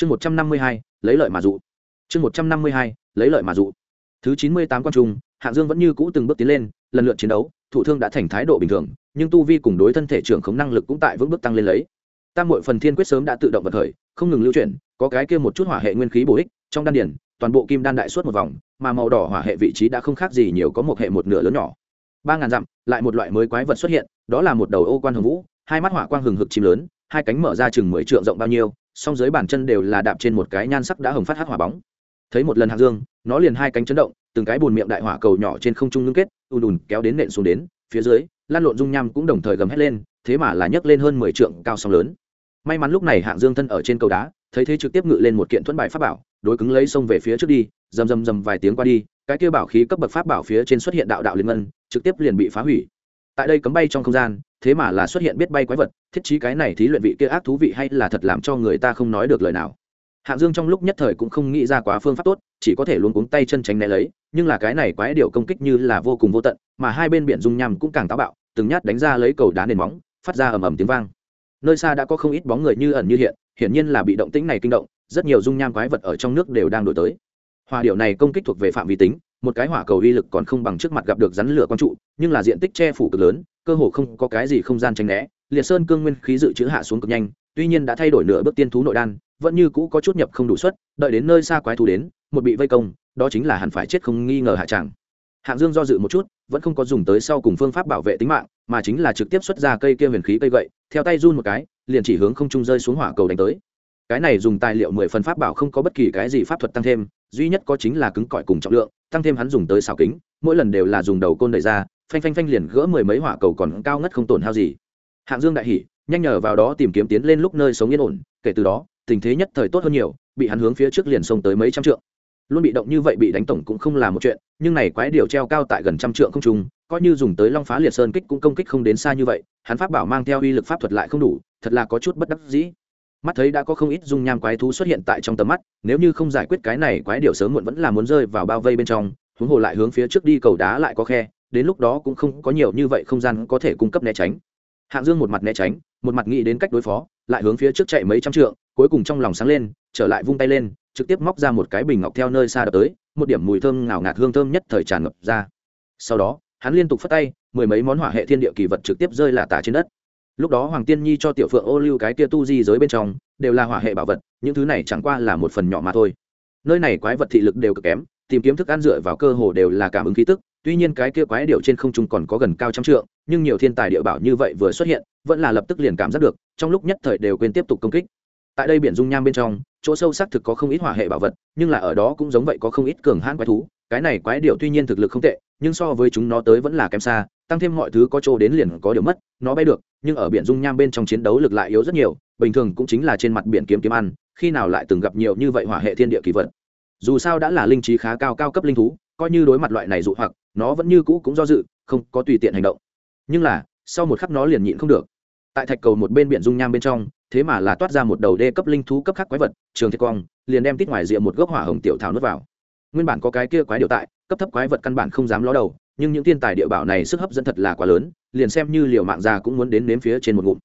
chương một trăm năm mươi hai, lấy lợi mà dụ. Chương một trăm năm mươi hai, lấy lợi mà dụ. Thứ chín mươi tám quan trung, hạng dương vẫn như cũ từng bước tiến lên, lần lượt chiến đấu, thủ thương đã thành thái độ bình thường, nhưng tu vi cùng đối thân thể trưởng khống năng lực cũng tại vững bước tăng lên lấy. Tam mội phần thiên quyết sớm đã tự động vật khởi, không ngừng lưu chuyển, có cái kia một chút hỏa hệ nguyên khí bổ ích, trong đan điển toàn bộ kim đan đại suốt một vòng, mà màu đỏ hỏa hệ vị trí đã không khác gì nhiều có một hệ một nửa lớn nhỏ. Ba ngàn dặm, lại một loại mới quái vật xuất hiện, đó là một đầu ô quan hồng vũ, hai mắt hỏa quang hừng hực chim lớn, hai cánh mở ra chừng mười trượng rộng bao nhiêu song dưới bàn chân đều là đạp trên một cái nhan sắc đã hồng phát hắc hỏa bóng. Thấy một lần hạng dương, nó liền hai cánh chấn động, từng cái bồn miệng đại hỏa cầu nhỏ trên không trung ngưng kết, ùn ùn kéo đến nện xuống đến, phía dưới, lan lộn dung nham cũng đồng thời gầm hét lên, thế mà là nhấc lên hơn mười trượng cao sóng lớn. May mắn lúc này hạng dương thân ở trên cầu đá, thấy thế trực tiếp ngự lên một kiện thuẫn bài pháp bảo, đối cứng lấy sông về phía trước đi, rầm rầm rầm vài tiếng qua đi, cái kia bảo khí cấp bậc pháp bảo phía trên xuất hiện đạo đạo liên ngân, trực tiếp liền bị phá hủy tại đây cấm bay trong không gian, thế mà là xuất hiện biết bay quái vật, thiết trí cái này thí luyện vị kia ác thú vị hay là thật làm cho người ta không nói được lời nào. Hạng dương trong lúc nhất thời cũng không nghĩ ra quá phương pháp tốt, chỉ có thể luôn cuống tay chân tránh né lấy, nhưng là cái này quái điệu công kích như là vô cùng vô tận, mà hai bên biển dung nham cũng càng táo bạo, từng nhát đánh ra lấy cầu đá nền móng, phát ra ầm ầm tiếng vang. Nơi xa đã có không ít bóng người như ẩn như hiện, hiển nhiên là bị động tĩnh này kinh động, rất nhiều dung nham quái vật ở trong nước đều đang đổi tới. Hòa điệu này công kích thuộc về phạm vi tính một cái hỏa cầu uy lực còn không bằng trước mặt gặp được rắn lửa quang trụ, nhưng là diện tích che phủ cực lớn, cơ hồ không có cái gì không gian tránh né. Liệt sơn cương nguyên khí dự trữ hạ xuống cực nhanh, tuy nhiên đã thay đổi nửa bước tiên thú nội đan, vẫn như cũ có chút nhập không đủ suất, đợi đến nơi xa quái thú đến, một bị vây công, đó chính là hẳn phải chết không nghi ngờ hạ tràng hạng dương do dự một chút, vẫn không có dùng tới sau cùng phương pháp bảo vệ tính mạng, mà chính là trực tiếp xuất ra cây kia huyền khí cây gậy, theo tay run một cái, liền chỉ hướng không trung rơi xuống hỏa cầu đánh tới cái này dùng tài liệu mười phần pháp bảo không có bất kỳ cái gì pháp thuật tăng thêm duy nhất có chính là cứng cỏi cùng trọng lượng tăng thêm hắn dùng tới xào kính mỗi lần đều là dùng đầu côn đẩy ra phanh phanh phanh liền gỡ mười mấy hỏa cầu còn cao ngất không tổn hao gì. Hạng dương đại hỉ nhanh nhở vào đó tìm kiếm tiến lên lúc nơi sống yên ổn kể từ đó tình thế nhất thời tốt hơn nhiều bị hắn hướng phía trước liền xông tới mấy trăm trượng. Luôn bị động như vậy bị đánh tổng cũng không là một chuyện nhưng này quái điều treo cao tại gần trăm trượng không trung, coi như dùng tới long phá liệt sơn kích cũng công kích không đến xa như vậy hắn pháp bảo mang theo uy lực pháp thuật lại không đủ thật là có chút bất đắc dĩ mắt thấy đã có không ít dung nham quái thú xuất hiện tại trong tầm mắt, nếu như không giải quyết cái này, quái điều sớm muộn vẫn là muốn rơi vào bao vây bên trong, huống hồ lại hướng phía trước đi, cầu đá lại có khe, đến lúc đó cũng không có nhiều như vậy không gian có thể cung cấp né tránh. Hạng dương một mặt né tránh, một mặt nghĩ đến cách đối phó, lại hướng phía trước chạy mấy trăm trượng, cuối cùng trong lòng sáng lên, trở lại vung tay lên, trực tiếp móc ra một cái bình ngọc theo nơi xa đập tới, một điểm mùi thơm ngào ngạt hương thơm nhất thời tràn ngập ra. Sau đó, hắn liên tục phất tay, mười mấy món hỏa hệ thiên địa kỳ vật trực tiếp rơi là tả trên đất lúc đó hoàng tiên nhi cho tiểu phượng ô lưu cái kia tu di giới bên trong, đều là hỏa hệ bảo vật, những thứ này chẳng qua là một phần nhỏ mà thôi. Nơi này quái vật thị lực đều cực kém, tìm kiếm thức ăn dựa vào cơ hồ đều là cảm ứng khí tức, tuy nhiên cái kia quái điệu trên không trung còn có gần cao trăm trượng, nhưng nhiều thiên tài địa bảo như vậy vừa xuất hiện, vẫn là lập tức liền cảm giác được, trong lúc nhất thời đều quên tiếp tục công kích. Tại đây biển dung nham bên trong, chỗ sâu xác thực có không ít hỏa hệ bảo vật, nhưng là ở đó cũng giống vậy có không ít cường hãn quái thú, cái này quái điệu tuy nhiên thực lực không tệ, nhưng so với chúng nó tới vẫn là kém xa tăng thêm mọi thứ có chỗ đến liền có điều mất, nó bay được, nhưng ở biển dung nham bên trong chiến đấu lực lại yếu rất nhiều, bình thường cũng chính là trên mặt biển kiếm kiếm ăn, khi nào lại từng gặp nhiều như vậy hỏa hệ thiên địa kỳ vật. Dù sao đã là linh trí khá cao cao cấp linh thú, coi như đối mặt loại này dụ hoặc, nó vẫn như cũ cũng do dự, không có tùy tiện hành động. Nhưng là, sau một khắc nó liền nhịn không được. Tại thạch cầu một bên biển dung nham bên trong, thế mà là toát ra một đầu đê cấp linh thú cấp khác quái vật, trường thiết quang, liền đem tít ngoài rìa một gốc hỏa hồng tiểu thảo nuốt vào. Nguyên bản có cái kia quái điều tại, cấp thấp quái vật căn bản không dám ló đầu nhưng những thiên tài địa bảo này sức hấp dẫn thật là quá lớn, liền xem như liều mạng già cũng muốn đến nếm phía trên một ngụm.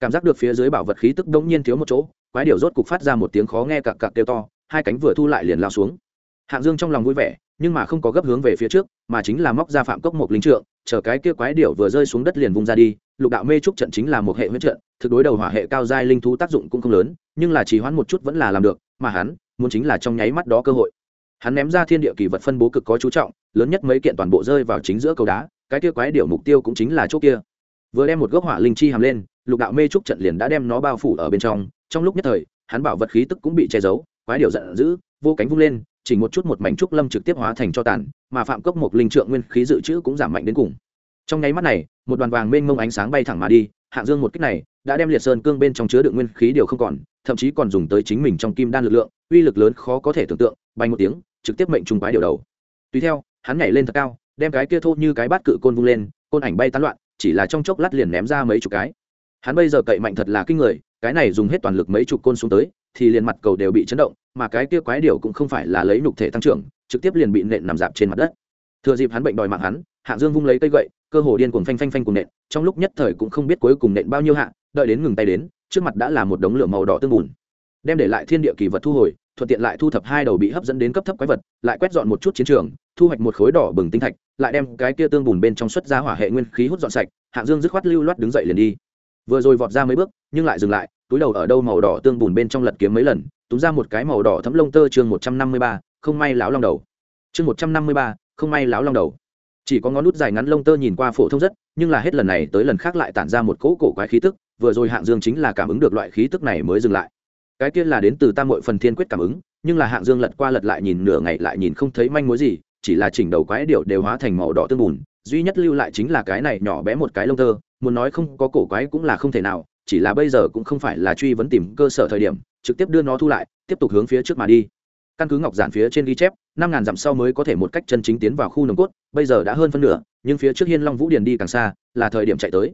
Cảm giác được phía dưới bảo vật khí tức đống nhiên thiếu một chỗ, quái điều rốt cục phát ra một tiếng khó nghe cặc cặc kêu to, hai cánh vừa thu lại liền lao xuống. Hạng dương trong lòng vui vẻ, nhưng mà không có gấp hướng về phía trước, mà chính là móc ra phạm cốc một lính trượng, chờ cái kia quái điểu vừa rơi xuống đất liền vung ra đi, lục đạo mê trúc trận chính là một hệ huyết trận, thực đối đầu hỏa hệ cao giai linh thú tác dụng cũng không lớn, nhưng là chỉ hoãn một chút vẫn là làm được, mà hắn, muốn chính là trong nháy mắt đó cơ hội. Hắn ném ra thiên địa kỳ vật phân bố cực có chú trọng lớn nhất mấy kiện toàn bộ rơi vào chính giữa cầu đá, cái kia quái điểu mục tiêu cũng chính là chỗ kia. Vừa đem một gốc hỏa linh chi hàm lên, lục đạo mê trúc trận liền đã đem nó bao phủ ở bên trong. Trong lúc nhất thời, hắn bảo vật khí tức cũng bị che giấu, quái điểu giận dữ, vô cánh vung lên, chỉ một chút một mảnh trúc lâm trực tiếp hóa thành cho tàn, mà phạm cốc một linh trượng nguyên khí dự trữ cũng giảm mạnh đến cùng. Trong nháy mắt này, một đoàn vàng mênh mông ánh sáng bay thẳng mà đi hạng dương một kích này, đã đem liệt sơn cương bên trong chứa đựng nguyên khí điều không còn, thậm chí còn dùng tới chính mình trong kim đan lực lượng, uy lực lớn khó có thể tưởng tượng, bay một tiếng, trực tiếp mệnh trùng quái điều đầu tùy theo, hắn nhảy lên thật cao, đem cái kia thô như cái bát cự côn vung lên, côn ảnh bay tán loạn, chỉ là trong chốc lát liền ném ra mấy chục cái. Hắn bây giờ cậy mạnh thật là kinh người, cái này dùng hết toàn lực mấy chục côn xuống tới, thì liền mặt cầu đều bị chấn động, mà cái kia quái điều cũng không phải là lấy nhục thể tăng trưởng, trực tiếp liền bị nện nằm dạp trên mặt đất. Thừa dịp hắn bệnh đòi mạng hắn, hạng dương vung lấy cây gậy, cơ hồ điên cuồng phanh phanh phanh cùng nện, trong lúc nhất thời cũng không biết cuối cùng nện bao nhiêu hạ, đợi đến ngừng tay đến, trước mặt đã là một đống lửa màu đỏ tương bùn. Đem để lại thiên địa kỳ vật thu hồi thuận tiện lại thu thập hai đầu bị hấp dẫn đến cấp thấp quái vật, lại quét dọn một chút chiến trường, thu hoạch một khối đỏ bừng tinh thạch, lại đem cái kia tương bùn bên trong xuất ra hỏa hệ nguyên khí hút dọn sạch, hạng dương dứt khoát lưu loát đứng dậy liền đi. Vừa rồi vọt ra mấy bước, nhưng lại dừng lại, túi đầu ở đâu màu đỏ tương bùn bên trong lật kiếm mấy lần, túm ra một cái màu đỏ thấm lông tơ chương một trăm năm mươi ba, không may láo long đầu. Chương một trăm năm mươi ba, không may láo long đầu. Chỉ có ngón nút dài ngắn lông tơ nhìn qua phổ thông rất, nhưng là hết lần này tới lần khác lại tản ra một cỗ cổ quái khí tức, vừa rồi hạng dương chính là cảm ứng được loại khí tức này mới dừng lại cái kia là đến từ tam mội phần thiên quyết cảm ứng, nhưng là hạng dương lật qua lật lại nhìn nửa ngày lại nhìn không thấy manh mối gì, chỉ là chỉnh đầu quái điệu đều hóa thành màu đỏ tương bùn, duy nhất lưu lại chính là cái này nhỏ bé một cái lông tơ, muốn nói không có cổ quái cũng là không thể nào, chỉ là bây giờ cũng không phải là truy vấn tìm cơ sở thời điểm, trực tiếp đưa nó thu lại, tiếp tục hướng phía trước mà đi. Căn cứ ngọc giản phía trên ghi chép, năm ngàn dặm sau mới có thể một cách chân chính tiến vào khu nồng cốt, bây giờ đã hơn phân nửa, nhưng phía trước hiên long vũ điền đi càng xa, là thời điểm chạy tới.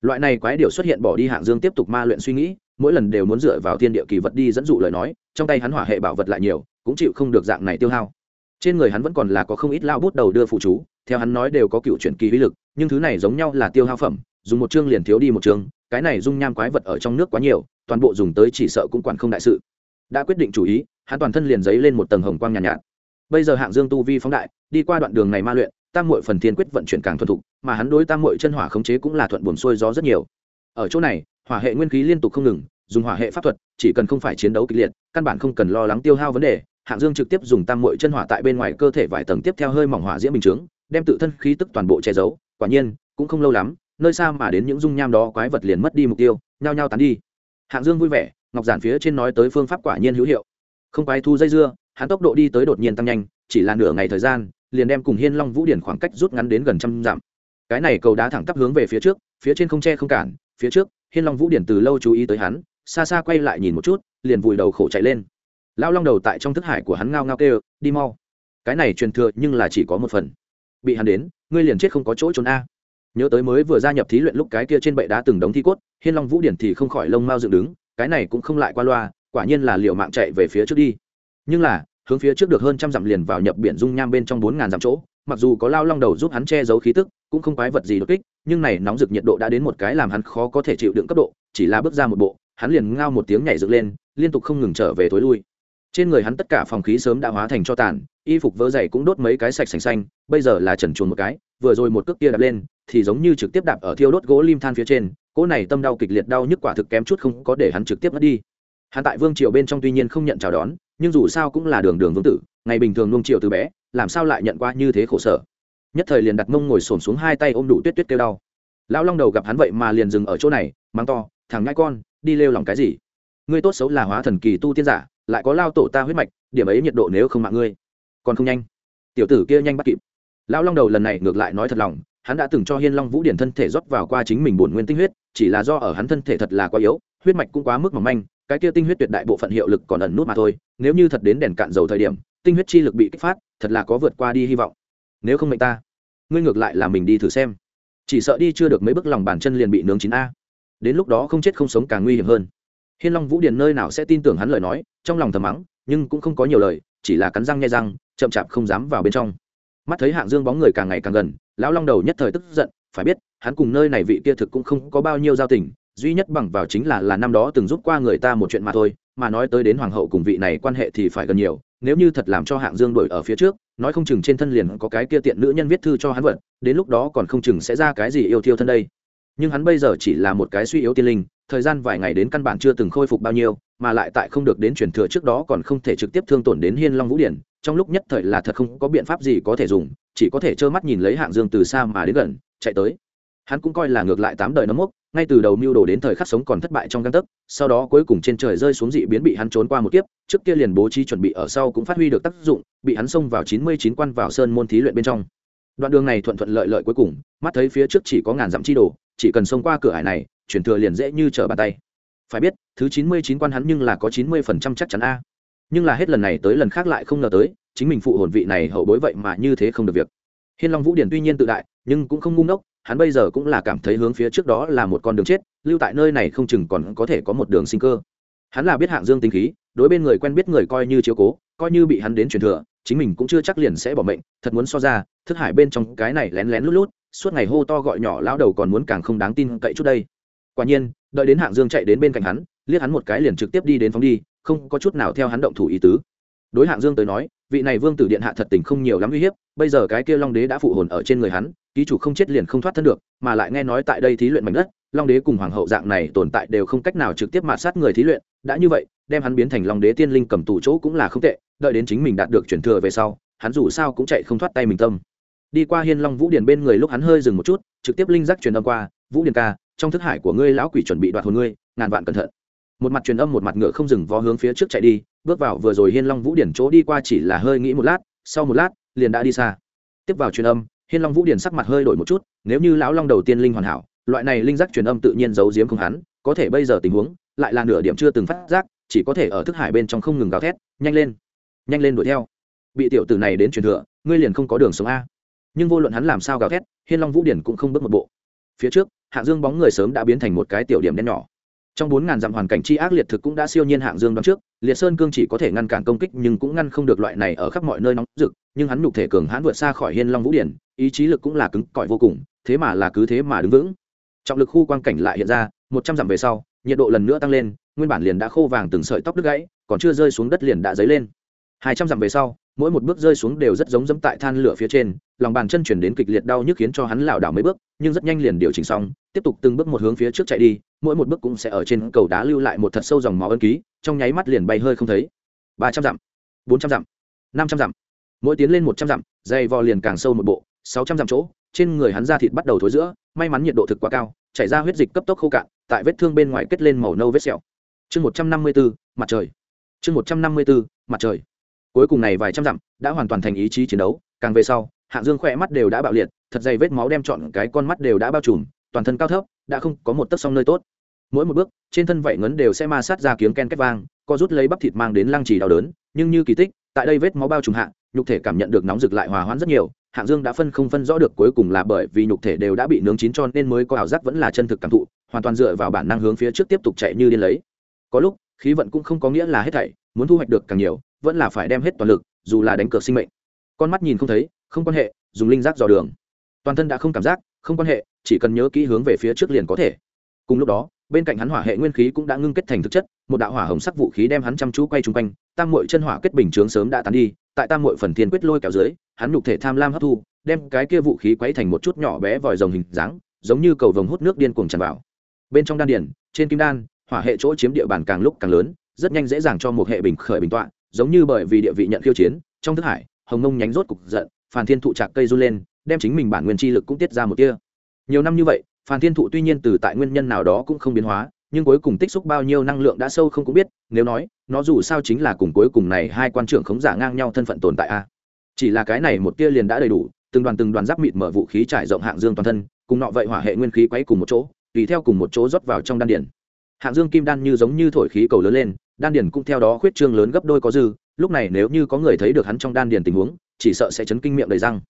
Loại này quái điệu xuất hiện bỏ đi hạng dương tiếp tục ma luyện suy nghĩ mỗi lần đều muốn dựa vào thiên địa kỳ vật đi dẫn dụ lời nói trong tay hắn hỏa hệ bảo vật lại nhiều cũng chịu không được dạng này tiêu hao. Trên người hắn vẫn còn là có không ít lao bút đầu đưa phụ chú theo hắn nói đều có cựu chuyển kỳ uy lực nhưng thứ này giống nhau là tiêu hao phẩm dùng một chương liền thiếu đi một chương cái này dung nham quái vật ở trong nước quá nhiều toàn bộ dùng tới chỉ sợ cũng quản không đại sự. Đã quyết định chủ ý hắn toàn thân liền giấy lên một tầng hồng quang nhàn nhạt, nhạt. Bây giờ hạng dương tu vi phóng đại đi qua đoạn đường này ma luyện tam mội phần thiên quyết vận chuyển càng thuần thục mà hắn đối tam mội chân hỏa khống chế cũng là thuận buồn xuôi gió rất nhiều. Ở chỗ này hỏa hệ nguyên khí liên tục không ngừng, dùng hỏa hệ pháp thuật, chỉ cần không phải chiến đấu kịch liệt, căn bản không cần lo lắng tiêu hao vấn đề. Hạng dương trực tiếp dùng tam mội chân hỏa tại bên ngoài cơ thể vài tầng tiếp theo hơi mỏng hỏa diễm bình chướng, đem tự thân khí tức toàn bộ che giấu. Quả nhiên, cũng không lâu lắm, nơi xa mà đến những dung nham đó quái vật liền mất đi mục tiêu, nhao nhao tán đi. Hạng dương vui vẻ, ngọc giản phía trên nói tới phương pháp quả nhiên hữu hiệu. Không quái thu dây dưa, hắn tốc độ đi tới đột nhiên tăng nhanh, chỉ là nửa ngày thời gian, liền đem cùng hiên long vũ điển khoảng cách rút ngắn đến gần trăm dặm. Cái này cầu đá thẳng tắp hướng về phía trước, phía trên không che không cản, phía trước hiên long vũ điển từ lâu chú ý tới hắn, xa xa quay lại nhìn một chút, liền vùi đầu khổ chạy lên. Lao long đầu tại trong thức hải của hắn ngao ngao kêu, đi mau. Cái này truyền thừa nhưng là chỉ có một phần. Bị hắn đến, ngươi liền chết không có chỗ trốn a. Nhớ tới mới vừa gia nhập thí luyện lúc cái kia trên bệ đá từng đống thi cốt, hiên long vũ điển thì không khỏi lông mau dựng đứng, cái này cũng không lại qua loa, quả nhiên là liệu mạng chạy về phía trước đi. Nhưng là, hướng phía trước được hơn trăm dặm liền vào nhập biển dung nham bên trong bốn ngàn dặm chỗ, mặc dù có lao long đầu giúp hắn che giấu khí tức, cũng không quái vật gì đột kích nhưng này nóng rực nhiệt độ đã đến một cái làm hắn khó có thể chịu đựng cấp độ, chỉ là bước ra một bộ, hắn liền ngao một tiếng nhảy dựng lên, liên tục không ngừng trở về thối lui. Trên người hắn tất cả phòng khí sớm đã hóa thành cho tàn, y phục vỡ dày cũng đốt mấy cái sạch sành xanh, bây giờ là trần chuồn một cái, vừa rồi một cước kia đạp lên, thì giống như trực tiếp đạp ở thiêu đốt gỗ lim than phía trên, cỗ này tâm đau kịch liệt đau nhức quả thực kém chút không có để hắn trực tiếp mất đi. Hắn tại vương triều bên trong tuy nhiên không nhận chào đón, nhưng dù sao cũng là đường đường vương tử, ngày bình thường nuông triều từ bé, làm sao lại nhận qua như thế khổ sở? Nhất thời liền đặt mông ngồi xổm xuống hai tay ôm đủ tuyết tuyết kêu đau. Lão long đầu gặp hắn vậy mà liền dừng ở chỗ này, mắng to, thằng ngãi con, đi lêu lòng cái gì? Ngươi tốt xấu là hóa thần kỳ tu tiên giả, lại có lao tổ ta huyết mạch, điểm ấy nhiệt độ nếu không mạng ngươi. Còn không nhanh. Tiểu tử kia nhanh bắt kịp. Lão long đầu lần này ngược lại nói thật lòng, hắn đã từng cho hiên long vũ điển thân thể rót vào qua chính mình bổn nguyên tinh huyết, chỉ là do ở hắn thân thể thật là quá yếu, huyết mạch cũng quá mức mỏng manh, cái kia tinh huyết tuyệt đại bộ phận hiệu lực còn ẩn nút mà thôi, nếu như thật đến đèn cạn dầu thời điểm, tinh huyết chi lực bị kích phát, thật là có vượt qua đi hy vọng nếu không mệnh ta. Ngươi ngược lại là mình đi thử xem. Chỉ sợ đi chưa được mấy bước lòng bàn chân liền bị nướng chín a. Đến lúc đó không chết không sống càng nguy hiểm hơn. Hiên long vũ điền nơi nào sẽ tin tưởng hắn lời nói, trong lòng thầm mắng, nhưng cũng không có nhiều lời, chỉ là cắn răng nhai răng, chậm chạp không dám vào bên trong. Mắt thấy hạng dương bóng người càng ngày càng gần, lão long đầu nhất thời tức giận, phải biết, hắn cùng nơi này vị kia thực cũng không có bao nhiêu giao tình, duy nhất bằng vào chính là là năm đó từng giúp qua người ta một chuyện mà thôi, mà nói tới đến hoàng hậu cùng vị này quan hệ thì phải gần nhiều nếu như thật làm cho hạng dương đổi ở phía trước, nói không chừng trên thân liền có cái kia tiện nữ nhân viết thư cho hắn vật, đến lúc đó còn không chừng sẽ ra cái gì yêu thiêu thân đây. Nhưng hắn bây giờ chỉ là một cái suy yếu tiên linh, thời gian vài ngày đến căn bản chưa từng khôi phục bao nhiêu, mà lại tại không được đến truyền thừa trước đó còn không thể trực tiếp thương tổn đến hiên long vũ điển, trong lúc nhất thời là thật không có biện pháp gì có thể dùng, chỉ có thể trơ mắt nhìn lấy hạng dương từ xa mà đến gần, chạy tới hắn cũng coi là ngược lại tám đời nấm mốc, ngay từ đầu mưu đồ đến thời khắc sống còn thất bại trong găng tấc, sau đó cuối cùng trên trời rơi xuống dị biến bị hắn trốn qua một kiếp, trước kia liền bố trí chuẩn bị ở sau cũng phát huy được tác dụng, bị hắn xông vào chín mươi chín quan vào sơn môn thí luyện bên trong. Đoạn đường này thuận thuận lợi lợi cuối cùng, mắt thấy phía trước chỉ có ngàn dặm chi đồ, chỉ cần xông qua cửa hải này, chuyển thừa liền dễ như trở bàn tay. Phải biết, thứ chín mươi chín quan hắn nhưng là có chín mươi phần trăm chắc chắn a. Nhưng là hết lần này tới lần khác lại không ngờ tới, chính mình phụ hồn vị này hậu bối vậy mà như thế không được việc. Hiên long vũ điển tuy nhiên tự đại, nhưng cũng không ngu ngốc hắn bây giờ cũng là cảm thấy hướng phía trước đó là một con đường chết, lưu tại nơi này không chừng còn có thể có một đường sinh cơ. Hắn là biết hạng dương tính khí, đối bên người quen biết người coi như chiếu cố, coi như bị hắn đến truyền thừa, chính mình cũng chưa chắc liền sẽ bỏ mệnh, thật muốn so ra, thức hải bên trong cái này lén lén lút lút, suốt ngày hô to gọi nhỏ lão đầu còn muốn càng không đáng tin cậy chút đây. Quả nhiên, đợi đến hạng dương chạy đến bên cạnh hắn, liếc hắn một cái liền trực tiếp đi đến phóng đi, không có chút nào theo hắn động thủ ý tứ. Đối hạng dương tới nói, vị này vương tử điện hạ thật tình không nhiều lắm uy hiếp, bây giờ cái kia long đế đã phụ hồn ở trên người hắn ký chủ không chết liền không thoát thân được, mà lại nghe nói tại đây thí luyện mảnh đất, long đế cùng hoàng hậu dạng này tồn tại đều không cách nào trực tiếp mạt sát người thí luyện, đã như vậy, đem hắn biến thành long đế tiên linh cầm tù chỗ cũng là không tệ, đợi đến chính mình đạt được chuyển thừa về sau, hắn dù sao cũng chạy không thoát tay mình tâm. Đi qua hiên long vũ điển bên người lúc hắn hơi dừng một chút, trực tiếp linh giác truyền âm qua, vũ điển ca, trong thức hải của ngươi lão quỷ chuẩn bị đoạt hồn ngươi, ngàn vạn cẩn thận. Một mặt truyền âm một mặt ngựa không dừng vó hướng phía trước chạy đi, bước vào vừa rồi hiên long vũ điển chỗ đi qua chỉ là hơi nghĩ một lát, sau một lát, liền đã đi xa. Tiếp vào truyền âm hiên long vũ điển sắc mặt hơi đổi một chút, nếu như lão long đầu tiên linh hoàn hảo, loại này linh giác truyền âm tự nhiên giấu giếm không hắn, có thể bây giờ tình huống, lại là nửa điểm chưa từng phát giác, chỉ có thể ở thức hải bên trong không ngừng gào thét, nhanh lên nhanh lên đuổi theo. Bị tiểu tử này đến truyền thừa, ngươi liền không có đường sống a. Nhưng vô luận hắn làm sao gào thét, hiên long vũ điển cũng không bước một bộ. Phía trước, Hạ dương bóng người sớm đã biến thành một cái tiểu điểm đen nhỏ trong bốn ngàn dặm hoàn cảnh chi ác liệt thực cũng đã siêu nhiên hạng dương đón trước, liệt sơn cương chỉ có thể ngăn cản công kích nhưng cũng ngăn không được loại này ở khắp mọi nơi nóng rực, nhưng hắn nhục thể cường hãn vượt xa khỏi hiên long vũ điển, ý chí lực cũng là cứng cỏi vô cùng, thế mà là cứ thế mà đứng vững. Trọng lực khu quang cảnh lại hiện ra, một trăm dặm về sau, nhiệt độ lần nữa tăng lên, nguyên bản liền đã khô vàng từng sợi tóc đứt gãy, còn chưa rơi xuống đất liền đã dấy lên. Hai trăm dặm về sau mỗi một bước rơi xuống đều rất giống dẫm tại than lửa phía trên, lòng bàn chân chuyển đến kịch liệt đau nhức khiến cho hắn lảo đảo mấy bước, nhưng rất nhanh liền điều chỉnh xong, tiếp tục từng bước một hướng phía trước chạy đi, mỗi một bước cũng sẽ ở trên cầu đá lưu lại một thật sâu dòng máu ân ký, trong nháy mắt liền bay hơi không thấy. Ba trăm dặm, bốn trăm dặm, năm trăm dặm, mỗi tiến lên một trăm dặm, dây vò liền càng sâu một bộ, sáu trăm dặm chỗ, trên người hắn da thịt bắt đầu thối giữa, may mắn nhiệt độ thực quá cao, chảy ra huyết dịch cấp tốc khô cạn, tại vết thương bên ngoài kết lên màu nâu vết sẹo. Chương một trăm năm mươi bốn mặt trời. Chương một trăm năm mươi bốn mặt trời cuối cùng này vài trăm dặm đã hoàn toàn thành ý chí chiến đấu càng về sau hạng dương khỏe mắt đều đã bạo liệt thật dày vết máu đem trọn cái con mắt đều đã bao trùm toàn thân cao thấp đã không có một tấc song nơi tốt. Mỗi một bước trên thân vảy ngấn đều sẽ ma sát ra kiếm ken két vang co rút lấy bắp thịt mang đến lăng trì đau đớn nhưng như kỳ tích tại đây vết máu bao trùm hạng, nhục thể cảm nhận được nóng rực lại hòa hoãn rất nhiều hạng dương đã phân không phân rõ được cuối cùng là bởi vì nhục thể đều đã bị nướng chín cho nên mới có ảo giác vẫn là chân thực cảm thụ hoàn toàn dựa vào bản năng hướng phía trước tiếp tục chạy như điên lấy. Có lúc khí vận cũng không có nghĩa là hết thảy muốn thu hoạch được càng nhiều, vẫn là phải đem hết toàn lực, dù là đánh cược sinh mệnh. Con mắt nhìn không thấy, không quan hệ, dùng linh giác dò đường. Toàn thân đã không cảm giác, không quan hệ, chỉ cần nhớ kỹ hướng về phía trước liền có thể. Cùng lúc đó, bên cạnh hắn hỏa hệ nguyên khí cũng đã ngưng kết thành thực chất, một đạo hỏa hồng sắc vũ khí đem hắn chăm chú quay chung quanh, tam mội chân hỏa kết bình chướng sớm đã tán đi, tại tam mội phần thiên quyết lôi kéo dưới, hắn nhục thể tham lam hấp thu, đem cái kia vũ khí quấy thành một chút nhỏ bé vòi rồng hình dáng, giống như cầu vồng hút nước điên cuồng tràn vào. Bên trong đan điển trên kim đan, hỏa hệ chỗ chiếm địa bàn càng lúc càng lớn rất nhanh dễ dàng cho một hệ bình khởi bình tọa, giống như bởi vì địa vị nhận khiêu chiến, trong thức hải, hồng nông nhánh rốt cục giận, phàn thiên thụ chạc cây run lên, đem chính mình bản nguyên chi lực cũng tiết ra một kia nhiều năm như vậy, phàn thiên thụ tuy nhiên từ tại nguyên nhân nào đó cũng không biến hóa, nhưng cuối cùng tích xúc bao nhiêu năng lượng đã sâu không cũng biết, nếu nói, nó dù sao chính là cùng cuối cùng này hai quan trưởng khống giả ngang nhau thân phận tồn tại a. Chỉ là cái này một tia liền đã đầy đủ, từng đoàn từng đoàn giáp mịt mở vũ khí trải rộng hạng dương toàn thân, cùng nọ vậy hỏa hệ nguyên khí quấy cùng một chỗ, tùy theo cùng một chỗ rót vào trong đan điển hạng dương kim đan như giống như thổi khí cầu lớn lên đan Điền cũng theo đó khuyết trương lớn gấp đôi có dư, lúc này nếu như có người thấy được hắn trong đan Điền tình huống, chỉ sợ sẽ chấn kinh miệng đầy răng.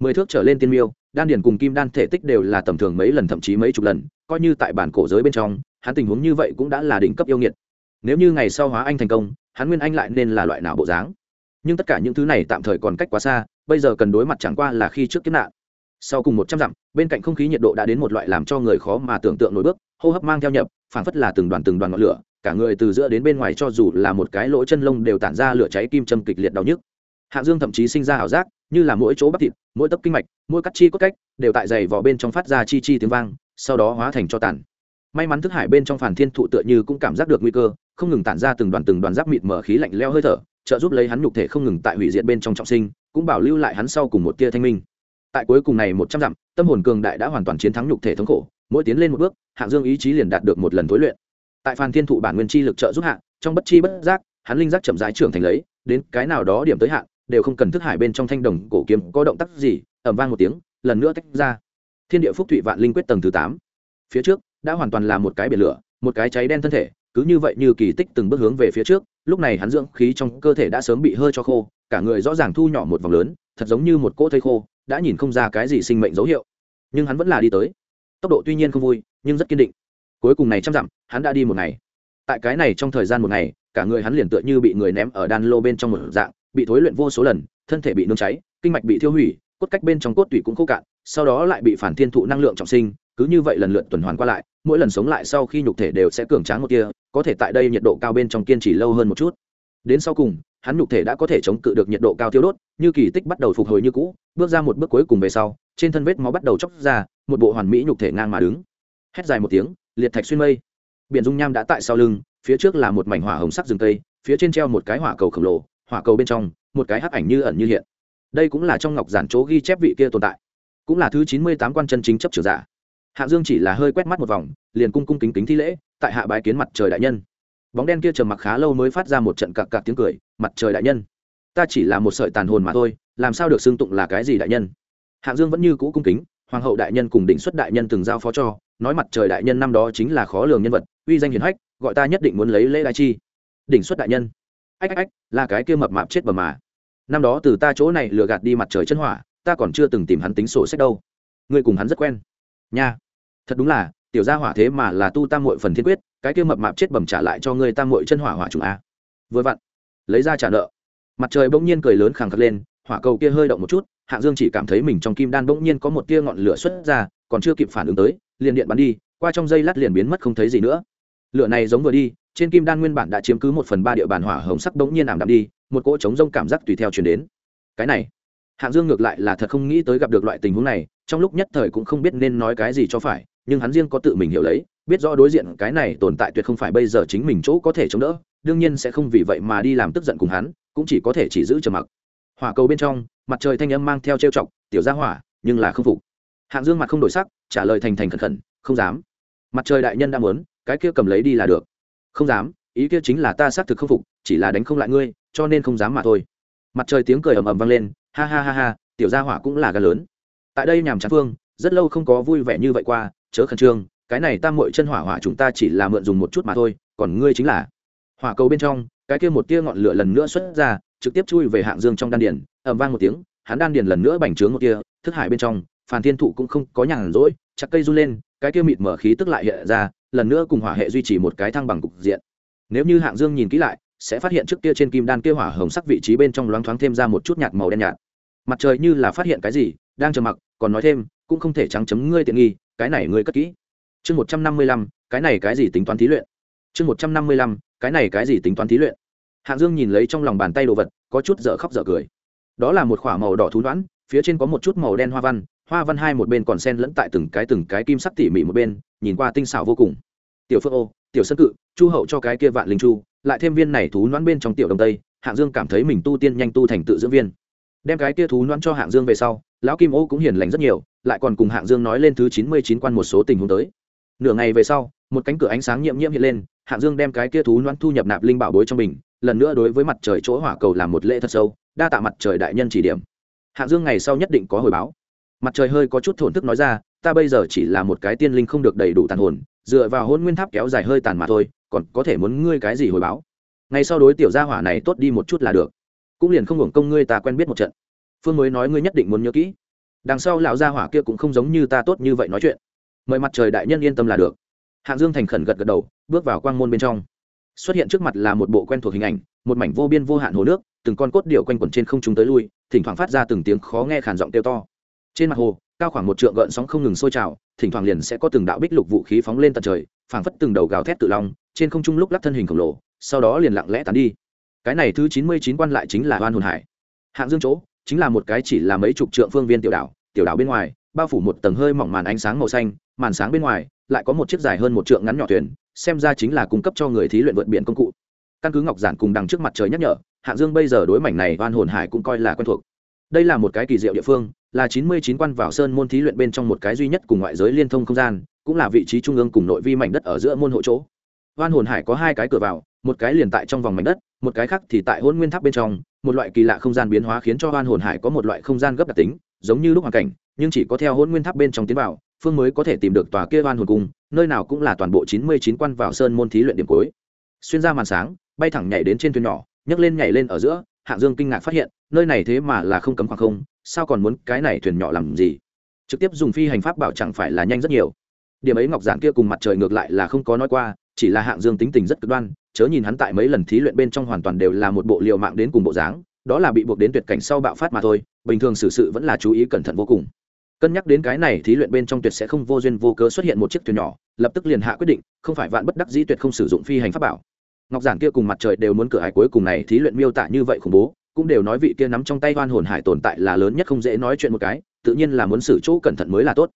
Mười thước trở lên tiên miêu, đan Điền cùng kim đan thể tích đều là tầm thường mấy lần thậm chí mấy chục lần, coi như tại bản cổ giới bên trong, hắn tình huống như vậy cũng đã là đỉnh cấp yêu nghiệt. Nếu như ngày sau hóa anh thành công, hắn nguyên anh lại nên là loại nào bộ dáng? Nhưng tất cả những thứ này tạm thời còn cách quá xa, bây giờ cần đối mặt chẳng qua là khi trước kiếp nạn. Sau cùng một trăm dặm, bên cạnh không khí nhiệt độ đã đến một loại làm cho người khó mà tưởng tượng nổi bước, hô hấp mang theo nhập phảng phất là từng đoàn từng đoàn ngọn lửa, cả người từ giữa đến bên ngoài cho dù là một cái lỗ chân lông đều tản ra lửa cháy kim châm kịch liệt đau nhức. Hạ dương thậm chí sinh ra ảo giác, như là mỗi chỗ bắp thịt, mỗi tấc kinh mạch, mỗi cắt chi cốt cách, đều tại dày vỏ bên trong phát ra chi chi tiếng vang, sau đó hóa thành cho tàn. May mắn thức hải bên trong phản thiên thụ tựa như cũng cảm giác được nguy cơ, không ngừng tản ra từng đoàn từng đoàn giáp mịt mở khí lạnh leo hơi thở, trợ giúp lấy hắn nhục thể không ngừng tại hủy diệt bên trong trọng sinh, cũng bảo lưu lại hắn sau cùng một tia thanh minh. Tại cuối cùng này một trăm dặm, tâm hồn cường đại đã hoàn toàn chiến thắng nhục thể thống khổ mỗi tiến lên một bước, hạng dương ý chí liền đạt được một lần thối luyện. Tại phan thiên thụ bản nguyên chi lực trợ giúp hạng trong bất chi bất giác, hắn linh giác chậm rãi trưởng thành lấy, đến cái nào đó điểm tới hạn, đều không cần thức hải bên trong thanh đồng cổ kiếm có động tác gì ẩm vang một tiếng, lần nữa tách ra. Thiên địa phúc thụy vạn linh quyết tầng thứ tám. Phía trước, đã hoàn toàn là một cái biển lửa, một cái cháy đen thân thể, cứ như vậy như kỳ tích từng bước hướng về phía trước, lúc này hắn dưỡng khí trong cơ thể đã sớm bị hơi cho khô, cả người rõ ràng thu nhỏ một vòng lớn, thật giống như một cỗ thây khô, đã nhìn không ra cái gì sinh mệnh dấu hiệu. Nhưng hắn vẫn là đi tới tốc độ tuy nhiên không vui, nhưng rất kiên định. Cuối cùng này trăm dặm, hắn đã đi một ngày. Tại cái này trong thời gian một ngày, cả người hắn liền tựa như bị người ném ở đan lô bên trong một dạng, bị thối luyện vô số lần, thân thể bị nương cháy, kinh mạch bị thiêu hủy, cốt cách bên trong cốt tủy cũng khô cạn, sau đó lại bị phản thiên thụ năng lượng trọng sinh, cứ như vậy lần lượt tuần hoàn qua lại, mỗi lần sống lại sau khi nhục thể đều sẽ cường tráng một tia, có thể tại đây nhiệt độ cao bên trong kiên trì lâu hơn một chút. Đến sau cùng hắn nhục thể đã có thể chống cự được nhiệt độ cao tiêu đốt, như kỳ tích bắt đầu phục hồi như cũ, bước ra một bước cuối cùng về sau, trên thân vết máu bắt đầu chóc ra, một bộ hoàn mỹ nhục thể ngang mà đứng. Hét dài một tiếng, liệt thạch xuyên mây. Biển dung nham đã tại sau lưng, phía trước là một mảnh hỏa hồng sắc rừng cây, phía trên treo một cái hỏa cầu khổng lồ, hỏa cầu bên trong, một cái hắc ảnh như ẩn như hiện. Đây cũng là trong ngọc giản chỗ ghi chép vị kia tồn tại. Cũng là thứ chín mươi tám quan chân chính chấp trưởng giả. Hạ dương chỉ là hơi quét mắt một vòng, liền cung cung kính kính thi lễ, tại hạ bái kiến mặt trời đại nhân. Bóng đen kia trầm mặc khá lâu mới phát ra một trận cặc cặc tiếng cười mặt trời đại nhân. Ta chỉ là một sợi tàn hồn mà thôi, làm sao được xưng tụng là cái gì đại nhân? Hạng dương vẫn như cũ cung kính, hoàng hậu đại nhân cùng đỉnh xuất đại nhân từng giao phó cho, nói mặt trời đại nhân năm đó chính là khó lường nhân vật, uy danh hiền hách, gọi ta nhất định muốn lấy lễ đại chi. Đỉnh xuất đại nhân. Ách ách ách, là cái kia mập mạp chết bờ mà. Năm đó từ ta chỗ này lừa gạt đi mặt trời chân hỏa, ta còn chưa từng tìm hắn tính sổ sách đâu. Ngươi cùng hắn rất quen. Nha. Thật đúng là, tiểu gia hỏa thế mà là tu tam muội phần thiên quyết, cái kia mập mạp chết bẩm trả lại cho ngươi tam muội chân hỏa hỏa trùng a. Vừa vặn lấy ra trả nợ. Mặt trời bỗng nhiên cười lớn khẳng khắc lên, hỏa cầu kia hơi động một chút, hạng dương chỉ cảm thấy mình trong kim đan bỗng nhiên có một tia ngọn lửa xuất ra, còn chưa kịp phản ứng tới, liền điện bắn đi, qua trong dây lát liền biến mất không thấy gì nữa. Lửa này giống vừa đi, trên kim đan nguyên bản đã chiếm cứ một phần ba địa bàn hỏa hồng sắc bỗng nhiên ảm đạm đi, một cỗ trống rông cảm giác tùy theo chuyển đến. Cái này, hạng dương ngược lại là thật không nghĩ tới gặp được loại tình huống này, trong lúc nhất thời cũng không biết nên nói cái gì cho phải, nhưng hắn riêng có tự mình hiểu lấy, biết rõ đối diện cái này tồn tại tuyệt không phải bây giờ chính mình chỗ có thể chống đỡ đương nhiên sẽ không vì vậy mà đi làm tức giận cùng hắn, cũng chỉ có thể chỉ giữ trầm mặc. Hỏa cầu bên trong, mặt trời thanh âm mang theo trêu chọc, tiểu gia hỏa, nhưng là không phục. Hạng dương mặt không đổi sắc, trả lời thành thành khẩn khẩn, không dám. Mặt trời đại nhân đã muốn, cái kia cầm lấy đi là được. Không dám, ý kia chính là ta xác thực không phục, chỉ là đánh không lại ngươi, cho nên không dám mà thôi. Mặt trời tiếng cười ầm ầm vang lên, ha ha ha ha, tiểu gia hỏa cũng là gà lớn. Tại đây nhàm chán phương, rất lâu không có vui vẻ như vậy qua, chớ khẩn trương, cái này ta muội chân hỏa hỏa chúng ta chỉ là mượn dùng một chút mà thôi, còn ngươi chính là hỏa cầu bên trong, cái kia một tia ngọn lửa lần nữa xuất ra, trực tiếp chui về hạng dương trong đan điền, ầm vang một tiếng, hắn đan điền lần nữa bành trướng một tia, thức hải bên trong, phản thiên thụ cũng không có nhàn rỗi, chặt cây run lên, cái kia mịt mở khí tức lại hiện ra, lần nữa cùng hỏa hệ duy trì một cái thăng bằng cục diện. Nếu như hạng dương nhìn kỹ lại, sẽ phát hiện trước kia trên kim đan kia hỏa hồng sắc vị trí bên trong loáng thoáng thêm ra một chút nhạt màu đen nhạt. Mặt trời như là phát hiện cái gì, đang trầm mặc, còn nói thêm, cũng không thể trắng chấm ngươi tiện nghi, cái này ngươi cất kỹ. Chương một trăm năm mươi lăm, cái này cái gì tính toán thí luyện? Chương một trăm năm mươi lăm cái này cái gì tính toán thí luyện? Hạng dương nhìn lấy trong lòng bàn tay đồ vật, có chút dở khóc dở cười. Đó là một k h ỏ a màu đỏ thú đoán, phía trên có một chút màu đen hoa văn hoa văn hai một bên còn sen lẫn tại từng cái từng cái kim sắc tỉ mỉ một bên, nhìn qua tinh xảo vô cùng. Tiểu Phước ô, tiểu sân cự, chu hậu cho cái kia vạn linh chu, lại thêm viên này thú đoán bên trong tiểu đông tây, hạng dương cảm thấy mình tu tiên nhanh tu thành tự dưỡng viên. Đem cái kia thú đoán cho hạng dương về sau, lão kim ô cũng hiền lành rất nhiều, lại còn cùng hạng dương nói lên thứ chín mươi chín quan một số tình huống tới. Nửa ngày về sau, một cánh cửa ánh sáng nhiệm nhiễm hiện lên hạng dương đem cái kia thú noãn thu nhập nạp linh bảo bối trong mình, lần nữa đối với mặt trời chỗ hỏa cầu làm một lễ thật sâu, đa tạ mặt trời đại nhân chỉ điểm. Hạng dương ngày sau nhất định có hồi báo. Mặt trời hơi có chút thổn thức nói ra, ta bây giờ chỉ là một cái tiên linh không được đầy đủ tàn hồn, dựa vào hôn nguyên tháp kéo dài hơi tàn mà thôi, còn có thể muốn ngươi cái gì hồi báo? Ngay sau đối tiểu gia hỏa này tốt đi một chút là được. Cũng liền không hưởng công ngươi ta quen biết một trận. Phương mới nói ngươi nhất định muốn nhớ kỹ. Đằng sau lão gia hỏa kia cũng không giống như ta tốt như vậy nói chuyện. Mời mặt trời đại nhân yên tâm là được hạng dương thành khẩn gật gật đầu, bước vào quang môn bên trong. Xuất hiện trước mặt là một bộ quen thuộc hình ảnh, một mảnh vô biên vô hạn hồ nước, từng con cốt điệu quanh quẩn trên không trung tới lui, thỉnh thoảng phát ra từng tiếng khó nghe khản giọng kêu to. Trên mặt hồ, cao khoảng một trượng gợn sóng không ngừng sôi trào, thỉnh thoảng liền sẽ có từng đạo bích lục vũ khí phóng lên tận trời, phảng phất từng đầu gào thét tự long, trên không trung lúc lắc thân hình khổng lồ, sau đó liền lặng lẽ tán đi. Cái này thứ chín mươi chín quan lại chính là hoan hồn hải. Hạng dương chỗ, chính là một cái chỉ là mấy chục trượng phương viên tiểu đảo tiểu đảo bên ngoài, bao phủ một tầng hơi mỏng màn ánh sáng màu xanh màn sáng bên ngoài, lại có một chiếc dài hơn một trượng ngắn nhỏ thuyền, xem ra chính là cung cấp cho người thí luyện vượt biển công cụ. Căn cứ ngọc giản cùng đằng trước mặt trời nhắc nhở, hạng dương bây giờ đối mảnh này oan hồn hải cũng coi là quen thuộc. Đây là một cái kỳ diệu địa phương, là chín mươi chín quan vào sơn môn thí luyện bên trong một cái duy nhất cùng ngoại giới liên thông không gian, cũng là vị trí trung ương cùng nội vi mảnh đất ở giữa môn hộ chỗ. Oan hồn hải có hai cái cửa vào, một cái liền tại trong vòng mảnh đất, một cái khác thì tại hôn nguyên tháp bên trong, một loại kỳ lạ không gian biến hóa khiến cho oan hồn hải có một loại không gian gấp đặc tính, giống như lúc hoàn cảnh, nhưng chỉ có theo hôn nguyên tháp bên trong tiến vào phương mới có thể tìm được tòa kia oan hồn cung, nơi nào cũng là toàn bộ chín mươi chín quan vào sơn môn thí luyện điểm cuối. Xuyên ra màn sáng, bay thẳng nhảy đến trên thuyền nhỏ, nhấc lên nhảy lên ở giữa, hạng dương kinh ngạc phát hiện, nơi này thế mà là không cấm khoảng không, sao còn muốn cái này thuyền nhỏ làm gì? Trực tiếp dùng phi hành pháp bảo chẳng phải là nhanh rất nhiều. Điểm ấy ngọc giản kia cùng mặt trời ngược lại là không có nói qua, chỉ là hạng dương tính tình rất cực đoan, chớ nhìn hắn tại mấy lần thí luyện bên trong hoàn toàn đều là một bộ liệu mạng đến cùng bộ dáng, đó là bị buộc đến tuyệt cảnh sau bạo phát mà thôi, bình thường xử sự vẫn là chú ý cẩn thận vô cùng cân nhắc đến cái này thí luyện bên trong tuyệt sẽ không vô duyên vô cớ xuất hiện một chiếc thuyền nhỏ, lập tức liền hạ quyết định, không phải vạn bất đắc dĩ tuyệt không sử dụng phi hành pháp bảo. Ngọc giản kia cùng mặt trời đều muốn cửa hải cuối cùng này thí luyện miêu tả như vậy khủng bố, cũng đều nói vị kia nắm trong tay oan hồn hải tồn tại là lớn nhất không dễ nói chuyện một cái, tự nhiên là muốn xử chỗ cẩn thận mới là tốt.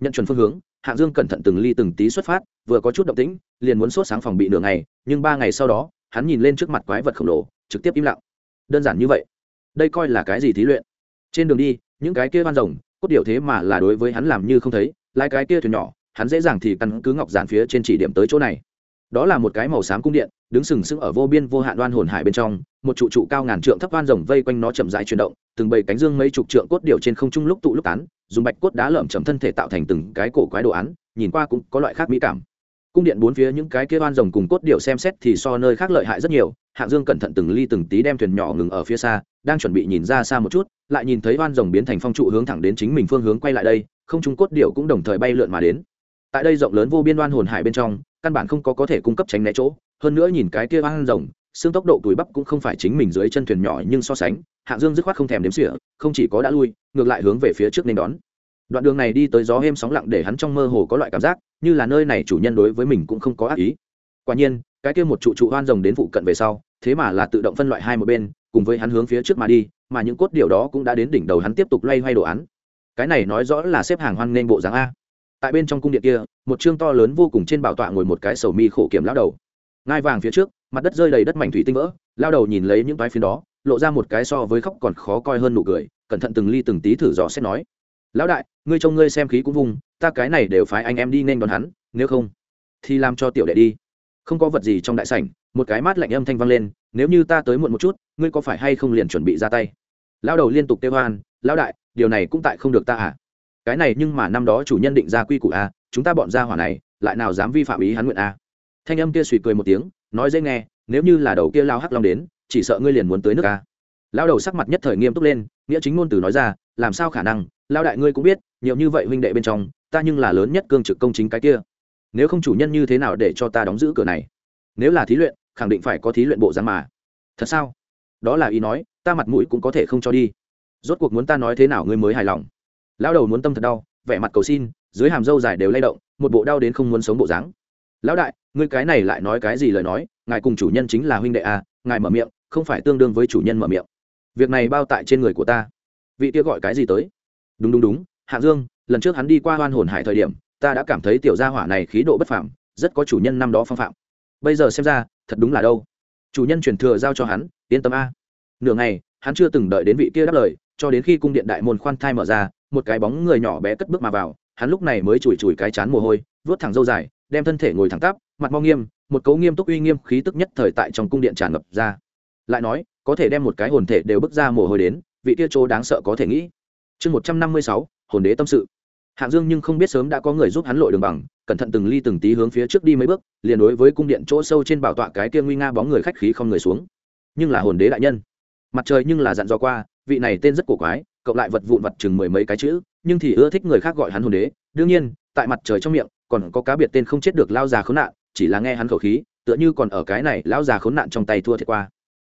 Nhận chuẩn phương hướng, hạng dương cẩn thận từng ly từng tí xuất phát, vừa có chút động tĩnh, liền muốn sốt sáng phòng bị nửa ngày, nhưng ba ngày sau đó, hắn nhìn lên trước mặt quái vật khổng lồ, trực tiếp im lặng. Đơn giản như vậy. Đây coi là cái gì thí luyện? Trên đường đi, những cái kia van rồng cốt điều thế mà là đối với hắn làm như không thấy, lái cái kia thuyền nhỏ, hắn dễ dàng thì căn cứ ngọc giản phía trên chỉ điểm tới chỗ này. Đó là một cái màu xám cung điện, đứng sừng sững ở vô biên vô hạn đoan hồn hải bên trong, một trụ trụ cao ngàn trượng thấp van rồng vây quanh nó chậm rãi chuyển động, từng bầy cánh dương mấy chục trượng cốt điều trên không trung lúc tụ lúc tán, dùng bạch cốt đá lởm chầm thân thể tạo thành từng cái cổ quái đồ án, nhìn qua cũng có loại khác mỹ cảm. Cung điện bốn phía những cái kia van rồng cùng cốt điều xem xét thì so nơi khác lợi hại rất nhiều hạng dương cẩn thận từng ly từng tí đem thuyền nhỏ ngừng ở phía xa, đang chuẩn bị nhìn ra xa một chút, lại nhìn thấy van rồng biến thành phong trụ hướng thẳng đến chính mình phương hướng quay lại đây, không trung cốt điệu cũng đồng thời bay lượn mà đến. Tại đây rộng lớn vô biên đoan hồn hải bên trong, căn bản không có có thể cung cấp tránh né chỗ, hơn nữa nhìn cái kia van rồng, xương tốc độ túi bắp cũng không phải chính mình dưới chân thuyền nhỏ nhưng so sánh, hạng dương dứt khoát không thèm đếm xỉa, không chỉ có đã lui, ngược lại hướng về phía trước nên đón. Đoạn đường này đi tới gió êm sóng lặng để hắn trong mơ hồ có loại cảm giác, như là nơi này chủ nhân đối với mình cũng không có ác ý. Quả nhiên cái kia một trụ trụ hoan rồng đến phụ cận về sau, thế mà là tự động phân loại hai một bên, cùng với hắn hướng phía trước mà đi, mà những cốt điều đó cũng đã đến đỉnh đầu hắn tiếp tục loay hoay đồ án. Cái này nói rõ là xếp hàng hoan nên bộ dáng a. Tại bên trong cung điện kia, một chương to lớn vô cùng trên bảo tọa ngồi một cái sầu mi khổ kiểm lao đầu. Ngai vàng phía trước, mặt đất rơi đầy đất mảnh thủy tinh vỡ lao đầu nhìn lấy những toái phiến đó, lộ ra một cái so với khóc còn khó coi hơn nụ cười, cẩn thận từng ly từng tí thử dò xét nói. Lão đại, ngươi trông ngươi xem khí cũng vùng ta cái này đều phái anh em đi nên đón hắn, nếu không thì làm cho tiểu đệ đi không có vật gì trong đại sảnh một cái mát lạnh âm thanh vang lên nếu như ta tới muộn một chút ngươi có phải hay không liền chuẩn bị ra tay? Lão đầu liên tục kêu hoan lão đại điều này cũng tại không được ta à? Cái này nhưng mà năm đó chủ nhân định ra quy củ a à, chúng ta bọn gia hỏa này lại nào dám vi phạm ý hắn nguyện a à. thanh âm kia suy cười một tiếng nói dễ nghe nếu như là đầu kia lao hắc long đến chỉ sợ ngươi liền muốn tới nước à? a lao đầu sắc mặt nhất thời nghiêm túc lên nghĩa chính ngôn từ nói ra làm sao khả năng? Lao đại ngươi cũng biết nhiều như vậy huynh đệ bên trong ta nhưng là lớn nhất cương trực công chính cái kia nếu không chủ nhân như thế nào để cho ta đóng giữ cửa này? Nếu là thí luyện, khẳng định phải có thí luyện bộ dáng mà. Thật sao? Đó là ý nói, ta mặt mũi cũng có thể không cho đi. Rốt cuộc muốn ta nói thế nào ngươi mới hài lòng? Lão đầu muốn tâm thật đau, vẻ mặt cầu xin, dưới hàm râu dài đều lay động, một bộ đau đến không muốn sống bộ dáng. Lão đại, ngươi cái này lại nói cái gì lời nói, ngài cùng chủ nhân chính là huynh đệ à ngài mở miệng, không phải tương đương với chủ nhân mở miệng. Việc này bao tại trên người của ta. Vị kia gọi cái gì tới? Đúng đúng đúng, hạ dương, lần trước hắn đi qua hoan hồn hải thời điểm ta đã cảm thấy tiểu gia hỏa này khí độ bất phàm, rất có chủ nhân năm đó phong phạm. Bây giờ xem ra, thật đúng là đâu. Chủ nhân truyền thừa giao cho hắn, yên tâm a. Nửa ngày, hắn chưa từng đợi đến vị kia đáp lời, cho đến khi cung điện đại môn khoan thai mở ra, một cái bóng người nhỏ bé cất bước mà vào, hắn lúc này mới chùi chùi cái chán mồ hôi vớt thẳng dâu dài, đem thân thể ngồi thẳng tắp, mặt mo nghiêm, một cấu nghiêm túc uy nghiêm khí tức nhất thời tại trong cung điện tràn ngập ra. Lại nói, có thể đem một cái hồn thể đều bước ra mồ hôi đến, vị kia chỗ đáng sợ có thể nghĩ. Chương một trăm năm mươi sáu, hồn đế tâm sự hạng dương nhưng không biết sớm đã có người giúp hắn lội đường bằng, cẩn thận từng ly từng tí hướng phía trước đi mấy bước, liền đối với cung điện chỗ sâu trên bảo tọa cái kia nguy nga bóng người khách khí không người xuống. Nhưng là hồn đế đại nhân. Mặt trời nhưng là dặn dò qua, vị này tên rất cổ quái, cộng lại vật vụn vặt chừng mười mấy cái chữ, nhưng thì ưa thích người khác gọi hắn hồn đế. Đương nhiên, tại mặt trời trong miệng, còn có cá biệt tên không chết được lao già khốn nạn, chỉ là nghe hắn khẩu khí, tựa như còn ở cái này lão già khốn nạn trong tay thua thiệt qua.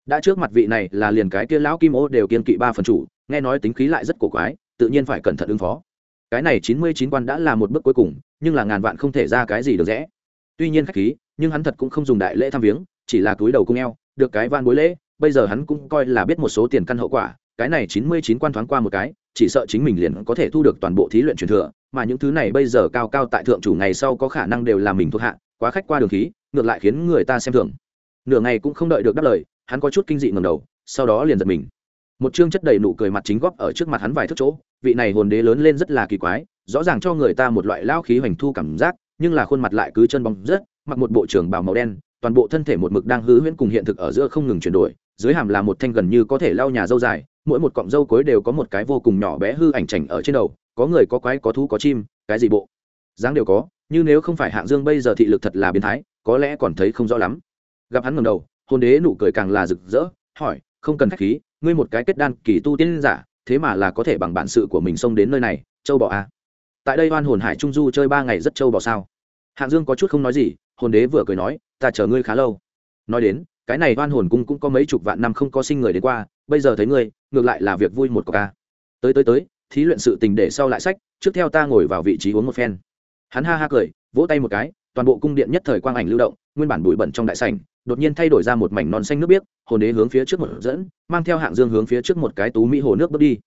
Đã trước mặt vị này là liền cái kia lão kim ô đều kiên kỵ ba phần chủ, nghe nói tính khí lại rất cổ quái, tự nhiên phải cẩn thận ứng phó cái này chín mươi chín quan đã là một bước cuối cùng, nhưng là ngàn vạn không thể ra cái gì được rẽ. Tuy nhiên khách khí, nhưng hắn thật cũng không dùng đại lễ thăm viếng, chỉ là túi đầu cung eo, được cái van bối lễ, bây giờ hắn cũng coi là biết một số tiền căn hậu quả, cái này chín mươi chín quan thoáng qua một cái, chỉ sợ chính mình liền có thể thu được toàn bộ thí luyện truyền thừa, mà những thứ này bây giờ cao cao tại thượng chủ ngày sau có khả năng đều là mình thuộc hạ, quá khách qua đường khí, ngược lại khiến người ta xem thường. Nửa ngày cũng không đợi được đáp lời, hắn có chút kinh dị ngầm đầu, sau đó liền giật mình. Một chương chất đầy nụ cười mặt chính góp ở trước mặt hắn vài thước chỗ vị này hồn đế lớn lên rất là kỳ quái, rõ ràng cho người ta một loại lao khí hoành thu cảm giác, nhưng là khuôn mặt lại cứ chân bóng rất, mặc một bộ trưởng bào màu đen, toàn bộ thân thể một mực đang hư huyễn cùng hiện thực ở giữa không ngừng chuyển đổi, dưới hàm là một thanh gần như có thể lao nhà dâu dài, mỗi một cọng dâu cối đều có một cái vô cùng nhỏ bé hư ảnh chảnh ở trên đầu, có người có quái có thú có chim, cái gì bộ? Dáng đều có, như nếu không phải hạng dương bây giờ thị lực thật là biến thái, có lẽ còn thấy không rõ lắm. Gặp hắn ngầm đầu hôn đế nụ cười càng là rực rỡ, hỏi, không cần khách khí, ngươi một cái kết đan kỳ tu tiên giả thế mà là có thể bằng bản sự của mình xông đến nơi này, châu bò a à. tại đây oan hồn hải trung du chơi ba ngày rất châu bò sao. Hạng dương có chút không nói gì, hồn đế vừa cười nói, ta chờ ngươi khá lâu. Nói đến, cái này oan hồn cung cũng có mấy chục vạn năm không có sinh người đến qua, bây giờ thấy ngươi, ngược lại là việc vui một cọc ca tới tới tới, thí luyện sự tình để sau lại sách, trước theo ta ngồi vào vị trí uống một phen. Hắn ha ha cười, vỗ tay một cái toàn bộ cung điện nhất thời quang ảnh lưu động, nguyên bản bụi bẩn trong đại sảnh, đột nhiên thay đổi ra một mảnh non xanh nước biếc, hồn đế hướng phía trước một dẫn, mang theo hạng dương hướng phía trước một cái tú mỹ hồ nước bước đi.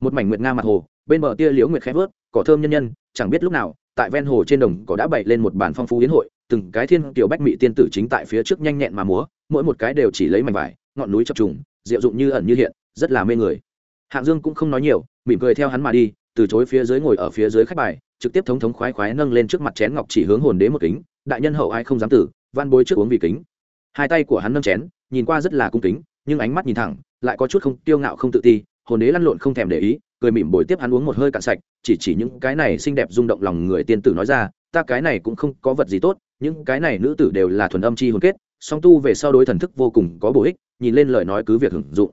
Một mảnh nguyệt nga mặt hồ, bên bờ tia liễu nguyệt khẽ vớt, cỏ thơm nhân nhân, chẳng biết lúc nào, tại ven hồ trên đồng cỏ đã bày lên một bản phong phú yến hội, từng cái thiên tiểu bách mỹ tiên tử chính tại phía trước nhanh nhẹn mà múa, mỗi một cái đều chỉ lấy mảnh vải, ngọn núi chập trùng, diệu dụng như ẩn như hiện, rất là mê người. Hạng dương cũng không nói nhiều, mỉm cười theo hắn mà đi, từ chối phía dưới ngồi ở phía dưới khách bài trực tiếp thống thống khoái khoái nâng lên trước mặt chén ngọc chỉ hướng hồn đế một kính, đại nhân hậu ai không dám tử, van bối trước uống vì kính. Hai tay của hắn nâng chén, nhìn qua rất là cung kính, nhưng ánh mắt nhìn thẳng, lại có chút không tiêu ngạo không tự ti, hồn đế lăn lộn không thèm để ý, cười mỉm bồi tiếp hắn uống một hơi cạn sạch, chỉ chỉ những cái này xinh đẹp rung động lòng người tiên tử nói ra, ta cái này cũng không có vật gì tốt, những cái này nữ tử đều là thuần âm chi hồn kết, song tu về sau đối thần thức vô cùng có bổ ích, nhìn lên lời nói cứ việc hưởng dụng.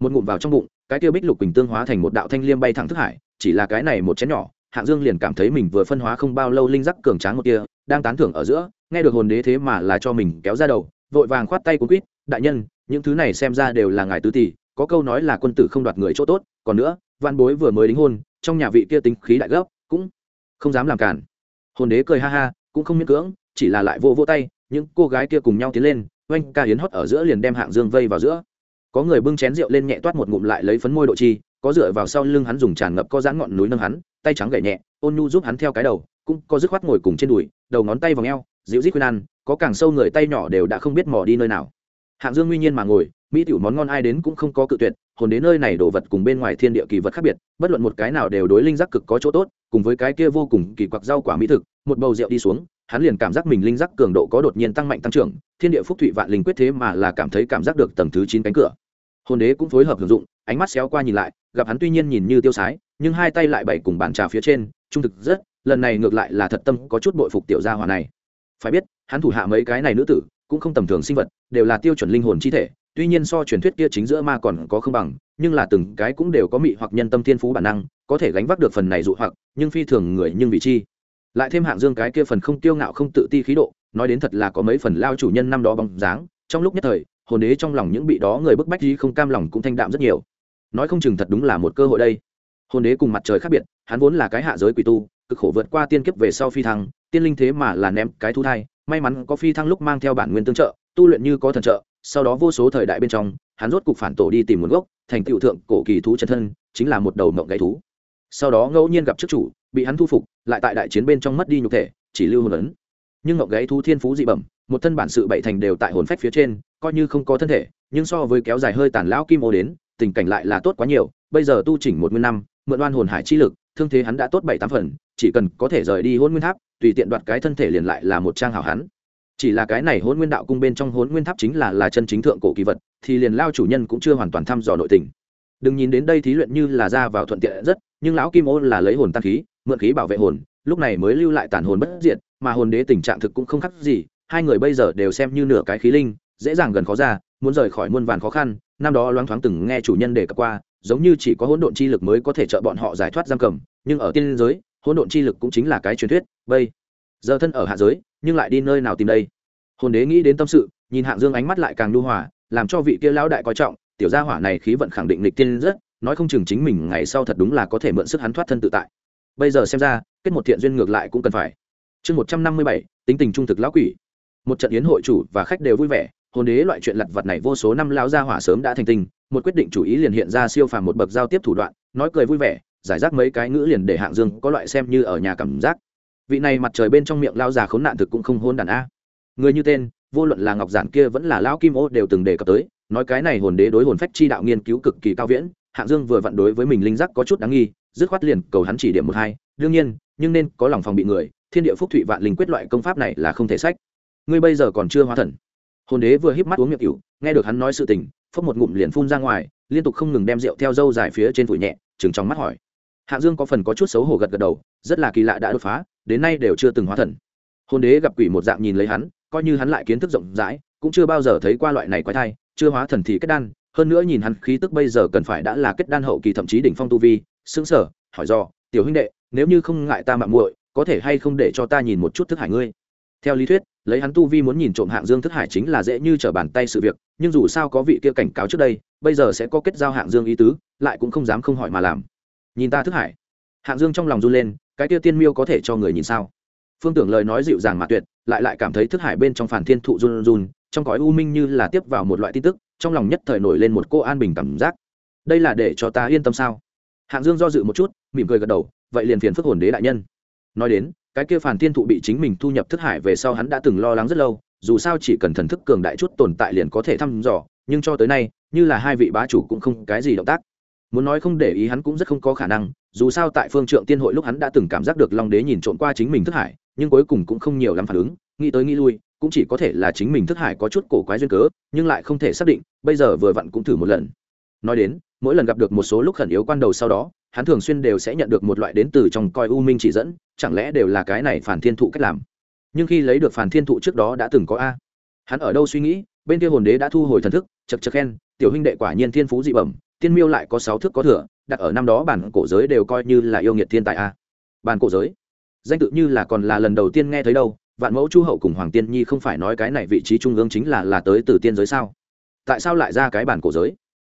Một ngụm vào trong bụng, cái tiêu bích lục quỳnh tương hóa thành một đạo thanh liêm bay thẳng thức hải, chỉ là cái này một chén nhỏ hạng dương liền cảm thấy mình vừa phân hóa không bao lâu linh giác cường tráng một kia, đang tán thưởng ở giữa, nghe được hồn đế thế mà là cho mình kéo ra đầu, vội vàng khoát tay cuốn quýt, đại nhân, những thứ này xem ra đều là ngài tứ tỷ, có câu nói là quân tử không đoạt người chỗ tốt, còn nữa văn bối vừa mới đính hôn, trong nhà vị kia tính khí đại gốc, cũng không dám làm cản. Hồn đế cười ha ha, cũng không miễn cưỡng, chỉ là lại vô vô tay, những cô gái kia cùng nhau tiến lên, oanh ca hiến hót ở giữa liền đem hạng dương vây vào giữa. Có người bưng chén rượu lên nhẹ toát một ngụm lại lấy phấn môi độ chi, có dựa vào sau lưng hắn dùng tràn ngập có dáng ngọn núi nâng hắn tay trắng gậy nhẹ, ôn nhu giúp hắn theo cái đầu, cũng có dứt khoát ngồi cùng trên đùi, đầu ngón tay vào ngheo dịu dít khuyên ăn, có càng sâu người tay nhỏ đều đã không biết mò đi nơi nào. Hạng dương nguyên nhiên mà ngồi, mỹ tiểu món ngon ai đến cũng không có cự tuyệt, hồn đến nơi này đồ vật cùng bên ngoài thiên địa kỳ vật khác biệt, bất luận một cái nào đều đối linh giác cực có chỗ tốt, cùng với cái kia vô cùng kỳ quặc rau quả mỹ thực, một bầu rượu đi xuống, hắn liền cảm giác mình linh giác cường độ có đột nhiên tăng mạnh tăng trưởng, thiên địa phúc thụy vạn linh quyết thế mà là cảm thấy cảm giác được tầng thứ chín cánh cửa hồn đế cũng phối hợp sử dụng, ánh mắt xéo qua nhìn lại, gặp hắn tuy nhiên nhìn như tiêu sái, nhưng hai tay lại bày cùng bàn trà phía trên, trung thực rất, lần này ngược lại là thật tâm có chút bội phục tiểu gia hòa này. Phải biết, hắn thủ hạ mấy cái này nữ tử, cũng không tầm thường sinh vật, đều là tiêu chuẩn linh hồn chi thể, tuy nhiên so truyền thuyết kia chính giữa ma còn có không bằng, nhưng là từng cái cũng đều có mị hoặc nhân tâm thiên phú bản năng, có thể gánh vác được phần này dụ hoặc, nhưng phi thường người nhưng vị chi. Lại thêm hạng dương cái kia phần không tiêu ngạo không tự ti khí độ, nói đến thật là có mấy phần lao chủ nhân năm đó bóng dáng, trong lúc nhất thời hồn đế trong lòng những bị đó người bức bách gì không cam lòng cũng thanh đạm rất nhiều. Nói không chừng thật đúng là một cơ hội đây. Hồn đế cùng mặt trời khác biệt, hắn vốn là cái hạ giới quỷ tu, cực khổ vượt qua tiên kiếp về sau phi thăng, tiên linh thế mà là ném cái thu thai, may mắn có phi thăng lúc mang theo bản nguyên tương trợ, tu luyện như có thần trợ, sau đó vô số thời đại bên trong, hắn rốt cục phản tổ đi tìm nguồn gốc, thành tựu thượng cổ kỳ thú chân thân, chính là một đầu mộng gãy thú. Sau đó ngẫu nhiên gặp chức chủ, bị hắn thu phục, lại tại đại chiến bên trong mất đi nhục thể, chỉ lưu hồn ấn. Nhưng mộng gãy thú thiên phú dị bẩm một thân bản sự bảy thành đều tại hồn phách phía trên, coi như không có thân thể, nhưng so với kéo dài hơi tàn lão kim ô đến, tình cảnh lại là tốt quá nhiều, bây giờ tu chỉnh một nguyên năm, mượn oan hồn hải chi lực, thương thế hắn đã tốt bảy tám phần, chỉ cần có thể rời đi hôn nguyên tháp, tùy tiện đoạt cái thân thể liền lại là một trang hảo hắn. Chỉ là cái này hôn nguyên đạo cung bên trong hôn nguyên tháp chính là là chân chính thượng cổ kỳ vật, thì liền lao chủ nhân cũng chưa hoàn toàn thăm dò nội tình. Đừng nhìn đến đây thí luyện như là ra vào thuận tiện rất, nhưng lão kim ô là lấy hồn tăng khí, mượn khí bảo vệ hồn, lúc này mới lưu lại tàn hồn bất diệt, mà hồn đế tình trạng thực cũng không khác gì hai người bây giờ đều xem như nửa cái khí linh, dễ dàng gần khó ra, muốn rời khỏi muôn vàn khó khăn, năm đó loáng thoáng từng nghe chủ nhân đề cập qua, giống như chỉ có hỗn độn chi lực mới có thể trợ bọn họ giải thoát giam cầm, nhưng ở tiên giới, hỗn độn chi lực cũng chính là cái truyền thuyết, bây giờ thân ở hạ giới, nhưng lại đi nơi nào tìm đây? Hồn đế nghĩ đến tâm sự, nhìn hạng dương ánh mắt lại càng nhu hòa, làm cho vị kia lão đại coi trọng, tiểu gia hỏa này khí vận khẳng định lịch tiên rất, nói không chừng chính mình ngày sau thật đúng là có thể mượn sức hắn thoát thân tự tại. Bây giờ xem ra, kết một thiện duyên ngược lại cũng cần phải. Chương một trăm năm mươi bảy, tính tình trung thực lão quỷ một trận yến hội chủ và khách đều vui vẻ hồn đế loại chuyện lặt vặt này vô số năm lão ra hỏa sớm đã thành tình một quyết định chủ ý liền hiện ra siêu phàm một bậc giao tiếp thủ đoạn, nói cười vui vẻ, giải rác mấy cái ngữ liền để hạng dương có loại xem như ở nhà cảm giác. Vị này mặt trời bên trong miệng lao già khốn nạn thực cũng không hôn đàn a. Người như tên, vô luận là ngọc giản kia vẫn là lão kim ô đều từng đề cập tới, nói cái này hồn đế đối hồn phách chi đạo nghiên cứu cực kỳ cao viễn, hạng dương vừa vặn đối với mình linh giác có chút đáng nghi, dứt khoát liền cầu hắn chỉ điểm một hai, đương nhiên, nhưng nên có lòng phòng bị người, thiên địa phúc thụy vạn linh quyết loại công pháp này là không thể sách ngươi bây giờ còn chưa hóa thần. Hồn đế vừa híp mắt uống miệng cựu nghe được hắn nói sự tình, phốc một ngụm liền phun ra ngoài, liên tục không ngừng đem rượu theo dâu dài phía trên vùi nhẹ chừng trong mắt hỏi. Hạ dương có phần có chút xấu hổ gật gật đầu, rất là kỳ lạ đã đột phá, đến nay đều chưa từng hóa thần. Hồn đế gặp quỷ một dạng nhìn lấy hắn, coi như hắn lại kiến thức rộng rãi, cũng chưa bao giờ thấy qua loại này quái thai, chưa hóa thần thì kết đan, hơn nữa nhìn hắn khí tức bây giờ cần phải đã là kết đan hậu kỳ thậm chí đỉnh phong tu vi xứng sở hỏi do, tiểu huynh đệ, nếu như không ngại ta mạng muội, có thể hay không để cho ta nhìn một chút thức hải ngươi? Theo lý thuyết lấy hắn tu vi muốn nhìn trộm hạng dương thức hải chính là dễ như trở bàn tay sự việc, nhưng dù sao có vị kia cảnh cáo trước đây, bây giờ sẽ có kết giao hạng dương ý tứ, lại cũng không dám không hỏi mà làm. Nhìn ta thức hải. Hạng dương trong lòng run lên, cái kia tiên miêu có thể cho người nhìn sao? Phương tưởng lời nói dịu dàng mà tuyệt, lại lại cảm thấy thức hải bên trong phản thiên thụ run run, trong cõi u minh như là tiếp vào một loại tin tức, trong lòng nhất thời nổi lên một cô an bình cảm giác. Đây là để cho ta yên tâm sao? Hạng dương do dự một chút, mỉm cười gật đầu, vậy liền phiền phức hồn đế đại nhân. Nói đến cái kia phản thiên thụ bị chính mình thu nhập thức hải về sau hắn đã từng lo lắng rất lâu, dù sao chỉ cần thần thức cường đại chút tồn tại liền có thể thăm dò, nhưng cho tới nay, như là hai vị bá chủ cũng không cái gì động tác. Muốn nói không để ý hắn cũng rất không có khả năng, dù sao tại phương trượng tiên hội lúc hắn đã từng cảm giác được long đế nhìn trộn qua chính mình thức hải, nhưng cuối cùng cũng không nhiều lắm phản ứng, nghĩ tới nghĩ lui, cũng chỉ có thể là chính mình thức hải có chút cổ quái duyên cớ, nhưng lại không thể xác định, bây giờ vừa vặn cũng thử một lần. Nói đến, mỗi lần gặp được một số lúc khẩn yếu quan đầu sau đó hắn thường xuyên đều sẽ nhận được một loại đến từ trong coi u minh chỉ dẫn, chẳng lẽ đều là cái này phản thiên thụ cách làm? Nhưng khi lấy được phản thiên thụ trước đó đã từng có a. Hắn ở đâu suy nghĩ, bên kia hồn đế đã thu hồi thần thức chật chật khen, tiểu huynh đệ quả nhiên thiên phú dị bẩm, tiên miêu lại có sáu thước có thừa, đặt ở năm đó bản cổ giới đều coi như là yêu nghiệt thiên tài a. Bản cổ giới? Danh tự như là còn là lần đầu tiên nghe thấy đâu, vạn mẫu chu hậu cùng hoàng tiên nhi không phải nói cái này vị trí trung ương chính là là tới từ tiên giới sao? Tại sao lại ra cái bản cổ giới?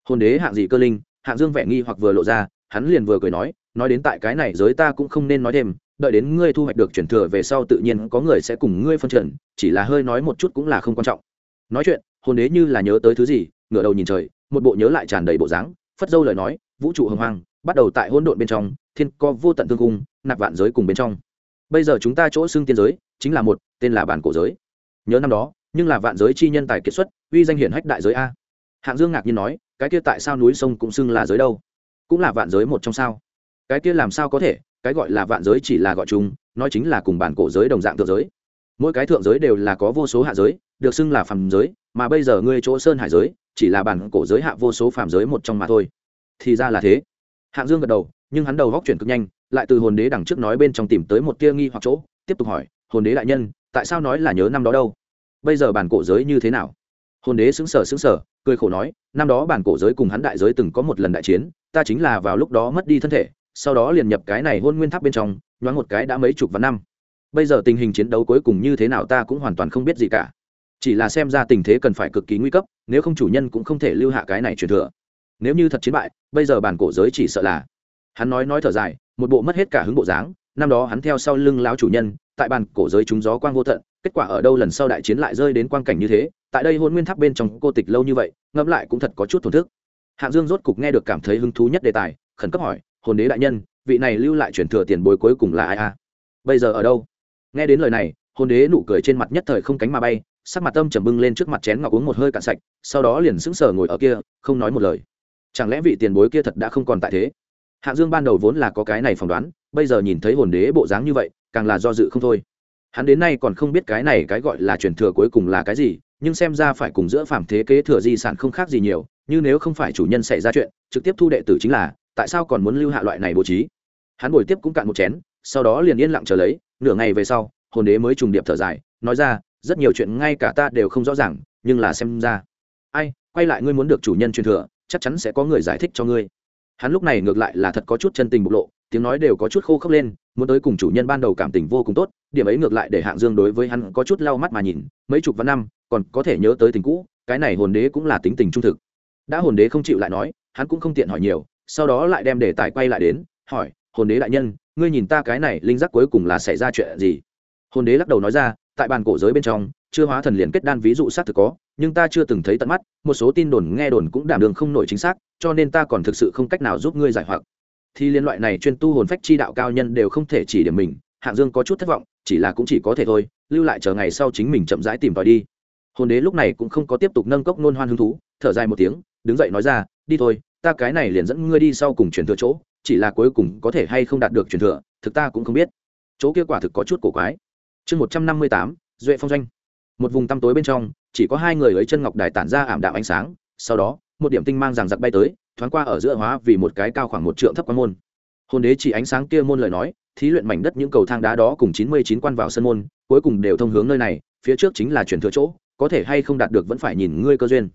Hồn đế hạng gì cơ linh, hạng dương vẻ nghi hoặc vừa lộ ra hắn liền vừa cười nói nói đến tại cái này giới ta cũng không nên nói thêm, đợi đến ngươi thu hoạch được chuyển thừa về sau tự nhiên có người sẽ cùng ngươi phân trần, chỉ là hơi nói một chút cũng là không quan trọng. Nói chuyện, hồn đế như là nhớ tới thứ gì, ngửa đầu nhìn trời, một bộ nhớ lại tràn đầy bộ dáng, phất dâu lời nói, vũ trụ hồng hoang, bắt đầu tại hỗn độn bên trong, thiên co vô tận tương cung, nạp vạn giới cùng bên trong. Bây giờ chúng ta chỗ xưng tiên giới, chính là một, tên là bản cổ giới. Nhớ năm đó, nhưng là vạn giới chi nhân tài kiệt xuất, uy danh hiển hách đại giới a. Hạng dương ngạc nhiên nói, cái kia tại sao núi sông cũng xưng là giới đâu? Cũng là vạn giới một trong sao. Cái kia làm sao có thể, cái gọi là vạn giới chỉ là gọi chung, nói chính là cùng bản cổ giới đồng dạng thượng giới. Mỗi cái thượng giới đều là có vô số hạ giới, được xưng là phàm giới, mà bây giờ ngươi chỗ sơn hải giới, chỉ là bản cổ giới hạ vô số phàm giới một trong mà thôi. Thì ra là thế. Hạng dương gật đầu, nhưng hắn đầu góc chuyển cực nhanh, lại từ hồn đế đằng trước nói bên trong tìm tới một tia nghi hoặc chỗ, tiếp tục hỏi, hồn đế đại nhân, tại sao nói là nhớ năm đó đâu? Bây giờ bản cổ giới như thế nào? Hồn đế xứng sở xứng sở cười khổ nói, năm đó bản cổ giới cùng hắn đại giới từng có một lần đại chiến ta chính là vào lúc đó mất đi thân thể, sau đó liền nhập cái này hôn nguyên tháp bên trong, nhoáng một cái đã mấy chục vạn năm. Bây giờ tình hình chiến đấu cuối cùng như thế nào ta cũng hoàn toàn không biết gì cả. Chỉ là xem ra tình thế cần phải cực kỳ nguy cấp, nếu không chủ nhân cũng không thể lưu hạ cái này truyền thừa. Nếu như thật chiến bại, bây giờ bản cổ giới chỉ sợ là. Hắn nói nói thở dài, một bộ mất hết cả hứng bộ dáng, năm đó hắn theo sau lưng lão chủ nhân, tại bàn cổ giới chúng gió quang vô tận, kết quả ở đâu lần sau đại chiến lại rơi đến quang cảnh như thế, tại đây hôn nguyên tháp bên trong cô tịch lâu như vậy, ngẫm lại cũng thật có chút thổn thức hạng dương rốt cục nghe được cảm thấy hứng thú nhất đề tài, khẩn cấp hỏi, hồn đế đại nhân, vị này lưu lại truyền thừa tiền bối cuối cùng là ai a? Bây giờ ở đâu? Nghe đến lời này, hồn đế nụ cười trên mặt nhất thời không cánh mà bay, sắc mặt tâm trầm bưng lên trước mặt chén ngọc uống một hơi cạn sạch, sau đó liền sững sờ ngồi ở kia, không nói một lời. Chẳng lẽ vị tiền bối kia thật đã không còn tại thế? Hạng dương ban đầu vốn là có cái này phỏng đoán, bây giờ nhìn thấy hồn đế bộ dáng như vậy, càng là do dự không thôi. Hắn đến nay còn không biết cái này cái gọi là truyền thừa cuối cùng là cái gì, nhưng xem ra phải cùng giữa phàm thế kế thừa di sản không khác gì nhiều như nếu không phải chủ nhân xảy ra chuyện, trực tiếp thu đệ tử chính là, tại sao còn muốn lưu hạ loại này bố trí? Hắn bồi tiếp cũng cạn một chén, sau đó liền yên lặng chờ lấy, nửa ngày về sau, hồn đế mới trùng điệp thở dài, nói ra, rất nhiều chuyện ngay cả ta đều không rõ ràng, nhưng là xem ra. Ai, quay lại ngươi muốn được chủ nhân truyền thừa, chắc chắn sẽ có người giải thích cho ngươi. Hắn lúc này ngược lại là thật có chút chân tình bộc lộ, tiếng nói đều có chút khô khốc lên, muốn tới cùng chủ nhân ban đầu cảm tình vô cùng tốt, điểm ấy ngược lại để hạng dương đối với hắn có chút lau mắt mà nhìn, mấy chục vạn năm, còn có thể nhớ tới tình cũ, cái này hồn đế cũng là tính tình trung thực đã hồn đế không chịu lại nói, hắn cũng không tiện hỏi nhiều, sau đó lại đem đề tài quay lại đến, hỏi, hồn đế đại nhân, ngươi nhìn ta cái này linh giác cuối cùng là xảy ra chuyện gì? Hồn đế lắc đầu nói ra, tại bàn cổ giới bên trong, chưa hóa thần liền kết đan ví dụ xác thực có, nhưng ta chưa từng thấy tận mắt, một số tin đồn nghe đồn cũng đảm đường không nổi chính xác, cho nên ta còn thực sự không cách nào giúp ngươi giải hoặc. Thì liên loại này chuyên tu hồn phách chi đạo cao nhân đều không thể chỉ điểm mình, hạng dương có chút thất vọng, chỉ là cũng chỉ có thể thôi, lưu lại chờ ngày sau chính mình chậm rãi tìm tòi đi. Hồn đế lúc này cũng không có tiếp tục nâng cốc nôn hoan hứng thú, thở dài một tiếng đứng dậy nói ra, đi thôi, ta cái này liền dẫn ngươi đi sau cùng truyền thừa chỗ, chỉ là cuối cùng có thể hay không đạt được truyền thừa, thực ta cũng không biết. Chỗ kia quả thực có chút cổ quái. Chương một trăm năm mươi tám, duệ phong doanh. Một vùng tăm tối bên trong, chỉ có hai người ấy chân ngọc đài tản ra ảm đạm ánh sáng, sau đó, một điểm tinh mang ràng giặc bay tới, thoáng qua ở giữa hóa vì một cái cao khoảng một trượng thấp quan môn. Hồn đế chỉ ánh sáng kia môn lời nói, thí luyện mảnh đất những cầu thang đá đó cùng chín mươi chín quan vào sân môn, cuối cùng đều thông hướng nơi này, phía trước chính là chuyển thừa chỗ, có thể hay không đạt được vẫn phải nhìn ngươi cơ duyên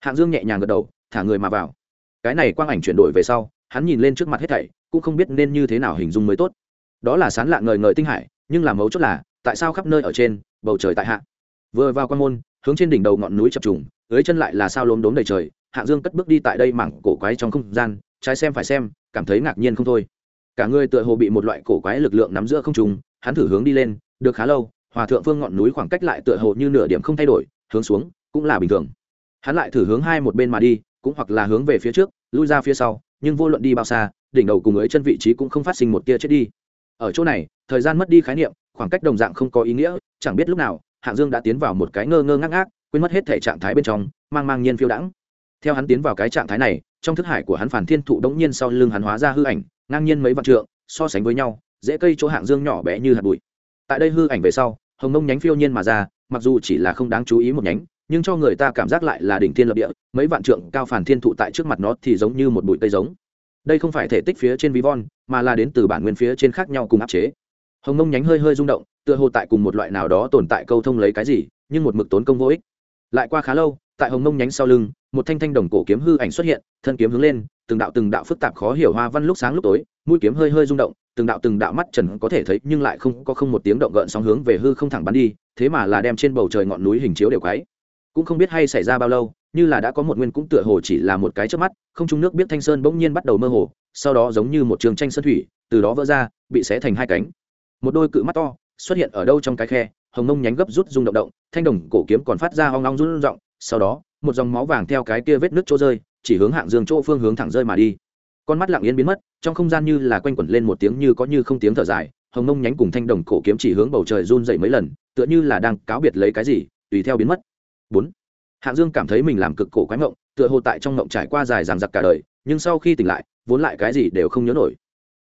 hạng dương nhẹ nhàng gật đầu, thả người mà vào. Cái này quang ảnh chuyển đổi về sau, hắn nhìn lên trước mặt hết thảy, cũng không biết nên như thế nào hình dung mới tốt. Đó là sán lạ ngời ngời tinh hải, nhưng là mấu chốt là, tại sao khắp nơi ở trên, bầu trời tại hạ? Vừa vào quan môn, hướng trên đỉnh đầu ngọn núi chập trùng, dưới chân lại là sao lốm đốm đầy trời, Hạng dương cất bước đi tại đây mảng cổ quái trong không gian, trái xem phải xem, cảm thấy ngạc nhiên không thôi. Cả người tựa hồ bị một loại cổ quái lực lượng nắm giữa không trùng hắn thử hướng đi lên, được khá lâu, hòa thượng phương ngọn núi khoảng cách lại tựa hồ như nửa điểm không thay đổi, hướng xuống, cũng là bình thường hắn lại thử hướng hai một bên mà đi, cũng hoặc là hướng về phía trước, lui ra phía sau, nhưng vô luận đi bao xa, đỉnh đầu cùng ấy chân vị trí cũng không phát sinh một tia chết đi. Ở chỗ này, thời gian mất đi khái niệm, khoảng cách đồng dạng không có ý nghĩa, chẳng biết lúc nào, hạng dương đã tiến vào một cái ngơ ngơ ngác ngác, quên mất hết thể trạng thái bên trong, mang mang nhiên phiêu đãng. Theo hắn tiến vào cái trạng thái này, trong thức hải của hắn phản thiên thụ đống nhiên sau lưng hắn hóa ra hư ảnh, ngang nhiên mấy vạn trượng, so sánh với nhau, dễ cây chỗ hạng dương nhỏ bé như hạt bụi. Tại đây hư ảnh về sau, hồng nông nhánh phiêu nhiên mà ra, mặc dù chỉ là không đáng chú ý một nhánh nhưng cho người ta cảm giác lại là đỉnh thiên lập địa, mấy vạn trượng cao phản thiên thụ tại trước mặt nó thì giống như một bụi cây giống. Đây không phải thể tích phía trên ví von mà là đến từ bản nguyên phía trên khác nhau cùng áp chế. Hồng nông nhánh hơi hơi rung động, tựa hồ tại cùng một loại nào đó tồn tại câu thông lấy cái gì, nhưng một mực tốn công vô ích. Lại qua khá lâu, tại hồng nông nhánh sau lưng, một thanh thanh đồng cổ kiếm hư ảnh xuất hiện, thân kiếm hướng lên, từng đạo từng đạo phức tạp khó hiểu hoa văn lúc sáng lúc tối, mũi kiếm hơi hơi rung động, từng đạo từng đạo mắt trần có thể thấy nhưng lại không có không một tiếng động gợn sóng hướng về hư không thẳng bắn đi, thế mà là đem trên bầu trời ngọn núi hình chiếu đều quái cũng không biết hay xảy ra bao lâu, như là đã có một nguyên cũng tựa hồ chỉ là một cái trước mắt, không trung nước biết thanh sơn bỗng nhiên bắt đầu mơ hồ, sau đó giống như một trường tranh sơn thủy, từ đó vỡ ra, bị xé thành hai cánh. Một đôi cự mắt to xuất hiện ở đâu trong cái khe, hồng mông nhánh gấp rút rung động động, thanh đồng cổ kiếm còn phát ra hoang long rung rộng sau đó, một dòng máu vàng theo cái kia vết nước chỗ rơi, chỉ hướng hạng dương chỗ phương hướng thẳng rơi mà đi. Con mắt lặng yên biến mất, trong không gian như là quanh quẩn lên một tiếng như có như không tiếng thở dài, hồng mông nhánh cùng thanh đồng cổ kiếm chỉ hướng bầu trời run dậy mấy lần, tựa như là đang cáo biệt lấy cái gì, tùy theo biến mất bốn. Hạng dương cảm thấy mình làm cực cổ quái mộng tựa hồ tại trong mộng trải qua dài dằng dặc cả đời, nhưng sau khi tỉnh lại, vốn lại cái gì đều không nhớ nổi.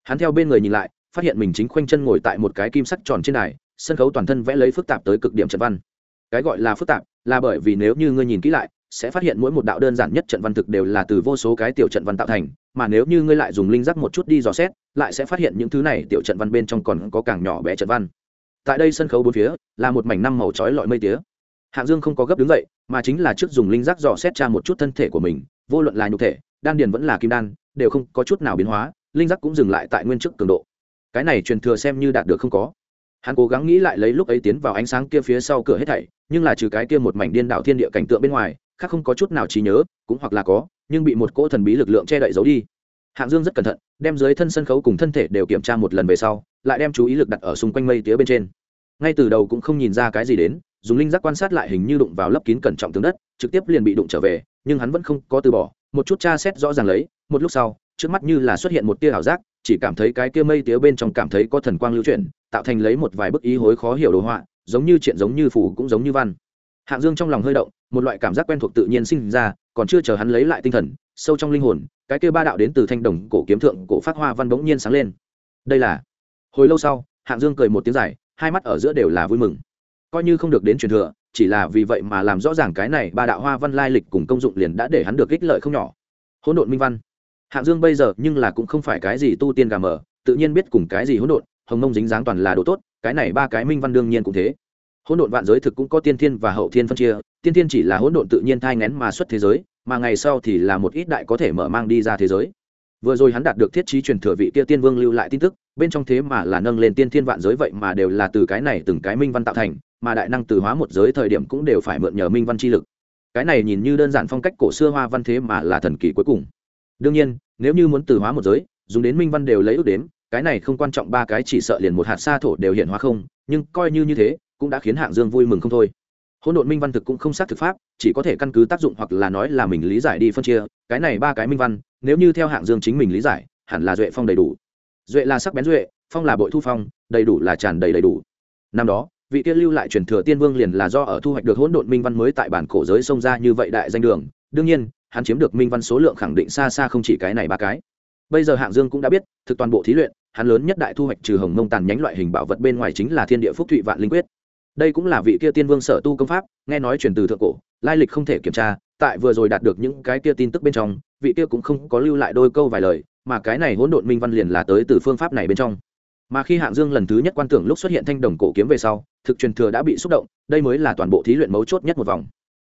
Hắn theo bên người nhìn lại, phát hiện mình chính khoanh chân ngồi tại một cái kim sắc tròn trên đài, sân khấu toàn thân vẽ lấy phức tạp tới cực điểm trận văn. Cái gọi là phức tạp, là bởi vì nếu như ngươi nhìn kỹ lại, sẽ phát hiện mỗi một đạo đơn giản nhất trận văn thực đều là từ vô số cái tiểu trận văn tạo thành, mà nếu như ngươi lại dùng linh giác một chút đi dò xét, lại sẽ phát hiện những thứ này tiểu trận văn bên trong còn có càng nhỏ bé trận văn. Tại đây sân khấu bốn phía, là một mảnh năm màu chói lọi mây tía hạng dương không có gấp đứng dậy, mà chính là trước dùng linh giác dò xét tra một chút thân thể của mình, vô luận là nhục thể, đan điền vẫn là kim đan, đều không có chút nào biến hóa, linh giác cũng dừng lại tại nguyên chức cường độ. Cái này truyền thừa xem như đạt được không có. Hắn cố gắng nghĩ lại lấy lúc ấy tiến vào ánh sáng kia phía sau cửa hết thảy, nhưng là trừ cái kia một mảnh điên đạo thiên địa cảnh tượng bên ngoài, khác không có chút nào trí nhớ, cũng hoặc là có, nhưng bị một cỗ thần bí lực lượng che đậy giấu đi. Hạng dương rất cẩn thận, đem dưới thân sân khấu cùng thân thể đều kiểm tra một lần về sau, lại đem chú ý lực đặt ở xung quanh mây tía bên trên. Ngay từ đầu cũng không nhìn ra cái gì đến dùng linh giác quan sát lại hình như đụng vào lớp kín cẩn trọng tướng đất, trực tiếp liền bị đụng trở về, nhưng hắn vẫn không có từ bỏ, một chút tra xét rõ ràng lấy, một lúc sau, trước mắt như là xuất hiện một tia ảo giác, chỉ cảm thấy cái kia mây tía bên trong cảm thấy có thần quang lưu chuyển, tạo thành lấy một vài bức ý hối khó hiểu đồ họa, giống như chuyện giống như phủ cũng giống như văn. Hạng dương trong lòng hơi động, một loại cảm giác quen thuộc tự nhiên sinh ra, còn chưa chờ hắn lấy lại tinh thần, sâu trong linh hồn, cái kia ba đạo đến từ thanh đồng cổ kiếm thượng cổ phát hoa văn bỗng nhiên sáng lên. Đây là, hồi lâu sau, hạng dương cười một tiếng dài, hai mắt ở giữa đều là vui mừng coi như không được đến truyền thừa, chỉ là vì vậy mà làm rõ ràng cái này ba đạo hoa văn lai lịch cùng công dụng liền đã để hắn được ích lợi không nhỏ. Hỗn độn minh văn. Hạng dương bây giờ nhưng là cũng không phải cái gì tu tiên gà mờ, tự nhiên biết cùng cái gì hỗn độn, hồng mông dính dáng toàn là đồ tốt, cái này ba cái minh văn đương nhiên cũng thế. Hỗn độn vạn giới thực cũng có tiên thiên và hậu thiên phân chia, tiên thiên chỉ là hỗn độn tự nhiên thai ngén mà xuất thế giới, mà ngày sau thì là một ít đại có thể mở mang đi ra thế giới. Vừa rồi hắn đạt được thiết trí truyền thừa vị kia tiên vương lưu lại tin tức, bên trong thế mà là nâng lên tiên thiên vạn giới vậy mà đều là từ cái này từng cái minh văn tạo thành mà đại năng từ hóa một giới thời điểm cũng đều phải mượn nhờ minh văn chi lực. Cái này nhìn như đơn giản phong cách cổ xưa hoa văn thế mà là thần kỳ cuối cùng. Đương nhiên, nếu như muốn từ hóa một giới, dùng đến minh văn đều lấy ước đến, cái này không quan trọng ba cái chỉ sợ liền một hạt sa thổ đều hiện hóa không, nhưng coi như như thế, cũng đã khiến hạng dương vui mừng không thôi. Hỗn độn minh văn thực cũng không xác thực pháp, chỉ có thể căn cứ tác dụng hoặc là nói là mình lý giải đi phân chia, cái này ba cái minh văn, nếu như theo hạng dương chính mình lý giải, hẳn là duệ phong đầy đủ. Duệ là sắc bén duệ, phong là bội thu phong, đầy đủ là tràn đầy đầy đủ. Năm đó vị kia lưu lại truyền thừa tiên vương liền là do ở thu hoạch được hỗn độn minh văn mới tại bản cổ giới xông ra như vậy đại danh đường. Đương nhiên, hắn chiếm được minh văn số lượng khẳng định xa xa không chỉ cái này ba cái. Bây giờ hạng dương cũng đã biết, thực toàn bộ thí luyện, hắn lớn nhất đại thu hoạch trừ hồng mông tàn nhánh loại hình bảo vật bên ngoài chính là thiên địa phúc thụy vạn linh quyết. Đây cũng là vị kia tiên vương sở tu công pháp, nghe nói truyền từ thượng cổ, lai lịch không thể kiểm tra, tại vừa rồi đạt được những cái kia tin tức bên trong, vị kia cũng không có lưu lại đôi câu vài lời, mà cái này hỗn độn minh văn liền là tới từ phương pháp này bên trong mà khi hạng dương lần thứ nhất quan tưởng lúc xuất hiện thanh đồng cổ kiếm về sau, thực truyền thừa đã bị xúc động, đây mới là toàn bộ thí luyện mấu chốt nhất một vòng.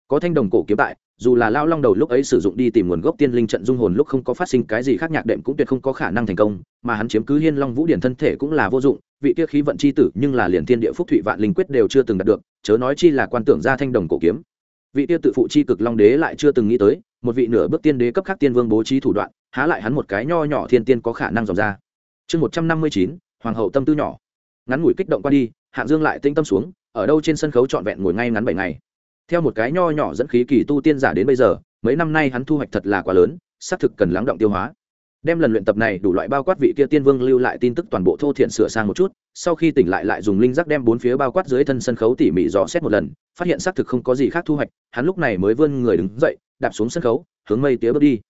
Có thanh đồng cổ kiếm tại, dù là lao long đầu lúc ấy sử dụng đi tìm nguồn gốc tiên linh trận dung hồn lúc không có phát sinh cái gì khác nhạc đệm cũng tuyệt không có khả năng thành công, mà hắn chiếm cứ hiên long vũ điển thân thể cũng là vô dụng, vị kia khí vận c h i tử nhưng là liền thiên địa phúc thụy vạn linh quyết đều chưa từng đạt được, chớ nói chi là quan tưởng ra thanh đồng cổ kiếm. Vị kia tự phụ c h i cực long đế lại chưa từng nghĩ tới, một vị nửa bước tiên đế cấp khác tiên vương bố trí thủ đoạn, há lại hắn một cái nho nhỏ thiên tiên có khả năng dòng ra. Chương một trăm năm mươi chín hoàng hậu tâm tư nhỏ. Ngắn ngủi kích động qua đi, hạng dương lại tinh tâm xuống, ở đâu trên sân khấu trọn vẹn ngồi ngay ngắn bảy ngày. Theo một cái nho nhỏ dẫn khí kỳ tu tiên giả đến bây giờ, mấy năm nay hắn thu hoạch thật là quá lớn, xác thực cần lắng động tiêu hóa. Đem lần luyện tập này đủ loại bao quát vị kia tiên vương lưu lại tin tức toàn bộ thô thiện sửa sang một chút, sau khi tỉnh lại lại dùng linh giác đem bốn phía bao quát dưới thân sân khấu tỉ mỉ dò xét một lần, phát hiện xác thực không có gì khác thu hoạch, hắn lúc này mới vươn người đứng dậy, đạp xuống sân khấu, hướng mây tía bước đi.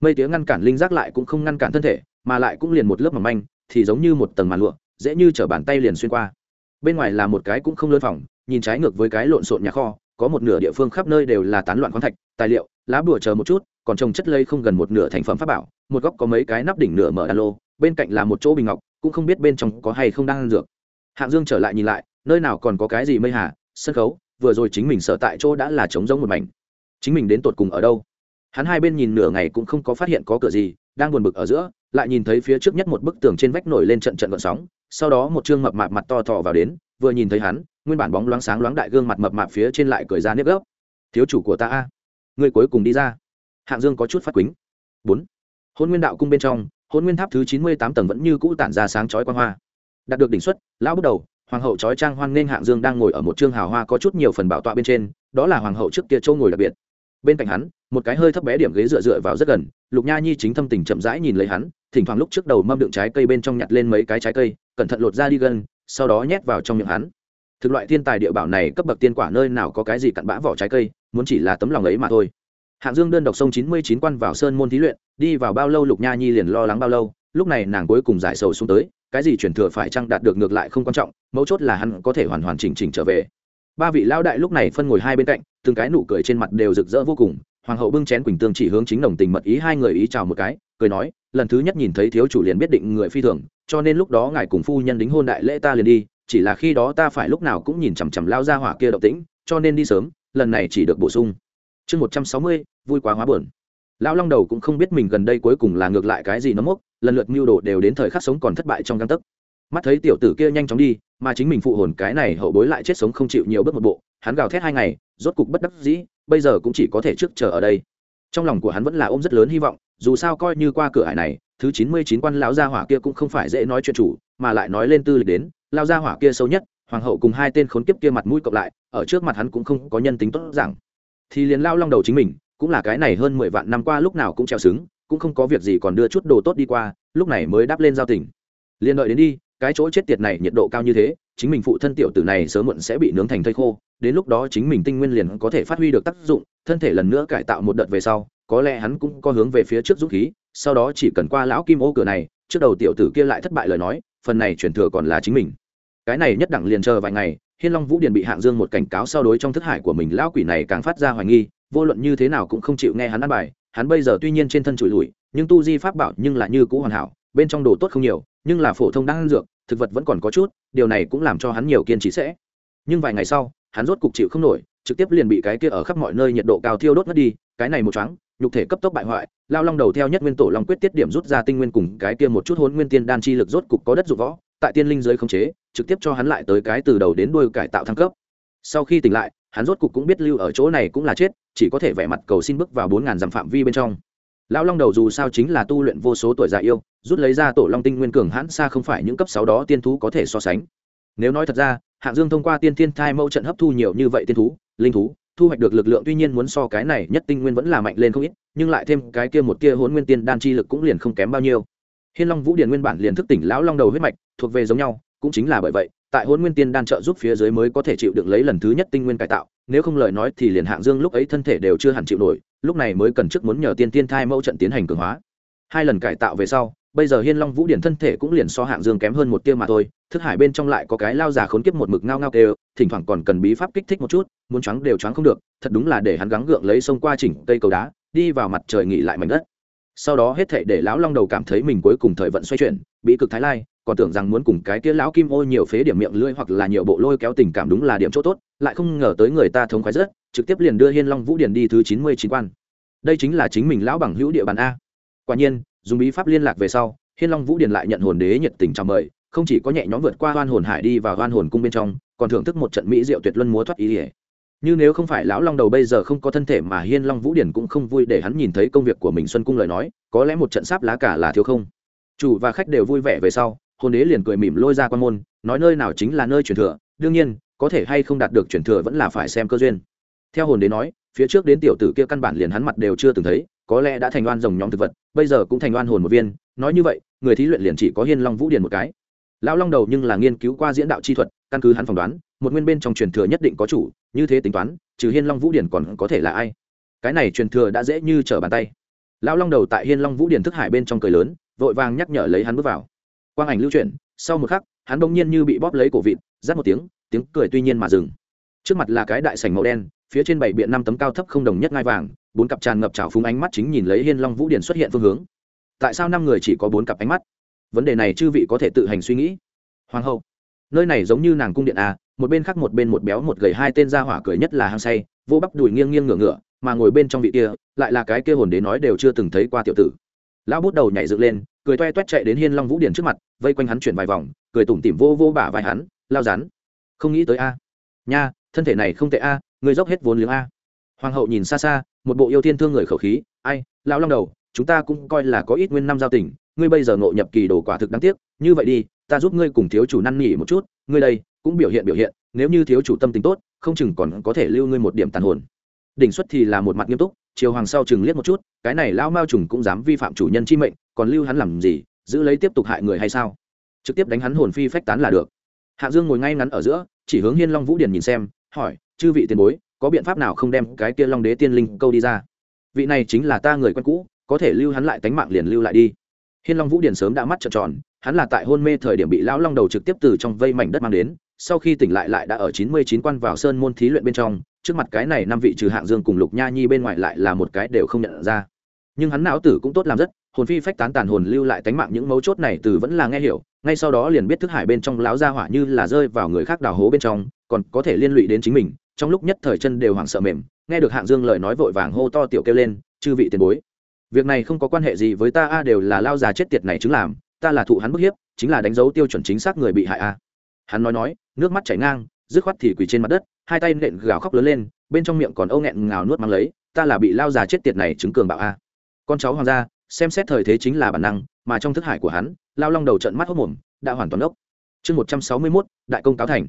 Mây tía ngăn cản linh giác lại cũng không ngăn cản thân thể, mà lại cũng liền một lớp mỏng manh thì giống như một tầng màn lụa, dễ như t bàn tay liền xuyên qua. Bên ngoài là một cái cũng không lớn phòng, nhìn trái ngược với cái lộn xộn nhà kho, có một nửa địa phương khắp nơi đều là tán loạn khoáng thạch, tài liệu, lá bùa chờ một chút, còn trồng chất lây không gần một nửa thành phẩm pháp bảo, một góc có mấy cái nắp đỉnh nửa mở đàn lô, bên cạnh là một chỗ bình ngọc, cũng không biết bên trong có hay không đang ăn dược. Hạng dương trở lại nhìn lại, nơi nào còn có cái gì mây hà, sân khấu, vừa rồi chính mình sợ tại chỗ đã là trống giống một mảnh. Chính mình đến tột cùng ở đâu? Hắn hai bên nhìn nửa ngày cũng không có phát hiện có cửa gì, đang buồn bực ở giữa lại nhìn thấy phía trước nhất một bức tường trên vách nổi lên trận trận gợn sóng, sau đó một trương mập mạp mặt to thò vào đến, vừa nhìn thấy hắn, nguyên bản bóng loáng sáng loáng đại gương mặt mập mạp phía trên lại cười ra nếp gấp. Thiếu chủ của ta a người cuối cùng đi ra. Hạng dương có chút phát quýnh bốn. Hôn nguyên đạo cung bên trong, hôn nguyên tháp thứ chín mươi tám tầng vẫn như cũ tản ra sáng chói quang hoa. Đạt được đỉnh xuất, lão bắt đầu, hoàng hậu chói trang hoan nên hạng dương đang ngồi ở một trương hào hoa có chút nhiều phần bảo tọa bên trên, đó là hoàng hậu trước kia châu ngồi đặc biệt. Bên cạnh hắn một cái hơi thấp bé điểm ghế dựa dựa vào rất gần, lục nha nhi chính thâm tình chậm rãi nhìn lấy hắn, thỉnh thoảng lúc trước đầu mâm đựng trái cây bên trong nhặt lên mấy cái trái cây, cẩn thận lột ra đi gân sau đó nhét vào trong miệng hắn. Thực loại thiên tài địa bảo này cấp bậc tiên quả nơi nào có cái gì cặn bã vỏ trái cây, muốn chỉ là tấm lòng ấy mà thôi. Hạng dương đơn độc sông chín mươi chín quan vào sơn môn thí luyện, đi vào bao lâu lục nha nhi liền lo lắng bao lâu, lúc này nàng cuối cùng giải sầu xuống tới, cái gì chuyển thừa phải chăng đạt được ngược lại không quan trọng, mấu chốt là hắn có thể hoàn hoàn chỉnh chỉnh trở về. Ba vị lão đại lúc này phân ngồi hai bên cạnh, từng cái nụ cười trên mặt đều rực rỡ vô cùng hoàng hậu bưng chén quỳnh tương chỉ hướng chính đồng tình mật ý hai người ý chào một cái, cười nói, lần thứ nhất nhìn thấy thiếu chủ liền biết định người phi thường, cho nên lúc đó ngài cùng phu nhân đính hôn đại lễ ta liền đi, chỉ là khi đó ta phải lúc nào cũng nhìn chằm chằm lao ra hỏa kia động tĩnh, cho nên đi sớm, lần này chỉ được bổ sung. Chương một trăm sáu mươi, vui quá hóa buồn. Lão long đầu cũng không biết mình gần đây cuối cùng là ngược lại cái gì nó mốc, lần lượt mưu đồ đều đến thời khắc sống còn thất bại trong găng tấc. Mắt thấy tiểu tử kia nhanh chóng đi, mà chính mình phụ hồn cái này hậu bối lại chết sống không chịu nhiều bước một bộ, hắn gào thét hai ngày, rốt cục bất đắc dĩ bây giờ cũng chỉ có thể trước chờ ở đây. Trong lòng của hắn vẫn là ôm rất lớn hy vọng, dù sao coi như qua cửa hải này, thứ chín mươi chín quan lão gia hỏa kia cũng không phải dễ nói chuyện chủ, mà lại nói lên tư lịch đến lao gia hỏa kia sâu nhất, hoàng hậu cùng hai tên khốn kiếp kia mặt mũi cộng lại, ở trước mặt hắn cũng không có nhân tính tốt rằng thì liền lao long đầu chính mình, cũng là cái này hơn mười vạn năm qua lúc nào cũng treo xứng, cũng không có việc gì còn đưa chút đồ tốt đi qua, lúc này mới đáp lên giao tình. Liền đợi đến đi, cái chỗ chết tiệt này nhiệt độ cao như thế chính mình phụ thân tiểu tử này sớm muộn sẽ bị nướng thành thây khô, đến lúc đó chính mình tinh nguyên liền có thể phát huy được tác dụng, thân thể lần nữa cải tạo một đợt về sau, có lẽ hắn cũng có hướng về phía trước dũng khí, sau đó chỉ cần qua lão kim ô cửa này, trước đầu tiểu tử kia lại thất bại lời nói, phần này chuyển thừa còn là chính mình. Cái này nhất đẳng liền chờ vài ngày, hiên long vũ điền bị hạng dương một cảnh cáo sau đối trong thức hải của mình lão quỷ này càng phát ra hoài nghi, vô luận như thế nào cũng không chịu nghe hắn ăn bài, hắn bây giờ tuy nhiên trên thân trụi lùi, nhưng tu di pháp bảo nhưng là như cũ hoàn hảo, bên trong đồ tốt không nhiều, nhưng là phổ thông đang ăn dược thực vật vẫn còn có chút, điều này cũng làm cho hắn nhiều kiên trì sẽ. Nhưng vài ngày sau, hắn rốt cục chịu không nổi, trực tiếp liền bị cái kia ở khắp mọi nơi nhiệt độ cao thiêu đốt mất đi, cái này một chóng nhục thể cấp tốc bại hoại, lao long đầu theo nhất nguyên tổ long quyết tiết điểm rút ra tinh nguyên cùng cái kia một chút hốn nguyên tiên đan chi lực rốt cục có đất dụng võ, tại tiên linh giới không chế, trực tiếp cho hắn lại tới cái từ đầu đến đuôi cải tạo thăng cấp. Sau khi tỉnh lại, hắn rốt cục cũng biết lưu ở chỗ này cũng là chết, chỉ có thể vẻ mặt cầu xin bước vào bốn ngàn dặm phạm vi bên trong lão long đầu dù sao chính là tu luyện vô số tuổi già yêu, rút lấy ra tổ long tinh nguyên cường hãn xa không phải những cấp sáu đó tiên thú có thể so sánh. Nếu nói thật ra, hạng dương thông qua tiên thiên thai mẫu trận hấp thu nhiều như vậy tiên thú, linh thú, thu hoạch được lực lượng tuy nhiên muốn so cái này nhất tinh nguyên vẫn là mạnh lên không ít, nhưng lại thêm cái kia một kia hôn nguyên tiên đan chi lực cũng liền không kém bao nhiêu. Hiên long vũ điền nguyên bản liền thức tỉnh lão long đầu huyết mạch, thuộc về giống nhau, cũng chính là bởi vậy, tại hôn nguyên tiên đan trợ giúp phía dưới mới có thể chịu đựng lấy lần thứ nhất tinh nguyên cải tạo nếu không lời nói thì liền hạng dương lúc ấy thân thể đều chưa hẳn chịu nổi, lúc này mới cần trước muốn nhờ tiên tiên thai mẫu trận tiến hành cường hóa. Hai lần cải tạo về sau, bây giờ hiên long vũ điển thân thể cũng liền so hạng dương kém hơn một tia mà thôi, thức hải bên trong lại có cái lao già khốn kiếp một mực ngao ngao kêu, thỉnh thoảng còn cần bí pháp kích thích một chút, muốn choáng đều choáng không được, thật đúng là để hắn gắng gượng lấy sông qua chỉnh cây cầu đá, đi vào mặt trời nghỉ lại mảnh đất. Sau đó hết thệ để lão long đầu cảm thấy mình cuối cùng thời vận xoay chuyển, bị cực thái lai, còn tưởng rằng muốn cùng cái kia lão kim ô nhiều phế điểm miệng lưỡi hoặc là nhiều bộ lôi kéo tình cảm đúng là điểm chỗ tốt lại không ngờ tới người ta thống khoái rất, trực tiếp liền đưa hiên long vũ điển đi thứ chín mươi chín quan. Đây chính là chính mình lão bằng hữu địa bàn a. Quả nhiên, dùng bí pháp liên lạc về sau, hiên long vũ điển lại nhận hồn đế nhiệt tình chào mời, không chỉ có nhẹ nhõm vượt qua hoan hồn hải đi vào hoan hồn cung bên trong, còn thưởng thức một trận mỹ diệu tuyệt luân múa thoát ý ỉa như nếu không phải lão long đầu bây giờ không có thân thể mà hiên long vũ điển cũng không vui để hắn nhìn thấy công việc của mình xuân cung lời nói, có lẽ một trận sáp lá cả là thiếu không. Chủ và khách đều vui vẻ về sau, hồn đế liền cười mỉm lôi ra quan môn, nói nơi nào chính là nơi truyền thừa, đương nhiên có thể hay không đạt được truyền thừa vẫn là phải xem cơ duyên. Theo hồn đế nói, phía trước đến tiểu tử kia căn bản liền hắn mặt đều chưa từng thấy, có lẽ đã thành oan rồng nhóm thực vật, bây giờ cũng thành oan hồn một viên, nói như vậy, người thí luyện liền chỉ có hiên long vũ điền một cái. Lão long đầu nhưng là nghiên cứu qua diễn đạo chi thuật, căn cứ hắn phỏng đoán, một nguyên bên trong truyền thừa nhất định có chủ, như thế tính toán, trừ hiên long vũ điển còn có thể là ai? Cái này truyền thừa đã dễ như trở bàn tay. Lão long đầu tại hiên long vũ điển thức hải bên trong cười lớn, vội vàng nhắc nhở lấy hắn bước vào. Quang ảnh lưu chuyển, sau một khắc hắn bỗng nhiên như bị bóp lấy cổ vịt, rát một tiếng tiếng cười tuy nhiên mà dừng. Trước mặt là cái đại sảnh màu đen, phía trên bảy biện năm tấm cao thấp không đồng nhất ngai vàng, bốn cặp tràn ngập trào phúng ánh mắt chính nhìn lấy hiên long vũ điển xuất hiện phương hướng. Tại sao năm người chỉ có bốn cặp ánh mắt? Vấn đề này chư vị có thể tự hành suy nghĩ. Hoàng hậu, nơi này giống như nàng cung điện à một bên khác một bên một béo một gầy hai tên ra hỏa cười nhất là hăng say, vô bắp đùi nghiêng nghiêng ngửa ngửa, mà ngồi bên trong vị kia, lại là cái kia hồn đế nói đều chưa từng thấy qua tiểu tử. Lão bút đầu nhảy dựng lên, cười toe toét chạy đến hiên long vũ điển trước mặt, vây quanh hắn chuyển vài vòng cười tủm tỉm vô vô bả vai hắn, lao rán không nghĩ tới a. Nha, thân thể này không tệ a người dốc hết vốn liếng a. Hoàng hậu nhìn xa xa, một bộ yêu thiên thương người khẩu khí, ai, lão long đầu, chúng ta cũng coi là có ít nguyên năm giao tình, ngươi bây giờ ngộ nhập kỳ đồ quả thực đáng tiếc, như vậy đi, ta giúp ngươi cùng thiếu chủ năn nỉ một chút, ngươi đây cũng biểu hiện biểu hiện, nếu như thiếu chủ tâm tính tốt, không chừng còn có thể lưu ngươi một điểm tàn hồn. Đỉnh xuất thì là một mặt nghiêm túc chiều hoàng sau chừng liếc một chút, cái này lão mao trùng cũng dám vi phạm chủ nhân chi mệnh, còn lưu hắn làm gì, giữ lấy tiếp tục hại người hay sao? Trực tiếp đánh hắn hồn phi phách tán là được. Hạ dương ngồi ngay ngắn ở giữa, chỉ hướng hiên long vũ điển nhìn xem, hỏi, chư vị tiền bối, có biện pháp nào không đem cái kia long đế tiên linh câu đi ra? Vị này chính là ta người quen cũ, có thể lưu hắn lại tánh mạng liền lưu lại đi. Hiên long vũ điển sớm đã mắt trợn tròn, hắn là tại hôn mê thời điểm bị lão long đầu trực tiếp từ trong vây mảnh đất mang đến, sau khi tỉnh lại lại đã ở chín mươi chín quan vào sơn môn thí luyện bên trong, trước mặt cái này năm vị trừ hạng dương cùng lục nha nhi bên ngoài lại là một cái đều không nhận ra. Nhưng hắn não tử cũng tốt làm rất hồn phi phách tán tàn hồn lưu lại tánh mạng những mấu chốt này từ vẫn là nghe hiểu, ngay sau đó liền biết thức hải bên trong láo ra hỏa như là rơi vào người khác đào hố bên trong, còn có thể liên lụy đến chính mình, trong lúc nhất thời chân đều hoảng sợ mềm, nghe được hạng dương lời nói vội vàng hô to tiểu kêu lên, chư vị tiền bối, việc này không có quan hệ gì với ta, a, đều là lao già chết tiệt này chứng làm, ta là thụ hắn bức hiếp, chính là đánh dấu tiêu chuẩn chính xác người bị hại a. Hắn nói nói, nước mắt chảy ngang, dứt khoát thì quỳ trên mặt đất, hai tay nện gào khóc lớn lên, bên trong miệng còn âu nghẹn ngào nuốt mang lấy, ta là bị lao già chết tiệt này chứng cường bạo a. Con cháu hoàng gia xem xét thời thế chính là bản năng, mà trong thức hải của hắn, lao long đầu trận mắt hốc mồm, đã hoàn toàn ốc. Chương một trăm sáu mươi mốt, đại công cáo thành.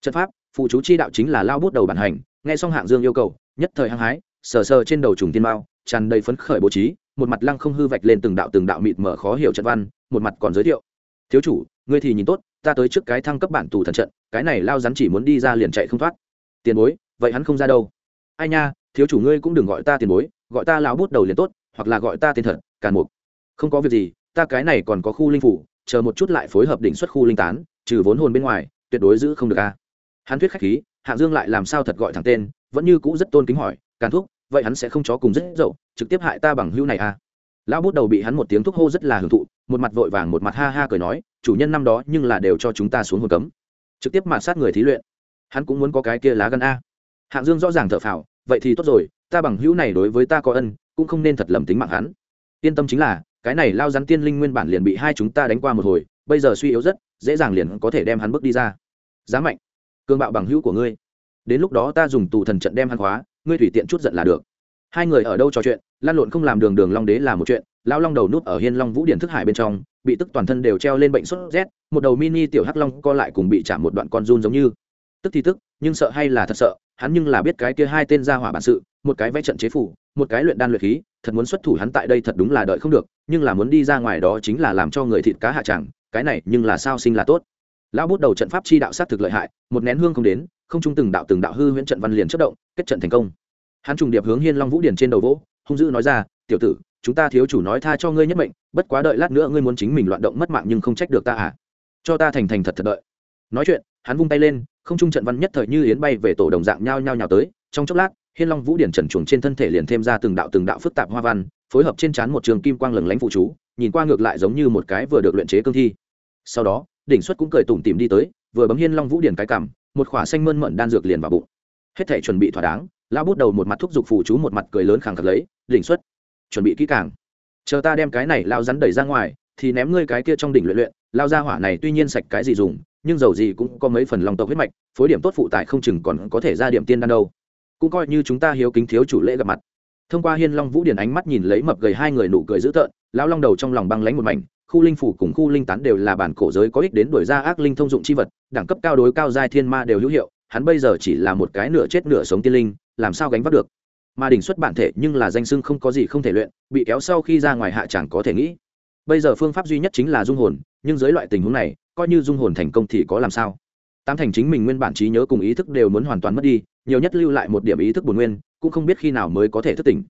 Trận pháp phụ chú chi đạo chính là lao bút đầu bản hành, nghe xong hạng dương yêu cầu, nhất thời hăng hái, sờ sờ trên đầu trùng tiên mao, tràn đầy phấn khởi bố trí, một mặt lăng không hư vạch lên từng đạo từng đạo mịt mở khó hiểu trận văn, một mặt còn giới thiệu. Thiếu chủ, ngươi thì nhìn tốt, ta tới trước cái thăng cấp bản tù thần trận, cái này lao rắn chỉ muốn đi ra liền chạy không thoát. Tiền bối, vậy hắn không ra đâu. Ai nha, thiếu chủ ngươi cũng đừng gọi ta tiền bối, gọi ta lão bút đầu liền tốt, hoặc là gọi ta tên thật càn mục. Không có việc gì, ta cái này còn có khu linh phủ, chờ một chút lại phối hợp đỉnh xuất khu linh tán, trừ vốn hồn bên ngoài, tuyệt đối giữ không được a. Hắn thuyết khách khí, hạng dương lại làm sao thật gọi thẳng tên, vẫn như cũ rất tôn kính hỏi, càn thúc, vậy hắn sẽ không chó cùng rất dậu, trực tiếp hại ta bằng hưu này à lão bút đầu bị hắn một tiếng thúc hô rất là hưởng thụ, một mặt vội vàng một mặt ha ha cười nói, chủ nhân năm đó nhưng là đều cho chúng ta xuống hồn cấm. Trực tiếp mạt sát người thí luyện. Hắn cũng muốn có cái kia lá gân a. Hạng dương rõ ràng thở phào, vậy thì tốt rồi, ta bằng hữu này đối với ta có ân, cũng không nên thật lầm tính mạng hắn yên tâm chính là, cái này lao rắn tiên linh nguyên bản liền bị hai chúng ta đánh qua một hồi, bây giờ suy yếu rất, dễ dàng liền có thể đem hắn bước đi ra. Giá mạnh cương bạo bằng hữu của ngươi. Đến lúc đó ta dùng tù thần trận đem hắn khóa, ngươi tùy tiện chút giận là được. Hai người ở đâu trò chuyện, lan lộn không làm đường đường long đế là một chuyện lao long đầu nút ở hiên long vũ điển thức hải bên trong, bị tức toàn thân đều treo lên bệnh sốt rét, một đầu mini tiểu hắc long co lại cùng bị chạm một đoạn con run giống như. Tức thì tức, nhưng sợ hay là thật sợ, hắn nhưng là biết cái kia hai tên ra hỏa bản sự, một cái vẽ trận chế phủ một cái luyện đan luyện khí, thật muốn xuất thủ hắn tại đây thật đúng là đợi không được, nhưng là muốn đi ra ngoài đó chính là làm cho người thịt cá hạ chẳng, cái này nhưng là sao sinh là tốt. Lão bút đầu trận pháp chi đạo sát thực lợi hại, một nén hương không đến, không trung từng đạo từng đạo hư huyễn trận văn liền chất động, kết trận thành công. Hắn trùng điệp hướng hiên long vũ điển trên đầu vỗ, hung dữ nói ra, tiểu tử, chúng ta thiếu chủ nói tha cho ngươi nhất mệnh, bất quá đợi lát nữa ngươi muốn chính mình loạn động mất mạng nhưng không trách được ta à. Cho ta thành thành thật thật đợi. Nói chuyện, hắn vung tay lên, không trung trận văn nhất thời như yến bay về tổ đồng dạng nhao nhao nhào tới, trong chốc lát hiên long vũ điển trần chuồng trên thân thể liền thêm ra từng đạo từng đạo phức tạp hoa văn, phối hợp trên trán một trường kim quang lừng lánh phụ chú, nhìn qua ngược lại giống như một cái vừa được luyện chế cương thi. Sau đó, đỉnh xuất cũng cười tủm tìm đi tới, vừa bấm hiên long vũ điển cái cằm, một khỏa xanh mơn mận đan dược liền vào bụng. Hết thể chuẩn bị thỏa đáng, lão bút đầu một mặt thúc giục phụ chú một mặt cười lớn khẳng khắc lấy, đỉnh xuất, chuẩn bị kỹ càng. Chờ ta đem cái này lao rắn đẩy ra ngoài, thì ném ngươi cái kia trong đỉnh luyện luyện lao ra hỏa này tuy nhiên sạch cái gì dùng, nhưng dầu gì cũng có mấy phần lòng tộc huyết mạch, phối điểm tốt phụ tại không chừng còn có thể ra điểm tiên đan đâu cũng coi như chúng ta hiếu kính thiếu chủ lễ gặp mặt. Thông qua hiên long vũ điển ánh mắt nhìn lấy mập gầy hai người nụ cười dữ tợn, lão long đầu trong lòng băng lánh một mảnh, khu linh phủ cùng khu linh tán đều là bản cổ giới có ích đến đổi ra ác linh thông dụng chi vật, đẳng cấp cao đối cao giai thiên ma đều hữu hiệu, hắn bây giờ chỉ là một cái nửa chết nửa sống tiên linh, làm sao gánh vác được? Mà đỉnh xuất bản thể nhưng là danh sưng không có gì không thể luyện, bị kéo sau khi ra ngoài hạ chẳng có thể nghĩ. Bây giờ phương pháp duy nhất chính là dung hồn, nhưng dưới loại tình huống này, coi như dung hồn thành công thì có làm sao? Tám thành chính mình nguyên bản trí nhớ cùng ý thức đều muốn hoàn toàn mất đi nhiều nhất lưu lại một điểm ý thức bồn nguyên, cũng không biết khi nào mới có thể thức tỉnh.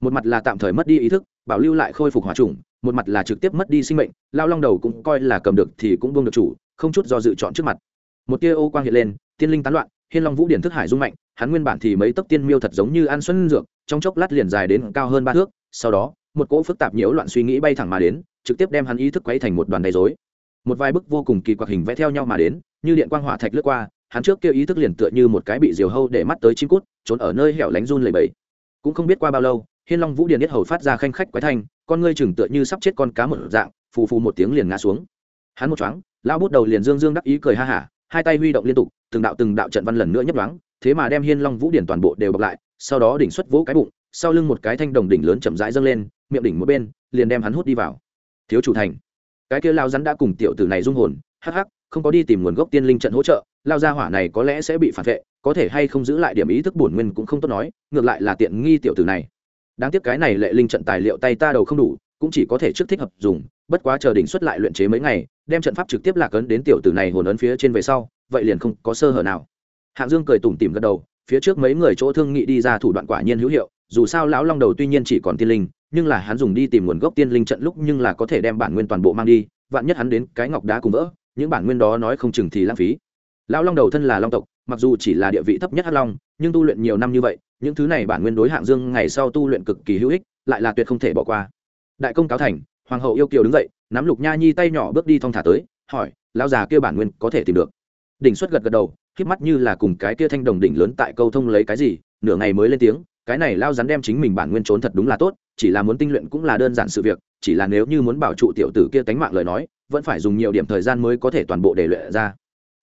Một mặt là tạm thời mất đi ý thức, bảo lưu lại khôi phục hòa trùng, một mặt là trực tiếp mất đi sinh mệnh, lao long đầu cũng coi là cầm được thì cũng buông được chủ, không chút do dự chọn trước mặt. Một tia ô quang hiện lên, tiên linh tán loạn, hiên long vũ điển thức hải dung mạnh, hắn nguyên bản thì mấy tấc tiên miêu thật giống như ăn xuân dược, trong chốc lát liền dài đến cao hơn ba thước, sau đó, một cỗ phức tạp nhiễu loạn suy nghĩ bay thẳng mà đến, trực tiếp đem hắn ý thức quấy thành một đoàn đầy dối một vài bức vô cùng kỳ quặc hình vẽ theo nhau mà đến, như điện quang hỏa thạch lướt qua hắn trước kia ý thức liền tựa như một cái bị diều hâu để mắt tới chim cút, trốn ở nơi hẻo lánh run lầy bẫy cũng không biết qua bao lâu, hiên long vũ điền nhất hầu phát ra khanh khách quái thanh, con ngươi chừng tựa như sắp chết con cá một dạng, phù phù một tiếng liền ngã xuống. Hắn một choáng lao bút đầu liền dương dương đắc ý cười ha hả, hai tay huy động liên tục, từng đạo từng đạo trận văn lần nữa nhấp đoáng thế mà đem hiên long vũ điển toàn bộ đều bọc lại, sau đó đỉnh xuất vỗ cái bụng, sau lưng một cái thanh đồng đỉnh lớn chậm rãi dâng lên, miệng đỉnh một bên, liền đem hắn hút đi vào. Thiếu chủ thành. Cái kia lao rắn đã cùng tiểu tử này dung hồn, hắc hắc không có đi tìm nguồn gốc tiên linh trận hỗ trợ, lao gia hỏa này có lẽ sẽ bị phản vệ, có thể hay không giữ lại điểm ý thức bổn nguyên cũng không tốt nói, ngược lại là tiện nghi tiểu tử này. Đáng tiếc cái này lệ linh trận tài liệu tay ta đầu không đủ, cũng chỉ có thể trước thích hợp dùng, bất quá chờ đỉnh xuất lại luyện chế mấy ngày, đem trận pháp trực tiếp lạc ấn đến tiểu tử này hồn ấn phía trên về sau, vậy liền không có sơ hở nào. Hạng dương cười tủm tỉm gật đầu, phía trước mấy người chỗ thương nghị đi ra thủ đoạn quả nhiên hữu hiệu, dù sao lão long đầu tuy nhiên chỉ còn tiên linh, nhưng là hắn dùng đi tìm nguồn gốc tiên linh trận lúc nhưng là có thể đem bản nguyên toàn bộ mang đi, vạn nhất hắn đến cái ngọc đá cùng vỡ những bản nguyên đó nói không chừng thì lãng phí. Lão long đầu thân là long tộc, mặc dù chỉ là địa vị thấp nhất hắc long, nhưng tu luyện nhiều năm như vậy, những thứ này bản nguyên đối hạng dương ngày sau tu luyện cực kỳ hữu ích, lại là tuyệt không thể bỏ qua. Đại công cáo thành, hoàng hậu yêu kiều đứng dậy, nắm lục nha nhi tay nhỏ bước đi thong thả tới, hỏi, lão già kia bản nguyên có thể tìm được? Đỉnh xuất gật gật đầu k mắt như là cùng cái kia thanh đồng đỉnh lớn tại câu thông lấy cái gì, nửa ngày mới lên tiếng, cái này lao rắn đem chính mình bản nguyên trốn thật đúng là tốt, chỉ là muốn tinh luyện cũng là đơn giản sự việc, chỉ là nếu như muốn bảo trụ tiểu tử kia tánh mạng lời nói vẫn phải dùng nhiều điểm thời gian mới có thể toàn bộ để luyện ra.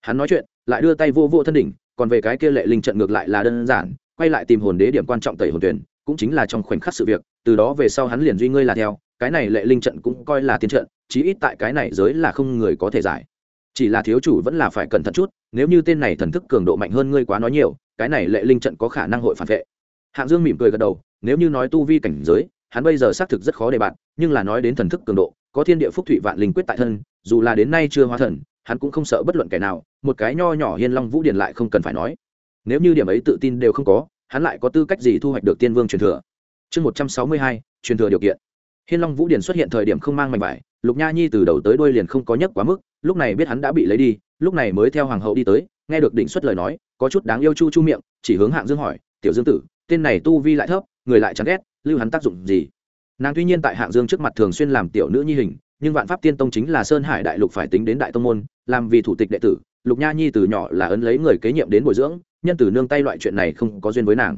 Hắn nói chuyện, lại đưa tay vô vô thân đỉnh, còn về cái kia lệ linh trận ngược lại là đơn giản, quay lại tìm hồn đế điểm quan trọng tẩy hồn tuyển, cũng chính là trong khoảnh khắc sự việc, từ đó về sau hắn liền duy ngươi là theo, cái này lệ linh trận cũng coi là tiên trận, chí ít tại cái này giới là không người có thể giải. Chỉ là thiếu chủ vẫn là phải cẩn thận chút, nếu như tên này thần thức cường độ mạnh hơn ngươi quá nói nhiều, cái này lệ linh trận có khả năng hội phản vệ. Hạng dương mỉm cười gật đầu, nếu như nói tu vi cảnh giới, hắn bây giờ xác thực rất khó để bạn nhưng là nói đến thần thức cường độ có thiên địa phúc thủy vạn linh quyết tại thân, dù là đến nay chưa hóa thần, hắn cũng không sợ bất luận kẻ nào, một cái nho nhỏ hiên long vũ điền lại không cần phải nói. Nếu như điểm ấy tự tin đều không có, hắn lại có tư cách gì thu hoạch được tiên vương truyền thừa? Chương một trăm sáu mươi hai, truyền thừa điều kiện. Hiên long vũ điền xuất hiện thời điểm không mang mảnh vải, lục nha nhi từ đầu tới đuôi liền không có nhấc quá mức, lúc này biết hắn đã bị lấy đi, lúc này mới theo hoàng hậu đi tới, nghe được định xuất lời nói, có chút đáng yêu chu chu miệng, chỉ hướng hạng dương hỏi, tiểu dương tử, tên này tu vi lại thấp, người lại chán ghét, lưu hắn tác dụng gì? Nàng tuy nhiên tại hạng dương trước mặt thường xuyên làm tiểu nữ nhi hình, nhưng vạn pháp tiên tông chính là sơn hải đại lục phải tính đến đại tông môn, làm vì thủ tịch đệ tử, lục nha nhi từ nhỏ là ấn lấy người kế nhiệm đến bồi dưỡng, nhân từ nương tay loại chuyện này không có duyên với nàng.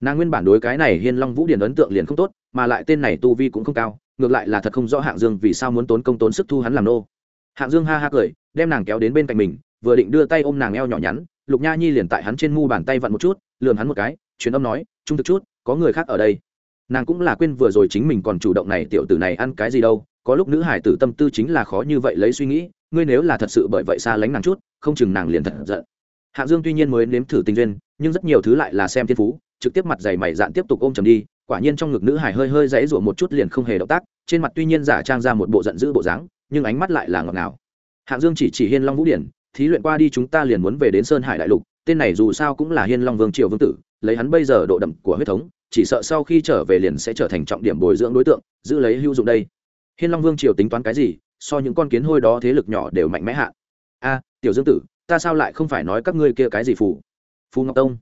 Nàng nguyên bản đối cái này hiên long vũ điền ấn tượng liền không tốt, mà lại tên này tu vi cũng không cao, ngược lại là thật không rõ hạng dương vì sao muốn tốn công tốn sức thu hắn làm nô. Hạng dương ha ha cười, đem nàng kéo đến bên cạnh mình, vừa định đưa tay ôm nàng eo nhỏ nhắn, lục nha nhi liền tại hắn trên mu bàn tay vặn một chút, lườm hắn một cái chuyến âm nói, trung thực chút, có người khác ở đây nàng cũng là quên vừa rồi chính mình còn chủ động này, tiểu tử này ăn cái gì đâu, có lúc nữ hải tử tâm tư chính là khó như vậy lấy suy nghĩ, ngươi nếu là thật sự bởi vậy xa lánh nàng chút, không chừng nàng liền thật giận. Hạng dương tuy nhiên mới nếm thử tình duyên, nhưng rất nhiều thứ lại là xem thiên phú, trực tiếp mặt dày mày dạn tiếp tục ôm chầm đi, quả nhiên trong ngực nữ hải hơi hơi dãy rủa một chút liền không hề động tác, trên mặt tuy nhiên giả trang ra một bộ giận dữ bộ dáng, nhưng ánh mắt lại là ngọt ngào. Hạng dương chỉ chỉ hiên long vũ điển, thí luyện qua đi chúng ta liền muốn về đến sơn hải đại lục, tên này dù sao cũng là hiên long vương triều vương tử, lấy hắn bây giờ độ đậm của huyết thống chỉ sợ sau khi trở về liền sẽ trở thành trọng điểm bồi dưỡng đối tượng, giữ lấy hữu dụng đây. Hiên long vương triều tính toán cái gì, so những con kiến hôi đó thế lực nhỏ đều mạnh mẽ hạ a, tiểu dương tử, ta sao lại không phải nói các ngươi kia cái gì phù? Phù ngọc tông.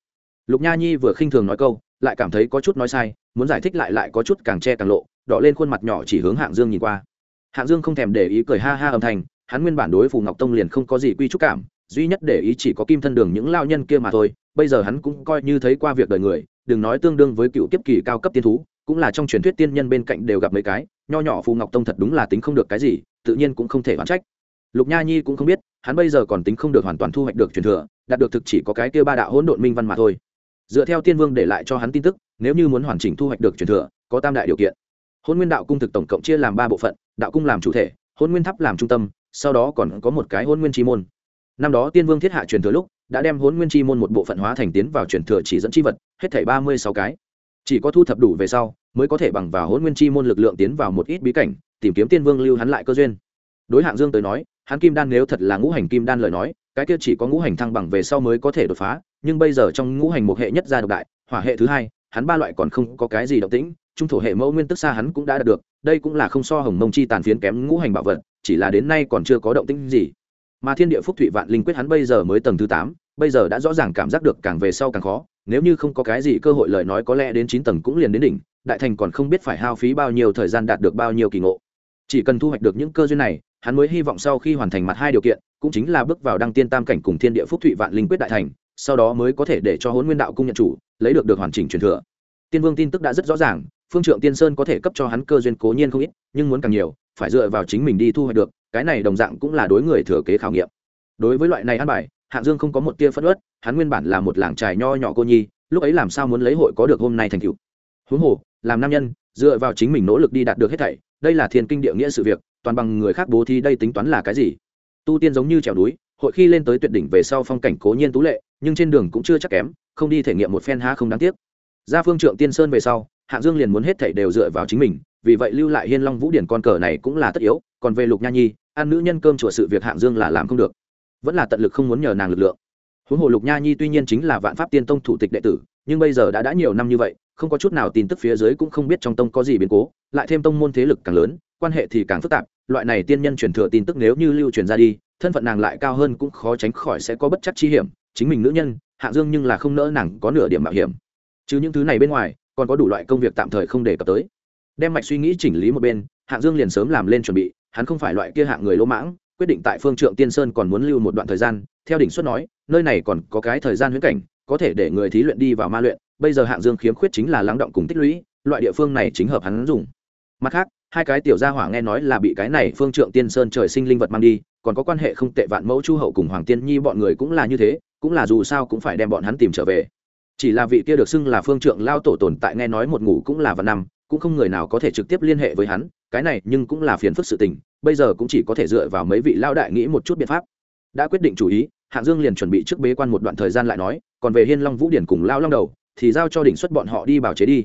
Lục nha nhi vừa khinh thường nói câu, lại cảm thấy có chút nói sai, muốn giải thích lại lại có chút càng che càng lộ, đỏ lên khuôn mặt nhỏ chỉ hướng hạng dương nhìn qua. Hạng dương không thèm để ý cười ha ha âm thanh, hắn nguyên bản đối phù ngọc tông liền không có gì quy trúc cảm duy nhất để ý chỉ có kim thân đường những lao nhân kia mà thôi, bây giờ hắn cũng coi như thấy qua việc đời người, đừng nói tương đương với cựu kiếp kỳ cao cấp tiên thú, cũng là trong truyền thuyết tiên nhân bên cạnh đều gặp mấy cái, nho nhỏ phù ngọc tông thật đúng là tính không được cái gì, tự nhiên cũng không thể oán trách. Lục nha nhi cũng không biết, hắn bây giờ còn tính không được hoàn toàn thu hoạch được truyền thừa, đạt được thực chỉ có cái kia ba đạo hỗn độn minh văn mà thôi. Dựa theo tiên vương để lại cho hắn tin tức, nếu như muốn hoàn chỉnh thu hoạch được truyền thừa, có tam đại điều kiện. Hôn nguyên đạo cung thực tổng cộng chia làm ba bộ phận, đạo cung làm chủ thể, hôn nguyên tháp làm trung tâm, sau đó còn có một cái hôn nguyên chi môn năm đó tiên vương thiết hạ truyền thừa lúc, đã đem hôn nguyên chi môn một bộ phận hóa thành tiến vào truyền thừa chỉ dẫn chi vật, hết thảy ba mươi sáu cái. Chỉ có thu thập đủ về sau, mới có thể bằng vào hôn nguyên chi môn lực lượng tiến vào một ít bí cảnh, tìm kiếm tiên vương lưu hắn lại cơ duyên. Đối hạng dương tới nói, hắn kim đan nếu thật là ngũ hành kim đan lời nói, cái kia chỉ có ngũ hành thăng bằng về sau mới có thể đột phá, nhưng bây giờ trong ngũ hành một hệ nhất gia độc đại, hỏa hệ thứ hai, hắn ba loại còn không có cái gì động tĩnh, trung thổ hệ mẫu nguyên tức xa hắn cũng đã đạt được, đây cũng là không so hồng mông chi tàn phiến kém ngũ hành bảo vật, chỉ là đến nay còn chưa có động tĩnh gì mà thiên địa phúc thụy vạn linh quyết hắn bây giờ mới tầng thứ tám, bây giờ đã rõ ràng cảm giác được càng về sau càng khó, nếu như không có cái gì cơ hội lời nói có lẽ đến chín tầng cũng liền đến đỉnh, đại thành còn không biết phải hao phí bao nhiêu thời gian đạt được bao nhiêu kỳ ngộ. Chỉ cần thu hoạch được những cơ duyên này, hắn mới hy vọng sau khi hoàn thành mặt hai điều kiện, cũng chính là bước vào đăng tiên tam cảnh cùng thiên địa phúc thụy vạn linh quyết đại thành, sau đó mới có thể để cho hôn nguyên đạo cung nhận chủ, lấy được được hoàn chỉnh truyền thừa. Tiên vương tin tức đã rất rõ ràng, phương trượng tiên sơn có thể cấp cho hắn cơ duyên cố nhiên không ít, nhưng muốn càng nhiều, phải dựa vào chính mình đi thu hoạch được cái này đồng dạng cũng là đối người thừa kế khảo nghiệm. Đối với loại này ăn bài, hạng dương không có một tia phất ớt hắn nguyên bản là một làng trài nho nhỏ cô nhi, lúc ấy làm sao muốn lấy hội có được hôm nay thành cựu huống hồ, làm nam nhân, dựa vào chính mình nỗ lực đi đạt được hết thảy, đây là thiên kinh địa nghĩa sự việc, toàn bằng người khác bố thi đây tính toán là cái gì. Tu tiên giống như trèo núi, hội khi lên tới tuyệt đỉnh về sau phong cảnh cố nhiên tú lệ, nhưng trên đường cũng chưa chắc kém, không đi thể nghiệm một phen há không đáng tiếc. Ra phương trượng tiên sơn về sau, hạng dương liền muốn hết thảy đều dựa vào chính mình, vì vậy lưu lại hiên long vũ điển con cờ này cũng là tất yếu, còn về lục nha nhi ăn nữ nhân cơm chùa sự việc hạng dương là làm không được. Vẫn là tận lực không muốn nhờ nàng lực lượng. Huống hồ lục nha nhi tuy nhiên chính là vạn pháp tiên tông thủ tịch đệ tử, nhưng bây giờ đã đã nhiều năm như vậy, không có chút nào tin tức phía dưới cũng không biết trong tông có gì biến cố, lại thêm tông môn thế lực càng lớn, quan hệ thì càng phức tạp, loại này tiên nhân truyền thừa tin tức nếu như lưu truyền ra đi, thân phận nàng lại cao hơn cũng khó tránh khỏi sẽ có bất chắc chi hiểm, chính mình nữ nhân, hạng dương nhưng là không nỡ nàng có nửa điểm mạo hiểm. Chứ những thứ này bên ngoài, còn có đủ loại công việc tạm thời không đề cập tới. Đem mạch suy nghĩ chỉnh lý một bên, hạng dương liền sớm làm lên chuẩn bị hắn không phải loại kia hạng người lỗ mãng, quyết định tại phương trượng tiên sơn còn muốn lưu một đoạn thời gian, theo đỉnh xuất nói, nơi này còn có cái thời gian huyễn cảnh, có thể để người thí luyện đi vào ma luyện, bây giờ hạng dương khiếm khuyết chính là lắng động cùng tích lũy, loại địa phương này chính hợp hắn dùng. Mặt khác, hai cái tiểu gia hỏa nghe nói là bị cái này phương trượng tiên sơn trời sinh linh vật mang đi, còn có quan hệ không tệ vạn mẫu chu hậu cùng hoàng tiên nhi bọn người cũng là như thế, cũng là dù sao cũng phải đem bọn hắn tìm trở về. Chỉ là vị kia được xưng là phương trượng lao tổ tồn tại nghe nói một ngủ cũng là vạn năm, cũng không người nào có thể trực tiếp liên hệ với hắn cái này nhưng cũng là phiền phức sự tình, bây giờ cũng chỉ có thể dựa vào mấy vị lao đại nghĩ một chút biện pháp. Đã quyết định chủ ý, hạng dương liền chuẩn bị trước bế quan một đoạn thời gian lại nói, còn về hiên long vũ điển cùng lao long đầu, thì giao cho đỉnh xuất bọn họ đi bảo chế đi.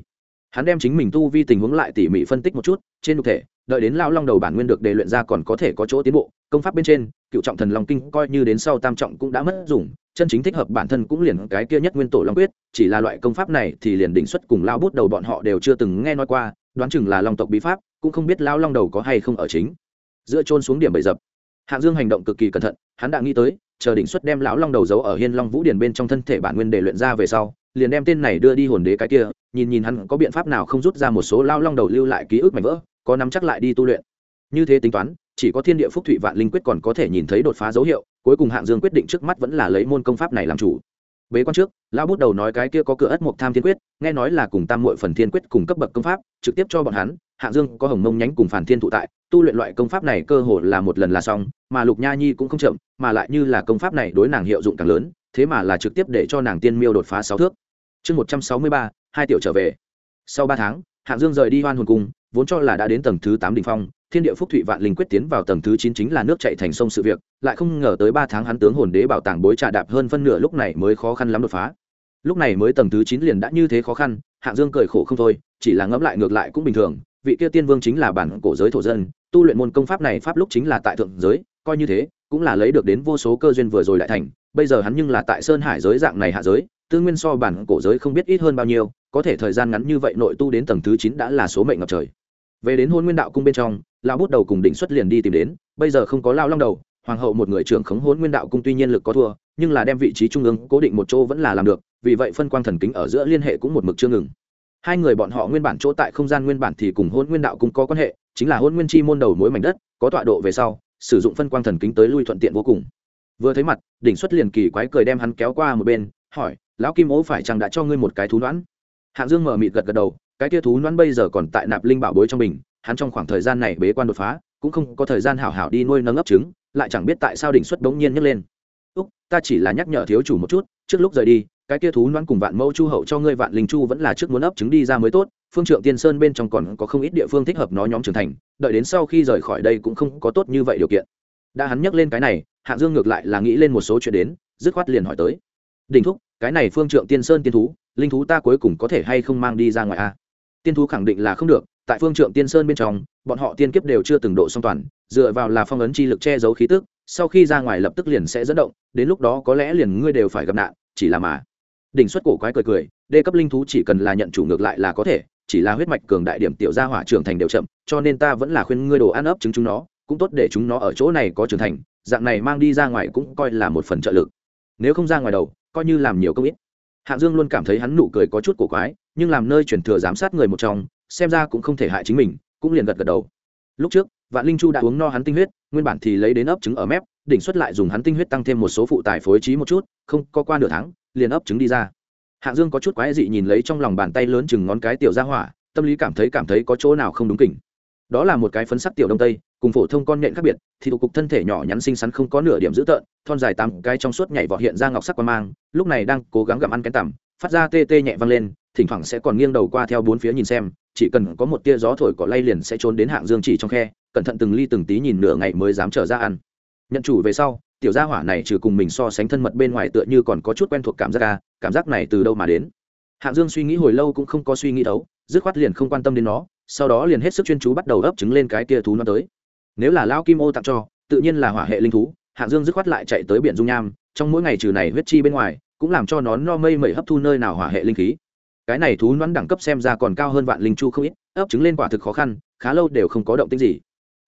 Hắn đem chính mình tu vi tình huống lại tỉ mỉ phân tích một chút, trên thực thể, đợi đến lao long đầu bản nguyên được đề luyện ra còn có thể có chỗ tiến bộ, công pháp bên trên, cựu trọng thần long kinh coi như đến sau tam trọng cũng đã mất dùng, chân chính thích hợp bản thân cũng liền cái kia nhất nguyên tổ long quyết, chỉ là loại công pháp này thì liền đỉnh xuất cùng lao bút đầu bọn họ đều chưa từng nghe nói qua, đoán chừng là long tộc bí pháp cũng không biết lao long đầu có hay không ở chính. Giữa trôn xuống điểm bầy dập, hạng dương hành động cực kỳ cẩn thận, hắn đã nghĩ tới, chờ đỉnh xuất đem lão long đầu giấu ở hiên long vũ điền bên trong thân thể bản nguyên để luyện ra về sau, liền đem tên này đưa đi hồn đế cái kia, nhìn nhìn hắn có biện pháp nào không rút ra một số lao long đầu lưu lại ký ức mảnh vỡ, có nắm chắc lại đi tu luyện. Như thế tính toán, chỉ có thiên địa phúc thụy vạn linh quyết còn có thể nhìn thấy đột phá dấu hiệu, cuối cùng hạng dương quyết định trước mắt vẫn là lấy môn công pháp này làm chủ. Bế quan trước, lão bút đầu nói cái kia có cửa ất mộc tham thiên quyết, nghe nói là cùng tam mội phần thiên quyết cùng cấp bậc công pháp, trực tiếp cho bọn hắn hạng dương có hồng mông nhánh cùng phản thiên thụ tại, tu luyện loại công pháp này cơ hồ là một lần là xong, mà lục nha nhi cũng không chậm, mà lại như là công pháp này đối nàng hiệu dụng càng lớn, thế mà là trực tiếp để cho nàng tiên miêu đột phá sáu thước. Chương một trăm sáu mươi ba, hai tiểu trở về. Sau ba tháng hạng dương rời đi hoan hồn cung, vốn cho là đã đến tầng thứ tám đ ỉ n h phong, thiên địa phúc thụy vạn linh quyết tiến vào tầng thứ chín chính là nước chạy thành sông sự việc, lại không ngờ tới ba tháng hắn tướng hồn đế bảo tàng bối trà đạp hơn phân nửa lúc này mới khó khăn lắm đột phá. Lúc này mới tầng thứ chín liền đã như thế khó khăn hạng dương cười khổ không thôi, chỉ là ngẫm lại ngược lại cũng bình thường vị kia tiên vương chính là bản cổ giới thổ dân, tu luyện môn công pháp này pháp lúc chính là tại thượng giới, coi như thế, cũng là lấy được đến vô số cơ duyên vừa rồi lại thành, bây giờ hắn nhưng là tại sơn hải giới dạng này hạ giới, tư nguyên so bản cổ giới không biết ít hơn bao nhiêu, có thể thời gian ngắn như vậy nội tu đến tầng thứ chín đã là số mệnh ngập trời. Về đến hôn nguyên đạo cung bên trong, lão bút đầu cùng đỉnh xuất liền đi tìm đến, bây giờ không có lao long đầu, hoàng hậu một người trưởng khống hôn nguyên đạo cung tuy nhiên lực có thua, nhưng là đem vị trí trung ương cố định một chỗ vẫn là làm được, vì vậy phân quang thần kính ở giữa liên hệ cũng một mực chưa ngừng hai người bọn họ nguyên bản chỗ tại không gian nguyên bản thì cùng hôn nguyên đạo cũng có quan hệ, chính là hôn nguyên chi môn đầu mỗi mảnh đất, có tọa độ về sau, sử dụng phân quang thần kính tới lui thuận tiện vô cùng. Vừa thấy mặt, đỉnh xuất liền kỳ quái cười đem hắn kéo qua một bên, hỏi, lão kim ố phải chăng đã cho ngươi một cái thú đoán hạng dương mở mịt gật gật đầu, cái kia thú đoán bây giờ còn tại nạp linh bảo bối trong mình hắn trong khoảng thời gian này bế quan đột phá, cũng không có thời gian hảo hảo đi nuôi nâng ấp trứng, lại chẳng biết tại sao đỉnh xuất bỗng nhiên nhấc lên. Úc, ta chỉ là nhắc nhở thiếu chủ một chút, trước lúc rời đi cái kia thú noãn cùng vạn mẫu chu hậu cho ngươi vạn linh chu vẫn là trước muốn ấp trứng đi ra mới tốt, phương trượng tiên sơn bên trong còn có không ít địa phương thích hợp nó nhóm trưởng thành, đợi đến sau khi rời khỏi đây cũng không có tốt như vậy điều kiện. Đã hắn nhắc lên cái này, hạng dương ngược lại là nghĩ lên một số chuyện đến, dứt khoát liền hỏi tới. Đình thúc, cái này phương trượng tiên sơn tiên thú, linh thú ta cuối cùng có thể hay không mang đi ra ngoài a? Tiên thú khẳng định là không được, tại phương trượng tiên sơn bên trong, bọn họ tiên kiếp đều chưa từng độ song toàn, dựa vào là phong ấn chi lực che giấu khí tức, sau khi ra ngoài lập tức liền sẽ dẫn động, đến lúc đó có lẽ liền ngươi đều phải gặp nạn, chỉ là mà đỉnh xuất cổ quái cười cười, đê cấp linh thú chỉ cần là nhận chủ ngược lại là có thể, chỉ là huyết mạch cường đại điểm tiểu gia hỏa trưởng thành đều chậm, cho nên ta vẫn là khuyên ngươi đồ ăn ấp trứng chúng nó, cũng tốt để chúng nó ở chỗ này có trưởng thành, dạng này mang đi ra ngoài cũng coi là một phần trợ lực. Nếu không ra ngoài đầu, coi như làm nhiều công ít. Hạng dương luôn cảm thấy hắn nụ cười có chút cổ quái, nhưng làm nơi chuyển thừa giám sát người một trong, xem ra cũng không thể hại chính mình, cũng liền gật gật đầu. Lúc trước, vạn linh chu đã uống no hắn tinh huyết, nguyên bản thì lấy đến ấp trứng ở mép đỉnh xuất lại dùng hắn tinh huyết tăng thêm một số phụ tài phối trí một chút, không, có qua nửa tháng, liền ấp trứng đi ra. Hạng dương có chút quái dị nhìn lấy trong lòng bàn tay lớn chừng ngón cái tiểu ra hỏa, tâm lý cảm thấy cảm thấy có chỗ nào không đúng kỉnh. Đó là một cái phấn sắc tiểu đông tây, cùng phổ thông con nhện khác biệt, thì cục thân thể nhỏ nhắn xinh xắn không có nửa điểm dữ tợn, thon dài tám cái trong suốt nhảy vọt hiện ra ngọc sắc quan mang, lúc này đang cố gắng gặm ăn cái tằm, phát ra tê tê nhẹ văng lên, thỉnh thoảng sẽ còn nghiêng đầu qua theo bốn phía nhìn xem, chỉ cần có một tia gió thổi cỏ lay liền sẽ trốn đến hạng dương chỉ trong khe, cẩn thận từng ly từng tí nhìn nửa ngày mới dám trở ra ăn nhận chủ về sau, tiểu gia hỏa này trừ cùng mình so sánh thân mật bên ngoài tựa như còn có chút quen thuộc cảm giác ca cảm giác này từ đâu mà đến. Hạng dương suy nghĩ hồi lâu cũng không có suy nghĩ đấu, dứt khoát liền không quan tâm đến nó, sau đó liền hết sức chuyên chú bắt đầu ấp trứng lên cái kia thú nó tới. Nếu là lao kim ô tặng cho, tự nhiên là hỏa hệ linh thú, hạng dương dứt khoát lại chạy tới biển dung nham, trong mỗi ngày trừ này huyết chi bên ngoài, cũng làm cho nó no mây mẩy hấp thu nơi nào hỏa hệ linh khí. Cái này thú nón đẳng cấp xem ra còn cao hơn vạn linh chu không ít, ấp trứng lên quả thực khó khăn, khá lâu đều không có động tích gì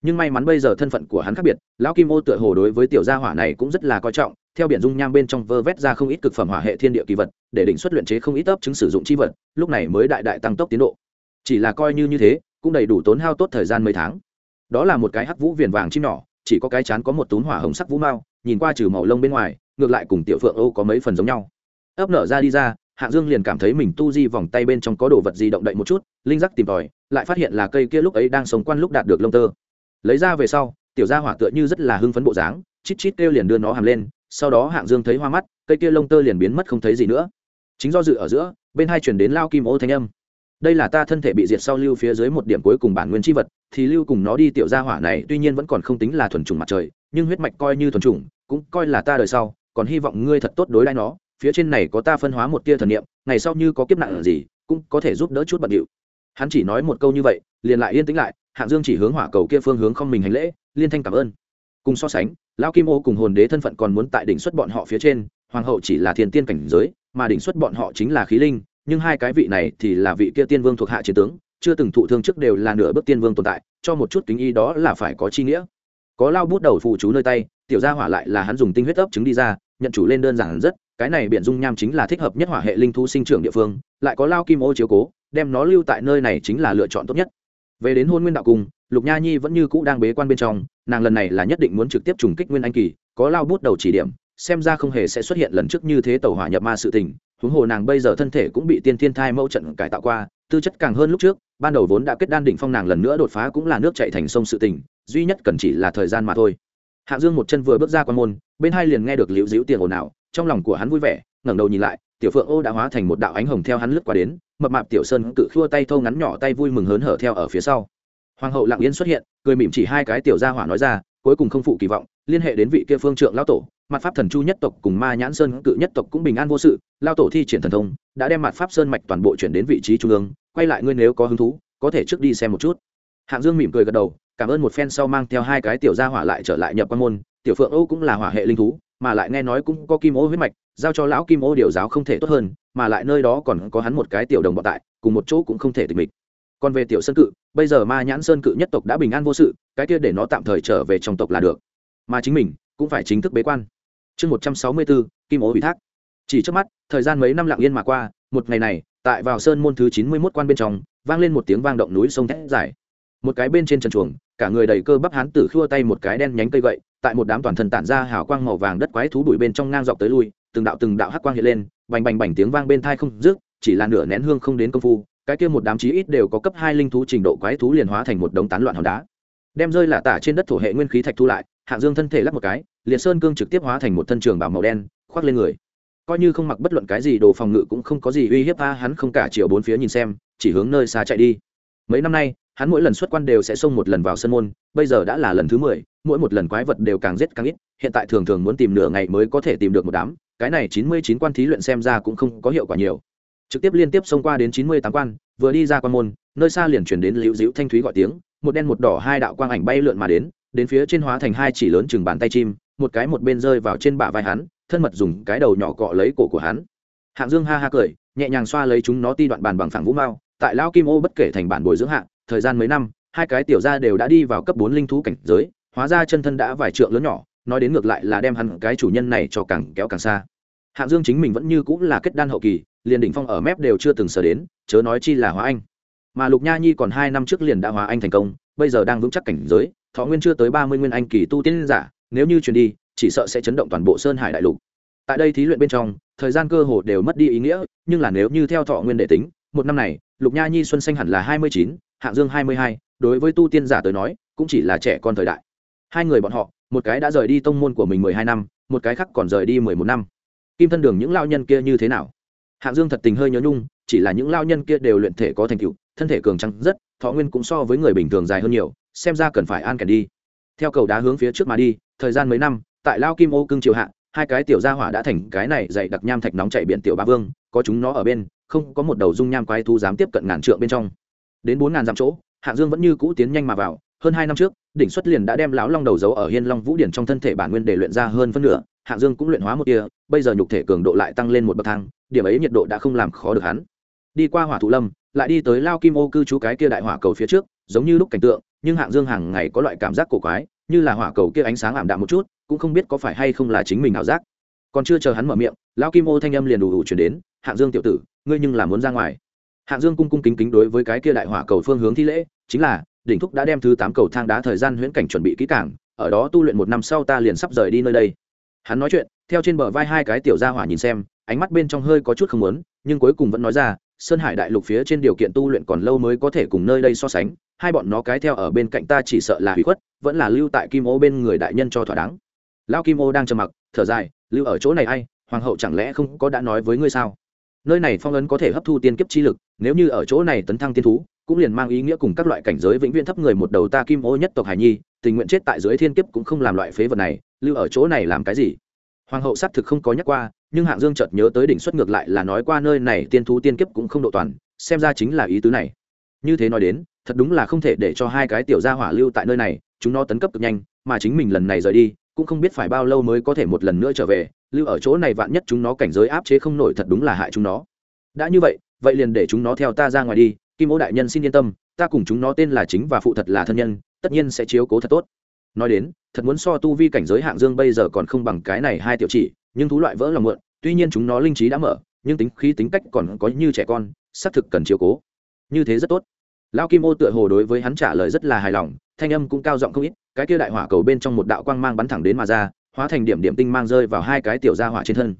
nhưng may mắn bây giờ thân phận của hắn khác biệt, lão kim ô tựa hồ đối với tiểu gia hỏa này cũng rất là coi trọng, theo biển dung nham bên trong vơ vét ra không ít cực phẩm hỏa hệ thiên địa kỳ vật, để định xuất luyện chế không ít ấp chứng sử dụng chi vật, lúc này mới đại đại tăng tốc tiến độ. Chỉ là coi như như thế, cũng đầy đủ tốn hao tốt thời gian mấy tháng. Đó là một cái hắc vũ viền vàng chim nhỏ, chỉ có cái chán có một tún hỏa hồng sắc vũ mao, nhìn qua trừ màu lông bên ngoài, ngược lại cùng tiểu phượng ô có mấy phần giống nhau. Ấp nở ra đi ra, hạng dương liền cảm thấy mình tu di vòng tay bên trong có đồ vật gì động đậy một chút, linh giác tìm tòi, lại phát hiện là cây kia lúc ấy đang sống quan lúc đạt được lông tơ lấy ra về sau, tiểu gia hỏa tựa như rất là hưng phấn bộ dáng, chít chít kêu liền đưa nó hàm lên, sau đó hạng dương thấy hoa mắt, cây kia lông tơ liền biến mất không thấy gì nữa. Chính do dự ở giữa, bên hai chuyển đến lao kim ô thanh âm. Đây là ta thân thể bị diệt sau lưu phía dưới một điểm cuối cùng bản nguyên chi vật, thì lưu cùng nó đi tiểu gia hỏa này tuy nhiên vẫn còn không tính là thuần trùng mặt trời, nhưng huyết mạch coi như thuần trùng cũng coi là ta đời sau, còn hy vọng ngươi thật tốt đối đãi nó, phía trên này có ta phân hóa một tia thần niệm, ngày sau như có kiếp nạn gì, cũng có thể giúp đỡ chút bận điệu. Hắn chỉ nói một câu như vậy, liền lại yên tĩnh lại hạng dương chỉ hướng hỏa cầu kia phương hướng không mình hành lễ, liên thanh cảm ơn. Cùng so sánh, lão kim ô cùng hồn đế thân phận còn muốn tại đỉnh xuất bọn họ phía trên, hoàng hậu chỉ là thiên tiên cảnh giới, mà đỉnh xuất bọn họ chính là khí linh, nhưng hai cái vị này thì là vị kia tiên vương thuộc hạ chiến tướng, chưa từng thụ thương trước đều là nửa bước tiên vương tồn tại, cho một chút kính y đó là phải có chi nghĩa. Có lao bút đầu phụ chú nơi tay, tiểu gia hỏa lại là hắn dùng tinh huyết ấp trứng đi ra, nhận chủ lên đơn giản rất, cái này biển dung nham chính là thích hợp nhất hỏa hệ linh thú sinh trưởng địa phương, lại có lao kim ô chiếu cố, đem nó lưu tại nơi này chính là lựa chọn tốt nhất về đến hôn nguyên đạo cung, lục nha nhi vẫn như cũ đang bế quan bên trong, nàng lần này là nhất định muốn trực tiếp trùng kích nguyên anh kỳ, có lao bút đầu chỉ điểm, xem ra không hề sẽ xuất hiện lần trước như thế tàu hỏa nhập ma sự tình. Huống hồ nàng bây giờ thân thể cũng bị tiên thiên thai mẫu trận cải tạo qua, tư chất càng hơn lúc trước, ban đầu vốn đã kết đan đỉnh phong nàng lần nữa đột phá cũng là nước chạy thành sông sự tình, duy nhất cần chỉ là thời gian mà thôi. Hạ dương một chân vừa bước ra quan môn, bên hai liền nghe được liễu dĩu tiền ồn ào, trong lòng của hắn vui vẻ, ngẩng đầu nhìn lại tiểu phượng ô đã hóa thành một đạo ánh hồng theo hắn lướt qua đến, mập mạp tiểu sơn cự khua tay thâu ngắn nhỏ tay vui mừng hớn hở theo ở phía sau. Hoàng hậu lặng yên xuất hiện, cười mỉm chỉ hai cái tiểu gia hỏa nói ra, cuối cùng không phụ kỳ vọng, liên hệ đến vị kia phương trượng lão tổ, mặt pháp thần chu nhất tộc cùng ma nhãn sơn cự nhất tộc cũng bình an vô sự lao tổ thi triển thần thông, đã đem mặt pháp sơn mạch toàn bộ chuyển đến vị trí trung ương, quay lại ngươi nếu có hứng thú, có thể trước đi xem một chút. Hạng dương mỉm cười gật đầu, cảm ơn một phen sau mang theo hai cái tiểu gia hỏa lại trở lại nhập quan môn, tiểu phượng âu cũng là hỏa hệ linh thú, mà lại nghe nói cũng có kim ô huyết mạch giao cho lão kim ô điều giáo không thể tốt hơn, mà lại nơi đó còn có hắn một cái tiểu đồng bọn tại, cùng một chỗ cũng không thể tịch mịch. Còn về tiểu sơn cự, bây giờ ma nhãn sơn cự nhất tộc đã bình an vô sự, cái kia để nó tạm thời trở về trong tộc là được. Mà chính mình, cũng phải chính thức bế quan. Chương một trăm sáu mươi bốn, kim ố ủy thác. Chỉ trước mắt, thời gian mấy năm lặng yên mà qua, một ngày này, tại vào sơn môn thứ chín mươi mốt quan bên trong, vang lên một tiếng vang động núi sông thét dài. Một cái bên trên trần chuồng, cả người đầy cơ bắp hán tử khua tay một cái đen nhánh cây gậy, tại một đám toàn thân tản ra hào quang màu vàng đất quái thú đuổi bên trong ngang dọc tới lui từng đạo từng đạo hắc quang hiện lên, bành bành bành tiếng vang bên thai không dứt, chỉ là nửa nén hương không đến công phu, cái kia một đám chí ít đều có cấp hai linh thú trình độ quái thú liền hóa thành một đống tán loạn hòn đá. Đem rơi là tả trên đất thổ hệ nguyên khí thạch thu lại, hạng dương thân thể lắp một cái, liệt sơn cương trực tiếp hóa thành một thân trường bảo màu đen, khoác lên người. Coi như không mặc bất luận cái gì đồ phòng ngự cũng không có gì uy hiếp a hắn không cả chiều bốn phía nhìn xem, chỉ hướng nơi xa chạy đi. Mấy năm nay, hắn mỗi lần xuất quan đều sẽ xông một lần vào sân môn, bây giờ đã là lần thứ mười, mỗi một lần quái vật đều càng giết càng ít, hiện tại thường thường muốn tìm nửa ngày mới có thể tìm được một đám cái này chín mươi chín quan thí luyện xem ra cũng không có hiệu quả nhiều. Trực tiếp liên tiếp xông qua đến chín mươi tám quan, vừa đi ra quan môn, nơi xa liền chuyển đến liễu dĩu thanh thúy gọi tiếng, một đen một đỏ hai đạo quang ảnh bay lượn mà đến đến phía trên hóa thành hai chỉ lớn chừng bàn tay chim, một cái một bên rơi vào trên bả vai hắn, thân mật dùng cái đầu nhỏ cọ lấy cổ của hắn. Hạng dương ha ha cười, nhẹ nhàng xoa lấy chúng nó ti đoạn bàn bằng phẳng vũ mao, tại lão kim ô bất kể thành bản bồi dưỡng hạng thời gian mấy năm, hai cái tiểu gia đều đã đi vào cấp bốn linh thú cảnh giới, hóa ra chân thân đã vài trượng lớn nhỏ nói đến ngược lại là đem hắn cái chủ nhân này cho càng kéo càng xa. Hạng dương chính mình vẫn như cũng là kết đan hậu kỳ, liền đỉnh phong ở mép đều chưa từng sở đến, chớ nói chi là hóa anh. Mà lục nha nhi còn hai năm trước liền đã hóa anh thành công, bây giờ đang vững chắc cảnh giới, thọ nguyên chưa tới ba mươi nguyên anh kỳ tu tiên giả, nếu như truyền đi, chỉ sợ sẽ chấn động toàn bộ sơn hải đại lục. Tại đây thí luyện bên trong, thời gian cơ hồ đều mất đi ý nghĩa, nhưng là nếu như theo thọ nguyên đệ tính, một năm này, lục nha nhi xuân xanh hẳn là hai mươi chín, hạng dương hai mươi hai, đối với tu tiên giả tới nói, cũng chỉ là trẻ con thời đại. Hai người bọn họ một cái đã rời đi tông môn của mình mười hai năm một cái khác còn rời đi mười một năm. Kim thân đường những lao nhân kia như thế nào? Hạng dương thật tình hơi nhớ nhung chỉ là những lao nhân kia đều luyện thể có thành tựu thân thể cường tráng, rất thọ nguyên cũng so với người bình thường dài hơn nhiều xem ra cần phải an kèn đi. Theo cầu đá hướng phía trước mà đi thời gian mấy năm tại lao kim ô cưng triều hạ hai cái tiểu gia hỏa đã thành cái này dày đặc nham thạch nóng chạy biển tiểu ba vương có chúng nó ở bên không có một đầu dung nham quái thu dám tiếp cận ngàn trượng bên trong. Đến bốn ngàn dặm chỗ hạng dương vẫn như cũ tiến nhanh mà vào hơn hai năm trước, đỉnh xuất liền đã đem lão long đầu giấu ở hiên long vũ điển trong thân thể bản nguyên để luyện ra hơn phân nửa, hạng dương cũng luyện hóa một tia, bây giờ nhục thể cường độ lại tăng lên một bậc thang, điểm ấy nhiệt độ đã không làm khó được hắn. Đi qua hỏa thụ lâm, lại đi tới lao kim ô cư trú cái kia đại hỏa cầu phía trước, giống như lúc cảnh tượng, nhưng hạng dương hàng ngày có loại cảm giác cổ quái, như là hỏa cầu kia ánh sáng ảm đạm một chút, cũng không biết có phải hay không là chính mình ảo giác. Còn chưa chờ hắn mở miệng, lao kim ô thanh âm liền đủ đủ chuyển đến, hạng dương tiểu tử, ngươi nhưng là muốn ra ngoài. Hạng dương cung cung kính kính đối với cái kia đại hỏa cầu phương hướng thi lễ, chính là đỉnh thúc đã đem thứ tám cầu thang đá thời gian huyễn cảnh chuẩn bị kỹ cảng ở đó tu luyện một năm sau ta liền sắp rời đi nơi đây. Hắn nói chuyện, theo trên bờ vai hai cái tiểu gia hỏa nhìn xem, ánh mắt bên trong hơi có chút không muốn, nhưng cuối cùng vẫn nói ra, sơn hải đại lục phía trên điều kiện tu luyện còn lâu mới có thể cùng nơi đây so sánh, hai bọn nó cái theo ở bên cạnh ta chỉ sợ là hủy khuất, vẫn là lưu tại kim ô bên người đại nhân cho thỏa đáng. Lao kim ô đang trầm mặc, thở dài, lưu ở chỗ này a i hoàng hậu chẳng lẽ không có đã nói với ngươi sao? Nơi này phong ấn có thể hấp thu tiên kiếp chi lực, nếu như ở chỗ này tấn thăng tiên thú cũng liền mang ý nghĩa cùng các loại cảnh giới vĩnh viễn thấp người một đầu ta kim ô nhất tộc hải nhi, tình nguyện chết tại dưới thiên kiếp cũng không làm loại phế vật này, lưu ở chỗ này làm cái gì? Hoàng hậu xác thực không có nhắc qua, nhưng hạng dương chợt nhớ tới đỉnh xuất ngược lại là nói qua nơi này tiên thú tiên kiếp cũng không độ toàn, xem ra chính là ý tứ này. Như thế nói đến, thật đúng là không thể để cho hai cái tiểu gia hỏa lưu tại nơi này, chúng nó tấn cấp cực nhanh, mà chính mình lần này rời đi, cũng không biết phải bao lâu mới có thể một lần nữa trở về, lưu ở chỗ này vạn nhất chúng nó cảnh giới áp chế không nổi thật đúng là hại chúng nó. Đã như vậy vậy liền để chúng nó theo ta ra ngoài đi kim ô đại nhân xin yên tâm, ta cùng chúng nó tên là chính và phụ thật là thân nhân, tất nhiên sẽ chiếu cố thật tốt. Nói đến, thật muốn so tu vi cảnh giới hạng dương bây giờ còn không bằng cái này hai tiểu chỉ, nhưng thú loại vỡ lòng mượn tuy nhiên chúng nó linh trí đã mở, nhưng tính khí tính cách còn có như trẻ con, xác thực cần chiếu cố. Như thế rất tốt. Lao kim ô tựa hồ đối với hắn trả lời rất là hài lòng, thanh âm cũng cao giọng không ít, cái kia đại hỏa cầu bên trong một đạo quang mang bắn thẳng đến mà ra, hóa thành điểm điểm tinh mang rơi vào hai cái tiểu gia hỏa trên thân.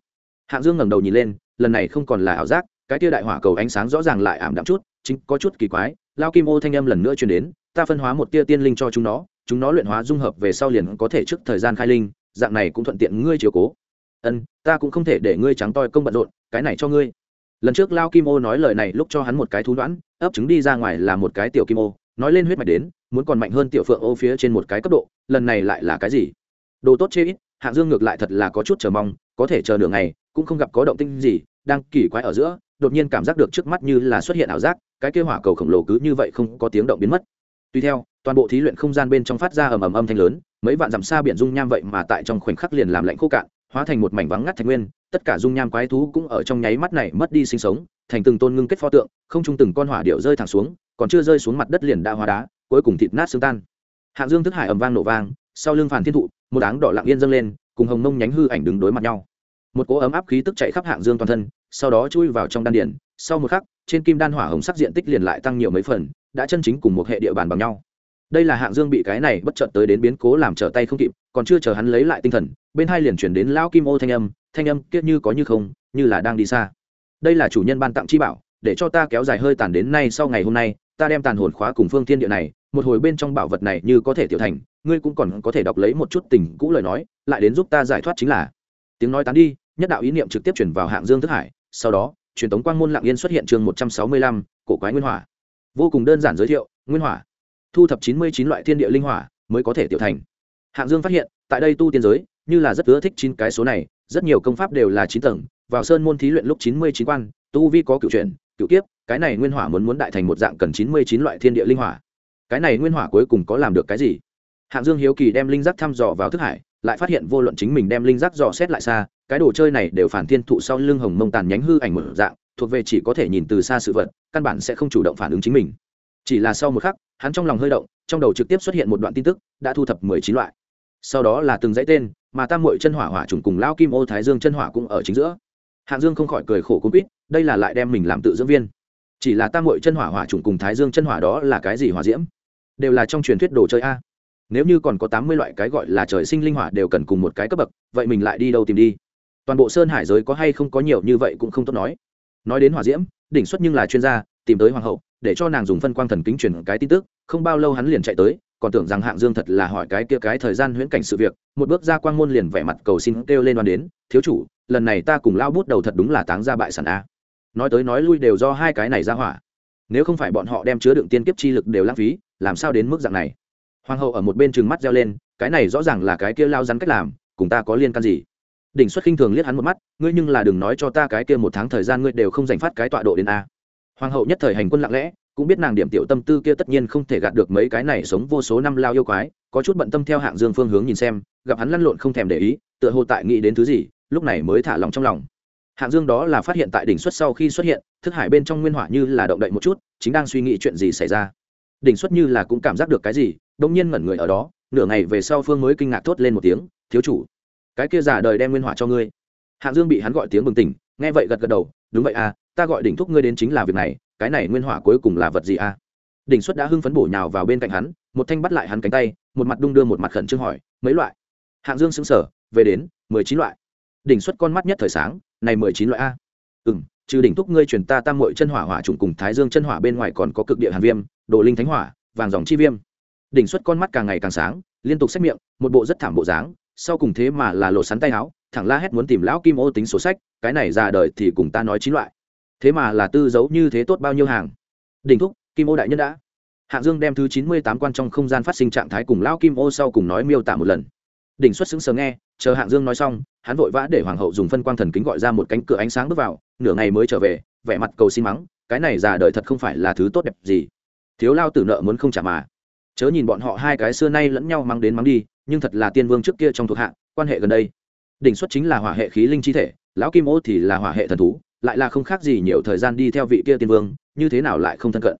Hạng dương ngẩng đầu nhìn lên, lần này không còn là ảo giác, cái kia đại hỏa cầu ánh sáng rõ ràng lại ảm đạm chút chính có chút kỳ quái, lao kim ô thanh âm lần nữa truyền đến, ta phân hóa một tia tiên linh cho chúng nó chúng nó luyện hóa dung hợp về sau liền có thể trước thời gian khai linh, dạng này cũng thuận tiện ngươi chiều cố. Ân, ta cũng không thể để ngươi trắng toi công bận rộn, cái này cho ngươi. Lần trước lao kim ô nói lời này lúc cho hắn một cái thú đoãn ấp trứng đi ra ngoài là một cái tiểu kim ô, nói lên huyết mạch đến, muốn còn mạnh hơn tiểu phượng ô phía trên một cái cấp độ, lần này lại là cái gì? Đồ tốt chê ít, hạng dương ngược lại thật là có chút chờ mong, có thể chờ nửa ngày, cũng không gặp có động tinh gì, đang kỳ quái ở giữa, đột nhiên cảm giác được trước mắt như là xuất hiện ảo giác cái kia hỏa cầu khổng lồ cứ như vậy không có tiếng động biến mất. Tuy theo, toàn bộ thí luyện không gian bên trong phát ra ầm ầm âm thanh lớn, mấy vạn dặm xa biển dung nham vậy mà tại trong khoảnh khắc liền làm lạnh khô cạn, hóa thành một mảnh vắng ngắt thành nguyên, tất cả dung nham quái thú cũng ở trong nháy mắt này mất đi sinh sống, thành từng tôn ngưng kết pho tượng, không chung từng con hỏa điệu rơi thẳng xuống, còn chưa rơi xuống mặt đất liền đã hóa đá, cuối cùng thịt nát xương tan. Hạng dương thức hải ầm vang nổ vang, sau lưng phản thiên thụ, một áng đỏ lặng yên dâng lên, cùng hồng mông nhánh hư ảnh đứng đối mặt nhau. Một cỗ ấm áp khí tức chạy khắp hạng dương toàn thân, sau đó chui vào trong đan điển sau một khắc trên kim đan hỏa hồng sắc diện tích liền lại tăng nhiều mấy phần, đã chân chính cùng một hệ địa bàn bằng nhau. Đây là hạng dương bị cái này bất chợt tới đến biến cố làm trở tay không kịp, còn chưa chờ hắn lấy lại tinh thần, bên hai liền chuyển đến lão kim ô thanh âm thanh âm kiết như có như không, như là đang đi xa. Đây là chủ nhân ban tặng chi bảo, để cho ta kéo dài hơi tàn đến nay sau ngày hôm nay, ta đem tàn hồn khóa cùng phương thiên địa này, một hồi bên trong bảo vật này như có thể tiểu thành, ngươi cũng còn có thể đọc lấy một chút tình cũ lời nói, lại đến giúp ta giải thoát chính là. Tiếng nói tán đi, nhất đạo ý niệm trực tiếp chuyển vào hạng dương thức hải, sau đó truyền tống quang môn lạng yên xuất hiện chương một trăm sáu mươi lăm, cổ quái nguyên hỏa. Vô cùng đơn giản giới thiệu, nguyên hỏa. Thu thập chín mươi chín loại thiên địa linh hỏa mới có thể tiểu thành. Hạng dương phát hiện, tại đây tu tiên giới, như là rất ưa thích chín cái số này, rất nhiều công pháp đều là chín tầng, vào sơn môn thí luyện lúc chín mươi chín quan, tu vi có cựu chuyển, cựu kiếp, cái này nguyên hỏa muốn muốn đại thành một dạng cần chín mươi chín loại thiên địa linh hỏa. Cái này nguyên hỏa cuối cùng có làm được cái gì? Hạng dương hiếu kỳ đem linh giác thăm dò vào thức hải lại phát hiện vô luận chính mình đem linh giác dò xét lại xa, cái đồ chơi này đều phản thiên thụ sau lưng hồng mông tàn nhánh hư ảnh một dạng, thuộc về chỉ có thể nhìn từ xa sự vật, căn bản sẽ không chủ động phản ứng chính mình. Chỉ là sau một khắc, hắn trong lòng hơi động, trong đầu trực tiếp xuất hiện một đoạn tin tức, đã thu thập mười chín loại. Sau đó là từng dãy tên, mà tam mội chân hỏa hỏa trùng cùng lao kim ô thái dương chân hỏa cũng ở chính giữa. Hạng dương không khỏi cười khổ cung quýt, đây là lại đem mình làm tự dưỡng viên. Chỉ là tam mội chân hỏa hỏa trùng cùng thái dương chân hỏa đó là cái gì hỏa diễm? Đều là trong truyền thuyết đồ chơi a nếu như còn có tám mươi loại cái gọi là trời sinh linh hỏa đều cần cùng một cái cấp bậc, vậy mình lại đi đâu tìm đi? Toàn bộ sơn hải giới có hay không có nhiều như vậy cũng không tốt nói. Nói đến hỏa diễm, đỉnh xuất nhưng là chuyên gia, tìm tới hoàng hậu, để cho nàng dùng phân quang thần kính truyền cái tin tức, không bao lâu hắn liền chạy tới, còn tưởng rằng hạng dương thật là hỏi cái kia cái thời gian huyễn cảnh sự việc, một bước ra quang môn liền vẻ mặt cầu xin kêu lên đoan đến, thiếu chủ, lần này ta cùng lao bút đầu thật đúng là táng ra bại sản a. Nói tới nói lui đều do hai cái này ra hỏa. Nếu không phải bọn họ đem chứa đựng tiên kiếp chi lực đều lãng phí, làm sao đến mức dạng này? Hoàng hậu ở một bên trừng mắt reo lên, cái này rõ ràng là cái kia lao rắn cách làm, cùng ta có liên can gì? Đỉnh xuất khinh thường liếc hắn một mắt, ngươi nhưng là đừng nói cho ta cái kia một tháng thời gian ngươi đều không giành phát cái tọa độ đến a. Hoàng hậu nhất thời hành quân lặng lẽ, cũng biết nàng điểm tiểu tâm tư kia tất nhiên không thể gạt được mấy cái này sống vô số năm lao yêu quái, có chút bận tâm theo hạng dương phương hướng nhìn xem, gặp hắn lăn lộn không thèm để ý, tựa hồ tại nghĩ đến thứ gì, lúc này mới thả lòng trong lòng. Hạng dương đó là phát hiện tại đỉnh xuất sau khi xuất hiện, thức hải bên trong nguyên hỏa như là động đậy một chút, chính đang suy nghĩ chuyện gì xảy ra. Đỉnh xuất như là cũng cảm giác được cái gì đông nhiên ngẩn người ở đó, nửa ngày về sau phương mới kinh ngạc thốt lên một tiếng, thiếu chủ, cái kia giả đời đem nguyên hỏa cho ngươi. Hạng dương bị hắn gọi tiếng bừng tỉnh, nghe vậy gật gật đầu, đúng vậy à ta gọi đỉnh thúc ngươi đến chính là việc này, cái này nguyên hỏa cuối cùng là vật gì à? Đỉnh xuất đã hưng phấn bổ nhào vào bên cạnh hắn, một thanh bắt lại hắn cánh tay, một mặt đung đưa một mặt khẩn trương hỏi, mấy loại? Hạng dương xứng sở về đến, mười chín loại. Đỉnh xuất con mắt nhất thời sáng, này mười chín loại a. Ừ m trừ đỉnh thúc ngươi truyền ta tam mội chân hỏa hỏa trùng cùng thái dương chân hỏa bên ngoài còn có cực địa hàn viêm, đồ linh thánh hỏa, vàng dòng chi viêm đỉnh xuất con mắt càng ngày càng sáng, liên tục xét miệng, một bộ rất thảm bộ dáng, sau cùng thế mà là lộ sắn tay áo, thẳng la hét muốn tìm lão kim ô tính sổ sách, cái này ra đời thì cùng ta nói chín loại. Thế mà là tư giấu như thế tốt bao nhiêu hàng? Đỉnh thúc, kim ô đại nhân đã. Hạng dương đem thứ chín mươi tám quan trong không gian phát sinh trạng thái cùng lão kim ô sau cùng nói miêu tả một lần. Đỉnh xuất xứng sờ nghe, chờ hạng dương nói xong, hắn vội vã để hoàng hậu dùng phân quang thần kính gọi ra một cánh cửa ánh sáng bước vào, nửa ngày mới trở về, vẻ mặt cầu xin mắng, cái này già đời thật không phải là thứ tốt đẹp gì. Thiếu lao tử nợ muốn không trả mà chớ nhìn bọn họ hai cái xưa nay lẫn nhau mang đến mắng đi, nhưng thật là tiên vương trước kia trong thuộc hạ, quan hệ gần đây. Đỉnh xuất chính là hỏa hệ khí linh chi thể, lão kim ô thì là hỏa hệ thần thú, lại là không khác gì nhiều thời gian đi theo vị kia tiên vương, như thế nào lại không thân cận.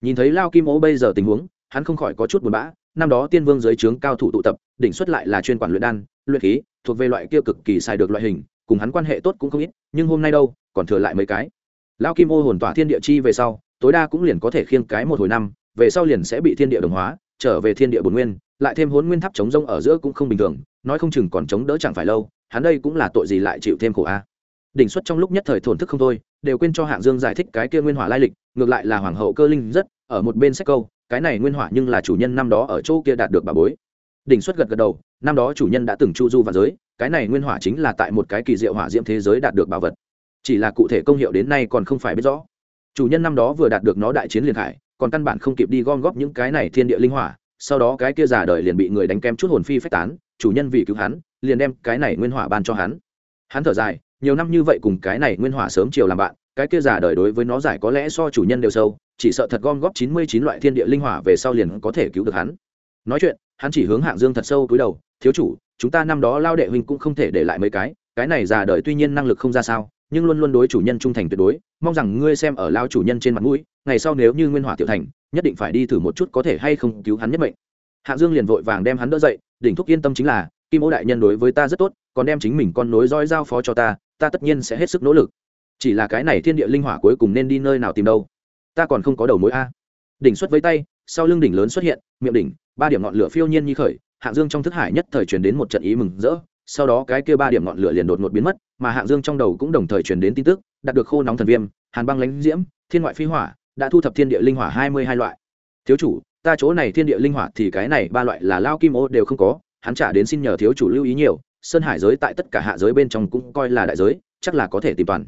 Nhìn thấy lao kim ô bây giờ tình huống, hắn không khỏi có chút buồn bã, năm đó tiên vương dưới trướng cao thủ tụ tập, đỉnh xuất lại là chuyên quản luyện đan, luyện khí, thuộc về loại kia cực kỳ xài được loại hình, cùng hắn quan hệ tốt cũng không ít, nhưng hôm nay đâu, còn thừa lại mấy cái. Lao kim ô hồn tỏa thiên địa chi về sau, tối đa cũng liền có thể khiêng cái một hồi năm, về sau liền sẽ bị thiên địa đồng hóa trở về thiên địa bồn nguyên, lại thêm hốn nguyên tháp chống rông ở giữa cũng không bình thường, nói không chừng còn chống đỡ chẳng phải lâu, hắn đây cũng là tội gì lại chịu thêm khổ a. Đỉnh xuất trong lúc nhất thời thổn thức không thôi, đều quên cho hạng dương giải thích cái kia nguyên hỏa lai lịch, ngược lại là hoàng hậu cơ linh rất, ở một bên sách câu, cái này nguyên hỏa nhưng là chủ nhân năm đó ở chỗ kia đạt được bà bối. Đỉnh xuất gật gật đầu, năm đó chủ nhân đã từng chu du vào giới, cái này nguyên hỏa chính là tại một cái kỳ diệu hỏa diễm thế giới đạt được bảo vật. Chỉ là cụ thể công hiệu đến nay còn không phải biết rõ. Chủ nhân năm đó vừa đạt được nó đại chiến liền hải còn căn bản không kịp đi gom góp những cái này thiên địa linh hỏa, sau đó cái kia giả đời liền bị người đánh kem chút hồn phi phách tán, chủ nhân vì cứu hắn, liền đem cái này nguyên hỏa ban cho hắn. Hắn thở dài, nhiều năm như vậy cùng cái này nguyên hỏa sớm chiều làm bạn, cái kia giả đời đối với nó giải có lẽ so chủ nhân đều sâu, chỉ sợ thật gom góp chín mươi chín loại thiên địa linh hỏa về sau liền có thể cứu được hắn. Nói chuyện, hắn chỉ hướng hạng dương thật sâu cúi đầu, thiếu chủ, chúng ta năm đó lao đệ huynh cũng không thể để lại mấy cái cái này già đời tuy nhiên năng lực không ra sao, nhưng luôn luôn đối chủ nhân trung thành tuyệt đối, mong rằng ngươi xem ở lao chủ nhân trên mặt mũi ngày sau nếu như nguyên hỏa tiểu thành, nhất định phải đi thử một chút có thể hay không cứu hắn nhất mệnh. Hạ dương liền vội vàng đem hắn đỡ dậy, đỉnh thúc yên tâm chính là, kim ô đại nhân đối với ta rất tốt, còn đem chính mình con nối roi giao phó cho ta ta tất nhiên sẽ hết sức nỗ lực. Chỉ là cái này thiên địa linh hỏa cuối cùng nên đi nơi nào tìm đâu? Ta còn không có đầu mối a. Đỉnh xuất với tay, sau lưng đỉnh lớn xuất hiện, miệng đỉnh, ba điểm ngọn lửa phiêu nhiên như khởi hạng dương trong thức hải nhất thời truyền đến một trận ý mừng rỡ, sau đó cái kia ba điểm ngọn lửa liền đột ngột biến mất, mà hạng dương trong đầu cũng đồng thời truyền đến tin tức, đạt được khô nóng thần viêm, hàn băng lãnh diễm, thiên ngoại phi hỏa đã thu thập thiên địa linh hỏa hai mươi hai loại. Thiếu chủ, ta chỗ này thiên địa linh hỏa thì cái này ba loại là lao kim ô đều không có, hắn trả đến xin nhờ thiếu chủ lưu ý nhiều, sơn hải giới tại tất cả hạ giới bên trong cũng coi là đại giới, chắc là có thể tìm toàn.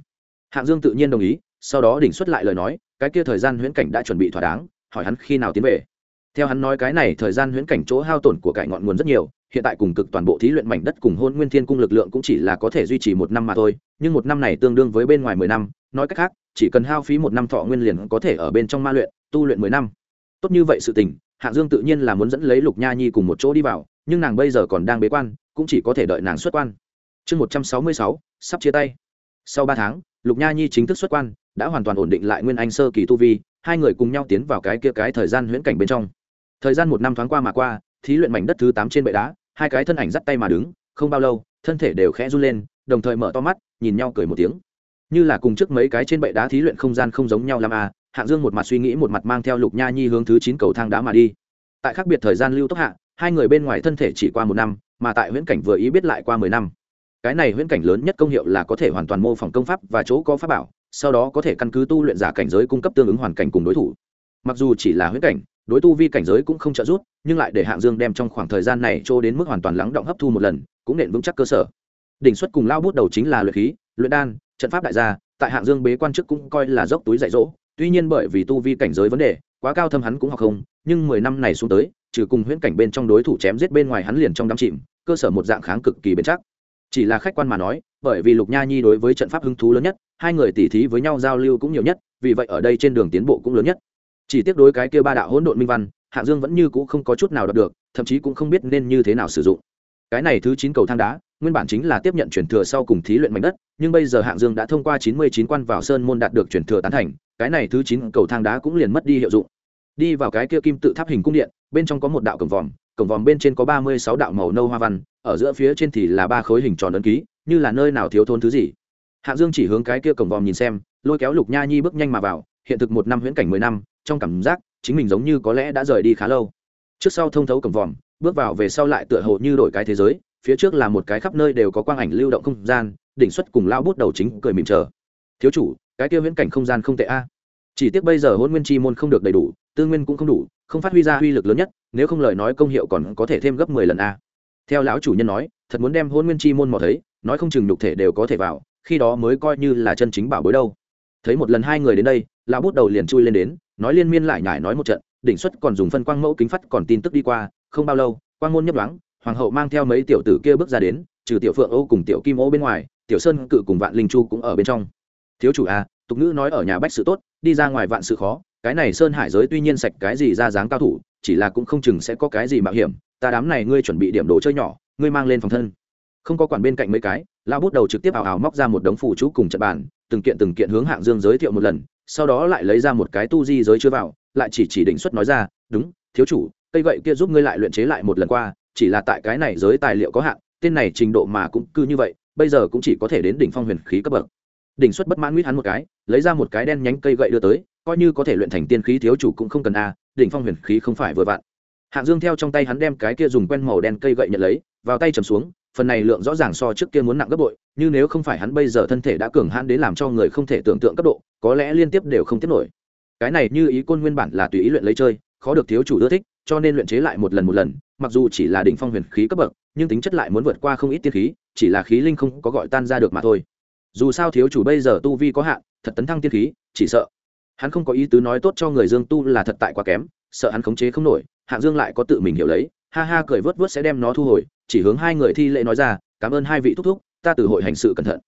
Hạng dương tự nhiên đồng ý, sau đó đỉnh xuất lại lời nói, cái kia thời gian huyễn cảnh đã chuẩn bị thỏa đáng, hỏi hắn khi nào tiến về. Theo hắn nói cái này thời gian huyễn cảnh chỗ hao tổn của cải ngọn nguồn rất nhiều, hiện tại cùng cực toàn bộ thí luyện mảnh đất cùng hôn nguyên thiên cung lực lượng cũng chỉ là có thể duy trì một năm mà thôi, nhưng một năm này tương đương với bên ngoài mười năm, nói cách khác chỉ cần hao phí một năm thọ nguyên liền có thể ở bên trong ma luyện, tu luyện mười năm. Tốt như vậy sự tình hạng dương tự nhiên là muốn dẫn lấy lục nha nhi cùng một chỗ đi vào, nhưng nàng bây giờ còn đang bế quan, cũng chỉ có thể đợi nàng xuất quan. Chương một trăm sáu mươi sáu, sắp chia tay. Sau ba tháng, lục nha nhi chính thức xuất quan, đã hoàn toàn ổn định lại nguyên anh sơ kỳ tu vi, hai người cùng nhau tiến vào cái kia cái thời gian huyễn cảnh bên trong. Thời gian một năm thoáng qua mà qua, thí luyện mảnh đất thứ tám trên bệ đá, hai cái thân ảnh dắt tay mà đứng, không bao lâu, thân thể đều khẽ run lên, đồng thời mở to mắt, nhìn nhau cười một tiếng như là cùng trước mấy cái trên bệ đá thí luyện không gian không giống nhau làm à hạng dương một mặt suy nghĩ một mặt mang theo lục nha nhi hướng thứ chín cầu thang đá mà đi. Tại khác biệt thời gian lưu tốc hạ, hai người bên ngoài thân thể chỉ qua một năm, mà tại huyễn cảnh vừa ý biết lại qua mười năm. Cái này huyễn cảnh lớn nhất công hiệu là có thể hoàn toàn mô phỏng công pháp và chỗ có pháp bảo, sau đó có thể căn cứ tu luyện giả cảnh giới cung cấp tương ứng hoàn cảnh cùng đối thủ. Mặc dù chỉ là huyễn cảnh, đối tu vi cảnh giới cũng không trợ giúp, nhưng lại để hạng dương đem trong khoảng thời gian này trô đến mức hoàn toàn lắng động hấp thu một lần, cũng nện vững chắc cơ sở. Đỉnh xuất cùng lao bút đầu chính là luyện khí luyện đan, trận pháp đại gia, tại hạng dương bế quan chức cũng coi là dốc túi dạy dỗ, tuy nhiên bởi vì tu vi cảnh giới vấn đề, quá cao thâm hắn cũng học không, nhưng mười năm này xuống tới, trừ cùng huyễn cảnh bên trong đối thủ chém giết bên ngoài hắn liền trong đám chìm, cơ sở một dạng kháng cực kỳ bền chắc. Chỉ là khách quan mà nói, bởi vì lục nha nhi đối với trận pháp hứng thú lớn nhất, hai người tỉ thí với nhau giao lưu cũng nhiều nhất, vì vậy ở đây trên đường tiến bộ cũng lớn nhất. Chỉ tiếc đối cái kia ba đạo hỗn độn minh văn, hạng dương vẫn như cũ không có chút nào đạt được, thậm chí cũng không biết nên như thế nào sử dụng. Cái này thứ chín cầu thang đá nguyên bản chính là tiếp nhận chuyển thừa sau cùng thí luyện mảnh đất, nhưng bây giờ hạng dương đã thông qua chín mươi chín quan vào sơn môn đạt được chuyển thừa tán thành, cái này thứ chín cầu thang đá cũng liền mất đi hiệu dụng. Đi vào cái kia kim tự tháp hình cung điện, bên trong có một đạo cổng vòm cổng vòm bên trên có ba mươi sáu đạo màu nâu hoa văn, ở giữa phía trên thì là ba khối hình tròn ấn ký, như là nơi nào thiếu thốn thứ gì. Hạng dương chỉ hướng cái kia cổng vòm nhìn xem, lôi kéo lục nha nhi bước nhanh mà vào, hiện thực một năm huyễn cảnh mười năm, trong cảm giác, chính mình giống như có lẽ đã rời đi khá lâu. Trước sau thông thấu cổng vòm, bước vào về sau lại tựa hồ như đổi cái thế giới phía trước là một cái khắp nơi đều có quang ảnh lưu động không gian, đỉnh xuất cùng lao bút đầu chính cười mỉm chờ. Thiếu chủ, cái kia viễn cảnh không gian không tệ a. À. Chỉ tiếc bây giờ hôn nguyên chi môn không được đầy đủ, tư nguyên cũng không đủ, không phát huy ra uy lực lớn nhất, nếu không lời nói công hiệu còn có thể thêm gấp mười lần a. À. Theo lão chủ nhân nói, thật muốn đem hôn nguyên chi môn mò thấy, nói không chừng nhục thể đều có thể vào, khi đó mới coi như là chân chính bảo bối đâu. Thấy một lần hai người đến đây, lão bút đầu liền chui lên đến, nói liên miên lại nhải nói một trận, đỉnh xuất còn dùng phân quang mẫu kính phát còn tin tức đi qua, không bao lâu, quang môn nhấp đoáng hoàng hậu mang theo mấy tiểu tử kia bước ra đến, trừ tiểu phượng âu cùng tiểu kim ô bên ngoài, tiểu sơn cự cùng vạn linh chu cũng ở bên trong. Thiếu chủ à tục ngữ nói ở nhà bách sự tốt, đi ra ngoài vạn sự khó, cái này sơn hải giới tuy nhiên sạch cái gì ra dáng cao thủ, chỉ là cũng không chừng sẽ có cái gì mạo hiểm, ta đám này ngươi chuẩn bị điểm đồ chơi nhỏ, ngươi mang lên phòng thân. Không có quản bên cạnh mấy cái lao bút đầu trực tiếp ảo ảo móc ra một đống phụ chú cùng trận bàn, từng kiện từng kiện hướng hạng dương giới thiệu một lần, sau đó lại lấy ra một cái tu di giới chưa vào, lại chỉ chỉ định xuất nói ra, đúng, thiếu chủ, cây gậy kia giúp ngươi lại luyện chế lại một lần qua chỉ là tại cái này giới tài liệu có hạn, tên này trình độ mà cũng cư như vậy, bây giờ cũng chỉ có thể đến đỉnh phong huyền khí cấp bậc. Đỉnh xuất bất mãn nguyết hắn một cái, lấy ra một cái đen nhánh cây gậy đưa tới, coi như có thể luyện thành tiên khí thiếu chủ cũng không cần a, đỉnh phong huyền khí không phải vừa vặn. Hạng dương theo trong tay hắn đem cái kia dùng quen màu đen cây gậy nhận lấy, vào tay trầm xuống, phần này lượng rõ ràng so trước kia muốn nặng gấp bội nhưng nếu không phải hắn bây giờ thân thể đã cường hãn đến làm cho người không thể tưởng tượng cấp độ, có lẽ liên tiếp đều không tiếp nổi. Cái này như ý côn nguyên bản là tùy ý luyện lấy chơi, khó được thiếu chủ ưa thích, cho nên luyện chế lại một lần một lần mặc dù chỉ là đỉnh phong huyền khí cấp bậc, nhưng tính chất lại muốn vượt qua không ít tiên khí, chỉ là khí linh không có gọi tan ra được mà thôi. Dù sao thiếu chủ bây giờ tu vi có hạn, thật tấn thăng tiên khí, chỉ sợ. Hắn không có ý tứ nói tốt cho người dương tu là thật tại quá kém, sợ hắn khống chế không nổi, hạng dương lại có tự mình hiểu lấy, ha ha cười vớt vớt sẽ đem nó thu hồi, chỉ hướng hai người thi lễ nói ra, cảm ơn hai vị thúc thúc, ta từ hội hành sự cẩn thận.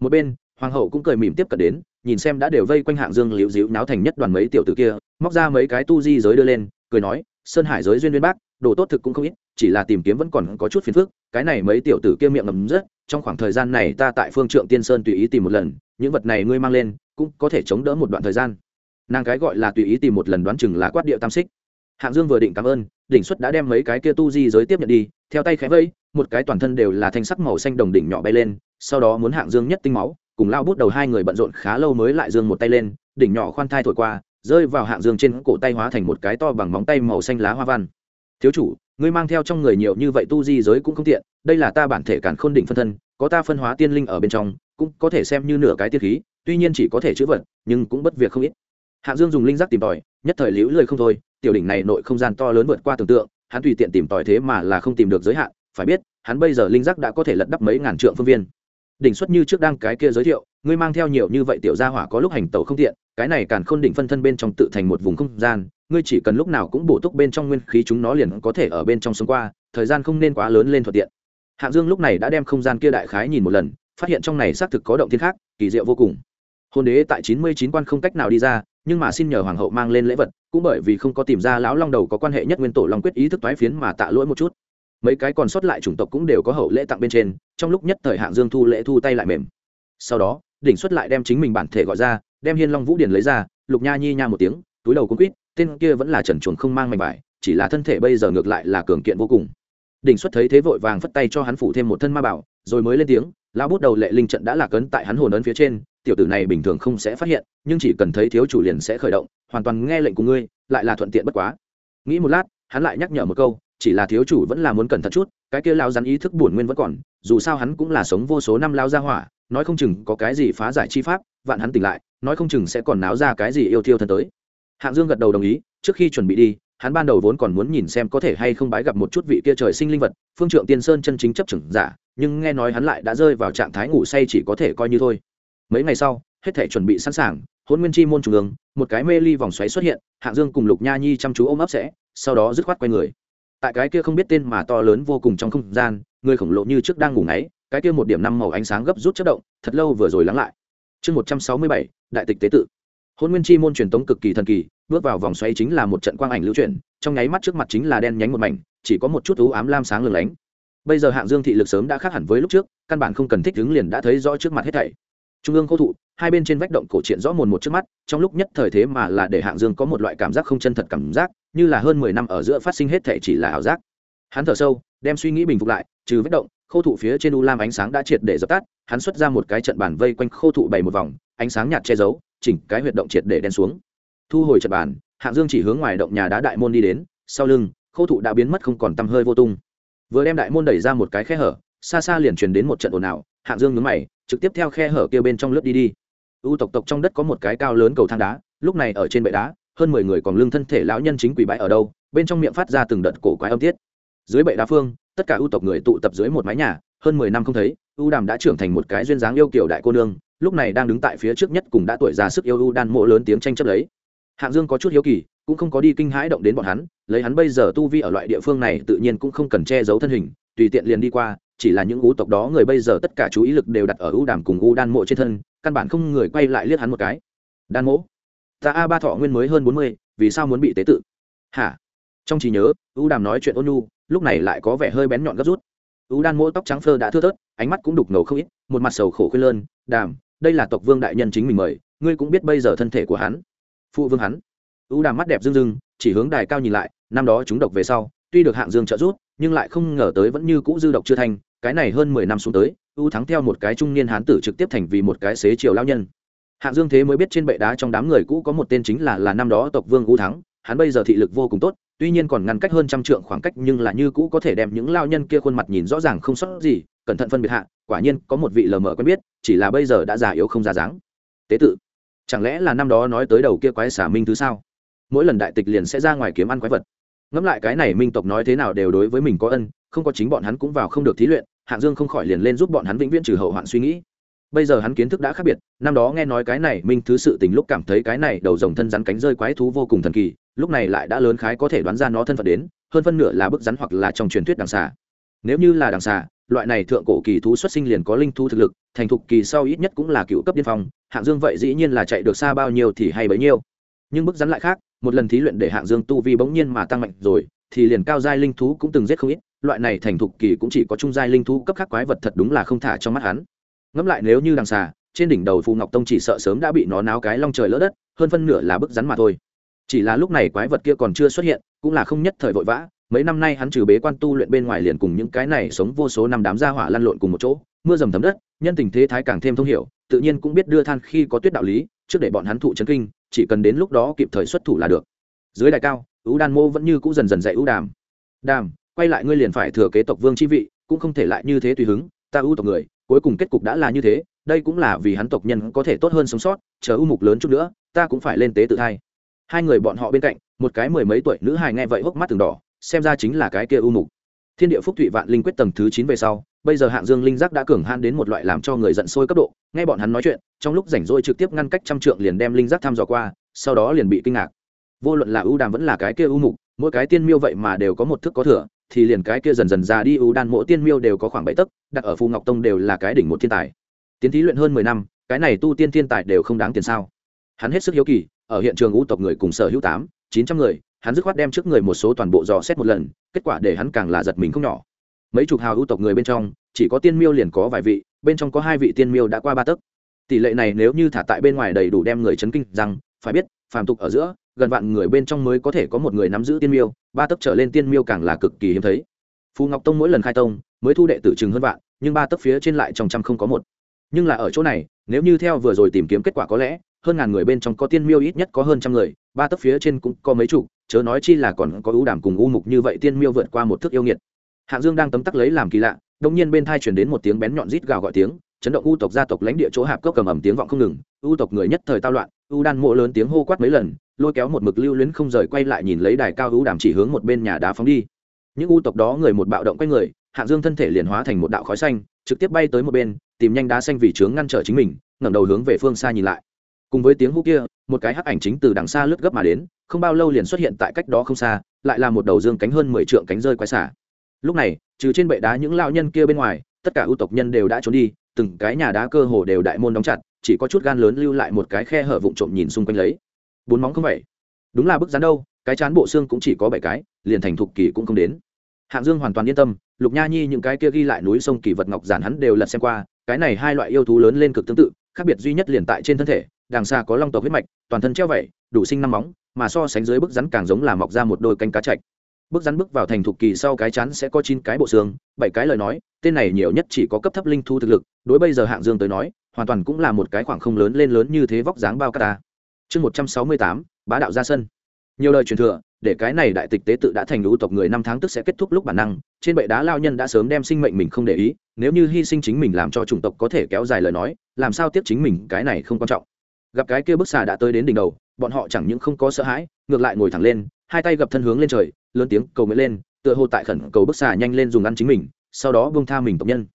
Một bên, hoàng hậu cũng cười mỉm tiếp cận đến, nhìn xem đã đều vây quanh hạng dương liễu dĩu náo thành nhất đoàn mấy tiểu tử kia, móc ra mấy cái tu di giới đưa lên, cười nói, sơn hải giới duyên viên bác đồ tốt thực cũng không ít, chỉ là tìm kiếm vẫn còn có chút phiền phức, cái này mấy tiểu tử kia miệng ngầm rất, trong khoảng thời gian này ta tại phương trượng tiên sơn tùy ý tìm một lần, những vật này ngươi mang lên, cũng có thể chống đỡ một đoạn thời gian. Nàng cái gọi là tùy ý tìm một lần đoán chừng là quát điệu tam xích. Hạng dương vừa định cảm ơn, đỉnh xuất đã đem mấy cái kia tu di giới tiếp nhận đi, theo tay khẽ vây một cái toàn thân đều là thanh sắc màu xanh đồng đỉnh nhỏ bay lên, sau đó muốn hạng dương nhất tinh máu, cùng lao bút đầu hai người bận rộn khá lâu mới lại dương một tay lên, đỉnh nhỏ khoan thai thổi qua, rơi vào hạng dương trên cổ tay hóa thành một cái to bằng móng tay màu xanh lá hoa văn thiếu chủ, ngươi mang theo trong người nhiều như vậy tu di giới cũng không tiện, đây là ta bản thể cản khôn đỉnh phân thân, có ta phân hóa tiên linh ở bên trong, cũng có thể xem như nửa cái tiên khí, tuy nhiên chỉ có thể chữ vật, nhưng cũng bất việc không ít. Hạng dương dùng linh giác tìm tòi, nhất thời liễu lười không thôi, tiểu đỉnh này nội không gian to lớn vượt qua tưởng tượng, hắn tùy tiện tìm tòi thế mà là không tìm được giới hạn, phải biết, hắn bây giờ linh giác đã có thể lật đắp mấy ngàn trượng phương viên. Đỉnh xuất như trước đang cái kia giới thiệu, ngươi mang theo nhiều như vậy tiểu gia hỏa có lúc hành tẩu không tiện, cái này càn khôn đỉnh phân thân bên trong tự thành một vùng không gian ngươi chỉ cần lúc nào cũng bổ túc bên trong nguyên khí chúng nó liền có thể ở bên trong sống qua, thời gian không nên quá lớn lên thuận tiện. Hạng dương lúc này đã đem không gian kia đại khái nhìn một lần, phát hiện trong này xác thực có động thiên khác, kỳ diệu vô cùng. Hôn đế tại chín mươi chín quan không cách nào đi ra, nhưng mà xin nhờ hoàng hậu mang lên lễ vật, cũng bởi vì không có tìm ra lão long đầu có quan hệ nhất nguyên tổ long quyết ý thức toái phiến mà tạ lỗi một chút. Mấy cái còn sót lại chủng tộc cũng đều có hậu lễ tặng bên trên, trong lúc nhất thời hạng dương thu lễ thu tay lại mềm. Sau đó, đỉnh xuất lại đem chính mình bản thể gọi ra, đem hiên long vũ điển lấy ra, lục nha nhi nha một tiếng, túi đầu cũng quýt tên kia vẫn là trần chuồng không mang mảnh vải, chỉ là thân thể bây giờ ngược lại là cường kiện vô cùng. Đỉnh xuất thấy thế vội vàng phất tay cho hắn phủ thêm một thân ma bảo, rồi mới lên tiếng, lão bút đầu lệ linh trận đã lạc ấn tại hắn hồn ấn phía trên, tiểu tử này bình thường không sẽ phát hiện, nhưng chỉ cần thấy thiếu chủ liền sẽ khởi động, hoàn toàn nghe lệnh của ngươi, lại là thuận tiện bất quá. Nghĩ một lát, hắn lại nhắc nhở một câu, chỉ là thiếu chủ vẫn là muốn cẩn thận chút, cái kia lao rắn ý thức buồn nguyên vẫn còn, dù sao hắn cũng là sống vô số năm lao ra hỏa, nói không chừng có cái gì phá giải chi pháp, vạn hắn tỉnh lại, nói không chừng sẽ còn náo ra cái gì yêu thiêu thân tới hạng dương gật đầu đồng ý, trước khi chuẩn bị đi, hắn ban đầu vốn còn muốn nhìn xem có thể hay không bái gặp một chút vị kia trời sinh linh vật, phương trượng tiên sơn chân chính chấp chừng giả, nhưng nghe nói hắn lại đã rơi vào trạng thái ngủ say chỉ có thể coi như thôi. Mấy ngày sau, hết thể chuẩn bị sẵn sàng hôn nguyên chi môn trung ương, một cái mê ly vòng xoáy xuất hiện, hạng dương cùng lục nha nhi chăm chú ôm ấp sẽ, sau đó dứt khoát quay người. Tại cái kia không biết tên mà to lớn vô cùng trong không gian, người khổng lồ như trước đang ngủ ngáy, cái kia một điểm năm màu ánh sáng gấp rút chất động, thật lâu vừa rồi lắng lại. Chương một trăm sáu mươi bảy, đại tịch tế tự hôn nguyên chi môn truyền tống cực kỳ thần kỳ, bước vào vòng xoáy chính là một trận quang ảnh lưu chuyển, trong nháy mắt trước mặt chính là đen nhánh một mảnh, chỉ có một chút ú ám lam sáng lừng lánh. Bây giờ hạng dương thị lực sớm đã khác hẳn với lúc trước, căn bản không cần thích đứng liền đã thấy rõ trước mặt hết thảy. Trung ương khô thụ, hai bên trên vách động cổ truyện rõ mồn một trước mắt, trong lúc nhất thời thế mà là để hạng dương có một loại cảm giác không chân thật cảm giác, như là hơn mười năm ở giữa phát sinh hết thảy chỉ là ảo giác. Hắn thở sâu, đem suy nghĩ bình phục lại, trừ vách động, khô thụ phía trên u lam ánh sáng đã triệt để dập tắt, hắn xuất ra một cái trận bàn vây quanh khô thụ bảy một vòng, ánh sáng nhạt che giấu chỉnh cái huyệt động triệt để đen xuống. Thu hồi trận bàn, hạng dương chỉ hướng ngoài động nhà đá đại môn đi đến, sau lưng, khô thụ đã biến mất không còn tăm hơi vô tung. Vừa đem đại môn đẩy ra một cái khe hở, xa xa liền truyền đến một trận ồn ào, hạng dương nhướng mày, trực tiếp theo khe hở kia bên trong lướt đi đi. U tộc tộc trong đất có một cái cao lớn cầu thang đá, lúc này ở trên bệ đá, hơn mười người còn lưng thân thể lão nhân chính quỷ bãi ở đâu, bên trong miệng phát ra từng đợt cổ quái âm tiết. Dưới bệ đá phương, tất cả ưu tộc người tụ tập dưới một mái nhà, hơn mười năm không thấy, u đàm đã trưởng thành một cái duyên dáng yêu kiểu đại cô nương lúc này đang đứng tại phía trước nhất cùng đã tuổi già sức yêu u đan mộ lớn tiếng tranh chấp lấy. Hạng dương có chút hiếu kỳ, cũng không có đi kinh hãi động đến bọn hắn, lấy hắn bây giờ tu vi ở loại địa phương này tự nhiên cũng không cần che giấu thân hình, tùy tiện liền đi qua, chỉ là những ú tộc đó người bây giờ tất cả chú ý lực đều đặt ở u đàm cùng u đan mộ trên thân, căn bản không người quay lại liếc hắn một cái. Đan mộ, ta a ba thọ nguyên mới hơn bốn mươi, vì sao muốn bị tế tự? Hả? Trong trí nhớ, u đàm nói chuyện ôn nhu, lúc này lại có vẻ hơi bén nhọn gấp rút. U đan mộ tóc trắng phơ đã thưa thớt, ánh mắt cũng đục ngầu không ít, một mặt sầu khổ khuyên lơn, đàm đây là tộc vương đại nhân chính mình mời, ngươi cũng biết bây giờ thân thể của hắn. Phụ vương hắn. U đàm mắt đẹp rưng rưng, chỉ hướng đài cao nhìn lại, năm đó chúng độc về sau, tuy được hạng dương trợ giúp, nhưng lại không ngờ tới vẫn như cũ dư độc chưa thành, cái này hơn mười năm xuống tới, u thắng theo một cái trung niên hán tử trực tiếp thành vì một cái xế chiều lao nhân. Hạng dương thế mới biết trên bệ đá trong đám người cũ có một tên chính là là năm đó tộc vương u thắng hắn bây giờ thị lực vô cùng tốt, tuy nhiên còn ngăn cách hơn trăm trượng khoảng cách nhưng là như cũ có thể đem những lao nhân kia khuôn mặt nhìn rõ ràng không sót gì, cẩn thận phân biệt hạ, quả nhiên có một vị lờ mờ quen biết, chỉ là bây giờ đã già yếu không ra dáng. Tế tự, chẳng lẽ là năm đó nói tới đầu kia quái xả minh thứ sao? Mỗi lần đại tịch liền sẽ ra ngoài kiếm ăn quái vật. Ngẫm lại cái này minh tộc nói thế nào đều đối với mình có ân, không có chính bọn hắn cũng vào không được thí luyện, hạng dương không khỏi liền lên giúp bọn hắn vĩnh viễn trừ hậu hoạn suy nghĩ. Bây giờ hắn kiến thức đã khác biệt, năm đó nghe nói cái này minh thứ sự tình lúc cảm thấy cái này đầu rồng thân rắn cánh rơi quái thú vô cùng thần kỳ lúc này lại đã lớn khái có thể đoán ra nó thân phận đến, hơn phân nửa là bức rắn hoặc là trong truyền thuyết đằng xà. Nếu như là đằng xà, loại này thượng cổ kỳ thú xuất sinh liền có linh thú thực lực, thành thục kỳ sau ít nhất cũng là cựu cấp biên phòng hạng dương vậy dĩ nhiên là chạy được xa bao nhiêu thì hay bấy nhiêu. Nhưng bức rắn lại khác, một lần thí luyện để hạng dương tu vi bỗng nhiên mà tăng mạnh rồi, thì liền cao giai linh thú cũng từng giết không ít, loại này thành thục kỳ cũng chỉ có trung giai linh thú cấp khác quái vật thật đúng là không thả trong mắt hắn. Ngẫm lại nếu như đằng xà, trên đỉnh đầu phù ngọc tông chỉ sợ sớm đã bị nó náo cái long trời lỡ đất, hơn phân nửa là bức rắn mà thôi chỉ là lúc này quái vật kia còn chưa xuất hiện, cũng là không nhất thời vội vã. Mấy năm nay hắn trừ bế quan tu luyện bên ngoài liền cùng những cái này sống vô số năm đám gia hỏa lăn lộn cùng một chỗ. Mưa dầm thấm đất, nhân tình thế thái càng thêm thông hiểu, tự nhiên cũng biết đưa than khi có tuyết đạo lý, trước để bọn hắn thụ chấn kinh, chỉ cần đến lúc đó kịp thời xuất thủ là được. Dưới đại cao, ú đan mô vẫn như cũ dần dần dạy ú đàm. Đàm, quay lại ngươi liền phải thừa kế tộc vương chi vị, cũng không thể lại như thế tùy hứng. Ta ưu tộc người, cuối cùng kết cục đã là như thế, đây cũng là vì hắn tộc nhân có thể tốt hơn sống sót, chờ ưu mục lớn chút nữa, ta cũng phải lên tế tự thai hai người bọn họ bên cạnh, một cái mười mấy tuổi nữ hài nghe vậy hốc mắt từng đỏ, xem ra chính là cái kia ưu mục. Thiên địa phúc thụy vạn linh quyết tầng thứ chín về sau, bây giờ hạng dương linh giác đã cường han đến một loại làm cho người giận sôi cấp độ, nghe bọn hắn nói chuyện, trong lúc rảnh rỗi trực tiếp ngăn cách trăm trượng liền đem linh giác thăm dò qua, sau đó liền bị kinh ngạc. Vô luận là ưu đàm vẫn là cái kia ưu mục, mỗi cái tiên miêu vậy mà đều có một thức có thừa, thì liền cái kia dần dần ra đi ưu đan mỗi tiên miêu đều có khoảng bảy tấc, đặt ở phù ngọc tông đều là cái đỉnh một thiên tài. Tiến thí luyện hơn mười năm, cái này tu tiên thiên tài đều không đáng tiền sao. Hắn hết sức hiếu kỳ ở hiện trường ngũ tộc người cùng sở hữu tám, chín trăm người, hắn dứt khoát đem trước người một số toàn bộ dò xét một lần, kết quả để hắn càng là giật mình không nhỏ. Mấy chục hào ưu tộc người bên trong, chỉ có tiên miêu liền có vài vị, bên trong có hai vị tiên miêu đã qua ba tấc. Tỷ lệ này nếu như thả tại bên ngoài đầy đủ đem người chấn kinh rằng, phải biết, phàm tục ở giữa, gần vạn người bên trong mới có thể có một người nắm giữ tiên miêu, ba tấc trở lên tiên miêu càng là cực kỳ hiếm thấy. Phù ngọc tông mỗi lần khai tông, mới thu đệ tử chừng hơn vạn, nhưng ba tấc phía trên lại trong trăm không có một. Nhưng là ở chỗ này, nếu như theo vừa rồi tìm kiếm kết quả có lẽ hơn ngàn người bên trong có tiên miêu ít nhất có hơn trăm người, ba tấc phía trên cũng có mấy chục, chớ nói chi là còn có ưu đảm cùng u mục như vậy tiên miêu vượt qua một thước yêu nghiệt. Hạng dương đang tấm tắc lấy làm kỳ lạ đông nhiên bên thai chuyển đến một tiếng bén nhọn rít gào gọi tiếng, chấn động u tộc gia tộc lãnh địa chỗ hạp cốc cầm ẩm tiếng vọng không ngừng, u tộc người nhất thời tao loạn, u đan mộ lớn tiếng hô quát mấy lần, lôi kéo một mực lưu luyến không rời quay lại nhìn lấy đài cao u đàm chỉ hướng một bên nhà đá phóng đi. Những u tộc đó người một bạo động quay người, hạng dương thân thể liền hóa thành một đạo khói xanh, trực tiếp bay tới một bên, tìm nhanh đá xanh vì trướng ngăn trở chính mình, ngẩng đầu hướng về phương xa nhìn lại cùng với tiếng hú kia, một cái hắc ảnh chính từ đằng xa lướt gấp mà đến, không bao lâu liền xuất hiện tại cách đó không xa, lại là một đầu dương cánh hơn mười trượng cánh rơi quái xả. Lúc này, trừ trên bệ đá những lao nhân kia bên ngoài, tất cả ưu tộc nhân đều đã trốn đi, từng cái nhà đá cơ hồ đều đại môn đóng chặt, chỉ có chút gan lớn lưu lại một cái khe hở vụn trộm nhìn xung quanh lấy. Bốn móng không vậy? Đúng là bức rắn đâu, cái chán bộ xương cũng chỉ có bảy cái, liền thành thục kỳ cũng không đến. Hạng dương hoàn toàn yên tâm, lục nha nhi những cái kia ghi lại núi sông kỳ vật ngọc giản hắn đều lật xem qua, cái này hai loại yêu thú lớn lên cực tương tự, khác biệt duy nhất liền tại trên thân thể đằng xa có long tộc huyết mạch, toàn thân treo vẩy đủ sinh năm móng, mà so sánh dưới bức rắn càng giống là mọc ra một đôi cánh cá chạch Bức rắn bước vào thành thục kỳ sau cái chắn sẽ có chín cái bộ xương, bảy cái lời nói, tên này nhiều nhất chỉ có cấp thấp linh thu thực lực, đối bây giờ hạng dương tới nói, hoàn toàn cũng là một cái khoảng không lớn lên lớn như thế vóc dáng bao cát ta. Chương một trăm sáu mươi tám, bá đạo ra sân. Nhiều lời truyền thừa, để cái này đại tịch tế tự đã thành lũ tộc người năm tháng tức sẽ kết thúc lúc bản năng, trên bệ đá lao nhân đã sớm đem sinh mệnh mình không để ý, nếu như hy sinh chính mình làm cho chủng tộc có thể kéo dài lời nói, làm sao tiếp chính mình, cái này không quan trọng gặp cái kia bức xà đã tới đến đỉnh đầu, bọn họ chẳng những không có sợ hãi, ngược lại ngồi thẳng lên, hai tay gập thân hướng lên trời, lớn tiếng cầu nguyện lên, tựa hồ tại khẩn cầu bức xà nhanh lên dùng ăn chính mình, sau đó bông tha mình tộc nhân.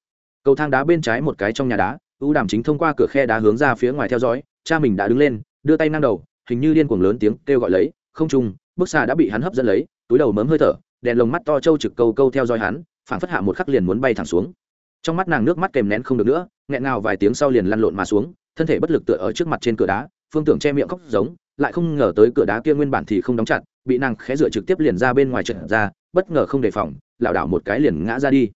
Cầu thang đá bên trái một cái trong nhà đá, u đàm chính thông qua cửa khe đá hướng ra phía ngoài theo dõi, cha mình đã đứng lên, đưa tay ngang đầu, hình như điên cuồng lớn tiếng kêu gọi lấy, không trung, bức xà đã bị hắn hấp dẫn lấy, túi đầu mớm hơi thở, đèn lồng mắt to trâu trực câu câu theo dõi hắn phản phất hạ một khắc liền muốn bay thẳng xuống. Trong mắt nàng nước mắt kèm nén không được nữa, nghẹn ngào vài tiếng sau liền lăn lộn mà xuống thân thể bất lực tựa ở trước mặt trên cửa đá, phương tưởng che miệng khóc giống, lại không ngờ tới cửa đá kia nguyên bản thì không đóng chặt, bị nàng khẽ dựa trực tiếp liền ra bên ngoài trận ra, bất ngờ không đề phòng, lảo đảo một cái liền ngã ra đi.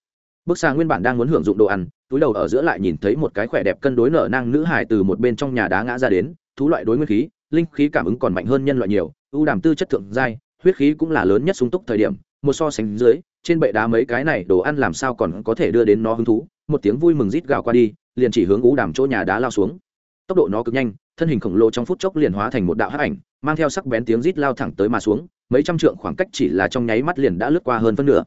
Bước xa nguyên bản đang muốn hưởng dụng đồ ăn, túi đầu ở giữa lại nhìn thấy một cái khỏe đẹp cân đối nở nang nữ hải từ một bên trong nhà đá ngã ra đến, thú loại đối nguyên khí, linh khí cảm ứng còn mạnh hơn nhân loại nhiều, ưu đàm tư chất thượng giai, huyết khí cũng là lớn nhất sung túc thời điểm, một so sánh dưới, trên bệ đá mấy cái này đồ ăn làm sao còn có thể đưa đến nó hứng thú, một tiếng vui mừng rít gào qua đi, liền chỉ hướng ưu đàm chỗ nhà đá lao xuống tốc độ nó cực nhanh, thân hình khổng lồ trong phút chốc liền hóa thành một đạo hắc ảnh, mang theo sắc bén tiếng rít lao thẳng tới mà xuống, mấy trăm trượng khoảng cách chỉ là trong nháy mắt liền đã lướt qua hơn phân nửa.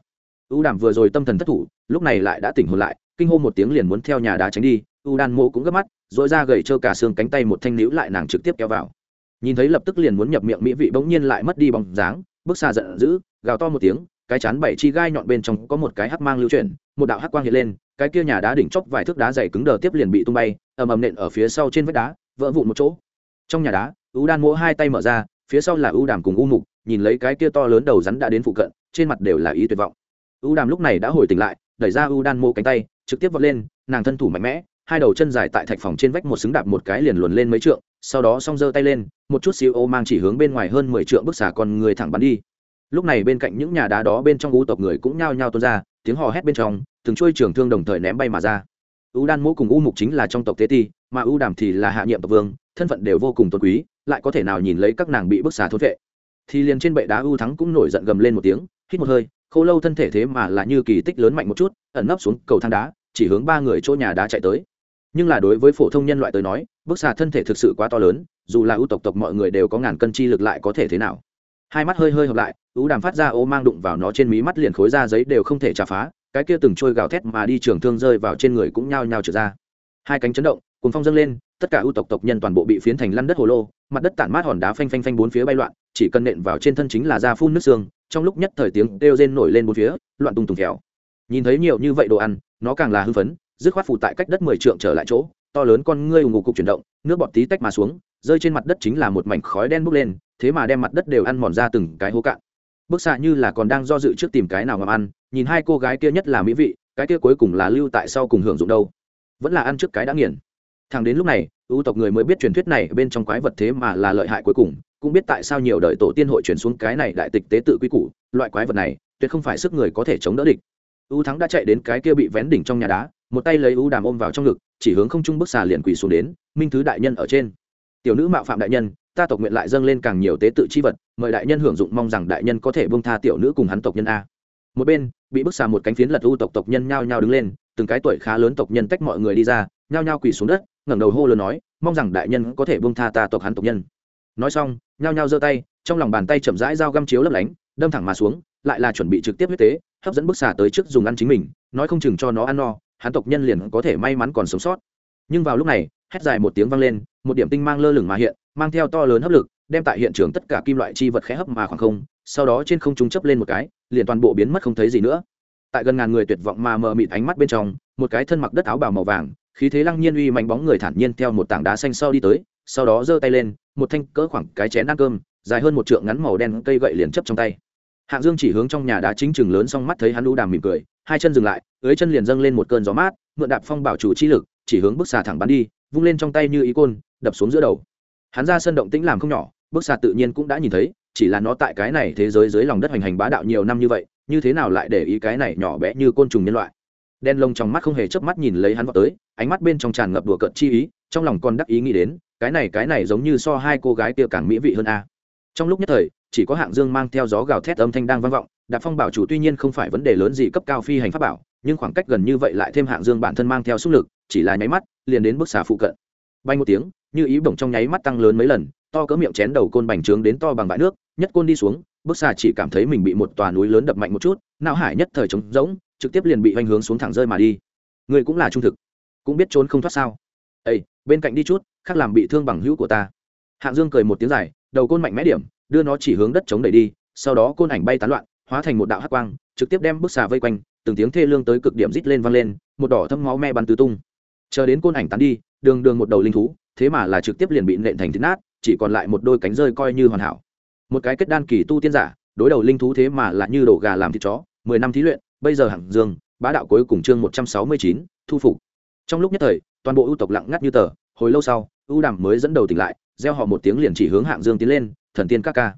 U đàm vừa rồi tâm thần thất thủ, lúc này lại đã tỉnh hồn lại, kinh hô một tiếng liền muốn theo nhà đá tránh đi, u đan mô cũng gấp mắt dội ra gầy trơ cả xương cánh tay một thanh níu lại nàng trực tiếp kéo vào. Nhìn thấy lập tức liền muốn nhập miệng mỹ vị bỗng nhiên lại mất đi bóng dáng, bước xa giận dữ, gào to một tiếng, cái chán bảy chi gai nhọn bên trong có một cái hắc mang lưu chuyển, một đạo hắc quang hiện lên cái kia nhà đá đỉnh chóp vài thước đá dày cứng đờ tiếp liền bị tung bay, ầm ầm nện ở phía sau trên vách đá, vỡ vụn một chỗ. Trong nhà đá ưu đan mỗ hai tay mở ra, phía sau là ưu đàm cùng u mục, nhìn lấy cái kia to lớn đầu rắn đã đến phụ cận, trên mặt đều là ý tuyệt vọng. Ưu đàm lúc này đã hồi tỉnh lại, đẩy ra ưu đan mỗ cánh tay, trực tiếp vọt lên, nàng thân thủ mạnh mẽ, hai đầu chân dài tại thạch phòng trên vách một xứng đạp một cái liền luồn lên mấy trượng, sau đó xong giơ tay lên, một chút xíu ô mang chỉ hướng bên ngoài hơn mười trượng bức xả con người thẳng bắn đi. Lúc này bên cạnh những nhà đá đó bên trong u tộc người cũng nhao nhao tuôn ra tiếng hò hét bên trong, từng chuôi trường thương đồng thời ném bay mà ra. U đan mỗ cùng u mục chính là trong tộc tế ti, mà u đàm thì là hạ nhiệm tộc vương, thân phận đều vô cùng tôn quý, lại có thể nào nhìn lấy các nàng bị bức xà thốt vệ. Thì liền trên bệ đá u thắng cũng nổi giận gầm lên một tiếng, hít một hơi, khô lâu thân thể thế mà là như kỳ tích lớn mạnh một chút, ẩn nấp xuống cầu thang đá, chỉ hướng ba người chỗ nhà đá chạy tới. Nhưng là đối với phổ thông nhân loại tới nói, bức xà thân thể thực sự quá to lớn, dù là ưu tộc tộc mọi người đều có ngàn cân chi lực lại có thể thế nào? Hai mắt hơi hơi hợp lại, ú đàm phát ra ô mang đụng vào nó trên mí mắt liền khối da giấy đều không thể trả phá, cái kia từng trôi gào thét mà đi trường thương rơi vào trên người cũng nhao nhao trở ra. Hai cánh chấn động cùng phong dâng lên, tất cả ưu tộc tộc nhân toàn bộ bị phiến thành lăn đất hồ lô, mặt đất tản mát hòn đá phanh phanh phanh bốn phía bay loạn, chỉ cần nện vào trên thân chính là da phun nước xương, trong lúc nhất thời tiếng kêu rên nổi lên bốn phía, loạn tung tùng khéo nhìn thấy nhiều như vậy đồ ăn, nó càng là hưng phấn, dứt khoát phụ tại cách đất mười trượng trở lại chỗ, to lớn con ngươi ủng ngục cục chuyển động, nước bọt tí tách mà xuống rơi trên mặt đất chính là một mảnh khói đen bốc lên, thế mà đem mặt đất đều ăn mòn ra từng cái hố cạn. Bức xạ như là còn đang do dự trước tìm cái nào ngầm ăn, nhìn hai cô gái kia nhất là mỹ vị, cái kia cuối cùng là lưu tại sau cùng hưởng dụng đâu. Vẫn là ăn trước cái đã nghiền. Thằng đến lúc này, ưu tộc người mới biết truyền thuyết này bên trong quái vật thế mà là lợi hại cuối cùng, cũng biết tại sao nhiều đời tổ tiên hội chuyển xuống cái này đại tịch tế tự quy củ, loại quái vật này, tuyệt không phải sức người có thể chống đỡ địch. Ưu thắng đã chạy đến cái kia bị vén đỉnh trong nhà đá, một tay lấy ưu đàm ôm vào trong ngực, chỉ hướng không trung bức xà liền quỳ xuống đến, minh thứ đại nhân ở trên tiểu nữ mạo phạm đại nhân, ta tộc nguyện lại dâng lên càng nhiều tế tự chi vật, mời đại nhân hưởng dụng, mong rằng đại nhân có thể bông tha tiểu nữ cùng hắn tộc nhân a. Một bên, bị bức xà một cánh phiến lật u tộc tộc nhân nhao nhao đứng lên, từng cái tuổi khá lớn tộc nhân tách mọi người đi ra, nhao nhao quỳ xuống đất, ngẩng đầu hô lớn nói, mong rằng đại nhân có thể bông tha ta tộc hắn tộc nhân. Nói xong, nhao nhao giơ tay, trong lòng bàn tay chậm rãi dao găm chiếu lấp lánh, đâm thẳng mà xuống, lại là chuẩn bị trực tiếp huyết tế, hấp dẫn bức xà tới trước dùng ăn chính mình, nói không chừng cho nó ăn no, hắn tộc nhân liền có thể may mắn còn sống sót nhưng vào lúc này, hét dài một tiếng vang lên, một điểm tinh mang lơ lửng mà hiện, mang theo to lớn hấp lực, đem tại hiện trường tất cả kim loại chi vật khẽ hấp mà khoảng không, sau đó trên không trung chấp lên một cái, liền toàn bộ biến mất không thấy gì nữa. Tại gần ngàn người tuyệt vọng mà mờ mịt ánh mắt bên trong, một cái thân mặc đất áo bào màu vàng, khí thế lăng nhiên uy mạnh bóng người thản nhiên theo một tảng đá xanh sau đi tới, sau đó giơ tay lên, một thanh cỡ khoảng cái chén ăn cơm, dài hơn một trượng ngắn màu đen cây gậy liền chấp trong tay. Hạng dương chỉ hướng trong nhà đá chính chừng lớn xong mắt thấy hắn lũ đàm mỉm cười, hai chân dừng lại, dưới chân liền dâng lên một cơn gió mát, mượn đạp phong bảo chủ chi lực chỉ hướng bức xà thẳng bắn đi, vung lên trong tay như ý côn, đập xuống giữa đầu. Hắn ra sân động tĩnh làm không nhỏ, bức xà tự nhiên cũng đã nhìn thấy, chỉ là nó tại cái này thế giới dưới lòng đất hoành hành bá đạo nhiều năm như vậy, như thế nào lại để ý cái này nhỏ bé như côn trùng nhân loại? Đen lông trong mắt không hề chớp mắt nhìn lấy hắn vào tới, ánh mắt bên trong tràn ngập đùa cợt chi ý, trong lòng con đắc ý nghĩ đến, cái này cái này giống như so hai cô gái kia càng mỹ vị hơn a. Trong lúc nhất thời chỉ có hạng dương mang theo gió gào thét âm thanh đang vang vọng, đạp phong bảo chủ tuy nhiên không phải vấn đề lớn gì cấp cao phi hành pháp bảo, nhưng khoảng cách gần như vậy lại thêm hạng dương bản thân mang theo sức lực, chỉ là nháy mắt, liền đến bức xà phụ cận. Bay một tiếng, như ý bổng trong nháy mắt tăng lớn mấy lần, to cỡ miệng chén đầu côn bành trướng đến to bằng bãi nước, nhất côn đi xuống, bức xà chỉ cảm thấy mình bị một tòa núi lớn đập mạnh một chút, não hải nhất thời trống rỗng, trực tiếp liền bị hoành hướng xuống thẳng rơi mà đi. Người cũng là trung thực, cũng biết trốn không thoát sao. Ây bên cạnh đi chút, khác làm bị thương bằng hữu của ta. Hạng dương cười một tiếng dài, đầu côn mạnh mẽ điểm đưa nó chỉ hướng đất chống đẩy đi, sau đó côn ảnh bay tán loạn, hóa thành một đạo hắc quang, trực tiếp đem bức xà vây quanh, từng tiếng thê lương tới cực điểm rít lên vang lên, một đỏ thâm máu me bắn tứ tung. Chờ đến côn ảnh tán đi, đường đường một đầu linh thú, thế mà là trực tiếp liền bị nện thành thịt nát, chỉ còn lại một đôi cánh rơi coi như hoàn hảo. Một cái kết đan kỳ tu tiên giả, đối đầu linh thú thế mà là như đổ gà làm thịt chó, mười năm thí luyện, bây giờ hạng dương, bá đạo cuối cùng chương một trăm sáu mươi chín, thu phục. Trong lúc nhất thời, toàn bộ ưu tộc lặng ngắt như tờ, hồi lâu sau, ưu đàm mới dẫn đầu tỉnh lại, gieo họ một tiếng liền chỉ hướng hạng dương tiến lên thần tiên các ca.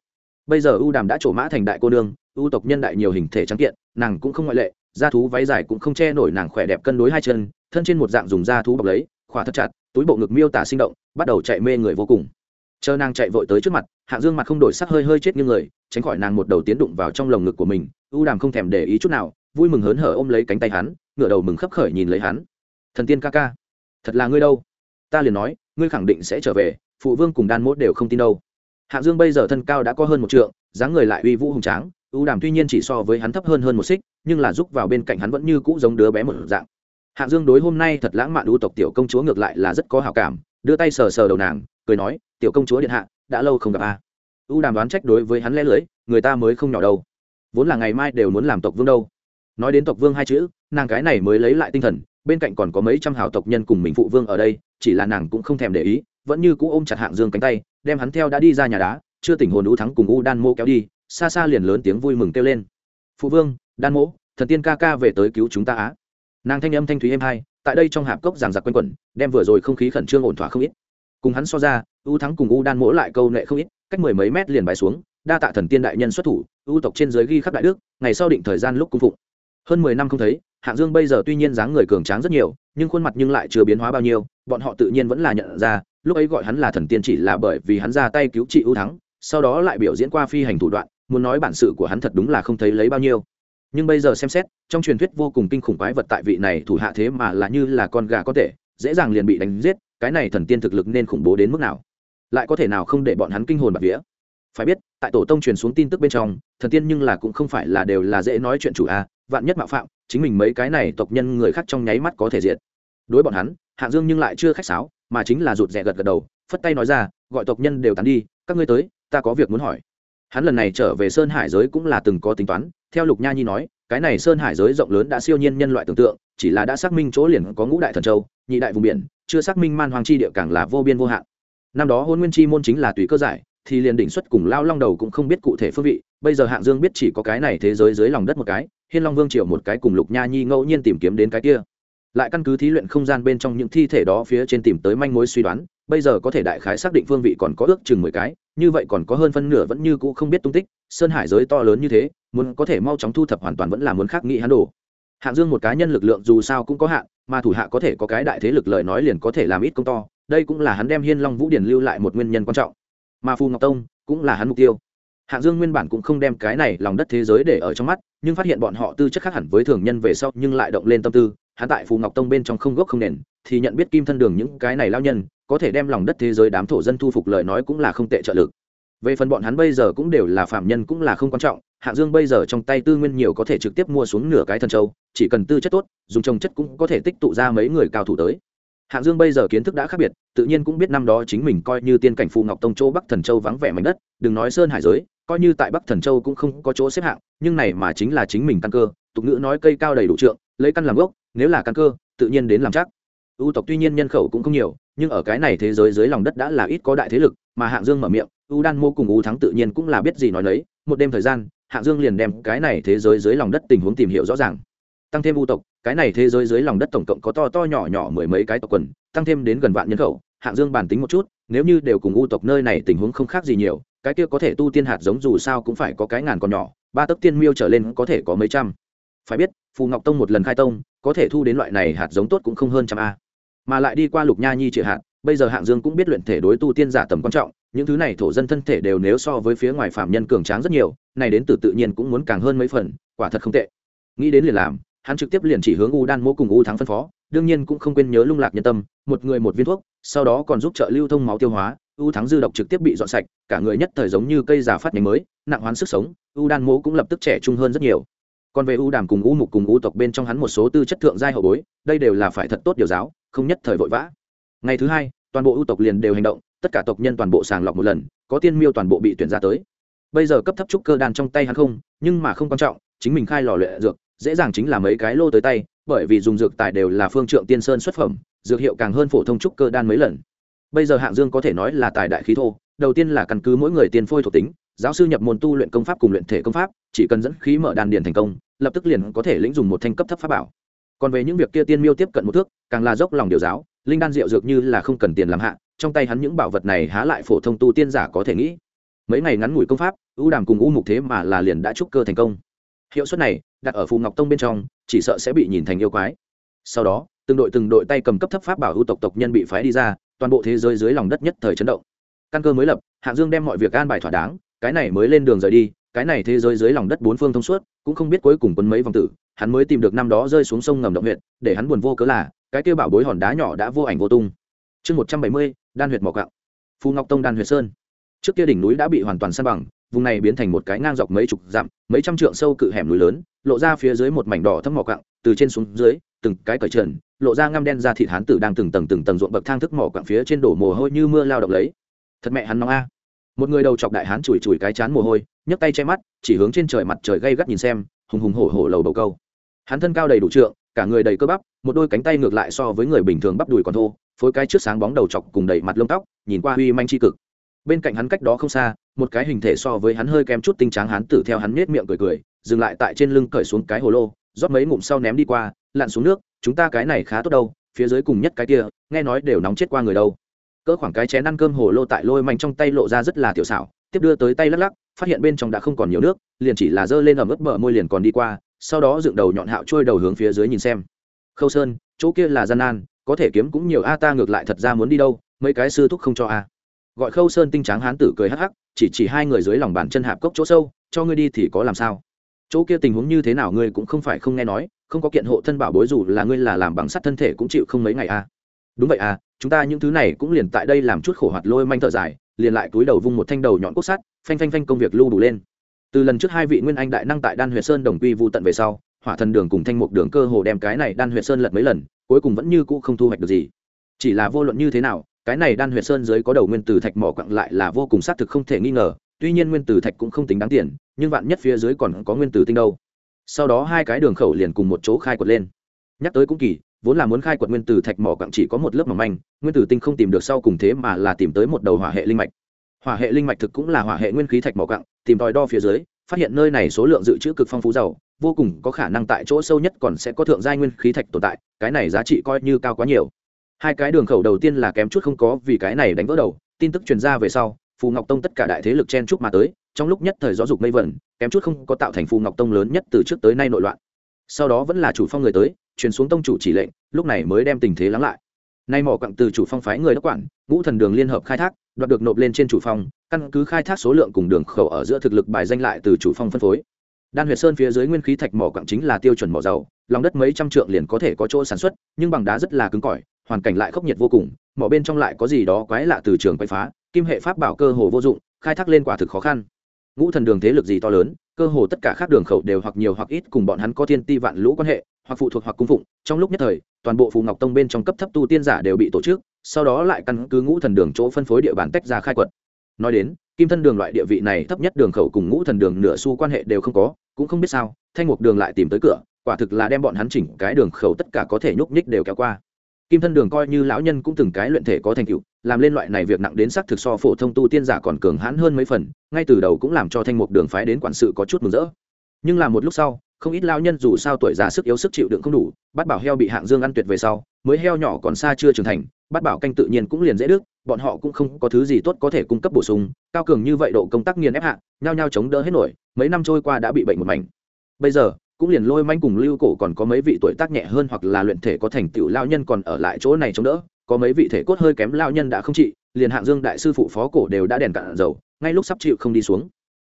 Bây giờ ưu đàm đã trổ mã thành đại cô nương ưu tộc nhân đại nhiều hình thể trắng kiện, nàng cũng không ngoại lệ, da thú váy dài cũng không che nổi nàng khỏe đẹp cân đối hai chân, thân trên một dạng dùng da thú bọc lấy, khỏa thật chặt, túi bộ ngực miêu tả sinh động, bắt đầu chạy mê người vô cùng. Chờ nàng chạy vội tới trước mặt, Hạ dương mặt không đổi sắc hơi hơi chết như người, tránh khỏi nàng một đầu tiến đụng vào trong lồng ngực của mình ưu đàm không thèm để ý chút nào, vui mừng hớn hở ôm lấy cánh tay hắn, ngửa đầu mừng khấp khởi nhìn lấy hắn. Thần tiên ca ca, thật là ngươi đâu? Ta liền nói, ngươi khẳng định sẽ trở về, phụ vương cùng đan mốt đều không tin đâu. Hạ dương bây giờ thân cao đã có hơn một trượng, dáng người lại uy vũ hùng tráng U đàm tuy nhiên chỉ so với hắn thấp hơn hơn một xích, nhưng là giúp vào bên cạnh hắn vẫn như cũ giống đứa bé một dạng. Hạ dương đối hôm nay thật lãng mạn U tộc tiểu công chúa ngược lại là rất có hảo cảm, đưa tay sờ sờ đầu nàng, cười nói, tiểu công chúa điện hạ, đã lâu không gặp a. À. đàm đoán trách đối với hắn lẽ lưỡi người ta mới không nhỏ đâu. Vốn là ngày mai đều muốn làm tộc vương đâu. Nói đến tộc vương hai chữ, nàng cái này mới lấy lại tinh thần, bên cạnh còn có mấy trăm hào tộc nhân cùng mình phụ vương ở đây, chỉ là nàng cũng không thèm để ý, vẫn như cũ ôm chặt hạng dương cánh tay đem hắn theo đã đi ra nhà đá, chưa tỉnh hồn U thắng cùng u đan mô kéo đi, xa xa liền lớn tiếng vui mừng kêu lên. Phụ vương, đan mỗ thần tiên ca ca về tới cứu chúng ta á. Nàng thanh âm thanh thúy êm hai, tại đây trong hạp cốc giảng giặc quanh quẩn, đem vừa rồi không khí khẩn trương ổn thỏa không ít. Cùng hắn so ra ưu thắng cùng u đan mỗ lại câu nệ không ít, cách mười mấy mét liền bài xuống, đa tạ thần tiên đại nhân xuất thủ ưu tộc trên giới ghi khắp đại đức, ngày sau định thời gian lúc cung phụng. Hơn mười năm không thấy hạng dương bây giờ tuy nhiên dáng người cường tráng rất nhiều, nhưng khuôn mặt nhưng lại chưa biến hóa bao nhiêu, bọn họ tự nhiên vẫn là nhận ra, lúc ấy gọi hắn là thần tiên chỉ là bởi vì hắn ra tay cứu trị ưu thắng, sau đó lại biểu diễn qua phi hành thủ đoạn, muốn nói bản sự của hắn thật đúng là không thấy lấy bao nhiêu. Nhưng bây giờ xem xét, trong truyền thuyết vô cùng kinh khủng quái vật tại vị này thủ hạ thế mà là như là con gà có thể dễ dàng liền bị đánh giết, cái này thần tiên thực lực nên khủng bố đến mức nào? Lại có thể nào không để bọn hắn kinh hồn bạc vía? Phải biết, tại tổ tông truyền xuống tin tức bên trong, thần tiên nhưng là cũng không phải là đều là dễ nói chuyện chủ a, vạn nhất mạo phạm chính mình mấy cái này tộc nhân người khác trong nháy mắt có thể diệt. Đối bọn hắn hạng dương nhưng lại chưa khách sáo, mà chính là rụt rè gật gật đầu, phất tay nói ra, gọi tộc nhân đều tán đi, các ngươi tới, ta có việc muốn hỏi. Hắn lần này trở về sơn hải giới cũng là từng có tính toán, theo lục nha nhi nói, cái này sơn hải giới rộng lớn đã siêu nhiên nhân loại tưởng tượng, chỉ là đã xác minh chỗ liền có ngũ đại thần châu, nhị đại vùng biển, chưa xác minh man hoàng chi địa càng là vô biên vô hạn. Năm đó hôn nguyên chi môn chính là tùy cơ giải thì liền đỉnh xuất cùng lao long đầu cũng không biết cụ thể phương vị, bây giờ hạng dương biết chỉ có cái này thế giới dưới lòng đất một cái, hiên long vương triều một cái cùng lục nha nhi ngẫu nhiên tìm kiếm đến cái kia. Lại căn cứ thí luyện không gian bên trong những thi thể đó phía trên tìm tới manh mối suy đoán, bây giờ có thể đại khái xác định phương vị còn có ước chừng mười cái, như vậy còn có hơn phân nửa vẫn như cũ không biết tung tích, sơn hải giới to lớn như thế, muốn có thể mau chóng thu thập hoàn toàn vẫn là muốn khác nghĩ hắn đồ. Hạng dương một cá nhân lực lượng dù sao cũng có hạn, mà thủ hạ có thể có cái đại thế lực lời nói liền có thể làm ít công to, đây cũng là hắn đem hiên long vũ điển lưu lại một nguyên nhân quan trọng mà phù ngọc tông cũng là hắn mục tiêu. Hạng dương nguyên bản cũng không đem cái này lòng đất thế giới để ở trong mắt, nhưng phát hiện bọn họ tư chất khác hẳn với thường nhân về sau, nhưng lại động lên tâm tư. Hắn tại phù ngọc tông bên trong không gốc không nền, thì nhận biết kim thân đường những cái này lao nhân, có thể đem lòng đất thế giới đám thổ dân thu phục lời nói cũng là không tệ trợ lực. Về phần bọn hắn bây giờ cũng đều là phạm nhân cũng là không quan trọng, hạng dương bây giờ trong tay tư nguyên nhiều có thể trực tiếp mua xuống nửa cái thần châu, chỉ cần tư chất tốt, dùng trồng chất cũng có thể tích tụ ra mấy người cao thủ tới hạng dương bây giờ kiến thức đã khác biệt, tự nhiên cũng biết năm đó chính mình coi như tiên cảnh phù ngọc tông châu bắc thần châu vắng vẻ mảnh đất, đừng nói sơn hải giới, coi như tại bắc thần châu cũng không có chỗ xếp hạng, nhưng này mà chính là chính mình căn cơ, tục ngữ nói cây cao đầy đủ trượng, lấy căn làm gốc, nếu là căn cơ, tự nhiên đến làm chắc. Ưu tộc tuy nhiên nhân khẩu cũng không nhiều, nhưng ở cái này thế giới dưới lòng đất đã là ít có đại thế lực, mà hạng dương mở miệng u đan mô cùng u thắng tự nhiên cũng là biết gì nói lấy một đêm thời gian, hạng dương liền đem cái này thế giới dưới lòng đất tình huống tìm hiểu rõ ràng tăng thêm u tộc, cái này thế giới dưới lòng đất tổng cộng có to to nhỏ nhỏ mười mấy cái tộc quần, tăng thêm đến gần vạn nhân khẩu, hạng dương bản tính một chút, nếu như đều cùng u tộc nơi này tình huống không khác gì nhiều, cái kia có thể tu tiên hạt giống dù sao cũng phải có cái ngàn còn nhỏ, ba tấc tiên miêu trở lên có thể có mấy trăm. Phải biết, phù ngọc tông một lần khai tông, có thể thu đến loại này hạt giống tốt cũng không hơn trăm a. Mà lại đi qua lục nha nhi triệt hạt, bây giờ hạng dương cũng biết luyện thể đối tu tiên giả tầm quan trọng, những thứ này thổ dân thân thể đều nếu so với phía ngoài phạm nhân cường tráng rất nhiều, này đến từ tự nhiên cũng muốn càng hơn mấy phần, quả thật không tệ. Nghĩ đến liền làm hắn trực tiếp liền chỉ hướng u đan mô cùng u thắng phân phó, đương nhiên cũng không quên nhớ lung lạc nhân tâm, một người một viên thuốc, sau đó còn giúp trợ lưu thông máu tiêu hóa, u thắng dư độc trực tiếp bị dọn sạch, cả người nhất thời giống như cây già phát nhánh mới, nặng hoán sức sống, u đan mô cũng lập tức trẻ trung hơn rất nhiều. Còn về u đàm cùng u mục cùng u tộc bên trong hắn một số tư chất thượng giai hậu bối, đây đều là phải thật tốt điều giáo, không nhất thời vội vã. Ngày thứ hai, toàn bộ u tộc liền đều hành động, tất cả tộc nhân toàn bộ sàng lọc một lần, có tiên miêu toàn bộ bị tuyển ra tới. Bây giờ cấp thấp trúc cơ đan trong tay hắn không, nhưng mà không quan trọng, chính mình khai lò luyện dược dễ dàng chính là mấy cái lô tới tay, bởi vì dùng dược tài đều là phương trượng tiên sơn xuất phẩm, dược hiệu càng hơn phổ thông trúc cơ đan mấy lần. Bây giờ hạng dương có thể nói là tài đại khí thô, đầu tiên là căn cứ mỗi người tiên phôi thuộc tính, giáo sư nhập môn tu luyện công pháp cùng luyện thể công pháp, chỉ cần dẫn khí mở đàn điền thành công, lập tức liền có thể lĩnh dùng một thanh cấp thấp pháp bảo. Còn về những việc kia tiên miêu tiếp cận một thước, càng là dốc lòng điều giáo, linh đan rượu dược như là không cần tiền làm hạ, trong tay hắn những bảo vật này há lại phổ thông tu tiên giả có thể nghĩ. Mấy ngày ngắn ngủi công pháp, ưu đàm cùng u mục thế mà là liền đã trúc cơ thành công. Hiệu suất này đặt ở phù ngọc tông bên trong, chỉ sợ sẽ bị nhìn thành yêu quái. Sau đó, từng đội từng đội tay cầm cấp thấp pháp bảo ưu tộc tộc nhân bị phái đi ra, toàn bộ thế giới dưới lòng đất nhất thời chấn động. Căn cơ mới lập, hạng dương đem mọi việc an bài thỏa đáng, cái này mới lên đường rời đi, cái này thế giới dưới lòng đất bốn phương thông suốt, cũng không biết cuối cùng quân mấy vòng tử, hắn mới tìm được năm đó rơi xuống sông ngầm động huyện để hắn buồn vô cớ là, cái kêu bảo bối hòn đá nhỏ đã vô ảnh vô tung. Chương một trăm bảy mươi, đan huyệt mỏ cạo phù ngọc tông đan huyệt sơn. Trước kia đỉnh núi đã bị hoàn toàn san bằng, vùng này biến thành một cái ngang dọc mấy chục dặm, mấy trăm trượng sâu cự hẻm núi lớn lộ ra phía dưới một mảnh đỏ thâm mỏ quặng, từ trên xuống dưới, từng cái cởi trần, lộ ra ngăm đen ra thịt hán tử đang từng tầng từng tầng ruộng bậc thang thức mỏ quặng phía trên đổ mồ hôi như mưa lao động lấy. Thật mẹ hắn nóng a. Một người đầu chọc đại hán chùi chùi cái chán mồ hôi, nhấc tay che mắt, chỉ hướng trên trời mặt trời gay gắt nhìn xem, hùng hùng hổ hổ lầu bầu câu. Hắn thân cao đầy đủ trượng, cả người đầy cơ bắp, một đôi cánh tay ngược lại so với người bình thường bắp đùi còn thô, phối cái trước sáng bóng đầu chọc cùng đầy mặt lông tóc, nhìn qua uy manh chi cực. Bên cạnh hắn cách đó không xa, một cái hình thể so với hắn hơi kém chút tinh tráng hắn tử theo hắn nết miệng cười cười dừng lại tại trên lưng cởi xuống cái hồ lô, rót mấy ngụm sau ném đi qua, lặn xuống nước, chúng ta cái này khá tốt đâu, phía dưới cùng nhất cái kia, nghe nói đều nóng chết qua người đâu. Cỡ khoảng cái chén ăn cơm hồ lô tại lôi manh trong tay lộ ra rất là tiểu xảo, tiếp đưa tới tay lắc lắc, phát hiện bên trong đã không còn nhiều nước, liền chỉ là giơ lên ở mức bờ môi liền còn đi qua, sau đó dựng đầu nhọn hạo trôi đầu hướng phía dưới nhìn xem. Khâu sơn, chỗ kia là gian nan, có thể kiếm cũng nhiều a, ta ngược lại thật ra muốn đi đâu, mấy cái sư thúc không cho a. Gọi khâu sơn tinh tráng hán tử cười hắc hắc, chỉ chỉ hai người dưới lòng bàn chân hạp cốc chỗ sâu, cho ngươi đi thì có làm sao? Chỗ kia tình huống như thế nào ngươi cũng không phải không nghe nói, không có kiện hộ thân bảo bối dù là ngươi là làm bằng sắt thân thể cũng chịu không mấy ngày à? đúng vậy à chúng ta những thứ này cũng liền tại đây làm chút khổ hoạt lôi manh thở dài, liền lại túi đầu vung một thanh đầu nhọn cốt sắt, phanh phanh phanh công việc lưu đủ lên từ lần trước hai vị nguyên anh đại năng tại đan huyệt sơn đồng quy vụ tận về sau, hỏa thần đường cùng thanh mục đường cơ hồ đem cái này đan huyệt sơn lật mấy lần, cuối cùng vẫn như cũ không thu hoạch được gì chỉ là vô luận như thế nào, cái này đan huyệt sơn dưới có đầu nguyên từ thạch mỏ quặng lại là vô cùng xác thực không thể nghi ngờ tuy nhiên nguyên tử thạch cũng không tính đáng tiền, nhưng vạn nhất phía dưới còn có nguyên tử tinh đâu. Sau đó hai cái đường khẩu liền cùng một chỗ khai quật lên. Nhắc tới cũng kỳ, vốn là muốn khai quật nguyên tử thạch mỏ quặng chỉ có một lớp mỏng manh, nguyên tử tinh không tìm được sau cùng thế mà là tìm tới một đầu hỏa hệ linh mạch. Hỏa hệ linh mạch thực cũng là hỏa hệ nguyên khí thạch mỏ quặng, tìm tòi đo phía dưới, phát hiện nơi này số lượng dự trữ cực phong phú giàu, vô cùng có khả năng tại chỗ sâu nhất còn sẽ có thượng giai nguyên khí thạch tồn tại, cái này giá trị coi như cao quá nhiều. Hai cái đường khẩu đầu tiên là kém chút không có vì cái này đánh vỡ đầu, tin tức truyền ra về sau phù ngọc tông tất cả đại thế lực chen chúc mà tới, trong lúc nhất thời gió dục mây vẩn, kém chút không có tạo thành phù ngọc tông lớn nhất từ trước tới nay nội loạn. Sau đó vẫn là chủ phong người tới, truyền xuống tông chủ chỉ lệnh, lúc này mới đem tình thế lắng lại. Nay mỏ quặng từ chủ phong phái người đốc quản, ngũ thần đường liên hợp khai thác, đoạt được nộp lên trên chủ phong, căn cứ khai thác số lượng cùng đường khẩu ở giữa thực lực bài danh lại từ chủ phong phân phối. Đan huyệt sơn phía dưới nguyên khí thạch mỏ quặng chính là tiêu chuẩn mỏ dầu, lòng đất mấy trăm trượng liền có thể có chỗ sản xuất, nhưng bằng đá rất là cứng cỏi, hoàn cảnh lại khốc nhiệt vô cùng, mỏ bên trong lại có gì đó quái lạ từ trường quay phá kim hệ pháp bảo cơ hồ vô dụng, khai thác lên quả thực khó khăn. Ngũ thần đường thế lực gì to lớn, cơ hồ tất cả các đường khẩu đều hoặc nhiều hoặc ít cùng bọn hắn có thiên ti vạn lũ quan hệ, hoặc phụ thuộc hoặc cung phụng. Trong lúc nhất thời, toàn bộ phù ngọc tông bên trong cấp thấp tu tiên giả đều bị tổ chức, sau đó lại căn cứ ngũ thần đường chỗ phân phối địa bàn tách ra khai quật. Nói đến, kim thân đường loại địa vị này thấp nhất đường khẩu cùng ngũ thần đường nửa xu quan hệ đều không có, cũng không biết sao, thanh mục đường lại tìm tới cửa, quả thực là đem bọn hắn chỉnh cái đường khẩu tất cả có thể nhúc nhích đều kéo qua kim thân đường coi như lão nhân cũng từng cái luyện thể có thành tựu làm lên loại này việc nặng đến sắc thực so phổ thông tu tiên giả còn cường hãn hơn mấy phần ngay từ đầu cũng làm cho thanh mục đường phái đến quản sự có chút mừng rỡ. Nhưng là một lúc sau không ít lao nhân dù sao tuổi già sức yếu sức chịu đựng không đủ bắt bảo heo bị hạng dương ăn tuyệt về sau mới heo nhỏ còn xa chưa trưởng thành bắt bảo canh tự nhiên cũng liền dễ đức bọn họ cũng không có thứ gì tốt có thể cung cấp bổ sung cao cường như vậy độ công tác nghiền ép hạng, nhao nhao chống đỡ hết nổi mấy năm trôi qua đã bị bệnh một mảnh. Bây giờ cũng liền lôi manh cùng lưu cổ còn có mấy vị tuổi tác nhẹ hơn hoặc là luyện thể có thành tựu lao nhân còn ở lại chỗ này chống đỡ, có mấy vị thể cốt hơi kém lao nhân đã không trị, liền hạng dương đại sư phụ phó cổ đều đã đèn cạn dầu, ngay lúc sắp chịu không đi xuống.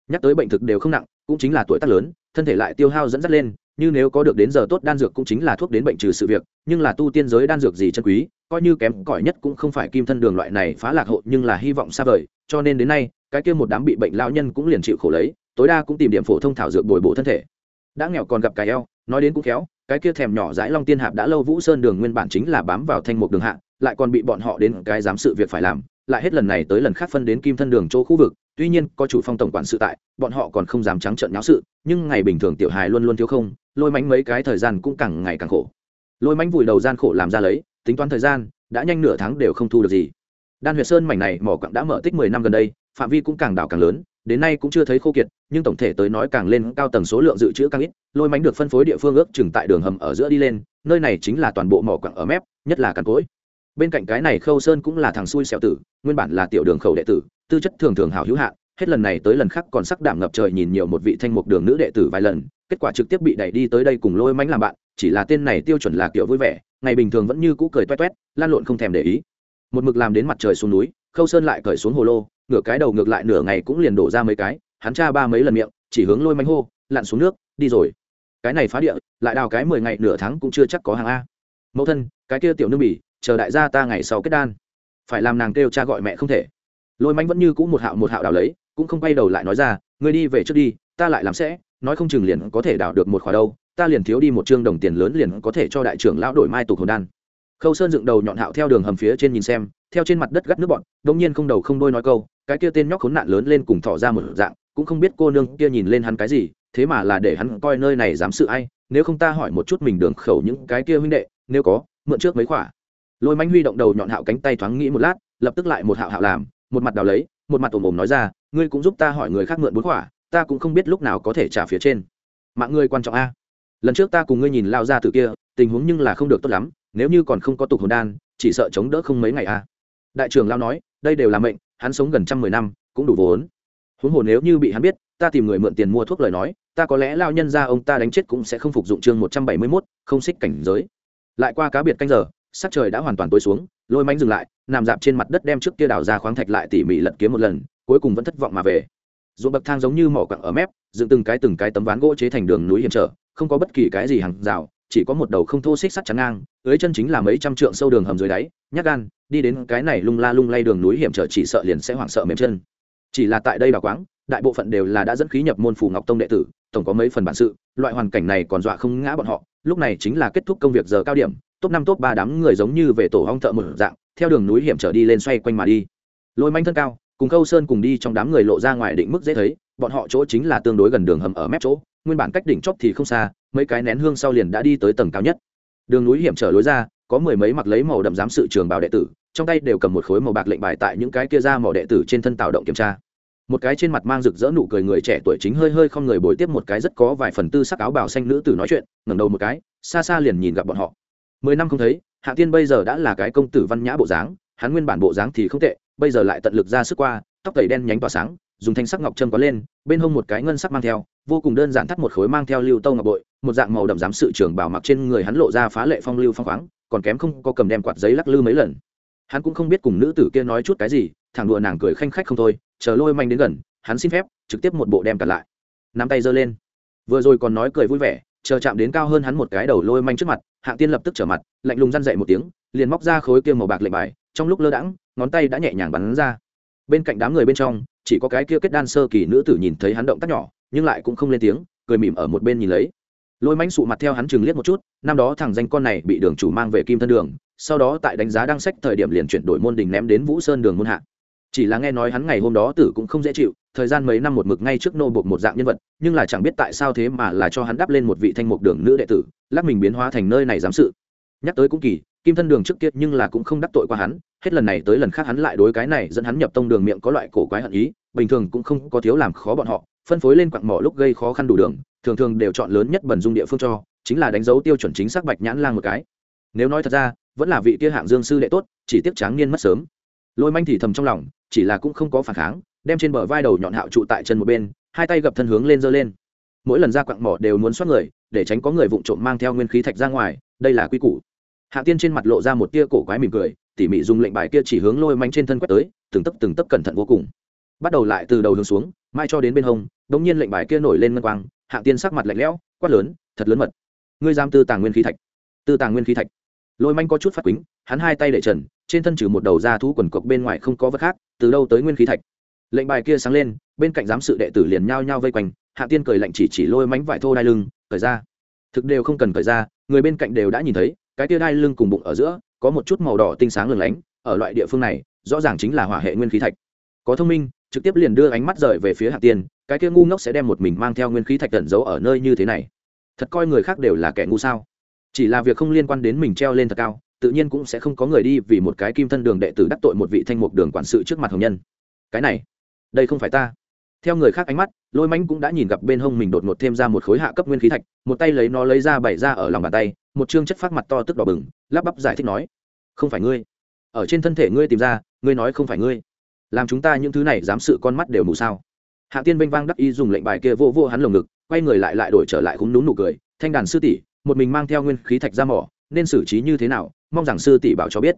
Nhắc tới bệnh thực đều không nặng, cũng chính là tuổi tác lớn, thân thể lại tiêu hao dẫn dắt lên, như nếu có được đến giờ tốt đan dược cũng chính là thuốc đến bệnh trừ sự việc, nhưng là tu tiên giới đan dược gì chân quý, coi như kém cỏi nhất cũng không phải kim thân đường loại này phá lạc hộ, nhưng là hy vọng xa vời, cho nên đến nay, cái kia một đám bị bệnh lao nhân cũng liền chịu khổ lấy, tối đa cũng tìm điểm phổ thông thảo dược bồi bổ thân thể đã nghèo còn gặp cái eo, nói đến cũng khéo, cái kia thèm nhỏ dãi long tiên hạp đã lâu vũ sơn đường nguyên bản chính là bám vào thanh mục đường hạ, lại còn bị bọn họ đến cái dám sự việc phải làm, lại hết lần này tới lần khác phân đến kim thân đường chỗ khu vực. Tuy nhiên, có chủ phong tổng quản sự tại, bọn họ còn không dám trắng trợn nháo sự, nhưng ngày bình thường tiểu hài luôn luôn thiếu không, lôi mánh mấy cái thời gian cũng càng ngày càng khổ. Lôi mánh vùi đầu gian khổ làm ra lấy, tính toán thời gian, đã nhanh nửa tháng đều không thu được gì. Đan huyệt sơn mảnh này mỏ quặng đã mở tích mười năm gần đây, phạm vi cũng càng đảo càng lớn đến nay cũng chưa thấy khô kiệt, nhưng tổng thể tới nói càng lên cao tầng số lượng dự trữ càng ít, lôi mánh được phân phối địa phương ước chừng tại đường hầm ở giữa đi lên, nơi này chính là toàn bộ mỏ quặng ở mép, nhất là càn cối bên cạnh cái này khâu sơn cũng là thằng xui xẻo tử, nguyên bản là tiểu đường khẩu đệ tử, tư chất thường thường hào hữu hạn, hết lần này tới lần khác còn sắc đảm ngập trời nhìn nhiều một vị thanh mục đường nữ đệ tử vài lần, kết quả trực tiếp bị đẩy đi tới đây cùng lôi mánh làm bạn, chỉ là tên này tiêu chuẩn là kiểu vui vẻ, ngày bình thường vẫn như cũ cười toét toét, lan lộn không thèm để ý. Một mực làm đến mặt trời xuống núi, khâu sơn lại cởi xuống hồ lô ngửa cái đầu ngược lại nửa ngày cũng liền đổ ra mấy cái, hắn tra ba mấy lần miệng, chỉ hướng lôi mánh hô, lặn xuống nước, đi rồi. Cái này phá địa, lại đào cái mười ngày nửa tháng cũng chưa chắc có hàng a. Mẫu thân, cái kia tiểu nương bỉ, chờ đại gia ta ngày sau kết đan. Phải làm nàng kêu cha gọi mẹ không thể. Lôi mánh vẫn như cũ một hạo một hạo đào lấy, cũng không quay đầu lại nói ra, ngươi đi về trước đi, ta lại làm sẽ, nói không chừng liền có thể đào được một khóa đâu, ta liền thiếu đi một chương đồng tiền lớn liền có thể cho đại trưởng lão đổi mai tục hồn đan. Khâu sơn dựng đầu nhọn hạo theo đường hầm phía trên nhìn xem, theo trên mặt đất gắt nước bọn đông nhiên không đầu không đôi nói câu cái kia tên nhóc khốn nạn lớn lên cùng thỏ ra một dạng, cũng không biết cô nương kia nhìn lên hắn cái gì, thế mà là để hắn coi nơi này dám sự ai, nếu không ta hỏi một chút mình đường khẩu những cái kia huynh đệ, nếu có, mượn trước mấy khỏa. Lôi manh huy động đầu nhọn hạo cánh tay thoáng nghĩ một lát, lập tức lại một hạo hạo làm, một mặt đào lấy, một mặt ồm ồm nói ra, ngươi cũng giúp ta hỏi người khác mượn bốn khỏa, ta cũng không biết lúc nào có thể trả phía trên. Mạng ngươi quan trọng a. Lần trước ta cùng ngươi nhìn lao ra từ kia, tình huống nhưng là không được tốt lắm, nếu như còn không có tục hồn đan, chỉ sợ chống đỡ không mấy ngày a. Đại trưởng lao nói, đây đều là mệnh hắn sống gần trăm mười năm, cũng đủ vốn. Huống hồ nếu như bị hắn biết, ta tìm người mượn tiền mua thuốc lời nói, ta có lẽ lao nhân ra ông ta đánh chết cũng sẽ không phục dụng chương một trăm bảy mươi mốt, không xích cảnh giới. Lại qua cá biệt canh giờ, sắc trời đã hoàn toàn tối xuống, lôi mánh dừng lại, nằm dạp trên mặt đất đem trước kia đào ra khoáng thạch lại tỉ mỉ lật kiếm một lần, cuối cùng vẫn thất vọng mà về. Ruộng bậc thang giống như mỏ quặng ở mép, dựng từng cái từng cái tấm ván gỗ chế thành đường núi hiểm trở, không có bất kỳ cái gì hàng rào chỉ có một đầu không thô xích sắt chắn ngang, dưới chân chính là mấy trăm trượng sâu đường hầm dưới đáy nhắc gan, đi đến cái này lung la lung lay đường núi hiểm trở chỉ sợ liền sẽ hoảng sợ mềm chân. Chỉ là tại đây bà quáng, đại bộ phận đều là đã dẫn khí nhập môn phù ngọc tông đệ tử, tổng có mấy phần bản sự, loại hoàn cảnh này còn dọa không ngã bọn họ, lúc này chính là kết thúc công việc giờ cao điểm, top năm top ba đám người giống như về tổ hong thợ một dạng, theo đường núi hiểm trở đi lên xoay quanh mà đi. Lôi manh thân cao, cùng câu sơn cùng đi trong đám người lộ ra ngoài định mức dễ thấy, bọn họ chỗ chính là tương đối gần đường hầm ở mép chỗ, nguyên bản cách đỉnh chóp thì không xa mấy cái nén hương sau liền đã đi tới tầng cao nhất. Đường núi hiểm trở lối ra, có mười mấy mặc lấy màu đậm giám sự trường bảo đệ tử, trong tay đều cầm một khối màu bạc lệnh bài tại những cái kia ra màu đệ tử trên thân tạo động kiểm tra. Một cái trên mặt mang rực rỡ nụ cười người trẻ tuổi chính hơi hơi không người bồi tiếp một cái rất có vài phần tư sắc áo bào xanh nữ tử nói chuyện, ngẩng đầu một cái, xa xa liền nhìn gặp bọn họ. Mười năm không thấy, hạ tiên bây giờ đã là cái công tử văn nhã bộ dáng, hắn nguyên bản bộ dáng thì không tệ, bây giờ lại tận lực ra sức qua, tóc tẩy đen nhánh tỏa sáng, dùng thanh sắc ngọc trâm có lên, bên hông một cái ngân sắc mang theo vô cùng đơn giản thắt một khối mang theo lưu tâu ngọc bội, một dạng màu đậm giám sự trưởng bảo mặc trên người hắn lộ ra phá lệ phong lưu phong khoáng, còn kém không có cầm đem quạt giấy lắc lư mấy lần. Hắn cũng không biết cùng nữ tử kia nói chút cái gì, thẳng đùa nàng cười khanh khách không thôi, chờ lôi manh đến gần, hắn xin phép, trực tiếp một bộ đem cả lại. Nắm tay giơ lên. Vừa rồi còn nói cười vui vẻ, chờ chạm đến cao hơn hắn một cái đầu lôi manh trước mặt, hạng tiên lập tức trở mặt, lạnh lùng răn dậy một tiếng, liền móc ra khối kia màu bạc lệnh bài, trong lúc lơ đãng, ngón tay đã nhẹ nhàng bắn ra. Bên cạnh đám người bên trong, chỉ có cái kia kết đan sơ kỳ nữ tử nhìn thấy hắn động tác nhỏ nhưng lại cũng không lên tiếng, cười mỉm ở một bên nhìn lấy. Lôi mánh sụ mặt theo hắn chừng liếc một chút, năm đó thằng danh con này bị đường chủ mang về kim thân đường, sau đó tại đánh giá đăng sách thời điểm liền chuyển đổi môn đình ném đến vũ sơn đường môn hạ. Chỉ là nghe nói hắn ngày hôm đó tử cũng không dễ chịu, thời gian mấy năm một mực ngay trước nô buộc một dạng nhân vật, nhưng là chẳng biết tại sao thế mà là cho hắn đắp lên một vị thanh mục đường nữ đệ tử lắc mình biến hóa thành nơi này giám sự. Nhắc tới cũng kỳ, kim thân đường trước kia nhưng là cũng không đắc tội qua hắn, hết lần này tới lần khác hắn lại đối cái này dẫn hắn nhập tông đường miệng có loại cổ quái hận ý, bình thường cũng không có thiếu làm khó bọn họ phân phối lên quặng mỏ lúc gây khó khăn đủ đường, thường thường đều chọn lớn nhất bẩn dung địa phương cho, chính là đánh dấu tiêu chuẩn chính xác bạch nhãn lang một cái. Nếu nói thật ra, vẫn là vị kia hạng dương sư đệ tốt, chỉ tiếc tráng niên mất sớm. Lôi manh thì thầm trong lòng, chỉ là cũng không có phản kháng, đem trên bờ vai đầu nhọn hạo trụ tại chân một bên, hai tay gập thân hướng lên giơ lên. Mỗi lần ra quặng mỏ đều muốn xoát người, để tránh có người vụng trộm mang theo nguyên khí thạch ra ngoài, đây là quy củ. Hạ tiên trên mặt lộ ra một tia cổ quái mỉm cười, tỉ mỉ dùng lệnh bài kia chỉ hướng lôi manh trên thân quét tới, từng tấc từng tấc cẩn thận vô cùng. Bắt đầu lại từ đầu hướng xuống mai cho đến bên hông đống nhiên lệnh bài kia nổi lên ngân quang hạ tiên sắc mặt lạnh lẽo, quát lớn, thật lớn mật. Ngươi giam tư tàng nguyên khí thạch. Tư tàng nguyên khí thạch? Lôi manh có chút phát quýnh hắn hai tay để trần, trên thân trừ một đầu da thú quần cộc bên ngoài không có vật khác, từ đâu tới nguyên khí thạch? Lệnh bài kia sáng lên, bên cạnh giám sự đệ tử liền nhao nhao vây quanh hạ tiên cười lạnh chỉ chỉ lôi mánh vải thô đai lưng, cởi ra. Thực đều không cần cởi ra, người bên cạnh đều đã nhìn thấy, cái tia đai lưng cùng bụng ở giữa, có một chút màu đỏ tinh sáng lửng lánh, ở loại địa phương này, rõ ràng chính là hỏa hệ nguyên khí thạch. Có thông minh trực tiếp liền đưa ánh mắt rời về phía hạc tiên, cái kia ngu ngốc sẽ đem một mình mang theo nguyên khí thạch tẩn giấu ở nơi như thế này. Thật coi người khác đều là kẻ ngu sao? Chỉ là việc không liên quan đến mình treo lên thật cao, tự nhiên cũng sẽ không có người đi vì một cái kim thân đường đệ tử đắc tội một vị thanh mục đường quản sự trước mặt hồng nhân. Cái này, đây không phải ta. Theo người khác ánh mắt, lôi mánh cũng đã nhìn gặp bên hông mình đột ngột thêm ra một khối hạ cấp nguyên khí thạch, một tay lấy nó lấy ra bày ra ở lòng bàn tay, một chương chất phát mặt to tức đỏ bừng, lắp bắp giải thích nói, không phải ngươi. Ở trên thân thể ngươi tìm ra, ngươi nói không phải ngươi làm chúng ta những thứ này dám sự con mắt đều mù sao? Hạ tiên vênh vang đắc y dùng lệnh bài kia vô vô hắn lồng ngực, quay người lại lại đổi trở lại khúng đúng nụ cười, thanh đàn sư tỷ, một mình mang theo nguyên khí thạch ra mỏ, nên xử trí như thế nào? Mong rằng sư tỷ bảo cho biết.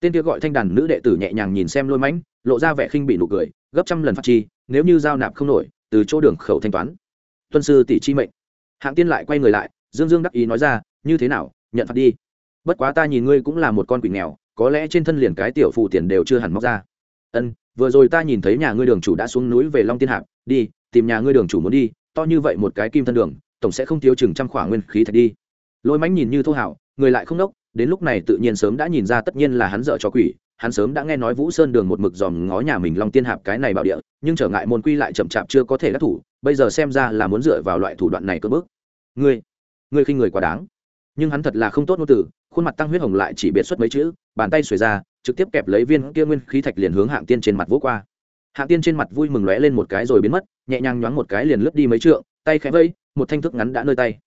Tên kia gọi thanh đàn nữ đệ tử nhẹ nhàng nhìn xem lôi mãnh, lộ ra vẻ khinh bị nụ cười, gấp trăm lần phát chi, nếu như giao nạp không nổi, từ chỗ đường khẩu thanh toán. Tuân sư tỷ chi mệnh. Hạng tiên lại quay người lại, dương dương đắc ý nói ra, như thế nào? Nhận phạt đi. Bất quá ta nhìn ngươi cũng là một con quỷ nghèo, có lẽ trên thân liền cái tiểu phụ tiền đều chưa hẳn móc ra. Ân vừa rồi ta nhìn thấy nhà ngươi đường chủ đã xuống núi về long tiên hạp, đi, tìm nhà ngươi đường chủ muốn đi, to như vậy một cái kim thân đường, tổng sẽ không thiếu chừng trăm khỏa nguyên khí thạch đi. Lôi mánh nhìn như thô hảo, người lại không nốc đến lúc này tự nhiên sớm đã nhìn ra tất nhiên là hắn dợ cho quỷ, hắn sớm đã nghe nói vũ sơn đường một mực dòm ngó nhà mình long tiên hạp cái này bảo địa, nhưng trở ngại môn quy lại chậm chạp chưa có thể đắc thủ, bây giờ xem ra là muốn dựa vào loại thủ đoạn này cơ bước ngươi ngươi khi người quá đáng. Nhưng hắn thật là không tốt ngôn từ, khuôn mặt tăng huyết hồng lại chỉ biệt xuất mấy chữ, bàn tay xuề ra trực tiếp kẹp lấy viên kia nguyên khí thạch liền hướng hạng tiên trên mặt vỗ qua. Hạng tiên trên mặt vui mừng lóe lên một cái rồi biến mất, nhẹ nhàng nhoáng một cái liền lướt đi mấy trượng, tay khẽ vây, một thanh thức ngắn đã nơi tay.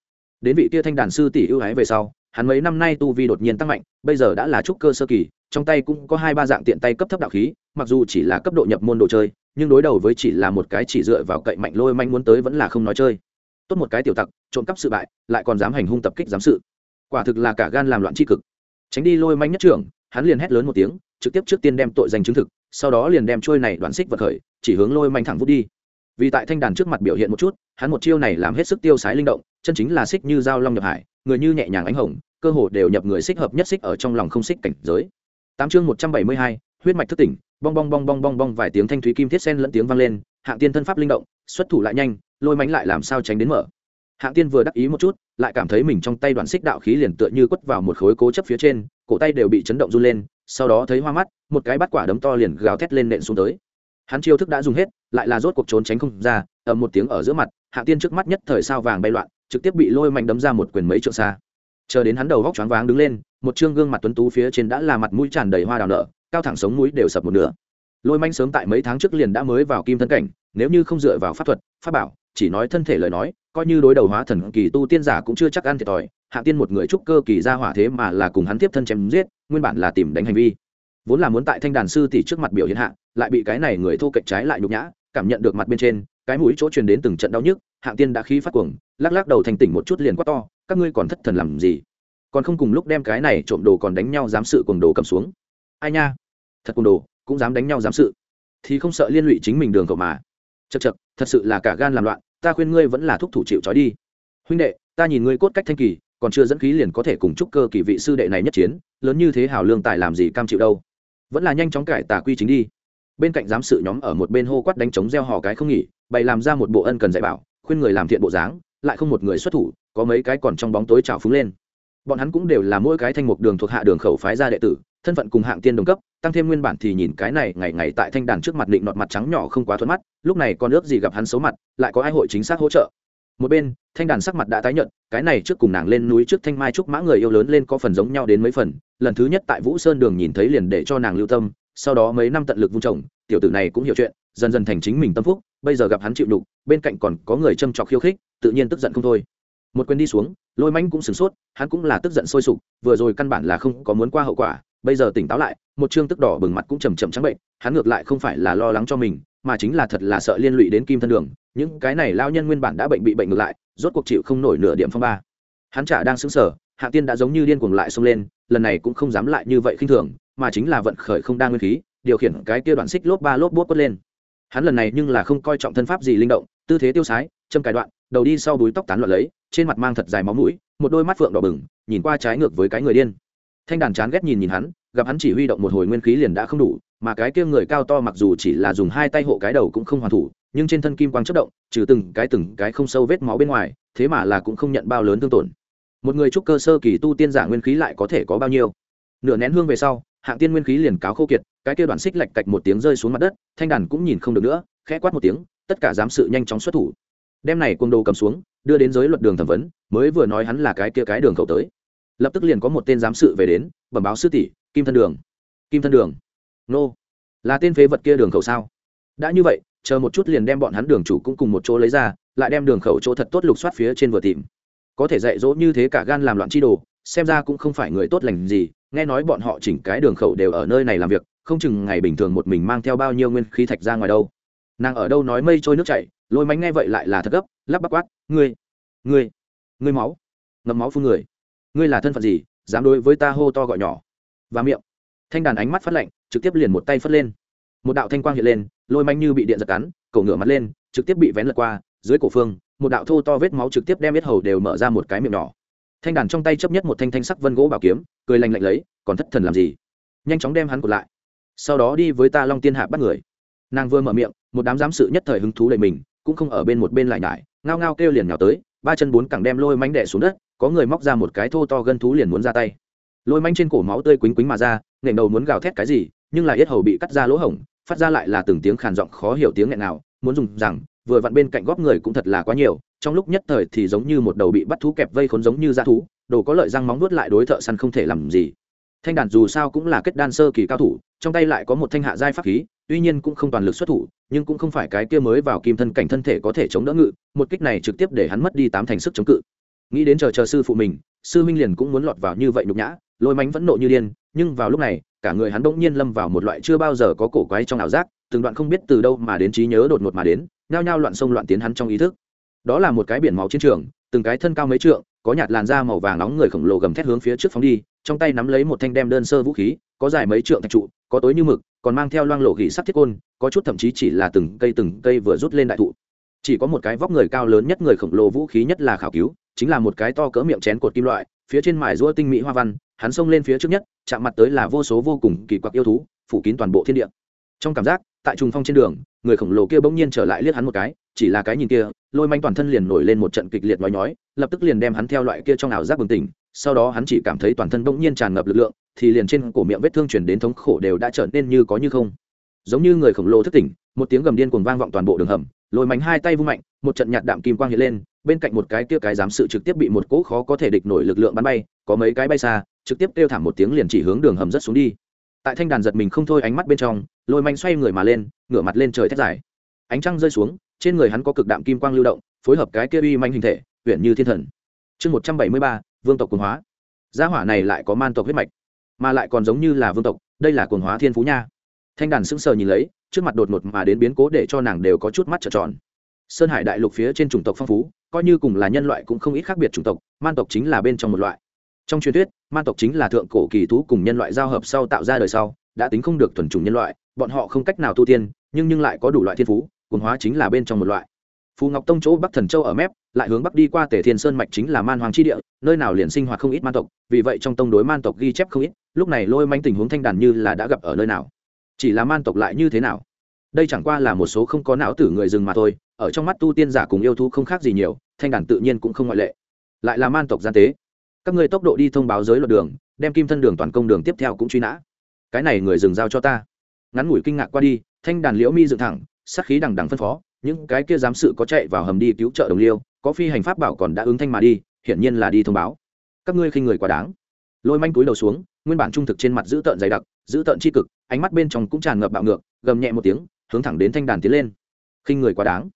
Đến vị kia thanh đàn sư tỷ ưu ái về sau, hắn mấy năm nay tu vi đột nhiên tăng mạnh, bây giờ đã là trúc cơ sơ kỳ, trong tay cũng có hai ba dạng tiện tay cấp thấp đạo khí, mặc dù chỉ là cấp độ nhập môn đồ chơi, nhưng đối đầu với chỉ là một cái chỉ dựa vào cậy mạnh lôi manh muốn tới vẫn là không nói chơi. Tốt một cái tiểu tặc, trộm cắp sự bại, lại còn dám hành hung tập kích giám sự. Quả thực là cả gan làm loạn tri cực. Tránh đi lôi manh nhất trưởng hắn liền hét lớn một tiếng, trực tiếp trước tiên đem tội danh chứng thực, sau đó liền đem trôi này đoạn xích vật khởi, chỉ hướng lôi manh thẳng vút đi. Vì tại thanh đàn trước mặt biểu hiện một chút, hắn một chiêu này làm hết sức tiêu sái linh động, chân chính là xích như dao long nhập hải, người như nhẹ nhàng ánh hồng, cơ hồ đều nhập người xích hợp nhất xích ở trong lòng không xích cảnh giới. Tám chương một trăm bảy mươi hai, huyết mạch thức tỉnh, bong bong bong bong bong bong vài tiếng thanh thúy kim thiết sen lẫn tiếng vang lên, hạng tiên thân pháp linh động, xuất thủ lại nhanh, lôi mánh lại làm sao tránh đến mở. Hạng tiên vừa đắc ý một chút, lại cảm thấy mình trong tay đoạn xích đạo khí liền tựa như quất vào một khối cố chấp phía trên cổ tay đều bị chấn động run lên, sau đó thấy hoa mắt, một cái bắt quả đấm to liền gào thét lên nện xuống tới. Hắn chiêu thức đã dùng hết, lại là rốt cuộc trốn tránh không ra, ầm một tiếng ở giữa mặt, hạ tiên trước mắt nhất thời sao vàng bay loạn, trực tiếp bị lôi mạnh đấm ra một quyền mấy trượng xa. Chờ đến hắn đầu góc choáng váng đứng lên, một chương gương mặt tuấn tú phía trên đã là mặt mũi tràn đầy hoa đào nở, cao thẳng sống mũi đều sập một nửa. Lôi manh sớm tại mấy tháng trước liền đã mới vào kim thân cảnh, nếu như không dựa vào pháp thuật, pháp bảo chỉ nói thân thể lời nói, coi như đối đầu hóa thần kỳ tu tiên giả cũng chưa chắc ăn thiệt thòi. Hạ tiên một người trúc cơ kỳ ra hỏa thế mà là cùng hắn tiếp thân chém giết, nguyên bản là tìm đánh hành vi. Vốn là muốn tại thanh đàn sư tỷ trước mặt biểu hiện hạ, lại bị cái này người thô cạnh trái lại nhục nhã, cảm nhận được mặt bên trên, cái mũi chỗ truyền đến từng trận đau nhức, hạng tiên đã khí phát cuồng, lắc lắc đầu thành tỉnh một chút liền quá to, các ngươi còn thất thần làm gì? Còn không cùng lúc đem cái này trộm đồ còn đánh nhau dám sự cuồng đồ cầm xuống. Ai nha, thật cuồng đồ, cũng dám đánh nhau dám sự. Thì không sợ liên lụy chính mình đường cậu mà chật chật thật sự là cả gan làm loạn, ta khuyên ngươi vẫn là thúc thủ chịu trói đi. Huynh đệ, ta nhìn ngươi cốt cách thanh kỳ, còn chưa dẫn khí liền có thể cùng chúc cơ kỳ vị sư đệ này nhất chiến, lớn như thế hảo lương tài làm gì cam chịu đâu. Vẫn là nhanh chóng cải tà quy chính đi. Bên cạnh giám sự nhóm ở một bên hô quát đánh trống gieo hò cái không nghỉ, bày làm ra một bộ ân cần dạy bảo, khuyên người làm thiện bộ dáng, lại không một người xuất thủ, có mấy cái còn trong bóng tối trào phúng lên bọn hắn cũng đều là mỗi cái thanh mục đường thuộc hạ đường khẩu phái gia đệ tử thân phận cùng hạng tiên đồng cấp tăng thêm nguyên bản thì nhìn cái này ngày ngày tại thanh đàn trước mặt định nọt mặt trắng nhỏ không quá thuận mắt lúc này con ước gì gặp hắn xấu mặt lại có ai hội chính xác hỗ trợ. Một bên thanh đàn sắc mặt đã tái nhận cái này trước cùng nàng lên núi trước thanh mai trúc mã người yêu lớn lên có phần giống nhau đến mấy phần lần thứ nhất tại vũ sơn đường nhìn thấy liền để cho nàng lưu tâm sau đó mấy năm tận lực vung chồng, tiểu tử này cũng hiểu chuyện dần dần thành chính mình tâm phúc bây giờ gặp hắn chịu đục bên cạnh còn có người châm trọc khiêu khích tự nhiên tức giận không thôi một quyền đi xuống, lôi manh cũng sửng sốt, hắn cũng là tức giận sôi sục, vừa rồi căn bản là không có muốn qua hậu quả, bây giờ tỉnh táo lại, một chương tức đỏ bừng mặt cũng chầm chậm trắng bệnh, hắn ngược lại không phải là lo lắng cho mình, mà chính là thật là sợ liên lụy đến kim thân đường, những cái này lao nhân nguyên bản đã bệnh bị bệnh ngược lại, rốt cuộc chịu không nổi nửa điểm phong ba. Hắn chả đang xứng sở hạ tiên đã giống như điên cuồng lại xông lên, lần này cũng không dám lại như vậy khinh thường, mà chính là vận khởi không đa nguyên khí, điều khiển cái kia đoạn xích lốp ba lốp bốt quất lên. Hắn lần này nhưng là không coi trọng thân pháp gì linh động, tư thế tiêu sái, châm cài đoạn đầu đi sau đuôi tóc tán loạn lấy, trên mặt mang thật dài máu mũi, một đôi mắt phượng đỏ bừng, nhìn qua trái ngược với cái người điên. Thanh đàn chán ghét nhìn nhìn hắn, gặp hắn chỉ huy động một hồi nguyên khí liền đã không đủ, mà cái kia người cao to mặc dù chỉ là dùng hai tay hộ cái đầu cũng không hoàn thủ, nhưng trên thân kim quang chất động, trừ từng cái từng cái không sâu vết máu bên ngoài, thế mà là cũng không nhận bao lớn thương tổn. Một người trúc cơ sơ kỳ tu tiên giả nguyên khí lại có thể có bao nhiêu? Nửa nén hương về sau, hạng tiên nguyên khí liền cáo khô kiệt, cái kia đoạn xích lạch cạch một tiếng rơi xuống mặt đất, thanh đàn cũng nhìn không được nữa, khẽ quát một tiếng, tất cả giám sự nhanh chóng xuất thủ đem này quân đồ cầm xuống, đưa đến giới luật đường thẩm vấn, mới vừa nói hắn là cái kia cái đường khẩu tới. Lập tức liền có một tên giám sự về đến, bẩm báo sư tỷ, kim thân đường. Kim thân đường? Nô. Là tên phế vật kia đường khẩu sao? Đã như vậy, chờ một chút liền đem bọn hắn đường chủ cũng cùng một chỗ lấy ra, lại đem đường khẩu chỗ thật tốt lục soát phía trên vừa tìm. Có thể dạy dỗ như thế cả gan làm loạn chi đồ, xem ra cũng không phải người tốt lành gì, nghe nói bọn họ chỉnh cái đường khẩu đều ở nơi này làm việc, không chừng ngày bình thường một mình mang theo bao nhiêu nguyên khí thạch ra ngoài đâu nàng ở đâu nói mây trôi nước chảy, lôi mánh nghe vậy lại là thật gấp, lắp bắp quát, ngươi ngươi ngươi máu, ngậm máu phun người. Ngươi là thân phận gì, dám đối với ta hô to gọi nhỏ? Và miệng. Thanh đàn ánh mắt phát lạnh, trực tiếp liền một tay phất lên. Một đạo thanh quang hiện lên, lôi manh như bị điện giật cắn, cổ ngửa mặt lên, trực tiếp bị vén lật qua, dưới cổ phương, một đạo thô to vết máu trực tiếp đem vết hầu đều mở ra một cái miệng nhỏ. Thanh đàn trong tay chấp nhất một thanh thanh sắc vân gỗ bảo kiếm, cười lành lạnh lấy, còn thất thần làm gì? Nhanh chóng đem hắn cột lại. Sau đó đi với ta long tiên hạ bắt người. Nàng vừa mở miệng một đám giám sự nhất thời hứng thú đầy mình, cũng không ở bên một bên lại nhải, ngao ngao kêu liền nhào tới, ba chân bốn cẳng đem lôi mánh đẻ xuống đất, có người móc ra một cái thô to gân thú liền muốn ra tay. Lôi manh trên cổ máu tươi quýnh quýnh mà ra nghển đầu muốn gào thét cái gì, nhưng là yết hầu bị cắt ra lỗ hổng, phát ra lại là từng tiếng khàn giọng khó hiểu tiếng nghẹn nào muốn dùng rằng, vừa vặn bên cạnh góp người cũng thật là quá nhiều, trong lúc nhất thời thì giống như một đầu bị bắt thú kẹp vây khốn giống như da thú, đồ có lợi răng móng nuốt lại đối thợ săn không thể làm gì. Thanh đàn dù sao cũng là kết đan sơ kỳ cao thủ, trong tay lại có một thanh hạ giai pháp khí tuy nhiên cũng không toàn lực xuất thủ, nhưng cũng không phải cái kia mới vào kim thân cảnh thân thể có thể chống đỡ ngự, một kích này trực tiếp để hắn mất đi tám thành sức chống cự. Nghĩ đến chờ chờ sư phụ mình, sư minh liền cũng muốn lọt vào như vậy nhục nhã, lôi mánh vẫn nộ như điên, nhưng vào lúc này, cả người hắn bỗng nhiên lâm vào một loại chưa bao giờ có cổ quái trong ảo giác, từng đoạn không biết từ đâu mà đến trí nhớ đột ngột mà đến, nhao nhao loạn sông loạn tiến hắn trong ý thức. Đó là một cái biển máu chiến trường, từng cái thân cao mấy trượng, có nhạt làn da màu vàng nóng người khổng lồ gầm thét hướng phía trước phóng đi, trong tay nắm lấy một thanh đem đơn sơ vũ khí, có dài mấy trượng thạch trụ có tối như mực, còn mang theo loang lộ gỉ sắt thiết côn, có chút thậm chí chỉ là từng cây từng cây vừa rút lên đại thụ. Chỉ có một cái vóc người cao lớn nhất người khổng lồ vũ khí nhất là khảo cứu, chính là một cái to cỡ miệng chén cột kim loại, phía trên mài rũa tinh mỹ hoa văn, hắn xông lên phía trước nhất, chạm mặt tới là vô số vô cùng kỳ quặc yêu thú, phủ kín toàn bộ thiên địa. Trong cảm giác, tại trùng phong trên đường, người khổng lồ kia bỗng nhiên trở lại liếc hắn một cái, chỉ là cái nhìn kia, lôi manh toàn thân liền nổi lên một trận kịch liệt nói nhói, lập tức liền đem hắn theo loại kia trong ảo giác bừng tỉnh, sau đó hắn chỉ cảm thấy toàn thân bỗng nhiên tràn ngập lực lượng thì liền trên cổ miệng vết thương chuyển đến thống khổ đều đã trở nên như có như không. Giống như người khổng lồ thức tỉnh, một tiếng gầm điên cuồng vang vọng toàn bộ đường hầm, lôi mánh hai tay vung mạnh, một trận nhạt đạm kim quang hiện lên, bên cạnh một cái kia cái giám sự trực tiếp bị một cỗ khó có thể địch nổi lực lượng bắn bay, có mấy cái bay xa, trực tiếp kêu thảm một tiếng liền chỉ hướng đường hầm rất xuống đi. Tại thanh đàn giật mình không thôi ánh mắt bên trong, lôi manh xoay người mà lên, ngửa mặt lên trời thét dài. Ánh trăng rơi xuống, trên người hắn có cực đạm kim quang lưu động, phối hợp cái kia uy manh hình thể huyện như thiên thần. Chương một trăm bảy mươi ba, vương tộc quần hóa. Gia hỏa này lại có man tộc huyết mạch mà lại còn giống như là vương tộc, đây là quần hóa thiên phú nha. Thanh đàn sững sờ nhìn lấy, trước mặt đột ngột mà đến biến cố để cho nàng đều có chút mắt trợn tròn. Sơn hải đại lục phía trên chủng tộc phong phú, coi như cùng là nhân loại cũng không ít khác biệt chủng tộc, man tộc chính là bên trong một loại. Trong truyền thuyết, man tộc chính là thượng cổ kỳ thú cùng nhân loại giao hợp sau tạo ra đời sau, đã tính không được thuần chủng nhân loại, bọn họ không cách nào tu tiên, nhưng nhưng lại có đủ loại thiên phú, cuồng hóa chính là bên trong một loại. Phù ngọc tông chỗ bắc thần châu ở mép lại hướng bắc đi qua Tề thiên sơn mạch chính là man hoàng chi địa, nơi nào liền sinh hoạt không ít man tộc, vì vậy trong tông đối man tộc ghi chép không ít, lúc này lôi manh tình huống thanh đàn như là đã gặp ở nơi nào. Chỉ là man tộc lại như thế nào? Đây chẳng qua là một số không có não tử người rừng mà thôi, ở trong mắt tu tiên giả cùng yêu thú không khác gì nhiều, thanh đàn tự nhiên cũng không ngoại lệ. Lại là man tộc gian tế. Các người tốc độ đi thông báo giới luật đường, đem kim thân đường toàn công đường tiếp theo cũng truy nã. Cái này người dừng giao cho ta. Ngắn ngủi kinh ngạc qua đi, thanh đàn liễu mi dựng thẳng, sát khí đằng đằng phân phó những cái kia giám sự có chạy vào hầm đi cứu trợ đồng liêu, có phi hành pháp bảo còn đã ứng thanh mà đi, hiển nhiên là đi thông báo. Các ngươi khinh người quá đáng. Lôi manh túi đầu xuống, nguyên bản trung thực trên mặt giữ tợn dày đặc, giữ tợn tri cực, ánh mắt bên trong cũng tràn ngập bạo ngược, gầm nhẹ một tiếng, hướng thẳng đến thanh đàn tiến lên. Khinh người quá đáng.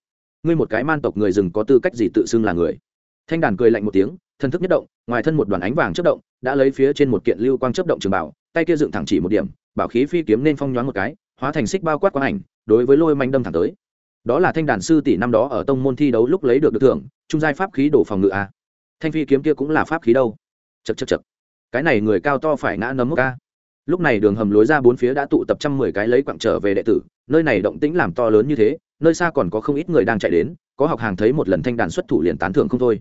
Ngươi một cái man tộc người rừng có tư cách gì tự xưng là người? Thanh đàn cười lạnh một tiếng thân thức nhất động, ngoài thân một đoàn ánh vàng chất động, đã lấy phía trên một kiện lưu quang chất động trường bảo, tay kia dựng thẳng chỉ một điểm, bảo khí phi kiếm nên phong nhoáng một cái, hóa thành xích bao quát quang ảnh, đối với lôi manh đâm thẳng tới đó là thanh đàn sư tỷ năm đó ở tông môn thi đấu lúc lấy được được thưởng, trung giai pháp khí đổ phòng ngự a. Thanh phi kiếm kia cũng là pháp khí đâu? Chật chật chật cái này người cao to phải ngã nấm mốc a. Lúc này đường hầm lối ra bốn phía đã tụ tập trăm mười cái lấy quặng trở về đệ tử, nơi này động tĩnh làm to lớn như thế, nơi xa còn có không ít người đang chạy đến, có học hàng thấy một lần thanh đàn xuất thủ liền tán thưởng không thôi.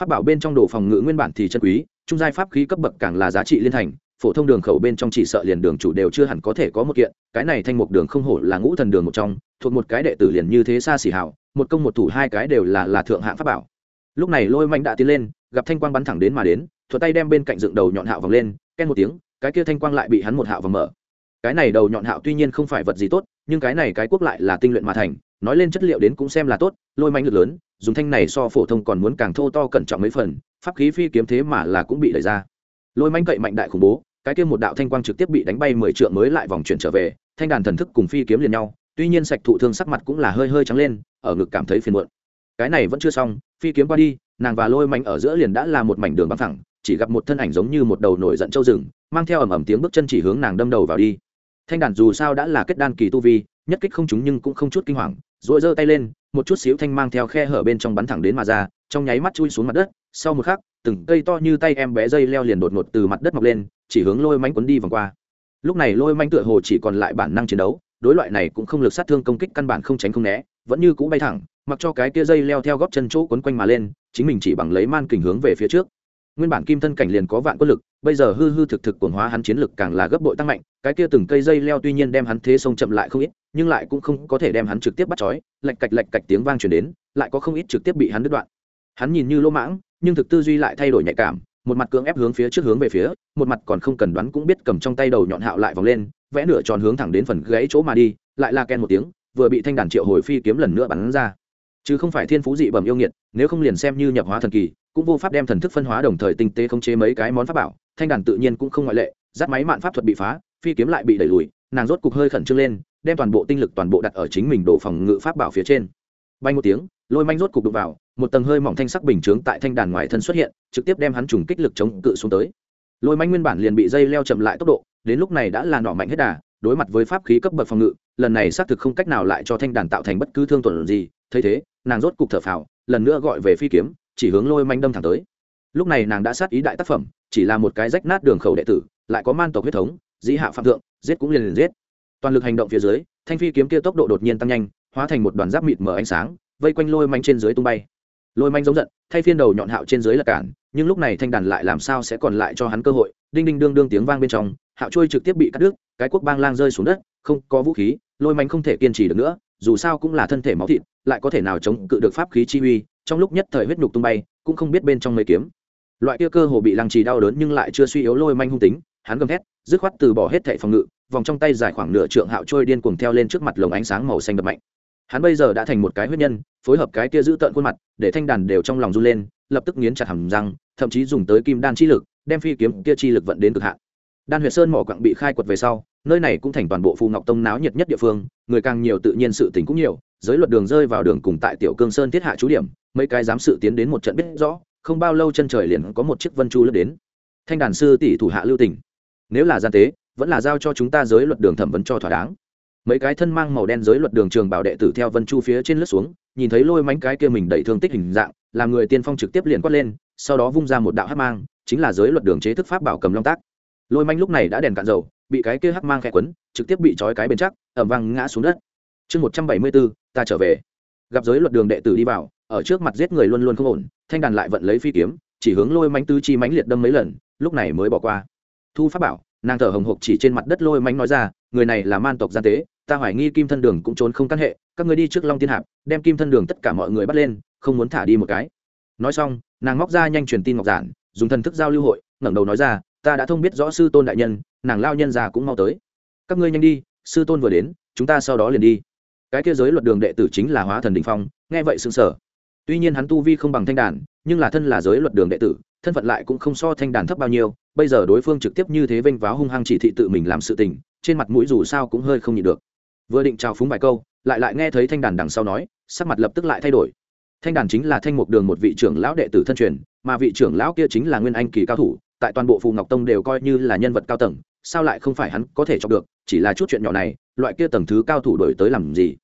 Pháp bảo bên trong đồ phòng ngự nguyên bản thì chân quý, trung giai pháp khí cấp bậc càng là giá trị liên thành phổ thông đường khẩu bên trong chỉ sợ liền đường chủ đều chưa hẳn có thể có một kiện, cái này thanh mục đường không hổ là ngũ thần đường một trong, thuộc một cái đệ tử liền như thế xa xỉ hảo, một công một thủ hai cái đều là là thượng hạng pháp bảo. Lúc này lôi mạnh đã tiến lên, gặp thanh quang bắn thẳng đến mà đến thuật tay đem bên cạnh dựng đầu nhọn hạo vòng lên, ken một tiếng, cái kia thanh quang lại bị hắn một hạo vòng mở. Cái này đầu nhọn hạo tuy nhiên không phải vật gì tốt, nhưng cái này cái quốc lại là tinh luyện mà thành, nói lên chất liệu đến cũng xem là tốt, lôi mạnh lực lớn, dùng thanh này so phổ thông còn muốn càng thô to cẩn trọng mấy phần, pháp khí phi kiếm thế mà là cũng bị đẩy ra. Lôi mạnh cậy mạnh đại khủng bố cái kia một đạo thanh quang trực tiếp bị đánh bay mười trượng mới lại vòng chuyển trở về, thanh đàn thần thức cùng phi kiếm liền nhau, tuy nhiên sạch thụ thương sắc mặt cũng là hơi hơi trắng lên, ở ngực cảm thấy phiền muộn. Cái này vẫn chưa xong, phi kiếm qua đi, nàng và lôi mạnh ở giữa liền đã là một mảnh đường băng thẳng, chỉ gặp một thân ảnh giống như một đầu nổi giận châu rừng, mang theo ầm ầm tiếng bước chân chỉ hướng nàng đâm đầu vào đi. Thanh đàn dù sao đã là kết đan kỳ tu vi, nhất kích không chúng nhưng cũng không chút kinh hoàng rồi giơ tay lên, một chút xíu thanh mang theo khe hở bên trong bắn thẳng đến mà ra, trong nháy mắt chui xuống mặt đất, sau một khắc từng cây to như tay em bé dây leo liền đột ngột từ mặt đất mọc lên, chỉ hướng lôi manh quấn đi vòng qua. Lúc này lôi manh tựa hồ chỉ còn lại bản năng chiến đấu, đối loại này cũng không lực sát thương công kích căn bản không tránh không né, vẫn như cũ bay thẳng, mặc cho cái kia dây leo theo góp chân chỗ quấn quanh mà lên, chính mình chỉ bằng lấy man kình hướng về phía trước. Nguyên bản kim thân cảnh liền có vạn quân lực, bây giờ hư hư thực thực cuồng hóa hắn chiến lực càng là gấp bội tăng mạnh, cái kia từng cây dây leo tuy nhiên đem hắn thế sông chậm lại không ít, nhưng lại cũng không có thể đem hắn trực tiếp bắt chói lạch cạch lạch cạch tiếng vang truyền đến, lại có không ít trực tiếp bị hắn đứt đoạn hắn nhìn như lỗ mãng, nhưng thực tư duy lại thay đổi nhạy cảm, một mặt cưỡng ép hướng phía trước hướng về phía, một mặt còn không cần đoán cũng biết cầm trong tay đầu nhọn hạo lại vòng lên, vẽ nửa tròn hướng thẳng đến phần gãy chỗ mà đi, lại la ken một tiếng, vừa bị thanh đàn triệu hồi phi kiếm lần nữa bắn ra. Chứ không phải thiên phú dị bẩm yêu nghiệt, nếu không liền xem như nhập hóa thần kỳ, cũng vô pháp đem thần thức phân hóa đồng thời tinh tế khống chế mấy cái món pháp bảo, thanh đàn tự nhiên cũng không ngoại lệ, dắt máy mạn pháp thuật bị phá, phi kiếm lại bị đẩy lùi, nàng rốt cục hơi khẩn trương lên, đem toàn bộ tinh lực toàn bộ đặt ở chính mình đổ phòng ngự pháp bảo phía trên. Bay một tiếng lôi manh rốt cục đục vào, một tầng hơi mỏng thanh sắc bình chướng tại thanh đàn ngoài thân xuất hiện, trực tiếp đem hắn trùng kích lực chống cự xuống tới. Lôi manh nguyên bản liền bị dây leo chậm lại tốc độ, đến lúc này đã là nọ mạnh hết đà, đối mặt với pháp khí cấp bậc phòng ngự, lần này xác thực không cách nào lại cho thanh đàn tạo thành bất cứ thương tổn gì, thấy thế, nàng rốt cục thở phào, lần nữa gọi về phi kiếm, chỉ hướng lôi manh đâm thẳng tới. Lúc này nàng đã sát ý đại tác phẩm, chỉ là một cái rách nát đường khẩu đệ tử, lại có man tộc huyết thống, dĩ hạ phạm thượng, giết cũng liền liền giết. Toàn lực hành động phía dưới, thanh phi kiếm kia tốc độ đột nhiên tăng nhanh, hóa thành một đoàn giáp mịt mở ánh sáng vây quanh lôi manh trên dưới tung bay. Lôi manh giống giận, thay phiên đầu nhọn hạo trên dưới là cản, nhưng lúc này thanh đàn lại làm sao sẽ còn lại cho hắn cơ hội? Đinh đinh đương đương tiếng vang bên trong, hạo trôi trực tiếp bị cắt đứt, cái quốc bang lang rơi xuống đất, không có vũ khí, lôi manh không thể kiên trì được nữa, dù sao cũng là thân thể máu thịt, lại có thể nào chống cự được pháp khí chi uy, trong lúc nhất thời huyết nhục tung bay, cũng không biết bên trong mấy kiếm. Loại kia cơ hồ bị lăng trì đau đớn nhưng lại chưa suy yếu lôi manh hung tính, hắn gầm thét, dứt khoát từ bỏ hết thệ phòng ngự, vòng trong tay dài khoảng nửa trượng hạo trôi điên cuồng theo lên trước mặt lồng ánh sáng màu xanh đập mạnh hắn bây giờ đã thành một cái huyết nhân, phối hợp cái kia giữ tợn khuôn mặt, để thanh đàn đều trong lòng run lên, lập tức nghiến chặt hầm răng, thậm chí dùng tới kim đan chi lực, đem phi kiếm kia chi lực vận đến cực hạn. Đan huyệt sơn mỏ quặng bị khai quật về sau, nơi này cũng thành toàn bộ phù ngọc tông náo nhiệt nhất địa phương, người càng nhiều tự nhiên sự tình cũng nhiều, giới luật đường rơi vào đường cùng tại tiểu cương sơn thiết hạ chú điểm, mấy cái dám sự tiến đến một trận biết rõ, không bao lâu chân trời liền có một chiếc vân chu lướt đến. Thanh đàn sư tỷ thủ hạ lưu tỉnh nếu là gian tế, vẫn là giao cho chúng ta giới luật đường thẩm vấn cho thỏa đáng mấy cái thân mang màu đen giới luật đường trường bảo đệ tử theo vân chu phía trên lướt xuống, nhìn thấy lôi mánh cái kia mình đầy thương tích hình dạng, làm người tiên phong trực tiếp liền quát lên, sau đó vung ra một đạo hát mang, chính là giới luật đường chế thức pháp bảo cầm long tác. Lôi manh lúc này đã đèn cạn dầu, bị cái kia hắc mang khẽ quấn, trực tiếp bị trói cái bên chắc ẩm văng ngã xuống đất. Chương một trăm bảy mươi bốn, ta trở về. Gặp giới luật đường đệ tử đi vào, ở trước mặt giết người luôn luôn không ổn, thanh đàn lại vận lấy phi kiếm, chỉ hướng lôi mánh tứ chi mánh liệt đâm mấy lần, lúc này mới bỏ qua. Thu pháp bảo, nàng thở hồng hộc chỉ trên mặt đất lôi mánh nói ra, người này là man tộc gian tế ta hoài nghi kim thân đường cũng trốn không căn hệ, các người đi trước long tiên hạp, đem kim thân đường tất cả mọi người bắt lên, không muốn thả đi một cái. Nói xong, nàng móc ra nhanh truyền tin ngọc giản, dùng thần thức giao lưu hội, ngẩng đầu nói ra, ta đã thông biết rõ sư tôn đại nhân, nàng lao nhân già cũng mau tới. Các ngươi nhanh đi, sư tôn vừa đến, chúng ta sau đó liền đi. Cái kia giới luật đường đệ tử chính là hóa thần đình phong, nghe vậy sững sờ. Tuy nhiên hắn tu vi không bằng thanh đàn, nhưng là thân là giới luật đường đệ tử, thân phận lại cũng không so thanh đàn thấp bao nhiêu, bây giờ đối phương trực tiếp như thế vênh váo hung hăng chỉ thị tự mình làm sự tình, trên mặt mũi dù sao cũng hơi không nhịn được vừa định chào phúng vài câu, lại lại nghe thấy thanh đàn đằng sau nói, sắc mặt lập tức lại thay đổi. Thanh đàn chính là thanh mục đường một vị trưởng lão đệ tử thân truyền, mà vị trưởng lão kia chính là nguyên anh kỳ cao thủ, tại toàn bộ phù ngọc tông đều coi như là nhân vật cao tầng, sao lại không phải hắn có thể chọc được, chỉ là chút chuyện nhỏ này, loại kia tầng thứ cao thủ đổi tới làm gì?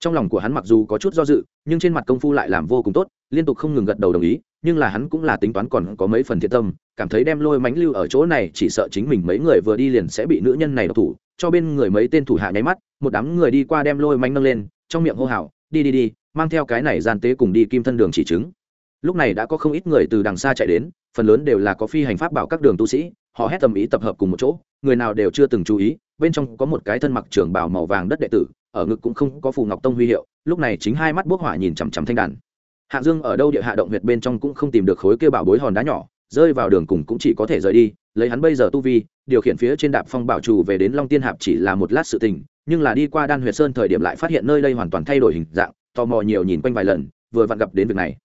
Trong lòng của hắn mặc dù có chút do dự, nhưng trên mặt công phu lại làm vô cùng tốt, liên tục không ngừng gật đầu đồng ý, nhưng là hắn cũng là tính toán còn có mấy phần thiện tâm, cảm thấy đem lôi mánh lưu ở chỗ này chỉ sợ chính mình mấy người vừa đi liền sẽ bị nữ nhân này độc thủ cho bên người mấy tên thủ hạ nháy mắt, một đám người đi qua đem lôi manh nâng lên, trong miệng hô hào, đi đi đi, mang theo cái này gian tế cùng đi kim thân đường chỉ chứng. Lúc này đã có không ít người từ đằng xa chạy đến, phần lớn đều là có phi hành pháp bảo các đường tu sĩ, họ hét tầm ý tập hợp cùng một chỗ, người nào đều chưa từng chú ý, bên trong có một cái thân mặc trường bảo màu vàng đất đệ tử, ở ngực cũng không có phù ngọc tông huy hiệu, lúc này chính hai mắt bốc hỏa nhìn chằm chằm thanh đàn. Hạ dương ở đâu địa hạ động huyệt bên trong cũng không tìm được khối kia bảo bối hòn đá nhỏ, rơi vào đường cùng cũng chỉ có thể rời đi lấy hắn bây giờ tu vi, điều khiển phía trên đạp phong bảo trù về đến long tiên hạp chỉ là một lát sự tình, nhưng là đi qua đan huyệt sơn thời điểm lại phát hiện nơi đây hoàn toàn thay đổi hình dạng, tò mò nhiều nhìn quanh vài lần, vừa vặn gặp đến việc này.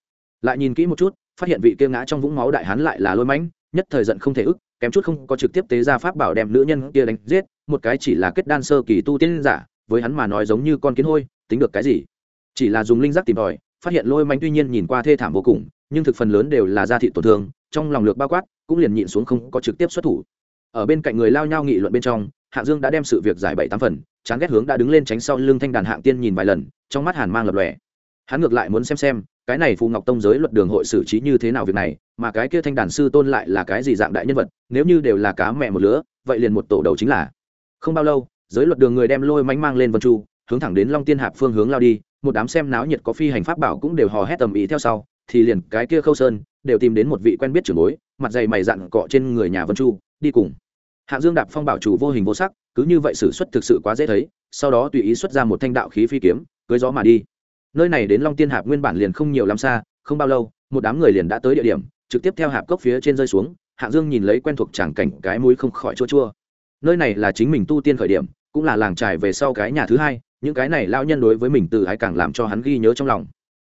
Lại nhìn kỹ một chút, phát hiện vị kia ngã trong vũng máu đại hán lại là lôi mãnh, nhất thời giận không thể ức, kém chút không có trực tiếp tế ra pháp bảo đem nữ nhân kia đánh giết, một cái chỉ là kết đan sơ kỳ tu tiên giả, với hắn mà nói giống như con kiến hôi, tính được cái gì? Chỉ là dùng linh giác tìm tòi, phát hiện lôi mãnh tuy nhiên nhìn qua thê thảm vô cùng nhưng thực phần lớn đều là da thị tổn thương, trong lòng lược bao quát, cũng liền nhịn xuống không có trực tiếp xuất thủ. Ở bên cạnh người lao nhau nghị luận bên trong hạng dương đã đem sự việc giải bảy tám phần, chán ghét hướng đã đứng lên tránh sau lưng thanh đàn hạng tiên nhìn vài lần, trong mắt hàn mang lập lòe. Hắn ngược lại muốn xem xem, cái này phù ngọc tông giới luật đường hội xử trí như thế nào việc này, mà cái kia thanh đàn sư tôn lại là cái gì dạng đại nhân vật, nếu như đều là cá mẹ một lứa, vậy liền một tổ đầu chính là. Không bao lâu, giới luật đường người đem lôi mánh mang lên vân chu, hướng thẳng đến long tiên hạp phương hướng lao đi, một đám xem náo nhiệt có phi hành pháp bảo cũng đều hò hét tầm ý theo sau thì liền cái kia khâu sơn đều tìm đến một vị quen biết trưởng bối, mặt dày mày dặn cọ trên người nhà vân chu, đi cùng. Hạ dương đạp phong bảo chủ vô hình vô sắc, cứ như vậy xử suất thực sự quá dễ thấy, sau đó tùy ý xuất ra một thanh đạo khí phi kiếm cưới gió mà đi. Nơi này đến long tiên hạp nguyên bản liền không nhiều lắm xa, không bao lâu, một đám người liền đã tới địa điểm, trực tiếp theo hạp cốc phía trên rơi xuống hạng dương nhìn lấy quen thuộc tràng cảnh cái mũi không khỏi chua chua. Nơi này là chính mình tu tiên khởi điểm, cũng là làng trài về sau cái nhà thứ hai, những cái này lao nhân đối với mình từ ái càng làm cho hắn ghi nhớ trong lòng.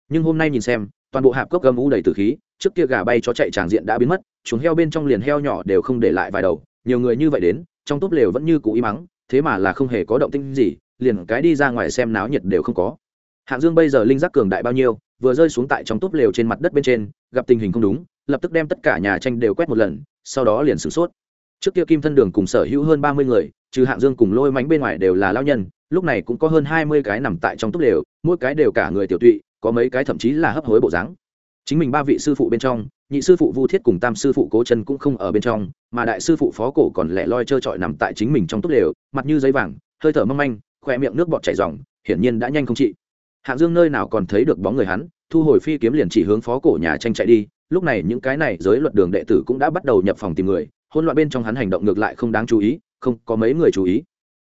Nhưng hôm nay nhìn xem toàn bộ hạp cốc gầm u đầy tử khí, trước kia gà bay chó chạy tràng diện đã biến mất chúng heo bên trong liền heo nhỏ đều không để lại vài đầu, nhiều người như vậy đến, trong túp lều vẫn như cũ im mắng thế mà là không hề có động tinh gì, liền cái đi ra ngoài xem náo nhiệt đều không có. Hạng dương bây giờ linh giác cường đại bao nhiêu, vừa rơi xuống tại trong túp lều trên mặt đất bên trên, gặp tình hình không đúng, lập tức đem tất cả nhà tranh đều quét một lần, sau đó liền sửng sốt. Trước kia kim thân đường cùng sở hữu hơn ba mươi người, trừ hạng dương cùng lôi mánh bên ngoài đều là lao nhân, lúc này cũng có hơn hai mươi cái nằm tại trong túp lều, mỗi cái đều cả người tiểu tụy có mấy cái thậm chí là hấp hối bộ dáng. Chính mình ba vị sư phụ bên trong, nhị sư phụ vu thiết cùng tam sư phụ cố chân cũng không ở bên trong, mà đại sư phụ phó cổ còn lẻ loi trơ trọi nằm tại chính mình trong túp lều, mặt như giấy vàng, hơi thở mâm anh khoe miệng nước bọt chảy dòng hiển nhiên đã nhanh không trị. Hạng dương nơi nào còn thấy được bóng người hắn, thu hồi phi kiếm liền chỉ hướng phó cổ nhà tranh chạy đi, lúc này những cái này giới luật đường đệ tử cũng đã bắt đầu nhập phòng tìm người hôn loạn bên trong hắn hành động ngược lại không đáng chú ý, không có mấy người chú ý.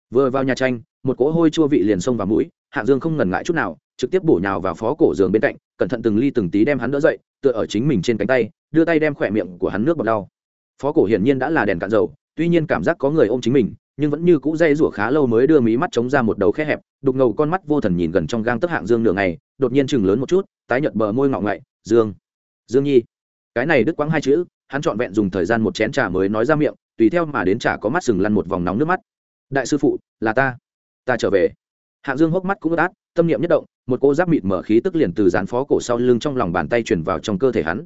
Vừa vào nhà tranh, một cỗ hôi chua vị liền xông vào mũi, hạng dương không ngần ngại chút nào trực tiếp bổ nhào vào phó cổ giường bên cạnh, cẩn thận từng ly từng tí đem hắn đỡ dậy, tựa ở chính mình trên cánh tay, đưa tay đem khỏe miệng của hắn nước bọt đau. Phó cổ hiển nhiên đã là đèn cạn dầu, tuy nhiên cảm giác có người ôm chính mình, nhưng vẫn như cũ dây rủa khá lâu mới đưa mí mắt chống ra một đầu khe hẹp, đục ngầu con mắt vô thần nhìn gần trong gang tấc hạng dương nửa ngày, đột nhiên chừng lớn một chút, tái nhợt bờ môi ngọ ngậy, dương dương nhi. Cái này đứt quãng hai chữ, hắn trọn vẹn dùng thời gian một chén trà mới nói ra miệng, tùy theo mà đến trà có mắt sừng lăn một vòng nóng nước mắt. Đại sư phụ, là ta ta trở về. Hạ dương hốc mắt cũng ướt át, tâm niệm nhất động, một cô giáp mịt mở khí tức liền từ dán phó cổ sau lưng trong lòng bàn tay chuyển vào trong cơ thể hắn.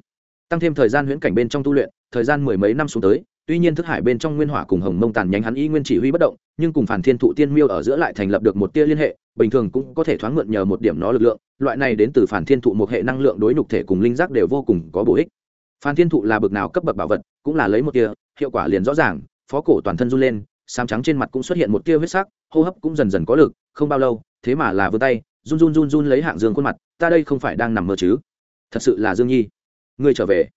Tăng thêm thời gian huyễn cảnh bên trong tu luyện, thời gian mười mấy năm xuống tới, tuy nhiên thức hải bên trong nguyên hỏa cùng hồng mông tàn nhánh hắn y nguyên chỉ huy bất động, nhưng cùng phản thiên thụ tiên miêu ở giữa lại thành lập được một tia liên hệ, bình thường cũng có thể thoáng mượn nhờ một điểm nó lực lượng, loại này đến từ phản thiên thụ một hệ năng lượng đối nhục thể cùng linh giác đều vô cùng có bổ ích. Phản thiên thụ là bậc nào cấp bậc bảo vật, cũng là lấy một tia, hiệu quả liền rõ ràng, phó cổ toàn thân run lên, xám trắng trên mặt cũng xuất hiện một tia huyết sắc hô hấp cũng dần dần có lực, không bao lâu, thế mà là vươn tay, run run run run lấy hạng dương khuôn mặt, ta đây không phải đang nằm mơ chứ? Thật sự là dương nhi. Ngươi trở về.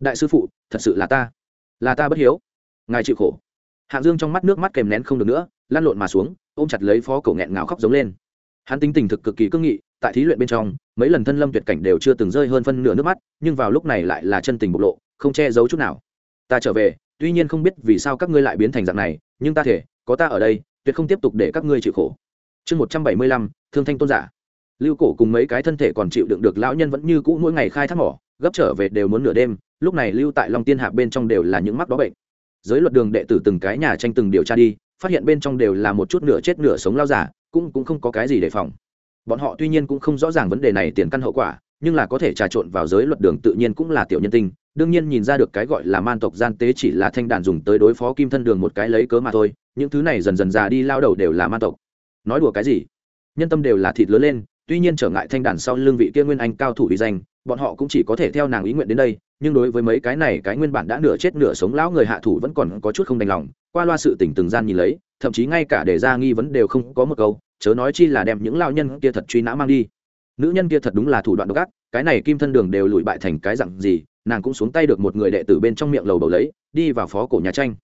Đại sư phụ, thật sự là ta. Là ta bất hiếu. Ngài chịu khổ. Hạng dương trong mắt nước mắt kèm nén không được nữa, lăn lộn mà xuống, ôm chặt lấy phó cổ nghẹn ngào khóc giống lên. Hắn tính tình thực cực kỳ cương nghị, tại thí luyện bên trong, mấy lần thân lâm tuyệt cảnh đều chưa từng rơi hơn phân nửa nước mắt, nhưng vào lúc này lại là chân tình bộc lộ, không che giấu chút nào. Ta trở về, tuy nhiên không biết vì sao các ngươi lại biến thành dạng này, nhưng ta thể, có ta ở đây tuyệt không tiếp tục để các ngươi chịu khổ. Chương một trăm bảy mươi lăm, thương thanh tôn giả. Lưu cổ cùng mấy cái thân thể còn chịu đựng được lão nhân vẫn như cũ mỗi ngày khai thác mỏ, gấp trở về đều muốn nửa đêm, lúc này lưu tại long tiên hạp bên trong đều là những mắc đó bệnh. Giới luật đường đệ tử từng cái nhà tranh từng điều tra đi, phát hiện bên trong đều là một chút nửa chết nửa sống lao giả, cũng cũng không có cái gì đề phòng. Bọn họ tuy nhiên cũng không rõ ràng vấn đề này tiền căn hậu quả, nhưng là có thể trà trộn vào giới luật đường tự nhiên cũng là tiểu nhân tinh đương nhiên nhìn ra được cái gọi là man tộc gian tế chỉ là thanh đàn dùng tới đối phó kim thân đường một cái lấy cớ mà thôi, những thứ này dần dần già đi lao đầu đều là man tộc. Nói đùa cái gì? Nhân tâm đều là thịt lớn lên, tuy nhiên trở ngại thanh đàn sau lương vị kia nguyên anh cao thủ uy danh, bọn họ cũng chỉ có thể theo nàng ý nguyện đến đây, nhưng đối với mấy cái này, cái nguyên bản đã nửa chết nửa sống lão người hạ thủ vẫn còn có chút không đành lòng, qua loa sự tỉnh từng gian nhìn lấy, thậm chí ngay cả để ra nghi vấn đều không có một câu, chớ nói chi là đem những lao nhân kia thật truy nã mang đi. Nữ nhân kia thật đúng là thủ đoạn độc ác, cái này kim thân đường đều lùi bại thành cái dặn gì nàng cũng xuống tay được một người đệ tử bên trong miệng lầu bầu lấy, đi vào phó cổ nhà tranh.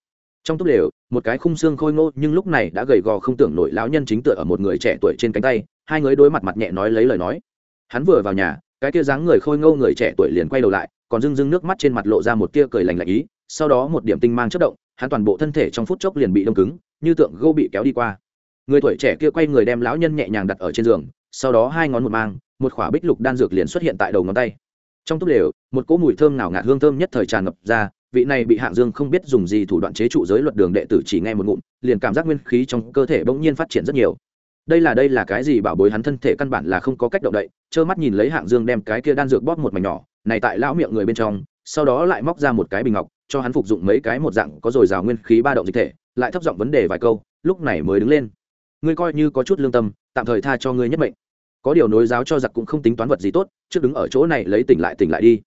Trong túp lều, một cái khung xương khôi ngô, nhưng lúc này đã gầy gò không tưởng nổi lão nhân chính tựa ở một người trẻ tuổi trên cánh tay, hai người đối mặt mặt nhẹ nói lấy lời nói. Hắn vừa vào nhà, cái kia dáng người khôi ngô người trẻ tuổi liền quay đầu lại, còn rưng rưng nước mắt trên mặt lộ ra một tia cười lành lạnh ý, sau đó một điểm tinh mang chất động, hắn toàn bộ thân thể trong phút chốc liền bị đông cứng, như tượng gô bị kéo đi qua. Người tuổi trẻ kia quay người đem lão nhân nhẹ nhàng đặt ở trên giường, sau đó hai ngón một mang, một khỏa bích lục đan dược liền xuất hiện tại đầu ngón tay trong túp lều, một cỗ mùi thơm nào ngạt hương thơm nhất thời tràn ngập ra, vị này bị hạng dương không biết dùng gì thủ đoạn chế trụ giới luật đường đệ tử chỉ nghe một ngụm, liền cảm giác nguyên khí trong cơ thể bỗng nhiên phát triển rất nhiều. Đây là đây là cái gì bảo bối hắn thân thể căn bản là không có cách động đậy, trơ mắt nhìn lấy hạng dương đem cái kia đan dược bóp một mảnh nhỏ, này tại lão miệng người bên trong, sau đó lại móc ra một cái bình ngọc, cho hắn phục dụng mấy cái một dạng có dồi dào nguyên khí ba động dịch thể, lại thấp giọng vấn đề vài câu, lúc này mới đứng lên. Ngươi coi như có chút lương tâm, tạm thời tha cho ngươi nhất mệnh có điều nối giáo cho giặc cũng không tính toán vật gì tốt, trước đứng ở chỗ này lấy tỉnh lại tỉnh lại đi.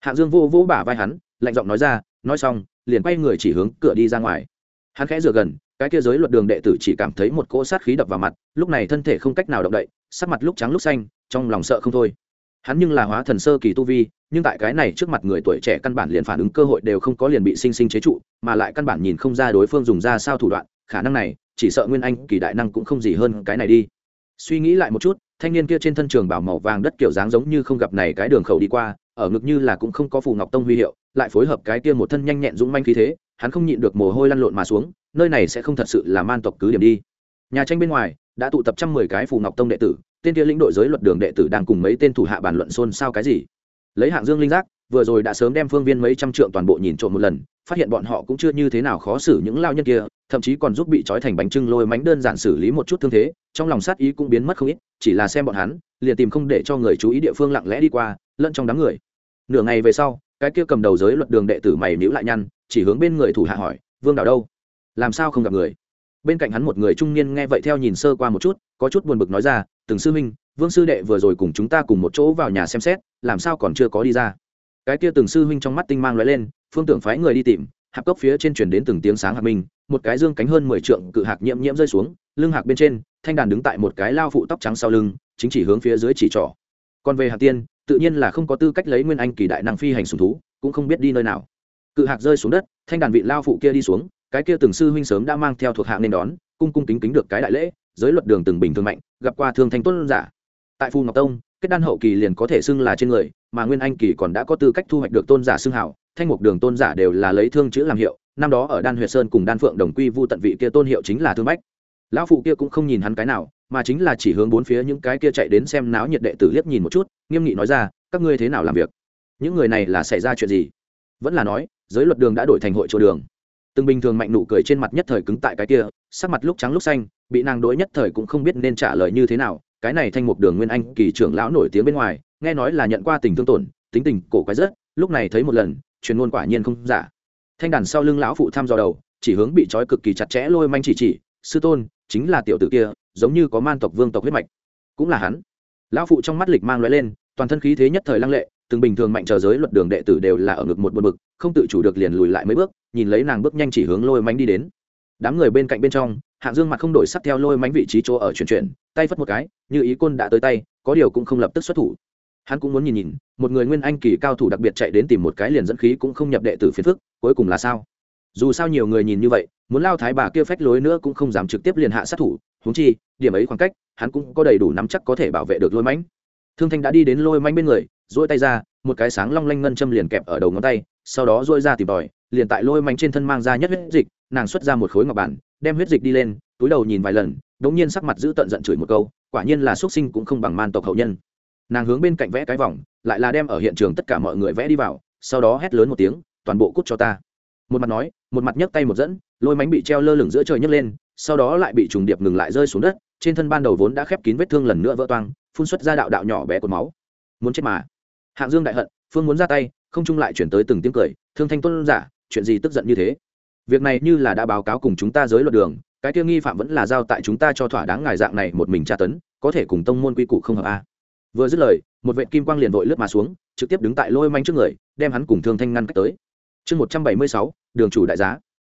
Hạng dương vô vô bả vai hắn, lạnh giọng nói ra, nói xong, liền quay người chỉ hướng cửa đi ra ngoài. Hắn khẽ dựa gần, cái kia giới luật đường đệ tử chỉ cảm thấy một cỗ sát khí đập vào mặt, lúc này thân thể không cách nào động đậy, sắc mặt lúc trắng lúc xanh, trong lòng sợ không thôi. Hắn nhưng là hóa thần sơ kỳ tu vi, nhưng tại cái này trước mặt người tuổi trẻ căn bản liền phản ứng cơ hội đều không có liền bị sinh sinh chế trụ, mà lại căn bản nhìn không ra đối phương dùng ra sao thủ đoạn, khả năng này, chỉ sợ nguyên anh kỳ đại năng cũng không gì hơn cái này đi. Suy nghĩ lại một chút thanh niên kia trên thân trường bảo màu vàng đất kiểu dáng giống như không gặp này cái đường khẩu đi qua, ở ngực như là cũng không có phù ngọc tông huy hiệu, lại phối hợp cái kia một thân nhanh nhẹn dũng manh khí thế, hắn không nhịn được mồ hôi lăn lộn mà xuống, nơi này sẽ không thật sự là man tộc cứ điểm đi. Nhà tranh bên ngoài, đã tụ tập trăm mười cái phù ngọc tông đệ tử, tên kia lĩnh đội giới luật đường đệ tử đang cùng mấy tên thủ hạ bàn luận xôn xao cái gì. Lấy hạng dương linh giác, vừa rồi đã sớm đem phương viên mấy trăm trượng toàn bộ nhìn trộm một lần, phát hiện bọn họ cũng chưa như thế nào khó xử những lao nhân kia thậm chí còn giúp bị trói thành bánh trưng lôi mánh đơn giản xử lý một chút thương thế, trong lòng sát ý cũng biến mất không ít, chỉ là xem bọn hắn, liền tìm không để cho người chú ý địa phương lặng lẽ đi qua, lẫn trong đám người. Nửa ngày về sau, cái kia cầm đầu giới luật đường đệ tử mày níu lại nhăn, chỉ hướng bên người thủ hạ hỏi, vương đào đâu? Làm sao không gặp người? Bên cạnh hắn một người trung niên nghe vậy theo nhìn sơ qua một chút, có chút buồn bực nói ra, từng sư minh vương sư đệ vừa rồi cùng chúng ta cùng một chỗ vào nhà xem xét, làm sao còn chưa có đi ra? Cái kia từng sư huynh trong mắt tinh mang lóe lên, phương tưởng phái người đi tìm hạp cốc phía trên chuyển đến từng tiếng sáng hạc minh, một cái dương cánh hơn mười trượng cự hạc nhiễm nhiễm rơi xuống, lưng hạc bên trên, thanh đàn đứng tại một cái lao phụ tóc trắng sau lưng, chính chỉ hướng phía dưới chỉ trỏ. Còn về hạc tiên, tự nhiên là không có tư cách lấy nguyên anh kỳ đại năng phi hành sùng thú, cũng không biết đi nơi nào. Cự hạc rơi xuống đất, thanh đàn vị lao phụ kia đi xuống, cái kia từng sư huynh sớm đã mang theo thuộc hạng nên đón, cung cung kính kính được cái đại lễ, giới luật đường từng bình thường mạnh, gặp qua thương thanh tuân giả. Tại phù ngọc tông kết đan hậu kỳ liền có thể xưng là trên người, mà nguyên anh kỳ còn đã có tư cách thu hoạch được tôn giả xưng hảo, thanh mục đường tôn giả đều là lấy thương chữ làm hiệu, năm đó ở đan huyệt sơn cùng đan phượng đồng quy vu tận vị kia tôn hiệu chính là thương bách. Lão phụ kia cũng không nhìn hắn cái nào, mà chính là chỉ hướng bốn phía những cái kia chạy đến xem náo nhiệt đệ tử liếc nhìn một chút, nghiêm nghị nói ra, các ngươi thế nào làm việc? Những người này là xảy ra chuyện gì? Vẫn là nói, giới luật đường đã đổi thành hội chỗ đường. Từng bình thường mạnh nụ cười trên mặt nhất thời cứng tại cái kia, sắc mặt lúc trắng lúc xanh, bị nàng đỗi nhất thời cũng không biết nên trả lời như thế nào cái này thanh mục đường nguyên anh kỳ trưởng lão nổi tiếng bên ngoài, nghe nói là nhận qua tình thương tổn, tính tình cổ quái rất, lúc này thấy một lần, truyền ngôn quả nhiên không giả. Thanh đàn sau lưng lão phụ tham dò đầu, chỉ hướng bị trói cực kỳ chặt chẽ lôi manh chỉ chỉ, sư tôn, chính là tiểu tử kia, giống như có man tộc vương tộc huyết mạch. Cũng là hắn. Lão phụ trong mắt lịch mang loại lên, toàn thân khí thế nhất thời lăng lệ, từng bình thường mạnh chờ giới luật đường đệ tử đều là ở ngực một bực, không tự chủ được liền lùi lại mấy bước, nhìn lấy nàng bước nhanh chỉ hướng lôi manh đi đến. Đám người bên cạnh bên trong hạng dương mặt không đổi sắc theo lôi mánh vị trí chỗ ở chuyển chuyển, tay phất một cái, như ý côn đã tới tay, có điều cũng không lập tức xuất thủ. Hắn cũng muốn nhìn nhìn, một người nguyên anh kỳ cao thủ đặc biệt chạy đến tìm một cái liền dẫn khí cũng không nhập đệ tử phiền phức, cuối cùng là sao? Dù sao nhiều người nhìn như vậy, muốn lao thái bà kia phách lối nữa cũng không dám trực tiếp liền hạ sát thủ húng chi, điểm ấy khoảng cách, hắn cũng có đầy đủ nắm chắc có thể bảo vệ được lôi mánh. Thương thanh đã đi đến lôi mánh bên người dỗi tay ra, một cái sáng long lanh ngân châm liền kẹp ở đầu ngón tay, sau đó dỗi ra tìm tòi, liền tại lôi mánh trên thân mang ra nhất huyết dịch, nàng xuất ra một khối ngọc bản đem huyết dịch đi lên, túi đầu nhìn vài lần đ ỗ n g nhiên sắc mặt giữ tận giận chửi một câu, quả nhiên là x u ấ t sinh cũng không bằng man tộc hậu nhân. Nàng hướng bên cạnh vẽ cái vòng, lại là đem ở hiện trường tất cả mọi người vẽ đi vào, sau đó hét lớn một tiếng, toàn bộ cút cho ta. Một mặt nói, một mặt nhấc tay một dẫn, lôi mánh bị treo lơ lửng giữa trời nhấc lên, sau đó lại bị trùng điệp ngừng lại rơi xuống đất, trên thân ban đầu vốn đã khép kín vết thương lần nữa vỡ toang, phun xuất ra đạo đạo nhỏ bé cột máu. Muốn chết mà. Hạng dương đại hận, phương muốn ra tay, không trung lại chuyển tới từng tiếng cười, thương thanh tuân giả, chuyện gì tức giận như thế? Việc này như là đã báo cáo cùng chúng ta giới luật đường, cái tiêu nghi phạm vẫn là giao tại chúng ta cho thỏa đáng ngài dạng này một mình tra tấn, có thể cùng tông môn quy củ không hợp a. Vừa dứt lời, một vệ kim quang liền vội lướt mà xuống, trực tiếp đứng tại lôi manh trước người, đem hắn cùng thương thanh ngăn cách tới. Chương một trăm bảy mươi sáu, đường chủ đại giá.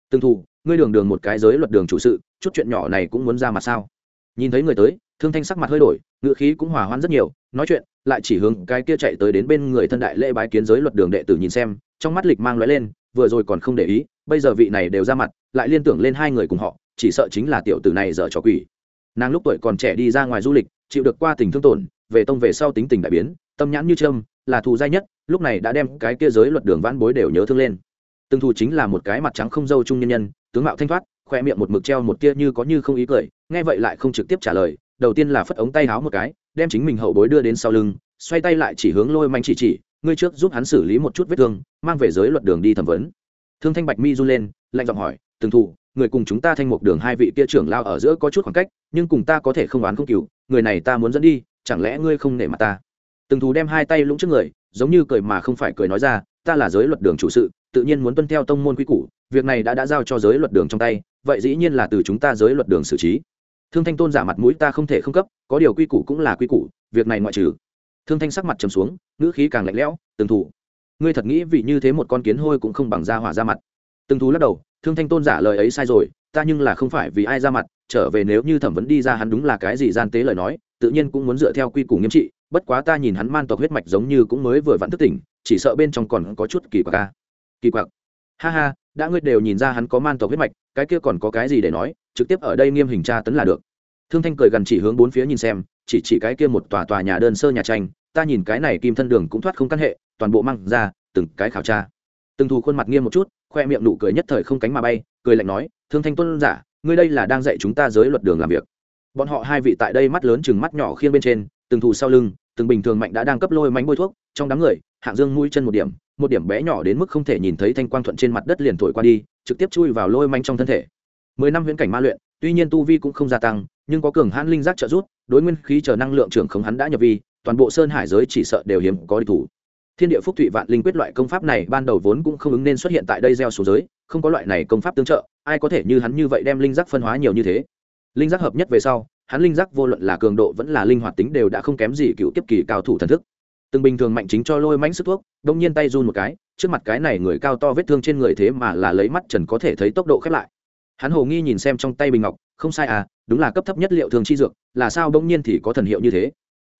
Tương thù, ngươi đường đường một cái giới luật đường chủ sự, chút chuyện nhỏ này cũng muốn ra mặt sao? Nhìn thấy người tới, thương thanh sắc mặt hơi đổi ngựa khí cũng hòa hoãn rất nhiều, nói chuyện, lại chỉ hướng cái kia chạy tới đến bên người thân đại lễ bái kiến giới luật đường đệ tử nhìn xem, trong mắt lịch mang lóe lên, vừa rồi còn không để ý bây giờ vị này đều ra mặt, lại liên tưởng lên hai người cùng họ, chỉ sợ chính là tiểu tử này dở trò quỷ. Nàng lúc tuổi còn trẻ đi ra ngoài du lịch, chịu được qua tình thương tổn, về tông về sau tính tình đại biến, tâm nhãn như trâm, là thù dai nhất, lúc này đã đem cái kia giới luật đường vãn bối đều nhớ thương lên. Từng thù chính là một cái mặt trắng không dâu trung nhân nhân, tướng mạo thanh thoát, khoe miệng một mực treo một tia như có như không ý cười, nghe vậy lại không trực tiếp trả lời, đầu tiên là phất ống tay háo một cái, đem chính mình hậu bối đưa đến sau lưng, xoay tay lại chỉ hướng lôi manh chỉ chỉ, ngươi trước giúp hắn xử lý một chút vết thương, mang về giới luật đường đi thẩm vấn thương thanh bạch mi run lên, lạnh giọng hỏi, từng thù người cùng chúng ta thanh một đường hai vị kia trưởng lao ở giữa có chút khoảng cách, nhưng cùng ta có thể không oán không cừu, người này ta muốn dẫn đi, chẳng lẽ ngươi không nể mặt ta? Từng thù đem hai tay lũng trước người, giống như cười mà không phải cười nói ra, ta là giới luật đường chủ sự, tự nhiên muốn tuân theo tông môn quy củ, việc này đã đã giao cho giới luật đường trong tay, vậy dĩ nhiên là từ chúng ta giới luật đường xử trí. Thương thanh tôn giả mặt mũi ta không thể không cấp, có điều quy củ cũng là quy củ, việc này ngoại trừ. Thương thanh sắc mặt trầm xuống, ngữ khí càng lạnh lẽo, từng thủ ngươi thật nghĩ vì như thế một con kiến hôi cũng không bằng ra hỏa ra mặt. Từng thú lắc đầu, thương thanh tôn giả lời ấy sai rồi, ta nhưng là không phải vì ai ra mặt, trở về nếu như thẩm vấn đi ra hắn đúng là cái gì gian tế lời nói, tự nhiên cũng muốn dựa theo quy củ nghiêm trị, bất quá ta nhìn hắn man tộc huyết mạch giống như cũng mới vừa vặn thức tỉnh, chỉ sợ bên trong còn có chút kỳ quặc ca kỳ quặc. Ha ha, đã ngươi đều nhìn ra hắn có man tộc huyết mạch, cái kia còn có cái gì để nói, trực tiếp ở đây nghiêm hình tra tấn là được. Thương thanh cười gần chỉ hướng bốn phía nhìn xem, chỉ chỉ cái kia một tòa tòa nhà đơn sơ nhà tranh ta nhìn cái này kim thân đường cũng thoát không căn hệ, toàn bộ mang ra, từng cái khảo tra. Từng thù khuôn mặt nghiêm một chút, khoe miệng nụ cười nhất thời không cánh mà bay, cười lạnh nói, thương thanh tuân giả, ngươi đây là đang dạy chúng ta giới luật đường làm việc. Bọn họ hai vị tại đây mắt lớn chừng mắt nhỏ khiên bên trên, từng thù sau lưng, từng bình thường mạnh đã đang cấp lôi mánh bôi thuốc, trong đám người, hạng dương mũi chân một điểm một điểm bé nhỏ đến mức không thể nhìn thấy thanh quang thuận trên mặt đất liền thổi qua đi, trực tiếp chui vào lôi manh trong thân thể. Mười năm huyễn cảnh ma luyện, tuy nhiên tu vi cũng không gia tăng, nhưng có cường hãn linh giác trợ rút đối nguyên khí chờ năng lượng trưởng khống hắn đã nhập vi toàn bộ sơn hải giới chỉ sợ đều hiếm có địch thủ. Thiên địa phúc thụy vạn linh quyết loại công pháp này ban đầu vốn cũng không ứng nên xuất hiện tại đây gieo xuống giới, không có loại này công pháp tương trợ, ai có thể như hắn như vậy đem linh giác phân hóa nhiều như thế? Linh giác hợp nhất về sau, hắn linh giác vô luận là cường độ vẫn là linh hoạt tính đều đã không kém gì cựu kiếp kỳ cao thủ thần thức. Từng bình thường mạnh chính cho lôi mãnh sức thuốc, đông nhiên tay run một cái, trước mặt cái này người cao to vết thương trên người thế mà là lấy mắt trần có thể thấy tốc độ khép lại. Hắn hồ nghi nhìn xem trong tay bình ngọc, không sai à đúng là cấp thấp nhất liệu thường chi dược, là sao đông nhiên thì có thần hiệu như thế?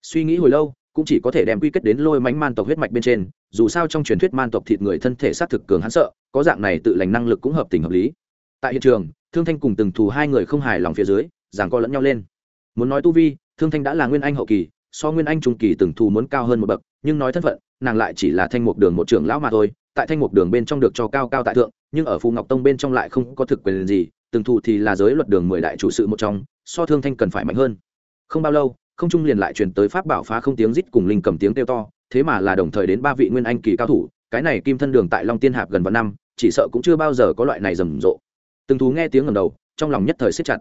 Suy nghĩ hồi lâu, cũng chỉ có thể đem quy kết đến lôi mánh man tộc huyết mạch bên trên, dù sao trong truyền thuyết man tộc thịt người thân thể xác thực cường hắn sợ, có dạng này tự lành năng lực cũng hợp tình hợp lý. Tại hiện trường, thương thanh cùng từng thù hai người không hài lòng phía dưới giảng co lẫn nhau lên. Muốn nói tu vi, thương thanh đã là nguyên anh hậu kỳ, so nguyên anh trung kỳ từng thù muốn cao hơn một bậc, nhưng nói thân phận, nàng lại chỉ là thanh mục đường một trưởng lão mà thôi, tại thanh mục đường bên trong được cho cao cao tại thượng, nhưng ở phù ngọc tông bên trong lại không có thực quyền gì, từng thù thì là giới luật đường mười đại chủ sự một trong, so thương thanh cần phải mạnh hơn. Không bao lâu không trung liền lại truyền tới pháp bảo phá không tiếng rít cùng linh cầm tiếng kêu to, thế mà là đồng thời đến ba vị nguyên anh kỳ cao thủ, cái này kim thân đường tại long tiên hạp gần vạn năm, chỉ sợ cũng chưa bao giờ có loại này rầm rộ. Từng thú nghe tiếng ngầm đầu, trong lòng nhất thời siết chặt.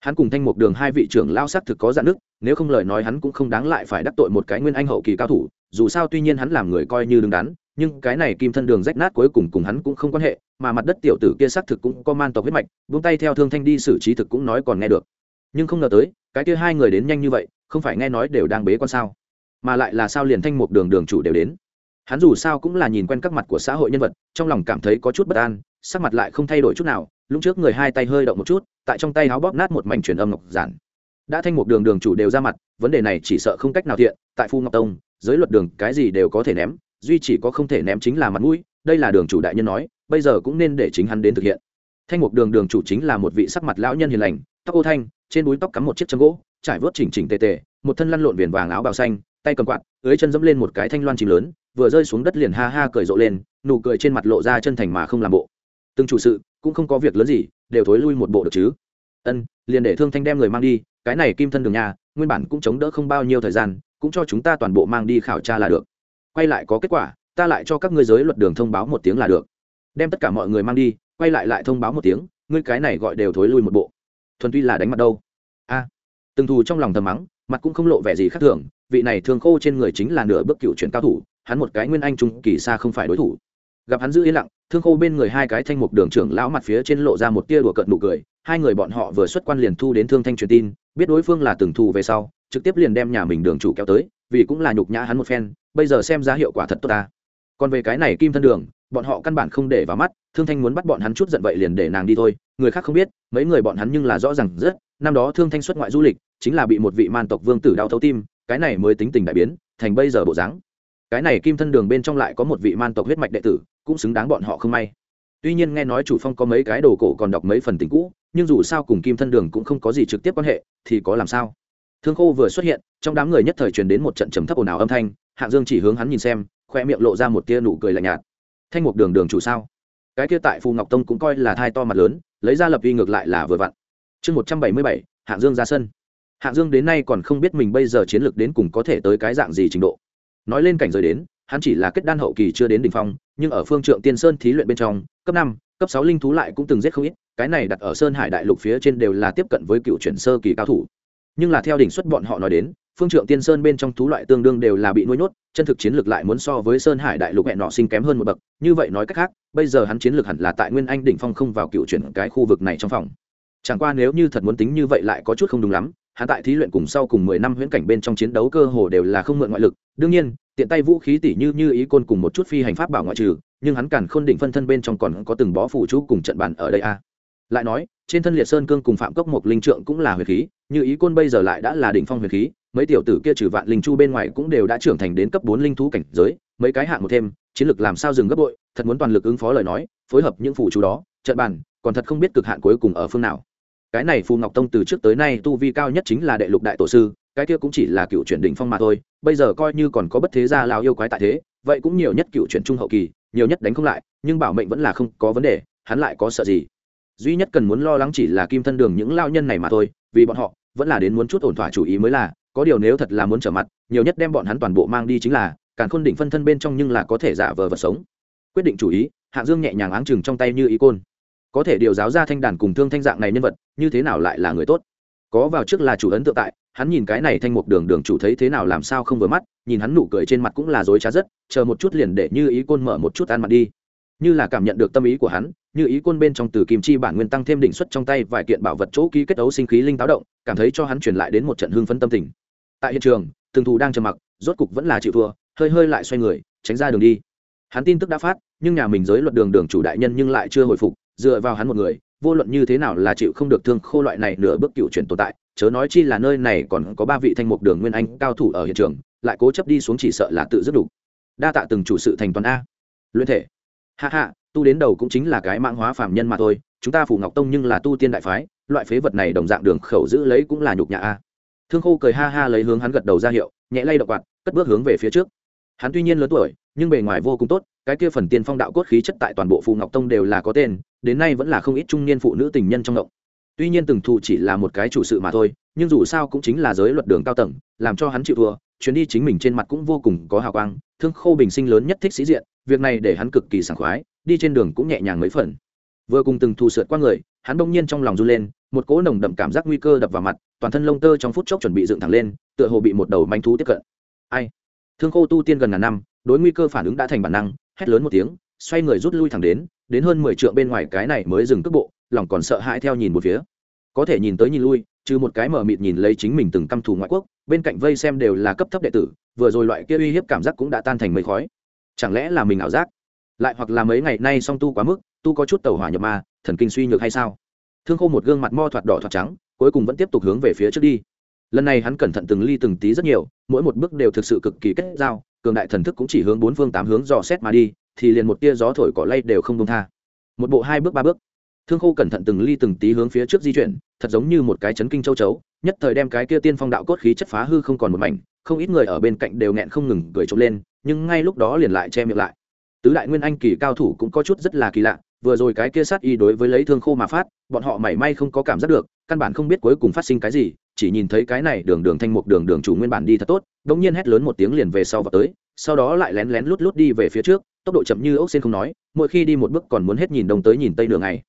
Hắn cùng thanh mục đường hai vị trưởng lao sắc thực có dạn nước, nếu không lời nói hắn cũng không đáng lại phải đắc tội một cái nguyên anh hậu kỳ cao thủ, dù sao tuy nhiên hắn làm người coi như đứng đắn, nhưng cái này kim thân đường rách nát cuối cùng cùng hắn cũng không quan hệ, mà mặt đất tiểu tử kia xác thực cũng có man tộc huyết mạch, buông tay theo thương thanh đi xử trí thực cũng nói còn nghe được. Nhưng không ngờ tới, cái kia hai người đến nhanh như vậy không phải nghe nói đều đang bế con sao? Mà lại là sao liền thanh mục đường đường chủ đều đến? Hắn dù sao cũng là nhìn quen các mặt của xã hội nhân vật, trong lòng cảm thấy có chút bất an, sắc mặt lại không thay đổi chút nào, lúc trước người hai tay hơi động một chút, tại trong tay áo bóp nát một mảnh truyền âm ngọc giản. Đã thanh mục đường đường chủ đều ra mặt, vấn đề này chỉ sợ không cách nào thiện, tại phu ngọc tông, giới luật đường cái gì đều có thể ném, duy chỉ có không thể ném chính là mặt mũi, đây là đường chủ đại nhân nói, bây giờ cũng nên để chính hắn đến thực hiện. Thanh mục đường đường chủ chính là một vị sắc mặt lão nhân hiền lành, tóc ô thanh, trên búi tóc cắm một chiếc chân gỗ trải vớt chỉnh chỉnh tề tề, một thân lăn lộn viền vàng áo bào xanh, tay cầm quạt, dưới chân dẫm lên một cái thanh loan chìm lớn, vừa rơi xuống đất liền ha ha cười rộ lên, nụ cười trên mặt lộ ra chân thành mà không làm bộ. Từng chủ sự, cũng không có việc lớn gì, đều thối lui một bộ được chứ. Ân, liền để thương thanh đem người mang đi, cái này kim thân đường nhà nguyên bản cũng chống đỡ không bao nhiêu thời gian, cũng cho chúng ta toàn bộ mang đi khảo tra là được. Quay lại có kết quả, ta lại cho các ngươi giới luật đường thông báo một tiếng là được. Đem tất cả mọi người mang đi, quay lại lại thông báo một tiếng, ngươi cái này gọi đều thối lui một bộ. Thuần tuy là đánh mặt đâu? A từng thù trong lòng thầm mắng, mặt cũng không lộ vẻ gì khác thường, vị này thường khô trên người chính là nửa bước cựu chuyển cao thủ, hắn một cái nguyên anh trung kỳ xa không phải đối thủ. Gặp hắn giữ yên lặng, thương khô bên người hai cái thanh mục đường trưởng lão mặt phía trên lộ ra một tia đùa cợt nụ cười, hai người bọn họ vừa xuất quan liền thu đến thương thanh truyền tin, biết đối phương là từng thù về sau, trực tiếp liền đem nhà mình đường chủ kéo tới, vì cũng là nhục nhã hắn một phen, bây giờ xem ra hiệu quả thật tốt ta. Còn về cái này kim thân đường, bọn họ căn bản không để vào mắt, thương thanh muốn bắt bọn hắn chút giận vậy liền để nàng đi thôi, người khác không biết, mấy người bọn hắn nhưng là rõ ràng rất, năm đó thương thanh xuất ngoại du lịch chính là bị một vị man tộc vương tử đau thấu tim, cái này mới tính tình đại biến, thành bây giờ bộ dáng. Cái này kim thân đường bên trong lại có một vị man tộc huyết mạch đệ tử, cũng xứng đáng bọn họ không may. Tuy nhiên nghe nói chủ phong có mấy cái đồ cổ còn đọc mấy phần tình cũ, nhưng dù sao cùng kim thân đường cũng không có gì trực tiếp quan hệ, thì có làm sao? Thương khô vừa xuất hiện, trong đám người nhất thời truyền đến một trận trầm thấp ồn ào âm thanh, hạng dương chỉ hướng hắn nhìn xem, khoe miệng lộ ra một tia nụ cười lạnh nhạt. Thanh mục đường đường chủ sao? Cái kia tại phù ngọc tông cũng coi là thai to mặt lớn, lấy ra lập uy ngược lại là vừa vặn. Chương một trăm bảy mươi bảy, hạng dương ra sân hạng dương đến nay còn không biết mình bây giờ chiến lược đến cùng có thể tới cái dạng gì trình độ. Nói lên cảnh giới đến, hắn chỉ là kết đan hậu kỳ chưa đến đỉnh phong, nhưng ở phương trượng tiên sơn thí luyện bên trong, cấp năm, cấp sáu linh thú lại cũng từng giết không ít, cái này đặt ở sơn hải đại lục phía trên đều là tiếp cận với cựu chuyển sơ kỳ cao thủ. Nhưng là theo đỉnh xuất bọn họ nói đến, phương trượng tiên sơn bên trong thú loại tương đương đều là bị nuôi nhốt, chân thực chiến lược lại muốn so với sơn hải đại lục hẹn nọ sinh kém hơn một bậc, như vậy nói cách khác, bây giờ hắn chiến lược hẳn là tại nguyên anh đỉnh phong không vào cựu chuyển cái khu vực này trong phòng. Chẳng qua nếu như thật muốn tính như vậy lại có chút không đúng lắm hắn tại thí luyện cùng sau cùng mười năm huyễn cảnh bên trong chiến đấu cơ hồ đều là không mượn ngoại lực. Đương nhiên, tiện tay vũ khí tỷ như như ý côn cùng một chút phi hành pháp bảo ngoại trừ, nhưng hắn càn khôn định phân thân bên trong còn có từng bó phụ chú cùng trận bàn ở đây a. Lại nói, trên thân liệt sơn cương cùng phạm cốc một linh trượng cũng là huyền khí, như ý côn bây giờ lại đã là đỉnh phong huyền khí, mấy tiểu tử kia trừ vạn linh chu bên ngoài cũng đều đã trưởng thành đến cấp bốn linh thú cảnh giới, mấy cái hạng một thêm, chiến lực làm sao dừng gấp bội, thật muốn toàn lực ứng phó lời nói, phối hợp những phụ chú đó, trận bàn, còn thật không biết cực hạn cuối cùng ở phương nào cái này phù ngọc tông từ trước tới nay tu vi cao nhất chính là đệ lục đại tổ sư, cái kia cũng chỉ là cựu chuyển đỉnh phong mà thôi, bây giờ coi như còn có bất thế gia lao yêu quái tại thế, vậy cũng nhiều nhất cựu chuyển trung hậu kỳ, nhiều nhất đánh không lại, nhưng bảo mệnh vẫn là không có vấn đề, hắn lại có sợ gì? Duy nhất cần muốn lo lắng chỉ là kim thân đường những lao nhân này mà thôi, vì bọn họ, vẫn là đến muốn chút ổn thỏa chủ ý mới là, có điều nếu thật là muốn trở mặt, nhiều nhất đem bọn hắn toàn bộ mang đi chính là càng khôn đỉnh phân thân bên trong nhưng là có thể giả vờ vật sống. Quyết định chủ ý, hạng dương nhẹ nhàng áng chừng trong tay như ý côn có thể điều giáo ra thanh đàn cùng thương thanh dạng này nhân vật, như thế nào lại là người tốt? Có vào trước là chủ ấn tượng tại, hắn nhìn cái này thanh mục đường đường chủ thấy thế nào làm sao không vừa mắt, nhìn hắn nụ cười trên mặt cũng là dối trá rất, chờ một chút liền để như ý côn mở một chút ăn mặt đi. Như là cảm nhận được tâm ý của hắn, như ý côn bên trong từ kim chi bản nguyên tăng thêm đỉnh xuất trong tay vài kiện bảo vật chỗ ký kết ấu sinh khí linh táo động, cảm thấy cho hắn truyền lại đến một trận hương phấn tâm tình. Tại hiện trường, từng thù đang trầm mặc, rốt cục vẫn là chịu thua, hơi hơi lại xoay người, tránh ra đường đi. Hắn tin tức đã phát, nhưng nhà mình giới luật đường đường chủ đại nhân nhưng lại chưa hồi phục dựa vào hắn một người, vô luận như thế nào là chịu không được thương khô loại này nửa bước cựu chuyển tồn tại, chớ nói chi là nơi này còn có ba vị thanh mục đường nguyên anh cao thủ ở hiện trường, lại cố chấp đi xuống chỉ sợ là tự dứt đủ đa tạ từng chủ sự thành toàn a. Luyện thể. Hạ hạ tu đến đầu cũng chính là cái mạng hóa phàm nhân mà thôi, chúng ta phủ ngọc tông nhưng là tu tiên đại phái, loại phế vật này đồng dạng đường khẩu giữ lấy cũng là nhục nhã a. Thương khô cười ha ha lấy hướng hắn gật đầu ra hiệu, nhẹ lay động quạt, cất bước hướng về phía trước. Hắn tuy nhiên lớn tuổi, nhưng bề ngoài vô cùng tốt, cái kia phần tiên phong đạo cốt khí chất tại toàn bộ phù ngọc tông đều là có tên đến nay vẫn là không ít trung niên phụ nữ tình nhân trong động tuy nhiên từng thụ chỉ là một cái chủ sự mà thôi, nhưng dù sao cũng chính là giới luật đường cao tầng, làm cho hắn chịu thua, chuyến đi chính mình trên mặt cũng vô cùng có hào quang, thương khô bình sinh lớn nhất thích sĩ diện, việc này để hắn cực kỳ sảng khoái, đi trên đường cũng nhẹ nhàng mấy phần. Vừa cùng từng thù sượt qua người, hắn bỗng nhiên trong lòng run lên, một cỗ nồng đậm cảm giác nguy cơ đập vào mặt, toàn thân lông tơ trong phút chốc chuẩn bị dựng thẳng lên, tựa hồ bị một đầu manh thú tiếp cận. Ai? Thương khô tu tiên gần ngàn năm, đối nguy cơ phản ứng đã thành bản năng, hét lớn một tiếng, xoay người rút lui thẳng đến đến hơn mười trượng bên ngoài cái này mới dừng cước bộ, lòng còn sợ hãi theo nhìn một phía. Có thể nhìn tới nhìn lui, trừ một cái mở mịt nhìn lấy chính mình từng căm thù ngoại quốc, bên cạnh vây xem đều là cấp thấp đệ tử, vừa rồi loại kia uy hiếp cảm giác cũng đã tan thành mây khói. Chẳng lẽ là mình ảo giác? Lại hoặc là mấy ngày nay song tu quá mức, tu có chút tàu hỏa nhập ma, thần kinh suy nhược hay sao? Thương khô một gương mặt mo thoạt đỏ thoạt trắng, cuối cùng vẫn tiếp tục hướng về phía trước đi. Lần này hắn cẩn thận từng ly từng tí rất nhiều, mỗi một bước đều thực sự cực kỳ kết giao, cường đại thần thức cũng chỉ hướng bốn phương tám hướng dò xét mà đi thì liền một tia gió thổi cỏ lay đều không công tha. Một bộ hai bước, ba bước. Thương khô cẩn thận từng ly từng tí hướng phía trước di chuyển, thật giống như một cái chấn kinh châu chấu, nhất thời đem cái kia tiên phong đạo cốt khí chất phá hư không còn một mảnh, không ít người ở bên cạnh đều nghẹn không ngừng cười trộm lên, nhưng ngay lúc đó liền lại che miệng lại. Tứ đại nguyên anh kỳ cao thủ cũng có chút rất là kỳ lạ, vừa rồi cái kia sát y đối với lấy thương khô mà phát, bọn họ mảy may không có cảm giác được, căn bản không biết cuối cùng phát sinh cái gì, chỉ nhìn thấy cái này đường đường thanh mục đường đường chủ nguyên bản đi thật tốt đ ỗ n g nhiên hét lớn một tiếng liền về sau và tới, sau đó lại lén lén lút lút đi về phía trước tốc độ chậm như ốc xên không nói mỗi khi đi một bước còn muốn hết nhìn đông tới nhìn tây đường ngày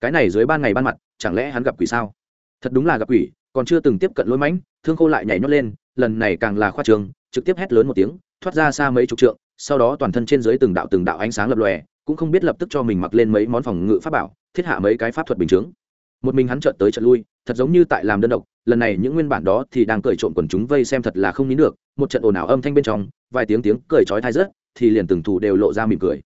cái này dưới ban ngày ban mặt chẳng lẽ hắn gặp quỷ sao thật đúng là gặp quỷ còn chưa từng tiếp cận lối mánh, thương khô lại nhảy nhót lên lần này càng là khoa trường trực tiếp hét lớn một tiếng thoát ra xa mấy chục trượng sau đó toàn thân trên dưới từng đạo từng đạo ánh sáng lập lòe cũng không biết lập tức cho mình mặc lên mấy món phòng ngự pháp bảo thiết hạ mấy cái pháp thuật bình chướng một mình hắn chợt tới chợt lui thật giống như tại làm đơn độc lần này những nguyên bản đó thì đang cười trộm quần chúng vây xem thật là không nín được một trận ồn ào âm thanh bên trong vài tiếng tiếng cười chói tai rớt thì liền từng thủ đều lộ ra mỉm cười.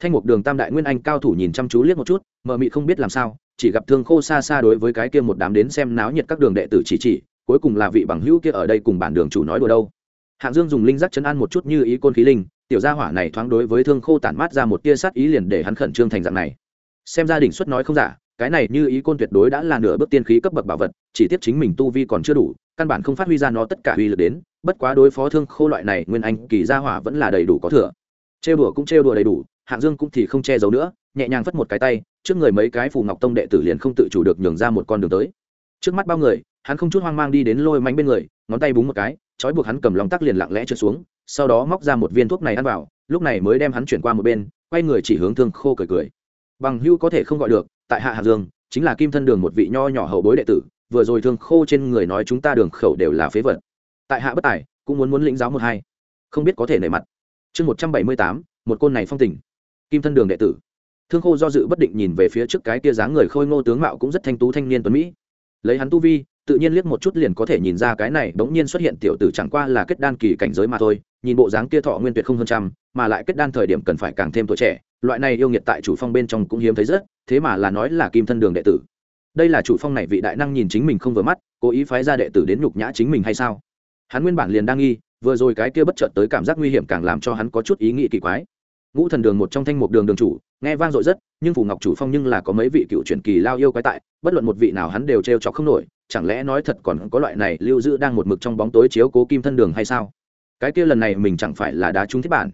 Thanh mục đường tam đại nguyên anh cao thủ nhìn chăm chú liếc một chút, mờ mị không biết làm sao, chỉ gặp thương khô xa xa đối với cái kia một đám đến xem náo nhiệt các đường đệ tử chỉ chỉ, cuối cùng là vị bằng hữu kia ở đây cùng bản đường chủ nói đùa đâu. Hạng dương dùng linh giác chấn an một chút như ý côn khí linh, tiểu gia hỏa này thoáng đối với thương khô tản mát ra một tia sát ý liền để hắn khẩn trương thành dạng này. Xem gia đình xuất nói không giả, cái này như ý côn tuyệt đối đã là nửa bước tiên khí cấp bậc bảo vật, chỉ tiếp chính mình tu vi còn chưa đủ, căn bản không phát huy ra nó tất cả uy lực đến bất quá đối phó thương khô loại này, nguyên anh kỳ gia hỏa vẫn là đầy đủ có thừa. Trêu đùa cũng trêu đùa đầy đủ, hạng dương cũng thì không che giấu nữa, nhẹ nhàng phất một cái tay, trước người mấy cái phù ngọc tông đệ tử liền không tự chủ được nhường ra một con đường tới. Trước mắt bao người, hắn không chút hoang mang đi đến lôi mánh bên người, ngón tay búng một cái, trói buộc hắn cầm lòng tắc liền lặng lẽ trượt xuống, sau đó móc ra một viên thuốc này ăn vào, lúc này mới đem hắn chuyển qua một bên, quay người chỉ hướng thương khô cười cười. Bằng hưu có thể không gọi được, tại hạ hạng dương, chính là kim thân đường một vị nho nhỏ hậu bối đệ tử, vừa rồi thương khô trên người nói chúng ta đường khẩu đều là phế vật tại hạ bất tài, cũng muốn muốn lĩnh giáo một hai. Không biết có thể nảy mặt. Chương một trăm bảy mươi tám, một côn này phong tình. Kim thân đường đệ tử. Thương khô do dự bất định nhìn về phía trước cái kia dáng người khôi ngô tướng mạo cũng rất thanh tú thanh niên tuấn mỹ. Lấy hắn tu vi, tự nhiên liếc một chút liền có thể nhìn ra cái này bỗng nhiên xuất hiện tiểu tử chẳng qua là kết đan kỳ cảnh giới mà thôi, nhìn bộ dáng kia thọ nguyên tuyệt không hơn trăm, mà lại kết đan thời điểm cần phải càng thêm tuổi trẻ, loại này yêu nghiệt tại chủ phong bên trong cũng hiếm thấy rất, thế mà là nói là kim thân đường đệ tử. Đây là chủ phong này vị đại năng nhìn chính mình không vừa mắt, cố ý phái ra đệ tử đến nhục nhã chính mình hay sao? Hắn nguyên bản liền đang nghi, vừa rồi cái kia bất chợt tới cảm giác nguy hiểm càng làm cho hắn có chút ý nghĩ kỳ quái. Ngũ thần đường một trong thanh mục đường đường chủ, nghe vang dội rất, nhưng phủ ngọc chủ phong nhưng là có mấy vị cựu truyền kỳ lao yêu quái tại, bất luận một vị nào hắn đều trêu chọc không nổi, chẳng lẽ nói thật còn có loại này lưu giữ đang một mực trong bóng tối chiếu cố kim thân đường hay sao? Cái kia lần này mình chẳng phải là đá trúng thiết bản.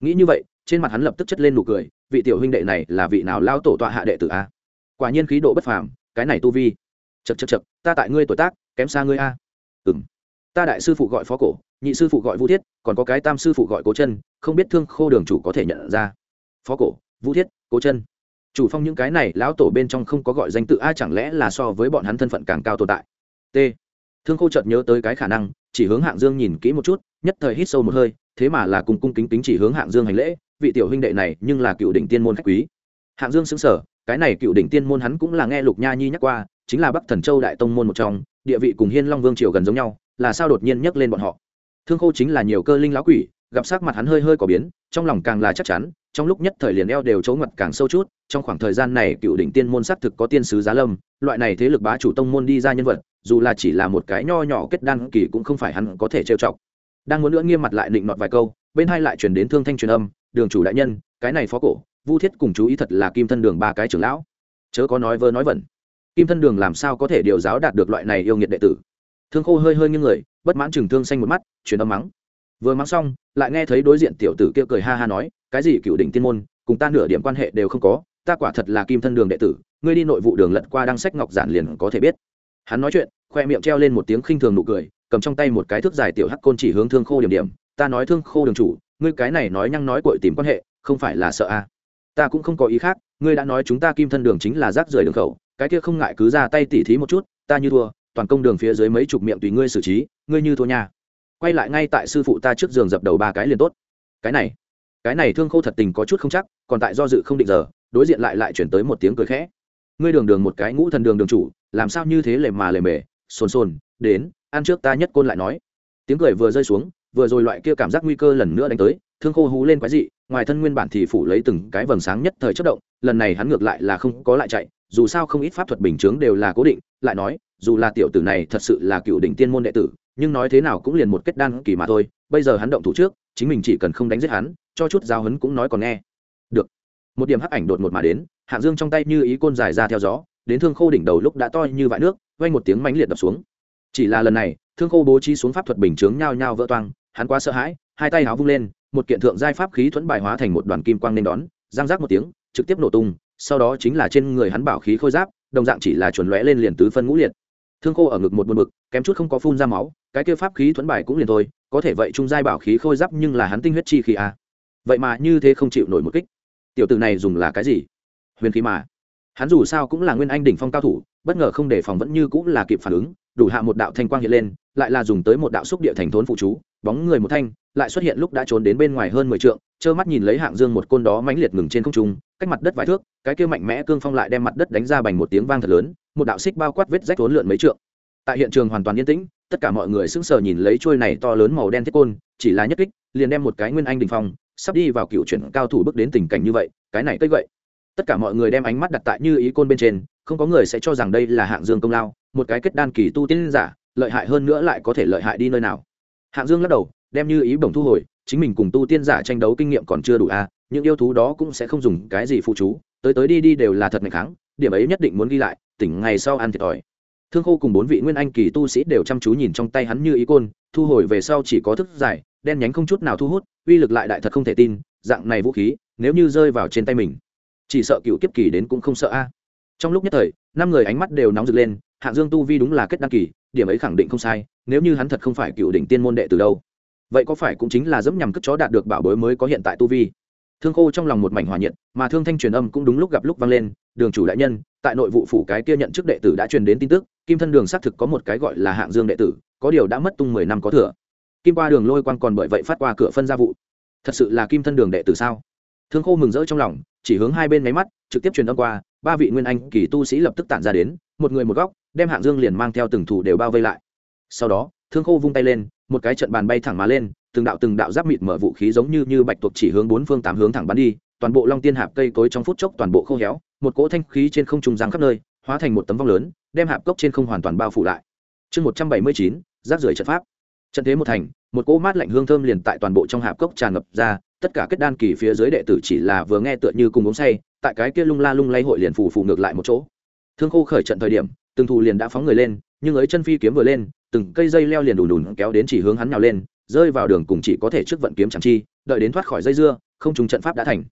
Nghĩ như vậy, trên mặt hắn lập tức chất lên nụ cười, vị tiểu huynh đệ này là vị nào lao tổ tọa hạ đệ tử a? Quả nhiên khí độ bất phàm, cái này tu vi. Chật chật chật ta tại ngươi tuổi tác, kém xa ngươi a. Ừng ta đại sư phụ gọi phó cổ, nhị sư phụ gọi vũ thiết, còn có cái tam sư phụ gọi cố chân, không biết thương khô đường chủ có thể nhận ra. Phó cổ vũ thiết, cố chân. Chủ phong những cái này, lão tổ bên trong không có gọi danh tự ai chẳng lẽ là so với bọn hắn thân phận càng cao tồn tại? T. Thương khô chợt nhớ tới cái khả năng, chỉ hướng hạng dương nhìn kỹ một chút, nhất thời hít sâu một hơi, thế mà là cùng cung kính kính chỉ hướng hạng dương hành lễ, vị tiểu huynh đệ này nhưng là cựu đỉnh tiên môn khách quý. Hạng dương xứng sở cái này cựu đỉnh tiên môn hắn cũng là nghe lục nha nhi nhắc qua, chính là bắc thần châu đại tông môn một trong, địa vị cùng hiên long vương triều gần giống nhau là sao đột nhiên nhấc lên bọn họ. Thương khô chính là nhiều cơ linh lão quỷ, gặp sắc mặt hắn hơi hơi có biến, trong lòng càng là chắc chắn, trong lúc nhất thời liền eo đều trấu ngặt càng sâu chút, trong khoảng thời gian này cựu đỉnh tiên môn xác thực có tiên sứ giá lâm, loại này thế lực bá chủ tông môn đi ra nhân vật, dù là chỉ là một cái nho nhỏ kết đan kỳ cũng không phải hắn có thể trêu chọc. Đang muốn nữa nghiêm mặt lại định nọt vài câu, bên hai lại chuyển đến thương thanh truyền âm, đường chủ đại nhân, cái này phó cổ, vu thiết cùng chú ý thật là kim thân đường ba cái trưởng lão. Chớ có nói vơ nói vẩn. Kim thân đường làm sao có thể điều giáo đạt được loại này yêu nghiệt đệ tử? Thương khô hơi hơi nghiêng người, bất mãn chừng thương xanh một mắt chuyển âm mắng vừa mắng xong, lại nghe thấy đối diện tiểu tử kia cười ha ha nói, cái gì cựu đỉnh tiên môn, cùng ta nửa điểm quan hệ đều không có, ta quả thật là kim thân đường đệ tử, ngươi đi nội vụ đường lật qua đăng sách ngọc giản liền có thể biết hắn nói chuyện, khoe miệng treo lên một tiếng khinh thường nụ cười, cầm trong tay một cái thước dài tiểu hắc côn chỉ hướng thương khô điểm điểm, ta nói thương khô đường chủ, ngươi cái này nói nhăng nói cội tìm quan hệ, không phải là sợ a à. ta cũng không có ý khác, ngươi đã nói chúng ta kim thân đường chính là rác rưởi đường khẩu, cái kia không ngại cứ ra tay tỉ thí một chút, ta như thua toàn công đường phía dưới mấy chục miệng tùy ngươi xử trí, ngươi như thua nha. Quay lại ngay tại sư phụ ta trước giường dập đầu ba cái liền tốt. Cái này cái này thương khô thật tình có chút không chắc, còn tại do dự không định giờ, đối diện lại lại chuyển tới một tiếng cười khẽ. Ngươi đường đường một cái ngũ thần đường đường chủ, làm sao như thế lề mà lề mề xồn xồn đến, ăn trước ta nhất côn lại nói. Tiếng cười vừa rơi xuống, vừa rồi loại kia cảm giác nguy cơ lần nữa đánh tới, thương khô hú lên quái dị, ngoài thân nguyên bản thì phủ lấy từng cái vầng sáng nhất thời chất động, lần này hắn ngược lại là không có lại chạy, dù sao không ít pháp thuật bình chướng đều là cố định, lại nói dù là tiểu tử này thật sự là cựu đỉnh tiên môn đệ tử, nhưng nói thế nào cũng liền một kết đan kỳ mà thôi, bây giờ hắn động thủ trước, chính mình chỉ cần không đánh giết hắn, cho chút giao hấn cũng nói còn nghe. Được. Một điểm hắc ảnh đột ngột mà đến, hạng dương trong tay như ý côn dài ra theo gió, đến thương khô đỉnh đầu lúc đã to như vại nước vay một tiếng mãnh liệt đập xuống. Chỉ là lần này, thương khô bố trí xuống pháp thuật bình chướng nhao nhao vỡ toang, hắn quá sợ hãi, hai tay háo vung lên, một kiện thượng giai pháp khí thuẫn bài hóa thành một đoàn kim quang nên đón, giang giác một tiếng, trực tiếp nổ tung, sau đó chính là trên người hắn bảo khí khôi giáp, đồng dạng chỉ là chuẩn lóe lên liền tứ phân ngũ liệt thương khô ở ngực một buồn bực, kém chút không có phun ra máu, cái kia pháp khí thuẫn bài cũng liền thôi, có thể vậy trung giai bảo khí khôi giáp nhưng là hắn tinh huyết chi khí à. vậy mà như thế không chịu nổi một kích. Tiểu tử này dùng là cái gì? Huyền khí mà. Hắn dù sao cũng là nguyên anh đỉnh phong cao thủ, bất ngờ không đề phòng vẫn như cũng là kịp phản ứng, đủ hạ một đạo thanh quang hiện lên, lại là dùng tới một đạo xúc địa thành thốn phụ chú, bóng người một thanh, lại xuất hiện lúc đã trốn đến bên ngoài hơn mười trượng, trơ mắt nhìn lấy hạng dương một côn đó mãnh liệt ngừng trên không trung cách mặt đất vài thước, cái kia mạnh mẽ cương phong lại đem mặt đất đánh ra bành một tiếng vang thật lớn, một đạo xích bao quát vết rách vốn lượn mấy trượng. Tại hiện trường hoàn toàn yên tĩnh, tất cả mọi người sững sờ nhìn lấy trôi này to lớn màu đen thiết côn, chỉ là nhất kích, liền đem một cái nguyên anh đình phong, sắp đi vào cựu chuyển cao thủ bước đến tình cảnh như vậy, cái này cây vậy tất cả mọi người đem ánh mắt đặt tại như ý côn bên trên, không có người sẽ cho rằng đây là hạng dương công lao, một cái kết đan kỳ tu tiên giả, lợi hại hơn nữa lại có thể lợi hại đi nơi nào. Hạng dương lắc đầu đem như ý bổng thu hồi chính mình cùng tu tiên giả tranh đấu kinh nghiệm còn chưa đủ a à, những yêu thú đó cũng sẽ không dùng cái gì phụ chú tới tới đi đi đều là thật ngày kháng điểm ấy nhất định muốn ghi lại tỉnh ngày sau ăn thiệt thòi. Thương khô cùng bốn vị nguyên anh kỳ tu sĩ đều chăm chú nhìn trong tay hắn như ý côn thu hồi về sau chỉ có thức dài đen nhánh không chút nào thu hút uy lực lại đại thật không thể tin dạng này vũ khí nếu như rơi vào trên tay mình chỉ sợ cựu kiếp kỳ đến cũng không sợ a. Trong lúc nhất thời năm người ánh mắt đều nóng rực lên hạng dương tu vi đúng là kết đăng kỳ điểm ấy khẳng định không sai nếu như hắn thật không phải cựu đỉnh tiên môn đệ từ đâu vậy có phải cũng chính là dẫm nhằm cất chó đạt được bảo bối mới có hiện tại tu vi? Thương khô trong lòng một mảnh hòa nhiệt, mà thương thanh truyền âm cũng đúng lúc gặp lúc vang lên, đường chủ đại nhân, tại nội vụ phủ cái kia nhận chức đệ tử đã truyền đến tin tức, kim thân đường xác thực có một cái gọi là hạng dương đệ tử, có điều đã mất tung mười năm có thừa. Kim qua đường lôi quan còn bởi vậy phát qua cửa phân gia vụ. Thật sự là kim thân đường đệ tử sao? Thương khô mừng rỡ trong lòng, chỉ hướng hai bên máy mắt, trực tiếp truyền âm qua, ba vị nguyên anh kỳ tu sĩ lập tức tản ra đến, một người một góc, đem hạng dương liền mang theo từng thủ đều bao vây lại. Sau đó, thương khô vung tay lên một cái trận bàn bay thẳng má lên, từng đạo từng đạo giáp mịt mở vũ khí giống như như bạch tuộc chỉ hướng bốn phương tám hướng thẳng bắn đi, toàn bộ long tiên hạp cây cối trong phút chốc toàn bộ khô héo, một cỗ thanh khí trên không trung giang khắp nơi, hóa thành một tấm vong lớn, đem hạp cốc trên không hoàn toàn bao phủ lại. Chương một trăm bảy mươi chín, rác rưởi trận pháp. Trận thế một thành, một cỗ mát lạnh hương thơm liền tại toàn bộ trong hạp cốc tràn ngập ra, tất cả kết đan kỳ phía dưới đệ tử chỉ là vừa nghe tựa như cùng uống say, tại cái kia lung la lung lay hội liền phủ phủ ngược lại một chỗ. Thương khô khởi trận thời điểm, từng thù liền đã phóng người lên, nhưng ấy chân phi kiếm vừa lên từng cây dây leo liền đùn đùn kéo đến chỉ hướng hắn nhào lên, rơi vào đường cùng chỉ có thể trước vận kiếm chẳng chi, đợi đến thoát khỏi dây dưa, không trùng trận pháp đã thành.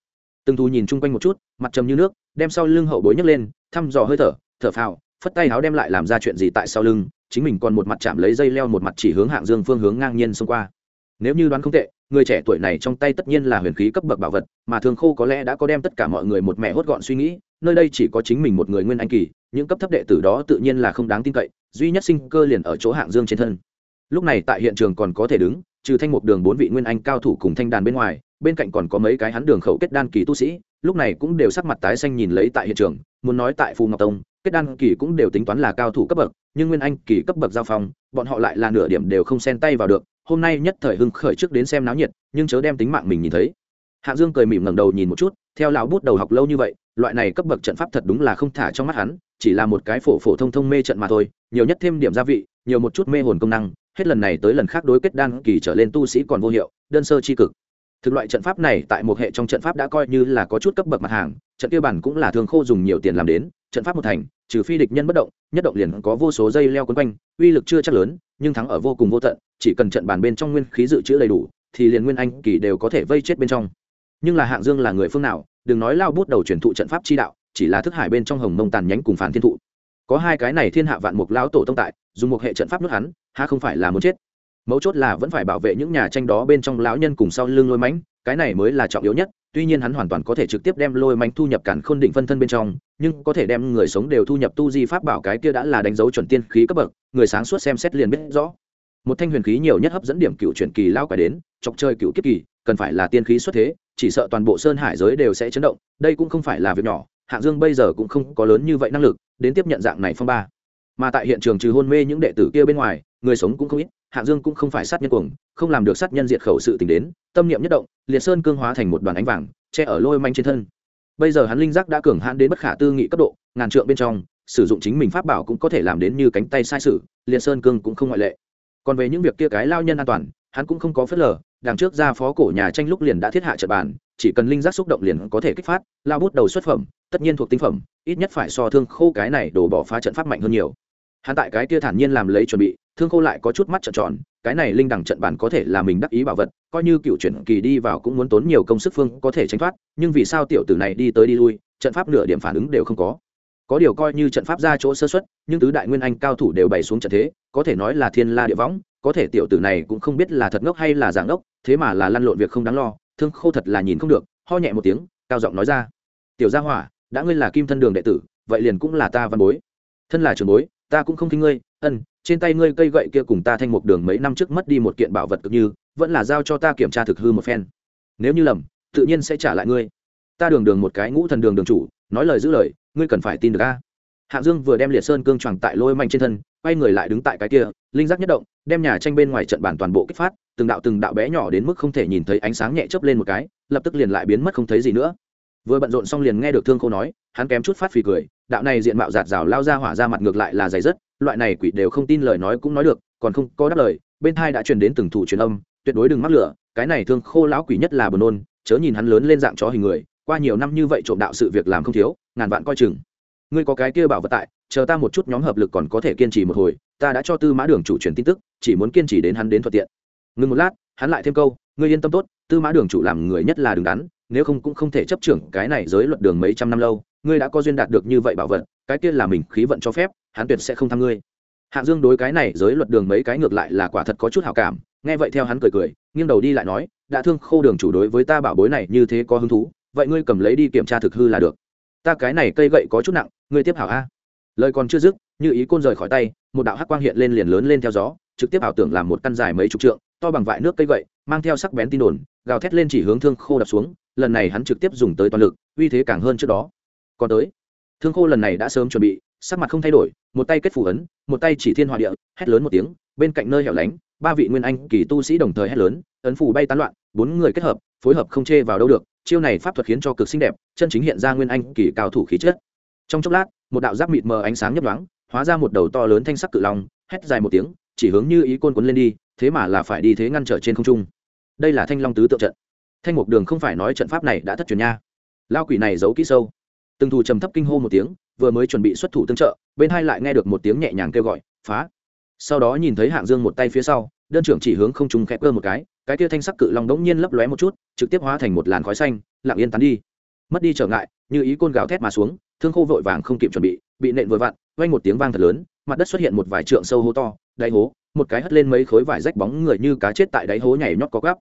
Từng thù nhìn chung quanh một chút, mặt trầm như nước, đem sau lưng hậu bối nhấc lên, thăm dò hơi thở thở phào, phất tay áo đem lại làm ra chuyện gì tại sau lưng, chính mình còn một mặt chạm lấy dây leo một mặt chỉ hướng hạng dương phương hướng ngang nhiên xông qua. Nếu như đoán không tệ, người trẻ tuổi này trong tay tất nhiên là huyền khí cấp bậc bảo vật, mà thường khô có lẽ đã có đem tất cả mọi người một mẹ hốt gọn suy nghĩ, nơi đây chỉ có chính mình một người nguyên anh kỳ, những cấp thấp đệ tử đó tự nhiên là không đáng tin cậy duy nhất sinh cơ liền ở chỗ hạng dương trên thân. Lúc này tại hiện trường còn có thể đứng, trừ thanh mục đường bốn vị nguyên anh cao thủ cùng thanh đàn bên ngoài, bên cạnh còn có mấy cái hắn đường khẩu kết đan kỳ tu sĩ, lúc này cũng đều sắc mặt tái xanh nhìn lấy tại hiện trường, muốn nói tại phù ngọc tông, kết đan kỳ cũng đều tính toán là cao thủ cấp bậc, nhưng nguyên anh kỳ cấp bậc giao phong, bọn họ lại là nửa điểm đều không xen tay vào được, hôm nay nhất thời hưng khởi trước đến xem náo nhiệt, nhưng chớ đem tính mạng mình nhìn thấy. Hạ dương cười mỉm ngẩng đầu nhìn một chút, theo lão bút đầu học lâu như vậy, loại này cấp bậc trận pháp thật đúng là không thả trong mắt hắn chỉ là một cái phổ phổ thông thông mê trận mà thôi, nhiều nhất thêm điểm gia vị, nhiều một chút mê hồn công năng, hết lần này tới lần khác đối kết đan kỳ trở lên tu sĩ còn vô hiệu, đơn sơ chi cực. Thực loại trận pháp này tại một hệ trong trận pháp đã coi như là có chút cấp bậc mặt hàng, trận kia bản cũng là thường khô dùng nhiều tiền làm đến, trận pháp một thành, trừ phi địch nhân bất động, nhất động liền có vô số dây leo quấn quanh, uy lực chưa chắc lớn, nhưng thắng ở vô cùng vô tận, chỉ cần trận bàn bên trong nguyên khí dự trữ đầy đủ, thì liền nguyên anh kỳ đều có thể vây chết bên trong. Nhưng là hạng dương là người phương nào, đừng nói lao bút đầu truyền thụ trận pháp chi đạo chỉ là thức hải bên trong hồng mông tàn nhánh cùng phản thiên thụ. Có hai cái này thiên hạ vạn mục lão tổ tông tại, dùng một hệ trận pháp nước hắn ha không phải là muốn chết? Mấu chốt là vẫn phải bảo vệ những nhà tranh đó bên trong lão nhân cùng sau lưng lôi mãnh, cái này mới là trọng yếu nhất, tuy nhiên hắn hoàn toàn có thể trực tiếp đem lôi mãnh thu nhập cản khôn định phân thân bên trong, nhưng có thể đem người sống đều thu nhập tu di pháp bảo cái kia đã là đánh dấu chuẩn tiên khí cấp bậc, người sáng suốt xem xét liền biết rõ. Một thanh huyền khí nhiều nhất hấp dẫn điểm cựu chuyển kỳ lao cải đến, chọc chơi cựu kiếp kỳ, cần phải là tiên khí xuất thế, chỉ sợ toàn bộ sơn hải giới đều sẽ chấn động, đây cũng không phải là việc nhỏ hạng dương bây giờ cũng không có lớn như vậy năng lực, đến tiếp nhận dạng này phong ba. Mà tại hiện trường trừ hôn mê những đệ tử kia bên ngoài, người sống cũng không ít, hạng dương cũng không phải sát nhân cuồng, không làm được sát nhân diệt khẩu sự t đến, tâm niệm nhất động, liệt sơn cương hóa thành một đoàn ánh vàng, che ở lôi manh trên thân. Bây giờ hắn linh giác đã cường hãn đến bất khả tư nghị cấp độ, ngàn trượng bên trong, sử dụng chính mình pháp bảo cũng có thể làm đến như cánh tay sai sự, liệt sơn cương cũng không ngoại lệ. Còn về những việc kia cái lao nhân an toàn, hắn cũng không có phớt lờ đằng trước ra phó cổ nhà tranh lúc liền đã thiết hạ trận bàn, chỉ cần linh giác xúc động liền có thể kích phát, lao bút đầu xuất phẩm, tất nhiên thuộc tinh phẩm, ít nhất phải so thương khô cái này đổ bỏ phá trận pháp mạnh hơn nhiều. Hắn tại cái kia thản nhiên làm lấy chuẩn bị, thương khô lại có chút mắt trận tròn, cái này linh đẳng trận bàn có thể là mình đắc ý bảo vật, coi như cựu chuyển kỳ đi vào cũng muốn tốn nhiều công sức phương có thể tránh thoát, nhưng vì sao tiểu tử này đi tới đi lui, trận pháp nửa điểm phản ứng đều không có. Có điều coi như trận pháp ra chỗ sơ xuất nhưng tứ đại nguyên anh cao thủ đều bày xuống trận thế, có thể nói là thiên la địa võng có thể tiểu tử này cũng không biết là thật ngốc hay là giả ngốc, thế mà là lăn lộn việc không đáng lo, thương khô thật là nhìn không được, ho nhẹ một tiếng, cao giọng nói ra. Tiểu gia hỏa, đã ngươi là kim thân đường đệ tử, vậy liền cũng là ta văn bối. Thân là trường bối, ta cũng không khinh ngươi, ân, trên tay ngươi cây gậy kia cùng ta thanh một đường mấy năm trước mất đi một kiện bảo vật cực như, vẫn là giao cho ta kiểm tra thực hư một phen. Nếu như lầm, tự nhiên sẽ trả lại ngươi. Ta đường đường một cái ngũ thần đường đường chủ, nói lời giữ lời, ngươi cần phải tin được a hạng dương vừa đem liệt sơn cương tròn tại lôi mạnh trên thân, quay người lại đứng tại cái kia, linh giác nhất động, đem nhà tranh bên ngoài trận bản toàn bộ kích phát, từng đạo từng đạo bé nhỏ đến mức không thể nhìn thấy ánh sáng nhẹ chớp lên một cái, lập tức liền lại biến mất không thấy gì nữa. Vừa bận rộn xong liền nghe được thương khô nói, hắn kém chút phát phì cười, đạo này diện mạo giạt rào lao ra hỏa ra mặt ngược lại là dày dứt, loại này quỷ đều không tin lời nói cũng nói được, còn không có đáp lời, bên hai đã truyền đến từng thủ truyền âm, tuyệt đối đừng mắc lửa, cái này thương khô lão quỷ nhất là buồn nôn, chớ nhìn hắn lớn lên dạng chó hình người, qua nhiều năm như vậy trộm đạo sự việc làm không thiếu, ngàn vạn coi chừng ngươi có cái kia bảo vật tại, chờ ta một chút nhóm hợp lực còn có thể kiên trì một hồi, ta đã cho tư mã đường chủ truyền tin tức, chỉ muốn kiên trì đến hắn đến thuận tiện. Ngừng một lát, hắn lại thêm câu, ngươi yên tâm tốt, tư mã đường chủ làm người nhất là đứng đắn, nếu không cũng không thể chấp trưởng cái này giới luật đường mấy trăm năm lâu, ngươi đã có duyên đạt được như vậy bảo vật, cái kia là mình khí vận cho phép, hắn tuyệt sẽ không tham ngươi. Hạng dương đối cái này giới luật đường mấy cái ngược lại là quả thật có chút hảo cảm, nghe vậy theo hắn cười cười, nghiêng đầu đi lại nói, đã thương khô đường chủ đối với ta bảo bối này như thế có hứng thú, vậy ngươi cầm lấy đi kiểm tra thực hư là được ta cái này cây gậy có chút nặng, ngươi tiếp hảo a. Lời còn chưa dứt, như ý côn rời khỏi tay, một đạo hắc quang hiện lên liền lớn lên theo gió, trực tiếp ảo tưởng làm một căn dài mấy chục trượng, to bằng vại nước cây gậy, mang theo sắc bén tin đồn, gào thét lên chỉ hướng thương khô đập xuống, lần này hắn trực tiếp dùng tới toàn lực, uy thế càng hơn trước đó. Còn tới, thương khô lần này đã sớm chuẩn bị, sắc mặt không thay đổi, một tay kết phủ ấn, một tay chỉ thiên hòa địa, hét lớn một tiếng, bên cạnh nơi hẻo lánh, ba vị nguyên anh kỳ tu sĩ đồng thời hét lớn, ấn phủ bay tán loạn, bốn người kết hợp, phối hợp không chê vào đâu được chiêu này pháp thuật khiến cho cực xinh đẹp, chân chính hiện ra nguyên anh kỳ cao thủ khí chất. Trong chốc lát, một đạo giáp mịt mờ ánh sáng nhấp đoáng hóa ra một đầu to lớn thanh sắc cự long, hét dài một tiếng, chỉ hướng như ý côn quấn lên đi, thế mà là phải đi thế ngăn trở trên không trung. Đây là thanh long tứ tượng trận. Thanh mục đường không phải nói trận pháp này đã thất truyền nha. Lao quỷ này giấu kỹ sâu. Từng thù trầm thấp kinh hô một tiếng, vừa mới chuẩn bị xuất thủ tương trợ, bên hai lại nghe được một tiếng nhẹ nhàng kêu gọi, phá! Sau đó nhìn thấy hạng dương một tay phía sau, đơn trưởng chỉ hướng không trung khẽ cơ một cái cái kia thanh sắc cự long đống nhiên lấp lóe một chút, trực tiếp hóa thành một làn khói xanh, lặng yên tán đi. Mất đi trở ngại, như ý côn gào thét mà xuống, thương khô vội vàng không kịp chuẩn bị bị nện vừa vặn, vang một tiếng vang thật lớn, mặt đất xuất hiện một vài trượng sâu hố to, đáy hố, một cái hất lên mấy khối vải rách bóng người như cá chết tại đáy hố nhảy nhót có gắp.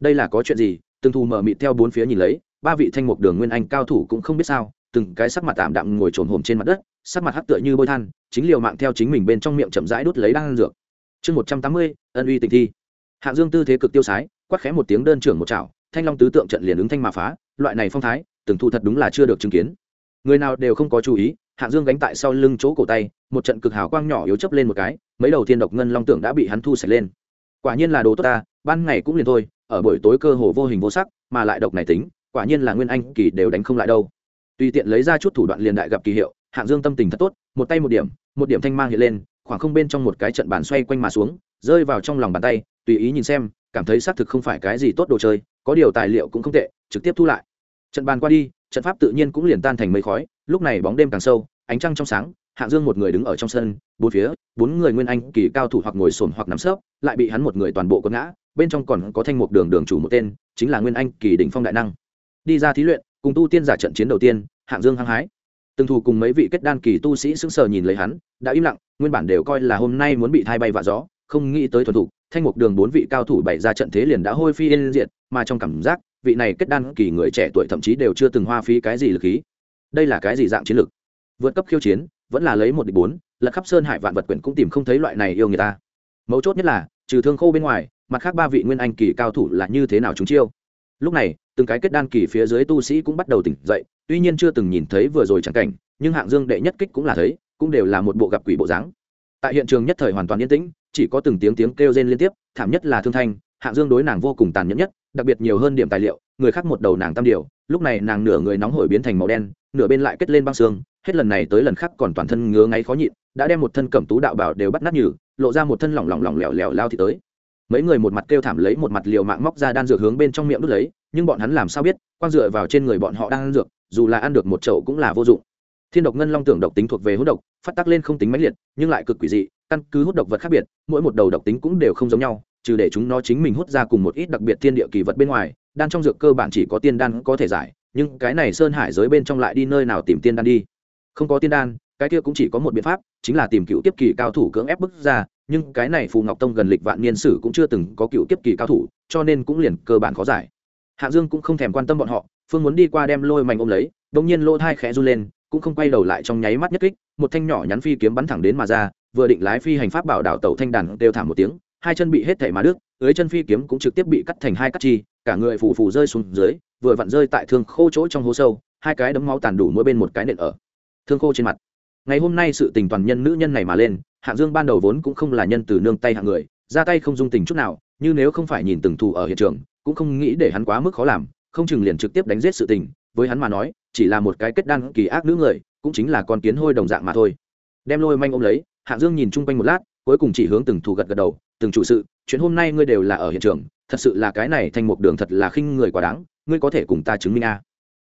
Đây là có chuyện gì? Từng thù mở mịt theo bốn phía nhìn lấy, ba vị thanh mục đường nguyên anh cao thủ cũng không biết sao, từng cái sắc mặt tạm đạm ngồi trồn hổm trên mặt đất, sắc mặt hắc tựa như bôi than, chính liều mạng theo chính mình bên trong miệng chậm rãi đút lấy đang dược. Chương một trăm tám mươi, ân uy tình thi hạng dương tư thế cực tiêu sái, quát khẽ một tiếng đơn trưởng một chảo, thanh long tứ tượng trận liền ứng thanh mà phá, loại này phong thái, từng thu thật đúng là chưa được chứng kiến. Người nào đều không có chú ý, hạng dương gánh tại sau lưng chỗ cổ tay, một trận cực hào quang nhỏ yếu chấp lên một cái, mấy đầu tiên độc ngân long tượng đã bị hắn thu sạch lên. Quả nhiên là đồ tốt ta, ban ngày cũng liền thôi, ở buổi tối cơ hồ vô hình vô sắc, mà lại độc này tính, quả nhiên là nguyên anh kỳ đều đánh không lại đâu. Tùy tiện lấy ra chút thủ đoạn liền đại gặp kỳ hiệu, hạng dương tâm tình thật tốt, một tay một điểm một điểm thanh mang hiện lên, khoảng không bên trong một cái trận bàn xoay quanh mà xuống, rơi vào trong lòng bàn tay tùy ý nhìn xem, cảm thấy xác thực không phải cái gì tốt đồ chơi, có điều tài liệu cũng không tệ, trực tiếp thu lại. Trận bàn qua đi, trận pháp tự nhiên cũng liền tan thành mây khói, lúc này bóng đêm càng sâu, ánh trăng trong sáng, hạng dương một người đứng ở trong sân, bốn phía, bốn người nguyên anh, kỳ cao thủ hoặc ngồi sồn hoặc nắm sấp, lại bị hắn một người toàn bộ quất ngã, bên trong còn có thanh mục đường đường chủ một tên, chính là nguyên anh, kỳ đỉnh phong đại năng. Đi ra thí luyện, cùng tu tiên giả trận chiến đầu tiên, hạng dương hăng hái. Từng thù cùng mấy vị kết đan kỳ tu sĩ sững sờ nhìn lấy hắn, đã im lặng, nguyên bản đều coi là hôm nay muốn bị thay bay vạ gió, không nghĩ tới thuần thủ thanh mục đường bốn vị cao thủ bày ra trận thế liền đã hôi phi yên diệt, mà trong cảm giác, vị này kết đan kỳ người trẻ tuổi thậm chí đều chưa từng hoa phí cái gì lực khí. Đây là cái gì dạng chiến lược? Vượt cấp khiêu chiến, vẫn là lấy một địch bốn lật khắp sơn hải vạn vật quyển cũng tìm không thấy loại này yêu người ta. Mấu chốt nhất là, trừ thương khô bên ngoài, mặt khác ba vị nguyên anh kỳ cao thủ là như thế nào chúng chiêu? Lúc này, từng cái kết đan kỳ phía dưới tu sĩ cũng bắt đầu tỉnh dậy, tuy nhiên chưa từng nhìn thấy vừa rồi chẳng cảnh, nhưng hạng dương đệ nhất kích cũng là thấy, cũng đều là một bộ gặp quỷ bộ dáng tại hiện trường nhất thời hoàn toàn yên tĩnh, chỉ có từng tiếng tiếng kêu rên liên tiếp, thảm nhất là thương thanh, hạng dương đối nàng vô cùng tàn nhẫn nhất, đặc biệt nhiều hơn điểm tài liệu, người khác một đầu nàng tam điều, lúc này nàng nửa người nóng hổi biến thành màu đen, nửa bên lại kết lên băng xương, hết lần này tới lần khác còn toàn thân ngứa ngáy khó nhịn, đã đem một thân cẩm tú đạo bảo đều bắt nát nhừ, lộ ra một thân lỏng lỏng lỏng lẻo lẻo lao thì tới. Mấy người một mặt kêu thảm lấy một mặt liều mạng móc ra đan dược hướng bên trong miệng đút lấy, nhưng bọn hắn làm sao biết quan dựa vào trên người bọn họ đang ăn dược, dù là ăn được một chậu cũng là vô dụng thiên độc ngân long tưởng độc tính thuộc về hút độc, phát tác lên không tính mãnh liệt, nhưng lại cực quỷ dị, căn cứ hút độc vật khác biệt, mỗi một đầu độc tính cũng đều không giống nhau, trừ để chúng nó chính mình hút ra cùng một ít đặc biệt thiên địa kỳ vật bên ngoài, đan trong dược cơ bản chỉ có tiên đan có thể giải, nhưng cái này sơn hải giới bên trong lại đi nơi nào tìm tiên đan đi? Không có tiên đan, cái kia cũng chỉ có một biện pháp, chính là tìm cựu tiếp kỳ cao thủ cưỡng ép bức ra, nhưng cái này phù ngọc tông gần lịch vạn niên sử cũng chưa từng có cựu tiếp kỳ cao thủ, cho nên cũng liền cơ bản khó giải. Hạ dương cũng không thèm quan tâm bọn họ, phương muốn đi qua đem lôi mạnh ôm lấy đ ỗ n g nhiên lỗ thai khẽ run lên cũng không quay đầu lại trong nháy mắt nhất kích, một thanh nhỏ nhắn phi kiếm bắn thẳng đến mà ra, vừa định lái phi hành pháp bảo đảo tàu thanh đàn đều thảm một tiếng, hai chân bị hết thảy mà đứt, dưới chân phi kiếm cũng trực tiếp bị cắt thành hai cắt chi, cả người phù phù rơi xuống dưới, vừa vặn rơi tại thương khô chỗ trong hố sâu, hai cái đấm máu tàn đủ mỗi bên một cái nện ở thương khô trên mặt. Ngày hôm nay sự tình toàn nhân nữ nhân này mà lên, hạng dương ban đầu vốn cũng không là nhân từ nương tay hạng người, ra tay không dung tình chút nào, như nếu không phải nhìn từng thù ở hiện trường, cũng không nghĩ để hắn quá mức khó làm, không chừng liền trực tiếp đánh giết sự tình với hắn mà nói, chỉ là một cái kết đan kỳ ác nữ người, cũng chính là con kiến hôi đồng dạng mà thôi. Đem lôi manh ôm lấy hạng dương nhìn chung quanh một lát, cuối cùng chỉ hướng từng thù gật gật đầu, từng chủ sự, chuyện hôm nay ngươi đều là ở hiện trường, thật sự là cái này thành một đường thật là khinh người quá đáng, ngươi có thể cùng ta chứng minh a.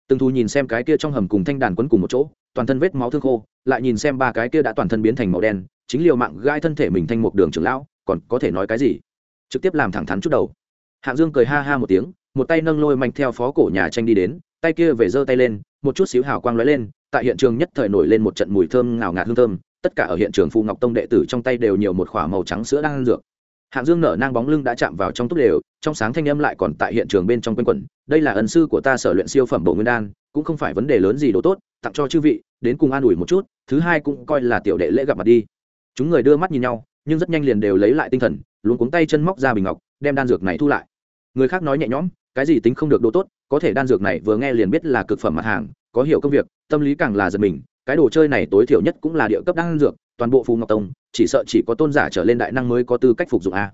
Từng thù nhìn xem cái kia trong hầm cùng thanh đàn quấn cùng một chỗ, toàn thân vết máu thương khô, lại nhìn xem ba cái kia đã toàn thân biến thành màu đen, chính liều mạng gai thân thể mình thành một đường trưởng lão, còn có thể nói cái gì? Trực tiếp làm thẳng thắn chút đầu. Hạng dương cười ha ha một tiếng, một tay nâng lôi mạnh theo phó cổ nhà tranh đi đến tay kia về giơ tay lên, một chút xíu hào quang lóe lên, tại hiện trường nhất thời nổi lên một trận mùi thơm ngào ngạt hương thơm, tất cả ở hiện trường phù ngọc tông đệ tử trong tay đều nhiều một khỏa màu trắng sữa đang ăn dược. Hạng dương nở nang bóng lưng đã chạm vào trong túp lều, trong sáng thanh âm lại còn tại hiện trường bên trong quanh quẩn, đây là ân sư của ta sở luyện siêu phẩm bộ nguyên đan, cũng không phải vấn đề lớn gì đồ tốt, tặng cho chư vị, đến cùng an ủi một chút, thứ hai cũng coi là tiểu đệ lễ gặp mặt đi. Chúng người đưa mắt nhìn nhau, nhưng rất nhanh liền đều lấy lại tinh thần luôn cuống tay chân móc ra bình ngọc, đem đan dược này thu lại. Người khác nói nhẹ nhõm cái gì tính không được đồ tốt, có thể đan dược này vừa nghe liền biết là cực phẩm mặt hàng, có hiểu công việc, tâm lý càng là giật mình, cái đồ chơi này tối thiểu nhất cũng là địa cấp đan dược, toàn bộ phù ngọc tông, chỉ sợ chỉ có tôn giả trở lên đại năng mới có tư cách phục dụng a.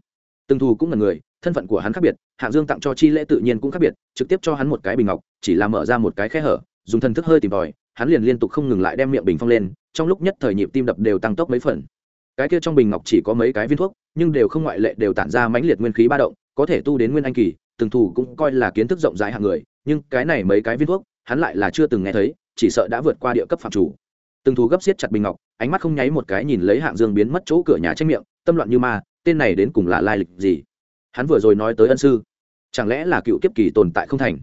Từng thù cũng là người, thân phận của hắn khác biệt, hạng dương tặng cho chi lễ tự nhiên cũng khác biệt, trực tiếp cho hắn một cái bình ngọc, chỉ là mở ra một cái khe hở, dùng thần thức hơi tìm tòi, hắn liền liên tục không ngừng lại đem miệng bình phong lên, trong lúc nhất thời nhịp tim đập đều tăng tốc mấy phần. Cái kia trong bình ngọc chỉ có mấy cái viên thuốc, nhưng đều không ngoại lệ đều tản ra mãnh liệt nguyên khí ba động, có thể tu đến nguyên anh kỳ từng thù cũng coi là kiến thức rộng rãi hạng người, nhưng cái này mấy cái viên thuốc, hắn lại là chưa từng nghe thấy, chỉ sợ đã vượt qua địa cấp phạm chủ. Từng thủ gấp siết chặt bình ngọc, ánh mắt không nháy một cái nhìn lấy hạng dương biến mất chỗ cửa nhà trách miệng, tâm loạn như ma, tên này đến cùng là lai lịch gì? Hắn vừa rồi nói tới ân sư, chẳng lẽ là cựu kiếp kỳ tồn tại không thành?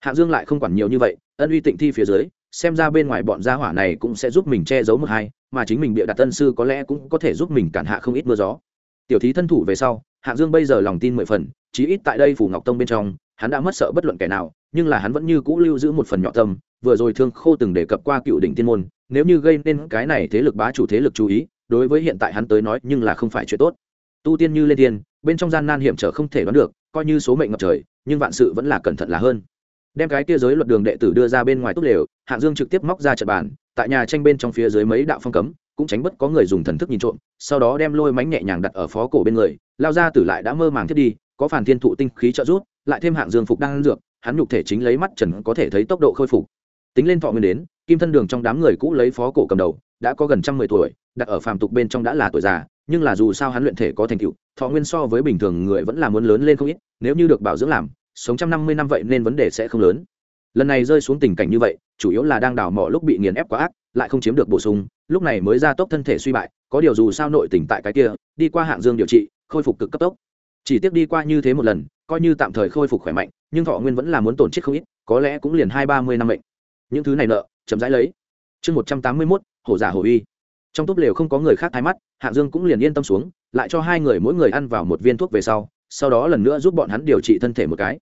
Hạng dương lại không quản nhiều như vậy, ân uy tịnh thi phía dưới, xem ra bên ngoài bọn gia hỏa này cũng sẽ giúp mình che giấu một hai, mà chính mình bịa đặt ân sư có lẽ cũng có thể giúp mình cản hạ không ít mưa gió. Tiểu thí thân thủ về sau hạng dương bây giờ lòng tin mười phần, chí ít tại đây phủ ngọc tông bên trong, hắn đã mất sợ bất luận kẻ nào, nhưng là hắn vẫn như cũ lưu giữ một phần nhỏ tâm, vừa rồi thương khô từng đề cập qua cựu đỉnh tiên môn, nếu như gây nên cái này thế lực bá chủ thế lực chú ý, đối với hiện tại hắn tới nói nhưng là không phải chuyện tốt. Tu tiên như lên tiên, bên trong gian nan hiểm trở không thể đoán được, coi như số mệnh ngập trời, nhưng vạn sự vẫn là cẩn thận là hơn. Đem cái kia giới luật đường đệ tử đưa ra bên ngoài túp lều hạng dương trực tiếp móc ra trận bàn, tại nhà tranh bên trong phía dưới mấy đạo phong cấm, cũng tránh bất có người dùng thần thức nhìn trộm, sau đó đem lôi mánh nhẹ nhàng đặt ở phó cổ bên người lao ra tử lại đã mơ màng thiết đi, có phản thiên thụ tinh khí trợ rút lại thêm hạng dương phục đang dược, hắn nhục thể chính lấy mắt trần có thể thấy tốc độ khôi phục. Tính lên thọ nguyên đến, kim thân đường trong đám người cũ lấy phó cổ cầm đầu, đã có gần trăm mười tuổi, đặt ở phàm tục bên trong đã là tuổi già, nhưng là dù sao hắn luyện thể có thành tựu, thọ nguyên so với bình thường người vẫn là muốn lớn lên không ít, nếu như được bảo dưỡng làm, sống trăm năm mươi năm vậy nên vấn đề sẽ không lớn. Lần này rơi xuống tình cảnh như vậy, chủ yếu là đang đào mỏ lúc bị nghiền ép quá ác, lại không chiếm được bổ sung, lúc này mới ra tốc thân thể suy bại, có điều dù sao nội tỉnh tại cái kia, đi qua hạng dương điều trị khôi phục cực cấp tốc. Chỉ tiếp đi qua như thế một lần, coi như tạm thời khôi phục khỏe mạnh, nhưng thọ nguyên vẫn là muốn tổn chết không ít, có lẽ cũng liền hai ba mươi năm mệnh. Những thứ này nợ, chậm rãi lấy. Chương một trăm tám mươi mốt, hổ giả hổ uy. Trong túp lều không có người khác thái mắt hạ dương cũng liền yên tâm xuống, lại cho hai người mỗi người ăn vào một viên thuốc về sau sau đó lần nữa giúp bọn hắn điều trị thân thể một cái.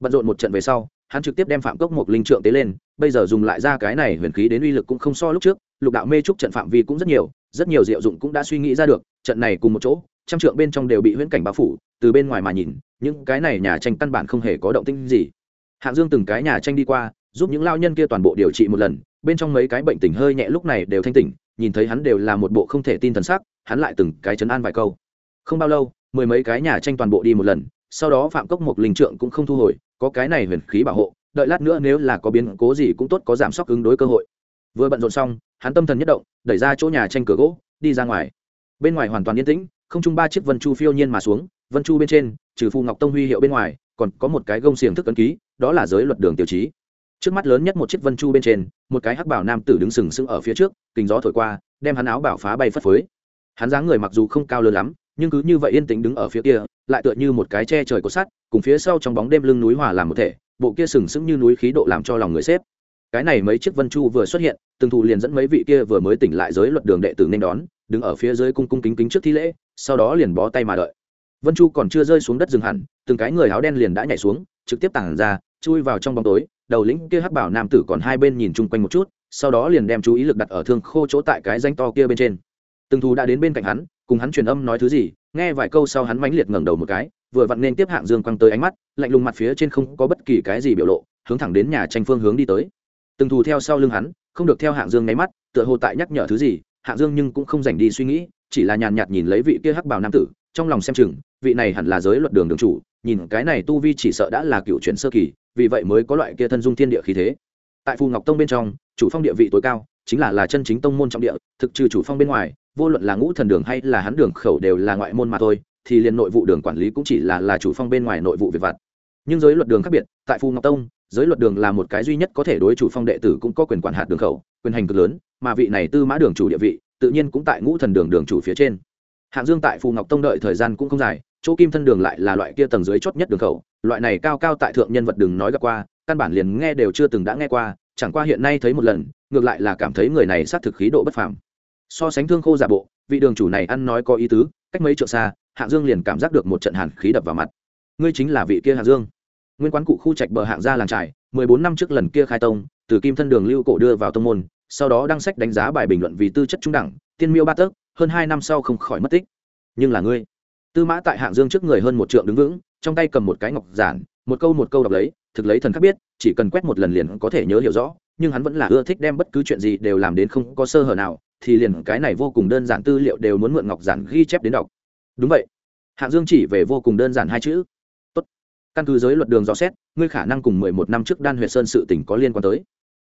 Bận rộn một trận về sau, hắn trực tiếp đem phạm cốc một linh trượng tế lên, bây giờ dùng lại ra cái này huyền khí đến uy lực cũng không so lúc trước, lục đạo mê trúc trận phạm vi cũng rất nhiều rất nhiều diệu dụng cũng đã suy nghĩ ra được, trận này cùng một chỗ trăm trượng bên trong đều bị huyễn cảnh bao phủ, từ bên ngoài mà nhìn, những cái này nhà tranh căn bản không hề có động tĩnh gì. Hạng dương từng cái nhà tranh đi qua, giúp những lao nhân kia toàn bộ điều trị một lần, bên trong mấy cái bệnh tình hơi nhẹ lúc này đều thanh tỉnh, nhìn thấy hắn đều là một bộ không thể tin thần sắc, hắn lại từng cái chấn an vài câu. Không bao lâu, mười mấy cái nhà tranh toàn bộ đi một lần, sau đó phạm cốc một linh trượng cũng không thu hồi, có cái này huyền khí bảo hộ, đợi lát nữa nếu là có biến cố gì cũng tốt có giảm sốc ứng đối cơ hội. Vừa bận rộn xong, hắn tâm thần nhất động, đẩy ra chỗ nhà tranh cửa gỗ, đi ra ngoài. Bên ngoài hoàn toàn yên tĩnh không chung ba chiếc vân chu phiêu nhiên mà xuống, vân chu bên trên, trừ phù ngọc tông huy hiệu bên ngoài, còn có một cái gông xiềng thức ấn ký, đó là giới luật đường tiêu chí. Trước mắt lớn nhất một chiếc vân chu bên trên, một cái hắc bảo nam tử đứng sừng sững ở phía trước, kính gió thổi qua, đem hắn áo bảo phá bay phất phới. Hắn dáng người mặc dù không cao lớn lắm, nhưng cứ như vậy yên tĩnh đứng ở phía kia, lại tựa như một cái che trời cột sắt, cùng phía sau trong bóng đêm lưng núi hòa làm một thể, bộ kia sừng sững như núi khí độ làm cho lòng người xếp. Cái này mấy chiếc vân chu vừa xuất hiện, từng thụ liền dẫn mấy vị kia vừa mới tỉnh lại giới luật đường đệ tử nên đón đứng ở phía dưới cung cung kính kính trước thi lễ, sau đó liền bó tay mà đợi. Vân chu còn chưa rơi xuống đất dừng hẳn, từng cái người áo đen liền đã nhảy xuống, trực tiếp tản ra, chui vào trong bóng tối, đầu lĩnh kia hắc bảo nam tử còn hai bên nhìn chung quanh một chút, sau đó liền đem chú ý lực đặt ở thương khô chỗ tại cái danh to kia bên trên. Từng thù đã đến bên cạnh hắn, cùng hắn truyền âm nói thứ gì, nghe vài câu sau hắn mãnh liệt ngẩng đầu một cái, vừa vặn nên tiếp hạng dương quăng tới ánh mắt, lạnh lùng mặt phía trên không có bất kỳ cái gì biểu lộ, hướng thẳng đến nhà tranh phương hướng đi tới. Từng thù theo sau lưng hắn, không được theo hạng dương nháy mắt, tựa hồ tại nhắc nhở thứ gì hạng dương nhưng cũng không dành đi suy nghĩ, chỉ là nhàn nhạt nhìn lấy vị kia hắc bào nam tử, trong lòng xem chừng, vị này hẳn là giới luật đường đường chủ, nhìn cái này tu vi chỉ sợ đã là cựu chuyển sơ kỳ, vì vậy mới có loại kia thân dung thiên địa khí thế. Tại phù ngọc tông bên trong, chủ phong địa vị tối cao, chính là là chân chính tông môn trọng địa, thực trừ chủ phong bên ngoài, vô luận là ngũ thần đường hay là hắn đường khẩu đều là ngoại môn mà thôi, thì liền nội vụ đường quản lý cũng chỉ là là chủ phong bên ngoài nội vụ việc vặt. Nhưng giới luật đường khác biệt, tại phù ngọc tông giới luật đường là một cái duy nhất có thể đối chủ phong đệ tử cũng có quyền quản hạt đường khẩu, quyền hành cực lớn, mà vị này tư mã đường chủ địa vị, tự nhiên cũng tại ngũ thần đường đường chủ phía trên. Hạng dương tại phù ngọc tông đợi thời gian cũng không dài, chỗ kim thân đường lại là loại kia tầng dưới chót nhất đường khẩu, loại này cao cao tại thượng nhân vật đừng nói gặp qua, căn bản liền nghe đều chưa từng đã nghe qua, chẳng qua hiện nay thấy một lần, ngược lại là cảm thấy người này sát thực khí độ bất phàm. So sánh thương khô giả bộ, vị đường chủ này ăn nói có ý tứ, cách mấy trượng xa, hạng dương liền cảm giác được một trận hàn khí đập vào mặt. Ngươi chính là vị kia hạng dương nguyên quán cụ khu trạch bờ hạng gia làng trải, mười bốn năm trước lần kia khai tông, từ kim thân đường lưu cổ đưa vào tông môn, sau đó đăng sách đánh giá bài bình luận vì tư chất trung đẳng, tiên miêu ba tấc, hơn hai năm sau không khỏi mất tích. Nhưng là ngươi, tư mã tại hạng dương trước người hơn một trượng đứng vững, trong tay cầm một cái ngọc giản, một câu một câu đọc lấy, thực lấy thần khác biết, chỉ cần quét một lần liền có thể nhớ hiểu rõ, nhưng hắn vẫn là ưa thích đem bất cứ chuyện gì đều làm đến không có sơ hở nào, thì liền cái này vô cùng đơn giản tư liệu đều muốn mượn ngọc giản ghi chép đến đọc. Đúng vậy. Hạng dương chỉ về vô cùng đơn giản hai chữ căn cứ giới luật đường rõ xét, ngươi khả năng cùng mười một năm trước đan huyệt sơn sự tỉnh có liên quan tới.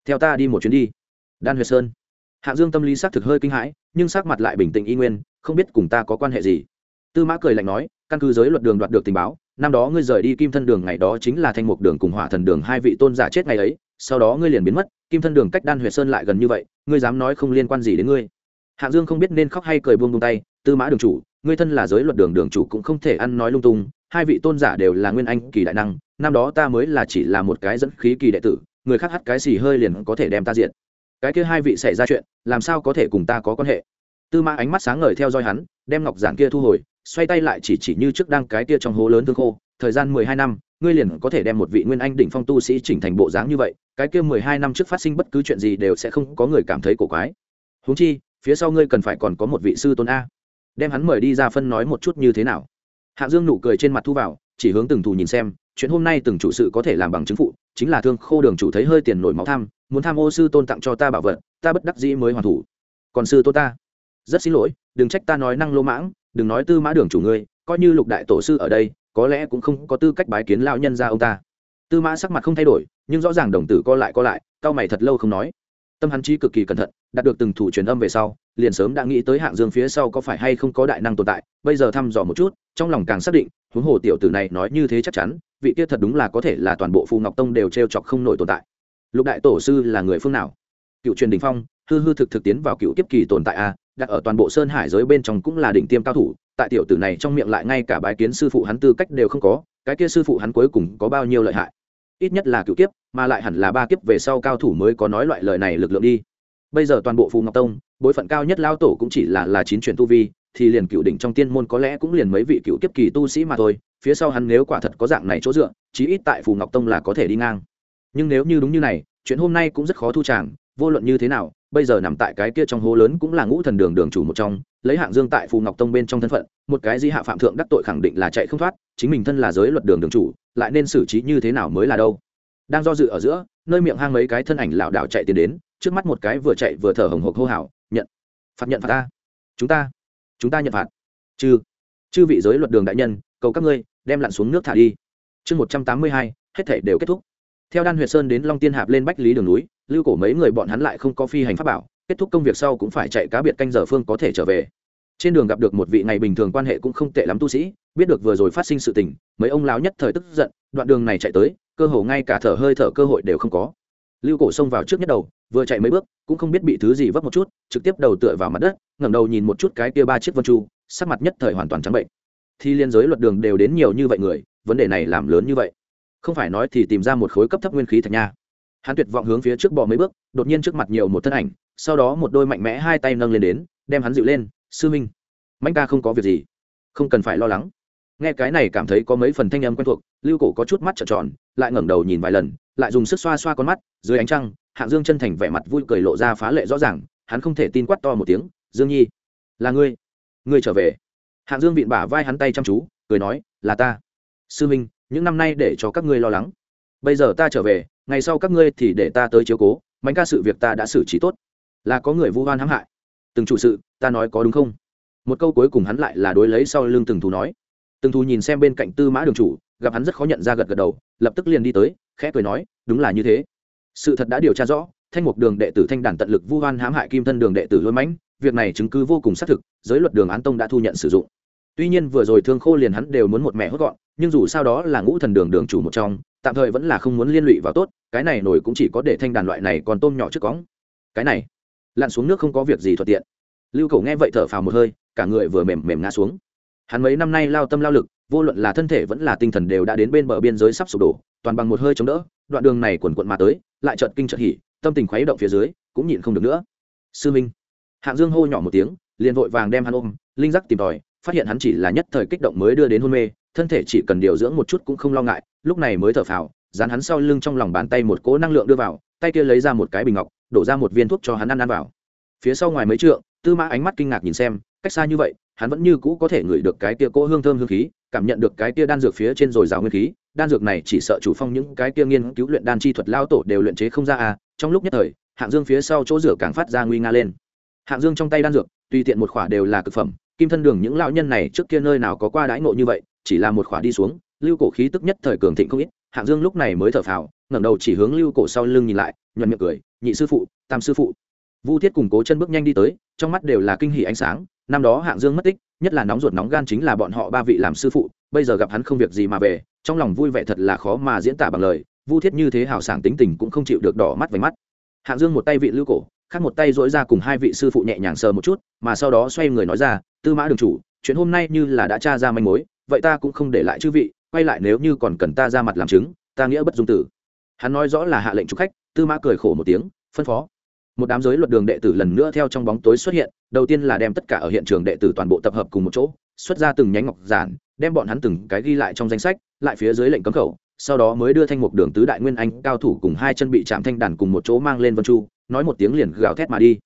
Theo ta đi một chuyến đi. Đan huyệt sơn. Hạ dương tâm lý xác thực hơi kinh hãi, nhưng sắc mặt lại bình tĩnh y nguyên, không biết cùng ta có quan hệ gì. Tư mã cười lạnh nói, căn cứ giới luật đường đoạt được tình báo, năm đó ngươi rời đi kim thân đường ngày đó chính là thanh mục đường cùng hỏa thần đường hai vị tôn giả chết ngày ấy, sau đó ngươi liền biến mất, kim thân đường cách đan huyệt sơn lại gần như vậy, ngươi dám nói không liên quan gì đến ngươi. Hạng dương không biết nên khóc hay cười buông buông tay, tư mã đường chủ, ngươi thân là giới luật đường đường chủ cũng không thể ăn nói lung tung hai vị tôn giả đều là nguyên anh kỳ đại năng, năm đó ta mới là chỉ là một cái dẫn khí kỳ đệ tử, người khác hắt cái xì hơi liền có thể đem ta diện cái kia hai vị xảy ra chuyện, làm sao có thể cùng ta có quan hệ? Tư mã ánh mắt sáng ngời theo dõi hắn, đem ngọc giản kia thu hồi, xoay tay lại chỉ chỉ như trước đang cái kia trong hố lớn thương khô, thời gian mười hai năm, ngươi liền có thể đem một vị nguyên anh đỉnh phong tu sĩ chỉnh thành bộ dáng như vậy, cái kia mười hai năm trước phát sinh bất cứ chuyện gì đều sẽ không có người cảm thấy cổ quái. Huống chi, phía sau ngươi cần phải còn có một vị sư tôn a. Đem hắn mời đi ra phân nói một chút như thế nào? Hạ dương nụ cười trên mặt thu vào, chỉ hướng từng thù nhìn xem, chuyện hôm nay từng chủ sự có thể làm bằng chứng phụ, chính là thương khô đường chủ thấy hơi tiền nổi máu tham, muốn tham ô sư tôn tặng cho ta bảo vật, ta bất đắc dĩ mới hoàn thủ. Còn sư tôn ta? Rất xin lỗi, đừng trách ta nói năng lô mãng, đừng nói tư mã đường chủ ngươi, coi như lục đại tổ sư ở đây, có lẽ cũng không có tư cách bái kiến lao nhân ra ông ta. Tư mã sắc mặt không thay đổi, nhưng rõ ràng đồng tử co lại co lại cao mày thật lâu không nói. Tâm hắn trí cực kỳ cẩn thận đạt được từng thủ truyền âm về sau, liền sớm đã nghĩ tới hạng dương phía sau có phải hay không có đại năng tồn tại, bây giờ thăm dò một chút, trong lòng càng xác định, huống hồ tiểu tử này nói như thế chắc chắn, vị kia thật đúng là có thể là toàn bộ phù ngọc tông đều t r e o chọc không nổi tồn tại. Lục đại tổ sư là người phương nào? Cựu truyền đình phong, hư hư thực thực tiến vào cựu kiếp kỳ tồn tại a, đặt ở toàn bộ sơn hải giới bên trong cũng là đỉnh tiêm cao thủ, tại tiểu tử này trong miệng lại ngay cả bái kiến sư phụ hắn tư cách đều không có, cái kia sư phụ hắn cuối cùng có bao nhiêu lợi hại? Ít nhất là cựu kiếp, mà lại hẳn là ba kiếp về sau cao thủ mới có nói loại lời này lực lượng đi bây giờ toàn bộ phù ngọc tông, bối phận cao nhất lao tổ cũng chỉ là là chín truyền tu vi, thì liền cựu đỉnh trong tiên môn có lẽ cũng liền mấy vị cựu kiếp kỳ tu sĩ mà thôi. Phía sau hắn nếu quả thật có dạng này chỗ dựa, chí ít tại phù ngọc tông là có thể đi ngang. Nhưng nếu như đúng như này, chuyện hôm nay cũng rất khó thu tràng. Vô luận như thế nào, bây giờ nằm tại cái kia trong hố lớn cũng là ngũ thần đường đường chủ một trong, lấy hạng dương tại phù ngọc tông bên trong thân phận, một cái di hạ phạm thượng đắc tội khẳng định là chạy không thoát, chính mình thân là giới luật đường đường chủ, lại nên xử trí như thế nào mới là đâu? Đang do dự ở giữa, nơi miệng hang mấy cái thân ảnh lảo đảo chạy tiến đến trước mắt một cái vừa chạy vừa thở hồng hộc hô hào, nhận. Phạt nhận phạt ta. Chúng ta. Chúng ta nhận phạt. Chư. Chư vị giới luật đường đại nhân, cầu các ngươi, đem lặn xuống nước thả đi. Chương một trăm tám mươi hai, hết thể đều kết thúc. Theo đan huyệt sơn đến long tiên hạp lên bách lý đường núi, lưu cổ mấy người bọn hắn lại không có phi hành pháp bảo, kết thúc công việc sau cũng phải chạy cá biệt canh giờ phương có thể trở về. Trên đường gặp được một vị ngày bình thường quan hệ cũng không tệ lắm tu sĩ, biết được vừa rồi phát sinh sự tình, mấy ông lão nhất thời tức giận, đoạn đường này chạy tới, cơ hồ ngay cả thở hơi thở cơ hội đều không có lưu cổ xông vào trước nhất đầu, vừa chạy mấy bước, cũng không biết bị thứ gì vấp một chút, trực tiếp đầu tựa vào mặt đất, ngẩng đầu nhìn một chút cái kia ba chiếc vân chu, sắc mặt nhất thời hoàn toàn trắng bệnh. Thì liên giới luật đường đều đến nhiều như vậy người, vấn đề này làm lớn như vậy. Không phải nói thì tìm ra một khối cấp thấp nguyên khí thật nha. Hắn tuyệt vọng hướng phía trước bò mấy bước, đột nhiên trước mặt nhiều một thân ảnh, sau đó một đôi mạnh mẽ hai tay nâng lên đến, đem hắn dịu lên, sư minh mạnh ca không có việc gì, không cần phải lo lắng. Nghe cái này cảm thấy có mấy phần thanh âm quen thuộc, lưu cổ có chút mắt trợn tròn, lại ngẩng đầu nhìn vài lần lại dùng sức xoa xoa con mắt, dưới ánh trăng, hạng dương chân thành vẻ mặt vui cười lộ ra phá lệ rõ ràng, hắn không thể tin quát to một tiếng, dương nhi, là ngươi ngươi trở về. Hạng dương vịn bả vai hắn tay chăm chú, cười nói, là ta. Sư minh, những năm nay để cho các ngươi lo lắng. Bây giờ ta trở về, ngày sau các ngươi thì để ta tới chiếu cố mạnh ca sự việc ta đã xử trí tốt. Là có người vu oan hãm hại. Từng chủ sự, ta nói có đúng không? Một câu cuối cùng hắn lại là đối lấy sau lưng từng thú nói. Từng thú nhìn xem bên cạnh tư mã đường chủ, gặp hắn rất khó nhận ra gật gật đầu, lập tức liền đi tới khẽ cười nói, đúng là như thế. Sự thật đã điều tra rõ, thanh mục đường đệ tử thanh đản tận lực vu oan hãm hại kim thân đường đệ tử lôi mãnh, việc này chứng cứ vô cùng xác thực, giới luật đường án tông đã thu nhận sử dụng. Tuy nhiên vừa rồi thương khô liền hắn đều muốn một mẹ hốt gọn, nhưng dù sao đó là ngũ thần đường đường chủ một trong, tạm thời vẫn là không muốn liên lụy vào tốt, cái này nổi cũng chỉ có để thanh đàn loại này còn tôm nhỏ trước cóng. Cái này, lặn xuống nước không có việc gì thuận tiện. Lưu cầu nghe vậy thở phào một hơi, cả người vừa mềm mềm ngã xuống. Hắn mấy năm nay lao tâm lao lực, vô luận là thân thể vẫn là tinh thần đều đã đến bên bờ biên giới sắp sụp đổ toàn bằng một hơi chống đỡ, đoạn đường này quần quận mà tới, lại chợt kinh chợt hỉ, tâm tình khuấy động phía dưới, cũng nhịn không được nữa. Sư minh. Hạng dương hô nhỏ một tiếng, liền vội vàng đem hắn ôm, linh giác tìm tòi, phát hiện hắn chỉ là nhất thời kích động mới đưa đến hôn mê, thân thể chỉ cần điều dưỡng một chút cũng không lo ngại, lúc này mới thở phào, dán hắn sau lưng trong lòng bàn tay một cỗ năng lượng đưa vào, tay kia lấy ra một cái bình ngọc, đổ ra một viên thuốc cho hắn ăn ăn vào. Phía sau ngoài mấy trượng, tư mã ánh mắt kinh ngạc nhìn xem, cách xa như vậy, hắn vẫn như cũ có thể ngửi được cái kia cỗ hương thơm hương khí, cảm nhận được cái kia đan dược phía trên rồi rào nguyên khí đan dược này chỉ sợ chủ phong những cái kia nghiên cứu luyện đan chi thuật lao tổ đều luyện chế không ra à trong lúc nhất thời, hạng dương phía sau chỗ rửa càng phát ra nguy nga lên. Hạng dương trong tay đan dược, tùy tiện một khỏa đều là cực phẩm, kim thân đường những lão nhân này trước kia nơi nào có qua đãi ngộ như vậy, chỉ là một khỏa đi xuống, lưu cổ khí tức nhất thời cường thịnh không ít, hạng dương lúc này mới thở phào, ngẩng đầu chỉ hướng lưu cổ sau lưng nhìn lại, nhuận miệng cười, nhị sư phụ, tam sư phụ. Vu thiết cùng cố chân bước nhanh đi tới, trong mắt đều là kinh hỉ ánh sáng, năm đó hạng dương mất tích, nhất là nóng ruột nóng gan chính là bọn họ ba vị làm sư phụ, bây giờ gặp hắn không việc gì mà về trong lòng vui vẻ thật là khó mà diễn tả bằng lời, vu thiết như thế hào sảng tính tình cũng không chịu được đỏ mắt vành mắt. Hạng dương một tay vị lưu cổ, khác một tay dỗi ra cùng hai vị sư phụ nhẹ nhàng sờ một chút, mà sau đó xoay người nói ra, tư mã đường chủ, chuyện hôm nay như là đã tra ra manh mối, vậy ta cũng không để lại chư vị, quay lại nếu như còn cần ta ra mặt làm chứng, ta nghĩa bất dung tử. Hắn nói rõ là hạ lệnh chúc khách, tư mã cười khổ một tiếng, phân phó. Một đám giới luật đường đệ tử lần nữa theo trong bóng tối xuất hiện, đầu tiên là đem tất cả ở hiện trường đệ tử toàn bộ tập hợp cùng một chỗ, xuất ra từng nhánh ngọc giản, đem bọn hắn từng cái ghi lại trong danh sách lại phía dưới lệnh cấm khẩu, sau đó mới đưa thanh mục đường tứ đại nguyên anh cao thủ cùng hai chân bị chạm thanh đàn cùng một chỗ mang lên vân chu, nói một tiếng liền gào thét mà đi.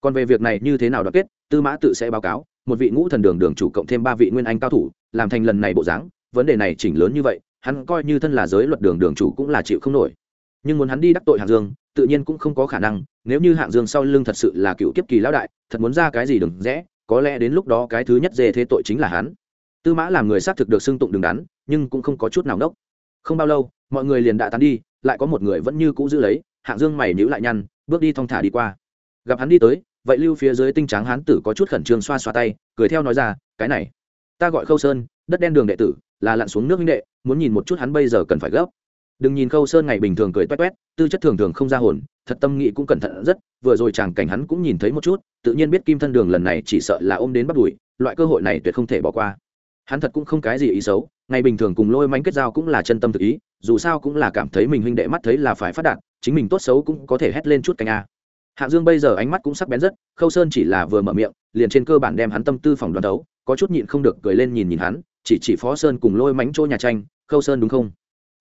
Còn về việc này như thế nào đoạt kết, tư mã tự sẽ báo cáo, một vị ngũ thần đường đường chủ cộng thêm ba vị nguyên anh cao thủ, làm thành lần này bộ dáng, vấn đề này chỉnh lớn như vậy, hắn coi như thân là giới luật đường đường chủ cũng là chịu không nổi. Nhưng muốn hắn đi đắc tội hạng dương, tự nhiên cũng không có khả năng, nếu như hạng dương sau lưng thật sự là cựu kiếp kỳ lão đại, thật muốn ra cái gì đừng rẽ, có lẽ đến lúc đó cái thứ nhất dê thế tội chính là hắn. Tư mã làm người xác thực được xưng tụng đứng đắn nhưng cũng không có chút nào nốc. Không bao lâu, mọi người liền đã tán đi, lại có một người vẫn như cũ giữ lấy, hạng dương mày nhữ lại nhăn, bước đi thong thả đi qua. Gặp hắn đi tới, vậy lưu phía dưới tinh tráng hán tử có chút khẩn trương xoa xoa tay, cười theo nói ra, cái này, ta gọi khâu sơn, đất đen đường đệ tử, là lặn xuống nước minh đệ, muốn nhìn một chút hắn bây giờ cần phải gấp. Đừng nhìn khâu sơn ngày bình thường cười toét toét, tư chất thường thường không ra hồn, thật tâm nghị cũng cẩn thận rất, vừa rồi chàng cảnh hắn cũng nhìn thấy một chút, tự nhiên biết kim thân đường lần này chỉ sợ là ôm đến bắt đùi loại cơ hội này tuyệt không thể bỏ qua hắn thật cũng không cái gì ý xấu, ngày bình thường cùng lôi mánh kết giao cũng là chân tâm thực ý, dù sao cũng là cảm thấy mình huynh đệ mắt thấy là phải phát đạt, chính mình tốt xấu cũng có thể hét lên chút canh a. Hạ dương bây giờ ánh mắt cũng sắc bén rất, khâu sơn chỉ là vừa mở miệng, liền trên cơ bản đem hắn tâm tư phòng đoán đấu, có chút nhịn không được cười lên nhìn nhìn hắn, chỉ chỉ phó sơn cùng lôi mánh chỗ nhà tranh, khâu sơn đúng không?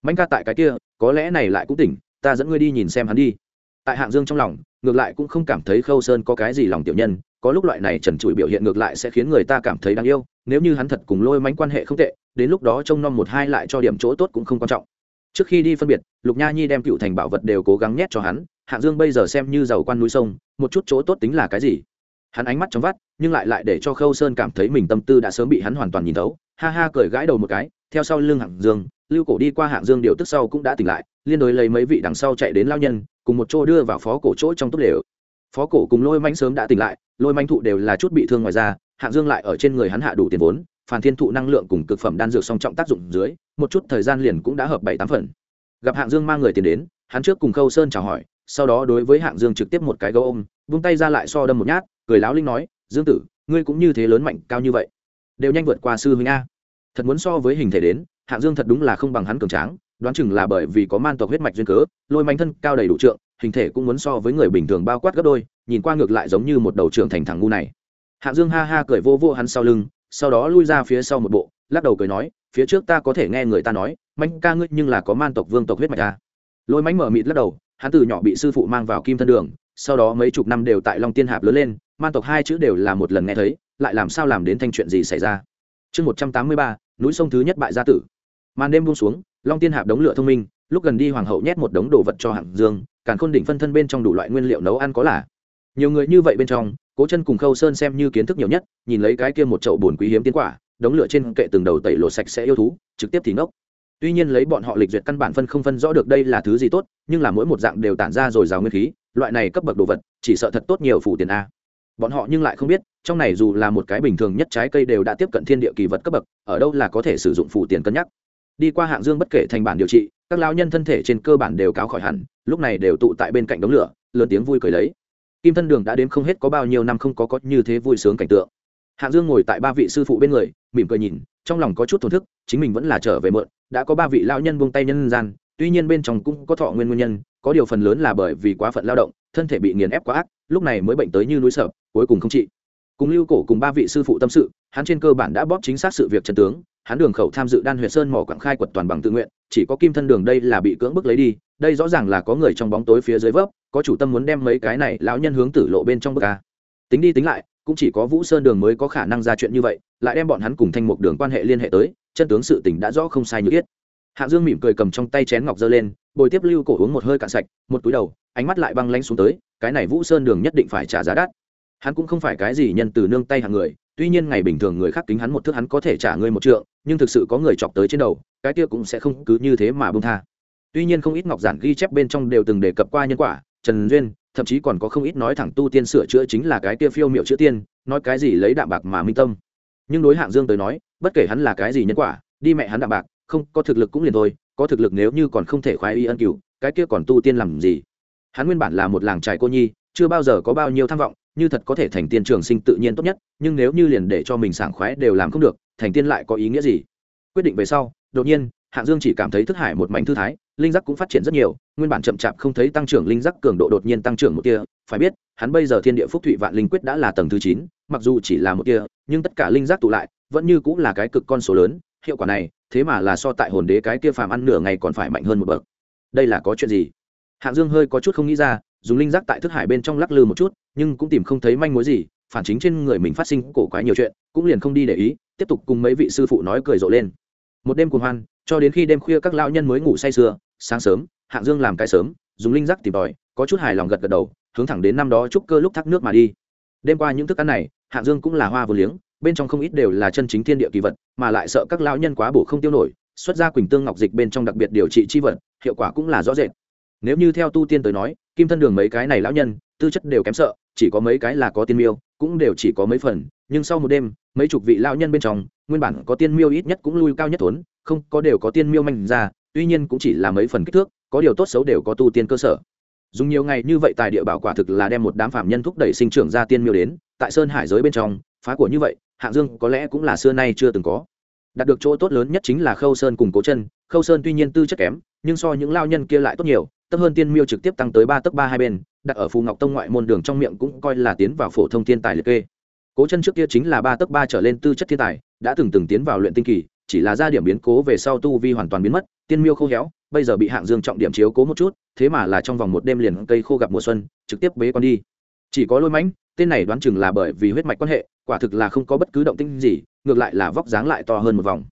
Mánh ca tại cái kia, có lẽ này lại cũng tỉnh, ta dẫn ngươi đi nhìn xem hắn đi tại hạng dương trong lòng, ngược lại cũng không cảm thấy khâu sơn có cái gì lòng tiểu nhân, có lúc loại này trần trụi biểu hiện ngược lại sẽ khiến người ta cảm thấy đáng yêu, nếu như hắn thật cùng lôi mánh quan hệ không tệ, đến lúc đó trông nom một hai lại cho điểm chỗ tốt cũng không quan trọng. Trước khi đi phân biệt, lục nha nhi đem cựu thành bảo vật đều cố gắng nhét cho hắn, hạng dương bây giờ xem như giàu quan núi sông, một chút chỗ tốt tính là cái gì? Hắn ánh mắt trong vắt, nhưng lại lại để cho khâu sơn cảm thấy mình tâm tư đã sớm bị hắn hoàn toàn nhìn thấu, ha ha cười gãi đầu một cái, theo sau lưng hạng dương, lưu cổ đi qua hạng dương điều tức sau cũng đã tỉnh lại, liên đối lấy mấy vị đằng sau chạy đến lao nhân cùng một chỗ đưa vào phó cổ chỗ trong túp lều. Phó cổ cùng lôi manh sớm đã tỉnh lại, lôi manh thụ đều là chút bị thương ngoài ra hạng dương lại ở trên người hắn hạ đủ tiền vốn phản thiên thụ năng lượng cùng cực phẩm đan dược song trọng tác dụng dưới, một chút thời gian liền cũng đã hợp bảy tám phần. Gặp hạng dương mang người tiền đến, hắn trước cùng khâu sơn chào hỏi, sau đó đối với hạng dương trực tiếp một cái gấu ôm, vung tay ra lại so đâm một nhát, cười láo linh nói, dương tử, ngươi cũng như thế lớn mạnh, cao như vậy, đều nhanh vượt qua sư huynh a. Thật muốn so với hình thể đến, hạng dương thật đúng là không bằng hắn cường tráng đoán chừng là bởi vì có man tộc huyết mạch duyên cớ, lôi manh thân cao đầy đủ trượng, hình thể cũng muốn so với người bình thường bao quát gấp đôi, nhìn qua ngược lại giống như một đầu trưởng thành thằng ngu này. Hạ dương ha ha cười vô vô hắn sau lưng, sau đó lui ra phía sau một bộ, lắc đầu cười nói, phía trước ta có thể nghe người ta nói, manh ca ngươi nhưng là có man tộc vương tộc huyết mạch ta. Lôi mánh mở mịt lắc đầu, hắn từ nhỏ bị sư phụ mang vào kim thân đường, sau đó mấy chục năm đều tại long tiên hạp lớn lên, man tộc hai chữ đều là một lần nghe thấy, lại làm sao làm đến thanh chuyện gì xảy ra. Chương một trăm tám mươi ba, núi sông thứ nhất bại gia tử. Màn đêm buông xuống long tiên hạp đống lửa thông minh, lúc gần đi hoàng hậu nhét một đống đồ vật cho hạng dương, càn khôn đỉnh phân thân bên trong đủ loại nguyên liệu nấu ăn có là. Nhiều người như vậy bên trong, cố chân cùng khâu sơn xem như kiến thức nhiều nhất, nhìn lấy cái kia một chậu bùn quý hiếm tiến quả, đống lửa trên kệ từng đầu tẩy lộ sạch sẽ yêu thú, trực tiếp thì ngốc. Tuy nhiên lấy bọn họ lịch duyệt căn bản phân không phân rõ được đây là thứ gì tốt, nhưng là mỗi một dạng đều tản ra rồi rào nguyên khí, loại này cấp bậc đồ vật, chỉ sợ thật tốt nhiều phủ tiền a. Bọn họ nhưng lại không biết, trong này dù là một cái bình thường nhất trái cây đều đã tiếp cận thiên địa kỳ vật cấp bậc, ở đâu là có thể sử dụng phủ tiền cân nhắc đi qua hạng dương bất kể thành bản điều trị, các lao nhân thân thể trên cơ bản đều cáo khỏi hẳn, lúc này đều tụ tại bên cạnh đống lửa, lớn tiếng vui cười lấy. Kim thân đường đã đến không hết có bao nhiêu năm không có có như thế vui sướng cảnh tượng. Hạng dương ngồi tại ba vị sư phụ bên người, mỉm cười nhìn, trong lòng có chút thổn thức, chính mình vẫn là trở về mượn đã có ba vị lao nhân buông tay nhân gian, tuy nhiên bên trong cũng có thọ nguyên nguyên nhân, có điều phần lớn là bởi vì quá phận lao động, thân thể bị nghiền ép quá ác, lúc này mới bệnh tới như núi sợ cuối cùng không trị. Cùng lưu cổ cùng ba vị sư phụ tâm sự, hắn trên cơ bản đã bóp chính xác sự việc chân tướng hắn đường khẩu tham dự đan huyện sơn mỏ quảng khai quật toàn bằng tự nguyện, chỉ có kim thân đường đây là bị cưỡng bức lấy đi, đây rõ ràng là có người trong bóng tối phía dưới vấp, có chủ tâm muốn đem mấy cái này lão nhân hướng tử lộ bên trong bức a. Tính đi tính lại, cũng chỉ có vũ sơn đường mới có khả năng ra chuyện như vậy, lại đem bọn hắn cùng thanh mục đường quan hệ liên hệ tới, chân tướng sự tình đã rõ không sai như biết hạ dương mỉm cười cầm trong tay chén ngọc dơ lên, bồi tiếp lưu cổ uống một hơi cạn sạch, một túi đầu, ánh mắt lại băng lanh xuống tới, cái này vũ sơn đường nhất định phải trả giá đắt. Hắn cũng không phải cái gì nhân từ nương tay hàng người tuy nhiên ngày bình thường người khác kính hắn một thước hắn có thể trả ngươi một trượng, nhưng thực sự có người chọc tới trên đầu, cái kia cũng sẽ không cứ như thế mà bông tha. Tuy nhiên không ít ngọc giản ghi chép bên trong đều từng đề cập qua nhân quả, trần duyên, thậm chí còn có không ít nói thẳng tu tiên sửa chữa chính là cái kia phiêu miệu chữa tiên, nói cái gì lấy đạm bạc mà minh tâm. Nhưng đối hạng dương tới nói, bất kể hắn là cái gì nhân quả, đi mẹ hắn đạm bạc, không, có thực lực cũng liền thôi, có thực lực nếu như còn không thể khoái y ân cửu, cái kia còn tu tiên làm gì? Hắn nguyên bản là một làng trài cô nhi, chưa bao giờ có bao nhiêu tham vọng như thật có thể thành tiên trường sinh tự nhiên tốt nhất, nhưng nếu như liền để cho mình sảng khoái đều làm không được, thành tiên lại có ý nghĩa gì? Quyết định về sau, đột nhiên, hạng dương chỉ cảm thấy thức hải một mảnh thư thái, linh giác cũng phát triển rất nhiều, nguyên bản chậm chạp không thấy tăng trưởng linh giác cường độ đột nhiên tăng trưởng một tia, phải biết, hắn bây giờ thiên địa phúc thụy vạn linh quyết đã là tầng thứ chín, mặc dù chỉ là một tia, nhưng tất cả linh giác tụ lại, vẫn như cũng là cái cực con số lớn, hiệu quả này, thế mà là so tại hồn đế cái kia phàm ăn nửa ngày còn phải mạnh hơn một bậc. Đây là có chuyện gì? Hạng dương hơi có chút không nghĩ ra dùng linh giác tại thức hải bên trong lắc lư một chút, nhưng cũng tìm không thấy manh mối gì, phản chính trên người mình phát sinh cổ quái nhiều chuyện, cũng liền không đi để ý, tiếp tục cùng mấy vị sư phụ nói cười rộ lên. Một đêm cuồng hoan, cho đến khi đêm khuya các lao nhân mới ngủ say sưa, sáng sớm, hạng dương làm cái sớm, dùng linh giác tìm tòi, có chút hài lòng gật gật đầu, hướng thẳng đến năm đó trúc cơ lúc thác nước mà đi. Đêm qua những thức ăn này, hạng dương cũng là hoa vừa liếng, bên trong không ít đều là chân chính thiên địa kỳ vật, mà lại sợ các lao nhân quá bổ không tiêu nổi, xuất ra quỳnh tương ngọc dịch bên trong đặc biệt điều trị chi vật, hiệu quả cũng là rõ rệt nếu như theo tu tiên tới nói, kim thân đường mấy cái này lão nhân, tư chất đều kém sợ, chỉ có mấy cái là có tiên miêu, cũng đều chỉ có mấy phần, nhưng sau một đêm, mấy chục vị lão nhân bên trong, nguyên bản có tiên miêu ít nhất cũng lui cao nhất thốn, không có đều có tiên miêu manh ra, tuy nhiên cũng chỉ là mấy phần kích thước, có điều tốt xấu đều có tu tiên cơ sở. Dùng nhiều ngày như vậy tài địa bảo quả thực là đem một đám phạm nhân thúc đẩy sinh trưởng ra tiên miêu đến, tại sơn hải giới bên trong, phá của như vậy, hạng dương có lẽ cũng là xưa nay chưa từng có. Đạt được chỗ tốt lớn nhất chính là khâu sơn cùng cố chân, khâu sơn tuy nhiên tư chất kém, nhưng so những lao nhân kia lại tốt nhiều tấp hơn tiên miêu trực tiếp tăng tới ba tấc ba hai bên, đặt ở phù ngọc tông ngoại môn đường trong miệng cũng coi là tiến vào phổ thông thiên tài liệt kê. Cố chân trước kia chính là ba tấc ba trở lên tư chất thiên tài, đã từng từng tiến vào luyện tinh kỳ, chỉ là ra điểm biến cố về sau tu vi hoàn toàn biến mất, tiên miêu khô héo, bây giờ bị hạng dương trọng điểm chiếu cố một chút, thế mà là trong vòng một đêm liền cây khô gặp mùa xuân, trực tiếp bế con đi. Chỉ có lôi mãnh, tên này đoán chừng là bởi vì huyết mạch quan hệ, quả thực là không có bất cứ động tinh gì, ngược lại là vóc dáng lại to hơn một vòng.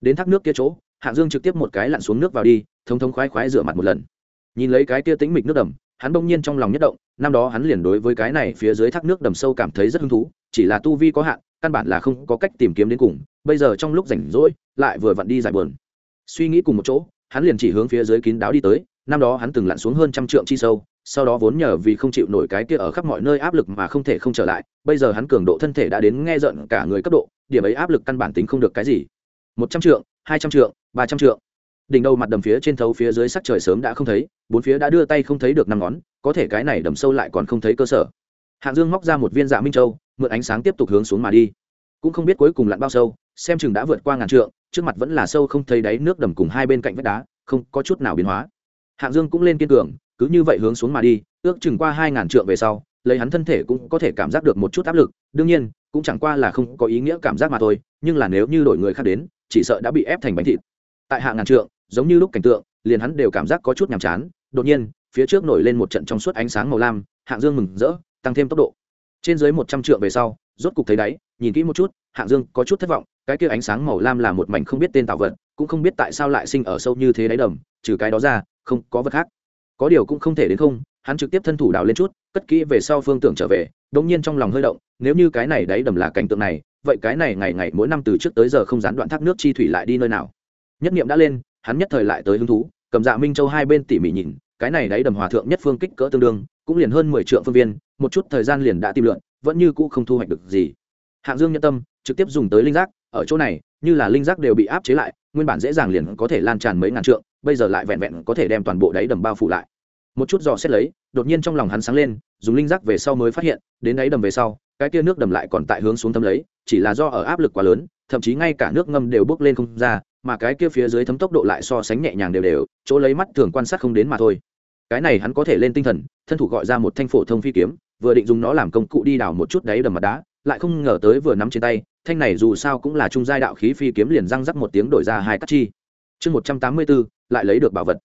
Đến thác nước kia chỗ, hạng dương trực tiếp một cái lặn xuống nước vào đi, thông thống khoái khoái rửa mặt một lần nhìn lấy cái kia tĩnh mịch nước đầm, hắn bỗng nhiên trong lòng nhất động, năm đó hắn liền đối với cái này phía dưới thác nước đầm sâu cảm thấy rất hứng thú, chỉ là tu vi có hạn, căn bản là không có cách tìm kiếm đến cùng, bây giờ trong lúc rảnh rỗi, lại vừa vặn đi giải bờn suy nghĩ cùng một chỗ, hắn liền chỉ hướng phía dưới kín đáo đi tới, năm đó hắn từng lặn xuống hơn trăm trượng chi sâu, sau đó vốn nhờ vì không chịu nổi cái kia ở khắp mọi nơi áp lực mà không thể không trở lại, bây giờ hắn cường độ thân thể đã đến nghe giận cả người cấp độ, điểm ấy áp lực căn bản tính không được cái gì. Một trăm trượng, hai trăm trượng, ba trăm trượng đỉnh đầu mặt đầm phía trên thấu phía dưới sắc trời sớm đã không thấy, bốn phía đã đưa tay không thấy được năm ngón, có thể cái này đầm sâu lại còn không thấy cơ sở. Hạng dương móc ra một viên dạ minh châu, mượn ánh sáng tiếp tục hướng xuống mà đi. Cũng không biết cuối cùng lặn bao sâu, xem chừng đã vượt qua ngàn trượng, trước mặt vẫn là sâu không thấy đáy nước đầm cùng hai bên cạnh vách đá, không có chút nào biến hóa. Hạng dương cũng lên kiên cường, cứ như vậy hướng xuống mà đi, ước chừng qua hai ngàn trượng về sau, lấy hắn thân thể cũng có thể cảm giác được một chút áp lực, đương nhiên, cũng chẳng qua là không có ý nghĩa cảm giác mà thôi, nhưng là nếu như đổi người khác đến, chỉ sợ đã bị ép thành bánh thịt. Tại hạ ngàn trượng giống như lúc cảnh tượng, liền hắn đều cảm giác có chút nhàm chán. Đột nhiên, phía trước nổi lên một trận trong suốt ánh sáng màu lam, hạng dương mừng rỡ, tăng thêm tốc độ. Trên dưới một trăm trượng về sau, rốt cục thấy đáy, nhìn kỹ một chút, hạng dương có chút thất vọng, cái kia ánh sáng màu lam là một mảnh không biết tên tạo vật, cũng không biết tại sao lại sinh ở sâu như thế đáy đầm, trừ cái đó ra, không có vật khác. Có điều cũng không thể đến không, hắn trực tiếp thân thủ đào lên chút, cất kỹ về sau phương tưởng trở về đ ỗ n g nhiên trong lòng hơi động, nếu như cái này đáy đầm là cảnh tượng này, vậy cái này ngày ngày mỗi năm từ trước tới giờ không gián đoạn thác nước chi thủy lại đi nơi nào? Nhất nghiệm đã lên hắn nhất thời lại tới hứng thú, cầm dạ minh châu hai bên tỉ mỉ nhìn, cái này đáy đầm hòa thượng nhất phương kích cỡ tương đương, cũng liền hơn mười triệu phương viên, một chút thời gian liền đã tìm lượn, vẫn như cũ không thu hoạch được gì. Hạng dương nhân tâm trực tiếp dùng tới linh giác, ở chỗ này, như là linh giác đều bị áp chế lại, nguyên bản dễ dàng liền có thể lan tràn mấy ngàn trượng, bây giờ lại vẹn vẹn có thể đem toàn bộ đáy đầm bao phủ lại. Một chút dò xét lấy, đột nhiên trong lòng hắn sáng lên, dùng linh giác về sau mới phát hiện, đến đáy đầm về sau, cái kia nước đầm lại còn tại hướng xuống thấm lấy, chỉ là do ở áp lực quá lớn, thậm chí ngay cả nước ngâm đều bước lên không ra mà cái kia phía dưới thấm tốc độ lại so sánh nhẹ nhàng đều đều, chỗ lấy mắt thường quan sát không đến mà thôi. Cái này hắn có thể lên tinh thần, thân thủ gọi ra một thanh phổ thông phi kiếm, vừa định dùng nó làm công cụ đi đào một chút đáy đầm mặt đá, lại không ngờ tới vừa nắm trên tay, thanh này dù sao cũng là trung giai đạo khí phi kiếm liền răng rắc một tiếng đổi ra hai cắt chi. Chương một trăm tám mươi bốn, lại lấy được bảo vật.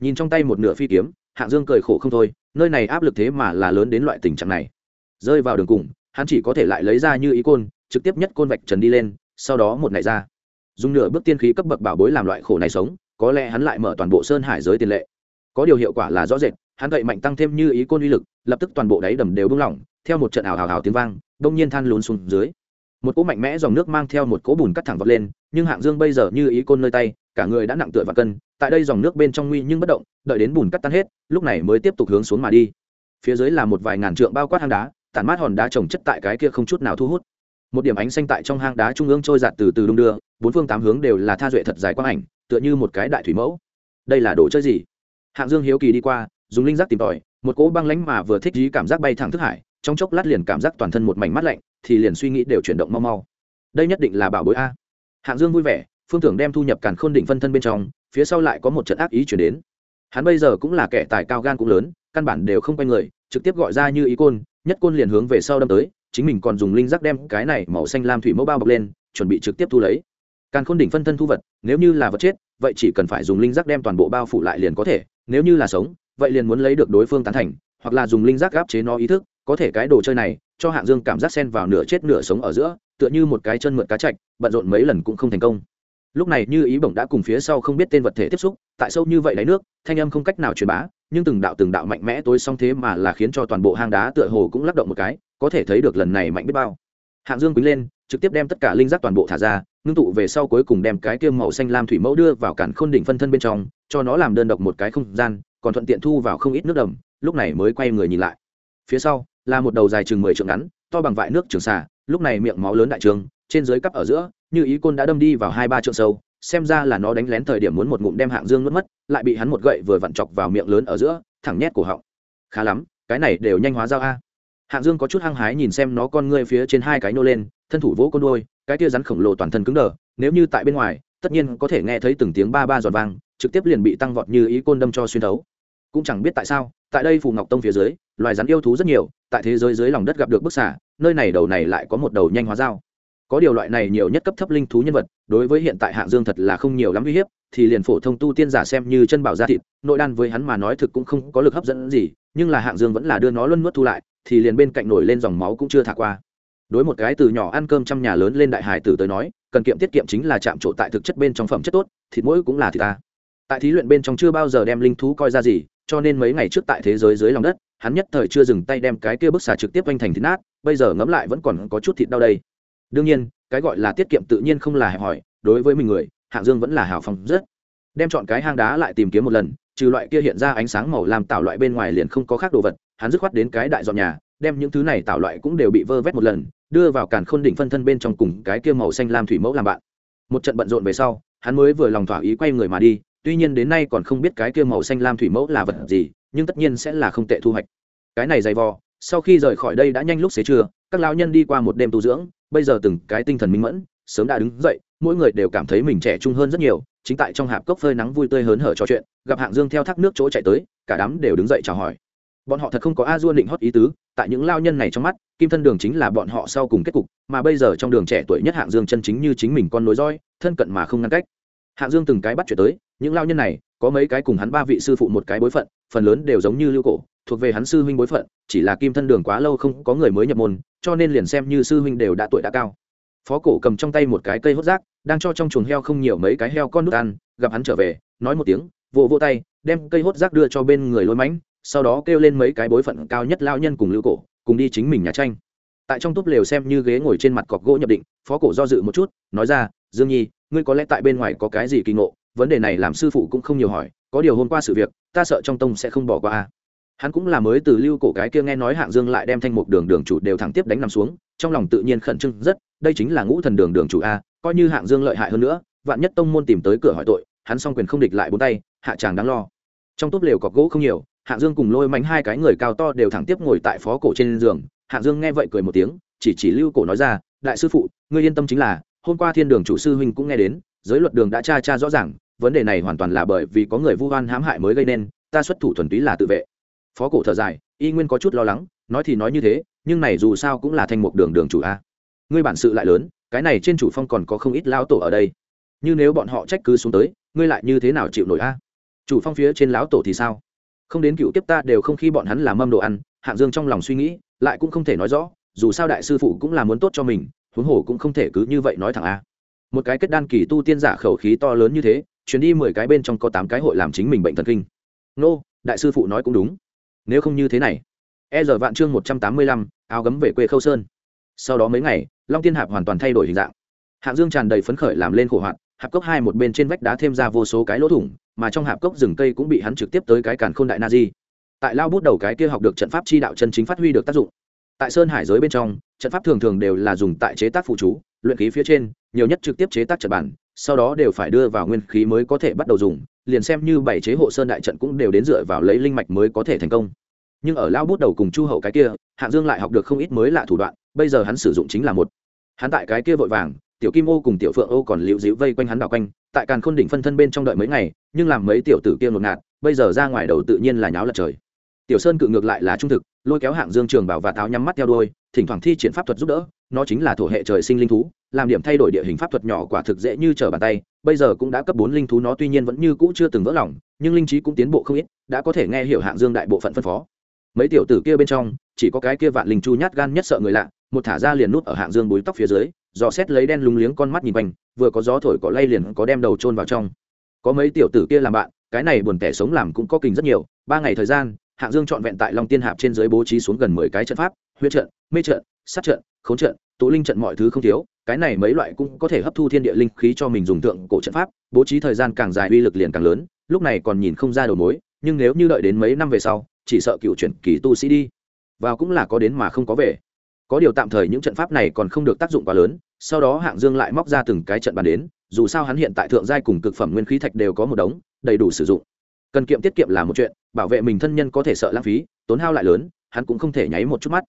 Nhìn trong tay một nửa phi kiếm, hạng dương cười khổ không thôi, nơi này áp lực thế mà là lớn đến loại tình trạng này. Rơi vào đường cùng, hắn chỉ có thể lại lấy ra như ý côn, trực tiếp nhất côn vạch trần đi lên, sau đó một ngày ra dùng nửa bước tiên khí cấp bậc bảo bối làm loại khổ này sống, có lẽ hắn lại mở toàn bộ sơn hải giới tiền lệ. Có điều hiệu quả là rõ rệt, hắn gậy mạnh tăng thêm như ý côn uy lực, lập tức toàn bộ đáy đầm đều bung lỏng, theo một trận ảo hào hào tiếng vang đông nhiên than lún xuống dưới. Một cỗ mạnh mẽ dòng nước mang theo một cỗ bùn cắt thẳng vọt lên, nhưng hạng dương bây giờ như ý côn nơi tay, cả người đã nặng tựa và cân, tại đây dòng nước bên trong nguy nhưng bất động, đợi đến bùn cắt tan hết, lúc này mới tiếp tục hướng xuống mà đi. Phía dưới là một vài ngàn trượng bao quát hang đá, tản mát hòn đá trồng chất tại cái kia không chút nào thu hút. Một điểm ánh xanh tại trong hang đá trung ương trôi giạt từ từ đung đưa bốn phương tám hướng đều là tha duệ thật dài quang ảnh, tựa như một cái đại thủy mẫu. Đây là đồ chơi gì? Hạng dương hiếu kỳ đi qua, dùng linh giác tìm tòi, một cỗ băng lánh mà vừa thích dí cảm giác bay thẳng thức hải, trong chốc lát liền cảm giác toàn thân một mảnh mắt lạnh, thì liền suy nghĩ đều chuyển động mau mau. Đây nhất định là bảo bối a. Hạng dương vui vẻ, phương tưởng đem thu nhập càn khôn định phân thân bên trong, phía sau lại có một trận ác ý chuyển đến. Hắn bây giờ cũng là kẻ tài cao gan cũng lớn, căn bản đều không quay người, trực tiếp gọi ra như ý côn, nhất côn liền hướng về sau đâm tới, chính mình còn dùng linh giác đem cái này màu xanh lam thủy mẫu bao bọc lên, chuẩn bị trực tiếp thu lấy càn khôn đỉnh phân thân thu vật, nếu như là vật chết, vậy chỉ cần phải dùng linh giác đem toàn bộ bao phủ lại liền có thể, nếu như là sống, vậy liền muốn lấy được đối phương tán thành, hoặc là dùng linh giác gáp chế nó ý thức, có thể cái đồ chơi này, cho hạng dương cảm giác xen vào nửa chết nửa sống ở giữa, tựa như một cái chân mượn cá chạch, bận rộn mấy lần cũng không thành công. Lúc này như ý bổng đã cùng phía sau không biết tên vật thể tiếp xúc, tại sâu như vậy đáy nước, thanh âm không cách nào truyền bá, nhưng từng đạo từng đạo mạnh mẽ tối song thế mà là khiến cho toàn bộ hang đá tựa hồ cũng lắc động một cái, có thể thấy được lần này mạnh biết bao. Hạng dương quý lên trực tiếp đem tất cả linh giác toàn bộ thả ra, ngưng tụ về sau cuối cùng đem cái kia màu xanh lam thủy mẫu đưa vào cản khôn đỉnh phân thân bên trong, cho nó làm đơn độc một cái không gian, còn thuận tiện thu vào không ít nước đầm, lúc này mới quay người nhìn lại. Phía sau, là một đầu dài chừng mười trượng ngắn, to bằng vại nước trường xà, lúc này miệng máu lớn đại trường, trên dưới cắp ở giữa, như ý côn đã đâm đi vào hai ba trượng sâu, xem ra là nó đánh lén thời điểm muốn một ngụm đem hạng dương nuốt mất, lại bị hắn một gậy vừa vặn chọc vào miệng lớn ở giữa, thẳng nhét cổ họng. Khá lắm, cái này đều nhanh hóa dao a. Hạng dương có chút hăng hái nhìn xem nó con ngươi phía trên hai cái nô lên thân thủ vỗ con đôi cái tia rắn khổng lồ toàn thân cứng đờ, nếu như tại bên ngoài, tất nhiên có thể nghe thấy từng tiếng ba ba giọt vang, trực tiếp liền bị tăng vọt như ý côn đâm cho xuyên thấu. Cũng chẳng biết tại sao, tại đây phù ngọc tông phía dưới, loài rắn yêu thú rất nhiều, tại thế giới dưới lòng đất gặp được bức xả nơi này đầu này lại có một đầu nhanh hóa dao. Có điều loại này nhiều nhất cấp thấp linh thú nhân vật, đối với hiện tại hạng dương thật là không nhiều lắm uy hiếp, thì liền phổ thông tu tiên giả xem như chân bảo gia thịt, nội đan với hắn mà nói thực cũng không có lực hấp dẫn gì, nhưng là hạng dương vẫn là đưa nó luân nuốt thu lại, thì liền bên cạnh nổi lên dòng máu cũng chưa thả qua đối một cái từ nhỏ ăn cơm trong nhà lớn lên đại hải tử tới nói, cần kiệm tiết kiệm chính là chạm trộn tại thực chất bên trong phẩm chất tốt, thịt mũi cũng là thịt ta. Tại thí luyện bên trong chưa bao giờ đem linh thú coi ra gì, cho nên mấy ngày trước tại thế giới dưới lòng đất, hắn nhất thời chưa dừng tay đem cái kia bức xà trực tiếp quanh thành thịt nát, bây giờ ngẫm lại vẫn còn có chút thịt đau đây. Đương nhiên, cái gọi là tiết kiệm tự nhiên không là hẹp hỏi đối với mình người, hạng dương vẫn là hào phong rất. Đem chọn cái hang đá lại tìm kiếm một lần, trừ loại kia hiện ra ánh sáng màu làm tạo loại bên ngoài liền không có khác đồ vật, hắn dứt khoát đến cái đại dọn nhà, đem những thứ này tạo loại cũng đều bị vơ vét một lần đưa vào càn khôn đỉnh phân thân bên trong cùng cái kia màu xanh lam thủy mẫu làm bạn. Một trận bận rộn về sau, hắn mới vừa lòng thỏa ý quay người mà đi, tuy nhiên đến nay còn không biết cái kia màu xanh lam thủy mẫu là vật gì, nhưng tất nhiên sẽ là không tệ thu hoạch. Cái này dày vò, sau khi rời khỏi đây đã nhanh lúc xế trưa, các lão nhân đi qua một đêm tu dưỡng, bây giờ từng cái tinh thần minh mẫn, sớm đã đứng dậy, mỗi người đều cảm thấy mình trẻ trung hơn rất nhiều, chính tại trong hạp cốc phơi nắng vui tươi hớn hở trò chuyện, gặp hạng dương theo thác nước chỗ chạy tới, cả đám đều đứng dậy chào hỏi bọn họ thật không có a dua định hót ý tứ, tại những lao nhân này trong mắt, kim thân đường chính là bọn họ sau cùng kết cục, mà bây giờ trong đường trẻ tuổi nhất hạng dương chân chính như chính mình con nối roi, thân cận mà không ngăn cách hạng dương từng cái bắt chuyện tới, những lao nhân này, có mấy cái cùng hắn ba vị sư phụ một cái bối phận, phần lớn đều giống như lưu cổ, thuộc về hắn sư huynh bối phận, chỉ là kim thân đường quá lâu không có người mới nhập môn, cho nên liền xem như sư huynh đều đã tuổi đã cao phó cổ cầm trong tay một cái cây hốt rác, đang cho trong chuồng heo không nhiều mấy cái heo con nút ăn, gặp hắn trở về, nói một tiếng, vỗ vỗ tay, đem cây hốt rác đưa cho bên người lôi mánh sau đó kêu lên mấy cái bối phận cao nhất lao nhân cùng lưu cổ, cùng đi chính mình nhà tranh. Tại trong túp lều xem như ghế ngồi trên mặt cọc gỗ nhập định, phó cổ do dự một chút, nói ra, dương nhi, ngươi có lẽ tại bên ngoài có cái gì kỳ ngộ? Vấn đề này làm sư phụ cũng không nhiều hỏi, có điều hôm qua sự việc, ta sợ trong tông sẽ không bỏ qua hắn cũng là mới từ lưu cổ cái kia nghe nói hạng dương lại đem thanh mục đường đường chủ đều thẳng tiếp đánh nằm xuống, trong lòng tự nhiên khẩn trương rất, đây chính là ngũ thần đường đường chủ a, coi như hạng dương lợi hại hơn nữa, vạn nhất tông môn tìm tới cửa hỏi tội, hắn song quyền không địch lại bốn tay, hạ tràng đáng lo. Trong túp lều cọc gỗ không nhiều hạng dương cùng lôi mánh hai cái người cao to đều thẳng tiếp ngồi tại phó cổ trên giường. Hạng dương nghe vậy cười một tiếng, chỉ chỉ lưu cổ nói ra, đại sư phụ, ngươi yên tâm chính là, hôm qua thiên đường chủ sư huynh cũng nghe đến, giới luật đường đã tra tra rõ ràng, vấn đề này hoàn toàn là bởi vì có người vu oan hãm hại mới gây nên, ta xuất thủ thuần túy là tự vệ. Phó cổ thở dài, y nguyên có chút lo lắng, nói thì nói như thế, nhưng này dù sao cũng là thanh mục đường đường chủ a. Ngươi bản sự lại lớn, cái này trên chủ phong còn có không ít lão tổ ở đây. Như nếu bọn họ trách cứ xuống tới, ngươi lại như thế nào chịu nổi a? Chủ phong phía trên lão tổ thì sao? Không đến cựu tiếp ta đều không khi bọn hắn làm mâm đồ ăn, hạng dương trong lòng suy nghĩ, lại cũng không thể nói rõ, dù sao đại sư phụ cũng là muốn tốt cho mình, huống hồ cũng không thể cứ như vậy nói thẳng a. Một cái kết đan kỳ tu tiên giả khẩu khí to lớn như thế, chuyến đi mười cái bên trong có tám cái hội làm chính mình bệnh thần kinh. Nô, đại sư phụ nói cũng đúng. Nếu không như thế này e giờ vạn chương một trăm tám mươi lăm, áo gấm về quê khâu sơn. Sau đó mấy ngày, long tiên hạp hoàn toàn thay đổi hình dạng. Hạng dương tràn đầy phấn khởi làm lên khổ hoạt hạp cốc hai một bên trên vách đá thêm ra vô số cái lỗ thủng mà trong hạp cốc rừng cây cũng bị hắn trực tiếp tới cái càn khôn đại na di tại lao bút đầu cái kia học được trận pháp chi đạo chân chính phát huy được tác dụng. Tại sơn hải giới bên trong, trận pháp thường thường đều là dùng tại chế tác phụ chú, luyện khí phía trên, nhiều nhất trực tiếp chế tác trận bản, sau đó đều phải đưa vào nguyên khí mới có thể bắt đầu dùng, liền xem như bảy chế hộ sơn đại trận cũng đều đến dựa vào lấy linh mạch mới có thể thành công. Nhưng ở lao bút đầu cùng chu hậu cái kia, hạng dương lại học được không ít mới lạ thủ đoạn, bây giờ hắn sử dụng chính là một. Hắn tại cái kia vội vàng tiểu kim ô cùng tiểu phượng ô còn liễu dĩu vây quanh hắn đảo quanh, tại càn khôn đỉnh phân thân bên trong đợi mấy ngày, nhưng làm mấy tiểu tử kia ngột ngạt, bây giờ ra ngoài đầu tự nhiên là nháo lật trời. Tiểu sơn cự ngược lại là trung thực, lôi kéo hạng dương trường bảo và táo nhắm mắt theo đôi thỉnh thoảng thi triển pháp thuật giúp đỡ, nó chính là thổ hệ trời sinh linh thú, làm điểm thay đổi địa hình pháp thuật nhỏ quả thực dễ như trở bàn tay, bây giờ cũng đã cấp bốn linh thú nó tuy nhiên vẫn như cũ chưa từng vỡ lòng, nhưng linh trí cũng tiến bộ không ít, đã có thể nghe hiểu hạng dương đại bộ phận phân phó. Mấy tiểu tử kia bên trong, chỉ có cái kia vạn linh chu nhát gan nhất sợ người lạ, một thả ra liền nút ở hạng dương búi tóc phía dưới dò xét lấy đen lúng liếng con mắt nhìn quanh, vừa có gió thổi cỏ lay liền có đem đầu trôn vào trong. Có mấy tiểu tử kia làm bạn, cái này buồn tẻ sống làm cũng có kinh rất nhiều, ba ngày thời gian, hạng dương trọn vẹn tại long tiên hạp trên dưới bố trí xuống gần mười cái trận pháp, huyết trận, mê trận, sát trận, khốn trận, tụ linh trận mọi thứ không thiếu, cái này mấy loại cũng có thể hấp thu thiên địa linh khí cho mình dùng tượng cổ trận pháp, bố trí thời gian càng dài uy lực liền càng lớn, lúc này còn nhìn không ra đầu mối, nhưng nếu như đợi đến mấy năm về sau, chỉ sợ cựu chuyển kỳ tu sĩ đi. Vào cũng là có đến mà không có về có điều tạm thời những trận pháp này còn không được tác dụng quá lớn, sau đó hạng dương lại móc ra từng cái trận bàn đến, dù sao hắn hiện tại thượng giai cùng cực phẩm nguyên khí thạch đều có một đống, đầy đủ sử dụng. Cần kiệm tiết kiệm là một chuyện, bảo vệ mình thân nhân có thể sợ lãng phí, tốn hao lại lớn, hắn cũng không thể nháy một chút mắt.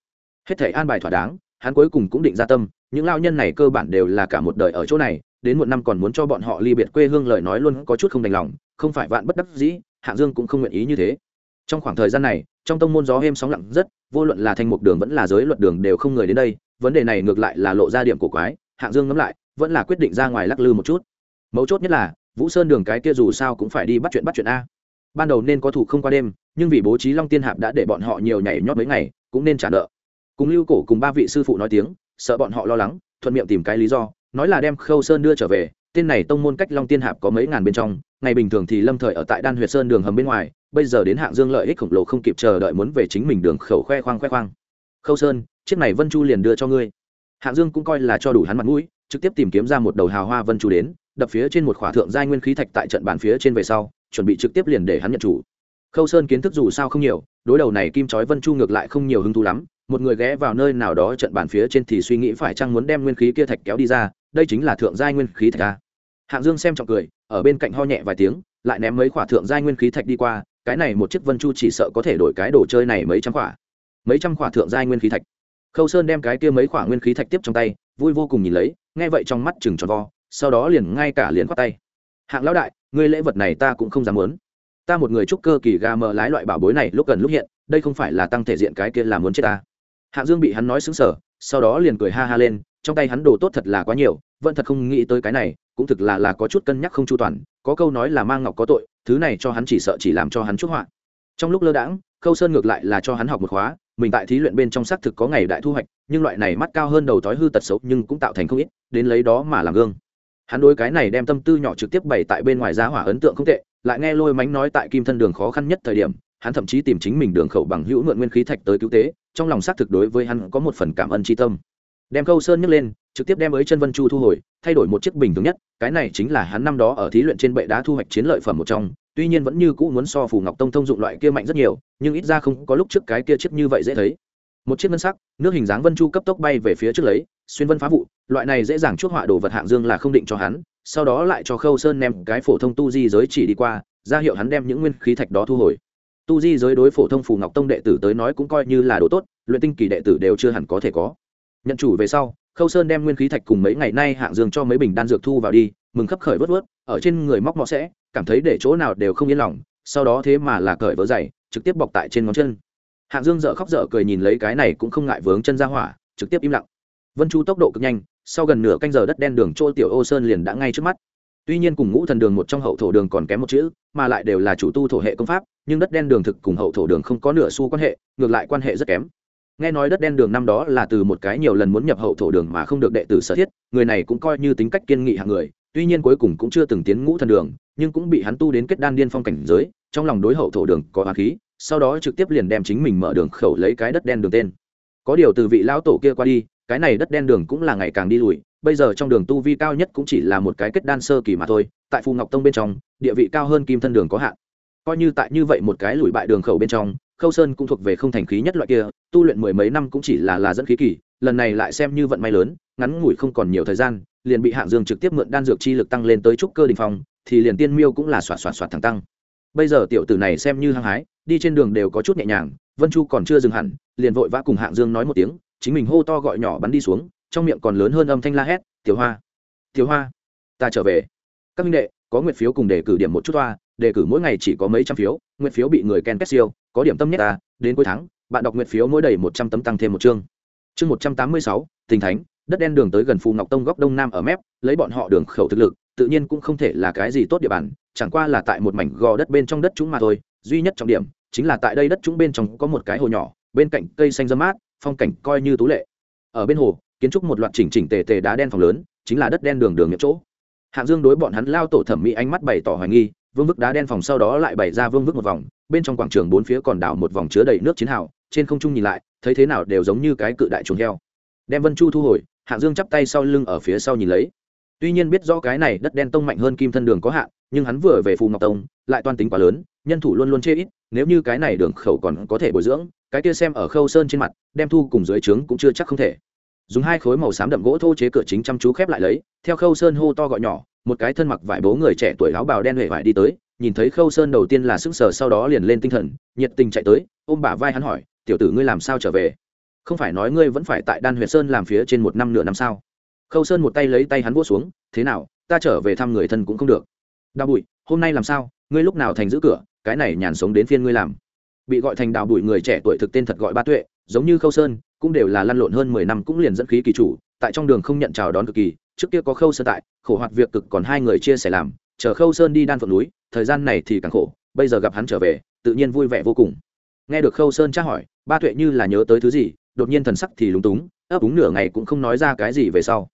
Hết thể an bài thỏa đáng, hắn cuối cùng cũng định ra tâm, những lao nhân này cơ bản đều là cả một đời ở chỗ này, đến một năm còn muốn cho bọn họ ly biệt quê hương lời nói luôn có chút không đành lòng, không phải vạn bất đắc dĩ, hạng dương cũng không nguyện ý như thế. Trong khoảng thời gian này trong tông môn gió êm sóng lặng rất, vô luận là thanh mục đường vẫn là giới luật đường đều không người đến đây, vấn đề này ngược lại là lộ ra điểm của quái, hạng dương ngẫm lại, vẫn là quyết định ra ngoài lắc lư một chút. Mấu chốt nhất là, vũ sơn đường cái kia dù sao cũng phải đi bắt chuyện bắt chuyện a. Ban đầu nên có thủ không qua đêm, nhưng vì bố trí long tiên hạp đã để bọn họ nhiều nhảy nhót mấy ngày, cũng nên trả nợ. Cùng lưu cổ cùng ba vị sư phụ nói tiếng, sợ bọn họ lo lắng, thuận miệng tìm cái lý do, nói là đem khâu sơn đưa trở về, tên này tông môn cách long tiên hạp có mấy ngàn bên trong, ngày bình thường thì lâm thời ở tại đan huyệt sơn đường hầm bên ngoài bây giờ đến hạng dương lợi ích khổng lồ không kịp chờ đợi muốn về chính mình đường khẩu khoe khoang khoe khoang. Khâu sơn, chiếc này vân chu liền đưa cho ngươi. Hạng dương cũng coi là cho đủ hắn mặt mũi, trực tiếp tìm kiếm ra một đầu hào hoa vân chu đến, đập phía trên một khỏa thượng giai nguyên khí thạch tại trận bàn phía trên về sau, chuẩn bị trực tiếp liền để hắn nhận chủ. Khâu sơn kiến thức dù sao không nhiều, đối đầu này kim chói vân chu ngược lại không nhiều hứng thú lắm, một người ghé vào nơi nào đó trận bàn phía trên thì suy nghĩ phải chăng muốn đem nguyên khí kia thạch kéo đi ra, đây chính là thượng giai nguyên khí thạch a. Hạng dương xem trọng cười, ở bên cạnh ho nhẹ vài tiếng, lại ném mấy khỏa thượng giai nguyên khí thạch đi qua cái này một chiếc vân chu chỉ sợ có thể đổi cái đồ chơi này mấy trăm khỏa. Mấy trăm khỏa thượng giai nguyên khí thạch. Khâu sơn đem cái kia mấy khỏa nguyên khí thạch tiếp trong tay, vui vô cùng nhìn lấy, nghe vậy trong mắt chừng tròn vo, sau đó liền ngay cả liền khoát tay. Hạng lão đại, ngươi lễ vật này ta cũng không dám muốn. Ta một người trúc cơ kỳ ga mờ lái loại bảo bối này lúc gần lúc hiện, đây không phải là tăng thể diện cái kia là muốn chết ta. Hạng dương bị hắn nói xứng sở sau đó liền cười ha ha lên, trong tay hắn đồ tốt thật là quá nhiều, vẫn thật không nghĩ tới cái này, cũng thực là là có chút cân nhắc không chu toàn, có câu nói là mang ngọc có tội thứ này cho hắn chỉ sợ chỉ làm cho hắn chút họa. Trong lúc lơ đãng, khâu sơn ngược lại là cho hắn học một khóa, mình tại thí luyện bên trong xác thực có ngày đại thu hoạch, nhưng loại này mắt cao hơn đầu thói hư tật xấu nhưng cũng tạo thành không ít, đến lấy đó mà làm gương. Hắn đối cái này đem tâm tư nhỏ trực tiếp bày tại bên ngoài giá hỏa ấn tượng không tệ, lại nghe lôi mánh nói tại kim thân đường khó khăn nhất thời điểm, hắn thậm chí tìm chính mình đường khẩu bằng hữu mượn nguyên khí thạch tới cứu tế, trong lòng xác thực đối với hắn có một phần cảm ơn tri tâm. Đem câu sơn nhấc lên trực tiếp đem ấy chân vân chu thu hồi, thay đổi một chiếc bình thường nhất, cái này chính là hắn năm đó ở thí luyện trên bệ đá thu hoạch chiến lợi phẩm một trong, tuy nhiên vẫn như cũ muốn so phù ngọc tông thông dụng loại kia mạnh rất nhiều, nhưng ít ra không có lúc trước cái kia chiếc như vậy dễ thấy. Một chiếc ngân sắc, nước hình dáng vân chu cấp tốc bay về phía trước lấy, xuyên vân phá vụ, loại này dễ dàng chuốc họa đồ vật hạng dương là không định cho hắn, sau đó lại cho khâu sơn ném cái phổ thông tu di giới chỉ đi qua, ra hiệu hắn đem những nguyên khí thạch đó thu hồi. Tu di giới đối phổ thông phù ngọc tông đệ tử tới nói cũng coi như là đồ tốt, luyện tinh kỳ đệ tử đều chưa hẳn có thể có. Nhận chủ về sau khâu sơn đem nguyên khí thạch cùng mấy ngày nay hạng dương cho mấy bình đan dược thu vào đi, mừng khấp khởi vớt vớt, ở trên người móc mọ sẽ, cảm thấy để chỗ nào đều không yên lòng, sau đó thế mà là cởi vớ dày, trực tiếp bọc tại trên ngón chân. Hạng dương dợ khóc dở cười nhìn lấy cái này cũng không ngại vướng chân ra hỏa, trực tiếp im lặng. Vân chu tốc độ cực nhanh, sau gần nửa canh giờ đất đen đường chỗ tiểu ô sơn liền đã ngay trước mắt. Tuy nhiên cùng ngũ thần đường một trong hậu thổ đường còn kém một chữ, mà lại đều là chủ tu thổ hệ công pháp, nhưng đất đen đường thực cùng hậu thổ đường không có nửa xu quan hệ, ngược lại quan hệ rất kém nghe nói đất đen đường năm đó là từ một cái nhiều lần muốn nhập hậu thổ đường mà không được đệ tử sở thiết, người này cũng coi như tính cách kiên nghị hạng người, tuy nhiên cuối cùng cũng chưa từng tiến ngũ thần đường, nhưng cũng bị hắn tu đến kết đan điên phong cảnh giới, trong lòng đối hậu thổ đường có á khí, sau đó trực tiếp liền đem chính mình mở đường khẩu lấy cái đất đen đường tên. Có điều từ vị lão tổ kia qua đi, cái này đất đen đường cũng là ngày càng đi lùi, bây giờ trong đường tu vi cao nhất cũng chỉ là một cái kết đan sơ kỳ mà thôi, tại phù ngọc tông bên trong, địa vị cao hơn kim thân đường có hạn. Coi như tại như vậy một cái lùi bại đường khẩu bên trong khâu sơn cũng thuộc về không thành khí nhất loại kia, tu luyện mười mấy năm cũng chỉ là là dẫn khí kỳ, lần này lại xem như vận may lớn, ngắn ngủi không còn nhiều thời gian, liền bị hạng dương trực tiếp mượn đan dược chi lực tăng lên tới trúc cơ đình phong, thì liền tiên miêu cũng là xoạt xoạt xoạt thẳng tăng. Bây giờ tiểu tử này xem như hăng hái, đi trên đường đều có chút nhẹ nhàng, vân chu còn chưa dừng hẳn, liền vội vã cùng hạng dương nói một tiếng, chính mình hô to gọi nhỏ bắn đi xuống, trong miệng còn lớn hơn âm thanh la hét, tiểu hoa tiểu hoa, ta trở về. Các minh đệ, có nguyện phiếu cùng để cử điểm một chút toa đề cử mỗi ngày chỉ có mấy trăm phiếu, nguyện phiếu bị người ken kết siêu có điểm tâm nhất ta, đến cuối tháng, bạn đọc nguyện phiếu mỗi đầy một trăm tấm tăng thêm một chương. Chương một trăm tám mươi sáu, tình thánh, đất đen đường tới gần phù ngọc tông góc đông nam ở mép, lấy bọn họ đường khẩu thực lực, tự nhiên cũng không thể là cái gì tốt địa bàn, chẳng qua là tại một mảnh gò đất bên trong đất chúng mà thôi, duy nhất trọng điểm chính là tại đây đất chúng bên trong có một cái hồ nhỏ, bên cạnh cây xanh râm mát, phong cảnh coi như tú lệ. Ở bên hồ, kiến trúc một loạt chỉnh chỉnh tề tề đá đen phòng lớn, chính là đất đen đường đường những chỗ. Hạng dương đối bọn hắn lao tổ thẩm mỹ ánh mắt bày tỏ hoài nghi vương vức đá đen phòng sau đó lại bày ra vương vức một vòng, bên trong quảng trường bốn phía còn đảo một vòng chứa đầy nước chiến hào, trên không trung nhìn lại, thấy thế nào đều giống như cái cự đại chuồng heo. Đem vân chu thu hồi, Hạ dương chắp tay sau lưng ở phía sau nhìn lấy. Tuy nhiên biết rõ cái này đất đen tông mạnh hơn kim thân đường có hạn, nhưng hắn vừa về phù ngọc tông, lại toan tính quá lớn, nhân thủ luôn luôn chê ít, nếu như cái này đường khẩu còn có thể bồi dưỡng, cái kia xem ở khâu sơn trên mặt, đem thu cùng dưới trướng cũng chưa chắc không thể. Dùng hai khối màu xám đậm gỗ thô chế cửa chính chăm chú khép lại lấy, theo khâu sơn hô to gọi nhỏ một cái thân mặc vải bố người trẻ tuổi áo bào đen huệ vải đi tới, nhìn thấy khâu sơn đầu tiên là sững sờ, sau đó liền lên tinh thần, nhiệt tình chạy tới, ôm bả vai hắn hỏi, tiểu tử ngươi làm sao trở về? Không phải nói ngươi vẫn phải tại đan huyện sơn làm phía trên một năm nửa năm sao? Khâu sơn một tay lấy tay hắn vỗ xuống, thế nào, ta trở về thăm người thân cũng không được. Đào bụi, hôm nay làm sao? Ngươi lúc nào thành giữ cửa? Cái này nhàn sống đến phiên ngươi làm. Bị gọi thành đào bụi người trẻ tuổi thực tên thật gọi ba tuệ, giống như khâu sơn, cũng đều là lăn lộn hơn mười năm cũng liền dẫn khí kỳ chủ, tại trong đường không nhận chào đón cực kỳ trước kia có khâu sơn tại, khổ hoạt việc cực còn hai người chia sẻ làm, chờ khâu sơn đi đan phượng núi, thời gian này thì càng khổ, bây giờ gặp hắn trở về, tự nhiên vui vẻ vô cùng. Nghe được khâu sơn tra hỏi, ba tuệ như là nhớ tới thứ gì, đột nhiên thần sắc thì lúng túng, ấp úng nửa ngày cũng không nói ra cái gì về sau.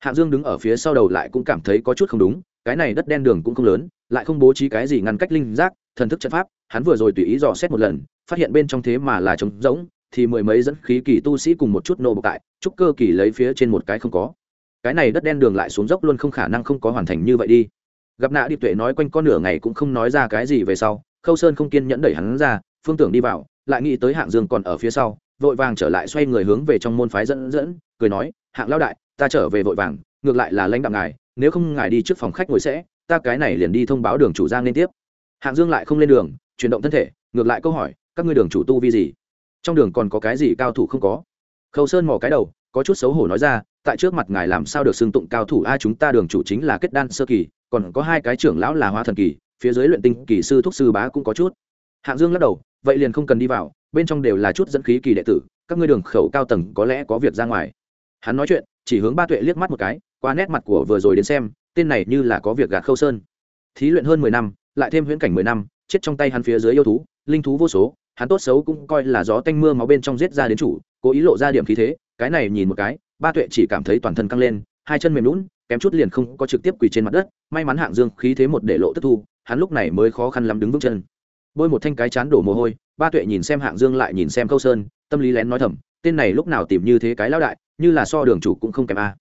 Hạng dương đứng ở phía sau đầu lại cũng cảm thấy có chút không đúng, cái này đất đen đường cũng không lớn, lại không bố trí cái gì ngăn cách linh giác, thần thức trận pháp, hắn vừa rồi tùy ý dò xét một lần, phát hiện bên trong thế mà là trống rỗng, thì mười mấy dẫn khí kỳ tu sĩ cùng một chút nô bộc tại, trúc cơ kỳ lấy phía trên một cái không có cái này đất đen đường lại xuống dốc luôn không khả năng không có hoàn thành như vậy đi. Gặp nạ đi tuệ nói quanh con nửa ngày cũng không nói ra cái gì về sau, khâu sơn không kiên nhẫn đẩy hắn ra, phương tưởng đi vào, lại nghĩ tới hạng dương còn ở phía sau, vội vàng trở lại xoay người hướng về trong môn phái dẫn dẫn, cười nói, hạng lao đại, ta trở về vội vàng, ngược lại là lãnh đạo ngài, nếu không ngài đi trước phòng khách ngồi sẽ, ta cái này liền đi thông báo đường chủ giang liên tiếp. Hạng dương lại không lên đường, chuyển động thân thể, ngược lại câu hỏi, các ngươi đường chủ tu vi gì? Trong đường còn có cái gì cao thủ không có? Khâu sơn mò cái đầu có chút xấu hổ nói ra, tại trước mặt ngài làm sao được xưng tụng cao thủ a chúng ta đường chủ chính là kết đan sơ kỳ, còn có hai cái trưởng lão là hóa thần kỳ, phía dưới luyện tinh kỳ sư thúc sư bá cũng có chút. Hạng dương lắc đầu, vậy liền không cần đi vào, bên trong đều là chút dẫn khí kỳ đệ tử, các ngươi đường khẩu cao tầng có lẽ có việc ra ngoài. Hắn nói chuyện, chỉ hướng ba tuệ liếc mắt một cái, qua nét mặt của vừa rồi đến xem, tên này như là có việc gạt khâu sơn. Thí luyện hơn mười năm, lại thêm huyễn cảnh mười năm, chết trong tay hắn phía dưới yêu thú, linh thú vô số, hắn tốt xấu cũng coi là gió tanh mưa máu bên trong giết ra đến chủ, cố ý lộ ra điểm khí thế cái này nhìn một cái, ba tuệ chỉ cảm thấy toàn thân căng lên, hai chân mềm lún kém chút liền không có trực tiếp quỳ trên mặt đất, may mắn hạng dương khí thế một để lộ tức thu, hắn lúc này mới khó khăn lắm đứng vững chân. Bôi một thanh cái chán đổ mồ hôi, ba tuệ nhìn xem hạng dương lại nhìn xem câu sơn, tâm lý lén nói thầm, tên này lúc nào tìm như thế cái lão đại, như là so đường chủ cũng không kém a.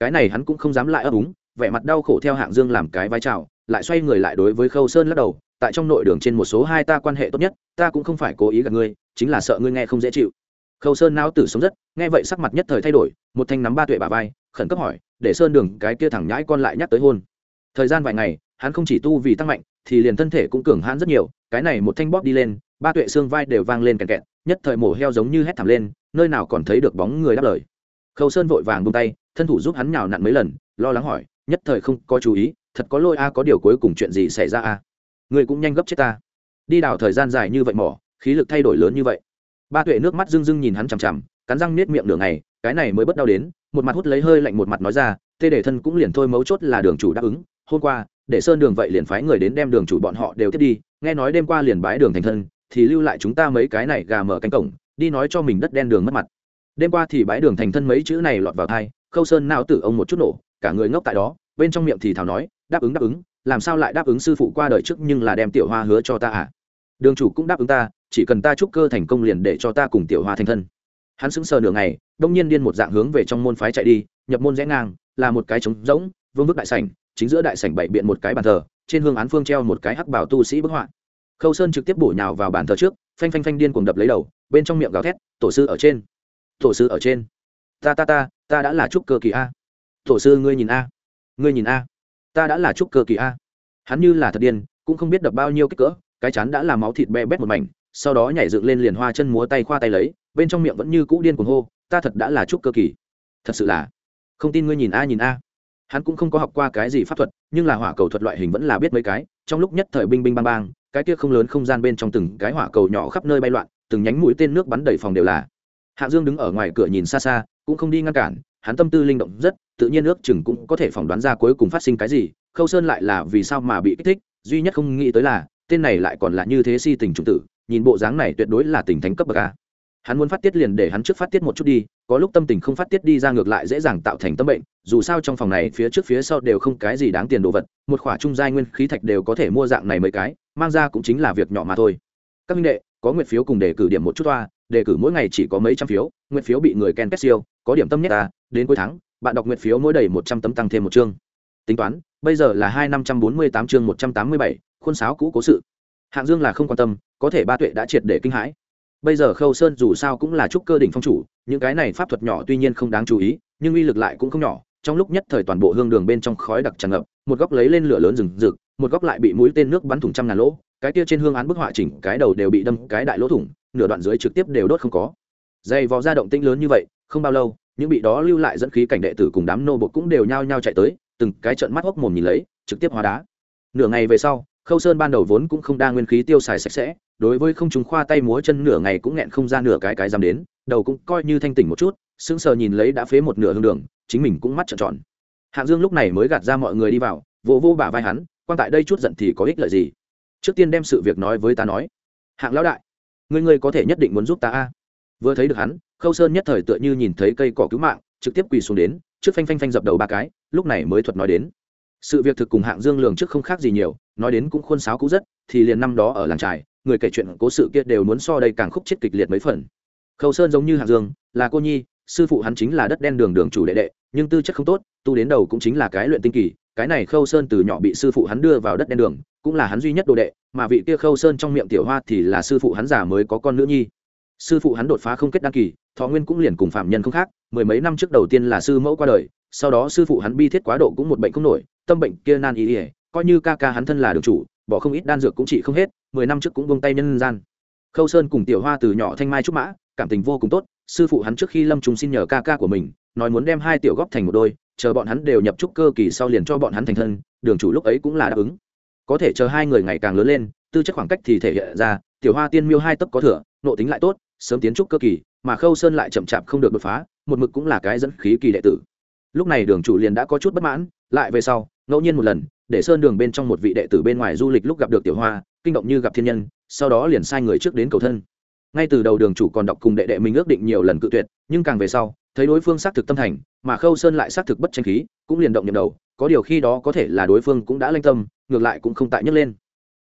Cái này hắn cũng không dám lại ấp úng, vẻ mặt đau khổ theo hạng dương làm cái vai trào lại xoay người lại đối với khâu sơn lắc đầu, tại trong nội đường trên một số hai ta quan hệ tốt nhất, ta cũng không phải cố ý gặp ngươi, chính là sợ ngươi nghe không dễ chịu khâu sơn não tử sống rất, nghe vậy sắc mặt nhất thời thay đổi, một thanh nắm ba tuệ bà vai, khẩn cấp hỏi, để sơn đường cái kia thẳng nhãi con lại nhắc tới hôn. Thời gian vài ngày, hắn không chỉ tu vì tăng mạnh, thì liền thân thể cũng cường hãn rất nhiều, cái này một thanh bóp đi lên, ba tuệ xương vai đều vang lên kẹt kẹt, nhất thời mổ heo giống như hét thảm lên, nơi nào còn thấy được bóng người đáp lời. Khâu sơn vội vàng buông tay, thân thủ giúp hắn nhào nặn mấy lần, lo lắng hỏi, nhất thời không có chú ý, thật có lôi a, có điều cuối cùng chuyện gì xảy ra a? Người cũng nhanh gấp chết ta. Đi đào thời gian dài như vậy mỏ, khí lực thay đổi lớn như vậy ba tuệ nước mắt rưng rưng nhìn hắn chằm chằm, cắn răng nết miệng nửa ngày, cái này mới bất đau đến, một mặt hút lấy hơi lạnh một mặt nói ra, tê để thân cũng liền thôi mấu chốt là đường chủ đáp ứng, hôm qua, để sơn đường vậy liền phái người đến đem đường chủ bọn họ đều tiếp đi, nghe nói đêm qua liền bái đường thành thân, thì lưu lại chúng ta mấy cái này gà mở cánh cổng, đi nói cho mình đất đen đường mất mặt. Đêm qua thì bái đường thành thân mấy chữ này lọt vào thai khâu sơn nao tử ông một chút nổ, cả người ngốc tại đó, bên trong miệng thì thảo nói, đáp ứng đáp ứng, làm sao lại đáp ứng sư phụ qua đời trước nhưng là đem tiểu hoa hứa cho ta à? Đường chủ cũng đáp ứng ta chỉ cần ta chúc cơ thành công liền để cho ta cùng tiểu hoa thành thân. Hắn sững sờ nửa ngày, đông nhiên điên một dạng hướng về trong môn phái chạy đi, nhập môn rẽ ngang, là một cái trống rỗng, vương vức đại sảnh, chính giữa đại sảnh bảy biện một cái bàn thờ, trên hương án phương treo một cái hắc bảo tu sĩ bức họa. Khâu sơn trực tiếp bổ nhào vào bàn thờ trước, phanh phanh phanh điên cuồng đập lấy đầu, bên trong miệng gào thét, tổ sư ở trên! Tổ sư ở trên! Ta ta ta ta đã là trúc cơ kỳ a! Tổ sư ngươi nhìn a! Ngươi nhìn a! Ta đã là trúc cơ kỳ a! Hắn như là thật điên, cũng không biết đập bao nhiêu kích cỡ, cái chán đã làm máu thịt be bét một mảnh sau đó nhảy dựng lên liền hoa chân múa tay khoa tay lấy, bên trong miệng vẫn như cũ điên cuồng hô, ta thật đã là trúc cơ kỳ. Thật sự là. Không tin ngươi nhìn a nhìn a. Hắn cũng không có học qua cái gì pháp thuật, nhưng là hỏa cầu thuật loại hình vẫn là biết mấy cái, trong lúc nhất thời binh binh bang bang, cái kia không lớn không gian bên trong từng cái hỏa cầu nhỏ khắp nơi bay loạn, từng nhánh mũi tên nước bắn đầy phòng đều là. Hạ dương đứng ở ngoài cửa nhìn xa xa, cũng không đi ngăn cản, hắn tâm tư linh động rất, tự nhiên ước chừng cũng có thể phỏng đoán ra cuối cùng phát sinh cái gì, khâu sơn lại là vì sao mà bị kích thích, duy nhất không nghĩ tới là, tên này lại còn là như thế si tình trung tử nhìn bộ dáng này tuyệt đối là tình thánh cấp bậc a. Hắn muốn phát tiết liền để hắn trước phát tiết một chút đi, có lúc tâm tình không phát tiết đi ra ngược lại dễ dàng tạo thành tâm bệnh, dù sao trong phòng này phía trước phía sau đều không cái gì đáng tiền đồ vật, một khỏa trung giai nguyên khí thạch đều có thể mua dạng này mấy cái, mang ra cũng chính là việc nhỏ mà thôi. Các minh đệ, có nguyện phiếu cùng đề cử điểm một chút toa, đề cử mỗi ngày chỉ có mấy trăm phiếu, nguyện phiếu bị người ken kết siêu có điểm tâm nhất ta, đến cuối tháng, bạn đọc nguyện phiếu mỗi đầy một trăm tấm tăng thêm một chương. Tính toán, bây giờ là hai năm trăm bốn mươi tám chương một trăm tám mươi bảy, khuôn sáo cũ cố sự. Hạng dương là không quan tâm có thể ba tuệ đã triệt để kinh hãi. Bây giờ khâu sơn dù sao cũng là trúc cơ đỉnh phong chủ, những cái này pháp thuật nhỏ tuy nhiên không đáng chú ý, nhưng uy lực lại cũng không nhỏ, trong lúc nhất thời toàn bộ hương đường bên trong khói đặc tràn ngập, một góc lấy lên lửa lớn rừng rực, một góc lại bị mũi tên nước bắn thủng trăm ngàn lỗ, cái kia trên hương án bức họa chỉnh, cái đầu đều bị đâm, cái đại lỗ thủng, nửa đoạn dưới trực tiếp đều đốt không có. Dày vò ra động tĩnh lớn như vậy, không bao lâu, những bị đó lưu lại dẫn khí cảnh đệ tử cùng đám nô bộc cũng đều nhao nhao chạy tới, từng cái trận mắt hốc mồm nhìn lấy, trực tiếp hóa đá. Nửa ngày về sau, khâu sơn ban đầu vốn cũng không đa nguyên khí tiêu xài sạch sẽ đối với không chúng khoa tay múa chân nửa ngày cũng nghẹn không ra nửa cái cái dám đến, đầu cũng coi như thanh tỉnh một chút, sững sờ nhìn lấy đã phế một nửa hương đường, chính mình cũng mắt trợn tròn. Hạng dương lúc này mới gạt ra mọi người đi vào, vỗ vô bả vai hắn, quan tại đây chút giận thì có ích lợi gì? Trước tiên đem sự việc nói với ta nói. Hạng lão đại, ngươi ngươi có thể nhất định muốn giúp ta a. Vừa thấy được hắn, khâu sơn nhất thời tựa như nhìn thấy cây cỏ cứu mạng, trực tiếp quỳ xuống đến, trước phanh phanh phanh dập đầu ba cái, lúc này mới thuật nói đến. Sự việc thực cùng hạng dương lường trước không khác gì nhiều, nói đến cũng khuôn sáo cũ rất, thì liền năm đó ở làng trài người kể chuyện cố sự kia đều muốn so đây càng khúc chết kịch liệt mấy phần. Khâu sơn giống như hạng dương, là cô nhi, sư phụ hắn chính là đất đen đường đường chủ đệ đệ, nhưng tư chất không tốt, tu đến đầu cũng chính là cái luyện tinh kỳ, cái này khâu sơn từ nhỏ bị sư phụ hắn đưa vào đất đen đường, cũng là hắn duy nhất đồ đệ, mà vị kia khâu sơn trong miệng tiểu hoa thì là sư phụ hắn già mới có con nữ nhi. Sư phụ hắn đột phá không kết đăng kỳ, thọ nguyên cũng liền cùng phạm nhân không khác, mười mấy năm trước đầu tiên là sư mẫu qua đời, sau đó sư phụ hắn bi thiết quá độ cũng một bệnh không nổi, tâm bệnh kia nan ý ỉa coi như ca ca hắn thân là đường chủ, bỏ không ít đan dược cũng trị không hết mười năm trước cũng buông tay nhân gian. Khâu sơn cùng tiểu hoa từ nhỏ thanh mai trúc mã, cảm tình vô cùng tốt, sư phụ hắn trước khi lâm trùng xin nhờ ca ca của mình, nói muốn đem hai tiểu góp thành một đôi, chờ bọn hắn đều nhập trúc cơ kỳ sau liền cho bọn hắn thành thân, đường chủ lúc ấy cũng là đáp ứng. Có thể chờ hai người ngày càng lớn lên, tư chất khoảng cách thì thể hiện ra, tiểu hoa tiên miêu hai tấc có thừa nộ tính lại tốt, sớm tiến trúc cơ kỳ, mà khâu sơn lại chậm chạp không được đột phá, một mực cũng là cái dẫn khí kỳ đệ tử. Lúc này đường chủ liền đã có chút bất mãn, lại về sau, ngẫu nhiên một lần, để sơn đường bên trong một vị đệ tử bên ngoài du lịch lúc gặp được tiểu hoa kinh động như gặp thiên nhân, sau đó liền sai người trước đến cầu thân. Ngay từ đầu đường chủ còn đọc cùng đệ đệ mình ước định nhiều lần cự tuyệt, nhưng càng về sau, thấy đối phương xác thực tâm thành, mà khâu sơn lại xác thực bất tranh khí, cũng liền động nhầm đầu, có điều khi đó có thể là đối phương cũng đã lanh tâm, ngược lại cũng không tại nhấc lên.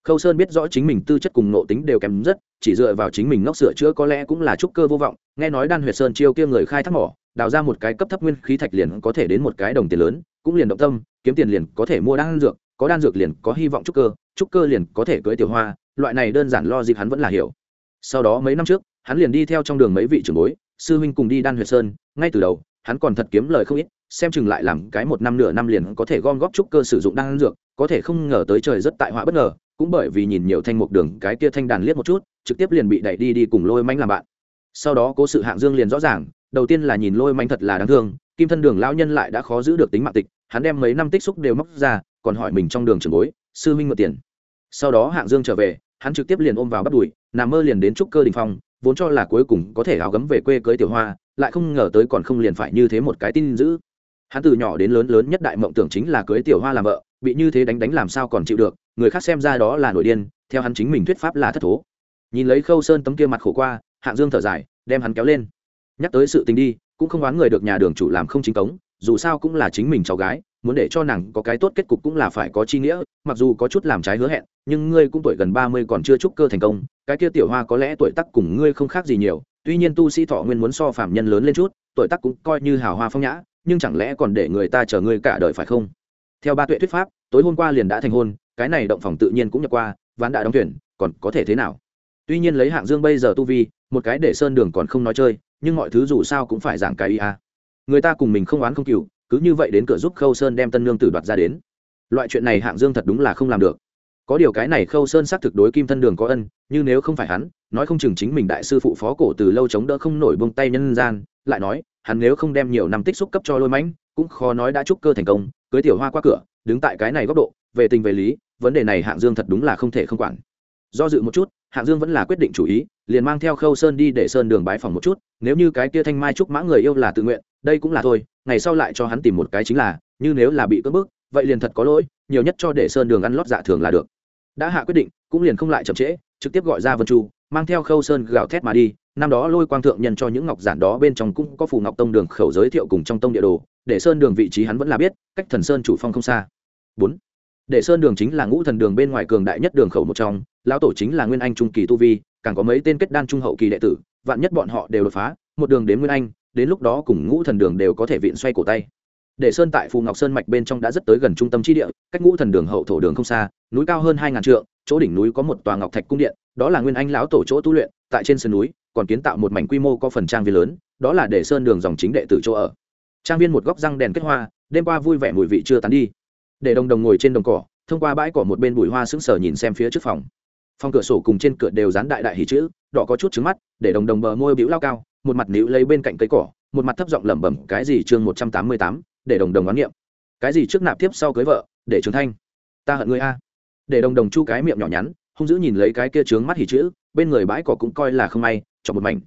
Khâu sơn biết rõ chính mình tư chất cùng nộ tính đều kém rất, chỉ dựa vào chính mình ngóc sửa chữa có lẽ cũng là trúc cơ vô vọng, nghe nói đan huyệt sơn chiêu kia người khai thác mỏ, đào ra một cái cấp thấp nguyên khí thạch liền có thể đến một cái đồng tiền lớn, cũng liền động tâm, kiếm tiền liền có thể mua đan dược có đan dược liền có hy vọng trúc cơ trúc cơ liền có thể cưới tiểu hoa, loại này đơn giản lo dịp hắn vẫn là hiểu. Sau đó mấy năm trước, hắn liền đi theo trong đường mấy vị trưởng bối, sư huynh cùng đi đan huyệt sơn, ngay từ đầu, hắn còn thật kiếm lời không ít, xem chừng lại làm cái một năm nửa năm liền có thể gom góp trúc cơ sử dụng đan dược, có thể không ngờ tới trời rất tại họa bất ngờ, cũng bởi vì nhìn nhiều thanh mục đường, cái kia thanh đàn liếc một chút, trực tiếp liền bị đẩy đi đi cùng lôi manh làm bạn. Sau đó cố sự hạng dương liền rõ ràng, đầu tiên là nhìn lôi manh thật là đáng thương, kim thân đường lão nhân lại đã khó giữ được tính mạng tịch, hắn đem mấy năm tích xúc đều móc ra còn hỏi mình trong đường trường bối, sư minh mượn tiền. Sau đó hạng dương trở về, hắn trực tiếp liền ôm vào bắt đùi, nằm mơ liền đến trúc cơ đình phong, vốn cho là cuối cùng có thể áo gấm về quê cưới tiểu hoa, lại không ngờ tới còn không liền phải như thế một cái tin dữ. Hắn từ nhỏ đến lớn lớn nhất đại mộng tưởng chính là cưới tiểu hoa làm vợ, bị như thế đánh đánh làm sao còn chịu được, người khác xem ra đó là nổi điên, theo hắn chính mình thuyết pháp là thất thố. Nhìn lấy khâu sơn tấm kia mặt khổ qua, hạng dương thở dài, đem hắn kéo lên. Nhắc tới sự tình đi, cũng không oán người được nhà đường chủ làm không chính cống, dù sao cũng là chính mình cháu gái muốn để cho nàng có cái tốt kết cục cũng là phải có chi nghĩa, mặc dù có chút làm trái hứa hẹn, nhưng ngươi cũng tuổi gần ba mươi còn chưa chúc cơ thành công, cái kia tiểu hoa có lẽ tuổi tác cùng ngươi không khác gì nhiều, tuy nhiên tu sĩ thọ nguyên muốn so phạm nhân lớn lên chút, tuổi tác cũng coi như hào hoa phong nhã, nhưng chẳng lẽ còn để người ta chờ ngươi cả đời phải không? Theo ba tuệ thuyết pháp, tối hôm qua liền đã thành hôn, cái này động phòng tự nhiên cũng nhập qua, ván đã đóng tuyển, còn có thể thế nào? Tuy nhiên lấy hạng dương bây giờ tu vi, một cái để sơn đường còn không nói chơi, nhưng mọi thứ dù sao cũng phải giảng cái ý a. Người ta cùng mình không oán không cừu cứ như vậy đến cửa giúp khâu sơn đem tân lương tử đoạt ra đến. Loại chuyện này hạng dương thật đúng là không làm được. Có điều cái này khâu sơn xác thực đối kim thân đường có ân, như nếu không phải hắn, nói không chừng chính mình đại sư phụ phó cổ từ lâu chống đỡ không nổi bông tay nhân gian, lại nói, hắn nếu không đem nhiều năm tích xúc cấp cho lôi mãnh, cũng khó nói đã trúc cơ thành công, cưới tiểu hoa qua cửa, đứng tại cái này góc độ, về tình về lý, vấn đề này hạng dương thật đúng là không thể không quản. Do dự một chút, hạng dương vẫn là quyết định chủ ý, liền mang theo khâu sơn đi để sơn đường bái phòng một chút, nếu như cái kia thanh mai trúc mã người yêu là tự nguyện, đây cũng là thôi ngày sau lại cho hắn tìm một cái chính là, như nếu là bị cưỡng bức, vậy liền thật có lỗi, nhiều nhất cho để sơn đường ăn lót dạ thường là được. Đã hạ quyết định, cũng liền không lại chậm trễ, trực tiếp gọi ra vân chu, mang theo khâu sơn gào thét mà đi, năm đó lôi quang thượng nhân cho những ngọc giản đó bên trong cũng có phù ngọc tông đường khẩu giới thiệu cùng trong tông địa đồ, để sơn đường vị trí hắn vẫn là biết, cách thần sơn chủ phong không xa. Bốn, để sơn đường chính là ngũ thần đường bên ngoài cường đại nhất đường khẩu một trong, lão tổ chính là nguyên anh trung kỳ tu vi, càng có mấy tên kết đan trung hậu kỳ đệ tử, vạn nhất bọn họ đều đột phá, một đường đến nguyên anh đến lúc đó cùng ngũ thần đường đều có thể viện xoay cổ tay. Để sơn tại phù ngọc sơn mạch bên trong đã rất tới gần trung tâm chi địa, cách ngũ thần đường hậu thổ đường không xa, núi cao hơn hai ngàn trượng, chỗ đỉnh núi có một tòa ngọc thạch cung điện, đó là nguyên anh lão tổ chỗ tu luyện, tại trên sườn núi, còn kiến tạo một mảnh quy mô có phần trang viên lớn, đó là để sơn đường dòng chính đệ tử chỗ ở. Trang viên một góc răng đèn kết hoa, đêm qua vui vẻ mùi vị chưa tán đi. Để đồng đồng ngồi trên đồng cỏ, thông qua bãi cỏ một bên bụi hoa sững sờ nhìn xem phía trước phòng. Phòng cửa sổ cùng trên cửa đều dán đại đại hỉ chữ, đỏ có chút trứng mắt, để đồng đồng bờ môi bĩu lao cao một mặt níu lấy bên cạnh cây cỏ, một mặt thấp giọng lẩm bẩm, cái gì chương một trăm tám mươi tám, để đồng đồng oán niệm? Cái gì trước nạp tiếp sau cưới vợ, để trường thanh ta hận người a. Để đồng đồng chu cái miệng nhỏ nhắn, hung dữ nhìn lấy cái kia trướng mắt hỉ chữ, bên người bãi cỏ cũng coi là không may chọn một mảnh.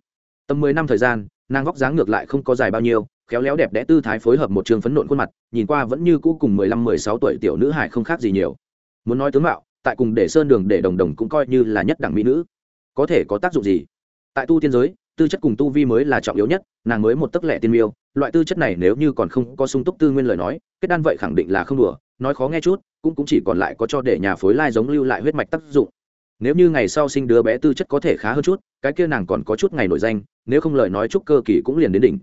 Tầm mười năm thời gian, nàng vóc dáng ngược lại không có dài bao nhiêu, khéo léo đẹp đẽ tư thái phối hợp một trường phấn nộn khuôn mặt, nhìn qua vẫn như cũ cùng mười lăm, mười sáu tuổi tiểu nữ hải không khác gì nhiều. Muốn nói tướng mạo, tại cùng để sơn đường để đồng đồng cũng coi như là nhất đẳng mỹ nữ. Có thể có tác dụng gì? Tại tu tiên giới tư chất cùng tu vi mới là trọng yếu nhất, nàng mới một tấc lẻ tiên miêu. Loại tư chất này nếu như còn không có sung túc tư nguyên lời nói, kết đan vậy khẳng định là không đùa, nói khó nghe chút, cũng cũng chỉ còn lại có cho để nhà phối lai giống lưu lại huyết mạch tác dụng. Nếu như ngày sau sinh đứa bé tư chất có thể khá hơn chút, cái kia nàng còn có chút ngày nổi danh, nếu không lời nói chúc cơ kỳ cũng liền đến đỉnh.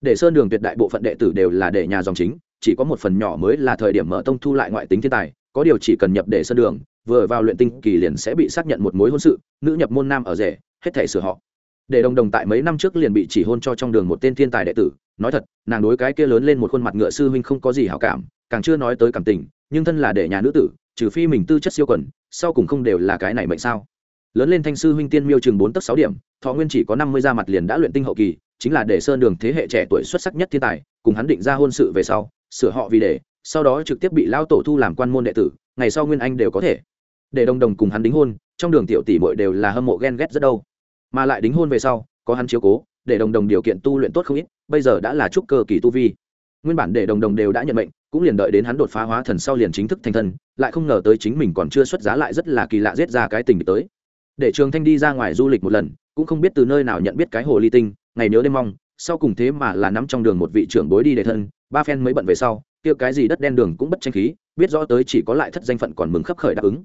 Để sơn đường tuyệt đại bộ phận đệ tử đều là để nhà dòng chính, chỉ có một phần nhỏ mới là thời điểm mở tông thu lại ngoại tính thiên tài, có điều chỉ cần nhập để sơn đường, vừa vào luyện tinh kỳ liền sẽ bị xác nhận một mối hôn sự, nữ nhập môn nam ở rể, hết thể sửa họ để đồng đồng tại mấy năm trước liền bị chỉ hôn cho trong đường một tên thiên tài đệ tử, nói thật, nàng đối cái kia lớn lên một khuôn mặt ngựa sư huynh không có gì hảo cảm, càng chưa nói tới cảm tình, nhưng thân là để nhà nữ tử, trừ phi mình tư chất siêu quẩn sau cùng không đều là cái này mệnh sao? Lớn lên thanh sư huynh tiên miêu chừng bốn tấc sáu điểm, thọ nguyên chỉ có năm mươi ra mặt liền đã luyện tinh hậu kỳ, chính là để sơn đường thế hệ trẻ tuổi xuất sắc nhất thiên tài, cùng hắn định ra hôn sự về sau, sửa họ vì để sau đó trực tiếp bị lao tổ thu làm quan môn đệ tử, ngày sau nguyên anh đều có thể. Để đồng đồng cùng hắn đính hôn, trong đường tiểu tỷ bội đều là hâm mộ ghen ghét rất đâu mà lại đính hôn về sau, có hắn chiếu cố, để đồng đồng điều kiện tu luyện tốt không ít, bây giờ đã là trúc cơ kỳ tu vi. Nguyên bản để đồng đồng đều đã nhận mệnh, cũng liền đợi đến hắn đột phá hóa thần sau liền chính thức thành thân, lại không ngờ tới chính mình còn chưa xuất giá lại rất là kỳ lạ giết ra cái tình tới. Để trường thanh đi ra ngoài du lịch một lần, cũng không biết từ nơi nào nhận biết cái hồ ly tinh, ngày nhớ đêm mong, sau cùng thế mà là nắm trong đường một vị trưởng bối đi để thân, ba phen mới bận về sau, kia cái gì đất đen đường cũng bất tranh khí, biết rõ tới chỉ có lại thất danh phận còn mừng khấp khởi đáp ứng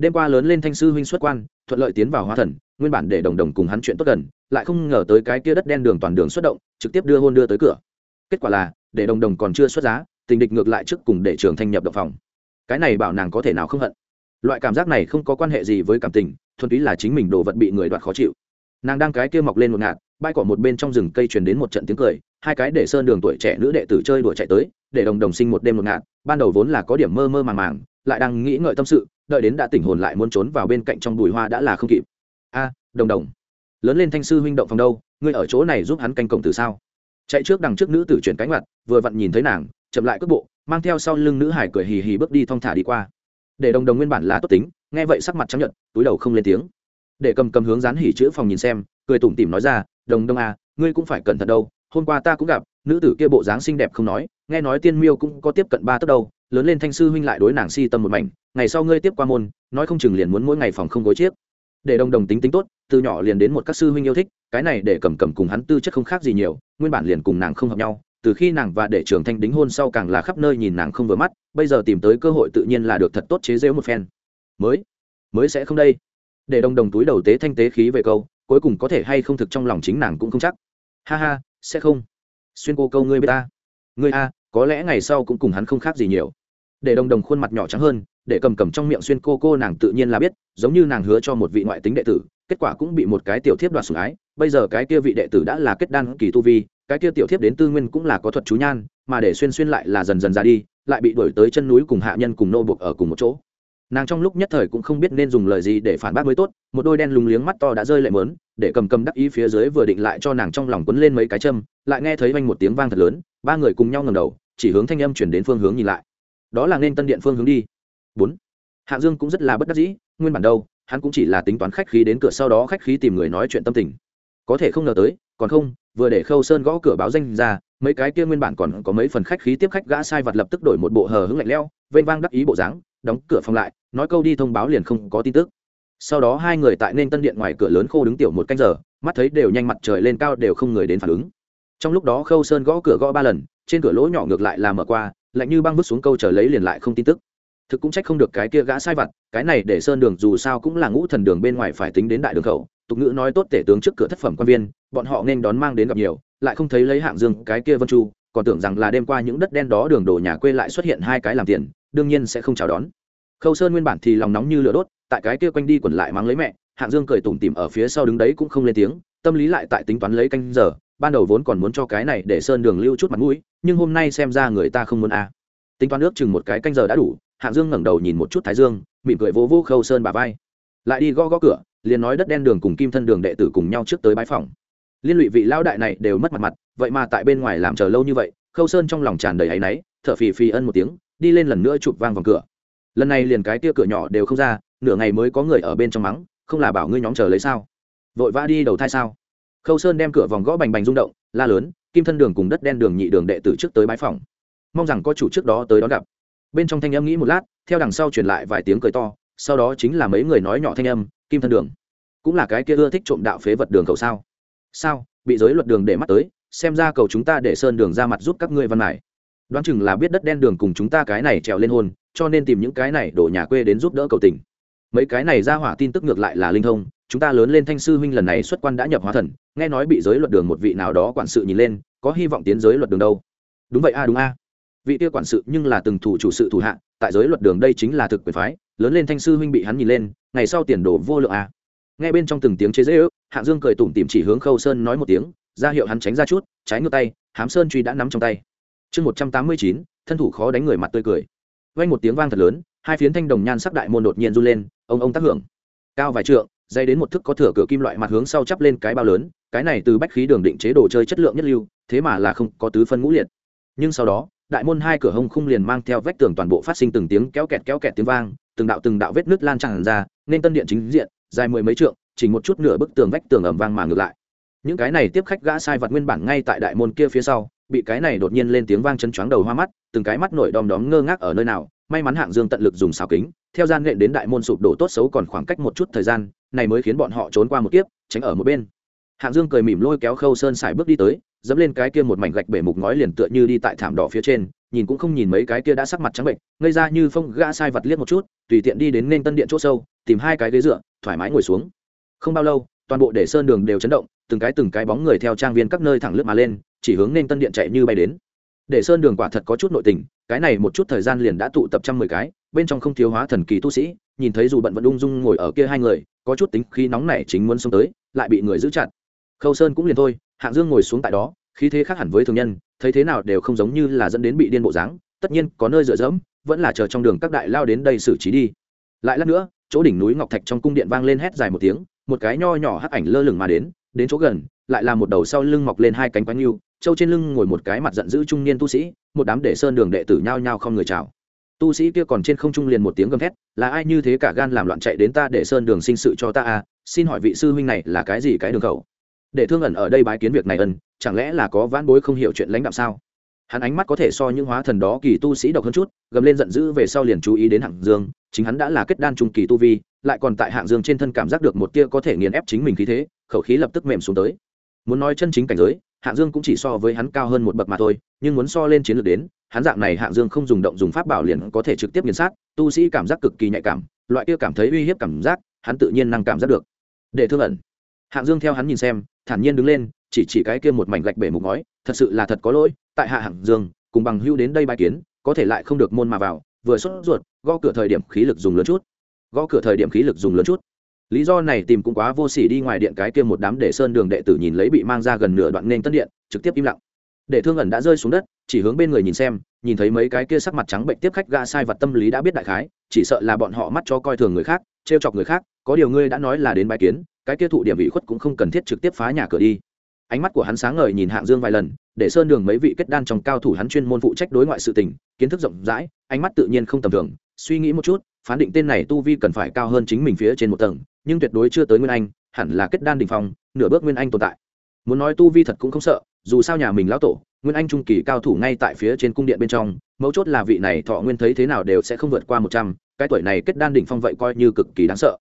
đêm qua lớn lên thanh sư huynh xuất quan, thuận lợi tiến vào hóa thần, nguyên bản để đồng đồng cùng hắn chuyện tốt gần, lại không ngờ tới cái kia đất đen đường toàn đường xuất động, trực tiếp đưa hôn đưa tới cửa. Kết quả là, để đồng đồng còn chưa xuất giá, tình địch ngược lại trước cùng để trường thanh nhập động phòng. Cái này bảo nàng có thể nào không hận? Loại cảm giác này không có quan hệ gì với cảm tình, thuần túy là chính mình đồ vật bị người đoạt khó chịu. Nàng đang cái kia mọc lên một ngạt bay cỏ một bên trong rừng cây truyền đến một trận tiếng cười, hai cái để sơn đường tuổi trẻ nữ đệ tử chơi đùa chạy tới, để đồng đồng sinh một đêm một ngạt, ban đầu vốn là có điểm mơ mơ màng màng lại đang nghĩ ngợi tâm sự, đợi đến đã tỉnh hồn lại muốn trốn vào bên cạnh trong bùi hoa đã là không kịp. A, đồng đồng. Lớn lên thanh sư huynh động phòng đâu, ngươi ở chỗ này giúp hắn canh cổng từ sao? Chạy trước đằng trước nữ tử chuyển cánh mặt, vừa vặn nhìn thấy nàng, chậm lại cước bộ, mang theo sau lưng nữ hải cười hì hì bước đi thong thả đi qua. Để đồng đồng nguyên bản là tốt tính, nghe vậy sắc mặt chấp nhận túi đầu không lên tiếng. Để cầm cầm hướng dán hỉ chữ phòng nhìn xem, cười tủm tỉm nói ra, đồng đồng à ngươi cũng phải cẩn thận đâu, hôm qua ta cũng gặp, nữ tử kia bộ dáng xinh đẹp không nói, nghe nói tiên miêu cũng có tiếp cận ba tấc đâu lớn lên thanh sư huynh lại đối nàng si tâm một mảnh, ngày sau ngươi tiếp qua môn, nói không chừng liền muốn mỗi ngày phòng không gối chiếc. Để đồng đồng tính tính tốt, từ nhỏ liền đến một các sư huynh yêu thích, cái này để cầm cầm cùng hắn tư chất không khác gì nhiều, nguyên bản liền cùng nàng không hợp nhau, từ khi nàng và để trường thanh đính hôn sau càng là khắp nơi nhìn nàng không vừa mắt, bây giờ tìm tới cơ hội tự nhiên là được thật tốt chế giễu một phen. Mới mới sẽ không đây. Để đồng đồng túi đầu tế thanh tế khí về câu, cuối cùng có thể hay không thực trong lòng chính nàng cũng không chắc. Ha ha, sẽ không. Xuyên cô câu ngươi bê ta. Ngươi a, có lẽ ngày sau cũng cùng hắn không khác gì nhiều để đồng đồng khuôn mặt nhỏ trắng hơn, để cầm cầm trong miệng xuyên cô cô nàng tự nhiên là biết, giống như nàng hứa cho một vị ngoại tính đệ tử, kết quả cũng bị một cái tiểu thiếp đoạt sủng ái. Bây giờ cái kia vị đệ tử đã là kết đan kỳ tu vi, cái kia tiểu thiếp đến tư nguyên cũng là có thuật chú nhan, mà để xuyên xuyên lại là dần dần ra đi, lại bị đuổi tới chân núi cùng hạ nhân cùng nô buộc ở cùng một chỗ. Nàng trong lúc nhất thời cũng không biết nên dùng lời gì để phản bác mới tốt, một đôi đen lùng liếng mắt to đã rơi lệ mớn, để cầm cầm đắc ý phía dưới vừa định lại cho nàng trong lòng quấn lên mấy cái châm, lại nghe thấy vanh một tiếng vang thật lớn, ba người cùng nhau ngầm đầu, chỉ hướng thanh âm chuyển đến phương hướng nhìn lại đó là nên tân điện phương hướng đi. Bốn. Hạng dương cũng rất là bất đắc dĩ, nguyên bản đâu, hắn cũng chỉ là tính toán khách khí đến cửa sau đó khách khí tìm người nói chuyện tâm tình. Có thể không ngờ tới, còn không, vừa để khâu sơn gõ cửa báo danh ra, mấy cái kia nguyên bản còn có mấy phần khách khí tiếp khách gã sai vật lập tức đổi một bộ hờ hững lạnh lẽo, vênh vang đắc ý bộ dáng, đóng cửa phòng lại, nói câu đi thông báo liền không có tin tức. Sau đó hai người tại nên tân điện ngoài cửa lớn khô đứng tiểu một canh giờ, mắt thấy đều nhanh mặt trời lên cao đều không người đến phản ứng. Trong lúc đó khâu sơn gõ cửa gõ ba lần, trên cửa lỗ nhỏ ngược lại là mở qua lạnh như băng vứt xuống câu chờ lấy liền lại không tin tức. Thực cũng trách không được cái kia gã sai vặt, cái này để sơn đường dù sao cũng là ngũ thần đường bên ngoài phải tính đến đại đường khẩu, tục ngữ nói tốt tể tướng trước cửa thất phẩm quan viên, bọn họ nên đón mang đến gặp nhiều, lại không thấy lấy hạng dương cái kia vân chu, còn tưởng rằng là đêm qua những đất đen đó đường đổ nhà quê lại xuất hiện hai cái làm tiền, đương nhiên sẽ không chào đón. Khâu sơn nguyên bản thì lòng nóng như lửa đốt, tại cái kia quanh đi quẩn lại mắng lấy mẹ, hạng dương cười tủm tỉm ở phía sau đứng đấy cũng không lên tiếng, tâm lý lại tại tính toán lấy canh giờ ban đầu vốn còn muốn cho cái này để sơn đường lưu chút mặt mũi, nhưng hôm nay xem ra người ta không muốn a. À. tính toán ước chừng một cái canh giờ đã đủ, hạng dương ngẩng đầu nhìn một chút thái dương, mỉm cười vỗ vỗ khâu sơn bà vai. Lại đi gõ gõ cửa, liền nói đất đen đường cùng kim thân đường đệ tử cùng nhau trước tới bãi phòng. Liên lụy vị lao đại này đều mất mặt mặt, vậy mà tại bên ngoài làm chờ lâu như vậy, khâu sơn trong lòng tràn đầy áy náy, thở phì phì ân một tiếng, đi lên lần nữa chụp vang vòng cửa. Lần này liền cái tia cửa nhỏ đều không ra, nửa ngày mới có người ở bên trong mắng, không là bảo ngươi nhóm chờ lấy sao? Vội vã đi đầu thai sao? Khâu sơn đem cửa vòng gõ bành bành rung động, la lớn, kim thân đường cùng đất đen đường nhị đường đệ tử trước tới bãi phòng. Mong rằng có chủ trước đó tới đó gặp. Bên trong thanh âm nghĩ một lát, theo đằng sau truyền lại vài tiếng cười to, sau đó chính là mấy người nói nhỏ thanh âm, kim thân đường, cũng là cái kia ưa thích trộm đạo phế vật đường cầu sao? Sao? Bị giới luật đường để mắt tới, xem ra cầu chúng ta để sơn đường ra mặt giúp các ngươi văn mải. Đoán chừng là biết đất đen đường cùng chúng ta cái này trèo lên hôn cho nên tìm những cái này đổ nhà quê đến giúp đỡ cầu tình. Mấy cái này ra hỏa tin tức ngược lại là linh thông, chúng ta lớn lên thanh sư huynh lần này xuất quan đã nhập hóa thần nghe nói bị giới luật đường một vị nào đó quản sự nhìn lên, có hy vọng tiến giới luật đường đâu? Đúng vậy a, đúng a. Vị kia quản sự nhưng là từng thủ chủ sự thủ hạ, tại giới luật đường đây chính là thực quyền phái, lớn lên thanh sư huynh bị hắn nhìn lên, ngày sau tiền đồ vô lượng a. Nghe bên trong từng tiếng chế dễ ước hạng dương cười tủm tìm chỉ hướng khâu sơn nói một tiếng, ra hiệu hắn tránh ra chút, trái ngược tay, hám sơn truy đã nắm trong tay. Chương một trăm tám mươi chín, thân thủ khó đánh người mặt tươi cười. Vang một tiếng vang thật lớn, hai phiến thanh đồng nhan sắc đại môn đột nhiên run lên, ông ông tác hưởng. Cao vài trượng dây đến một thức có thửa cửa kim loại mặt hướng sau chắp lên cái bao lớn, cái này từ bách khí đường định chế đồ chơi chất lượng nhất lưu, thế mà là không có tứ phân ngũ liệt. Nhưng sau đó, đại môn hai cửa hông khung liền mang theo vách tường toàn bộ phát sinh từng tiếng kéo kẹt kéo kẹt tiếng vang, từng đạo từng đạo vết nước lan tràn ra, nên tân điện chính diện, dài mười mấy trượng chỉ một chút nửa bức tường vách tường ẩm vang mà ngược lại. Những cái này tiếp khách gã sai vật nguyên bản ngay tại đại môn kia phía sau, bị cái này đột nhiên lên tiếng vang chân choáng đầu hoa mắt, từng cái mắt nổi đom đóm ngơ ngác ở nơi nào, may mắn hạng dương tận lực dùng xào kính, theo gian nghệ đến đại môn sụp đổ tốt xấu còn khoảng cách một chút thời gian này mới khiến bọn họ trốn qua một kiếp, tránh ở một bên. Hạng dương cười mỉm lôi kéo khâu sơn sải bước đi tới, dẫm lên cái kia một mảnh gạch bể mục ngói liền tựa như đi tại thảm đỏ phía trên, nhìn cũng không nhìn mấy cái kia đã sắc mặt trắng bệnh, ngây ra như phong gã sai vật liếc một chút, tùy tiện đi đến nên tân điện chỗ sâu, tìm hai cái ghế dựa, thoải mái ngồi xuống. Không bao lâu, toàn bộ để sơn đường đều chấn động, từng cái từng cái bóng người theo trang viên các nơi thẳng lướt mà lên, chỉ hướng nên tân điện chạy như bay đến. Để sơn đường quả thật có chút nội tình, cái này một chút thời gian liền đã tụ tập trăm mười cái bên trong không thiếu hóa thần kỳ tu sĩ, nhìn thấy dù bận vẫn ung dung ngồi ở kia hai người, có chút tính khí nóng nảy chính muốn xông tới, lại bị người giữ chặt. Khâu sơn cũng liền thôi, hạng dương ngồi xuống tại đó, khí thế khác hẳn với thường nhân, thấy thế nào đều không giống như là dẫn đến bị điên bộ dáng, tất nhiên có nơi dựa dẫm, vẫn là chờ trong đường các đại lao đến đây xử trí đi. Lại lát nữa, chỗ đỉnh núi ngọc thạch trong cung điện vang lên hét dài một tiếng, một cái nho nhỏ hắc ảnh lơ lửng mà đến đến chỗ gần, lại là một đầu sau lưng mọc lên hai cánh quanh yêu châu trên lưng ngồi một cái mặt giận dữ trung niên tu sĩ, một đám để sơn đường đệ tử nhao nhao không người chào tu sĩ kia còn trên không trung liền một tiếng gầm thét, là ai như thế cả gan làm loạn chạy đến ta để sơn đường sinh sự cho ta à? Xin hỏi vị sư huynh này là cái gì cái đường khẩu? Để thương ẩn ở đây bái kiến việc này ân, chẳng lẽ là có vãn bối không hiểu chuyện lãnh đạo sao? Hắn ánh mắt có thể so những hóa thần đó kỳ tu sĩ độc hơn chút, gầm lên giận dữ về sau liền chú ý đến hạng dương, chính hắn đã là kết đan trung kỳ tu vi, lại còn tại hạng dương trên thân cảm giác được một tia có thể nghiền ép chính mình khí thế, khẩu khí lập tức mềm xuống tới. Muốn nói chân chính cảnh giới, hạng dương cũng chỉ so với hắn cao hơn một bậc mà thôi, nhưng muốn so lên chiến lược đến hắn dạng này hạng dương không dùng động dùng pháp bảo liền có thể trực tiếp nghiền sát, tu sĩ cảm giác cực kỳ nhạy cảm, loại kia cảm thấy uy hiếp cảm giác, hắn tự nhiên năng cảm giác được. Để thương ẩn. Hạng dương theo hắn nhìn xem, thản nhiên đứng lên, chỉ chỉ cái kia một mảnh gạch bể mục ngói, thật sự là thật có lỗi, tại hạ hạng dương, cùng bằng hưu đến đây bài kiến, có thể lại không được môn mà vào, vừa xuất ruột, gõ cửa thời điểm khí lực dùng lớn chút. Gõ cửa thời điểm khí lực dùng lớn chút. Lý do này tìm cũng quá vô s ỉ đi ngoài điện cái kia một đám để sơn đường đệ tử nhìn lấy bị mang ra gần nửa đoạn nên tân điện, trực tiếp im lặng để thương ẩn đã rơi xuống đất, chỉ hướng bên người nhìn xem, nhìn thấy mấy cái kia sắc mặt trắng bệnh tiếp khách ga sai vật tâm lý đã biết đại khái, chỉ sợ là bọn họ mắt cho coi thường người khác, trêu chọc người khác, có điều ngươi đã nói là đến bài kiến, cái kia thụ điểm vị khuất cũng không cần thiết trực tiếp phá nhà cửa đi. Ánh mắt của hắn sáng ngời nhìn hạng dương vài lần, để sơn đường mấy vị kết đan trong cao thủ hắn chuyên môn phụ trách đối ngoại sự tình, kiến thức rộng rãi, ánh mắt tự nhiên không tầm thường, suy nghĩ một chút, phán định tên này tu vi cần phải cao hơn chính mình phía trên một tầng, nhưng tuyệt đối chưa tới nguyên anh, hẳn là kết đan đình phong, nửa bước nguyên anh tồn tại muốn nói tu vi thật cũng không sợ, dù sao nhà mình lão tổ, nguyên anh trung kỳ cao thủ ngay tại phía trên cung điện bên trong, mấu chốt là vị này thọ nguyên thấy thế nào đều sẽ không vượt qua một trăm, cái tuổi này kết đan đỉnh phong vậy coi như cực kỳ đáng sợ.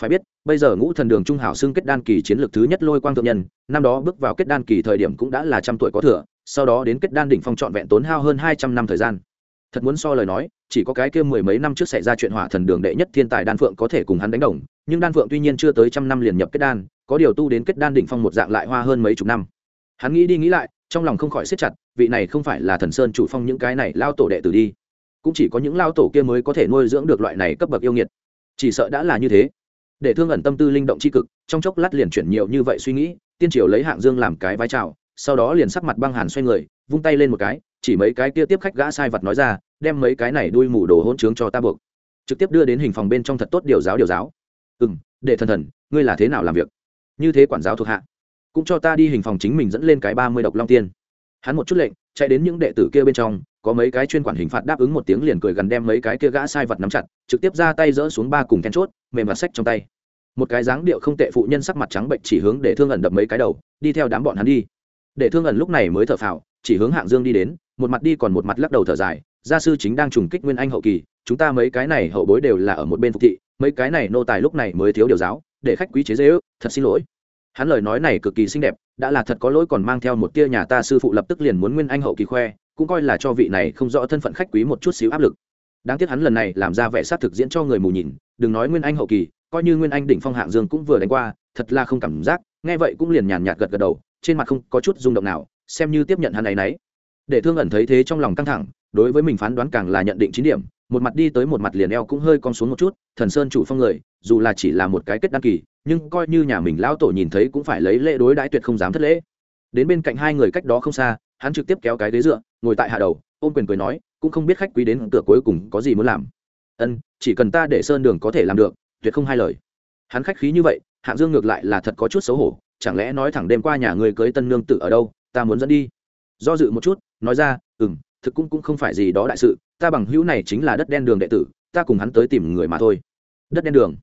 Phải biết, bây giờ ngũ thần đường trung hảo xưng kết đan kỳ chiến lược thứ nhất lôi quang thượng nhân, năm đó bước vào kết đan kỳ thời điểm cũng đã là trăm tuổi có thừa, sau đó đến kết đan đỉnh phong trọn vẹn tốn hao hơn hai trăm năm thời gian. Thật muốn so lời nói, chỉ có cái kia mười mấy năm trước xảy ra chuyện hỏa thần đường đệ nhất thiên tài đan phượng có thể cùng hắn đánh đồng, nhưng đan phượng tuy nhiên chưa tới trăm năm liền nhập kết đan có điều tu đến kết đan đỉnh phong một dạng lại hoa hơn mấy chục năm. Hắn nghĩ đi nghĩ lại, trong lòng không khỏi siết chặt, vị này không phải là thần sơn chủ phong những cái này lao tổ đệ tử đi. Cũng chỉ có những lao tổ kia mới có thể nuôi dưỡng được loại này cấp bậc yêu nghiệt. Chỉ sợ đã là như thế. Để thương ẩn tâm tư linh động c h i cực, trong chốc lát liền chuyển nhiều như vậy suy nghĩ, tiên triều lấy hạng dương làm cái vai trào, sau đó liền sắc mặt băng hàn xoay người, vung tay lên một cái, chỉ mấy cái kia tiếp khách gã sai vật nói ra, đem mấy cái này đuôi mù đồ hôn trướng cho ta buộc. Trực tiếp đưa đến hình phòng bên trong thật tốt điều giáo điều giáo. Ừ để thần thần, ngươi là thế nào làm việc? Như thế quản giáo thuộc hạ, cũng cho ta đi hình phòng chính mình dẫn lên cái ba mươi độc long tiên. Hắn một chút lệnh, chạy đến những đệ tử kia bên trong, có mấy cái chuyên quản hình phạt đáp ứng một tiếng liền cười gần đem mấy cái kia gã sai vật nắm chặt, trực tiếp ra tay dỡ xuống ba cùng then chốt, mềm và sách trong tay. Một cái dáng điệu không tệ phụ nhân sắc mặt trắng bệnh chỉ hướng để thương ẩn đập mấy cái đầu, đi theo đám bọn hắn đi. Để thương ẩn lúc này mới thở phào, chỉ hướng hạng dương đi đến, một mặt đi còn một mặt lắc đầu thở dài, gia sư chính đang trùng kích nguyên anh hậu kỳ, chúng ta mấy cái này hậu bối đều là ở một bên phục thị, mấy cái này nô tài lúc này mới thiếu điều giáo để khách quý chế dễ ước, thật xin lỗi. Hắn lời nói này cực kỳ xinh đẹp, đã là thật có lỗi còn mang theo một tia nhà ta sư phụ lập tức liền muốn nguyên anh hậu kỳ khoe, cũng coi là cho vị này không rõ thân phận khách quý một chút xíu áp lực. Đáng tiếc hắn lần này làm ra vẻ sát thực diễn cho người mù nhìn, đừng nói nguyên anh hậu kỳ, coi như nguyên anh đỉnh phong hạng dương cũng vừa đánh qua, thật là không cảm giác, nghe vậy cũng liền nhàn nhạt gật gật đầu, trên mặt không có chút rung động nào, xem như tiếp nhận hắn ấy nấy. Để thương ẩn thấy thế trong lòng căng thẳng, đối với mình phán đoán càng là nhận định chín điểm một mặt đi tới một mặt liền eo cũng hơi cong xuống một chút, thần sơn chủ phong người, dù là chỉ là một cái kết đăng kỳ, nhưng coi như nhà mình lão tổ nhìn thấy cũng phải lấy lễ đối đãi tuyệt không dám thất lễ. Đến bên cạnh hai người cách đó không xa, hắn trực tiếp kéo cái ghế dựa, ngồi tại hạ đầu, ôm quyền cười nói, cũng không biết khách quý đến cửa cuối cùng có gì muốn làm. Ân, chỉ cần ta để sơn đường có thể làm được, tuyệt không hai lời. Hắn khách khí như vậy, hạng dương ngược lại là thật có chút xấu hổ, chẳng lẽ nói thẳng đêm qua nhà người cưới tân nương tử ở đâu, ta muốn dẫn đi. Do dự một chút, nói ra ừ m thực cũng cũng không phải gì đó đại sự ta bằng hữu này chính là đất đen đường đệ tử, ta cùng hắn tới tìm người mà thôi. Đất đen đường.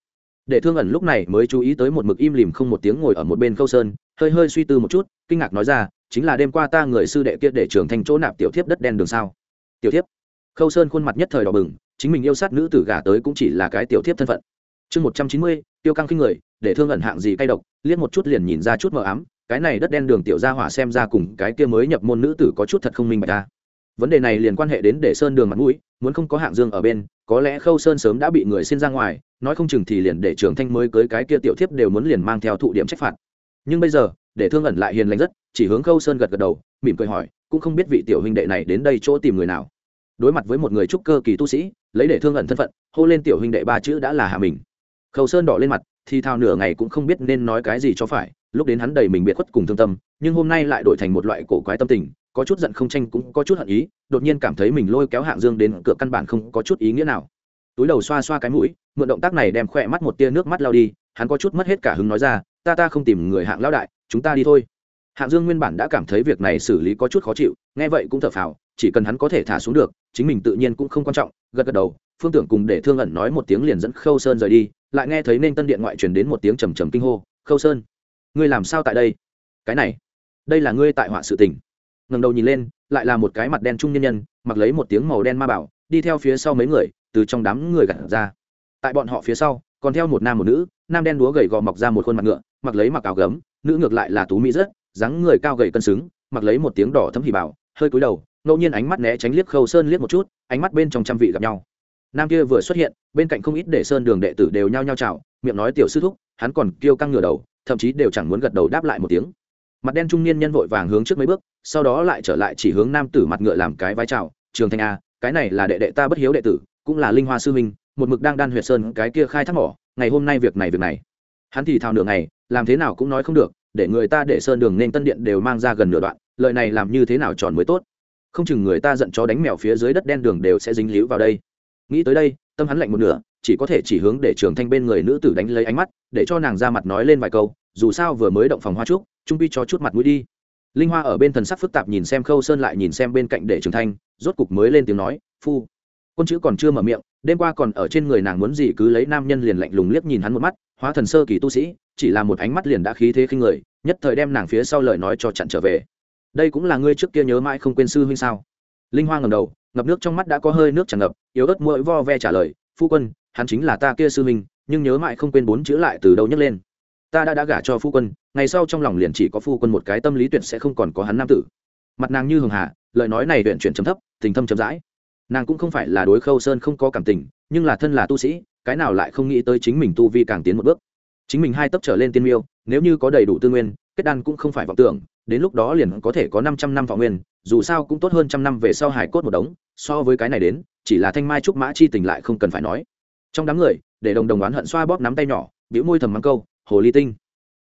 Để thương ẩn lúc này mới chú ý tới một mực im lìm không một tiếng ngồi ở một bên khâu sơn, hơi hơi suy tư một chút, kinh ngạc nói ra, chính là đêm qua ta người sư đệ kia để trưởng thành chỗ nạp tiểu thiếp đất đen đường sao? Tiểu thiếp. Khâu sơn khuôn mặt nhất thời đỏ bừng, chính mình yêu sát nữ tử gả tới cũng chỉ là cái tiểu thiếp thân phận. Chương một trăm chín mươi, tiêu căng khinh người, để thương ẩn hạng gì cay độc, liếc một chút liền nhìn ra chút mờ ám, cái này đất đen đường tiểu gia hỏa xem ra cùng cái kia mới nhập môn nữ tử có chút thật không minh bạch ta vấn đề này liền quan hệ đến để sơn đường mặt mũi, muốn không có hạng dương ở bên, có lẽ khâu sơn sớm đã bị người xin ra ngoài, nói không chừng thì liền để trường thanh mới cưới cái kia tiểu thiếp đều muốn liền mang theo thụ điểm trách phạt. Nhưng bây giờ, để thương ẩn lại hiền lành rất, chỉ hướng khâu sơn gật gật đầu, mỉm cười hỏi, cũng không biết vị tiểu huynh đệ này đến đây chỗ tìm người nào. Đối mặt với một người trúc cơ kỳ tu sĩ, lấy để thương ẩn thân phận, hô lên tiểu huynh đệ ba chữ đã là hạ mình. Khâu sơn đỏ lên mặt, thì thao nửa ngày cũng không biết nên nói cái gì cho phải, lúc đến hắn đầy mình biệt khuất cùng thương tâm, nhưng hôm nay lại đổi thành một loại cổ quái tâm tình có chút giận không tranh cũng có chút hận ý, đột nhiên cảm thấy mình lôi kéo hạng dương đến cửa căn bản không có chút ý nghĩa nào. Túi đầu xoa xoa cái mũi, mượn động tác này đem khỏe mắt một tia nước mắt lao đi, hắn có chút mất hết cả hứng nói ra, ta ta không tìm người hạng lão đại, chúng ta đi thôi. Hạng dương nguyên bản đã cảm thấy việc này xử lý có chút khó chịu, nghe vậy cũng thở phào, chỉ cần hắn có thể thả xuống được, chính mình tự nhiên cũng không quan trọng, gật gật đầu, phương tưởng cùng để thương ẩn nói một tiếng liền dẫn khâu sơn rời đi, lại nghe thấy nên tân điện ngoại truyền đến một tiếng trầm trầm kinh hô, khâu sơn, ngươi làm sao tại đây? Cái này, đây là ngươi tại họa sự tình ngẩng đầu nhìn lên, lại là một cái mặt đen trung nhân nhân, mặc lấy một tiếng màu đen ma bảo, đi theo phía sau mấy người, từ trong đám người gặt ra. Tại bọn họ phía sau, còn theo một nam một nữ, nam đen đúa gầy gò mọc ra một khuôn mặt ngựa, mặc lấy mặc áo gấm, nữ ngược lại là tú mỹ rất, dáng người cao gầy cân xứng, mặc lấy một tiếng đỏ thấm hỉ bảo, hơi cúi đầu, ngẫu nhiên ánh mắt né tránh liếc khâu sơn liếc một chút, ánh mắt bên trong trăm vị gặp nhau. Nam kia vừa xuất hiện, bên cạnh không ít để sơn đường đệ tử đều nhao nhao chào, miệng nói tiểu sư thúc, hắn còn kêu căng ngửa đầu, thậm chí đều chẳng muốn gật đầu đáp lại một tiếng mặt đen trung niên nhân vội vàng hướng trước mấy bước, sau đó lại trở lại chỉ hướng nam tử mặt ngựa làm cái vai chào, trường thanh a, cái này là đệ đệ ta bất hiếu đệ tử, cũng là linh hoa sư minh một mực đang đan huyệt sơn cái kia khai thác mỏ, ngày hôm nay việc này việc này. Hắn thì thào nửa ngày, làm thế nào cũng nói không được, để người ta để sơn đường nên tân điện đều mang ra gần nửa đoạn lợi này làm như thế nào tròn mới tốt? Không chừng người ta giận chó đánh mèo phía dưới đất đen đường đều sẽ dính líu vào đây. Nghĩ tới đây, tâm hắn lạnh một nửa, chỉ có thể chỉ hướng để trường thanh bên người nữ tử đánh lấy ánh mắt, để cho nàng ra mặt nói lên vài câu, dù sao vừa mới động phòng hoa trúc trung pi cho chút mặt mũi đi. Linh hoa ở bên thần sắc phức tạp nhìn xem khâu sơn lại nhìn xem bên cạnh để trưởng thanh, rốt cục mới lên tiếng nói, phu. Quân chữ còn chưa mở miệng, đêm qua còn ở trên người nàng muốn gì cứ lấy nam nhân liền lạnh lùng liếc nhìn hắn một mắt, hóa thần sơ kỳ tu sĩ, chỉ là một ánh mắt liền đã khí thế khinh người, nhất thời đem nàng phía sau lời nói cho chặn trở về. Đây cũng là ngươi trước kia nhớ mãi không quên sư huynh sao? Linh hoa ngầm đầu, ngập nước trong mắt đã có hơi nước tràn ngập, yếu ớt mũi vo ve trả lời, phu quân, hắn chính là ta kia sư huynh, nhưng nhớ mãi không quên bốn chữ lại từ đâu nhấc lên ta đã đã gả cho phu quân, ngày sau trong lòng liền chỉ có phu quân một cái tâm lý tuyệt sẽ không còn có hắn nam tử. Mặt nàng như hường hà, lời nói này tuyển chuyển chấm thấp, tình thâm chấm dãi nàng cũng không phải là đối khâu sơn không có cảm tình, nhưng là thân là tu sĩ, cái nào lại không nghĩ tới chính mình tu vi càng tiến một bước. Chính mình hai tấp trở lên tiên miêu, nếu như có đầy đủ tư nguyên, kết đan cũng không phải vọng tưởng, đến lúc đó liền có thể có năm trăm năm vọng nguyên, dù sao cũng tốt hơn trăm năm về sau hải cốt một đống, so với cái này đến, chỉ là thanh mai trúc mã chi tình lại không cần phải nói. Trong đám người, để đồng đồng oán hận xoa bóp nắm tay nhỏ, bĩu môi thầm mắng câu hồ ly tinh.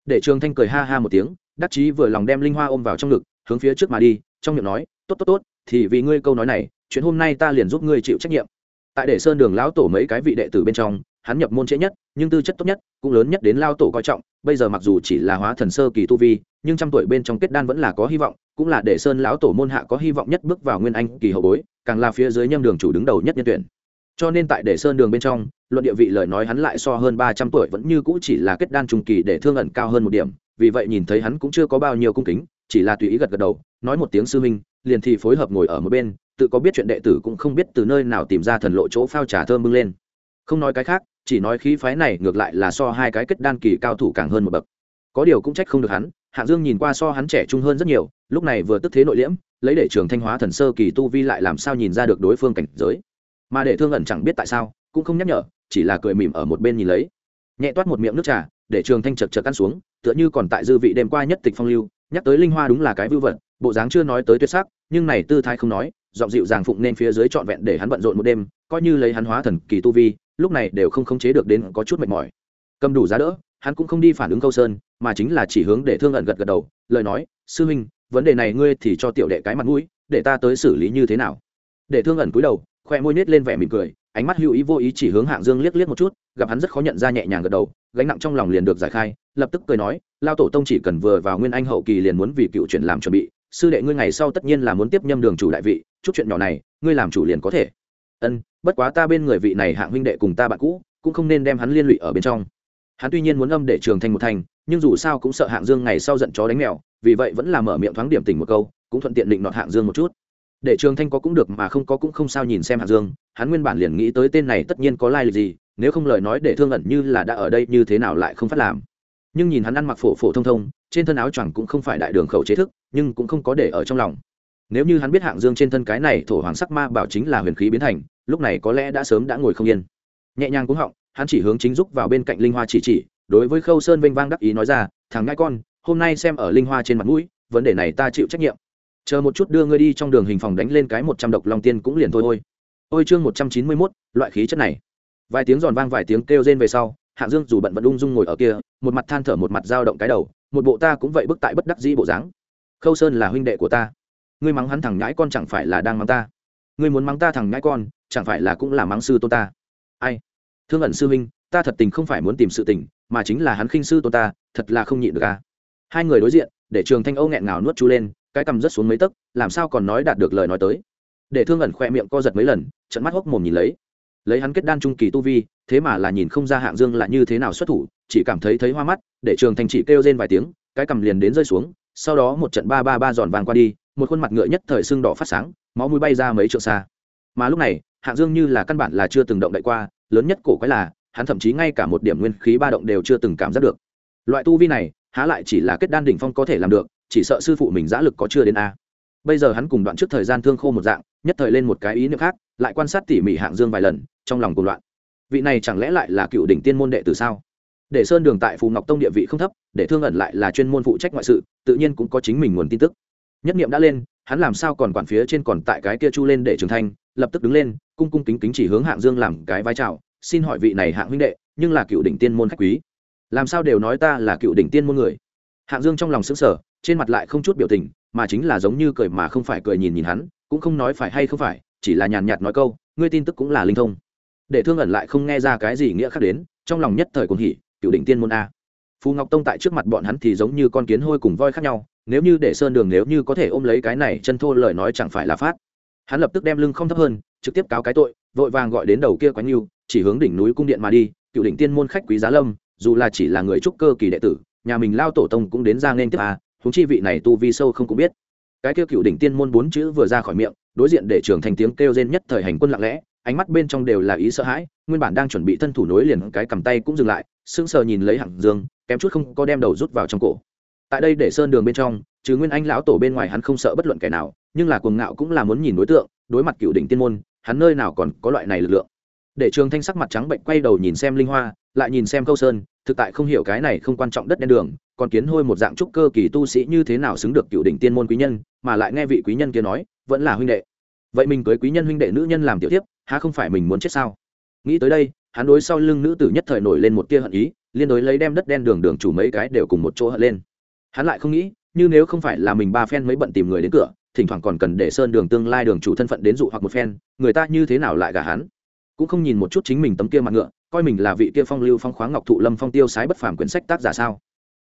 Để trường thanh cười ha ha một tiếng, đắc chí vừa lòng đem linh hoa ôm vào trong ngực, hướng phía trước mà đi, trong miệng nói, tốt tốt tốt, thì vì ngươi câu nói này, chuyện hôm nay ta liền giúp ngươi chịu trách nhiệm. Tại để sơn đường lão tổ mấy cái vị đệ tử bên trong, hắn nhập môn trễ nhất, nhưng tư chất tốt nhất, cũng lớn nhất đến lao tổ coi trọng, bây giờ mặc dù chỉ là hóa thần sơ kỳ tu vi, nhưng trăm tuổi bên trong kết đan vẫn là có hy vọng, cũng là để sơn lão tổ môn hạ có hy vọng nhất bước vào nguyên anh kỳ hậu bối, càng là phía dưới nhâm đường chủ đứng đầu nhất nhân tuyển cho nên tại để sơn đường bên trong, luận địa vị lời nói hắn lại so hơn ba trăm tuổi vẫn như cũ chỉ là kết đan trung kỳ để thương ẩn cao hơn một điểm. Vì vậy nhìn thấy hắn cũng chưa có bao nhiêu cung kính, chỉ là tùy ý gật gật đầu, nói một tiếng sư minh liền thì phối hợp ngồi ở một bên, tự có biết chuyện đệ tử cũng không biết từ nơi nào tìm ra thần lộ chỗ phao trà thơm bưng lên. Không nói cái khác, chỉ nói khí phái này ngược lại là so hai cái kết đan kỳ cao thủ càng hơn một bậc. Có điều cũng trách không được hắn, hạng dương nhìn qua so hắn trẻ trung hơn rất nhiều, lúc này vừa tức thế nội liễm, lấy để trường thanh hóa thần sơ kỳ tu vi lại làm sao nhìn ra được đối phương cảnh giới mà để thương ẩn chẳng biết tại sao, cũng không nhắc nhở, chỉ là cười mỉm ở một bên nhìn lấy. Nhẹ toát một miệng nước trà, để trường thanh chật chật ăn xuống, tựa như còn tại dư vị đêm qua nhất tịch phong lưu, nhắc tới linh hoa đúng là cái vưu vật, bộ dáng chưa nói tới tuyệt sắc, nhưng này tư thái không nói, giọng dịu dàng phụng nên phía dưới trọn vẹn để hắn bận rộn một đêm, coi như lấy hắn hóa thần kỳ tu vi, lúc này đều không khống chế được đến có chút mệt mỏi. Cầm đủ giá đỡ, hắn cũng không đi phản ứng câu sơn, mà chính là chỉ hướng để thương ẩn gật gật đầu, lời nói, sư huynh, vấn đề này ngươi thì cho tiểu đệ cái mặt mũi, để ta tới xử lý như thế nào? Để thương ẩn cúi đầu khoe môi nết lên vẻ mỉm cười, ánh mắt hữu ý vô ý chỉ hướng hạng dương liếc liếc một chút, gặp hắn rất khó nhận ra nhẹ nhàng gật đầu, gánh nặng trong lòng liền được giải khai, lập tức cười nói, lao tổ tông chỉ cần vừa vào nguyên anh hậu kỳ liền muốn vì cựu chuyện làm chuẩn bị, sư đệ ngươi ngày sau tất nhiên là muốn tiếp nhâm đường chủ đại vị, chút chuyện nhỏ này, ngươi làm chủ liền có thể. Ân, bất quá ta bên người vị này hạng huynh đệ cùng ta bạn cũ, cũng không nên đem hắn liên lụy ở bên trong. Hắn tuy nhiên muốn âm để trường thành một thành, nhưng dù sao cũng sợ hạng dương ngày sau giận chó đánh mèo, vì vậy vẫn là mở miệng thoáng điểm tỉnh một câu, cũng thuận tiện định nọt hạng dương một chút để trường thanh có cũng được mà không có cũng không sao nhìn xem hạng dương, hắn nguyên bản liền nghĩ tới tên này tất nhiên có lai lịch gì, nếu không lời nói để thương ẩn như là đã ở đây như thế nào lại không phát làm. Nhưng nhìn hắn ăn mặc phổ phổ thông thông, trên thân áo choàng cũng không phải đại đường khẩu chế thức, nhưng cũng không có để ở trong lòng. Nếu như hắn biết hạng dương trên thân cái này thổ hoàng sắc ma bảo chính là huyền khí biến thành, lúc này có lẽ đã sớm đã ngồi không yên. Nhẹ nhàng cũng họng, hắn chỉ hướng chính giúp vào bên cạnh linh hoa chỉ chỉ, đối với khâu sơn vinh vang đắc ý nói ra, thằng ngai con, hôm nay xem ở linh hoa trên mặt mũi, vấn đề này ta chịu trách nhiệm chờ một chút đưa ngươi đi trong đường hình phòng đánh lên cái một trăm độc long tiên cũng liền thôi thôi ôi chương một trăm chín mươi mốt, loại khí chất này. Vài tiếng giòn vang, vài tiếng kêu rên về sau, hạng dương dù bận vẫn ung dung ngồi ở kia, một mặt than thở, một mặt dao động cái đầu, một bộ ta cũng vậy bức tại bất đắc dĩ bộ dáng. Khâu sơn là huynh đệ của ta. Ngươi mắng hắn thằng nhãi con chẳng phải là đang mắng ta. Ngươi muốn mắng ta thằng nhãi con, chẳng phải là cũng là mắng sư tôn ta. Ai? Thương ẩn sư huynh, ta thật tình không phải muốn tìm sự tình, mà chính là hắn khinh sư tôn ta, thật là không nhịn được à. Hai người đối diện, để trường thanh âu nghẹn ngào nuốt chú lên cái cầm rất xuống mấy tấc, làm sao còn nói đạt được lời nói tới. Để thương ẩn khoe miệng co giật mấy lần trận mắt hốc mồm nhìn lấy. Lấy hắn kết đan trung kỳ tu vi, thế mà là nhìn không ra hạng dương là như thế nào xuất thủ, chỉ cảm thấy thấy hoa mắt, để trường thành chỉ kêu rên vài tiếng, cái cầm liền đến rơi xuống, sau đó một trận ba ba ba giòn vàng qua đi, một khuôn mặt ngựa nhất thời sưng đỏ phát sáng, máu mũi bay ra mấy trượng xa. Mà lúc này, hạng dương như là căn bản là chưa từng động đậy qua, lớn nhất cổ quái là, hắn thậm chí ngay cả một điểm nguyên khí ba động đều chưa từng cảm giác được. Loại tu vi này, há lại chỉ là kết đan đỉnh phong có thể làm được chỉ sợ sư phụ mình giã lực có chưa đến a. Bây giờ hắn cùng đoạn trước thời gian thương khô một dạng, nhất thời lên một cái ý niệm khác, lại quan sát tỉ mỉ hạng dương vài lần, trong lòng cuộc loạn. Vị này chẳng lẽ lại là cựu đỉnh tiên môn đệ từ sao? Để sơn đường tại phù ngọc tông địa vị không thấp, để thương ẩn lại là chuyên môn phụ trách ngoại sự, tự nhiên cũng có chính mình nguồn tin tức. Nhất niệm đã lên, hắn làm sao còn quản phía trên còn tại cái kia chu lên để trưởng thành, lập tức đứng lên, cung cung kính kính chỉ hướng hạng dương làm cái vai trào xin hỏi vị này hạng huynh đệ, nhưng là cựu đỉnh tiên môn khách quý. Làm sao đều nói ta là cựu đỉnh tiên môn người? Hạng dương trong lòng xứng sở trên mặt lại không chút biểu tình, mà chính là giống như cười mà không phải cười nhìn nhìn hắn, cũng không nói phải hay không phải, chỉ là nhàn nhạt nói câu, ngươi tin tức cũng là linh thông. Để thương ẩn lại không nghe ra cái gì nghĩa khác đến, trong lòng nhất thời cuồng hỉ, cựu đỉnh tiên môn a. Phù ngọc tông tại trước mặt bọn hắn thì giống như con kiến hôi cùng voi khác nhau, nếu như để sơn đường nếu như có thể ôm lấy cái này chân thô lời nói chẳng phải là phát hắn lập tức đem lưng không thấp hơn, trực tiếp cáo cái tội, vội vàng gọi đến đầu kia quánh yêu chỉ hướng đỉnh núi cung điện mà đi, cựu đỉnh tiên môn khách quý giá lâm, dù là chỉ là người trúc cơ kỳ đệ tử, nhà mình lao tổ tông cũng đến ra nên tiếp à huống chi vị này tu vi sâu không cũng biết. Cái kêu cựu đỉnh tiên môn bốn chữ vừa ra khỏi miệng, đối diện để trưởng thành tiếng kêu rên nhất thời hành quân lặng lẽ, ánh mắt bên trong đều là ý sợ hãi, nguyên bản đang chuẩn bị thân thủ nối liền cái cầm tay cũng dừng lại, sững sờ nhìn lấy hạng dương, kém chút không có đem đầu rút vào trong cổ. Tại đây để sơn đường bên trong chứ nguyên anh lão tổ bên ngoài hắn không sợ bất luận kẻ nào, nhưng là cuồng ngạo cũng là muốn nhìn đối tượng, đối mặt cựu đỉnh tiên môn, hắn nơi nào còn có loại này lực lượng để trường thanh sắc mặt trắng bệnh quay đầu nhìn xem linh hoa, lại nhìn xem câu sơn, thực tại không hiểu cái này không quan trọng đất đen đường, còn kiến hôi một dạng trúc cơ kỳ tu sĩ như thế nào xứng được cựu đỉnh tiên môn quý nhân, mà lại nghe vị quý nhân kia nói, vẫn là huynh đệ. Vậy mình cưới quý nhân huynh đệ nữ nhân làm tiểu tiếp há không phải mình muốn chết sao? Nghĩ tới đây, hắn đối sau lưng nữ tử nhất thời nổi lên một tia hận ý, liên đối lấy đem đất đen đường đường chủ mấy cái đều cùng một chỗ hận lên. Hắn lại không nghĩ, như nếu không phải là mình ba phen mới bận tìm người đến cửa, thỉnh thoảng còn cần để sơn đường tương lai đường chủ thân phận đến dụ hoặc một phen, người ta như thế nào lại gả hắn? Cũng không nhìn một chút chính mình tấm kia mặt ngựa, coi mình là vị kia phong lưu phong khoáng ngọc thụ lâm phong tiêu sái bất phàm quyển sách tác giả sao?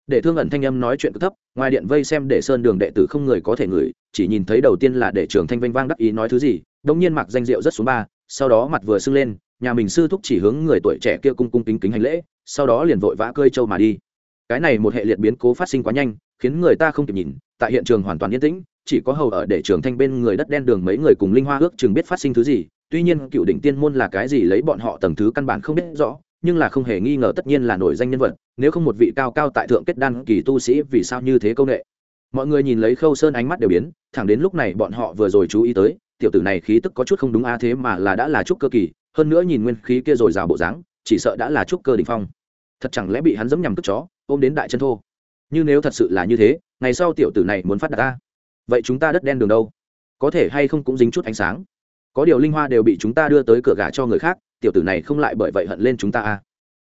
Để thương ẩn thanh âm nói chuyện cực thấp, ngoài điện vây xem để sơn đường đệ tử không người có thể ngửi, chỉ nhìn thấy đầu tiên là để trường thanh vanh vang đắc ý nói thứ gì đông nhiên mặc danh rượu rất xuống ba, sau đó mặt vừa sưng lên, nhà mình sư thúc chỉ hướng người tuổi trẻ kia cung cung kính kính hành lễ, sau đó liền vội vã cơi trâu mà đi. Cái này một hệ liệt biến cố phát sinh quá nhanh, khiến người ta không kịp nhìn, tại hiện trường hoàn toàn yên tĩnh, chỉ có hầu ở để trường thanh bên người đất đen đường mấy người cùng linh hoa ước chừng biết phát sinh thứ gì tuy nhiên, cựu đỉnh tiên môn là cái gì lấy bọn họ tầng thứ căn bản không biết rõ, nhưng là không hề nghi ngờ tất nhiên là nổi danh nhân vật, nếu không một vị cao cao tại thượng kết đan kỳ tu sĩ vì sao như thế công nghệ. Mọi người nhìn lấy khâu sơn ánh mắt đều biến, thẳng đến lúc này bọn họ vừa rồi chú ý tới, tiểu tử này khí tức có chút không đúng a thế mà là đã là trúc cơ kỳ, hơn nữa nhìn nguyên khí kia rồi rào bộ dáng, chỉ sợ đã là trúc cơ đỉnh phong. Thật chẳng lẽ bị hắn dẫm nhằm cất chó, ôm đến đại chân thô? Như nếu thật sự là như thế, ngày sau tiểu tử này muốn phát đạt ta, vậy chúng ta đất đen đường đâu? Có thể hay không cũng dính chút ánh sáng có điều linh hoa đều bị chúng ta đưa tới cửa gà cho người khác, tiểu tử này không lại bởi vậy hận lên chúng ta à.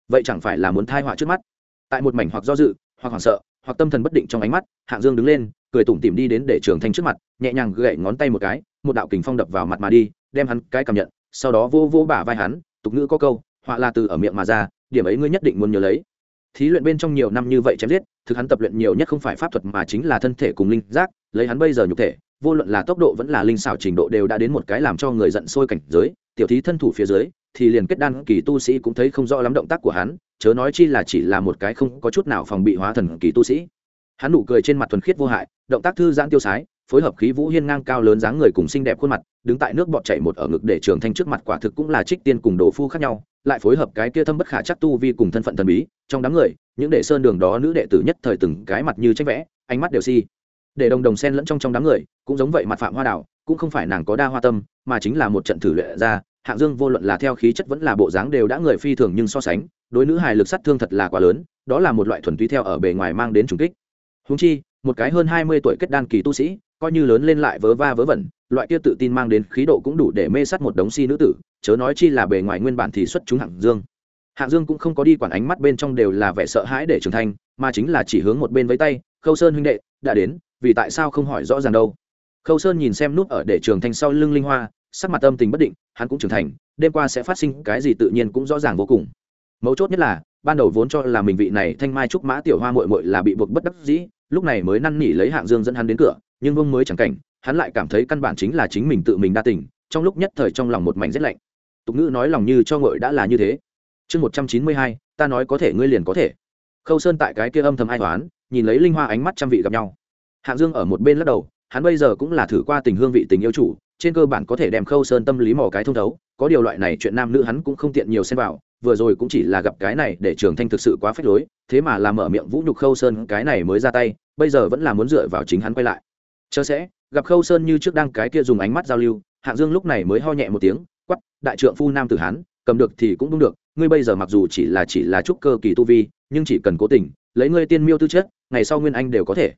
Vậy chẳng phải là muốn thai họa trước mắt? Tại một mảnh hoặc do dự, hoặc hoảng sợ, hoặc tâm thần bất định trong ánh mắt, hạng dương đứng lên, cười tủm tỉm đi đến để trường thanh trước mặt, nhẹ nhàng gậy ngón tay một cái, một đạo kình phong đập vào mặt mà đi, đem hắn cái cảm nhận, sau đó vô vô bả vai hắn, tục ngữ có câu, họa là từ ở miệng mà ra, điểm ấy ngươi nhất định muốn nhớ lấy. Thí luyện bên trong nhiều năm như vậy chém giết, thực hắn tập luyện nhiều nhất không phải pháp thuật mà chính là thân thể cùng linh giác, lấy hắn bây giờ nhục thể vô luận là tốc độ vẫn là linh xảo trình độ đều đã đến một cái làm cho người giận sôi cảnh giới. Tiểu thí thân thủ phía dưới, thì liền kết đan kỳ tu sĩ cũng thấy không rõ lắm động tác của hắn, chớ nói chi là chỉ là một cái không có chút nào phòng bị hóa thần kỳ tu sĩ. Hắn nụ cười trên mặt thuần khiết vô hại, động tác thư giãn tiêu sái, phối hợp khí vũ hiên ngang cao lớn dáng người cùng xinh đẹp khuôn mặt, đứng tại nước bọt chảy một ở ngực để trường thanh trước mặt quả thực cũng là trích tiên cùng đồ phu khác nhau, lại phối hợp cái kia thâm bất khả chắc tu vi cùng thân phận thần bí, trong đám người, những đệ sơn đường đó nữ đệ tử nhất thời từng cái mặt như tranh vẽ, ánh mắt đều si để đồng đồng sen lẫn trong trong đám người, cũng giống vậy mặt phạm hoa đảo cũng không phải nàng có đa hoa tâm, mà chính là một trận thử luyện ra, hạng dương vô luận là theo khí chất vẫn là bộ dáng đều đã người phi thường nhưng so sánh, đối nữ hài lực sát thương thật là quá lớn, đó là một loại thuần túy theo ở bề ngoài mang đến trùng kích. Húng chi, một cái hơn hai mươi tuổi kết đan kỳ tu sĩ, coi như lớn lên lại vớ va vớ vẩn, loại kia tự tin mang đến khí độ cũng đủ để mê sát một đống si nữ tử, chớ nói chi là bề ngoài nguyên bản thì xuất chúng hạng dương. Hạng dương cũng không có đi quản ánh mắt bên trong đều là vẻ sợ hãi để trưởng thành, mà chính là chỉ hướng một bên với tay, khâu sơn huynh đệ đã đến, vì tại sao không hỏi rõ ràng đâu? Khâu sơn nhìn xem nút ở để trường thành sau lưng linh hoa, sắc mặt âm tình bất định, hắn cũng trưởng thành, đêm qua sẽ phát sinh cái gì tự nhiên cũng rõ ràng vô cùng. Mấu chốt nhất là, ban đầu vốn cho là mình vị này thanh mai trúc mã tiểu hoa mội mội là bị buộc bất đắc dĩ, lúc này mới năn nỉ lấy hạng dương dẫn hắn đến cửa, nhưng vương mới chẳng cảnh, hắn lại cảm thấy căn bản chính là chính mình tự mình đa tình, trong lúc nhất thời trong lòng một mảnh rét lạnh. Tục ngữ nói lòng như cho ngội đã là như thế. Chương một trăm chín mươi hai, ta nói có thể, ngươi liền có thể. Khâu sơn tại cái kia âm thầm ai toán nhìn lấy linh hoa ánh mắt trăm vị gặp nhau. Hạng dương ở một bên lắc đầu, hắn bây giờ cũng là thử qua tình hương vị tình yêu chủ, trên cơ bản có thể đem khâu sơn tâm lý mò cái thông thấu, có điều loại này chuyện nam nữ hắn cũng không tiện nhiều xem vào, vừa rồi cũng chỉ là gặp cái này để trường thanh thực sự quá phách lối, thế mà làm mở miệng vũ nhục khâu sơn, cái này mới ra tay, bây giờ vẫn là muốn dựa vào chính hắn quay lại. Chờ sẽ, gặp khâu sơn như trước đang cái kia dùng ánh mắt giao lưu, hạng dương lúc này mới ho nhẹ một tiếng quắp đại trượng phu nam tử hán cầm được thì cũng đúng được, ngươi bây giờ mặc dù chỉ là chỉ là trúc cơ kỳ tu vi nhưng chỉ cần cố tình, lấy ngươi tiên miêu tư chất, ngày sau nguyên anh đều có thể.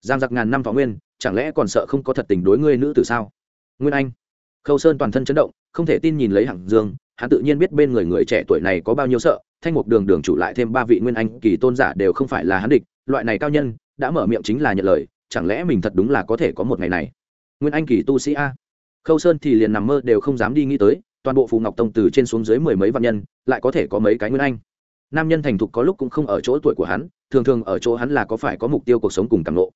Giang giặc ngàn năm thọ nguyên, chẳng lẽ còn sợ không có thật tình đối ngươi nữ từ sao? Nguyên anh. Khâu sơn toàn thân chấn động, không thể tin nhìn lấy hạng dương, hắn tự nhiên biết bên người người trẻ tuổi này có bao nhiêu sợ, thanh mục đường đường chủ lại thêm ba vị nguyên anh kỳ tôn giả đều không phải là hắn địch, loại này cao nhân, đã mở miệng chính là nhận lời, chẳng lẽ mình thật đúng là có thể có một ngày này? Nguyên anh kỳ tu sĩ a. Khâu sơn thì liền nằm mơ đều không dám đi nghĩ tới, toàn bộ phù ngọc tông từ trên xuống dưới mười mấy vạn nhân, lại có thể có mấy cái nguyên anh? Nam nhân thành thục có lúc cũng không ở chỗ tuổi của hắn, thường thường ở chỗ hắn là có phải có mục tiêu cuộc sống cùng càng lộ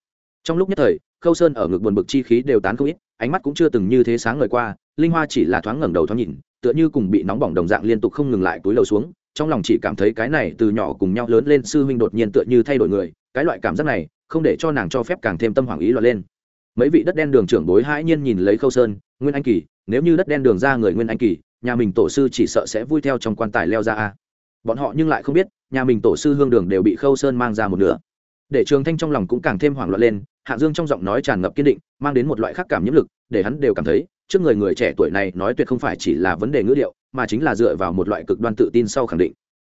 trong lúc nhất thời, khâu sơn ở ngực buồn bực chi khí đều tán không ít, ánh mắt cũng chưa từng như thế sáng ngời qua, linh hoa chỉ là thoáng ngẩng đầu thoáng nhìn, tựa như cùng bị nóng bỏng đồng dạng liên tục không ngừng lại túi lầu xuống, trong lòng chỉ cảm thấy cái này từ nhỏ cùng nhau lớn lên sư huynh đột nhiên tựa như thay đổi người, cái loại cảm giác này, không để cho nàng cho phép càng thêm tâm hoàng ý loạn lên. Mấy vị đất đen đường trưởng bối hãi nhiên nhìn lấy khâu sơn, nguyên anh kỳ, nếu như đất đen đường ra người nguyên anh kỳ, nhà mình tổ sư chỉ sợ sẽ vui theo trong quan tài leo ra a bọn họ nhưng lại không biết, nhà mình tổ sư hương đường đều bị khâu sơn mang ra một nửa. Để trường thanh trong lòng cũng càng thêm hoảng loạn lên, hạ dương trong giọng nói tràn ngập kiên định, mang đến một loại khắc cảm nhiễm lực, để hắn đều cảm thấy, trước người người trẻ tuổi này nói tuyệt không phải chỉ là vấn đề ngữ điệu, mà chính là dựa vào một loại cực đoan tự tin sau khẳng định.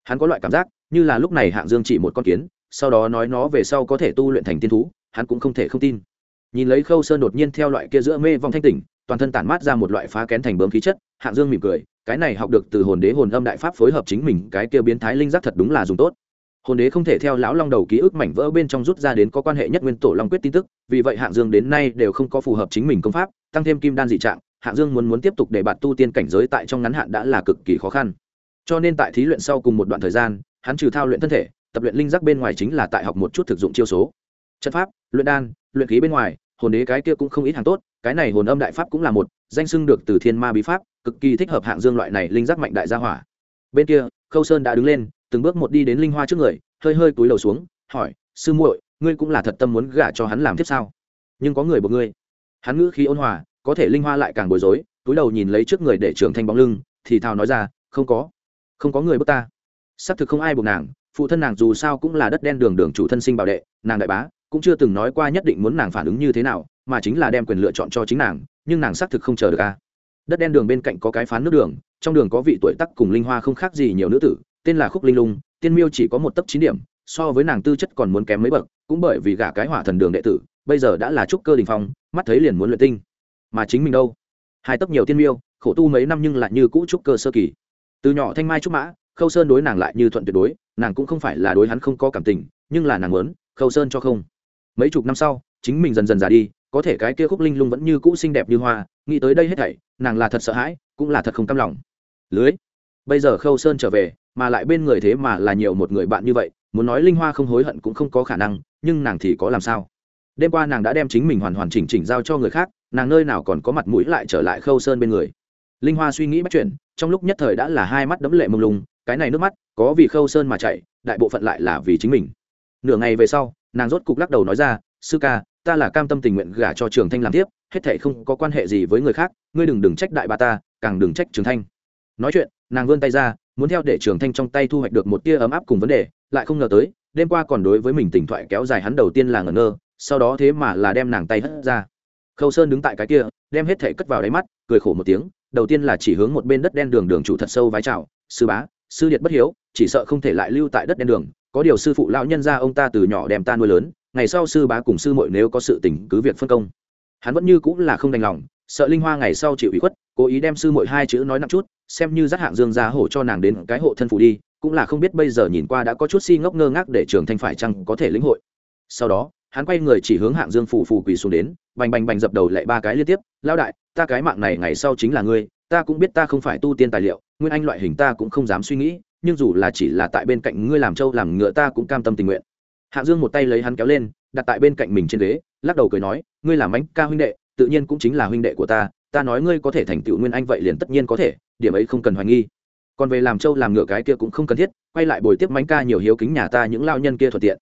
Hắn có loại cảm giác, như là lúc này hạng dương chỉ một con kiến, sau đó nói nó về sau có thể tu luyện thành tiên thú, hắn cũng không thể không tin. Nhìn lấy khâu sơn đột nhiên theo loại kia giữa mê vong thanh tỉnh toàn thân tản mát ra một loại phá kén thành bướm khí chất, hạng dương mỉm cười, cái này học được từ hồn đế hồn âm đại pháp phối hợp chính mình, cái kia biến thái linh giác thật đúng là dùng tốt. Hồn đế không thể theo lão long đầu ký ức mảnh vỡ bên trong rút ra đến có quan hệ nhất nguyên tổ long quyết tin tức, vì vậy hạng dương đến nay đều không có phù hợp chính mình công pháp, tăng thêm kim đan dị trạng, hạng dương muốn muốn tiếp tục để bạn tu tiên cảnh giới tại trong ngắn hạn đã là cực kỳ khó khăn. Cho nên tại thí luyện sau cùng một đoạn thời gian, hắn trừ thao luyện thân thể, tập luyện linh giác bên ngoài chính là tại học một chút thực dụng chiêu số. Trận pháp, luyện đan, luyện khí bên ngoài, hồn đế cái kia cũng không ít hàng tốt cái này hồn âm đại pháp cũng là một, danh xưng được từ thiên ma bí pháp, cực kỳ thích hợp hạng dương loại này linh giác mạnh đại gia hỏa. Bên kia, khâu sơn đã đứng lên, từng bước một đi đến linh hoa trước người, hơi hơi túi đầu xuống, hỏi, sư muội, ngươi cũng là thật tâm muốn gả cho hắn làm tiếp sao? Nhưng có người buộc ngươi. Hắn ngữ khí ôn hòa, có thể linh hoa lại càng bối rối, túi đầu nhìn lấy trước người để trưởng thanh bóng lưng, thì thào nói ra, không có không có người bước ta. Xác thực không ai buộc nàng, phụ thân nàng dù sao cũng là đất đen đường đường chủ thân sinh bảo đệ, nàng đại bá, cũng chưa từng nói qua nhất định muốn nàng phản ứng như thế nào mà chính là đem quyền lựa chọn cho chính nàng, nhưng nàng xác thực không chờ được a. Đất đen đường bên cạnh có cái phán nước đường, trong đường có vị tuổi tắc cùng linh hoa không khác gì nhiều nữ tử, tên là khúc linh lung, tiên miêu chỉ có một tấc chín điểm, so với nàng tư chất còn muốn kém mấy bậc, cũng bởi vì gả cái hỏa thần đường đệ tử, bây giờ đã là trúc cơ đình phong, mắt thấy liền muốn luyện tinh. Mà chính mình đâu? Hai tấc nhiều tiên miêu, khổ tu mấy năm nhưng lại như cũ trúc cơ sơ kỳ. Từ nhỏ thanh mai trúc mã, khâu sơn đối nàng lại như thuận tuyệt đối, nàng cũng không phải là đối hắn không có cảm tình, nhưng là nàng muốn, khâu sơn cho không. Mấy chục năm sau, chính mình dần dần già đi có thể cái kia khúc linh lung vẫn như cũ xinh đẹp như hoa, nghĩ tới đây hết thảy, nàng là thật sợ hãi, cũng là thật không cam lòng. Lưới. Bây giờ khâu sơn trở về, mà lại bên người thế mà là nhiều một người bạn như vậy, muốn nói linh hoa không hối hận cũng không có khả năng, nhưng nàng thì có làm sao? Đêm qua nàng đã đem chính mình hoàn hoàn chỉnh chỉnh giao cho người khác, nàng nơi nào còn có mặt mũi lại trở lại khâu sơn bên người. Linh hoa suy nghĩ bắt chuyện, trong lúc nhất thời đã là hai mắt đấm lệ mông lung, cái này nước mắt, có vì khâu sơn mà chạy đại bộ phận lại là vì chính mình. Nửa ngày về sau, nàng rốt cục lắc đầu nói ra, sư ca ta là cam tâm tình nguyện gả cho trường thanh làm tiếp, hết thệ không có quan hệ gì với người khác, ngươi đừng đừng trách đại bà ta, càng đừng trách trường thanh. Nói chuyện, nàng vươn tay ra, muốn theo để trường thanh trong tay thu hoạch được một tia ấm áp cùng vấn đề, lại không ngờ tới, đêm qua còn đối với mình tỉnh thoại kéo dài hắn đầu tiên là ngờ ngơ, sau đó thế mà là đem nàng tay hất ra. Khâu sơn đứng tại cái kia, đem hết thệ cất vào đáy mắt, cười khổ một tiếng, đầu tiên là chỉ hướng một bên đất đen đường đường chủ thật sâu vái chào, sư bá, sư điệt bất hiếu, chỉ sợ không thể lại lưu tại đất đen đường, có điều sư phụ lão nhân ra ông ta từ nhỏ đem ta nuôi lớn ngày sau sư bá cùng sư muội nếu có sự tình cứ việc phân công. Hắn vẫn như cũng là không đành lòng, sợ linh hoa ngày sau chịu ủy khuất, cố ý đem sư muội hai chữ nói nặng chút, xem như dắt hạng dương ra hổ cho nàng đến cái hộ thân phủ đi, cũng là không biết bây giờ nhìn qua đã có chút si ngốc ngơ ngác để trường thanh phải chăng có thể lĩnh hội. Sau đó, hắn quay người chỉ hướng hạng dương phủ phù quỳ xuống đến, bành bành bành dập đầu lại ba cái liên tiếp lao đại, ta cái mạng này ngày sau chính là ngươi, ta cũng biết ta không phải tu tiên tài liệu, nguyên anh loại hình ta cũng không dám suy nghĩ, nhưng dù là chỉ là tại bên cạnh ngươi làm trâu làm ngựa ta cũng cam tâm tình nguyện. Hạ dương một tay lấy hắn kéo lên, đặt tại bên cạnh mình trên ghế, lắc đầu cười nói, ngươi là bánh ca huynh đệ, tự nhiên cũng chính là huynh đệ của ta ta nói ngươi có thể thành tựu nguyên anh vậy liền tất nhiên có thể, điểm ấy không cần hoài nghi. Còn về làm trâu làm ngựa cái kia cũng không cần thiết, quay lại bồi tiếp mánh ca nhiều hiếu kính nhà ta những lao nhân kia thuận tiện.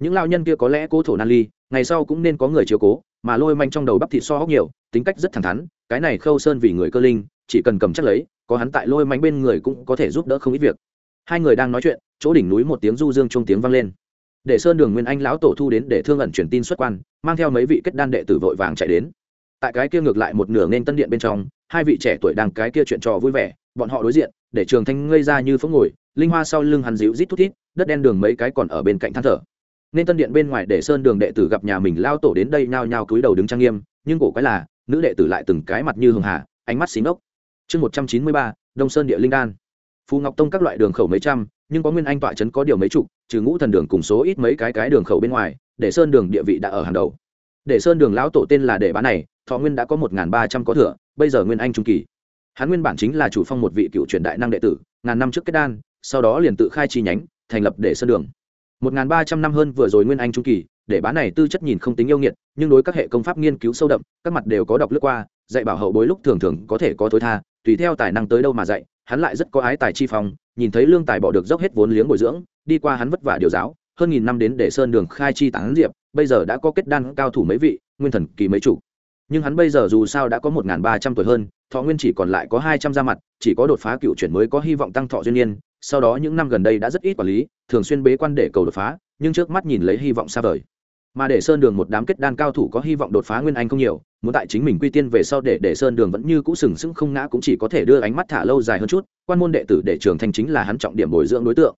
Những lao nhân kia có lẽ cố thổ nan ly, ngày sau cũng nên có người chiếu cố, mà lôi manh trong đầu bắp thịt so hóc nhiều, tính cách rất thẳng thắn, cái này khâu sơn vì người cơ linh, chỉ cần cầm chắc lấy, có hắn tại lôi manh bên người cũng có thể giúp đỡ không ít việc. Hai người đang nói chuyện, chỗ đỉnh núi một tiếng du dương chung tiếng vang lên để sơn đường nguyên anh lão tổ thu đến để thương ẩn truyền tin xuất quan, mang theo mấy vị kết đan đệ tử vội vàng chạy đến. Tại cái kia ngược lại một nửa nên tân điện bên trong, hai vị trẻ tuổi đang cái kia chuyện trò vui vẻ, bọn họ đối diện, để trường thanh ngây ra như phóng ngồi, linh hoa sau lưng hắn dịu rít thút thít, đất đen đường mấy cái còn ở bên cạnh than thở. Nên tân điện bên ngoài để sơn đường đệ tử gặp nhà mình lao tổ đến đây nhao nhao cúi đầu đứng trang nghiêm, nhưng cổ quái là, nữ đệ tử lại từng cái mặt như hường hà, ánh mắt xí ngốc. Chương một trăm chín mươi ba, đông sơn địa linh đan. Phù ngọc tông các loại đường khẩu mấy trăm nhưng có nguyên anh tọa trấn có điều mấy chục, trừ ngũ thần đường cùng số ít mấy cái cái đường khẩu bên ngoài, để sơn đường địa vị đã ở hàng đầu. Để sơn đường lão tổ tên là đệ bá này, thọ nguyên đã có một ba trăm có thừa, bây giờ nguyên anh trung kỳ. Hắn nguyên bản chính là chủ phong một vị cựu truyền đại năng đệ tử, ngàn năm trước kết đan, sau đó liền tự khai chi nhánh, thành lập để sơn đường. một ba trăm năm hơn vừa rồi nguyên anh trung kỳ, để bá này tư chất nhìn không tính yêu nghiệt, nhưng đối các hệ công pháp nghiên cứu sâu đậm, các mặt đều có đọc lướt qua, dạy bảo hậu bối lúc thường thường có thể có tối tha, tùy theo tài năng tới đâu mà dạy, hắn lại rất có ái tài chi phong nhìn thấy lương tài bỏ được dốc hết vốn liếng bồi dưỡng, đi qua hắn vất vả điều giáo, hơn nghìn năm đến để sơn đường khai chi tán diệp, bây giờ đã có kết đan cao thủ mấy vị, nguyên thần kỳ mấy chủ nhưng hắn bây giờ dù sao đã có một ba trăm tuổi hơn, thọ nguyên chỉ còn lại có hai trăm ra mặt, chỉ có đột phá cựu chuyển mới có hy vọng tăng thọ duyên niên, sau đó những năm gần đây đã rất ít quản lý, thường xuyên bế quan để cầu đột phá, nhưng trước mắt nhìn lấy hy vọng xa vời mà để sơn đường một đám kết đan cao thủ có hy vọng đột phá nguyên anh không nhiều, muốn tại chính mình quy tiên về sau để để sơn đường vẫn như cũ sừng sững không ngã cũng chỉ có thể đưa ánh mắt thả lâu dài hơn chút, quan môn đệ tử để trường thanh chính là hắn trọng điểm bồi dưỡng đối tượng.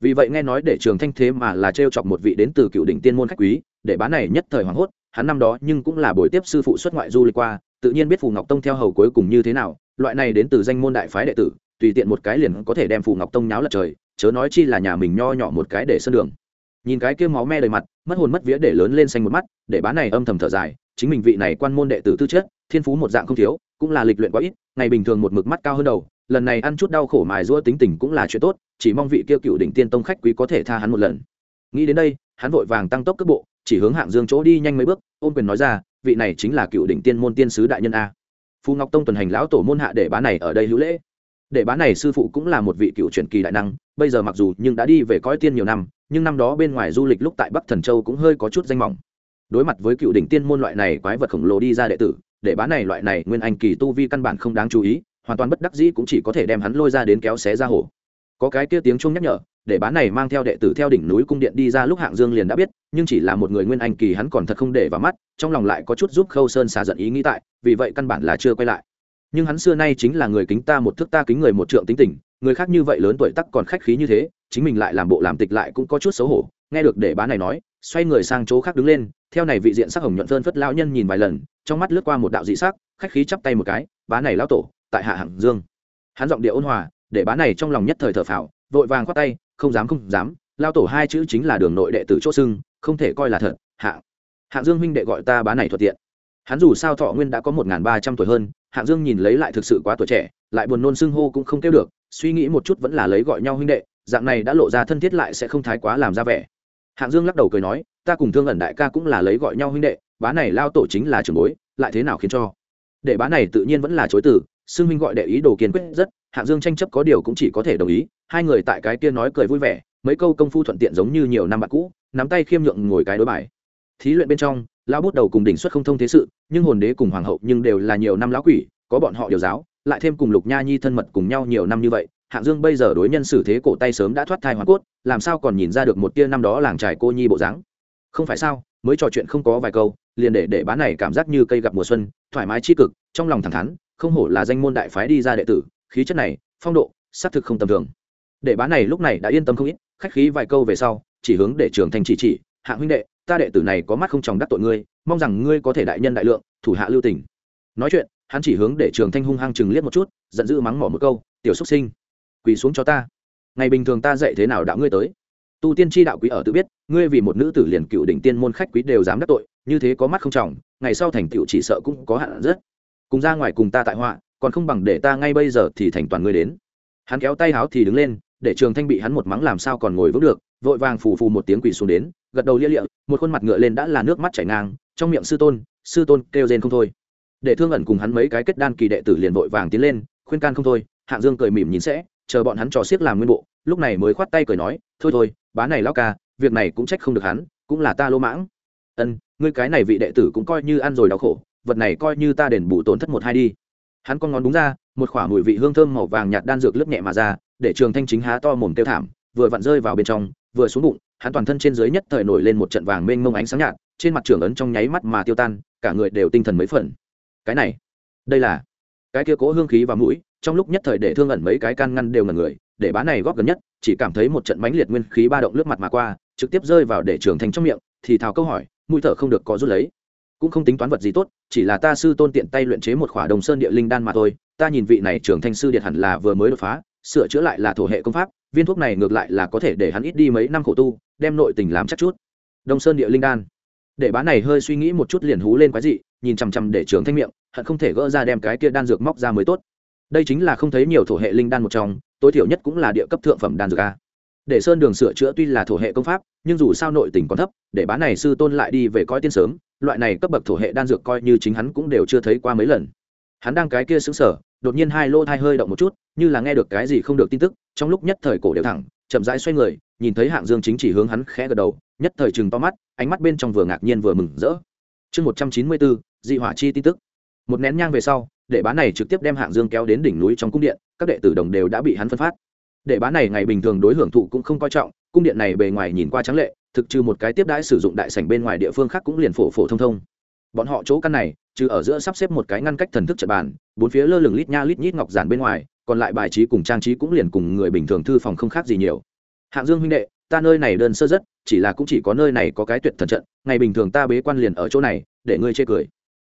Vì vậy nghe nói để trường thanh thế mà là t chọc một vị đến từ cựu đỉnh tiên môn khách quý, để bán này nhất thời hoảng hốt, hắn năm đó nhưng cũng là buổi tiếp sư phụ xuất ngoại du lịch qua, tự nhiên biết phù ngọc tông theo hầu cuối cùng như thế nào, loại này đến từ danh môn đại phái đệ tử, tùy tiện một cái liền có thể đem phù ngọc tông nháo lật trời, chớ nói chi là nhà mình nho nhỏ một cái để sơn đường. Nhìn cái kia máu me đầy mặt mất hồn mất vía để lớn lên xanh một mắt, để bá này âm thầm thở dài, chính mình vị này quan môn đệ tử tư chất, thiên phú một dạng không thiếu, cũng là lịch luyện quá ít, ngày bình thường một mực mắt cao hơn đầu, lần này ăn chút đau khổ mài giũa tính tình cũng là chuyện tốt, chỉ mong vị kia cựu đỉnh tiên tông khách quý có thể tha hắn một lần. Nghĩ đến đây, hắn vội vàng tăng tốc cước bộ, chỉ hướng hạng dương chỗ đi nhanh mấy bước, ôm quyền nói ra, vị này chính là cựu đỉnh tiên môn tiên sứ đại nhân a. Phù ngọc tông tuần hành lão tổ môn hạ để bá này ở đây hữu lễ. Để bá này sư phụ cũng là một vị cựu truyền kỳ đại năng, bây giờ mặc dù nhưng đã đi về coi tiên nhiều năm nhưng năm đó bên ngoài du lịch lúc tại bắc thần châu cũng hơi có chút danh mỏng. Đối mặt với cựu đỉnh tiên môn loại này quái vật khổng lồ đi ra đệ tử, để bá này loại này nguyên anh kỳ tu vi căn bản không đáng chú ý, hoàn toàn bất đắc dĩ cũng chỉ có thể đem hắn lôi ra đến kéo xé ra hồ. Có cái kia tiếng chuông nhắc nhở, để bán này mang theo đệ tử theo đỉnh núi cung điện đi ra lúc hạng dương liền đã biết, nhưng chỉ là một người nguyên anh kỳ hắn còn thật không để vào mắt, trong lòng lại có chút giúp khâu sơn xả giận ý nghĩ tại, vì vậy căn bản là chưa quay lại. Nhưng hắn xưa nay chính là người kính ta một thước ta kính người một trượng tính tình, người khác như vậy lớn tuổi tắc còn khách khí như thế chính mình lại làm bộ làm tịch lại cũng có chút xấu hổ. Nghe được để bá này nói, xoay người sang chỗ khác đứng lên, theo này vị diện sắc hồng nhuận phơn phất lão nhân nhìn vài lần, trong mắt lướt qua một đạo dị sắc, khách khí chắp tay một cái, bá này lão tổ, tại hạ hạng dương. Hắn giọng địa ôn hòa, để bá này trong lòng nhất thời thở phào, vội vàng khoát tay, không dám không dám lao tổ hai chữ chính là đường nội đệ tử chỗ xưng, không thể coi là thật hạng hạng dương huynh đệ gọi ta bá này thuận tiện. Hắn dù sao thọ nguyên đã có một ba trăm tuổi hơn hạng dương nhìn lấy lại thực sự quá tuổi trẻ, lại buồn nôn xưng hô cũng không kêu được, suy nghĩ một chút vẫn là lấy gọi nhau huynh đệ dạng này đã lộ ra thân thiết lại sẽ không thái quá làm ra vẻ. Hạng dương lắc đầu cười nói, ta cùng thương ẩn đại ca cũng là lấy gọi nhau huynh đệ, bá này lao tổ chính là trường bối, lại thế nào khiến cho? Để bá này tự nhiên vẫn là chối từ xưng huynh gọi đệ ý đồ kiên quyết rất, hạng dương tranh chấp có điều cũng chỉ có thể đồng ý, hai người tại cái kia nói cười vui vẻ, mấy câu công phu thuận tiện giống như nhiều năm bạn cũ, nắm tay khiêm nhượng ngồi cái đối bài. Thí luyện bên trong, lão bút đầu cùng đỉnh xuất không thông thế sự, nhưng hồn đế cùng hoàng hậu nhưng đều là nhiều năm lão quỷ, có bọn họ điều giáo, lại thêm cùng lục nha nhi thân mật cùng nhau nhiều năm như vậy hạng dương bây giờ đối nhân xử thế cổ tay sớm đã thoát thai hoàn cốt, làm sao còn nhìn ra được một tia năm đó làng trải cô nhi bộ dáng? Không phải sao, mới trò chuyện không có vài câu, liền để để bán này cảm giác như cây gặp mùa xuân, thoải mái tri cực, trong lòng thẳng thắn, không hổ là danh môn đại phái đi ra đệ tử, khí chất này, phong độ, xác thực không tầm thường. Để bán này lúc này đã yên tâm không ít, khách khí vài câu về sau, chỉ hướng để trường thành chỉ chỉ, hạng huynh đệ, ta đệ tử này có mắt không tròng đắc tội ngươi, mong rằng ngươi có thể đại nhân đại lượng, thủ hạ lưu tình. Nói chuyện, hắn chỉ hướng để trường thanh hung hăng chừng liếc một chút, giận dữ mắng mỏ một câu, tiểu xúc sinh quỳ xuống cho ta. Ngày bình thường ta dạy thế nào đạo ngươi tới? Tu tiên tri đạo quý ở tự biết, ngươi vì một nữ tử liền cựu đỉnh tiên môn khách quý đều dám đắc tội, như thế có mắt không trọng, ngày sau thành tựu chỉ sợ cũng có hạn rất. Cùng ra ngoài cùng ta tại họa, còn không bằng để ta ngay bây giờ thì thành toàn ngươi đến. Hắn kéo tay háo thì đứng lên, để trường thanh bị hắn một mắng làm sao còn ngồi vững được, vội vàng phù phù một tiếng quỳ xuống đến, gật đầu lia lịa, một khuôn mặt ngựa lên đã là nước mắt chảy ngang, trong miệng sư tôn sư tôn kêu rên không thôi. Để thương ẩn cùng hắn mấy cái kết đan kỳ đệ tử liền vội vàng tiến lên, khuyên can không thôi, hạng dương cười mỉm nhìn sẽ chờ bọn hắn trò xiết làm nguyên bộ, lúc này mới khoát tay cười nói, thôi thôi, bá này lao ca, việc này cũng trách không được hắn, cũng là ta lô mãng. Ân, ngươi cái này vị đệ tử cũng coi như ăn rồi đau khổ, vật này coi như ta đền bù tổn thất một hai đi. Hắn con ngón đúng ra, một khoả mùi vị hương thơm màu vàng nhạt đan dược lướt nhẹ mà ra, để trường thanh chính há to mồm tiêu thảm, vừa vặn rơi vào bên trong, vừa xuống bụng, hắn toàn thân trên dưới nhất thời nổi lên một trận vàng mênh mông ánh sáng nhạt, trên mặt trưởng ấn trong nháy mắt mà tiêu tan, cả người đều tinh thần mấy phần. Cái này, đây là cái kia cố hương khí và mũi trong lúc nhất thời để thương ẩn mấy cái can ngăn đều ngần người, để bá này góp gần nhất, chỉ cảm thấy một trận mãnh liệt nguyên khí ba động lướt mặt mà qua, trực tiếp rơi vào để trường thành trong miệng, thì thào câu hỏi, mũi thở không được có rút lấy. Cũng không tính toán vật gì tốt, chỉ là ta sư tôn tiện tay luyện chế một khỏa đồng sơn địa linh đan mà thôi, ta nhìn vị này trưởng thanh sư điện hẳn là vừa mới đột phá, sửa chữa lại là thổ hệ công pháp, viên thuốc này ngược lại là có thể để hắn ít đi mấy năm khổ tu, đem nội tình làm chắc chút. Đông sơn địa linh đan. Để bá này hơi suy nghĩ một chút liền hú lên quái dị, nhìn chằm chằm để trưởng thanh miệng, hận không thể gỡ ra đem cái kia đan dược móc ra mới tốt đây chính là không thấy nhiều thổ hệ linh đan một trong, tối thiểu nhất cũng là địa cấp thượng phẩm đan dược a. Để sơn đường sửa chữa tuy là thổ hệ công pháp, nhưng dù sao nội tình còn thấp, để bá này sư tôn lại đi về coi tiên sớm, loại này cấp bậc thổ hệ đan dược coi như chính hắn cũng đều chưa thấy qua mấy lần. Hắn đang cái kia xứng sở đột nhiên hai lô thai hơi động một chút, như là nghe được cái gì không được tin tức, trong lúc nhất thời cổ đều thẳng, chậm rãi xoay người, nhìn thấy hạng dương chính chỉ hướng hắn khẽ gật đầu, nhất thời chừng to mắt, ánh mắt bên trong vừa ngạc nhiên vừa mừng rỡ. Chương một trăm chín mươi bốn, dị hỏa chi tin tức. Một nén nhang về sau đệ bá này trực tiếp đem hạng dương kéo đến đỉnh núi trong cung điện, các đệ tử đồng đều đã bị hắn phân phát. Đệ bá này ngày bình thường đối hưởng thụ cũng không coi trọng, cung điện này bề ngoài nhìn qua trắng lệ, thực trừ một cái tiếp đãi sử dụng đại sảnh bên ngoài địa phương khác cũng liền phổ phổ thông thông. Bọn họ chỗ căn này, trừ ở giữa sắp xếp một cái ngăn cách thần thức trận bàn, bốn phía lơ lửng lít nha lít nhít ngọc giản bên ngoài, còn lại bài trí cùng trang trí cũng liền cùng người bình thường thư phòng không khác gì nhiều. Hạng dương huynh đệ, ta nơi này đơn sơ rất, chỉ là cũng chỉ có nơi này có cái tuyệt thần trận, ngày bình thường ta bế quan liền ở chỗ này, để ngươi chê cười.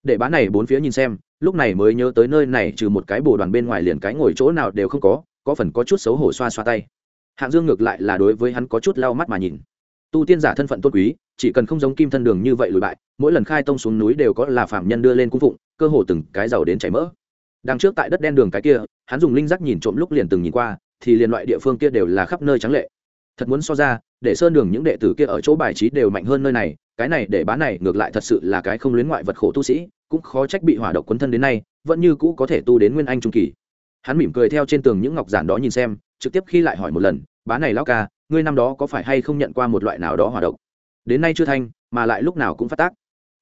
Để bá này bốn phía nhìn xem lúc này mới nhớ tới nơi này trừ một cái bồ đoàn bên ngoài liền cái ngồi chỗ nào đều không có có phần có chút xấu hổ xoa xoa tay. Hạng dương ngược lại là đối với hắn có chút lau mắt mà nhìn. Tu tiên giả thân phận tôn quý, chỉ cần không giống kim thân đường như vậy lùi bại, mỗi lần khai tông xuống núi đều có là phạm nhân đưa lên cung phụng, cơ hồ từng cái giàu đến chảy mỡ. Đằng trước tại đất đen đường cái kia, hắn dùng linh giác nhìn trộm lúc liền từng nhìn qua, thì liền loại địa phương kia đều là khắp nơi trắng lệ. Thật muốn so ra, để sơn đường những đệ tử kia ở chỗ bài trí đều mạnh hơn nơi này, cái này để bán này ngược lại thật sự là cái không luyến ngoại vật khổ tu sĩ cũng khó trách bị hỏa độc quấn thân đến nay, vẫn như cũ có thể tu đến nguyên anh trung kỳ. Hắn mỉm cười theo trên tường những ngọc giản đó nhìn xem, trực tiếp khi lại hỏi một lần, bá này lão ca, ngươi năm đó có phải hay không nhận qua một loại nào đó hỏa độc? Đến nay chưa thanh mà lại lúc nào cũng phát tác.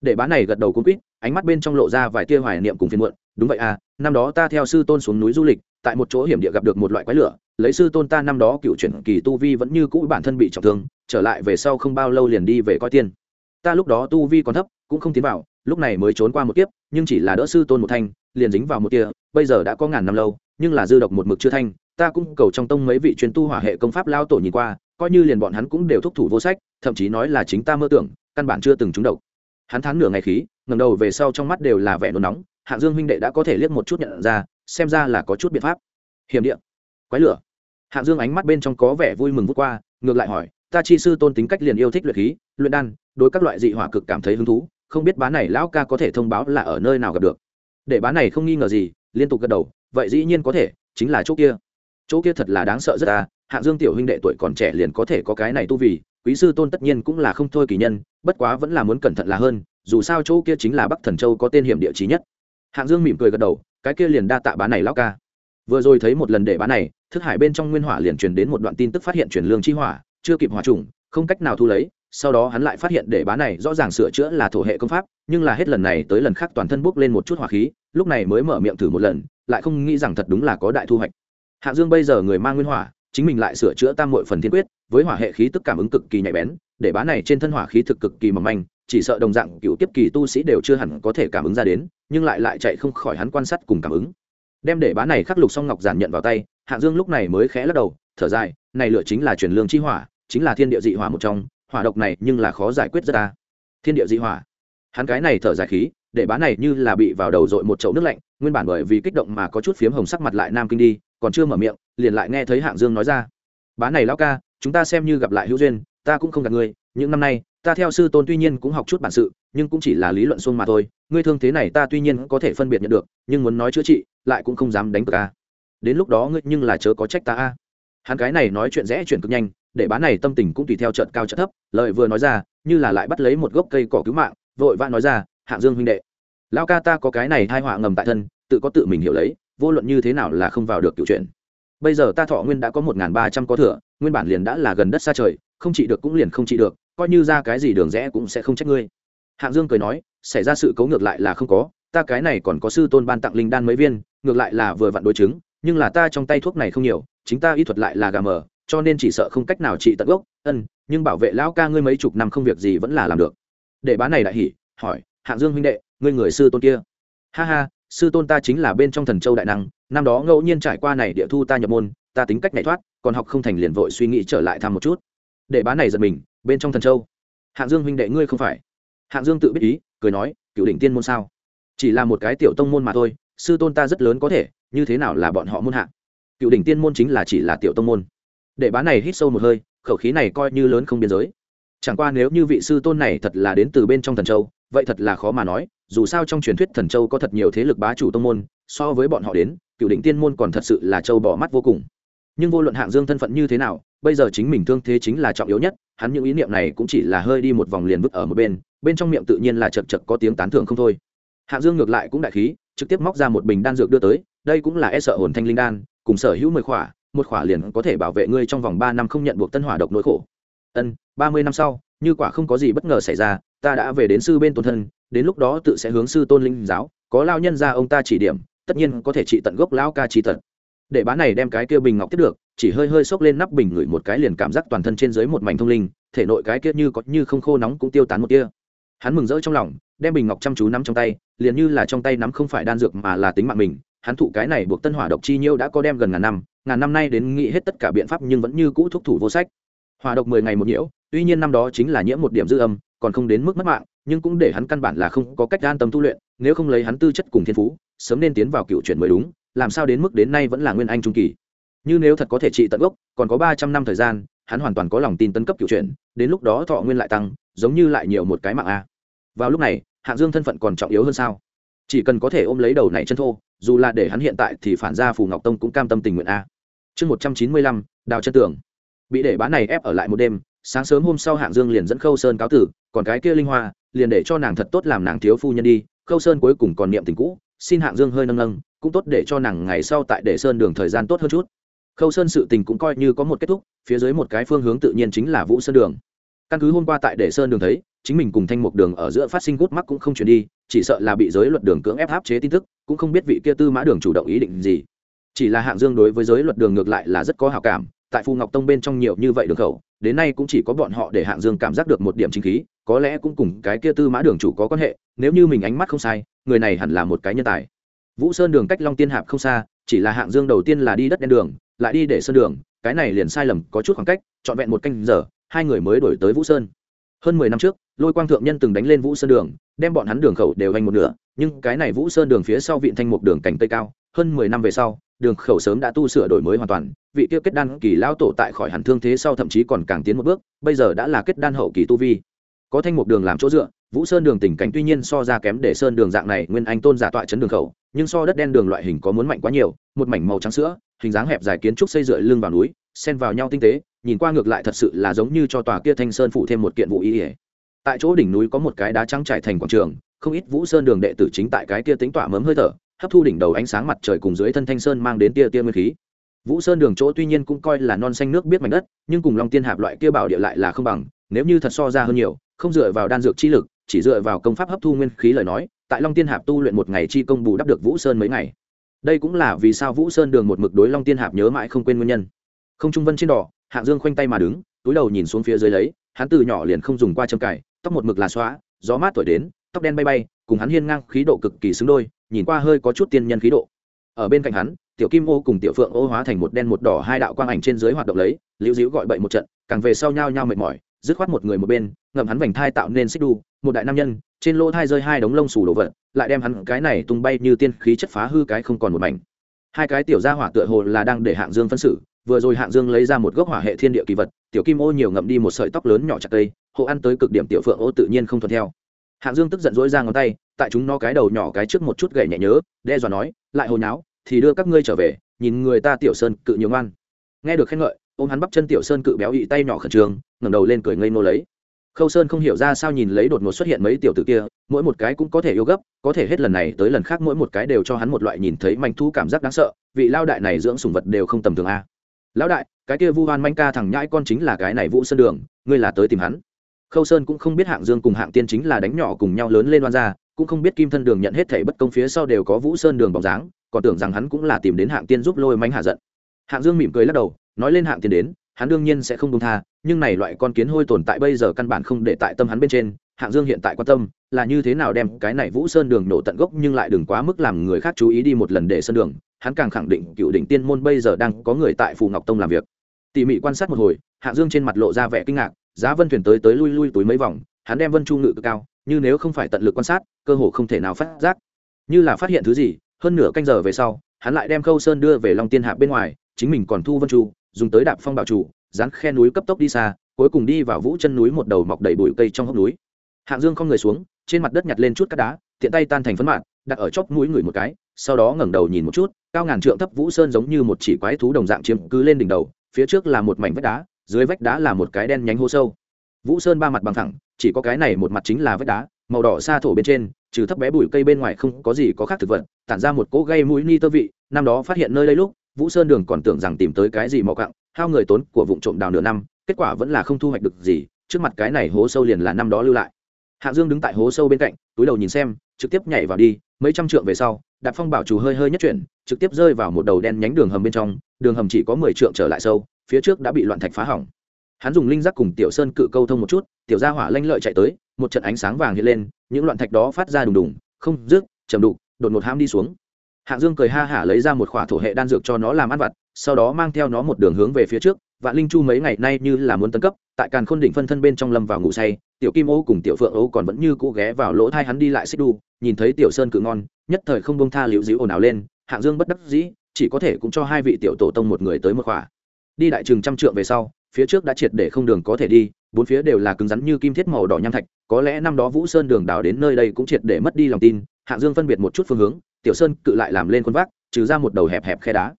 Để bá này gật đầu cuốn quýt, ánh mắt bên trong lộ ra vài tia hoài niệm cùng phiền muộn, đúng vậy à năm đó ta theo sư tôn xuống núi du lịch, tại một chỗ hiểm địa gặp được một loại quái lửa, lấy sư tôn ta năm đó cựu chuyển kỳ tu vi vẫn như cũ bản thân bị trọng thương, trở lại về sau không bao lâu liền đi về coi tiên. Ta lúc đó tu vi còn thấp, cũng không tiến vào lúc này mới trốn qua một kiếp, nhưng chỉ là đỡ sư tôn một thanh, liền dính vào một kia, bây giờ đã có ngàn năm lâu, nhưng là dư độc một mực chưa thanh, ta cũng cầu trong tông mấy vị chuyên tu hỏa hệ công pháp lao tổ nhìn qua, coi như liền bọn hắn cũng đều thúc thủ vô sách, thậm chí nói là chính ta mơ tưởng, căn bản chưa từng trúng độc. Hắn thán nửa ngày khí ngầm đầu về sau trong mắt đều là vẻ nôn nóng, hạng dương huynh đệ đã có thể liếc một chút nhận ra, xem ra là có chút biện pháp. Hiểm điện quái lửa. Hạng dương ánh mắt bên trong có vẻ vui mừng vút qua, ngược lại hỏi, ta chi sư tôn tính cách liền yêu thích luyện khí, luyện đan, đối các loại dị hỏa cực cảm thấy hứng thú không biết bá này lão ca có thể thông báo là ở nơi nào gặp được. Để bá này không nghi ngờ gì, liên tục gật đầu, vậy dĩ nhiên có thể, chính là chỗ kia. Chỗ kia thật là đáng sợ rất à, ta hạng dương tiểu huynh đệ tuổi còn trẻ liền có thể có cái này tu vì, quý sư tôn tất nhiên cũng là không thôi kỳ nhân, bất quá vẫn là muốn cẩn thận là hơn, dù sao chỗ kia chính là bắc thần châu có tên hiểm địa chí nhất. Hạng dương mỉm cười gật đầu, cái kia liền đa tạ bá này lão ca. Vừa rồi thấy một lần để bá này, thức hải bên trong nguyên hỏa liền truyền đến một đoạn tin tức phát hiện truyền lương chi hỏa, chưa kịp hỏa trùng, không cách nào thu lấy sau đó hắn lại phát hiện để bá này rõ ràng sửa chữa là thổ hệ công pháp, nhưng là hết lần này tới lần khác toàn thân bốc lên một chút hỏa khí, lúc này mới mở miệng thử một lần, lại không nghĩ rằng thật đúng là có đại thu hoạch. Hạ dương bây giờ người mang nguyên hỏa, chính mình lại sửa chữa tam mội phần thiên quyết, với hỏa hệ khí tức cảm ứng cực kỳ nhạy bén, để bá này trên thân hỏa khí thực cực kỳ mỏng manh, chỉ sợ đồng dạng cựu tiếp kỳ tu sĩ đều chưa hẳn có thể cảm ứng ra đến, nhưng lại lại chạy không khỏi hắn quan sát cùng cảm ứng. Đem để bá này khắc lục xong ngọc giản nhận vào tay hạng dương lúc này mới khẽ lắc đầu, thở dài, này lựa chính là truyền lương chi hỏa, chính là thiên địa dị hỏa một trong hỏa độc này nhưng là khó giải quyết rất ta. Thiên địa dị hỏa. Hắn cái này thở dài khí, để bán này như là bị vào đầu dội một chậu nước lạnh, nguyên bản bởi vì kích động mà có chút phiếm hồng sắc mặt lại nam kinh đi, còn chưa mở miệng, liền lại nghe thấy hạng dương nói ra. Bán này lão ca, chúng ta xem như gặp lại hữu duyên, ta cũng không gặp ngươi, những năm nay, ta theo sư tôn tuy nhiên cũng học chút bản sự, nhưng cũng chỉ là lý luận xuông mà thôi, ngươi thương thế này ta tuy nhiên có thể phân biệt nhận được, nhưng muốn nói chữa trị, lại cũng không dám đánh cược a. Đến lúc đó ngươi nhưng là chớ có trách ta a. Hắn cái này nói chuyện rẽ chuyển cực nhanh để bán này tâm tình cũng tùy theo trận cao trận thấp lợi vừa nói ra, như là lại bắt lấy một gốc cây cỏ cứu mạng, vội vã nói ra, hạng dương huynh đệ lao ca ta có cái này hai họa ngầm tại thân, tự có tự mình hiểu lấy, vô luận như thế nào là không vào được cựu chuyện. Bây giờ ta thọ nguyên đã có một n g h n ba trăm có thừa, nguyên bản liền đã là gần đất xa trời, không trị được cũng liền không trị được, coi như ra cái gì đường rẽ cũng sẽ không trách ngươi. Hạng dương cười nói, xảy ra sự cấu ngược lại là không có, ta cái này còn có sư tôn ban tặng linh đan mấy viên, ngược lại là vừa vặn đối chứng, nhưng là ta trong tay thuốc này không nhiều, chính ta y thuật lại là gà mờ cho nên chỉ sợ không cách nào trị tận gốc. Ân, nhưng bảo vệ lão ca ngươi mấy chục năm không việc gì vẫn là làm được. Để bán này đại hỉ, hỏi, hạng dương huynh đệ, ngươi người sư tôn kia. Ha ha, sư tôn ta chính là bên trong thần châu đại năng, năm đó ngẫu nhiên trải qua này địa thu ta nhập môn, ta tính cách nhảy thoát, còn học không thành liền vội suy nghĩ trở lại thăm một chút. Để bán này giật mình, bên trong thần châu. Hạng dương huynh đệ ngươi không phải. Hạng dương tự biết ý, cười nói, cựu đỉnh tiên môn sao? Chỉ là một cái tiểu tông môn mà thôi, sư tôn ta rất lớn có thể, như thế nào là bọn họ môn hạng cựu đỉnh tiên môn chính là chỉ là tiểu tông môn để bá này hít sâu một hơi, khẩu khí này coi như lớn không biên giới. Chẳng qua nếu như vị sư tôn này thật là đến từ bên trong thần châu, vậy thật là khó mà nói, dù sao trong truyền thuyết thần châu có thật nhiều thế lực bá chủ tông môn, so với bọn họ đến, cựu định tiên môn còn thật sự là châu bỏ mắt vô cùng. Nhưng vô luận hạng dương thân phận như thế nào, bây giờ chính mình thương thế chính là trọng yếu nhất, hắn những ý niệm này cũng chỉ là hơi đi một vòng liền vứt ở một bên bên trong miệng tự nhiên là chật chật có tiếng tán thưởng không thôi. Hạng dương ngược lại cũng đại khí, trực tiếp móc ra một bình đan dược đưa tới, đây cũng là e sợ hồn thanh linh đan, cùng sở hữu mười khỏa một khỏa liền có thể bảo vệ ngươi trong vòng ba năm không nhận buộc tân hỏa độc nỗi khổ. Ân, ba mươi năm sau, như quả không có gì bất ngờ xảy ra, ta đã về đến sư bên tôn thân, đến lúc đó tự sẽ hướng sư tôn linh giáo, có lao nhân ra ông ta chỉ điểm, tất nhiên có thể trị tận gốc lão ca trị tận để bán này đem cái kia bình ngọc tiếp được, chỉ hơi hơi xốc lên nắp bình ngửi một cái liền cảm giác toàn thân trên dưới một mảnh thông linh, thể nội cái kia như có như không khô nóng cũng tiêu tán một kia. Hắn mừng rỡ trong lòng, đem bình ngọc chăm chú nắm trong tay, liền như là trong tay nắm không phải đan dược mà là tính mạng mình, hắn thụ cái này buộc tân hỏa độc chi nhiêu đã có đem gần ngàn năm ngàn năm nay đến nghĩ hết tất cả biện pháp nhưng vẫn như cũ thúc thủ vô sách. Hòa độc mười ngày một nhiễu, tuy nhiên năm đó chính là nhiễm một điểm dư âm, còn không đến mức mất mạng, nhưng cũng để hắn căn bản là không có cách an tâm tu luyện, nếu không lấy hắn tư chất cùng thiên phú, sớm nên tiến vào cựu chuyển mới đúng, làm sao đến mức đến nay vẫn là nguyên anh trung kỳ. Như nếu thật có thể trị tận gốc, còn có ba trăm năm thời gian, hắn hoàn toàn có lòng tin tấn cấp cựu chuyển, đến lúc đó thọ nguyên lại tăng, giống như lại nhiều một cái mạng a. Vào lúc này, hạng dương thân phận còn trọng yếu hơn sao? Chỉ cần có thể ôm lấy đầu này chân thô, dù là để hắn hiện tại thì phản ra phù ngọc tông cũng cam tâm tình nguyện a chương một trăm chín mươi lăm, đào chân tường. Bị để bán này ép ở lại một đêm, sáng sớm hôm sau hạng dương liền dẫn khâu sơn cáo tử, còn cái kia linh hoa, liền để cho nàng thật tốt làm nàng thiếu phu nhân đi. Khâu sơn cuối cùng còn niệm tình cũ, xin hạng dương hơi nâng nâng, cũng tốt để cho nàng ngày sau tại để sơn đường thời gian tốt hơn chút. Khâu sơn sự tình cũng coi như có một kết thúc, phía dưới một cái phương hướng tự nhiên chính là vũ sơn đường. Căn cứ hôm qua tại để sơn đường thấy, chính mình cùng thanh mục đường ở giữa phát sinh gút mắc cũng không chuyển đi, chỉ sợ là bị giới luật đường cưỡng ép áp chế tin tức, cũng không biết vị kia tư mã đường chủ động ý định gì chỉ là hạng dương đối với giới luật đường ngược lại là rất có hào cảm, tại phù ngọc tông bên trong nhiều như vậy đường khẩu, đến nay cũng chỉ có bọn họ để hạng dương cảm giác được một điểm chính khí, có lẽ cũng cùng cái kia tư mã đường chủ có quan hệ, nếu như mình ánh mắt không sai, người này hẳn là một cái nhân tài. Vũ sơn đường cách long tiên hạp không xa, chỉ là hạng dương đầu tiên là đi đất đen đường, lại đi để sơn đường, cái này liền sai lầm, có chút khoảng cách, trọn vẹn một canh giờ, hai người mới đổi tới vũ sơn. Hơn mười năm trước, lôi quang thượng nhân từng đánh lên vũ sơn đường, đem bọn hắn đường khẩu đều vanh một nửa, nhưng cái này vũ sơn đường phía sau vịn thanh một đường cảnh tây cao, hơn mười năm về sau đường khẩu sớm đã tu sửa đổi mới hoàn toàn, vị tiêu kết đan kỳ lao tổ tại khỏi hẳn thương thế sau thậm chí còn càng tiến một bước, bây giờ đã là kết đan hậu kỳ tu vi. Có thanh mục đường làm chỗ dựa, vũ sơn đường tình cảnh tuy nhiên so ra kém để sơn đường dạng này nguyên anh tôn giả tọa chấn đường khẩu, nhưng so đất đen đường loại hình có muốn mạnh quá nhiều, một mảnh màu trắng sữa, hình dáng hẹp dài kiến trúc xây dựa lưng vào núi, xen vào nhau tinh tế, nhìn qua ngược lại thật sự là giống như cho tòa kia thanh sơn phụ thêm một kiện vụ ý ỉa tại chỗ đỉnh núi có một cái đá trắng trải thành quảng trường, không ít vũ sơn đường đệ tử chính tại cái kia tính tọa mớm hơi thở hấp thu đỉnh đầu ánh sáng mặt trời cùng dưới thân thanh sơn mang đến tia tia nguyên khí. Vũ sơn đường chỗ tuy nhiên cũng coi là non xanh nước biết mảnh đất, nhưng cùng long tiên hạp loại kia bảo địa lại là không bằng, nếu như thật so ra hơn nhiều, không dựa vào đan dược chi lực, chỉ dựa vào công pháp hấp thu nguyên khí lời nói, tại long tiên hạp tu luyện một ngày chi công bù đắp được vũ sơn mấy ngày. Đây cũng là vì sao vũ sơn đường một mực đối long tiên hạp nhớ mãi không quên nguyên nhân. Không trung vân trên đỏ, hạng dương khoanh tay mà đứng, túi đầu nhìn xuống phía dưới lấy, hắn từ nhỏ liền không dùng qua châm cải tóc một mực là xóa, gió mát thổi đến tóc đen bay bay, cùng hắn hiên ngang khí độ cực kỳ xứng đôi, nhìn qua hơi có chút tiên nhân khí độ. Ở bên cạnh hắn, tiểu kim ô cùng tiểu phượng ô hóa thành một đen một đỏ hai đạo quang ảnh trên dưới hoạt động lấy, liễu dĩu gọi bậy một trận, càng về sau nhau nhau mệt mỏi, dứt khoát một người một bên, ngậm hắn vành thai tạo nên xích đu, một đại nam nhân, trên lỗ thai rơi hai đống lông xù đồ vật, lại đem hắn cái này tung bay như tiên khí chất phá hư cái không còn một mảnh. Hai cái tiểu gia hỏa tựa hồ là đang để hạng dương phân xử, vừa rồi hạng dương lấy ra một gốc hỏa hệ thiên địa kỳ vật, tiểu kim ô nhiều ngậm đi một sợi tóc lớn nhỏ chặt cây hộ ăn tới cực điểm tiểu phượng ô tự nhiên không thuận theo hạng dương tức giận dỗi ra ngón tay, tại chúng nó cái đầu nhỏ cái trước một chút gậy nhẹ nhớ, đe dọa nói, lại hồi náo thì đưa các ngươi trở về, nhìn người ta tiểu sơn cự nhiều ngoan. Nghe được khen ngợi, ôm hắn bắp chân tiểu sơn cự béo ị tay nhỏ khẩn trương, ngẩng đầu lên cười ngây nô lấy. Khâu sơn không hiểu ra sao nhìn lấy đột ngột xuất hiện mấy tiểu tử kia, mỗi một cái cũng có thể yêu gấp, có thể hết lần này tới lần khác mỗi một cái đều cho hắn một loại nhìn thấy manh thu cảm giác đáng sợ, vị lao đại này dưỡng sùng vật đều không tầm thường a. Lão đại, cái kia vu hoan manh ca thằng nhãi con chính là cái này vũ sơn đường, ngươi là tới tìm hắn khâu sơn cũng không biết hạng dương cùng hạng tiên chính là đánh nhỏ cùng nhau lớn lên đoan ra cũng không biết kim thân đường nhận hết thể bất công phía sau đều có vũ sơn đường bóng dáng, còn tưởng rằng hắn cũng là tìm đến hạng tiên giúp lôi mánh hạ giận. Hạng dương mỉm cười lắc đầu, nói lên hạng tiên đến, hắn đương nhiên sẽ không công tha, nhưng này loại con kiến hôi tồn tại bây giờ căn bản không để tại tâm hắn bên trên, hạng dương hiện tại quan tâm là như thế nào đem cái này vũ sơn đường nổ tận gốc nhưng lại đừng quá mức làm người khác chú ý đi một lần để sơn đường, hắn càng khẳng định cựu đỉnh tiên môn bây giờ đang có người tại phù ngọc tông làm việc. Tỉ mỉ quan sát một hồi, hạng dương trên mặt lộ ra vẻ kinh ngạc giá vân thuyền tới tới lui lui túi mấy vòng, hắn đem vân chu ngự cực cao, như nếu không phải tận lực quan sát, cơ hồ không thể nào phát giác. Như là phát hiện thứ gì, hơn nửa canh giờ về sau, hắn lại đem khâu sơn đưa về long tiên hạ bên ngoài, chính mình còn thu vân chu, dùng tới đạp phong bảo chủ dán khe núi cấp tốc đi xa, cuối cùng đi vào vũ chân núi một đầu mọc đầy bụi cây trong hốc núi. Hạng dương không người xuống, trên mặt đất nhặt lên chút cát đá, tiện tay tan thành phấn mạng đặt ở chóp mũi người một cái, sau đó ngẩng đầu nhìn một chút, cao ngàn trượng thấp vũ sơn giống như một chỉ quái thú đồng dạng chiếm cứ lên đỉnh đầu, phía trước là một mảnh vách đá dưới vách đá là một cái đen nhánh hố sâu. Vũ sơn ba mặt bằng thẳng, chỉ có cái này một mặt chính là vách đá, màu đỏ xa thổ bên trên, trừ thấp bé bụi cây bên ngoài không có gì có khác thực vật, tản ra một cỗ gây mũi ni tơ vị, năm đó phát hiện nơi đây lúc, vũ sơn đường còn tưởng rằng tìm tới cái gì màu cặng hao người tốn của vụ trộm đào nửa năm, kết quả vẫn là không thu hoạch được gì, trước mặt cái này hố sâu liền là năm đó lưu lại. Hạ dương đứng tại hố sâu bên cạnh, túi đầu nhìn xem, trực tiếp nhảy vào đi, mấy trăm trượng về sau, đạp phong bảo chủ hơi hơi nhất chuyển, trực tiếp rơi vào một đầu đen nhánh đường hầm bên trong, đường hầm chỉ có mười trượng trở lại sâu phía trước đã bị loạn thạch phá hỏng. Hắn dùng linh giác cùng tiểu sơn cự câu thông một chút, tiểu gia hỏa lanh lợi chạy tới, một trận ánh sáng vàng hiện lên, những loạn thạch đó phát ra đùng đùng, không rước chầm đục, đột ngột ham đi xuống. Hạng dương cười ha hả lấy ra một khỏa thổ hệ đan dược cho nó làm ăn vặt, sau đó mang theo nó một đường hướng về phía trước, vạn linh chu mấy ngày nay như là muốn tấn cấp, tại càn khôn đỉnh phân thân bên trong lâm vào ngủ say, tiểu kim ô cùng tiểu phượng ô còn vẫn như cũ ghé vào lỗ thai hắn đi lại xích đu, nhìn thấy tiểu sơn cự ngon, nhất thời không bông tha liễu dĩu ồn ào lên, hạng dương bất đắc dĩ, chỉ có thể cũng cho hai vị tiểu tổ tông một người tới một khỏa đi đại trường trăm trượng về sau, phía trước đã triệt để không đường có thể đi, bốn phía đều là cứng rắn như kim thiết màu đỏ nham thạch, có lẽ năm đó vũ sơn đường đào đến nơi đây cũng triệt để mất đi lòng tin hạng dương phân biệt một chút phương hướng, tiểu sơn cự lại làm lên khuôn vác, trừ ra một đầu hẹp hẹp khe đá.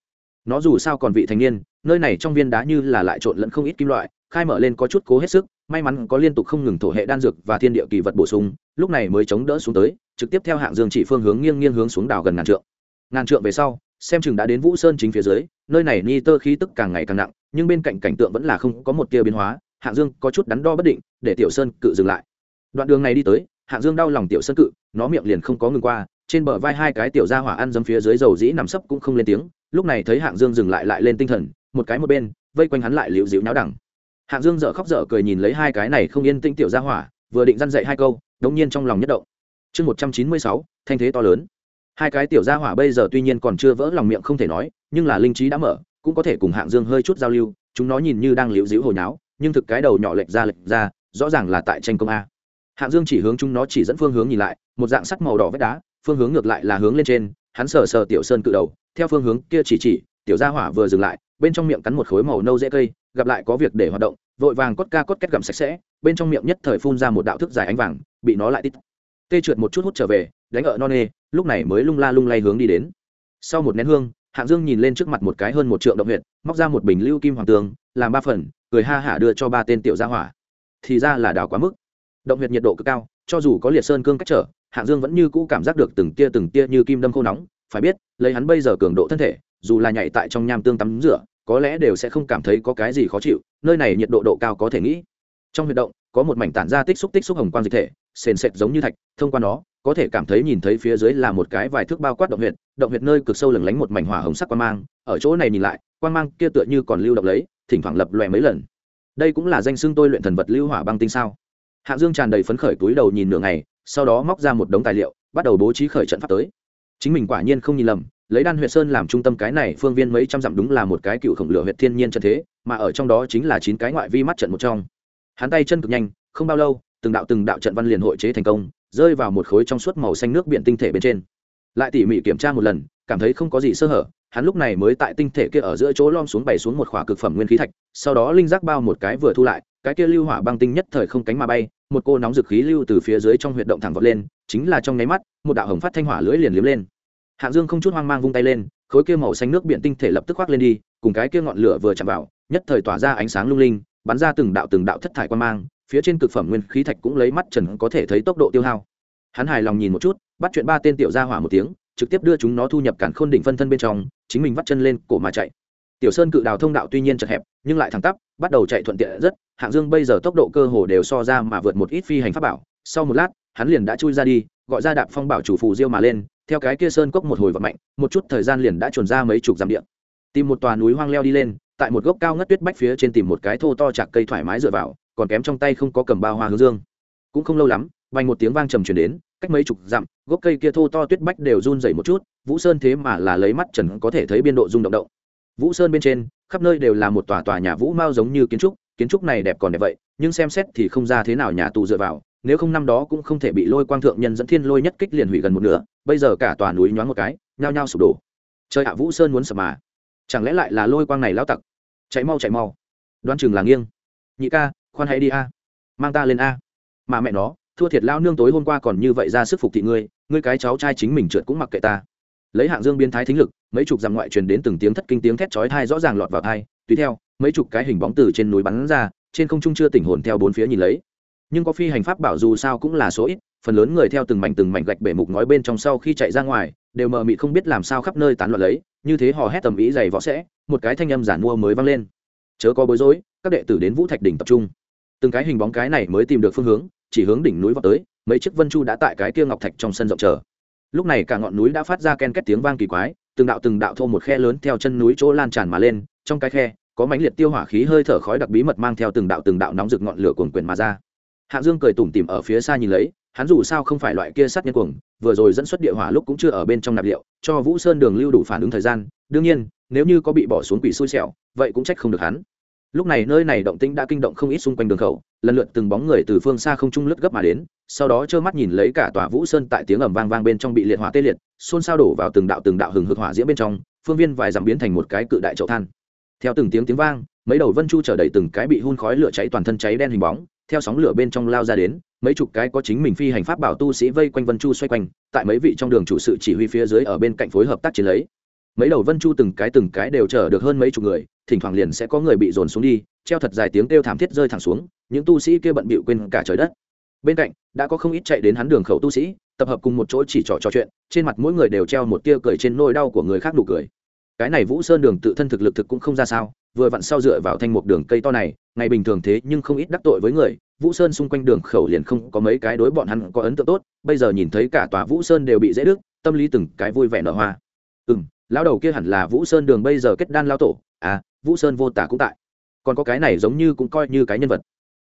Nó dù sao còn vị thành niên, nơi này trong viên đá như là lại trộn lẫn không ít kim loại, khai mở lên có chút cố hết sức, may mắn có liên tục không ngừng thổ hệ đan dược và thiên địa kỳ vật bổ sung, lúc này mới chống đỡ xuống tới, trực tiếp theo hạng dương chỉ phương hướng nghiêng nghiêng hướng xuống đảo gần ngàn trượng. Ngàn trượng về sau xem chừng đã đến vũ sơn chính phía dưới, nơi này ni tơ khí tức càng ngày càng nặng, nhưng bên cạnh cảnh tượng vẫn là không có một tia biến hóa, hạng dương có chút đắn đo bất định, để tiểu sơn cự dừng lại. Đoạn đường này đi tới, hạng dương đau lòng tiểu sơn cự, nó miệng liền không có ngừng qua, trên bờ vai hai cái tiểu ra hỏa ăn dấm phía dưới dầu dĩ nằm sấp cũng không lên tiếng, lúc này thấy hạng dương dừng lại lại lên tinh thần, một cái một bên, vây quanh hắn lại liễu dịu náo đẳng. Hạng dương dở khóc dở cười nhìn lấy hai cái này không yên tĩnh tiểu ra hỏa, vừa định dăn dậy hai câu, đống nhiên trong lòng nhất động. Chương một trăm chín mươi sáu, thanh thế to lớn hai cái tiểu gia hỏa bây giờ tuy nhiên còn chưa vỡ lòng miệng không thể nói, nhưng là linh trí đã mở, cũng có thể cùng hạng dương hơi chút giao lưu, chúng nó nhìn như đang liễu dĩu hồi nháo, nhưng thực cái đầu nhỏ lệch ra lệch ra, rõ ràng là tại tranh công a. Hạng dương chỉ hướng chúng nó chỉ dẫn phương hướng nhìn lại, một dạng sắt màu đỏ vách đá, phương hướng ngược lại là hướng lên trên, hắn sờ sờ tiểu sơn cự đầu, theo phương hướng kia chỉ chỉ, tiểu gia hỏa vừa dừng lại, bên trong miệng cắn một khối màu nâu dễ cây, gặp lại có việc để hoạt động, vội vàng cốt ca cốt kết gặm sạch sẽ, bên trong miệng nhất thời phun ra một đạo thức dài ánh vàng, bị nó lại tít. Tê trượt một chút hút trở về đánh ở non nê, lúc này mới lung la lung lay hướng đi đến. Sau một nén hương, hạng dương nhìn lên trước mặt một cái hơn một triệu động huyện móc ra một bình lưu kim hoàng tường, làm ba phần, cười ha hả đưa cho ba tên tiểu gia hỏa. Thì ra là đào quá mức. Động huyệt nhiệt độ cực cao, cho dù có liệt sơn cương cách trở, hạng dương vẫn như cũ cảm giác được từng tia từng tia như kim đâm khô nóng. Phải biết, lấy hắn bây giờ cường độ thân thể, dù là nhảy tại trong nham tương tắm rửa, có lẽ đều sẽ không cảm thấy có cái gì khó chịu, nơi này nhiệt độ độ cao có thể nghĩ. Trong huyệt động, có một mảnh tản ra tích xúc tích xúc hồng quang dịch thể, sền sệt giống như thạch, thông qua nó có thể cảm thấy nhìn thấy phía dưới là một cái vài thước bao quát động huyệt động huyệt nơi cực sâu lửng lánh một mảnh hỏa hồng sắc quan mang, ở chỗ này nhìn lại quan mang kia tựa như còn lưu động lấy, thỉnh thoảng lập lòe mấy lần. Đây cũng là danh xưng tôi luyện thần vật lưu hỏa băng tinh sao? Hạ dương tràn đầy phấn khởi túi đầu nhìn nửa ngày, sau đó móc ra một đống tài liệu, bắt đầu bố trí khởi trận pháp tới. Chính mình quả nhiên không nhìn lầm, lấy đan huyệt sơn làm trung tâm cái này phương viên mấy trăm dặm đúng là một cái cựu khổng lửa huyệt thiên nhiên trận thế, mà ở trong đó chính là chín cái ngoại vi mắt trận một trong. Hắn tay chân cực nhanh, không bao lâu từng đạo từng đạo trận văn liền hội chế thành công, rơi vào một khối trong suốt màu xanh nước biển tinh thể bên trên. Lại tỉ mỉ kiểm tra một lần, cảm thấy không có gì sơ hở, hắn lúc này mới tại tinh thể kia ở giữa chỗ lom xuống bày xuống một khỏa cực phẩm nguyên khí thạch, sau đó linh giác bao một cái vừa thu lại, cái kia lưu hỏa băng tinh nhất thời không cánh mà bay, một cô nóng dực khí lưu từ phía dưới trong huyệt động thẳng vọt lên, chính là trong nháy mắt, một đạo hồng phát thanh hỏa lưỡi liền liếm lên. Hạng dương không chút hoang mang vung tay lên, khối kia màu xanh nước biển tinh thể lập tức khoác lên đi, cùng cái kia ngọn lửa vừa chạm vào, nhất thời tỏa ra ánh sáng lung linh, bắn ra từng đạo từng đạo thất thải quan mang phía trên cực phẩm nguyên khí thạch cũng lấy mắt trần có thể thấy tốc độ tiêu hao. Hắn hài lòng nhìn một chút, bắt chuyện ba tên tiểu gia hỏa một tiếng, trực tiếp đưa chúng nó thu nhập cản khôn đỉnh phân thân bên trong, chính mình vắt chân lên cổ mà chạy. Tiểu sơn cự đào thông đạo tuy nhiên chật hẹp, nhưng lại thẳng tắp, bắt đầu chạy thuận tiện rất, hạng dương bây giờ tốc độ cơ hồ đều so ra mà vượt một ít phi hành pháp bảo. Sau một lát, hắn liền đã chui ra đi, gọi ra đạp phong bảo chủ phù diêu mà lên, theo cái kia sơn cốc một hồi vật mạnh, một chút thời gian liền đã chuồn ra mấy chục dặm điện tìm một tòa núi hoang leo đi lên, tại một gốc cao ngất tuyết bách phía trên tìm một cái thô to chạc cây thoải mái dựa vào còn kém trong tay không có cầm bao hoa hướng dương. Cũng không lâu lắm, vành một tiếng vang trầm truyền đến, cách mấy chục dặm, gốc cây kia thô to tuyết bách đều run dày một chút, vũ sơn thế mà là lấy mắt trần có thể thấy biên độ rung động động. Vũ sơn bên trên, khắp nơi đều là một tòa tòa nhà vũ mao giống như kiến trúc kiến trúc này đẹp còn đẹp vậy, nhưng xem xét thì không ra thế nào nhà tù dựa vào, nếu không năm đó cũng không thể bị lôi quang thượng nhân dẫn thiên lôi nhất kích liền hủy gần một nửa, bây giờ cả tòa núi nhoáng một cái, nhao nhao sụp đổ. Trời hạ vũ sơn muốn sập mà. Chẳng lẽ lại là lôi quang này lao tặc? Chạy mau chạy mau. Đoan chừng là nghiêng. Nhị ca khoan hãy đi a. Mang ta lên a. Mà mẹ nó, thua thiệt lao nương tối hôm qua còn như vậy ra sức phục thị ngươi ngươi cái cháu trai chính mình trượt cũng mặc kệ ta. Lấy hạng dương biến thái thính lực, mấy chục dặm ngoại truyền đến từng tiếng thất kinh tiếng thét chói thai rõ ràng lọt vào thai tùy theo, mấy chục cái hình bóng từ trên núi bắn ra, trên không trung chưa tỉnh hồn theo bốn phía nhìn lấy. Nhưng có phi hành pháp bảo dù sao cũng là số ít, phần lớn người theo từng mảnh từng mảnh gạch bể mục nói bên trong sau khi chạy ra ngoài, đều mờ mị không biết làm sao khắp nơi tán loạn lấy, như thế hò hét tầm ý dày võ sẽ, một cái thanh âm giản mua mới vang lên. Chớ có bối rối, các đệ tử đến vũ thạch đỉnh tập trung từng cái hình bóng cái này mới tìm được phương hướng, chỉ hướng đỉnh núi vào tới, mấy chiếc vân chu đã tại cái kia ngọc thạch trong sân rộng chờ. Lúc này cả ngọn núi đã phát ra ken két tiếng vang kỳ quái, từng đạo từng đạo thô một khe lớn theo chân núi chỗ lan tràn mà lên, trong cái khe, có mãnh liệt tiêu hỏa khí hơi thở khói đặc bí mật mang theo từng đạo từng đạo nóng rực ngọn lửa cuồng quyền mà ra. Hạng dương cười tủm tỉm ở phía xa nhìn lấy, hắn dù sao không phải loại kia sát nhân cuồng, vừa rồi dẫn xuất địa hỏa lúc cũng chưa ở bên trong nạp liệu, cho vũ sơn đường lưu đủ phản ứng thời gian, đương nhiên, nếu như có bị bỏ xuống quỷ xui xẻo, vậy cũng trách không được hắn lúc này nơi này động tĩnh đã kinh động không ít xung quanh đường khẩu, lần lượt từng bóng người từ phương xa không trung lướt gấp mà đến, sau đó trơ mắt nhìn lấy cả tòa vũ sơn tại tiếng ầm vang vang bên trong bị liệt hỏa tê liệt, xôn xao đổ vào từng đạo từng đạo hừng hực hỏa diễm bên trong, phương viên vài dặm biến thành một cái cự đại chậu than. Theo từng tiếng tiếng vang, mấy đầu vân chu trở đầy từng cái bị hun khói lửa cháy toàn thân cháy đen hình bóng, theo sóng lửa bên trong lao ra đến, mấy chục cái có chính mình phi hành pháp bảo tu sĩ vây quanh vân chu xoay quanh, tại mấy vị trong đường chủ sự chỉ huy phía dưới ở bên cạnh phối hợp tác chiến lấy mấy đầu vân chu từng cái từng cái đều chở được hơn mấy chục người, thỉnh thoảng liền sẽ có người bị dồn xuống đi, treo thật dài tiếng kêu thảm thiết rơi thẳng xuống, những tu sĩ kia bận bịu quên cả trời đất. Bên cạnh, đã có không ít chạy đến hắn đường khẩu tu sĩ, tập hợp cùng một chỗ chỉ trò trò chuyện, trên mặt mỗi người đều treo một tia cười trên nôi đau của người khác nụ cười. Cái này vũ sơn đường tự thân thực lực thực cũng không ra sao, vừa vặn sau dựa vào thanh một đường cây to này, ngày bình thường thế nhưng không ít đắc tội với người, vũ sơn xung quanh đường khẩu liền không có mấy cái đối bọn hắn có ấn tượng tốt, bây giờ nhìn thấy cả tòa vũ sơn đều bị dễ đức tâm lý từng cái vui vẻ nở hoa. Ừ m lão đầu kia hẳn là vũ sơn đường bây giờ kết đan lao tổ. À vũ sơn vô tả cũng tại. Còn có cái này giống như cũng coi như cái nhân vật.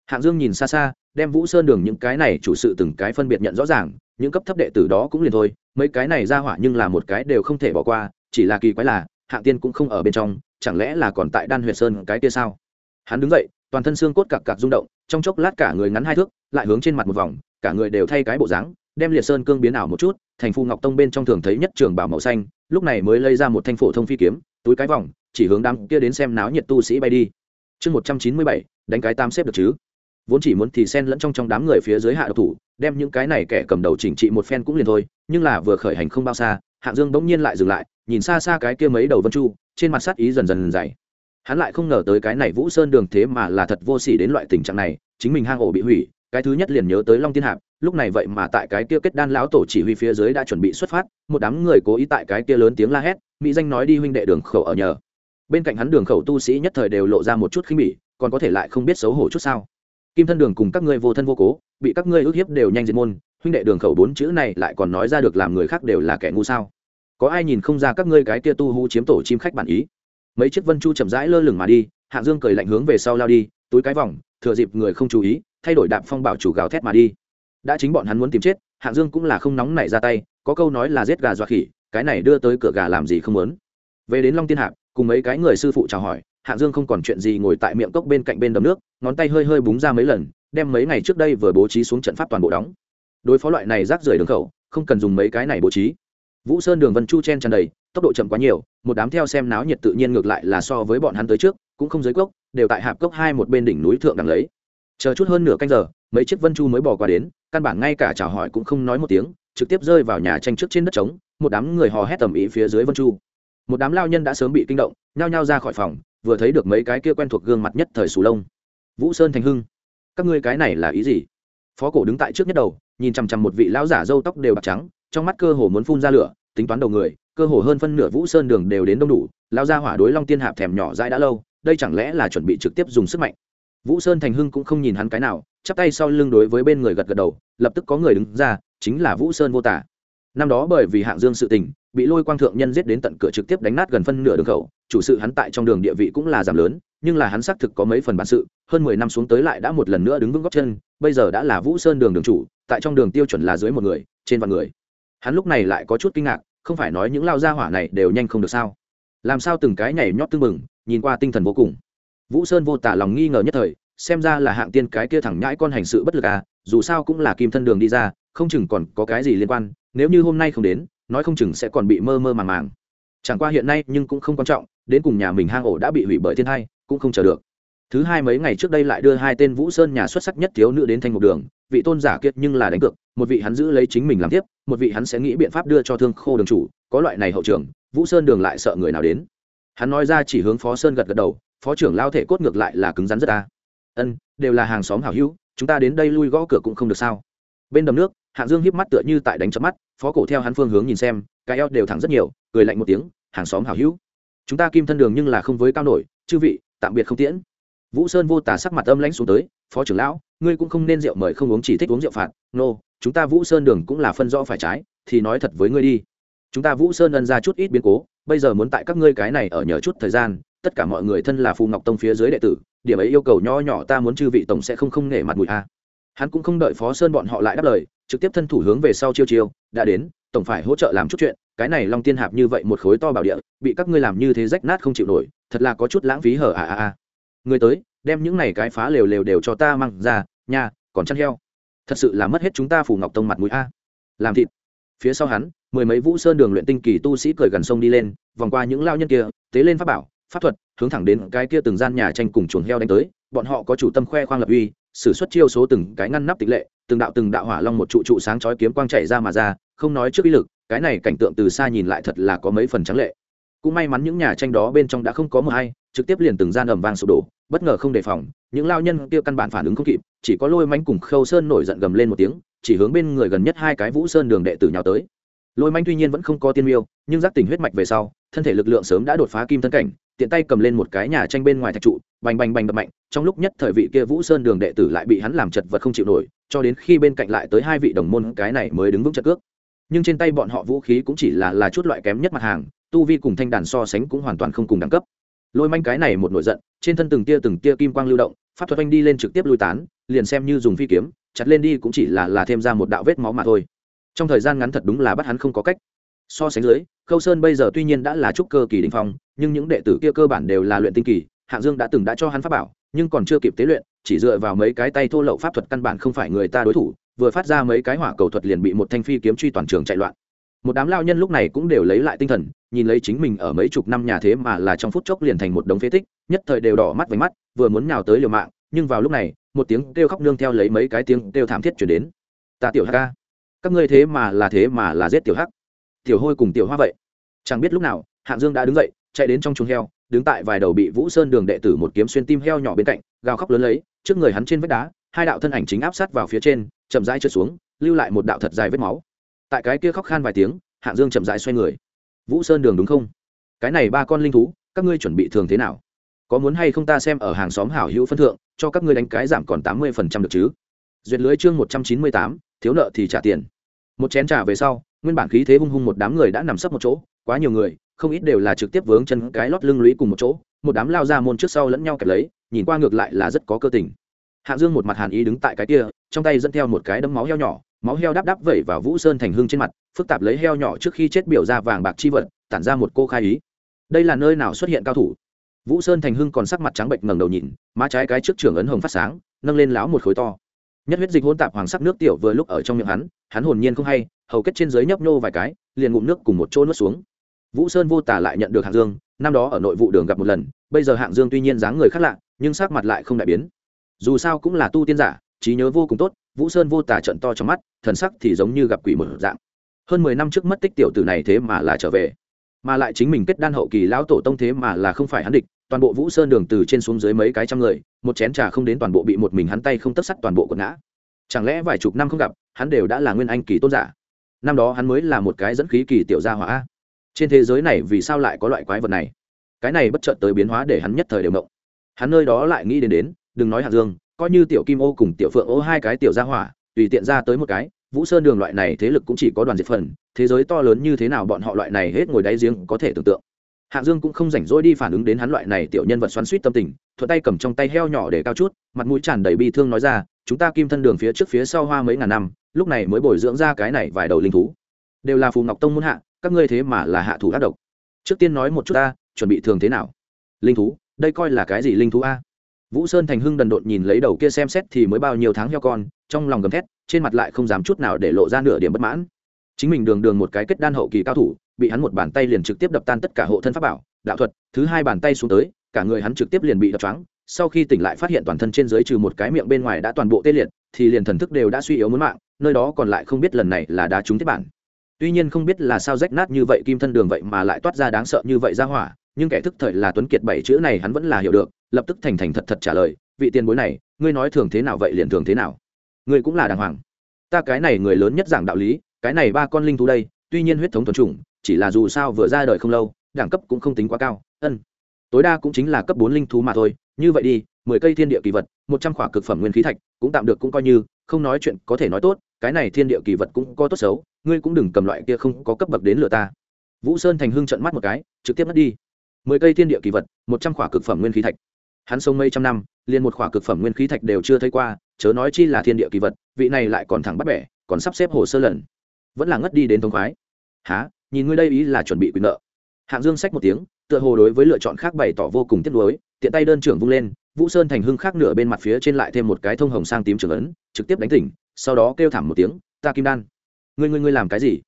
Hạng dương nhìn xa xa, đem vũ sơn đường những cái này chủ sự từng cái phân biệt nhận rõ ràng, những cấp thấp đệ tử đó cũng liền thôi, mấy cái này ra hỏa nhưng là một cái đều không thể bỏ qua, chỉ là kỳ quái là, hạng tiên cũng không ở bên trong, chẳng lẽ là còn tại đan huyệt sơn cái kia sao? Hắn đứng dậy, toàn thân xương cốt cặc cặc rung động, trong chốc lát cả người ngắn hai thước, lại hướng trên mặt một vòng, cả người đều thay cái bộ dáng, đem liệt sơn cương biến ảo một chút, thành phu ngọc tông bên trong thường thấy nhất trường bảo màu xanh lúc này mới lấy ra một thanh phổ thông phi kiếm, túi cái vòng, chỉ hướng đám kia đến xem náo nhiệt tu sĩ bay đi. Chương một trăm chín mươi bảy, đánh cái tam xếp được chứ? Vốn chỉ muốn thì sen lẫn trong trong đám người phía dưới hạ độc thủ, đem những cái này kẻ cầm đầu chỉnh trị một phen cũng liền thôi, nhưng là vừa khởi hành không bao xa, hạng dương bỗng nhiên lại dừng lại, nhìn xa xa cái kia mấy đầu vân chu, trên mặt sát ý dần dần dày. Hắn lại không ngờ tới cái này vũ sơn đường thế mà là thật vô s ỉ đến loại tình trạng này, chính mình hang ổ bị hủy cái thứ nhất liền nhớ tới long tiên hạp, lúc này vậy mà tại cái kia kết đan lão tổ chỉ huy phía dưới đã chuẩn bị xuất phát, một đám người cố ý tại cái kia lớn tiếng la hét, mỹ danh nói đi huynh đệ đường khẩu ở nhờ. Bên cạnh hắn đường khẩu tu sĩ nhất thời đều lộ ra một chút khinh bỉ, còn có thể lại không biết xấu hổ chút sao. Kim thân đường cùng các ngươi vô thân vô cố, bị các ngươi ước hiếp đều nhanh diệt môn, huynh đệ đường khẩu bốn chữ này lại còn nói ra được làm người khác đều là kẻ ngu sao? Có ai nhìn không ra các ngươi cái kia tu hú chiếm tổ chim khách bản ý? Mấy chiếc vân chu chậm rãi lơ lửng mà đi, hạng dương cười lạnh hướng về sau lao đi, túi cái vòng, thừa dịp người không chú ý thay đổi đạp phong bảo chủ gào thét mà đi. Đã chính bọn hắn muốn tìm chết, hạng dương cũng là không nóng nảy ra tay, có câu nói là giết gà dọa khỉ, cái này đưa tới cửa gà làm gì không muốn. Về đến long tiên hạp, cùng mấy cái người sư phụ chào hỏi, hạng dương không còn chuyện gì ngồi tại miệng cốc bên cạnh bên đầm nước, ngón tay hơi hơi búng ra mấy lần, đem mấy ngày trước đây vừa bố trí xuống trận pháp toàn bộ đóng. Đối phó loại này rác rưởi đường khẩu, không cần dùng mấy cái này bố trí. Vũ sơn đường vân chu chen tràn đầy, tốc độ chậm quá nhiều, một đám theo xem náo nhiệt tự nhiên ngược lại là so với bọn hắn tới trước, cũng không dưới cốc, đều tại hạp cốc hai một bên đỉnh núi thượng đằng lấy chờ chút hơn nửa canh giờ, mấy chiếc vân chu mới bỏ qua đến, căn bản ngay cả chào hỏi cũng không nói một tiếng, trực tiếp rơi vào nhà tranh trước trên đất trống, một đám người hò hét tầm ý phía dưới vân chu. Một đám lao nhân đã sớm bị kinh động, nhao nhao ra khỏi phòng, vừa thấy được mấy cái kia quen thuộc gương mặt nhất thời sù lông. Vũ sơn thành hưng, các ngươi cái này là ý gì? Phó cổ đứng tại trước nhất đầu, nhìn chằm chằm một vị lão giả râu tóc đều bạc trắng, trong mắt cơ hồ muốn phun ra lửa, tính toán đầu người, cơ hồ hơn phân nửa vũ sơn đường đều đến đông đủ lao ra hỏa đối long tiên hạp thèm nhỏ dãi đã lâu, đây chẳng lẽ là chuẩn bị trực tiếp dùng sức mạnh? Vũ sơn thành hưng cũng không nhìn hắn cái nào, chắp tay sau lưng đối với bên người gật gật đầu, lập tức có người đứng ra, chính là vũ sơn vô tả. Năm đó bởi vì hạng dương sự tình, bị lôi quang thượng nhân giết đến tận cửa trực tiếp đánh nát gần phân nửa đường khẩu, chủ sự hắn tại trong đường địa vị cũng là giảm lớn, nhưng là hắn xác thực có mấy phần bản sự, hơn mười năm xuống tới lại đã một lần nữa đứng vững góc chân, bây giờ đã là vũ sơn đường đường chủ, tại trong đường tiêu chuẩn là dưới một người, trên vạn người. Hắn lúc này lại có chút kinh ngạc, không phải nói những lao gia hỏa này đều nhanh không được sao? Làm sao từng cái nhảy nhót tưng bừng, nhìn qua tinh thần vô cùng vũ sơn vô tả lòng nghi ngờ nhất thời, xem ra là hạng tiên cái kia thẳng nhãi con hành sự bất lực à dù sao cũng là kim thân đường đi ra, không chừng còn có cái gì liên quan, nếu như hôm nay không đến, nói không chừng sẽ còn bị mơ mơ màng màng. Chẳng qua hiện nay nhưng cũng không quan trọng, đến cùng nhà mình hang ổ đã bị hủy bởi thiên hai cũng không chờ được. Thứ hai mấy ngày trước đây lại đưa hai tên vũ sơn nhà xuất sắc nhất thiếu nữ đến thanh một đường, vị tôn giả kiệt nhưng là đánh cược, một vị hắn giữ lấy chính mình làm tiếp, một vị hắn sẽ nghĩ biện pháp đưa cho thương khô đường chủ, có loại này hậu trưởng vũ sơn đường lại sợ người nào đến. Hắn nói ra chỉ hướng phó sơn gật gật đầu phó trưởng lao thể cốt ngược lại là cứng rắn rất ta. Ân đều là hàng xóm hảo hữu chúng ta đến đây lui gõ cửa cũng không được sao. Bên đầm nước hạng dương hiếp mắt tựa như tại đánh chớp mắt phó cổ theo hắn phương hướng nhìn xem cái eo đều thẳng rất nhiều cười lạnh một tiếng hàng xóm hảo hữu. Chúng ta kim thân đường nhưng là không với cao nổi chư vị tạm biệt không tiễn. Vũ sơn vô tả sắc mặt âm lãnh xuống tới phó trưởng lão ngươi cũng không nên rượu mời không uống chỉ thích uống rượu phạt nô、no, chúng ta vũ sơn đường cũng là phân rõ phải trái thì nói thật với ngươi đi. Chúng ta vũ sơn ân ra chút ít biến cố bây giờ muốn tại các ngươi cái này ở nhờ chút thời gian tất cả mọi người thân là phù ngọc tông phía dưới đệ tử, điểm ấy yêu cầu nho nhỏ ta muốn chư vị tổng sẽ không không nể mặt mũi a. Hắn cũng không đợi phó sơn bọn họ lại đáp lời, trực tiếp thân thủ hướng về sau chiêu chiêu, đã đến, tổng phải hỗ trợ làm chút chuyện, cái này long tiên hạp như vậy một khối to bảo địa, bị các ngươi làm như thế rách nát không chịu nổi, thật là có chút lãng phí hở à à à người tới, đem những này cái phá lều lều đều cho ta mang ra nhà còn chăn heo. Thật sự là mất hết chúng ta phủ ngọc tông mặt mũi a. Làm thịt. Phía sau hắn, mười mấy vũ sơn đường luyện tinh kỳ tu sĩ cười gần sông đi lên, vòng qua những lao nhân kia, tế lên pháp bảo pháp thuật, hướng thẳng đến cái kia từng gian nhà tranh cùng chuồng heo đánh tới, bọn họ có chủ tâm khoe khoang lập uy, sử xuất chiêu số từng cái ngăn nắp tịch lệ, từng đạo từng đạo hỏa long một trụ trụ sáng chói kiếm quang chạy ra mà ra, không nói trước ý lực, cái này cảnh tượng từ xa nhìn lại thật là có mấy phần trắng lệ. Cũng may mắn những nhà tranh đó bên trong đã không có mờ hay, trực tiếp liền từng gian ầm vang sụp đổ, bất ngờ không đề phòng, những lao nhân kia căn bản phản ứng không kịp, chỉ có lôi manh cùng khâu sơn nổi giận gầm lên một tiếng, chỉ hướng bên người gần nhất hai cái vũ sơn đường đệ tử nhào tới. Lôi manh tuy nhiên vẫn không có tiên miêu, nhưng giác tình huyết mạch về sau, thân thể lực lượng sớm đã đột phá kim thân cảnh tiện tay cầm lên một cái nhà tranh bên ngoài thạch trụ, bành bành bành đập mạnh, trong lúc nhất thời vị kia vũ sơn đường đệ tử lại bị hắn làm chật vật không chịu nổi, cho đến khi bên cạnh lại tới hai vị đồng môn cái này mới đứng vững chật cước. Nhưng trên tay bọn họ vũ khí cũng chỉ là là chút loại kém nhất mặt hàng, tu vi cùng thanh đàn so sánh cũng hoàn toàn không cùng đẳng cấp. Lôi manh cái này một nổi giận, trên thân từng tia từng tia kim quang lưu động, pháp thuật anh đi lên trực tiếp lui tán, liền xem như dùng phi kiếm, chặt lên đi cũng chỉ là là thêm ra một đạo vết máu mà thôi. Trong thời gian ngắn thật đúng là bắt hắn không có cách so sánh dưới, khâu sơn bây giờ tuy nhiên đã là trúc cơ kỳ đình phong, nhưng những đệ tử kia cơ bản đều là luyện tinh kỳ, hạng dương đã từng đã cho hắn pháp bảo, nhưng còn chưa kịp tế luyện, chỉ dựa vào mấy cái tay thô lậu pháp thuật căn bản không phải người ta đối thủ, vừa phát ra mấy cái hỏa cầu thuật liền bị một thanh phi kiếm truy toàn trường chạy loạn. Một đám lao nhân lúc này cũng đều lấy lại tinh thần, nhìn lấy chính mình ở mấy chục năm nhà thế mà là trong phút chốc liền thành một đống phế tích, nhất thời đều đỏ mắt váy mắt, vừa muốn nào tới liều mạng, nhưng vào lúc này, một tiếng kêu khóc nương theo lấy mấy cái tiếng kêu thảm thiết chuyển đến. Ta tiểu hắc ca, các ngươi thế mà là thế mà là giết tiểu hắc tiểu hôi cùng tiểu hoa vậy. Chẳng biết lúc nào, hạng dương đã đứng dậy, chạy đến trong chuồng heo, đứng tại vài đầu bị vũ sơn đường đệ tử một kiếm xuyên tim heo nhỏ bên cạnh, gào khóc lớn lấy, trước người hắn trên vách đá, hai đạo thân ảnh chính áp sát vào phía trên, chậm rãi trượt xuống, lưu lại một đạo thật dài vết máu. Tại cái kia khóc khan vài tiếng, hạng dương chậm rãi xoay người. Vũ sơn đường đúng không? Cái này ba con linh thú, các ngươi chuẩn bị thường thế nào? Có muốn hay không ta xem ở hàng xóm hảo hữu phân thượng, cho các ngươi đánh cái giảm còn tám mươi phần trăm được chứ? Duyệt lưới chương một trăm chín mươi tám, thiếu nợ thì trả tiền. Một chén trà về sau nguyên bản khí thế hung hung một đám người đã nằm sấp một chỗ, quá nhiều người, không ít đều là trực tiếp vướng chân cái lót lưng lũy cùng một chỗ, một đám lao ra môn trước sau lẫn nhau kẹp lấy, nhìn qua ngược lại là rất có cơ tình. Hạng dương một mặt hàn ý đứng tại cái kia, trong tay dẫn theo một cái đấm máu heo nhỏ, máu heo đắp đắp vẩy vào vũ sơn thành hưng trên mặt, phức tạp lấy heo nhỏ trước khi chết biểu ra vàng bạc chi vật, tản ra một cô khai ý. Đây là nơi nào xuất hiện cao thủ? Vũ sơn thành hưng còn sắc mặt trắng bệnh ngẩng đầu nhìn, má trái cái trước trưởng ấn hồng phát sáng, nâng lên láo một khối to. Nhất huyết dịch hôn tạp hoàng sắc nước tiểu vừa lúc ở trong miệng hắn hắn hồn nhiên không hay hầu kết trên dưới nhấp nhô vài cái, liền ngụm nước cùng một chỗ nuốt xuống. Vũ sơn vô tả lại nhận được hạng dương, năm đó ở nội vụ đường gặp một lần, bây giờ hạng dương tuy nhiên dáng người khác lạ, nhưng sắc mặt lại không đại biến. Dù sao cũng là tu tiên giả, trí nhớ vô cùng tốt, vũ sơn vô tả trận to trong mắt, thần sắc thì giống như gặp quỷ một dạng. Hơn mười năm trước mất tích tiểu tử này thế mà là trở về. Mà lại chính mình kết đan hậu kỳ lão tổ tông thế mà là không phải hắn địch, toàn bộ vũ sơn đường từ trên xuống dưới mấy cái trăm người, một chén trà không đến toàn bộ bị một mình hắn tay không tất sắt toàn bộ quần ngã. Chẳng lẽ vài chục năm không gặp, hắn đều đã là nguyên anh kỳ tôn giả? Năm đó hắn mới là một cái dẫn khí kỳ tiểu gia hỏa. Trên thế giới này vì sao lại có loại quái vật này? Cái này bất chợt tới biến hóa để hắn nhất thời đều mộng hắn nơi đó lại nghĩ đến đến, đừng nói hạt dương, coi như tiểu kim ô cùng tiểu phượng ô hai cái tiểu gia hỏa, tùy tiện ra tới một cái, vũ sơn đường loại này thế lực cũng chỉ có đoàn diệt phần, thế giới to lớn như thế nào bọn họ loại này hết ngồi đáy giếng có thể tưởng tượng. Hạ dương cũng không rảnh rỗi đi phản ứng đến hắn loại này tiểu nhân vật xoắn xuýt tâm tình, thuận tay cầm trong tay heo nhỏ để cao chút, mặt mũi tràn đầy bi thương nói ra, chúng ta kim thân đường phía trước phía sau hoa mấy ngàn năm, lúc này mới bồi dưỡng ra cái này vài đầu linh thú. Đều là phù ngọc tông muốn hạ, các ngươi thế mà là hạ thủ ác độc. Trước tiên nói một chút ta, chuẩn bị thường thế nào? Linh thú, đây coi là cái gì linh thú a? Vũ sơn thành hưng đần độn nhìn lấy đầu kia xem xét thì mới bao nhiêu tháng heo con, trong lòng gầm thét, trên mặt lại không dám chút nào để lộ ra nửa điểm bất mãn chính mình đường đường một cái kết đan hậu kỳ cao thủ, bị hắn một bàn tay liền trực tiếp đập tan tất cả hộ thân pháp bảo, đạo thuật, thứ hai bàn tay xuống tới, cả người hắn trực tiếp liền bị đập choáng. Sau khi tỉnh lại phát hiện toàn thân trên dưới trừ một cái miệng bên ngoài đã toàn bộ tê liệt, thì liền thần thức đều đã suy yếu muốn mạng, nơi đó còn lại không biết lần này là đá trúng tiếp bản. Tuy nhiên không biết là sao rách nát như vậy kim thân đường vậy mà lại toát ra đáng sợ như vậy ra hỏa, nhưng kẻ thức thời là tuấn kiệt bảy chữ này hắn vẫn là hiểu được, lập tức thành thành thật thật trả lời, vị tiền bối này, ngươi nói thường thế nào vậy liền thường thế nào. Ngươi cũng là đàng hoàng. Ta cái này người lớn nhất giảng đạo lý cái này ba con linh thú đây, tuy nhiên huyết thống thuần chủng, chỉ là dù sao vừa ra đời không lâu, đẳng cấp cũng không tính quá cao, ân. Tối đa cũng chính là cấp bốn linh thú mà thôi, như vậy đi, mười cây thiên địa kỳ vật, một trăm khỏa cực phẩm nguyên khí thạch, cũng tạm được cũng coi như, không nói chuyện có thể nói tốt, cái này thiên địa kỳ vật cũng có tốt xấu, ngươi cũng đừng cầm loại kia không có cấp bậc đến lừa ta. Vũ sơn thành hưng trận mắt một cái, trực tiếp mất đi. Mười cây thiên địa kỳ vật, một trăm khỏa cực phẩm nguyên khí thạch. Hắn sống mấy trăm năm, liền một khỏa cực phẩm nguyên khí thạch đều chưa thấy qua, chớ nói chi là thiên địa kỳ vật, vị này lại còn thẳng bắt bẻ, còn sắp xếp hồ sơ lần vẫn là ngất đi đến thông khoái. Há nhìn ngươi đây ý là chuẩn bị quyền nợ. Hạng dương sách một tiếng, tựa hồ đối với lựa chọn khác bày tỏ vô cùng tiếc nuối, tiện tay đơn trưởng vung lên, vũ sơn thành hưng khác nửa bên mặt phía trên lại thêm một cái thông hồng sang tím trưởng ấn, trực tiếp đánh tỉnh, sau đó kêu thảm một tiếng, ta kim đan, ngươi ngươi ngươi làm cái gì?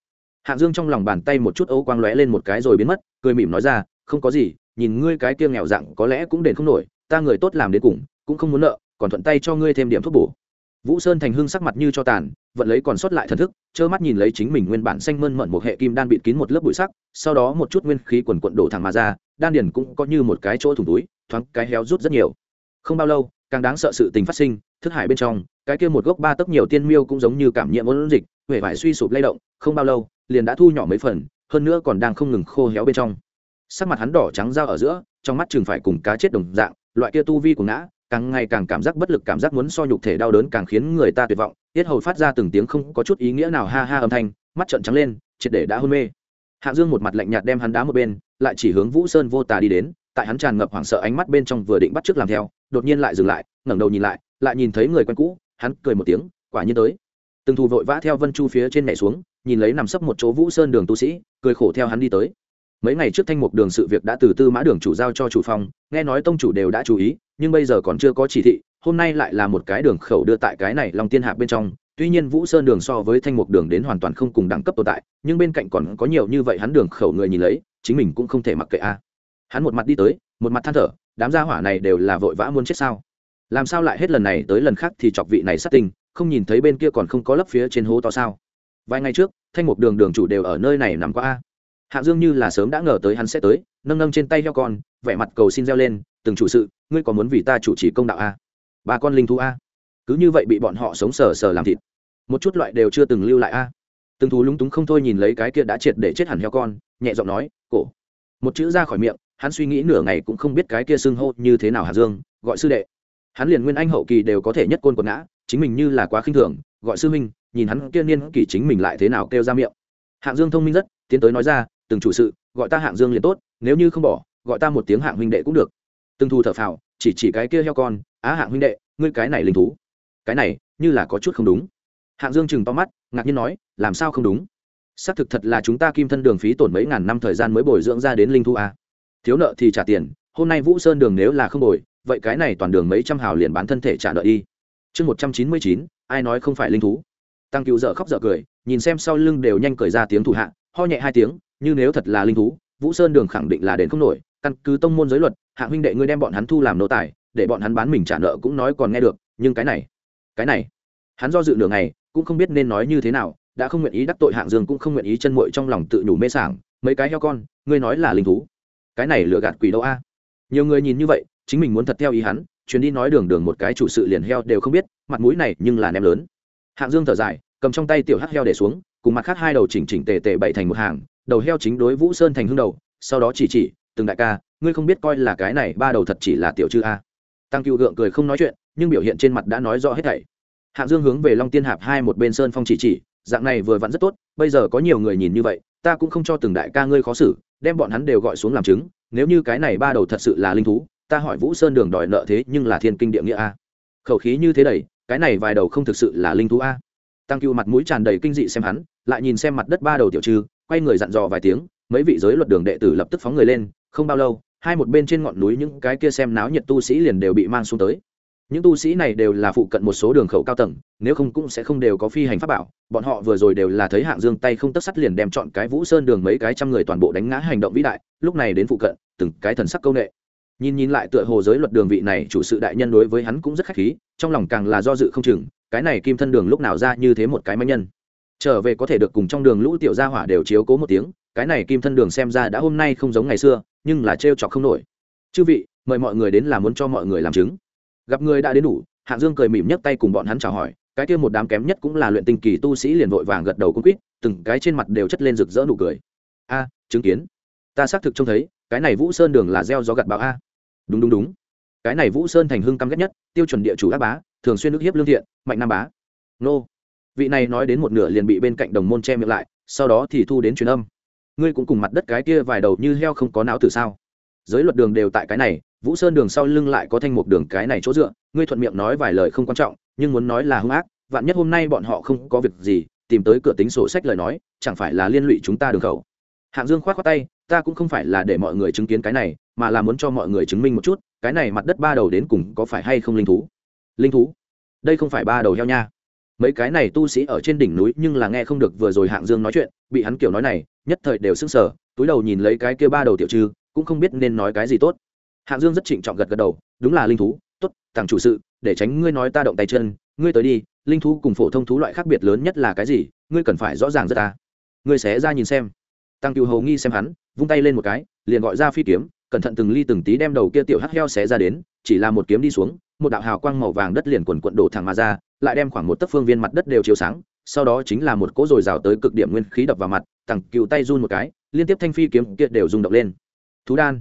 Hạng dương trong lòng bàn tay một chút ấu quang lóe lên một cái rồi biến mất, cười mỉm nói ra, không có gì, nhìn ngươi cái kia nghèo dạng có lẽ cũng đền không nổi, ta người tốt làm đến cùng, cũng không muốn nợ, còn thuận tay cho ngươi thêm điểm thuốc bổ. Vũ sơn thành hưng sắc mặt như cho tàn vận lấy còn sót lại thần thức, trơ mắt nhìn lấy chính mình nguyên bản xanh mơn mận một hệ kim đan bịt kín một lớp bụi sắc, sau đó một chút nguyên khí quần quận đổ thẳng mà ra, đan điền cũng có như một cái chỗ thủng túi, thoáng cái héo rút rất nhiều. Không bao lâu, càng đáng sợ sự tình phát sinh, thức hải bên trong, cái kia một gốc ba tấc nhiều tiên miêu cũng giống như cảm nhiễm ôn dịch huệ vải suy sụp lay động, không bao lâu, liền đã thu nhỏ mấy phần, hơn nữa còn đang không ngừng khô héo bên trong. Sắc mặt hắn đỏ trắng dao ở giữa, trong mắt chừng phải cùng cá chết đồng dạng, loại kia tu vi của ngã càng ngày càng cảm giác bất lực, cảm giác muốn so nhục thể đau đớn càng khiến người ta tuyệt vọng. Tiết hầu phát ra từng tiếng không có chút ý nghĩa nào ha ha âm thanh, mắt trợn trắng lên, triệt để đã hôn mê. Hạ dương một mặt lạnh nhạt đem hắn đá một bên, lại chỉ hướng vũ sơn vô tà đi đến, tại hắn tràn ngập hoảng sợ ánh mắt bên trong vừa định bắt trước làm theo, đột nhiên lại dừng lại, ngẩng đầu nhìn lại lại nhìn thấy người quen cũ, hắn cười một tiếng, quả nhiên tới. Từng thù vội vã theo vân chu phía trên mẹ xuống, nhìn lấy nằm sấp một chỗ vũ sơn đường tu sĩ, cười khổ theo hắn đi tới mấy ngày trước thanh mục đường sự việc đã từ tư mã đường chủ giao cho chủ phong, nghe nói tông chủ đều đã chú ý, nhưng bây giờ còn chưa có chỉ thị, hôm nay lại là một cái đường khẩu đưa tại cái này long tiên hạp bên trong. Tuy nhiên vũ sơn đường so với thanh mục đường đến hoàn toàn không cùng đẳng cấp tồn tại, nhưng bên cạnh còn có nhiều như vậy hắn đường khẩu người nhìn lấy, chính mình cũng không thể mặc kệ a. Hắn một mặt đi tới, một mặt than thở, đám gia hỏa này đều là vội vã muốn chết sao? Làm sao lại hết lần này tới lần khác thì chọc vị này sát tình, không nhìn thấy bên kia còn không có lấp phía trên hố to sao? Vài ngày trước, thanh mục đường đường chủ đều ở nơi này nằm qua a hạ dương như là sớm đã ngờ tới hắn sẽ tới, nâng nâng trên tay heo con, vẻ mặt cầu xin reo lên, từng chủ sự, ngươi có muốn vì ta chủ trì công đạo a? Ba con linh thú a. Cứ như vậy bị bọn họ sống sờ sờ làm thịt, một chút loại đều chưa từng lưu lại a. Từng thú lúng túng không thôi nhìn lấy cái kia đã triệt để chết hẳn heo con, nhẹ giọng nói, cổ. Một chữ ra khỏi miệng, hắn suy nghĩ nửa ngày cũng không biết cái kia xưng hô như thế nào hạ dương, gọi sư đệ. Hắn liền nguyên anh hậu kỳ đều có thể nhất côn quần ngã, chính mình như là quá khinh thường, gọi sư huynh, nhìn hắn kia niên kỳ chính mình lại thế nào kêu ra miệng. Hạng dương thông minh rất, tiến tới nói ra từng chủ sự, gọi ta hạng dương liền tốt, nếu như không bỏ, gọi ta một tiếng hạng huynh đệ cũng được. Từng thu thở phào, chỉ chỉ cái kia heo con, á hạng huynh đệ, ngươi cái này linh thú, cái này như là có chút không đúng. Hạng dương chừng to mắt, ngạc nhiên nói, làm sao không đúng? Xác thực thật là chúng ta kim thân đường phí tổn mấy ngàn năm thời gian mới bồi dưỡng ra đến linh thú a thiếu nợ thì trả tiền, hôm nay vũ sơn đường nếu là không bồi, vậy cái này toàn đường mấy trăm hào liền bán thân thể trả nợ đi. Chương một trăm chín mươi chín, ai nói không phải linh thú? Tăng cựu dợ khóc dợ cười, nhìn xem sau lưng đều nhanh cười ra tiếng thủ hạ, ho nhẹ hai tiếng như nếu thật là linh thú, vũ sơn đường khẳng định là đền không nổi, căn cứ tông môn giới luật hạng huynh đệ ngươi đem bọn hắn thu làm nô tài, để bọn hắn bán mình trả nợ cũng nói còn nghe được, nhưng cái này cái này. Hắn do dự nửa ngày, cũng không biết nên nói như thế nào, đã không nguyện ý đắc tội hạng dương cũng không nguyện ý chân muội trong lòng tự nhủ mê sảng, mấy cái heo con, ngươi nói là linh thú. Cái này lừa gạt quỷ đâu a? Nhiều người nhìn như vậy, chính mình muốn thật theo ý hắn, chuyến đi nói đường đường một cái chủ sự liền heo đều không biết, mặt mũi này nhưng là ném lớn. Hạng dương thở dài, cầm trong tay tiểu hắc heo để xuống, cùng mặt khác hai đầu chỉnh chỉnh tề tề bậy thành một hàng đầu heo chính đối vũ sơn thành hưng đầu, sau đó chỉ chỉ, từng đại ca, ngươi không biết coi là cái này ba đầu thật chỉ là tiểu chư a. Tăng cựu gượng cười không nói chuyện, nhưng biểu hiện trên mặt đã nói rõ hết thảy. Hạng dương hướng về long tiên hạp hai một bên sơn phong chỉ chỉ, dạng này vừa vặn rất tốt, bây giờ có nhiều người nhìn như vậy, ta cũng không cho từng đại ca ngươi khó xử, đem bọn hắn đều gọi xuống làm chứng, nếu như cái này ba đầu thật sự là linh thú, ta hỏi vũ sơn đường đòi nợ thế nhưng là thiên kinh địa nghĩa a. Khẩu khí như thế đầy, cái này vài đầu không thực sự là linh thú a. Tăng cựu mặt mũi tràn đầy kinh dị xem hắn, lại nhìn xem mặt đất ba đầu tiểu trư quay người dặn dò vài tiếng, mấy vị giới luật đường đệ tử lập tức phóng người lên, không bao lâu, hai một bên trên ngọn núi những cái kia xem náo nhiệt tu sĩ liền đều bị mang xuống tới. Những tu sĩ này đều là phụ cận một số đường khẩu cao tầng, nếu không cũng sẽ không đều có phi hành pháp bảo, bọn họ vừa rồi đều là thấy hạng dương tay không tất sắt liền đem chọn cái vũ sơn đường mấy cái trăm người toàn bộ đánh ngã hành động vĩ đại, lúc này đến phụ cận, từng cái thần sắc công nghệ nhìn nhìn lại tựa hồ giới luật đường vị này chủ sự đại nhân đối với hắn cũng rất khách khí, trong lòng càng là do dự không chừng, cái này kim thân đường lúc nào ra như thế một cái manh nhân trở về có thể được cùng trong đường lũ tiểu gia hỏa đều chiếu cố một tiếng, cái này kim thân đường xem ra đã hôm nay không giống ngày xưa, nhưng là trêu chọc không nổi. Chư vị, mời mọi người đến là muốn cho mọi người làm chứng. Gặp người đã đến đủ, hạng dương cười mỉm nhấc tay cùng bọn hắn chào hỏi, cái kia một đám kém nhất cũng là luyện tinh kỳ tu sĩ liền vội vàng gật đầu cung quýt, từng cái trên mặt đều chất lên rực rỡ nụ cười. A, chứng kiến. Ta xác thực trông thấy, cái này vũ sơn đường là gieo gió gặt bão a. Đúng đúng đúng. Cái này vũ sơn thành hưng căm ghét nhất, tiêu chuẩn địa chủ ác bá, thường xuyên nước hiếp lương thiện, mạnh nam bá. Nô vị này nói đến một nửa liền bị bên cạnh đồng môn che miệng lại, sau đó thì thu đến truyền âm. Ngươi cũng cùng mặt đất cái kia vài đầu như heo không có não từ sao? Giới luật đường đều tại cái này, vũ sơn đường sau lưng lại có thanh mục đường cái này chỗ dựa, ngươi thuận miệng nói vài lời không quan trọng, nhưng muốn nói là hung ác, vạn nhất hôm nay bọn họ không có việc gì, tìm tới cửa tính sổ sách lời nói, chẳng phải là liên lụy chúng ta đường khẩu. Hạng dương k h o á t khoác tay, ta cũng không phải là để mọi người chứng kiến cái này, mà là muốn cho mọi người chứng minh một chút, cái này mặt đất ba đầu đến cùng có phải hay không linh thú? Linh thú? Đây không phải ba đầu heo nha mấy cái này tu sĩ ở trên đỉnh núi nhưng là nghe không được vừa rồi hạng dương nói chuyện, bị hắn kiểu nói này, nhất thời đều sững sờ, túi đầu nhìn lấy cái kia ba đầu tiểu trư, cũng không biết nên nói cái gì tốt. Hạng dương rất trịnh trọng gật gật đầu, đúng là linh thú, tốt, thằng chủ sự, để tránh ngươi nói ta động tay chân, ngươi tới đi, linh thú cùng phổ thông thú loại khác biệt lớn nhất là cái gì, ngươi cần phải rõ ràng rất ta. Ngươi xé ra nhìn xem. Tăng cựu hầu nghi xem hắn, vung tay lên một cái, liền gọi ra phi kiếm, cẩn thận từng ly từng tí đem đầu kia tiểu hắc heo xé ra đến, chỉ là một kiếm đi xuống, một đạo hào quang màu vàng đất liền quần quận đổ thẳng mà ra lại đem khoảng một tấc phương viên mặt đất đều chiếu sáng, sau đó chính là một cỗ dồi dào tới cực điểm nguyên khí đập vào mặt tăng cựu tay run một cái, liên tiếp thanh phi kiếm kia đều rung động lên. Thú đan,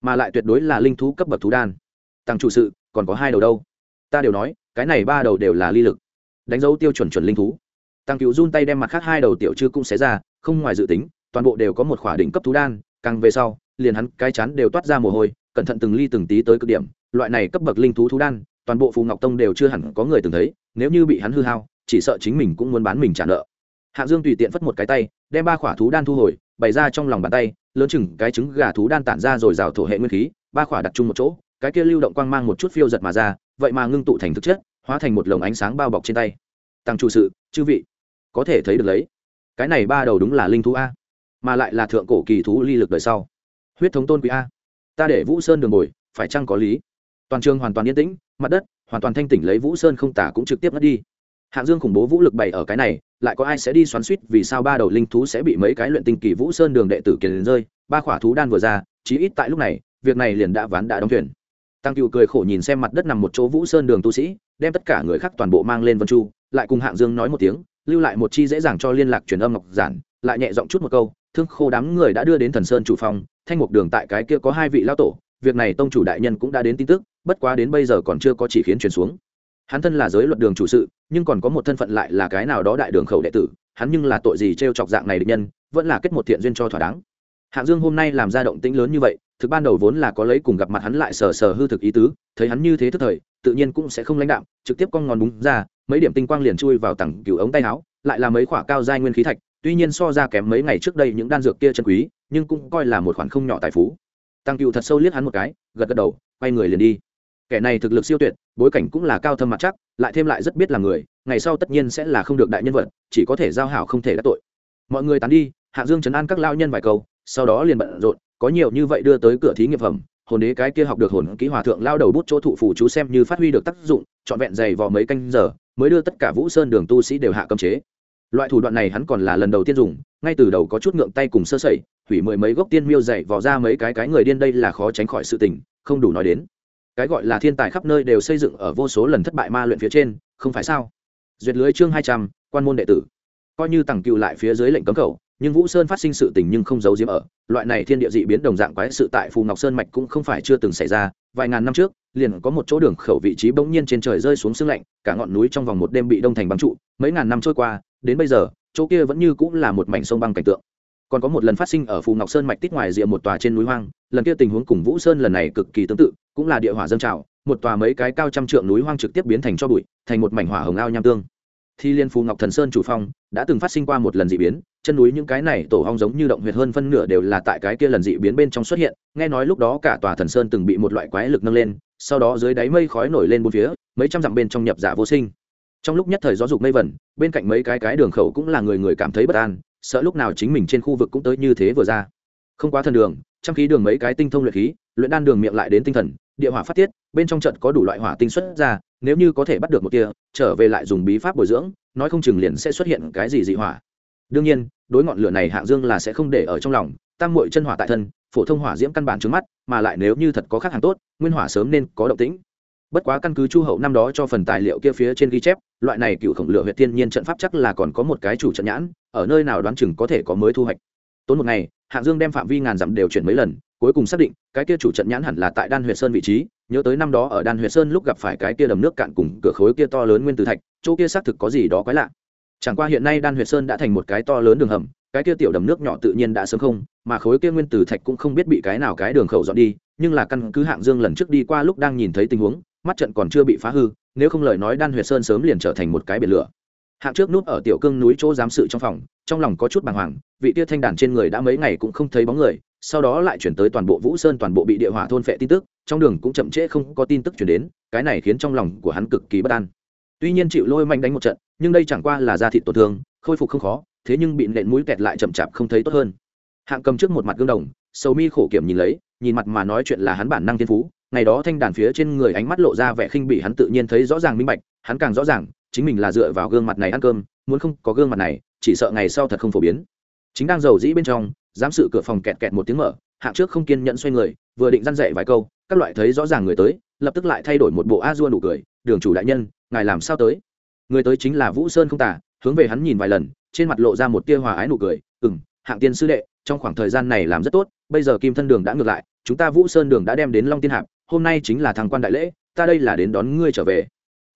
mà lại tuyệt đối là linh thú cấp bậc thú đan. Tăng chủ sự, còn có hai đầu đâu? Ta đều nói, cái này ba đầu đều là ly lực. Đánh dấu tiêu chuẩn chuẩn linh thú. Tăng cựu run tay đem mặt khác hai đầu tiểu chư cũng xé ra, không ngoài dự tính, toàn bộ đều có một khỏa đỉnh cấp thú đan, càng về sau, liền hắn cái chán đều toát ra mồ hôi, cẩn thận từng ly từng tí tới cực điểm. Loại này cấp bậc linh thú thú đan toàn bộ phù ngọc tông đều chưa hẳn có người từng thấy, nếu như bị hắn hư hao, chỉ sợ chính mình cũng muốn bán mình trả nợ. Hạ dương tùy tiện phất một cái tay, đem ba khỏa thú đan thu hồi, bày ra trong lòng bàn tay, lớn chừng cái trứng gà thú đan tản ra rồi rào thổ hệ nguyên khí, ba khỏa đặt chung một chỗ, cái kia lưu động quang mang một chút phiêu giật mà ra, vậy mà ngưng tụ thành thực chất, hóa thành một lồng ánh sáng bao bọc trên tay. Tăng chủ sự, chư vị, có thể thấy được lấy. Cái này ba đầu đúng là linh thú a, mà lại là thượng cổ kỳ thú ly lực đời sau. Huyết thống tôn quý a. Ta để vũ sơn đường bồi, phải chăng có lý? Toàn trường hoàn toàn yên tĩnh, mặt đất, hoàn toàn thanh tỉnh lấy vũ sơn không tả cũng trực tiếp mất đi. Hạng dương khủng bố vũ lực bày ở cái này, lại có ai sẽ đi xoắn suýt vì sao ba đầu linh thú sẽ bị mấy cái luyện tinh kỳ vũ sơn đường đệ tử kiền rơi, ba khỏa thú đan vừa ra, chí ít tại lúc này, việc này liền đã ván đã đóng thuyền. Tăng cựu cười khổ nhìn xem mặt đất nằm một chỗ vũ sơn đường tu sĩ, đem tất cả người khác toàn bộ mang lên vân chu, lại cùng hạng dương nói một tiếng, lưu lại một chi dễ dàng cho liên lạc truyền âm ngọc giản, lại nhẹ giọng chút một câu, thương khô đám người đã đưa đến thần sơn chủ phòng, thanh mục đường tại cái kia có hai vị lao tổ, việc này tông chủ đại nhân cũng đã đến tin tức bất quá đến bây giờ còn chưa có chỉ khiến truyền xuống. Hắn thân là giới luật đường chủ sự, nhưng còn có một thân phận lại là cái nào đó đại đường khẩu đệ tử, hắn nhưng là tội gì t r e o chọc dạng này định nhân, vẫn là kết một thiện duyên cho thỏa đáng. Hạng dương hôm nay làm ra động tĩnh lớn như vậy, thực ban đầu vốn là có lấy cùng gặp mặt hắn lại sờ sờ hư thực ý tứ, thấy hắn như thế thức thời, tự nhiên cũng sẽ không lãnh đạm, trực tiếp con ngón búng ra, mấy điểm tinh quang liền chui vào tầng cửu ống tay áo, lại là mấy khoả cao giai nguyên khí thạch, tuy nhiên so ra kém mấy ngày trước đây những đan dược kia chân quý, nhưng cũng coi là một khoản không nhỏ tài phú. Tăng cựu thật sâu liếc hắn một cái, gật gật đầu, quay người liền đi kẻ này thực lực siêu tuyệt, bối cảnh cũng là cao thâm mặt chắc, lại thêm lại rất biết là người, ngày sau tất nhiên sẽ là không được đại nhân vật, chỉ có thể giao hảo không thể đắc tội. Mọi người tán đi, hạ dương chấn an các lao nhân vài câu, sau đó liền bận rộn, có nhiều như vậy đưa tới cửa thí nghiệm phẩm, hồn đế cái kia học được hồn kỹ hòa thượng lao đầu bút chỗ thụ phù chú xem như phát huy được tác dụng, trọn vẹn dày vò mấy canh giờ, mới đưa tất cả vũ sơn đường tu sĩ đều hạ cấm chế. Loại thủ đoạn này hắn còn là lần đầu tiên dùng, ngay từ đầu có chút ngượng tay cùng sơ sẩy, hủy mười mấy gốc tiên miêu dày vò ra mấy cái cái người điên đây là khó tránh khỏi sự tình, không đủ nói đến cái gọi là thiên tài khắp nơi đều xây dựng ở vô số lần thất bại ma luyện phía trên, không phải sao? Duyệt lưới chương hai trăm, quan môn đệ tử. Coi như tằng cựu lại phía dưới lệnh cấm khẩu, nhưng vũ sơn phát sinh sự tình nhưng không giấu diếm ở. Loại này thiên địa dị biến đồng dạng quái sự tại phù ngọc sơn mạch cũng không phải chưa từng xảy ra. Vài ngàn năm trước, liền có một chỗ đường khẩu vị trí bỗng nhiên trên trời rơi xuống sương lạnh, cả ngọn núi trong vòng một đêm bị đông thành băng trụ. Mấy ngàn năm trôi qua, đến bây giờ, chỗ kia vẫn như cũng là một mảnh sông băng cảnh tượng. Còn có một lần phát sinh ở phù ngọc sơn mạch tít ngoài rìa một tòa trên núi hoang, lần kia tình huống cùng vũ sơn lần này cực kỳ tương tự cũng là địa hỏa dâng trào, một tòa mấy cái cao trăm trượng núi hoang trực tiếp biến thành cho bụi, thành một mảnh hỏa hồng ao nham tương. Thi liên phù ngọc thần sơn chủ phong, đã từng phát sinh qua một lần dị biến, chân núi những cái này tổ hong giống như động huyệt hơn phân nửa đều là tại cái kia lần dị biến bên trong xuất hiện, nghe nói lúc đó cả tòa thần sơn từng bị một loại quái lực nâng lên, sau đó dưới đáy mây khói nổi lên bốn phía, mấy trăm dặm bên trong nhập giả vô sinh. Trong lúc nhất thời gió dục mây vẩn, bên cạnh mấy cái cái đường khẩu cũng là người người cảm thấy bất an, sợ lúc nào chính mình trên khu vực cũng tới như thế vừa ra. Không quá thần đường trong khí đường mấy cái tinh thông luyện khí, luyện đan đường miệng lại đến tinh thần địa hỏa phát tiết, bên trong trận có đủ loại hỏa tinh xuất ra, nếu như có thể bắt được một tia, trở về lại dùng bí pháp bồi dưỡng, nói không chừng liền sẽ xuất hiện cái gì dị hỏa. Đương nhiên, đối ngọn lửa này hạng dương là sẽ không để ở trong lòng, tam muội chân hỏa tại thân, phổ thông hỏa diễm căn bản trước mắt, mà lại nếu như thật có khác hàng tốt, nguyên hỏa sớm nên có động tĩnh. Bất quá căn cứ chu hậu năm đó cho phần tài liệu kia phía trên ghi chép, loại này cựu khổng lửa huyện thiên nhiên trận pháp chắc là còn có một cái chủ trận nhãn, ở nơi nào đoán chừng có thể có mới thu hoạch. Tốn một ngày, hạng dương đem phạm vi ngàn dặm đều chuyển mấy lần cuối cùng xác định, cái kia chủ trận nhãn hẳn là tại đan Huyệt sơn vị trí, nhớ tới năm đó ở đan Huyệt sơn lúc gặp phải cái kia đầm nước cạn cùng cửa khối kia to lớn nguyên tử thạch, chỗ kia xác thực có gì đó quái lạ. Chẳng qua hiện nay đan Huyệt sơn đã thành một cái to lớn đường hầm, cái kia tiểu đầm nước nhỏ tự nhiên đã sớm không, mà khối kia nguyên tử thạch cũng không biết bị cái nào cái đường khẩu dọn đi, nhưng là căn cứ hạng dương lần trước đi qua lúc đang nhìn thấy tình huống, mắt trận còn chưa bị phá hư, nếu không lời nói đan huyệt sơn sớm liền trở thành một cái biển lửa. Hạng trước nút ở tiểu cương núi chỗ giám sự trong phòng, trong lòng có chút bàng hoàng, vị tia thanh đàn trên người đã mấy ngày cũng không thấy bóng người sau đó lại chuyển tới toàn bộ vũ sơn toàn bộ bị địa hỏa thôn phệ tin tức, trong đường cũng chậm trễ không có tin tức chuyển đến, cái này khiến trong lòng của hắn cực kỳ bất an. Tuy nhiên chịu lôi manh đánh một trận, nhưng đây chẳng qua là da thịt tổn thương, khôi phục không khó, thế nhưng bị nện mũi kẹt lại chậm chạp không thấy tốt hơn. Hạng cầm trước một mặt gương đồng, sầu mi khổ kiểm nhìn lấy, nhìn mặt mà nói chuyện là hắn bản năng thiên phú, ngày đó thanh đàn phía trên người ánh mắt lộ ra vẻ khinh bỉ hắn tự nhiên thấy rõ ràng minh bạch, hắn càng rõ ràng, chính mình là dựa vào gương mặt này ăn cơm, muốn không có gương mặt này, chỉ sợ ngày sau thật không phổ biến. Chính đang giàu dĩ bên trong giám sự cửa phòng kẹt kẹt một tiếng mở, hạng trước không kiên nhẫn xoay người, vừa định răn dậy vài câu, các loại thấy rõ ràng người tới, lập tức lại thay đổi một bộ a dua nụ cười, đường chủ đại nhân, ngài làm sao tới? Người tới chính là vũ sơn không tả, hướng về hắn nhìn vài lần, trên mặt lộ ra một tia hòa ái nụ cười ừ m hạng tiên sư đệ, trong khoảng thời gian này làm rất tốt, bây giờ kim thân đường đã ngược lại, chúng ta vũ sơn đường đã đem đến long tiên hạp, hôm nay chính là thằng quan đại lễ, ta đây là đến đón ngươi trở về.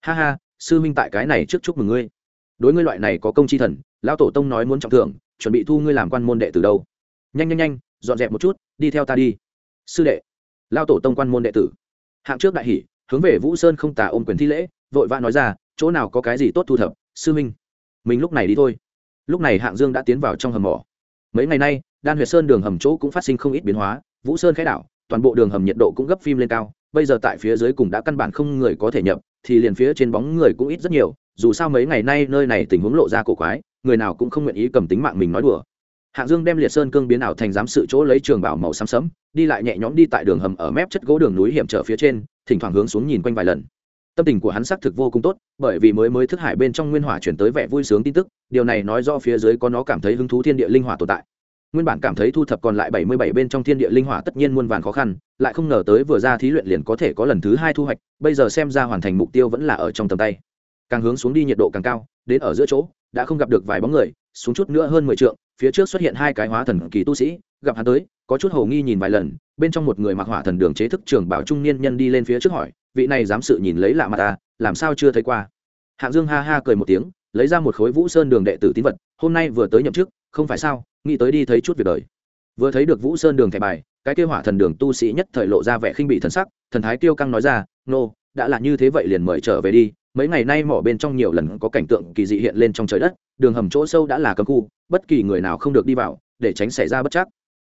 Ha ha, sư minh tại cái này trước chúc mừng ngươi. Đối ngươi loại này có công chi thần, lão tổ tông nói muốn trọng thưởng, chuẩn bị thu ngươi làm quan môn đệ từ đâu nhanh nhanh nhanh, dọn dẹp một chút, đi theo ta đi. Sư đệ. Lao tổ tông quan môn đệ tử. Hạng trước đại hỷ hướng về vũ sơn không tà ôm quyền thi lễ, vội vã nói ra, chỗ nào có cái gì tốt thu thập, sư minh. Mình lúc này đi thôi. Lúc này hạng dương đã tiến vào trong hầm mỏ. Mấy ngày nay, đan huyệt sơn đường hầm chỗ cũng phát sinh không ít biến hóa, vũ sơn khai đảo, toàn bộ đường hầm nhiệt độ cũng gấp phim lên cao, bây giờ tại phía dưới cùng đã căn bản không người có thể nhập, thì liền phía trên bóng người cũng ít rất nhiều, dù sao mấy ngày nay nơi này tình huống lộ ra cổ quái, người nào cũng không nguyện ý cầm tính mạng mình nói đùa hạng dương đem liệt sơn cương biến ảo thành giám sự chỗ lấy trường bảo màu xám sẫm, đi lại nhẹ nhõm đi tại đường hầm ở mép chất gỗ đường núi hiểm trở phía trên, thỉnh thoảng hướng xuống nhìn quanh vài lần. Tâm tình của hắn xác thực vô cùng tốt, bởi vì mới mới thức hải bên trong nguyên hỏa chuyển tới vẻ vui sướng tin tức, điều này nói do phía dưới có nó cảm thấy hứng thú thiên địa linh hỏa tồn tại. Nguyên bản cảm thấy thu thập còn lại bảy mươi bảy bên trong thiên địa linh hỏa tất nhiên muôn vàn khó khăn, lại không ngờ tới vừa ra thí luyện liền có thể có lần thứ hai thu hoạch, bây giờ xem ra hoàn thành mục tiêu vẫn là ở trong tầm tay. Càng hướng xuống đi nhiệt độ càng cao, đến ở giữa chỗ, đã không gặp được vài bóng người, xuống chút nữa hơn mười trượng phía trước xuất hiện hai cái hóa thần kỳ tu sĩ gặp hắn tới có chút hồ nghi nhìn vài lần bên trong một người mặc hỏa thần đường chế thức trường bảo trung niên nhân đi lên phía trước hỏi vị này dám sự nhìn lấy lạ mặt ta làm sao chưa thấy qua? Hạng dương ha ha cười một tiếng lấy ra một khối vũ sơn đường đệ tử tín vật hôm nay vừa tới nhậm chức không phải sao nghĩ tới đi thấy chút việc đời. Vừa thấy được vũ sơn đường thẻ bài cái kêu hỏa thần đường tu sĩ nhất thời lộ ra vẻ khinh bị thần sắc thần thái tiêu căng nói ra nô、no, đã là như thế vậy liền mời trở về đi mấy ngày nay mỏ bên trong nhiều lần có cảnh tượng kỳ dị hiện lên trong trời đất đường hầm chỗ sâu đã là cấm khu, bất kỳ người nào không được đi vào, để tránh xảy ra bất chắc.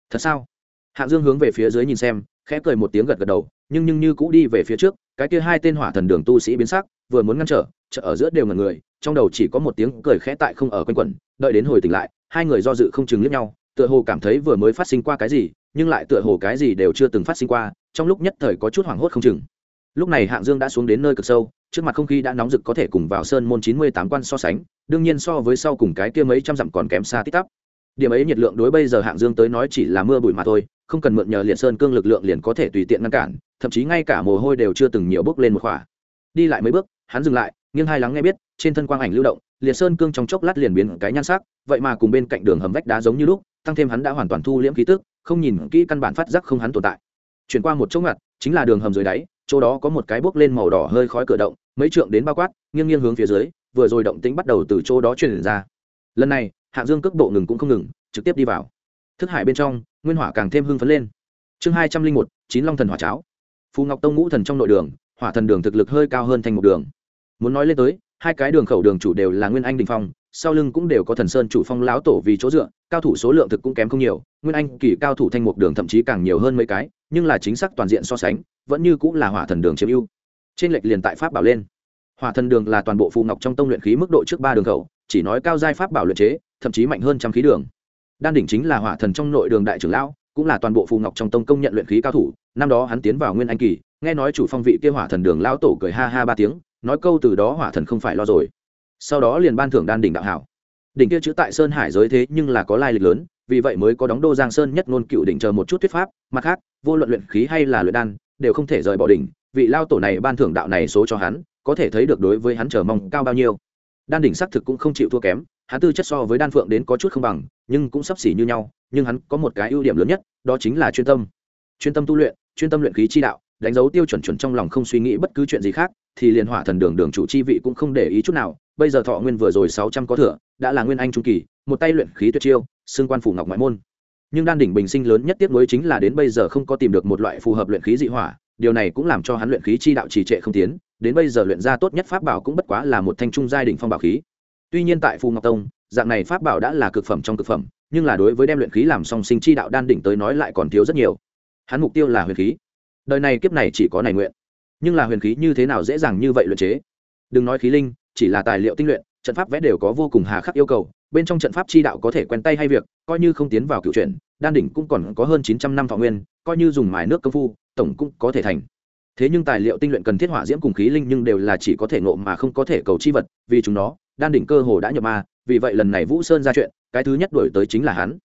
Thật sao? Hạng dương hướng về phía dưới nhìn xem, khẽ cười một tiếng gật gật đầu, nhưng nhưng như cũ đi về phía trước, cái kia hai tên hỏa thần đường tu sĩ biến sắc, vừa muốn ngăn trở, chợ ở giữa đều ngần người, trong đầu chỉ có một tiếng cười khẽ tại không ở quanh quẩn, đợi đến hồi tỉnh lại, hai người do dự không chừng liếc nhau, tựa hồ cảm thấy vừa mới phát sinh qua cái gì, nhưng lại tựa hồ cái gì đều chưa từng phát sinh qua, trong lúc nhất thời có chút hoảng hốt không chừng lúc này hạng dương đã xuống đến nơi cực sâu, trước mặt không khí đã nóng rực có thể cùng vào sơn môn chín mươi tám quan so sánh, đương nhiên so với sau cùng cái kia mấy trăm dặm còn kém xa tít tắp. Điểm ấy nhiệt lượng đối bây giờ hạng dương tới nói chỉ là mưa bụi mà thôi, không cần mượn nhờ liệt sơn cương lực lượng liền có thể tùy tiện ngăn cản, thậm chí ngay cả mồ hôi đều chưa từng nhiều bước lên một khỏa. Đi lại mấy bước, hắn dừng lại, nghiêng hai lắng nghe biết, trên thân quang ảnh lưu động, liệt sơn cương trong chốc lát liền biến cái nhan sắc, vậy mà cùng bên cạnh đường hầm vách đá giống như lúc, tăng thêm hắn đã hoàn toàn thu liễm khí tức, không nhìn kỹ căn bản phát giác không hắn tồn tại. Chuyển qua một chỗ ngặt, chính là đường hầm dưới đáy chỗ đó có một cái bốc lên màu đỏ hơi khói cửa động, mấy trượng đến bao quát, nghiêng nghiêng hướng phía dưới, vừa rồi động tĩnh bắt đầu từ chỗ đó truyền ra. Lần này, hạng dương cước bộ ngừng cũng không ngừng, trực tiếp đi vào. Thức hải bên trong, nguyên hỏa càng thêm hưng phấn lên. Chương hai trăm linh một, chín long thần hỏa cháo. Phù ngọc tông ngũ thần trong nội đường, hỏa thần đường thực lực hơi cao hơn thành một đường. Muốn nói lên tới, hai cái đường khẩu đường chủ đều là nguyên anh đình phong sau lưng cũng đều có thần sơn chủ phong lão tổ vì chỗ dựa, cao thủ số lượng thực cũng kém không nhiều, nguyên anh kỳ cao thủ thanh mục đường thậm chí càng nhiều hơn mấy cái, nhưng là chính xác toàn diện so sánh, vẫn như cũng là hỏa thần đường chiếm ưu. Trên lệch liền tại pháp bảo lên. Hỏa thần đường là toàn bộ phù ngọc trong tông luyện khí mức độ trước ba đường khẩu, chỉ nói cao giai pháp bảo luyện chế, thậm chí mạnh hơn trăm khí đường. Đan đỉnh chính là hỏa thần trong nội đường đại trưởng lão, cũng là toàn bộ phù ngọc trong tông công nhận luyện khí cao thủ, năm đó hắn tiến vào nguyên anh kỳ, nghe nói chủ phong vị kia hỏa thần đường lão tổ cười ha ha ba tiếng, nói câu từ đó hỏa thần không phải lo rồi sau đó liền ban thưởng đan đỉnh đạo hảo. Đỉnh kia chữ tại sơn hải giới thế nhưng là có lai lịch lớn, vì vậy mới có đóng đô giang sơn nhất ngôn cựu đỉnh chờ một chút thuyết pháp, mặt khác, vô luận luyện khí hay là luyện đan, đều không thể rời bỏ đỉnh, vị lao tổ này ban thưởng đạo này số cho hắn, có thể thấy được đối với hắn chờ mong cao bao nhiêu. Đan đỉnh xác thực cũng không chịu thua kém, hắn tư chất so với đan phượng đến có chút không bằng, nhưng cũng sắp xỉ như nhau, nhưng hắn có một cái ưu điểm lớn nhất, đó chính là chuyên tâm. Chuyên tâm tu luyện, chuyên tâm luyện khí chi đạo, đánh dấu tiêu chuẩn chuẩn trong lòng không suy nghĩ bất cứ chuyện gì khác, thì liền hỏa thần đường đường chủ chi vị cũng không để ý chút nào bây giờ thọ nguyên vừa rồi sáu trăm có thừa, đã là nguyên anh trung kỳ, một tay luyện khí tuyệt chiêu xương quan phủ ngọc ngoại môn. Nhưng đan đỉnh bình sinh lớn nhất tiếc nuối chính là đến bây giờ không có tìm được một loại phù hợp luyện khí dị hỏa, điều này cũng làm cho hắn luyện khí chi đạo trì trệ không tiến, đến bây giờ luyện ra tốt nhất pháp bảo cũng bất quá là một thanh trung giai đỉnh phong bảo khí. Tuy nhiên tại phù ngọc tông, dạng này pháp bảo đã là cực phẩm trong cực phẩm, nhưng là đối với đem luyện khí làm song sinh chi đạo đan đỉnh tới nói lại còn thiếu rất nhiều. Hắn mục tiêu là huyền khí. Đời này kiếp này chỉ có này nguyện. Nhưng là huyền khí như thế nào dễ dàng như vậy luyện chế? Đừng nói khí linh chỉ là tài liệu tinh luyện, trận pháp vẽ đều có vô cùng hà khắc yêu cầu, bên trong trận pháp chi đạo có thể quen tay hay việc, coi như không tiến vào cựu truyện, đan đỉnh cũng còn có hơn chín trăm năm thọ nguyên, coi như dùng mài nước công phu, tổng cũng có thể thành. Thế nhưng tài liệu tinh luyện cần thiết hỏa diễm cùng khí linh nhưng đều là chỉ có thể ngộ mà không có thể cầu chi vật, vì chúng nó, đan đỉnh cơ hồ đã nhập ma, vì vậy lần này vũ sơn ra chuyện, cái thứ nhất đổi tới chính là hắn.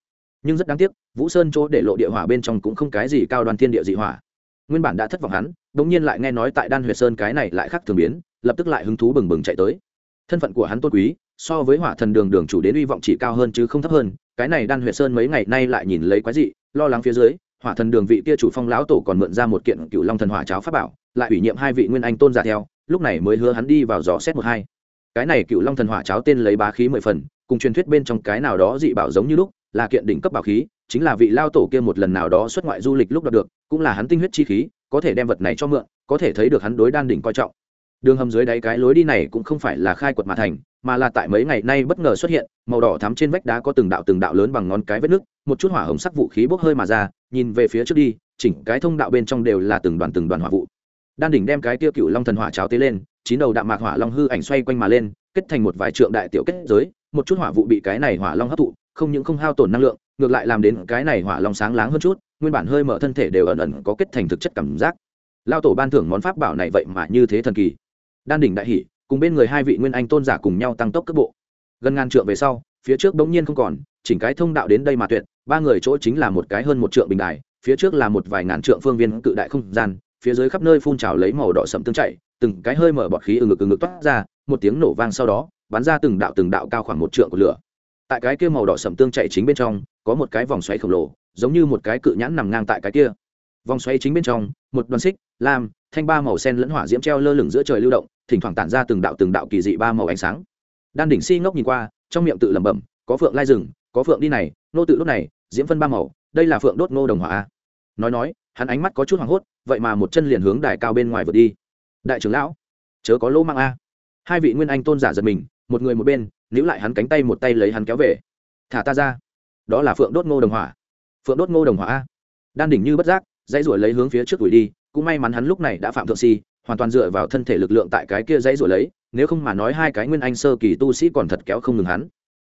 Nhưng rất đáng tiếc, vũ sơn chỗ để lộ địa hỏa bên trong cũng không cái gì cao đoàn thiên địa dị hỏa. Nguyên bản đã thất vọng hắn đ ỗ n g nhiên lại nghe nói tại đan huyệt sơn cái này lại khác thường biến lập tức lại hứng thú bừng bừng chạy tới. Thân phận của hắn tôn quý, so với hỏa thần đường đường chủ đến hy vọng chỉ cao hơn chứ không thấp hơn, cái này đan huyệt sơn mấy ngày nay lại nhìn lấy quái dị, lo lắng phía dưới, hỏa thần đường vị kia chủ phong lão tổ còn mượn ra một kiện cựu long thần hỏa cháo pháp bảo, lại ủy nhiệm hai vị nguyên anh tôn giả theo, lúc này mới hứa hắn đi vào dò xét một hai. Cái này cựu long thần hỏa cháo tên lấy bá khí mười phần, cùng truyền thuyết bên trong cái nào đó dị bảo giống như lúc, là kiện đỉnh cấp bảo khí, chính là vị lao tổ kia một lần nào đó xuất ngoại du lịch lúc đạt được, cũng là hắn tinh huyết chi khí, có thể đem vật này cho mượn, có thể thấy được hắn đối đan đỉnh coi trọng đường hầm dưới đáy cái lối đi này cũng không phải là khai quật mà thành, mà là tại mấy ngày nay bất ngờ xuất hiện, màu đỏ thắm trên vách đá có từng đạo từng đạo lớn bằng ngón cái vết nước một chút hỏa hồng sắc vũ khí bốc hơi mà ra, nhìn về phía trước đi, chỉnh cái thông đạo bên trong đều là từng đoàn từng đoàn hỏa vụ. Đan đỉnh đem cái tiêu cựu long thần hỏa cháo tế lên, chín đầu đạm mạc hỏa long hư ảnh xoay quanh mà lên, kết thành một vài trượng đại tiểu kết giới, một chút hỏa vụ bị cái này hỏa long hấp thụ, không những không hao tổn năng lượng, ngược lại làm đến cái này hỏa long sáng láng hơn chút, nguyên bản hơi mở thân thể đều ẩn ẩn có kết thành thực chất cảm giác. Lao tổ ban thưởng món pháp bảo này vậy mà như thế thần kỳ đan đỉnh đại hỷ, cùng bên người hai vị nguyên anh tôn giả cùng nhau tăng tốc cấp bộ. Gần ngàn trượng về sau, phía trước bỗng nhiên không còn, chỉnh cái thông đạo đến đây mà tuyệt, ba người chỗ chính là một cái hơn một trượng bình đài, phía trước là một vài ngàn trượng phương viên cự đại không gian, phía dưới khắp nơi phun trào lấy màu đỏ sậm tương chạy, từng cái hơi mở bọt khí ừng ngực ừng ngực toát ra, một tiếng nổ vang sau đó, bắn ra từng đạo từng đạo cao khoảng một trượng của lửa. Tại cái kia màu đỏ sậm tương chạy chính bên trong, có một cái vòng xoáy khổng lồ, giống như một cái cự nhãn nằm ngang tại cái kia. Vòng xoáy chính bên trong, một đoàn xích, lam thanh ba màu sen lẫn hỏa diễm treo lơ lửng giữa trời lưu động, thỉnh thoảng tản ra từng đạo từng đạo kỳ dị ba màu ánh sáng. Đan đỉnh si ngốc nhìn qua, trong miệng tự lẩm bẩm, có phượng lai rừng, có phượng đi này, nô tự đốt này, diễm phân ba màu, đây là phượng đốt ngô đồng hỏa nói nói, hắn ánh mắt có chút hoảng hốt, vậy mà một chân liền hướng đài cao bên ngoài vượt đi. Đại trưởng lão, chớ có lỗ mang a. Hai vị nguyên anh tôn giả giật mình, một người một bên, níu lại hắn cánh tay một tay lấy hắn kéo về. Thả ta ra, đó là phượng đốt ngô đồng hỏa. Phượng đốt ngô đồng hỏa a. Đan đỉnh như bất giác, dãy ruổi lấy hướng phía trước đuổi đi cũng may mắn hắn lúc này đã phạm thượng si, hoàn toàn dựa vào thân thể lực lượng tại cái kia dãy rồi lấy, nếu không mà nói hai cái nguyên anh sơ kỳ tu sĩ còn thật kéo không ngừng hắn.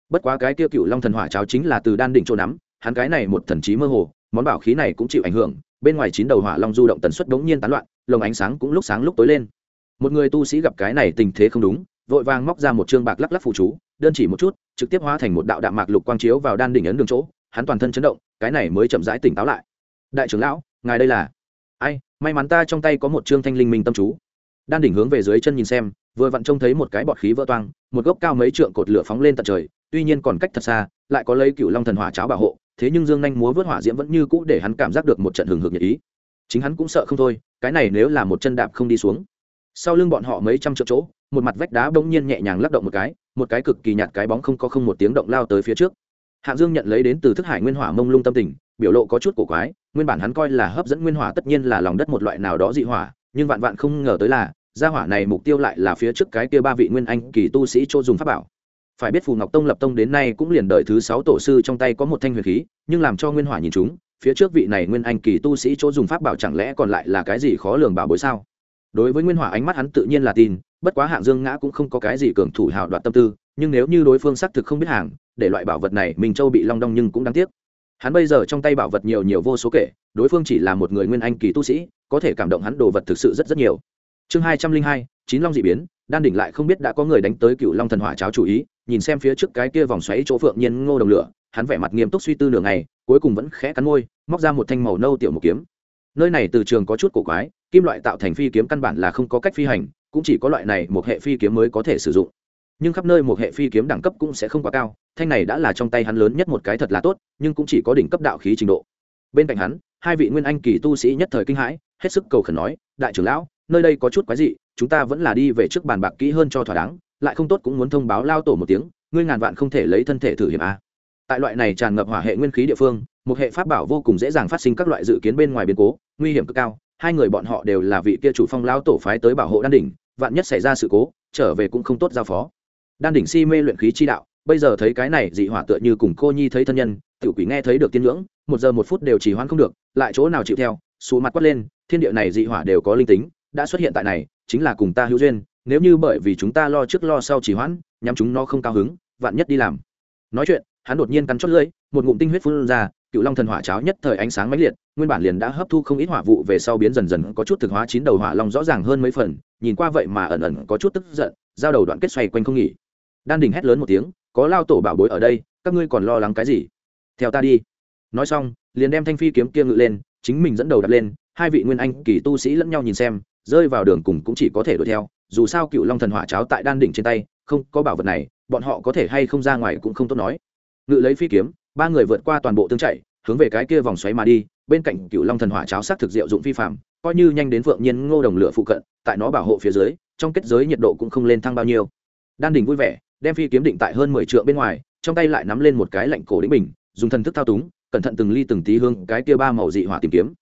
Bất quá cái kia cựu long thần hỏa cháo chính là từ đan đỉnh chỗ nắm, hắn cái này một thần trí mơ hồ, món bảo khí này cũng chịu ảnh hưởng, bên ngoài chín đầu hỏa long du động tần suất đống nhiên tán loạn, lồng ánh sáng cũng lúc sáng lúc tối lên. Một người tu sĩ gặp cái này tình thế không đúng, vội vàng móc ra một chương bạc lắc lắc phụ chú, đơn chỉ một chút, trực tiếp hóa thành một đạo đạm mạc lục quang chiếu vào đan đỉnh ấn đường chỗ, hắn toàn thân chấn động, cái này mới chậm rãi tỉnh táo lại. Đại trưởng lão, ngài đây là? Ai may mắn ta trong tay có một chương thanh linh minh tâm chú. Đan đỉnh hướng về dưới chân nhìn xem, vừa vặn trông thấy một cái bọt khí vỡ toang, một gốc cao mấy trượng cột lửa phóng lên tận trời, tuy nhiên còn cách thật xa, lại có lấy cựu long thần hỏa cháo bảo hộ, thế nhưng dương nhanh múa vớt hỏa diễm vẫn như cũ để hắn cảm giác được một trận hừng hực nhiệt ý. Chính hắn cũng sợ không thôi, cái này nếu là một chân đạp không đi xuống. Sau lưng bọn họ mấy trăm triệu chỗ, một mặt vách đá bỗng nhiên nhẹ nhàng lắc động một cái một cái cực kỳ nhạt cái bóng không có không một tiếng động lao tới phía trước. Hạng dương nhận lấy đến từ thức hải nguyên hỏa mông lung tâm tình biểu lộ có chút cổ quái, nguyên bản hắn coi là hấp dẫn nguyên hỏa tất nhiên là lòng đất một loại nào đó dị hỏa, nhưng vạn vạn không ngờ tới là, gia hỏa này mục tiêu lại là phía trước cái kia ba vị nguyên anh kỳ tu sĩ chỗ dùng pháp bảo. Phải biết phù ngọc tông lập tông đến nay cũng liền đợi thứ sáu tổ sư trong tay có một thanh huyền khí, nhưng làm cho nguyên hỏa nhìn chúng, phía trước vị này nguyên anh kỳ tu sĩ chỗ dùng pháp bảo chẳng lẽ còn lại là cái gì khó lường bảo bối sao? Đối với nguyên hỏa ánh mắt hắn tự nhiên là tin, bất quá hạng dương ngã cũng không có cái gì cường thủ hào đoạt tâm tư, nhưng nếu như đối phương xác thực không biết hàng, để loại bảo vật này mình châu bị long đong nhưng cũng đáng tiếc hắn bây giờ trong tay bảo vật nhiều nhiều vô số kể, đối phương chỉ là một người nguyên anh kỳ tu sĩ, có thể cảm động hắn đồ vật thực sự rất rất nhiều. Chương hai trăm linh hai, chín long d ị biến, đan đỉnh lại không biết đã có người đánh tới cựu long thần hỏa cháo chủ ý, nhìn xem phía trước cái kia vòng xoáy chỗ phượng nhiên ngô đồng lửa, hắn vẻ mặt nghiêm túc suy tư nửa ngày, cuối cùng vẫn khẽ cắn môi, móc ra một thanh màu nâu tiểu một kiếm. Nơi này từ trường có chút cổ quái, kim loại tạo thành phi kiếm căn bản là không có cách phi hành, cũng chỉ có loại này một hệ phi kiếm mới có thể sử dụng. Nhưng khắp nơi một hệ phi kiếm đẳng cấp cũng sẽ không quá cao thanh này đã là trong tay hắn lớn nhất một cái thật là tốt, nhưng cũng chỉ có đỉnh cấp đạo khí trình độ. Bên cạnh hắn, hai vị nguyên anh kỳ tu sĩ nhất thời kinh hãi, hết sức cầu khẩn nói, đại trưởng lão, nơi đây có chút quái dị, chúng ta vẫn là đi về trước bàn bạc kỹ hơn cho thỏa đáng, lại không tốt cũng muốn thông báo lao tổ một tiếng, ngươi ngàn vạn không thể lấy thân thể thử hiểm a. Tại loại này tràn ngập hỏa hệ nguyên khí địa phương, một hệ pháp bảo vô cùng dễ dàng phát sinh các loại dự kiến bên ngoài biến cố, nguy hiểm cực cao, hai người bọn họ đều là vị kia chủ phong lao tổ phái tới bảo hộ đan đỉnh, vạn nhất xảy ra sự cố, trở về cũng không tốt giao phó. Đan đỉnh si mê luyện khí chi đạo bây giờ thấy cái này dị hỏa tựa như cùng cô nhi thấy thân nhân, tiểu quỷ nghe thấy được tiên ngưỡng, một giờ một phút đều chỉ hoãn không được, lại chỗ nào chịu theo xù mặt quát lên, thiên địa này dị hỏa đều có linh tính, đã xuất hiện tại này, chính là cùng ta hữu duyên, nếu như bởi vì chúng ta lo trước lo sau chỉ hoãn, nhắm chúng nó không cao hứng, vạn nhất đi làm. Nói chuyện, hắn đột nhiên cắn chót lưỡi, một ngụm tinh huyết phun ra, cựu long thần hỏa cháo nhất thời ánh sáng mãnh liệt, nguyên bản liền đã hấp thu không ít hỏa vụ về sau biến dần dần có chút thực hóa chín đầu hỏa long rõ ràng hơn mấy phần, nhìn qua vậy mà ẩn ẩn có chút tức giận, giao đầu đoạn kết xoay quanh không nghỉ. Đan đình hét lớn một tiếng có lao tổ bảo bối ở đây, các ngươi còn lo lắng cái gì? Theo ta đi. Nói xong, liền đem thanh phi kiếm kia ngự lên, chính mình dẫn đầu đặt lên, hai vị nguyên anh kỳ tu sĩ lẫn nhau nhìn xem, rơi vào đường cùng cũng chỉ có thể đuổi theo, dù sao cựu long thần hỏa cháo tại đan đỉnh trên tay, không có bảo vật này, bọn họ có thể hay không ra ngoài cũng không tốt nói. Ngự lấy phi kiếm, ba người vượt qua toàn bộ tương chạy, hướng về cái kia vòng xoáy mà đi, bên cạnh cựu long thần hỏa cháo sắc thực diệu dụng phi phạm coi như nhanh đến phượng nhiên ngô đồng lửa phụ cận, tại nó bảo hộ phía dưới, trong kết giới nhiệt độ cũng không lên thăng bao nhiêu. Đan đỉnh vui vẻ đem phi kiếm định tại hơn mười trượng bên ngoài, trong tay lại nắm lên một cái lạnh cổ đĩnh bình, dùng thần thức thao túng, cẩn thận từng ly từng tí hương cái kia ba màu dị hỏa tìm kiếm.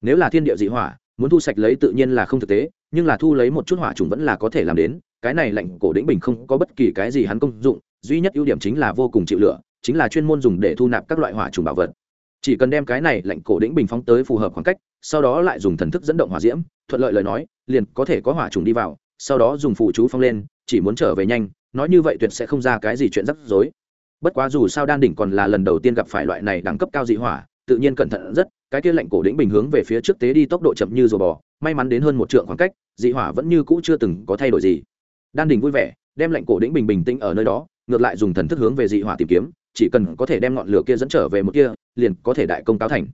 Nếu là thiên địa dị hỏa, muốn thu sạch lấy tự nhiên là không thực tế, nhưng là thu lấy một chút hỏa trùng vẫn là có thể làm đến, cái này lạnh cổ đĩnh bình không có bất kỳ cái gì hắn công dụng, duy nhất ưu điểm chính là vô cùng chịu lửa, chính là chuyên môn dùng để thu nạp các loại hỏa trùng bảo vật. Chỉ cần đem cái này lạnh cổ đĩnh bình phóng tới phù hợp khoảng cách, sau đó lại dùng thần thức dẫn động hỏa diễm, thuận lợi lời nói, liền có thể có hỏa trùng đi vào, sau đó dùng phụ chú phong lên, chỉ muốn trở về nhanh nói như vậy tuyệt sẽ không ra cái gì chuyện rắc rối. Bất quá dù sao đan đỉnh còn là lần đầu tiên gặp phải loại này đẳng cấp cao dị hỏa, tự nhiên cẩn thận rất, cái kia lạnh cổ đỉnh bình hướng về phía trước tế đi tốc độ chậm như rùa bò, may mắn đến hơn một trượng khoảng cách, dị hỏa vẫn như cũ chưa từng có thay đổi gì. Đan đỉnh vui vẻ, đem lạnh cổ đỉnh bình bình tĩnh ở nơi đó, ngược lại dùng thần thức hướng về dị hỏa tìm kiếm, chỉ cần có thể đem ngọn lửa kia dẫn trở về một kia, liền có thể đại công cáo thành.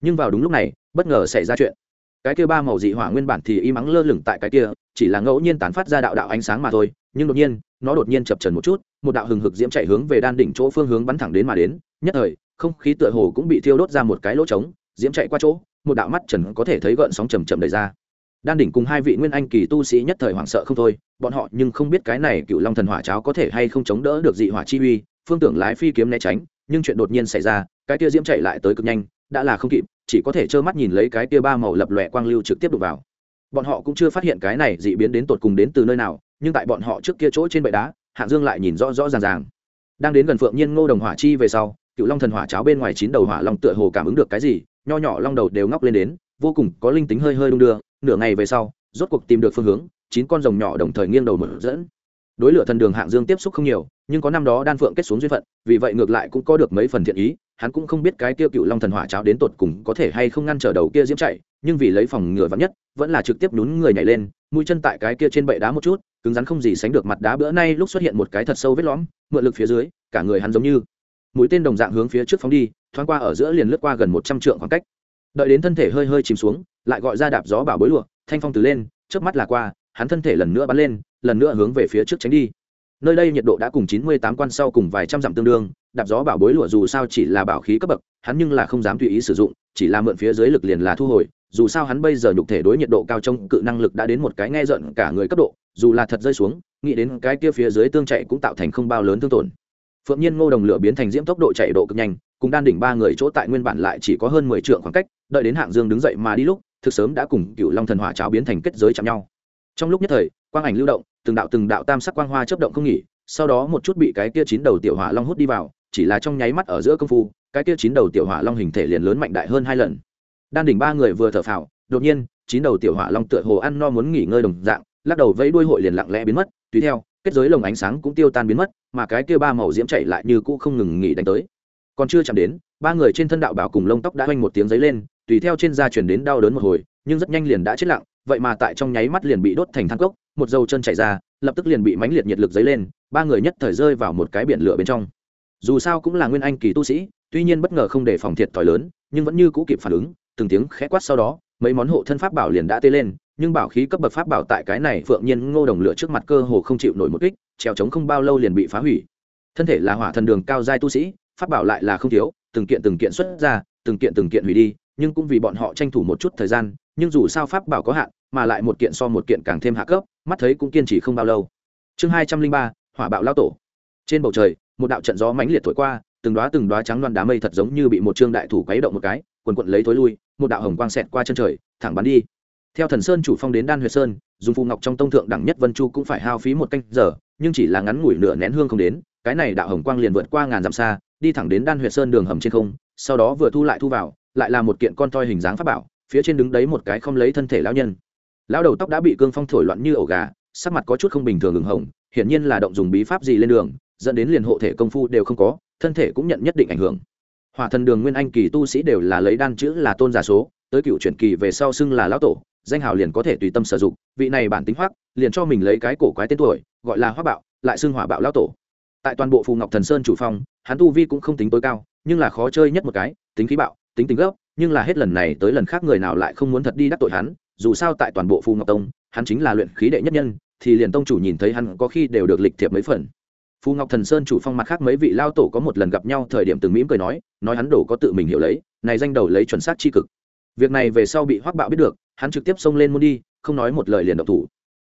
Nhưng vào đúng lúc này, bất ngờ xảy ra chuyện. Cái kia ba màu dị hỏa nguyên bản thì y mắng lơ lửng tại cái kia, chỉ là ngẫu nhiên tán phát ra đạo đạo ánh sáng mà thôi nhưng đột nhiên, nó đột nhiên chập trần một chút, một đạo hừng hực diễm chạy hướng về đan đỉnh chỗ phương hướng bắn thẳng đến mà đến, nhất thời, không khí tựa hồ cũng bị thiêu đốt ra một cái lỗ trống, diễm chạy qua chỗ, một đạo mắt trần có thể thấy gợn sóng chầm chậm đầy ra. Đan đỉnh cùng hai vị nguyên anh kỳ tu sĩ nhất thời hoảng sợ không thôi, bọn họ nhưng không biết cái này cựu long thần hỏa cháo có thể hay không chống đỡ được dị hỏa chi uy, phương tưởng lái phi kiếm né tránh, nhưng chuyện đột nhiên xảy ra, cái kia diễm chạy lại tới cực nhanh, đã là không kịp, chỉ có thể trơ mắt nhìn lấy cái kia ba màu lập lòe quang lưu trực tiếp đục vào. Bọn họ cũng chưa phát hiện cái này dị biến đến tột cùng đến từ nơi nào nhưng tại bọn họ trước kia chỗ trên bệ đá, hạng dương lại nhìn rõ rõ ràng ràng. Đang đến gần phượng nhiên ngô đồng hỏa chi về sau, cựu long thần hỏa cháo bên ngoài chín đầu hỏa long tựa hồ cảm ứng được cái gì, nho nhỏ long đầu đều ngóc lên đến, vô cùng có linh tính hơi hơi đung đưa. Nửa ngày về sau, rốt cuộc tìm được phương hướng, chín con rồng nhỏ đồng thời nghiêng đầu mở dẫn. Đối lửa thần đường hạng dương tiếp xúc không nhiều, nhưng có năm đó đan phượng kết xuống duyên phận, vì vậy ngược lại cũng có được mấy phần thiện ý, hắn cũng không biết cái kia cựu long thần hỏa cháo đến tột cùng có thể hay không ngăn trở đầu kia diễm chạy, nhưng vì lấy phòng ngừa vắng nhất, vẫn là trực tiếp nhún người nhảy lên, mũi chân tại cái kia trên bệ đá một chút cứng rắn không gì sánh được mặt đá bữa nay lúc xuất hiện một cái thật sâu vết lõm, mượn lực phía dưới, cả người hắn giống như mũi tên đồng dạng hướng phía trước phóng đi, thoáng qua ở giữa liền lướt qua gần một trăm trượng khoảng cách. Đợi đến thân thể hơi hơi chìm xuống, lại gọi ra đạp gió bảo bối lụa, thanh phong từ lên trước mắt là qua, hắn thân thể lần nữa bắn lên, lần nữa hướng về phía trước tránh đi. Nơi đây nhiệt độ đã cùng chín mươi tám quan sau cùng vài trăm dặm tương đương, đạp gió bảo bối lụa dù sao chỉ là bảo khí cấp bậc, hắn nhưng là không dám tùy ý sử dụng, chỉ là mượn phía dưới lực liền là thu hồi dù sao hắn bây giờ nhục thể đối nhiệt độ cao trong cự năng lực đã đến một cái nghe giận cả người cấp độ, dù là thật rơi xuống, nghĩ đến cái kia phía dưới tương chạy cũng tạo thành không bao lớn thương tổn. Phượng nhiên ngô đồng lửa biến thành diễm tốc độ chạy độ cực nhanh, cùng đan đỉnh ba người chỗ tại nguyên bản lại chỉ có hơn mười trượng khoảng cách, đợi đến hạng dương đứng dậy mà đi lúc, thực sớm đã cùng cựu long thần hỏa cháo biến thành kết giới chạm nhau. Trong lúc nhất thời, quang ảnh lưu động, từng đạo từng đạo tam sắc quang hoa chấp động không nghỉ, sau đó một chút bị cái kia chín đầu tiểu hỏa long hút đi vào, chỉ là trong nháy mắt ở giữa công phu, cái kia chín đầu tiểu hỏa long hình thể liền lớn mạnh đại hơn hai lần đan đỉnh ba người vừa thở phào, đột nhiên, chín đầu tiểu hỏa long tựa hồ ăn no muốn nghỉ ngơi đồng dạng, lắc đầu vẫy đuôi hội liền lặng lẽ biến mất, tùy theo, kết giới lồng ánh sáng cũng tiêu tan biến mất, mà cái kia ba màu diễm chạy lại như cũ không ngừng nghỉ đánh tới. Còn chưa chạm đến, ba người trên thân đạo bảo cùng lông tóc đã oanh một tiếng giấy lên, tùy theo trên da chuyển đến đau đớn một hồi, nhưng rất nhanh liền đã chết lặng, vậy mà tại trong nháy mắt liền bị đốt thành thang cốc, một dầu chân chảy ra, lập tức liền bị mánh liệt nhiệt lực dấy lên, ba người nhất thời rơi vào một cái biển lửa bên trong. Dù sao cũng là nguyên anh kỳ tu sĩ, tuy nhiên bất ngờ không để phòng thiệt thòi lớn, nhưng vẫn như cũ kịp phản ứng từng tiếng khẽ quát sau đó, mấy món hộ thân pháp bảo liền đã tê lên, nhưng bảo khí cấp bậc pháp bảo tại cái này phượng nhiên ngô đồng lửa trước mặt cơ hồ không chịu nổi một kích trèo trống không bao lâu liền bị phá hủy. Thân thể là hỏa thần đường cao giai tu sĩ, pháp bảo lại là không thiếu, từng kiện từng kiện xuất ra, từng kiện từng kiện hủy đi, nhưng cũng vì bọn họ tranh thủ một chút thời gian, nhưng dù sao pháp bảo có hạn, mà lại một kiện so một kiện càng thêm hạ cấp, mắt thấy cũng kiên trì không bao lâu. Chương hai trăm linh ba, hỏa bạo lao tổ. Trên bầu trời, một đạo trận gió mãnh liệt thổi qua, từng đoá từng đoá trắng loan đá mây thật giống như bị một trương đại thủ quấy động một cái quần quận lấy thối lui, một đạo hồng quang xẹt qua chân trời, thẳng bắn đi. Theo thần sơn chủ phong đến đan huyệt sơn, dùng phù ngọc trong tông thượng đẳng nhất vân chu cũng phải hao phí một canh giờ, nhưng chỉ là ngắn ngủi nửa nén hương không đến, cái này đạo hồng quang liền vượt qua ngàn dặm xa, đi thẳng đến đan huyệt sơn đường hầm trên không, sau đó vừa thu lại thu vào, lại là một kiện con toi hình dáng pháp bảo, phía trên đứng đấy một cái không lấy thân thể lão nhân. Lão đầu tóc đã bị cương phong thổi loạn như ổ gà, sắc mặt có chút không bình thường ửng hồng, hiển nhiên là động dùng bí pháp gì lên đường, dẫn đến liền hộ thể công phu đều không có, thân thể cũng nhận nhất định ảnh hưởng hỏa thần đường nguyên anh kỳ tu sĩ đều là lấy đan chữ là tôn giả số tới cựu chuyển kỳ về sau xưng là lão tổ danh hào liền có thể tùy tâm sử dụng vị này bản tính hoắc, liền cho mình lấy cái cổ quái tên tuổi gọi là hoắc bạo lại xưng hỏa bạo lão tổ. Tại toàn bộ phù ngọc thần sơn chủ phong hắn tu vi cũng không tính tối cao nhưng là khó chơi nhất một cái tính khí bạo tính tính gấp nhưng là hết lần này tới lần khác người nào lại không muốn thật đi đắc tội hắn dù sao tại toàn bộ phù ngọc tông hắn chính là luyện khí đệ nhất nhân thì liền tông chủ nhìn thấy hắn có khi đều được lịch thiệp mấy phần phù ngọc thần sơn chủ phong mặt khác mấy vị lao tổ có một lần gặp nhau thời điểm từng mỉm cười nói nói hắn đổ có tự mình hiểu lấy, này danh đầu lấy chuẩn xác chi cực. Việc này về sau bị hoác bạo biết được, hắn trực tiếp xông lên muốn đi, không nói một lời liền độc thủ.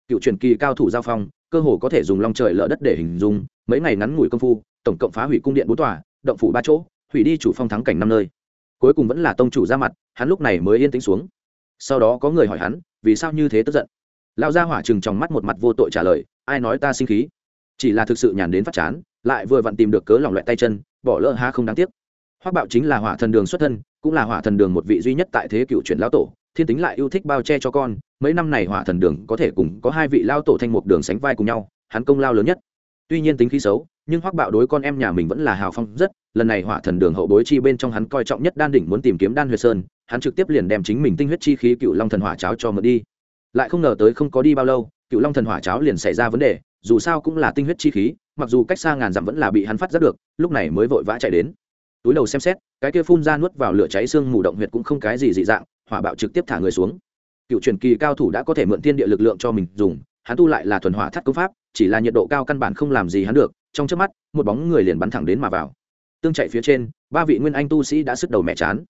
Cựu truyền kỳ cao thủ giao phong, cơ hồ có thể dùng long trời lỡ đất để hình dung, mấy ngày ngắn ngủi công phu, tổng cộng phá hủy cung điện bốn tòa, động phủ ba chỗ, hủy đi chủ phong thắng cảnh năm nơi. Cuối cùng vẫn là tông chủ ra mặt, hắn lúc này mới yên tĩnh xuống. Sau đó có người hỏi hắn, vì sao như thế tức giận? Lao ra hỏa chừng trong mắt một mặt vô tội trả lời, ai nói ta sinh khí? Chỉ là thực sự nhàn đến phát chán, lại vừa vặn tìm được cớ lòng loại tay chân, bỏ lỡ ha không đáng tiếc. Hoác bạo chính là hỏa thần đường xuất thân, cũng là hỏa thần đường một vị duy nhất tại thế cựu truyền lão tổ, thiên tính lại yêu thích bao che cho con, mấy năm này hỏa thần đường có thể cùng có hai vị lao tổ thanh một đường sánh vai cùng nhau, hắn công lao lớn nhất. Tuy nhiên tính khí xấu, nhưng hoác bạo đối con em nhà mình vẫn là hào phong rất, lần này hỏa thần đường hậu bối chi bên trong hắn coi trọng nhất đan đỉnh muốn tìm kiếm đan huyệt sơn, hắn trực tiếp liền đem chính mình tinh huyết chi khí cựu long thần hỏa cháo cho mượn đi. Lại không ngờ tới không có đi bao lâu, cựu long thần hỏa cháo liền xảy ra vấn đề dù sao cũng là tinh huyết chi khí, mặc dù cách xa ngàn dặm vẫn là bị hắn phát giác được, lúc này mới vội vã chạy đến. Túi đầu xem xét, cái kia phun ra nuốt vào lửa cháy xương mù động huyệt cũng không cái gì dị dạng, hỏa bạo trực tiếp thả người xuống. Cựu truyền kỳ cao thủ đã có thể mượn thiên địa lực lượng cho mình dùng, hắn tu lại là thuần hỏa thắt công pháp, chỉ là nhiệt độ cao căn bản không làm gì hắn được, trong trước mắt, một bóng người liền bắn thẳng đến mà vào. Tương chạy phía trên, ba vị nguyên anh tu sĩ đã sức đầu mẹ chán.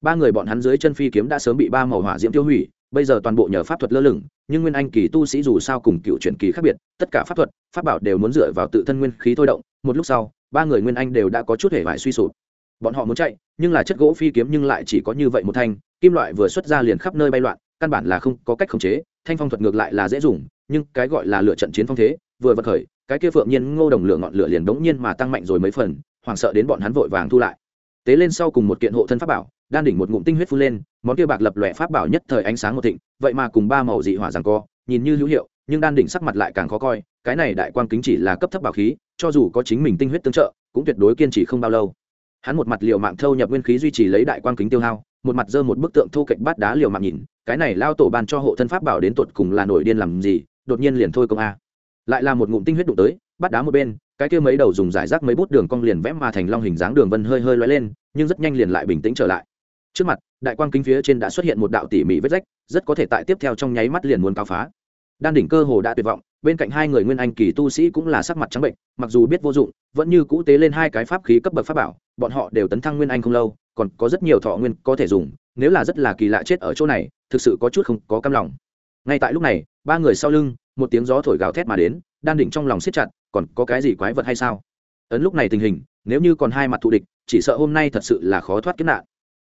Ba người bọn hắn dưới chân phi kiếm đã sớm bị ba màu hỏa diễm tiêu hủy bây giờ toàn bộ nhờ pháp thuật lơ lửng, nhưng nguyên anh kỳ tu sĩ dù sao cùng cựu truyền kỳ khác biệt, tất cả pháp thuật, pháp bảo đều muốn dựa vào tự thân nguyên khí thôi động, một lúc sau, ba người nguyên anh đều đã có chút hề vải suy sụp. Bọn họ muốn chạy, nhưng là chất gỗ phi kiếm nhưng lại chỉ có như vậy một thanh, kim loại vừa xuất ra liền khắp nơi bay loạn, căn bản là không có cách khống chế, thanh phong thuật ngược lại là dễ dùng, nhưng cái gọi là lựa trận chiến phong thế, vừa vật khởi, cái kia phượng nhiên ngô đồng lửa ngọn lửa liền đống nhiên mà tăng mạnh rồi mấy phần, hoảng sợ đến bọn hắn vội vàng thu lại. Tế lên sau cùng một kiện hộ thân pháp bảo đan đỉnh một ngụm tinh huyết phun lên, món kia bạc lập lòe pháp bảo nhất thời ánh sáng một thịnh, vậy mà cùng ba màu dị hỏa rằng co, nhìn như hữu hiệu, nhưng đan đỉnh sắc mặt lại càng khó coi, cái này đại quang kính chỉ là cấp thấp bảo khí, cho dù có chính mình tinh huyết tương trợ, cũng tuyệt đối kiên trì không bao lâu. Hắn một mặt liều mạng thâu nhập nguyên khí duy trì lấy đại quang kính tiêu hao, một mặt giơ một bức tượng thu cạnh bát đá liều mạng nhìn, cái này lao tổ ban cho hộ thân pháp bảo đến tột cùng là nổi điên làm gì, đột nhiên liền thôi công a. Lại là một ngụm tinh huyết đụng tới bắt đá một bên, cái kia mấy đầu dùng giải rác mấy bút đường cong liền vẽ mà thành long hình dáng đường vân hơi hơi loay lên, nhưng rất nhanh liền lại bình tĩnh trở lại trước mặt, đại quang kính phía trên đã xuất hiện một đạo tỉ mỉ vết rách, rất có thể tại tiếp theo trong nháy mắt liền muốn cao phá. Đan đỉnh cơ hồ đã tuyệt vọng, bên cạnh hai người nguyên anh kỳ tu sĩ cũng là sắc mặt trắng bệnh, mặc dù biết vô dụng, vẫn như cũ tế lên hai cái pháp khí cấp bậc pháp bảo, bọn họ đều tấn thăng nguyên anh không lâu, còn có rất nhiều thọ nguyên có thể dùng, nếu là rất là kỳ lạ chết ở chỗ này, thực sự có chút không có cam lòng. Ngay tại lúc này, ba người sau lưng, một tiếng gió thổi gào thét mà đến, đan đỉnh trong lòng siết chặt, còn có cái gì quái vật hay sao? Ấn lúc này tình hình, nếu như còn hai mặt thù địch, chỉ sợ hôm nay thật sự là khó thoát kiếp nạn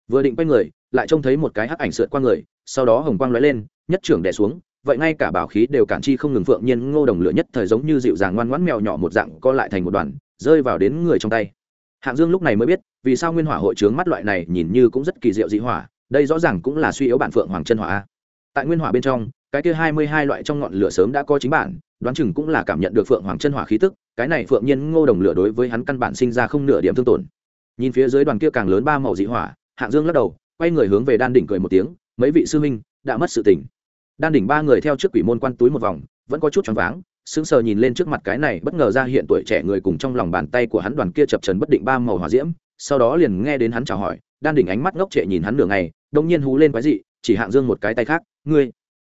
vừa định quay người, lại trông thấy một cái hắc ảnh sượt qua người, sau đó hồng quang lóe lên, nhất trưởng đè xuống, vậy ngay cả bảo khí đều cản chi không ngừng phượng nhiên ngô đồng lửa nhất thời giống như dịu dàng ngoan ngoãn mèo nhỏ một dạng co lại thành một đoàn, rơi vào đến người trong tay. Hạng dương lúc này mới biết, vì sao nguyên hỏa hội trướng mắt loại này nhìn như cũng rất kỳ diệu dị hỏa, đây rõ ràng cũng là suy yếu bản phượng hoàng chân hỏa tại nguyên hỏa bên trong, cái kia hai mươi hai loại trong ngọn lửa sớm đã có chính bản, đoán chừng cũng là cảm nhận được phượng hoàng chân hỏa khí tức, cái này phượng nhiên ngô đồng lửa đối với hắn căn bản sinh ra không nửa điểm thương tổn. Nhìn phía dưới đoàn kia càng lớn ba màu dị hỏa hạng dương lắc đầu, quay người hướng về đan đỉnh cười một tiếng, mấy vị sư huynh, đã mất sự tỉnh đan đỉnh ba người theo trước quỷ môn quan túi một vòng, vẫn có chút choáng váng, sững sờ nhìn lên trước mặt cái này bất ngờ ra hiện tuổi trẻ người cùng trong lòng bàn tay của hắn đoàn kia chập trần bất định ba màu hỏa diễm, sau đó liền nghe đến hắn chào hỏi, đan đỉnh ánh mắt ngốc trệ nhìn hắn nửa ngày đông nhiên hú lên quái dị, chỉ hạng dương một cái tay khác, ngươi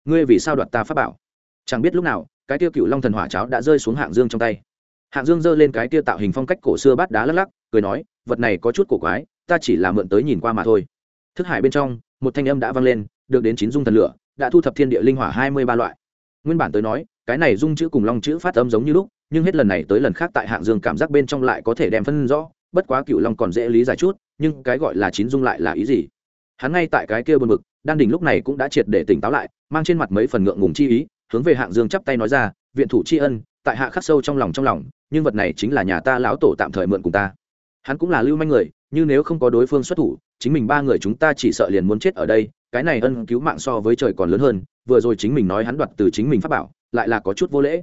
ngươi vì sao đoạt ta pháp bảo? Chẳng biết lúc nào, cái tiêu cựu long thần hỏa cháo đã rơi xuống hạng dương trong tay. Hạng dương giơ lên cái tiêu tạo hình phong cách cổ xưa bát đá lắc lắc, cười nói, vật này có chút cổ quái ta chỉ là mượn tới nhìn qua mà thôi. Thức hải bên trong, một thanh âm đã vang lên, được đến chín dung thần lửa, đã thu thập thiên địa linh hỏa hai mươi ba loại. Nguyên bản tới nói, cái này dung chữ cùng long chữ phát âm giống như lúc, nhưng hết lần này tới lần khác tại hạng dương cảm giác bên trong lại có thể đem phân rõ, bất quá cựu long còn dễ lý giải chút, nhưng cái gọi là chín dung lại là ý gì? Hắn ngay tại cái kia buồn bực, đan đình lúc này cũng đã triệt để tỉnh táo lại, mang trên mặt mấy phần ngượng ngùng chi ý, hướng về hạng dương chắp tay nói ra, viện thủ tri ân, tại hạ khắc sâu trong lòng trong lòng, nhưng vật này chính là nhà ta lão tổ tạm thời mượn cùng ta. Hắn cũng là lưu manh người như nếu không có đối phương xuất thủ, chính mình ba người chúng ta chỉ sợ liền muốn chết ở đây, cái này ân cứu mạng so với trời còn lớn hơn, vừa rồi chính mình nói hắn đoạt từ chính mình pháp bảo, lại là có chút vô lễ.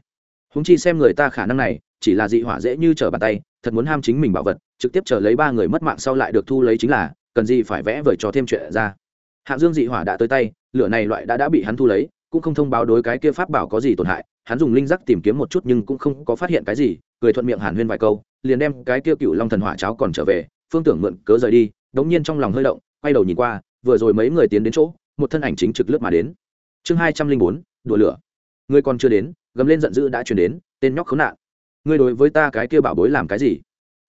Húng chi xem người ta khả năng này, chỉ là dị hỏa dễ như trở bàn tay, thật muốn ham chính mình bảo vật, trực tiếp chờ lấy ba người mất mạng sau lại được thu lấy chính là, cần gì phải vẽ vời cho thêm chuyện ra. Hạng dương dị hỏa đã tới tay, lửa này loại đã đã bị hắn thu lấy, cũng không thông báo đối cái kia pháp bảo có gì tổn hại, hắn dùng linh giác tìm kiếm một chút nhưng cũng không có phát hiện cái gì, cười thuận miệng hàn huyên vài câu, liền đem cái kia cựu long thần hỏa cháo còn trở về phương tưởng mượn cớ rời đi, đống nhiên trong lòng hơi động, quay đầu nhìn qua, vừa rồi mấy người tiến đến chỗ, một thân ảnh chính trực lướt mà đến. Chương hai trăm linh bốn, đùa lửa. Người còn chưa đến, gầm lên giận dữ đã chuyển đến, tên nhóc khốn nạn. Ngươi đối với ta cái kia bảo bối làm cái gì?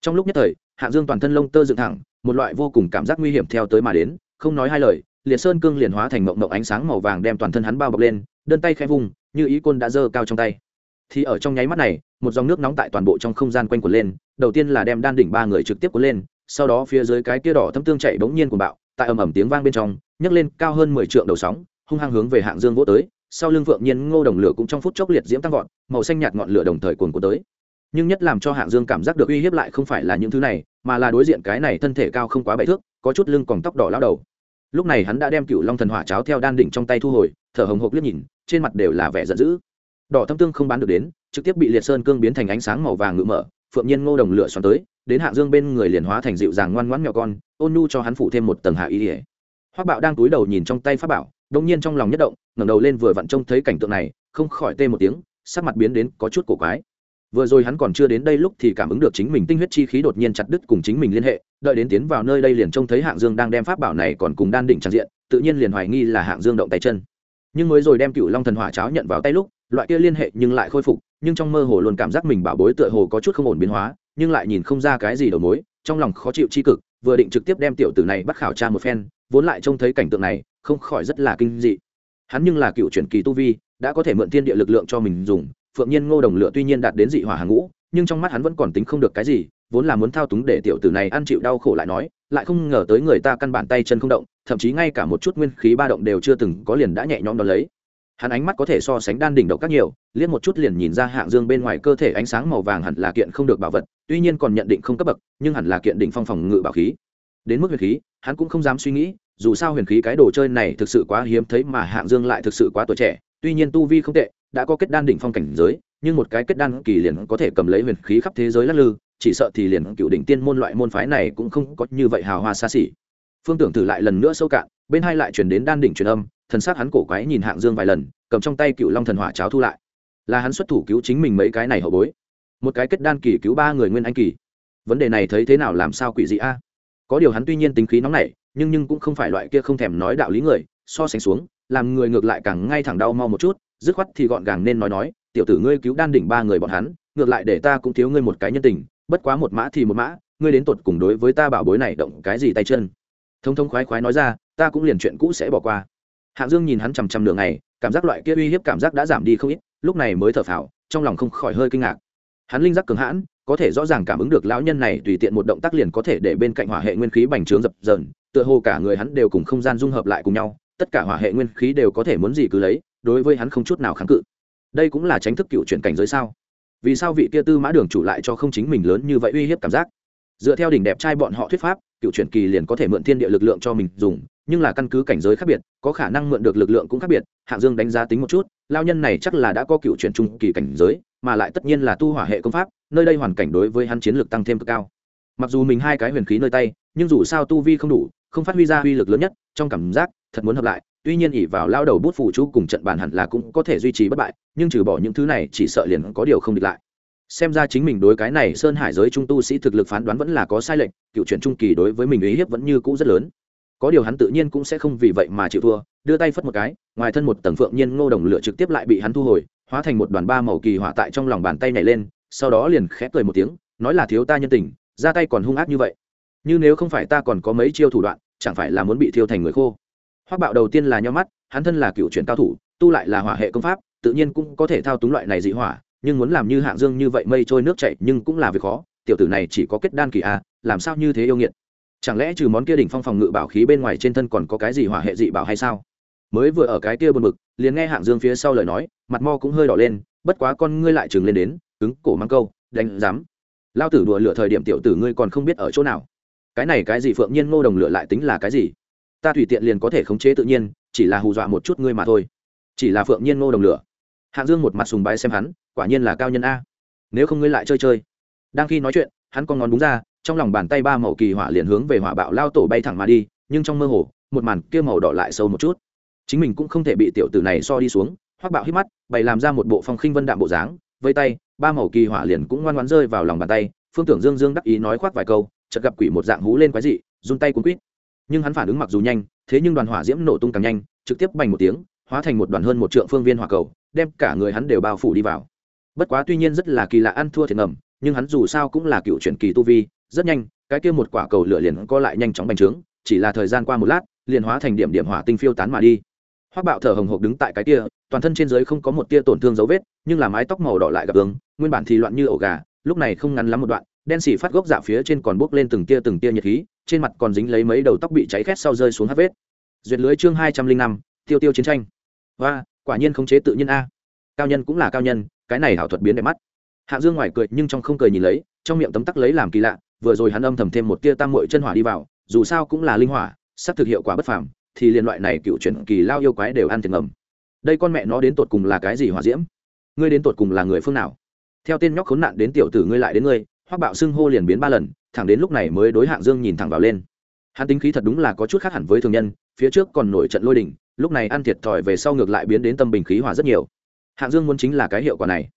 Trong lúc nhất thời, hạng dương toàn thân lông tơ dựng thẳng, một loại vô cùng cảm giác nguy hiểm theo tới mà đến, không nói hai lời, liệt sơn cương liền hóa thành mộng mộng ánh sáng màu vàng đem toàn thân hắn bao bọc lên, đơn tay khẽ vùng như ý côn đã giơ cao trong tay. Thì ở trong nháy mắt này, một dòng nước nóng tại toàn bộ trong không gian quanh quẩn lên, đầu tiên là đem đan đỉnh ba người trực tiếp cuốn lên sau đó phía dưới cái kia đỏ thâm tương chạy bỗng nhiên của bạo, tại ầm ầm tiếng vang bên trong, nhấc lên cao hơn mười trượng đầu sóng, hung hăng hướng về hạng dương vỗ tới, sau lưng vượng nhiên ngô đồng lửa cũng trong phút chốc liệt diễm tăng vọt, màu xanh nhạt ngọn lửa đồng thời cuồn cuộn tới. Nhưng nhất làm cho hạng dương cảm giác được uy hiếp lại không phải là những thứ này, mà là đối diện cái này thân thể cao không quá bảy thước, có chút lưng còn tóc đỏ lao đầu. Lúc này hắn đã đem cựu long thần hỏa cháo theo đan đỉnh trong tay thu hồi, thở hồng hộc liếc nhìn, trên mặt đều là vẻ giận dữ. Đỏ thâm tương không bán được đến, trực tiếp bị liệt sơn cương biến thành ánh sáng màu vàng ngự mở, phượng nhiên ngô đồng lửa xoắn tới đến hạng dương bên người liền hóa thành dịu dàng ngoan ngoãn mèo con, ôn nhu cho hắn phụ thêm một tầng hạ ý ỉa hoác bạo đang túi đầu nhìn trong tay pháp bảo đông nhiên trong lòng nhất động, ngẩng đầu lên vừa vặn trông thấy cảnh tượng này, không khỏi tê một tiếng, sắc mặt biến đến có chút cổ quái. Vừa rồi hắn còn chưa đến đây lúc thì cảm ứng được chính mình tinh huyết chi khí đột nhiên chặt đứt cùng chính mình liên hệ, đợi đến tiến vào nơi đây liền trông thấy hạng dương đang đem pháp bảo này còn cùng đan đỉnh trang diện, tự nhiên liền hoài nghi là hạng dương động tay chân. Nhưng mới rồi đem cựu long thần hỏa cháo nhận vào tay lúc, loại kia liên hệ nhưng lại khôi phục, nhưng trong mơ hồ luôn cảm giác mình bảo bối tựa hồ có chút không ổn biến hóa nhưng lại nhìn không ra cái gì đầu mối, trong lòng khó chịu chi cực, vừa định trực tiếp đem tiểu tử này bắt khảo tra một phen, vốn lại trông thấy cảnh tượng này, không khỏi rất là kinh dị. Hắn nhưng là cựu truyền kỳ tu vi, đã có thể mượn thiên địa lực lượng cho mình dùng, phượng nhiên ngô đồng lựa tuy nhiên đạt đến dị hỏa hàng ngũ, nhưng trong mắt hắn vẫn còn tính không được cái gì, vốn là muốn thao túng để tiểu tử này ăn chịu đau khổ lại nói, lại không ngờ tới người ta căn bản tay chân không động, thậm chí ngay cả một chút nguyên khí ba động đều chưa từng có liền đã nhẹ nhõm đ ó lấy hắn ánh mắt có thể so sánh đan đỉnh độc các nhiều, liếc một chút liền nhìn ra hạng dương bên ngoài cơ thể ánh sáng màu vàng hẳn là kiện không được bảo vật, tuy nhiên còn nhận định không cấp bậc, nhưng hẳn là kiện định phong phòng ngự bảo khí. Đến mức huyền khí, hắn cũng không dám suy nghĩ, dù sao huyền khí cái đồ chơi này thực sự quá hiếm thấy mà hạng dương lại thực sự quá tuổi trẻ, tuy nhiên tu vi không tệ, đã có kết đan đỉnh phong cảnh giới, nhưng một cái kết đan kỳ liền có thể cầm lấy huyền khí khắp thế giới lắc lư, chỉ sợ thì liền cựu đỉnh tiên môn loại môn phái này cũng không có như vậy hào hoa xa xỉ. Phương tưởng thử lại lần nữa sâu cạn, bên hai lại chuyển đến đan đỉnh truyền âm thần s á c hắn cổ quái nhìn hạng dương vài lần, cầm trong tay cựu long thần hỏa cháo thu lại. Là hắn xuất thủ cứu chính mình mấy cái này hậu bối. Một cái kết đan kỳ cứu ba người nguyên anh kỳ. Vấn đề này thấy thế nào làm sao quỷ dị a? Có điều hắn tuy nhiên tính khí nóng nảy, nhưng nhưng cũng không phải loại kia không thèm nói đạo lý người, so sánh xuống, làm người ngược lại càng ngay thẳng đau mau một chút, dứt khoát thì gọn gàng nên nói nói, tiểu tử ngươi cứu đan đỉnh ba người bọn hắn, ngược lại để ta cũng thiếu ngươi một cái nhân tình, bất quá một mã thì một mã, ngươi đến tột cùng đối với ta bảo bối này động cái gì tay chân? Thông thông khoái khoái nói ra, ta cũng liền chuyện cũ sẽ bỏ qua hạng dương nhìn hắn chằm chằm nửa ngày, cảm giác loại kia uy hiếp cảm giác đã giảm đi không ít lúc này mới thở phào trong lòng không khỏi hơi kinh ngạc. Hắn linh giác cường hãn có thể rõ ràng cảm ứng được lão nhân này tùy tiện một động tác liền có thể để bên cạnh hỏa hệ nguyên khí bành trướng dập dờn tựa hồ cả người hắn đều cùng không gian dung hợp lại cùng nhau tất cả hỏa hệ nguyên khí đều có thể muốn gì cứ lấy đối với hắn không chút nào kháng cự. Đây cũng là tránh thức cựu chuyển cảnh giới sao? Vì sao vị kia tư mã đường chủ lại cho không chính mình lớn như vậy uy hiếp cảm giác? Dựa theo đỉnh đẹp trai bọn họ thuyết pháp cựu chuyển kỳ liền có thể mượn thiên địa lực lượng cho mình dùng nhưng là căn cứ cảnh giới khác biệt, có khả năng mượn được lực lượng cũng khác biệt, hạng dương đánh giá tính một chút, lao nhân này chắc là đã có cựu chuyển trung kỳ cảnh giới, mà lại tất nhiên là tu hỏa hệ công pháp, nơi đây hoàn cảnh đối với hắn chiến lược tăng thêm cực cao. Mặc dù mình hai cái huyền khí nơi tay, nhưng dù sao tu vi không đủ, không phát huy ra uy lực lớn nhất, trong cảm giác, thật muốn hợp lại, tuy nhiên ỉ vào lao đầu bút phủ chú cùng trận bàn hẳn là cũng có thể duy trì bất bại, nhưng trừ bỏ những thứ này, chỉ sợ liền có điều không địch lại. Xem ra chính mình đối cái này sơn hải giới trung tu sĩ thực lực phán đoán vẫn là có sai lệch, cựu chuyển trung kỳ đối với mình uy hiếp vẫn như cũ rất lớn có điều hắn tự nhiên cũng sẽ không vì vậy mà chịu thua, đưa tay phất một cái, ngoài thân một tầng phượng nhiên ngô đồng lửa trực tiếp lại bị hắn thu hồi, hóa thành một đoàn ba màu kỳ hỏa tại trong lòng bàn tay nhảy lên, sau đó liền khẽ cười một tiếng, nói là thiếu ta nhân tình, ra tay còn hung ác như vậy. Như nếu không phải ta còn có mấy chiêu thủ đoạn, chẳng phải là muốn bị thiêu thành người khô. Hoác bạo đầu tiên là nho mắt, hắn thân là cựu chuyển cao thủ, tu lại là hỏa hệ công pháp, tự nhiên cũng có thể thao túng loại này dị hỏa, nhưng muốn làm như hạng dương như vậy mây trôi nước chảy nhưng cũng là việc khó, tiểu tử này chỉ có kết đan kỳ a, làm sao như thế yêu nghiệt chẳng lẽ trừ món kia đỉnh phong phòng ngự bảo khí bên ngoài trên thân còn có cái gì hỏa hệ dị bảo hay sao? Mới vừa ở cái kia buồn bực, liền nghe hạng dương phía sau lời nói, mặt mo cũng hơi đỏ lên, bất quá con ngươi lại trừng lên đến, cứng, cổ mang câu, đánh dám lao tử đùa lửa thời điểm tiểu tử ngươi còn không biết ở chỗ nào. Cái này cái gì phượng nhiên ngô đồng lửa lại tính là cái gì? Ta tùy tiện liền có thể khống chế tự nhiên, chỉ là hù dọa một chút ngươi mà thôi. Chỉ là phượng nhiên ngô đồng lửa. Hạng dương một mặt sùng bái xem hắn, quả nhiên là cao nhân a. Nếu không ngươi lại chơi chơi. Đang khi nói chuyện, hắn con ngón đúng ra trong lòng bàn tay ba màu kỳ hỏa liền hướng về hỏa bạo lao tổ bay thẳng mà đi, nhưng trong mơ hồ, một màn kia màu đỏ lại sâu một chút. Chính mình cũng không thể bị tiểu tử này so đi xuống, hoắc bạo hít mắt, bày làm ra một bộ phong khinh vân đạm bộ dáng, vây tay, ba màu kỳ hỏa liền cũng ngoan ngoãn rơi vào lòng bàn tay, phương tưởng dương dương đắc ý nói khoác vài câu, chợt gặp quỷ một dạng hú lên quái dị, run tay cuốn quýt. Nhưng hắn phản ứng mặc dù nhanh, thế nhưng đoàn hỏa diễm nổ tung càng nhanh, trực tiếp bành một tiếng, hóa thành một đoàn hơn một trượng phương viên hỏa cầu, đem cả người hắn đều bao phủ đi vào. Bất quá tuy nhiên rất là kỳ lạ ăn thua thiệt ngầm, nhưng hắn dù sao cũng là cựu truyền kỳ tu vi rất nhanh, cái kia một quả cầu lửa liền co lại nhanh chóng bành trướng, chỉ là thời gian qua một lát, liền hóa thành điểm điểm hỏa tinh phiêu tán mà đi. Hoác bạo thở hồng hộc đứng tại cái kia, toàn thân trên dưới không có một tia tổn thương dấu vết, nhưng là mái tóc màu đỏ lại gặp ứng nguyên bản thì loạn như ổ gà, lúc này không ngắn lắm một đoạn, đen xỉ phát gốc dạ phía trên còn bốc lên từng tia từng tia nhiệt khí, trên mặt còn dính lấy mấy đầu tóc bị cháy khét sau rơi xuống hát vết. Duyệt lưới chương hai trăm linh năm, tiêu tiêu chiến tranh. Và quả nhiên khống chế tự nhiên a. À. Cao nhân cũng là cao nhân, cái này hảo thuật biến đẹp mắt. Hạ dương ngoài cười nhưng trong không cười nhìn lấy, trong miệng tấm tắc lấy làm kỳ lạ vừa rồi hắn âm thầm thêm một tia tam muội chân hỏa đi vào, dù sao cũng là linh hỏa sắp thực hiệu quả bất phàm, thì liên loại này cựu chuyển kỳ lao yêu quái đều ăn tiền ngầm. Đây con mẹ nó đến tột cùng là cái gì hỏa diễm? Ngươi đến tột cùng là người phương nào? Theo tên nhóc khốn nạn đến tiểu tử ngươi lại đến ngươi, hoắc bạo xưng hô liền biến ba lần, thẳng đến lúc này mới đối hạng dương nhìn thẳng vào lên. Hắn tính khí thật đúng là có chút khác hẳn với thường nhân, phía trước còn nổi trận lôi đình, lúc này ăn thiệt thòi về sau ngược lại biến đến tâm bình khí hòa rất nhiều. Hạng dương muốn chính là cái hiệu quả này.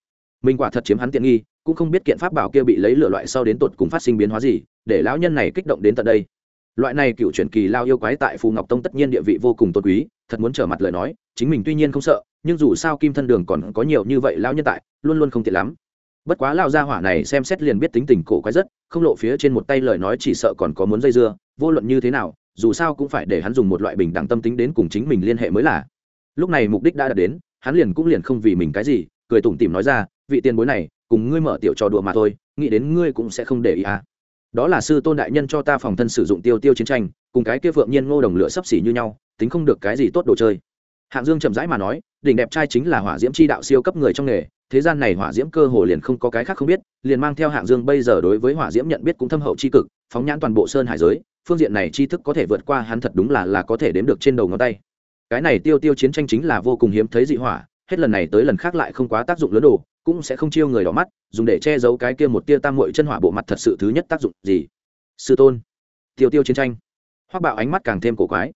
Mình quả thật chiếm hắn tiện nghi cũng không biết kiện pháp bảo kia bị lấy lựa loại sau đến tột cùng phát sinh biến hóa gì, để lão nhân này kích động đến tận đây. Loại này cựu truyền kỳ lao yêu quái tại phù ngọc tông tất nhiên địa vị vô cùng tôn quý, thật muốn trở mặt lời nói, chính mình tuy nhiên không sợ, nhưng dù sao kim thân đường còn có nhiều như vậy lao nhân tại, luôn luôn không tiện lắm. Bất quá lao gia hỏa này xem xét liền biết tính tình cổ quái rất, không lộ phía trên một tay lời nói chỉ sợ còn có muốn dây dưa, vô luận như thế nào, dù sao cũng phải để hắn dùng một loại bình đẳng tâm tính đến cùng chính mình liên hệ mới là. Lúc này mục đích đã đạt đến, hắn liền cũng liền không vì mình cái gì, cười tủm tỉm nói ra, vị tiền bối này cùng ngươi mở tiểu trò đùa mà thôi, nghĩ đến ngươi cũng sẽ không để ý à. Đó là sư tôn đại nhân cho ta phòng thân sử dụng tiêu tiêu chiến tranh, cùng cái kia phượng nhiên ngô đồng lửa sấp xỉ như nhau, tính không được cái gì tốt đồ chơi. Hạng dương chậm rãi mà nói, đỉnh đẹp trai chính là hỏa diễm chi đạo siêu cấp người trong nghề, thế gian này hỏa diễm cơ hồ liền không có cái khác không biết, liền mang theo hạng dương bây giờ đối với hỏa diễm nhận biết cũng thâm hậu c h i cực, phóng nhãn toàn bộ sơn hải giới, phương diện này tri thức có thể vượt qua hắn thật đúng là là có thể đếm được trên đầu ngón tay. Cái này tiêu tiêu chiến tranh chính là vô cùng hiếm thấy dị hỏa, hết lần này tới lần khác lại không quá tác dụng lớn đồ cũng sẽ không chiêu người đỏ mắt, dùng để che giấu cái kia một tia tam mội chân hỏa bộ mặt thật sự thứ nhất tác dụng gì? Sư tôn, tiêu tiêu chiến tranh. Hoác bạo ánh mắt càng thêm cổ quái.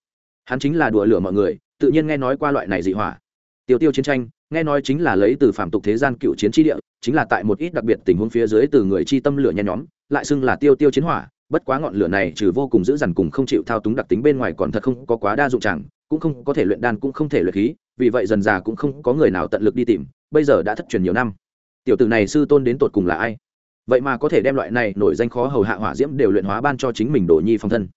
Hắn chính là đùa lửa mọi người, tự nhiên nghe nói qua loại này dị hỏa. Tiêu tiêu chiến tranh, nghe nói chính là lấy từ phạm tục thế gian cựu chiến tri địa, chính là tại một ít đặc biệt tình huống phía dưới từ người chi tâm lửa nhen nhóm, lại xưng là tiêu tiêu chiến hỏa, bất quá ngọn lửa này trừ vô cùng dữ dằn cùng không chịu thao túng đặc tính bên ngoài còn thật không có quá đa dụng chẳng cũng không có thể luyện đan cũng không thể luyện khí, vì vậy dần già cũng không có người nào tận lực đi tìm, bây giờ đã thất truyền nhiều năm. Tiểu tử này sư tôn đến tột cùng là ai? Vậy mà có thể đem loại này nổi danh khó hầu hạ hỏa diễm đều luyện hóa ban cho chính mình đồ nhi phong thân.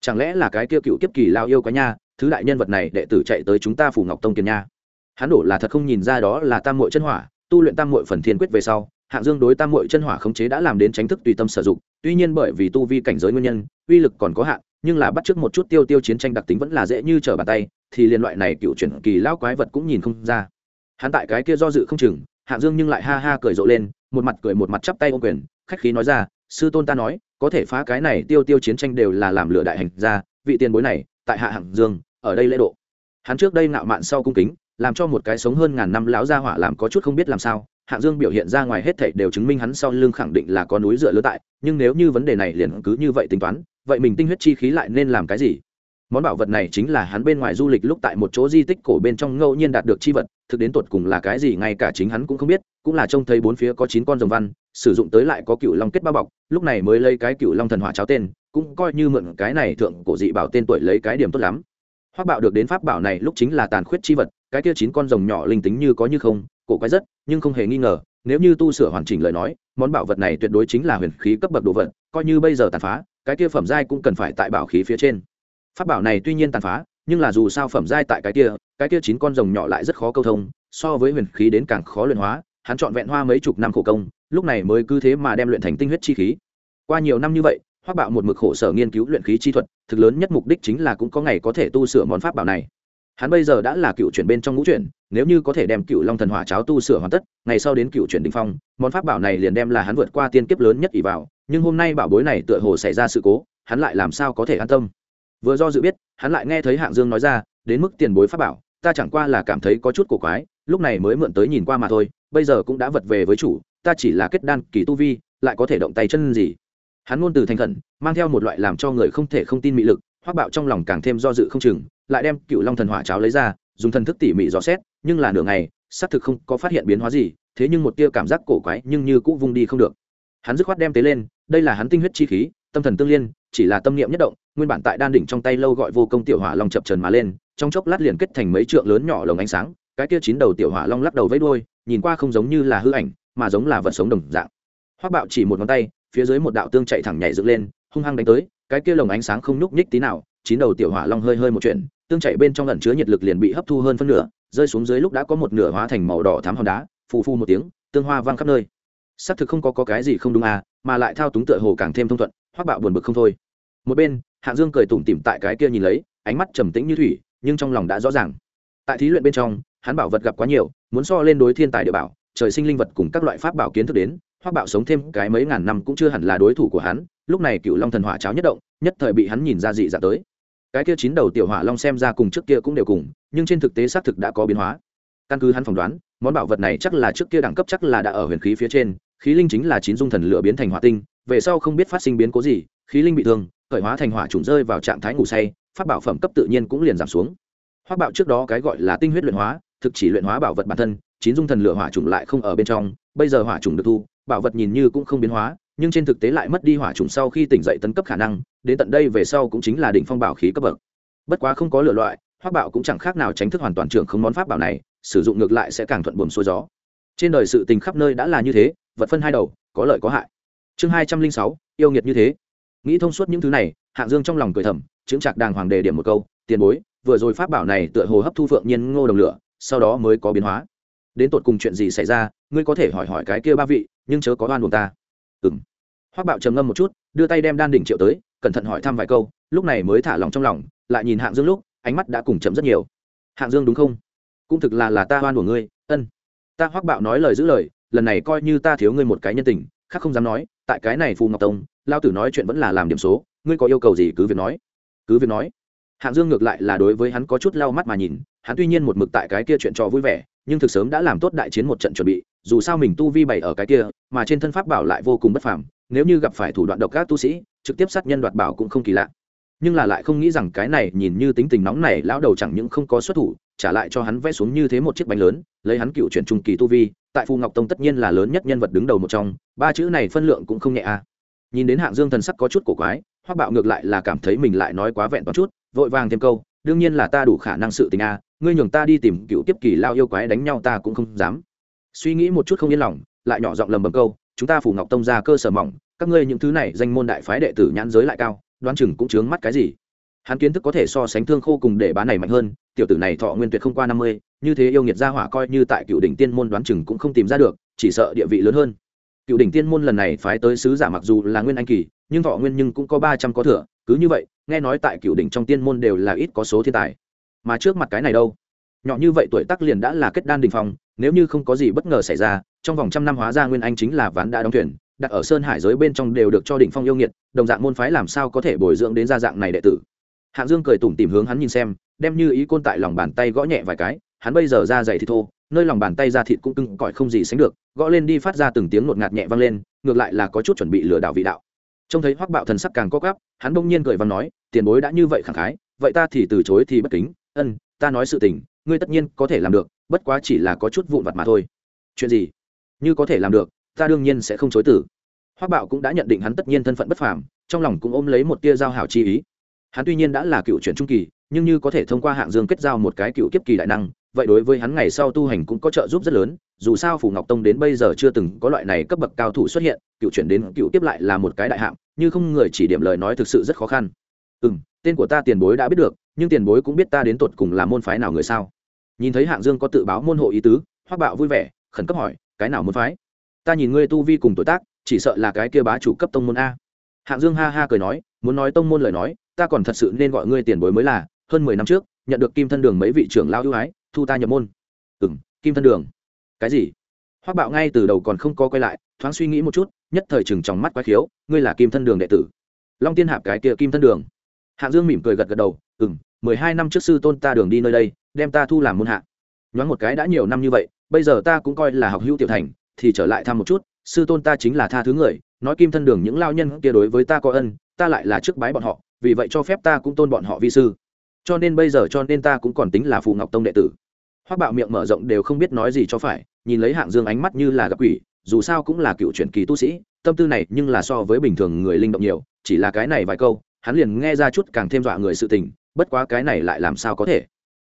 Chẳng lẽ là cái kia cựu kiếp kỳ lao yêu quá nha, thứ đại nhân vật này đệ tử chạy tới chúng ta phủ ngọc tông kiền nha. Hắn đổ là thật không nhìn ra đó là tam mội chân hỏa, tu luyện tam mội phần thiên quyết về sau, hạng dương đối tam mội chân hỏa khống chế đã làm đến tránh thức tùy tâm sử dụng, tuy nhiên bởi vì tu vi cảnh giới nguyên nhân, uy lực còn có hạn nhưng là bắt trước một chút tiêu tiêu chiến tranh đặc tính vẫn là dễ như trở bàn tay, thì liên loại này cựu chuyển kỳ lão quái vật cũng nhìn không ra. Hắn tại cái kia do dự không chừng hạng dương nhưng lại ha ha cười rộ lên, một mặt cười một mặt chắp tay ô quyền, khách khí nói ra, sư tôn ta nói, có thể phá cái này tiêu tiêu chiến tranh đều là làm lửa đại hành ra vị tiền bối này, tại hạ hạng dương, ở đây lễ độ. Hắn trước đây ngạo mạn sau cung kính, làm cho một cái sống hơn ngàn năm láo gia hỏa làm có chút không biết làm sao hạng dương biểu hiện ra ngoài hết thảy đều chứng minh hắn sau lưng khẳng định là có núi dựa lứa tại, nhưng nếu như vấn đề này liền cứ như vậy tính toán, vậy mình tinh huyết chi khí lại nên làm cái gì? Món bảo vật này chính là hắn bên ngoài du lịch lúc tại một chỗ di tích cổ bên trong ngẫu nhiên đạt được chi vật, thực đến tột cùng là cái gì ngay cả chính hắn cũng không biết, cũng là trông thấy bốn phía có chín con rồng văn, sử dụng tới lại có cựu long kết bao bọc, lúc này mới lấy cái cựu long thần hỏa cháo tên, cũng coi như mượn cái này thượng cổ dị bảo tên tuổi lấy cái điểm tốt lắm. Hoác bạo được đến pháp bảo này lúc chính là tàn khuyết chi vật, cái kia chín con rồng nhỏ linh tính như có như không cổ quái rất, nhưng không hề nghi ngờ, nếu như tu sửa hoàn chỉnh lời nói, món bảo vật này tuyệt đối chính là huyền khí cấp bậc đồ vật, coi như bây giờ tàn phá, cái kia phẩm giai cũng cần phải tại bảo khí phía trên. Pháp bảo này tuy nhiên tàn phá, nhưng là dù sao phẩm giai tại cái kia cái kia chín con rồng nhỏ lại rất khó câu thông, so với huyền khí đến càng khó luyện hóa, hắn chọn vẹn hoa mấy chục năm khổ công, lúc này mới cứ thế mà đem luyện thành tinh huyết chi khí. Qua nhiều năm như vậy hoác bạo một mực khổ sở nghiên cứu luyện khí chi thuật, thực lớn nhất mục đích chính là cũng có ngày có thể tu sửa món pháp bảo này hắn bây giờ đã là cựu chuyển bên trong ngũ chuyển, nếu như có thể đem cựu long thần hỏa cháo tu sửa hoàn tất, ngày sau đến cựu chuyển đình phong, món pháp bảo này liền đem là hắn vượt qua tiên kiếp lớn nhất ỷ vào, nhưng hôm nay bảo bối này tựa hồ xảy ra sự cố, hắn lại làm sao có thể an tâm? Vừa do dự biết, hắn lại nghe thấy hạng dương nói ra, đến mức tiền bối pháp bảo, ta chẳng qua là cảm thấy có chút cổ quái, lúc này mới mượn tới nhìn qua mà thôi, bây giờ cũng đã vật về với chủ, ta chỉ là kết đan kỳ tu vi, lại có thể động tay chân gì? Hắn ngôn từ thành khẩn, mang theo một loại làm cho người không thể không tin mị lực hoác bạo trong lòng càng thêm do dự không chừng lại đem cựu long thần hỏa cháo lấy ra, dùng thần thức tỉ mỉ dò xét, nhưng là nửa ngày, xác thực không có phát hiện biến hóa gì, thế nhưng một tia cảm giác cổ quái nhưng như cũ vung đi không được. Hắn dứt khoát đem tế lên, đây là hắn tinh huyết chi khí, tâm thần tương liên, chỉ là tâm niệm nhất động, nguyên bản tại đan đỉnh trong tay lâu gọi vô công tiểu hỏa long chập trần mà lên, trong chốc lát liền kết thành mấy trượng lớn nhỏ lồng ánh sáng, cái kia chín đầu tiểu hỏa long lắc đầu vẫy đuôi, nhìn qua không giống như là hư ảnh, mà giống là vật sống đồng dạng. Hoắc bạo chỉ một ngón tay, phía dưới một đạo tương chạy thẳng nhảy dựng lên, hung hăng đánh tới, cái kia lồng ánh sáng không nhúc nhích tí nào, chín đầu tiểu hỏa long hơi hơi một chuyện tương chảy bên trong ẩn chứa nhiệt lực liền bị hấp thu hơn phân nửa rơi xuống dưới lúc đã có một nửa hóa thành màu đỏ thắm hòn đá phù phu một tiếng tương hoa vang khắp nơi. Xác thực không có, có cái gì không đúng à mà lại thao túng tựa hồ càng thêm thông thuận hoắc bạo buồn bực không thôi. Một bên hạng dương cười tủm tỉm tại cái kia nhìn lấy ánh mắt trầm tĩnh như thủy nhưng trong lòng đã rõ ràng. Tại thí luyện bên trong hắn bảo vật gặp quá nhiều muốn so lên đối thiên tài địa bảo trời sinh linh vật cùng các loại pháp bảo kiến thức đến hoắc bạo sống thêm cái mấy ngàn năm cũng chưa hẳn là đối thủ của hắn lúc này cựu long thần hỏa cháo nhất động nhất thời bị hắn nhìn ra dị dạng tới cái kia chín đầu tiểu hỏa long xem ra cùng trước kia cũng đều cùng, nhưng trên thực tế xác thực đã có biến hóa. Căn cứ hắn phỏng đoán, món bảo vật này chắc là trước kia đẳng cấp chắc là đã ở huyền khí phía trên, khí linh chính là chín dung thần lửa biến thành hỏa tinh, về sau không biết phát sinh biến cố gì, khí linh bị thương, khởi hóa thành hỏa trùng rơi vào trạng thái ngủ say phát bảo phẩm cấp tự nhiên cũng liền giảm xuống. Hoác bạo trước đó cái gọi là tinh huyết luyện hóa, thực chỉ luyện hóa bảo vật bản thân, chín dung thần lửa hỏa trùng lại không ở bên trong, bây giờ hỏa trùng được thu, bảo vật nhìn như cũng không biến hóa, nhưng trên thực tế lại mất đi hỏa trùng sau khi tỉnh dậy tấn cấp khả năng đến tận đây về sau cũng chính là đỉnh phong bảo khí cấp bậc. Bất quá không có lựa loại hoác bạo cũng chẳng khác nào tránh thức hoàn toàn trưởng không món pháp bảo này, sử dụng ngược lại sẽ càng thuận buồm xuôi gió. Trên đời sự tình khắp nơi đã là như thế, vật phân hai đầu, có lợi có hại. Chương hai trăm linh sáu, yêu nghiệt như thế. Nghĩ thông suốt những thứ này, hạng dương trong lòng cười thầm chứng chặt đàng hoàng đề điểm một câu, tiền bối, vừa rồi pháp bảo này tựa hồ hấp thu phượng nhiên ngô đồng lửa, sau đó mới có biến hóa. Đến tột cùng chuyện gì xảy ra, ngươi có thể hỏi hỏi cái kia ba vị, nhưng chớ có oan buồn ta. Ừ m hoác bạo trầm ngâm một chút, đưa tay đem đan đỉnh triệu tới, cẩn thận hỏi thăm vài câu, lúc này mới thả lòng trong lòng, lại nhìn hạng dương lúc, ánh mắt đã cùng chậm rất nhiều. Hạng dương đúng không? Cũng thực là là ta oan của ngươi, ân. Ta hoác bạo nói lời giữ lời, lần này coi như ta thiếu ngươi một cái nhân tình, khác không dám nói, tại cái này phù ngọc tông, lao tử nói chuyện vẫn là làm điểm số, ngươi có yêu cầu gì cứ việc nói. Cứ việc nói. Hạng dương ngược lại là đối với hắn có chút lau mắt mà nhìn, hắn tuy nhiên một mực tại cái kia chuyện trò vui vẻ, nhưng thực sớm đã làm tốt đại chiến một trận chuẩn bị, dù sao mình tu vi bày ở cái kia, mà trên thân pháp bảo lại vô cùng bất phàm nếu như gặp phải thủ đoạn độc các tu sĩ, trực tiếp sát nhân đoạt bảo cũng không kỳ lạ nhưng là lại không nghĩ rằng cái này nhìn như tính tình nóng này lão đầu chẳng những không có xuất thủ, trả lại cho hắn vẽ xuống như thế một chiếc bánh lớn, lấy hắn cựu chuyển trung kỳ tu vi, tại phù ngọc tông tất nhiên là lớn nhất nhân vật đứng đầu một trong, ba chữ này phân lượng cũng không nhẹ a à. nhìn đến hạng dương thần sắc có chút cổ quái, hoắc bạo ngược lại là cảm thấy mình lại nói quá vẹn toàn chút, vội vàng thêm câu, đương nhiên là ta đủ khả năng sự tình a ngươi nhường ta đi tìm cựu tiếp kỳ lao yêu quái đánh nhau ta cũng không dám suy nghĩ một chút không yên lòng, lại nhỏ giọng lầm bầm câu chúng ta phủ ngọc tông ra cơ sở mỏng, các ngươi những thứ này danh môn đại phái đệ tử nhãn giới lại cao, đoán chừng cũng chướng mắt cái gì. Hắn kiến thức có thể so sánh thương khô cùng để bán này mạnh hơn, tiểu tử này thọ nguyên tuyệt không qua năm mươi, như thế yêu nghiệt gia hỏa coi như tại cựu đỉnh tiên môn đoán chừng cũng không tìm ra được, chỉ sợ địa vị lớn hơn. Cựu đỉnh tiên môn lần này phái tới sứ giả mặc dù là nguyên anh kỳ, nhưng thọ nguyên nhưng cũng có ba trăm có thừa, cứ như vậy, nghe nói tại cựu đỉnh trong tiên môn đều là ít có số thiên tài. Mà trước mặt cái này đâu? Nhỏ như vậy tuổi tác liền đã là kết đan đình phong, nếu như không có gì bất ngờ xảy ra, trong vòng trăm năm hóa ra nguyên anh chính là ván đã đóng thuyền, đặt ở sơn hải giới bên trong đều được cho đỉnh phong yêu nghiệt, đồng dạng môn phái làm sao có thể bồi dưỡng đến gia dạng này đệ tử. Hạng dương cười tủm tìm hướng hắn nhìn xem, đem như ý côn tại lòng bàn tay gõ nhẹ vài cái, hắn bây giờ ra dày thì thô, nơi lòng bàn tay ra thịt cũng cưng cõi không gì sánh được, gõ lên đi phát ra từng tiếng ngột ngạt nhẹ vang lên, ngược lại là có chút chuẩn bị lừa đảo vị đạo. Trông thấy hoắc bạo thần sắc càng có gắp hắn bỗng nhiên cười văn nói, tiền bối đã như vậy khẳng khái, vậy ta thì từ chối thì bất kính, ân, ta nói sự tình ngươi tất nhiên có thể làm được, bất quá chỉ là có chút vụn vặt mà thôi. Chuyện gì? Như có thể làm được, ta đương nhiên sẽ không chối tử hoác bảo cũng đã nhận định hắn tất nhiên thân phận bất phàm, trong lòng cũng ôm lấy một tia giao hảo chi ý. Hắn tuy nhiên đã là cựu chuyển trung kỳ, nhưng như có thể thông qua hạng dương kết giao một cái cựu kiếp kỳ đại năng, vậy đối với hắn ngày sau tu hành cũng có trợ giúp rất lớn, dù sao phủ ngọc tông đến bây giờ chưa từng có loại này cấp bậc cao thủ xuất hiện, cựu chuyển đến cựu kiếp lại là một cái đại hạng, như không người chỉ điểm lời nói thực sự rất khó khăn. Ừ m tên của ta tiền bối đã biết được, nhưng tiền bối cũng biết ta đến tột cùng là môn phái nào người sao? Nhìn thấy hạng dương có tự báo môn hộ ý tứ hoác bạo vui vẻ, khẩn cấp hỏi, cái nào muốn phái? Ta nhìn ngươi tu vi cùng tuổi tác, chỉ sợ là cái kia bá chủ cấp tông môn a. Hạng dương ha ha cười nói, muốn nói tông môn lời nói, ta còn thật sự nên gọi ngươi tiền bối mới là, hơn mười năm trước, nhận được kim thân đường mấy vị trưởng lao ưu ái, thu ta nhập môn. Ừ m kim thân đường. Cái gì? Hoác bạo ngay từ đầu còn không có quay lại, thoáng suy nghĩ một chút, nhất thời chừng trong mắt quái khiếu, ngươi là kim thân đường đệ tử. Long tiên hạp cái kia kim thân đường. Hạng dương mỉm cười gật gật đầu ừ m mười hai năm trước sư tôn ta đường đi nơi đây, đem ta thu làm môn hạ. Nhoáng một cái đã nhiều năm như vậy, bây giờ ta cũng coi là học hữu tiểu thành, thì trở lại thăm một chút, sư tôn ta chính là tha thứ người, nói kim thân đường những lao nhân kia đối với ta có ân, ta lại là trước bái bọn họ, vì vậy cho phép ta cũng tôn bọn họ vi sư. Cho nên bây giờ cho nên ta cũng còn tính là phù ngọc tông đệ tử. Hoác bạo miệng mở rộng đều không biết nói gì cho phải, nhìn lấy hạng dương ánh mắt như là gặp quỷ, dù sao cũng là cựu truyền kỳ tu sĩ, tâm tư này nhưng là so với bình thường người linh động nhiều, chỉ là cái này vài câu, hắn liền nghe ra chút càng thêm dọa người sự tình bất quá cái này lại làm sao có thể?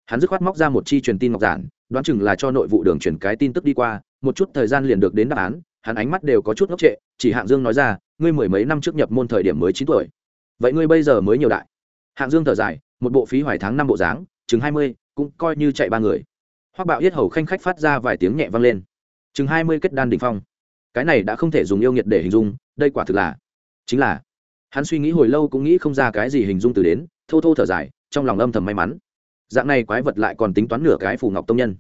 Hắn dứt khoát móc ra một chi truyền tin ngọc giản, đoán chừng là cho nội vụ đường truyền cái tin tức đi qua, một chút thời gian liền được đến đáp án, hắn ánh mắt đều có chút ngốc trệ, chỉ hạng dương nói ra, ngươi mười mấy năm trước nhập môn thời điểm mới chín tuổi. Vậy ngươi bây giờ mới nhiều đại? Hạng dương thở dài, một bộ phí hoài tháng năm bộ dáng, chừng hai mươi, cũng coi như chạy ba người. Hoác bạo yết hầu khanh khách phát ra vài tiếng nhẹ vang lên. Chừng hai mươi kết đan đ ỉ n h phong. Cái này đã không thể dùng yêu nghiệt để hình dung, đây quả thực là, chính là, hắn suy nghĩ hồi lâu cũng nghĩ không ra cái gì hình dung từ đến thô thô thở dài, trong lòng âm thầm may mắn. Dạng này quái vật lại còn tính toán nửa cái phù ngọc tông nhân.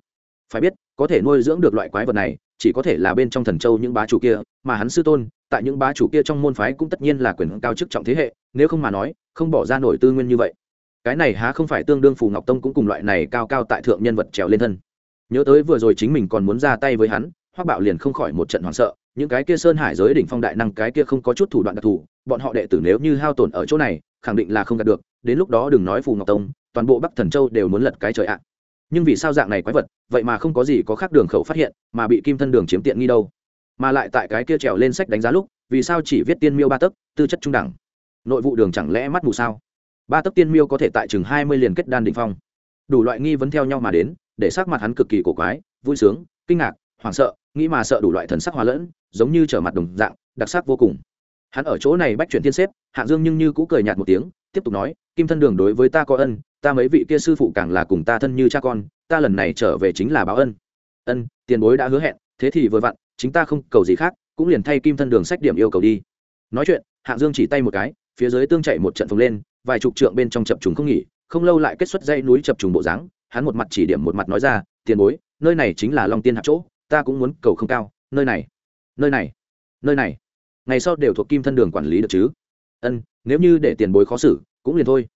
Phải biết, có thể nuôi dưỡng được loại quái vật này, chỉ có thể là bên trong thần châu những bá chủ kia, mà hắn sư tôn, tại những bá chủ kia trong môn phái cũng tất nhiên là quyền cao chức trọng thế hệ, nếu không mà nói, không bỏ ra nổi tư nguyên như vậy. Cái này há không phải tương đương phù ngọc tông cũng cùng loại này cao cao tại thượng nhân vật trèo lên thân. Nhớ tới vừa rồi chính mình còn muốn ra tay với hắn, hoắc bạo liền không khỏi một trận hoảng sợ, những cái kia sơn hải giới đỉnh phong đại năng, cái kia không có chút thủ đoạn đặc thù, bọn họ đệ tử nếu như hao tổn ở chỗ này, khẳng định là không đạt được đến lúc đó đừng nói phù ngọc tông, toàn bộ bắc thần châu đều muốn lật cái trời ạ. Nhưng vì sao dạng này quái vật, vậy mà không có gì có khác đường khẩu phát hiện, mà bị kim thân đường chiếm tiện nghi đâu? Mà lại tại cái kia trèo lên sách đánh giá lúc, vì sao chỉ viết tiên miêu ba tấc, tư chất trung đẳng? Nội vụ đường chẳng lẽ mắt mù sao? Ba tấc tiên miêu có thể tại chừng hai mươi liền kết đan đ ỉ n h phong. Đủ loại nghi vấn theo nhau mà đến, để sắc mặt hắn cực kỳ cổ quái, vui sướng, kinh ngạc, hoảng sợ, nghĩ mà sợ đủ loại thần sắc hòa lẫn, giống như trở mặt đồng dạng, đặc sắc vô cùng. Hắn ở chỗ này bách chuyển thiên xếp, hạng dương nhưng như cũ cười nhạt một tiếng, tiếp tục nói kim thân đường đối với ta có ân, ta mấy vị kia sư phụ càng là cùng ta thân như cha con, ta lần này trở về chính là báo ân. Ân, tiền bối đã hứa hẹn, thế thì vừa vặn, chính ta không cầu gì khác, cũng liền thay kim thân đường sách điểm yêu cầu đi. Nói chuyện, hạng dương chỉ tay một cái, phía dưới tương chạy một trận phồng lên, vài chục trượng bên trong chập trùng không nghỉ, không lâu lại kết xuất dây núi chập trùng bộ dáng, hắn một mặt chỉ điểm một mặt nói ra, tiền bối, nơi này chính là long tiên hạt chỗ, ta cũng muốn cầu không cao, nơi này nơi này nơi này. Ngày sau đều thuộc kim thân đường quản lý được chứ? Ân, nếu như để tiền bối khó xử cũng liền thôi.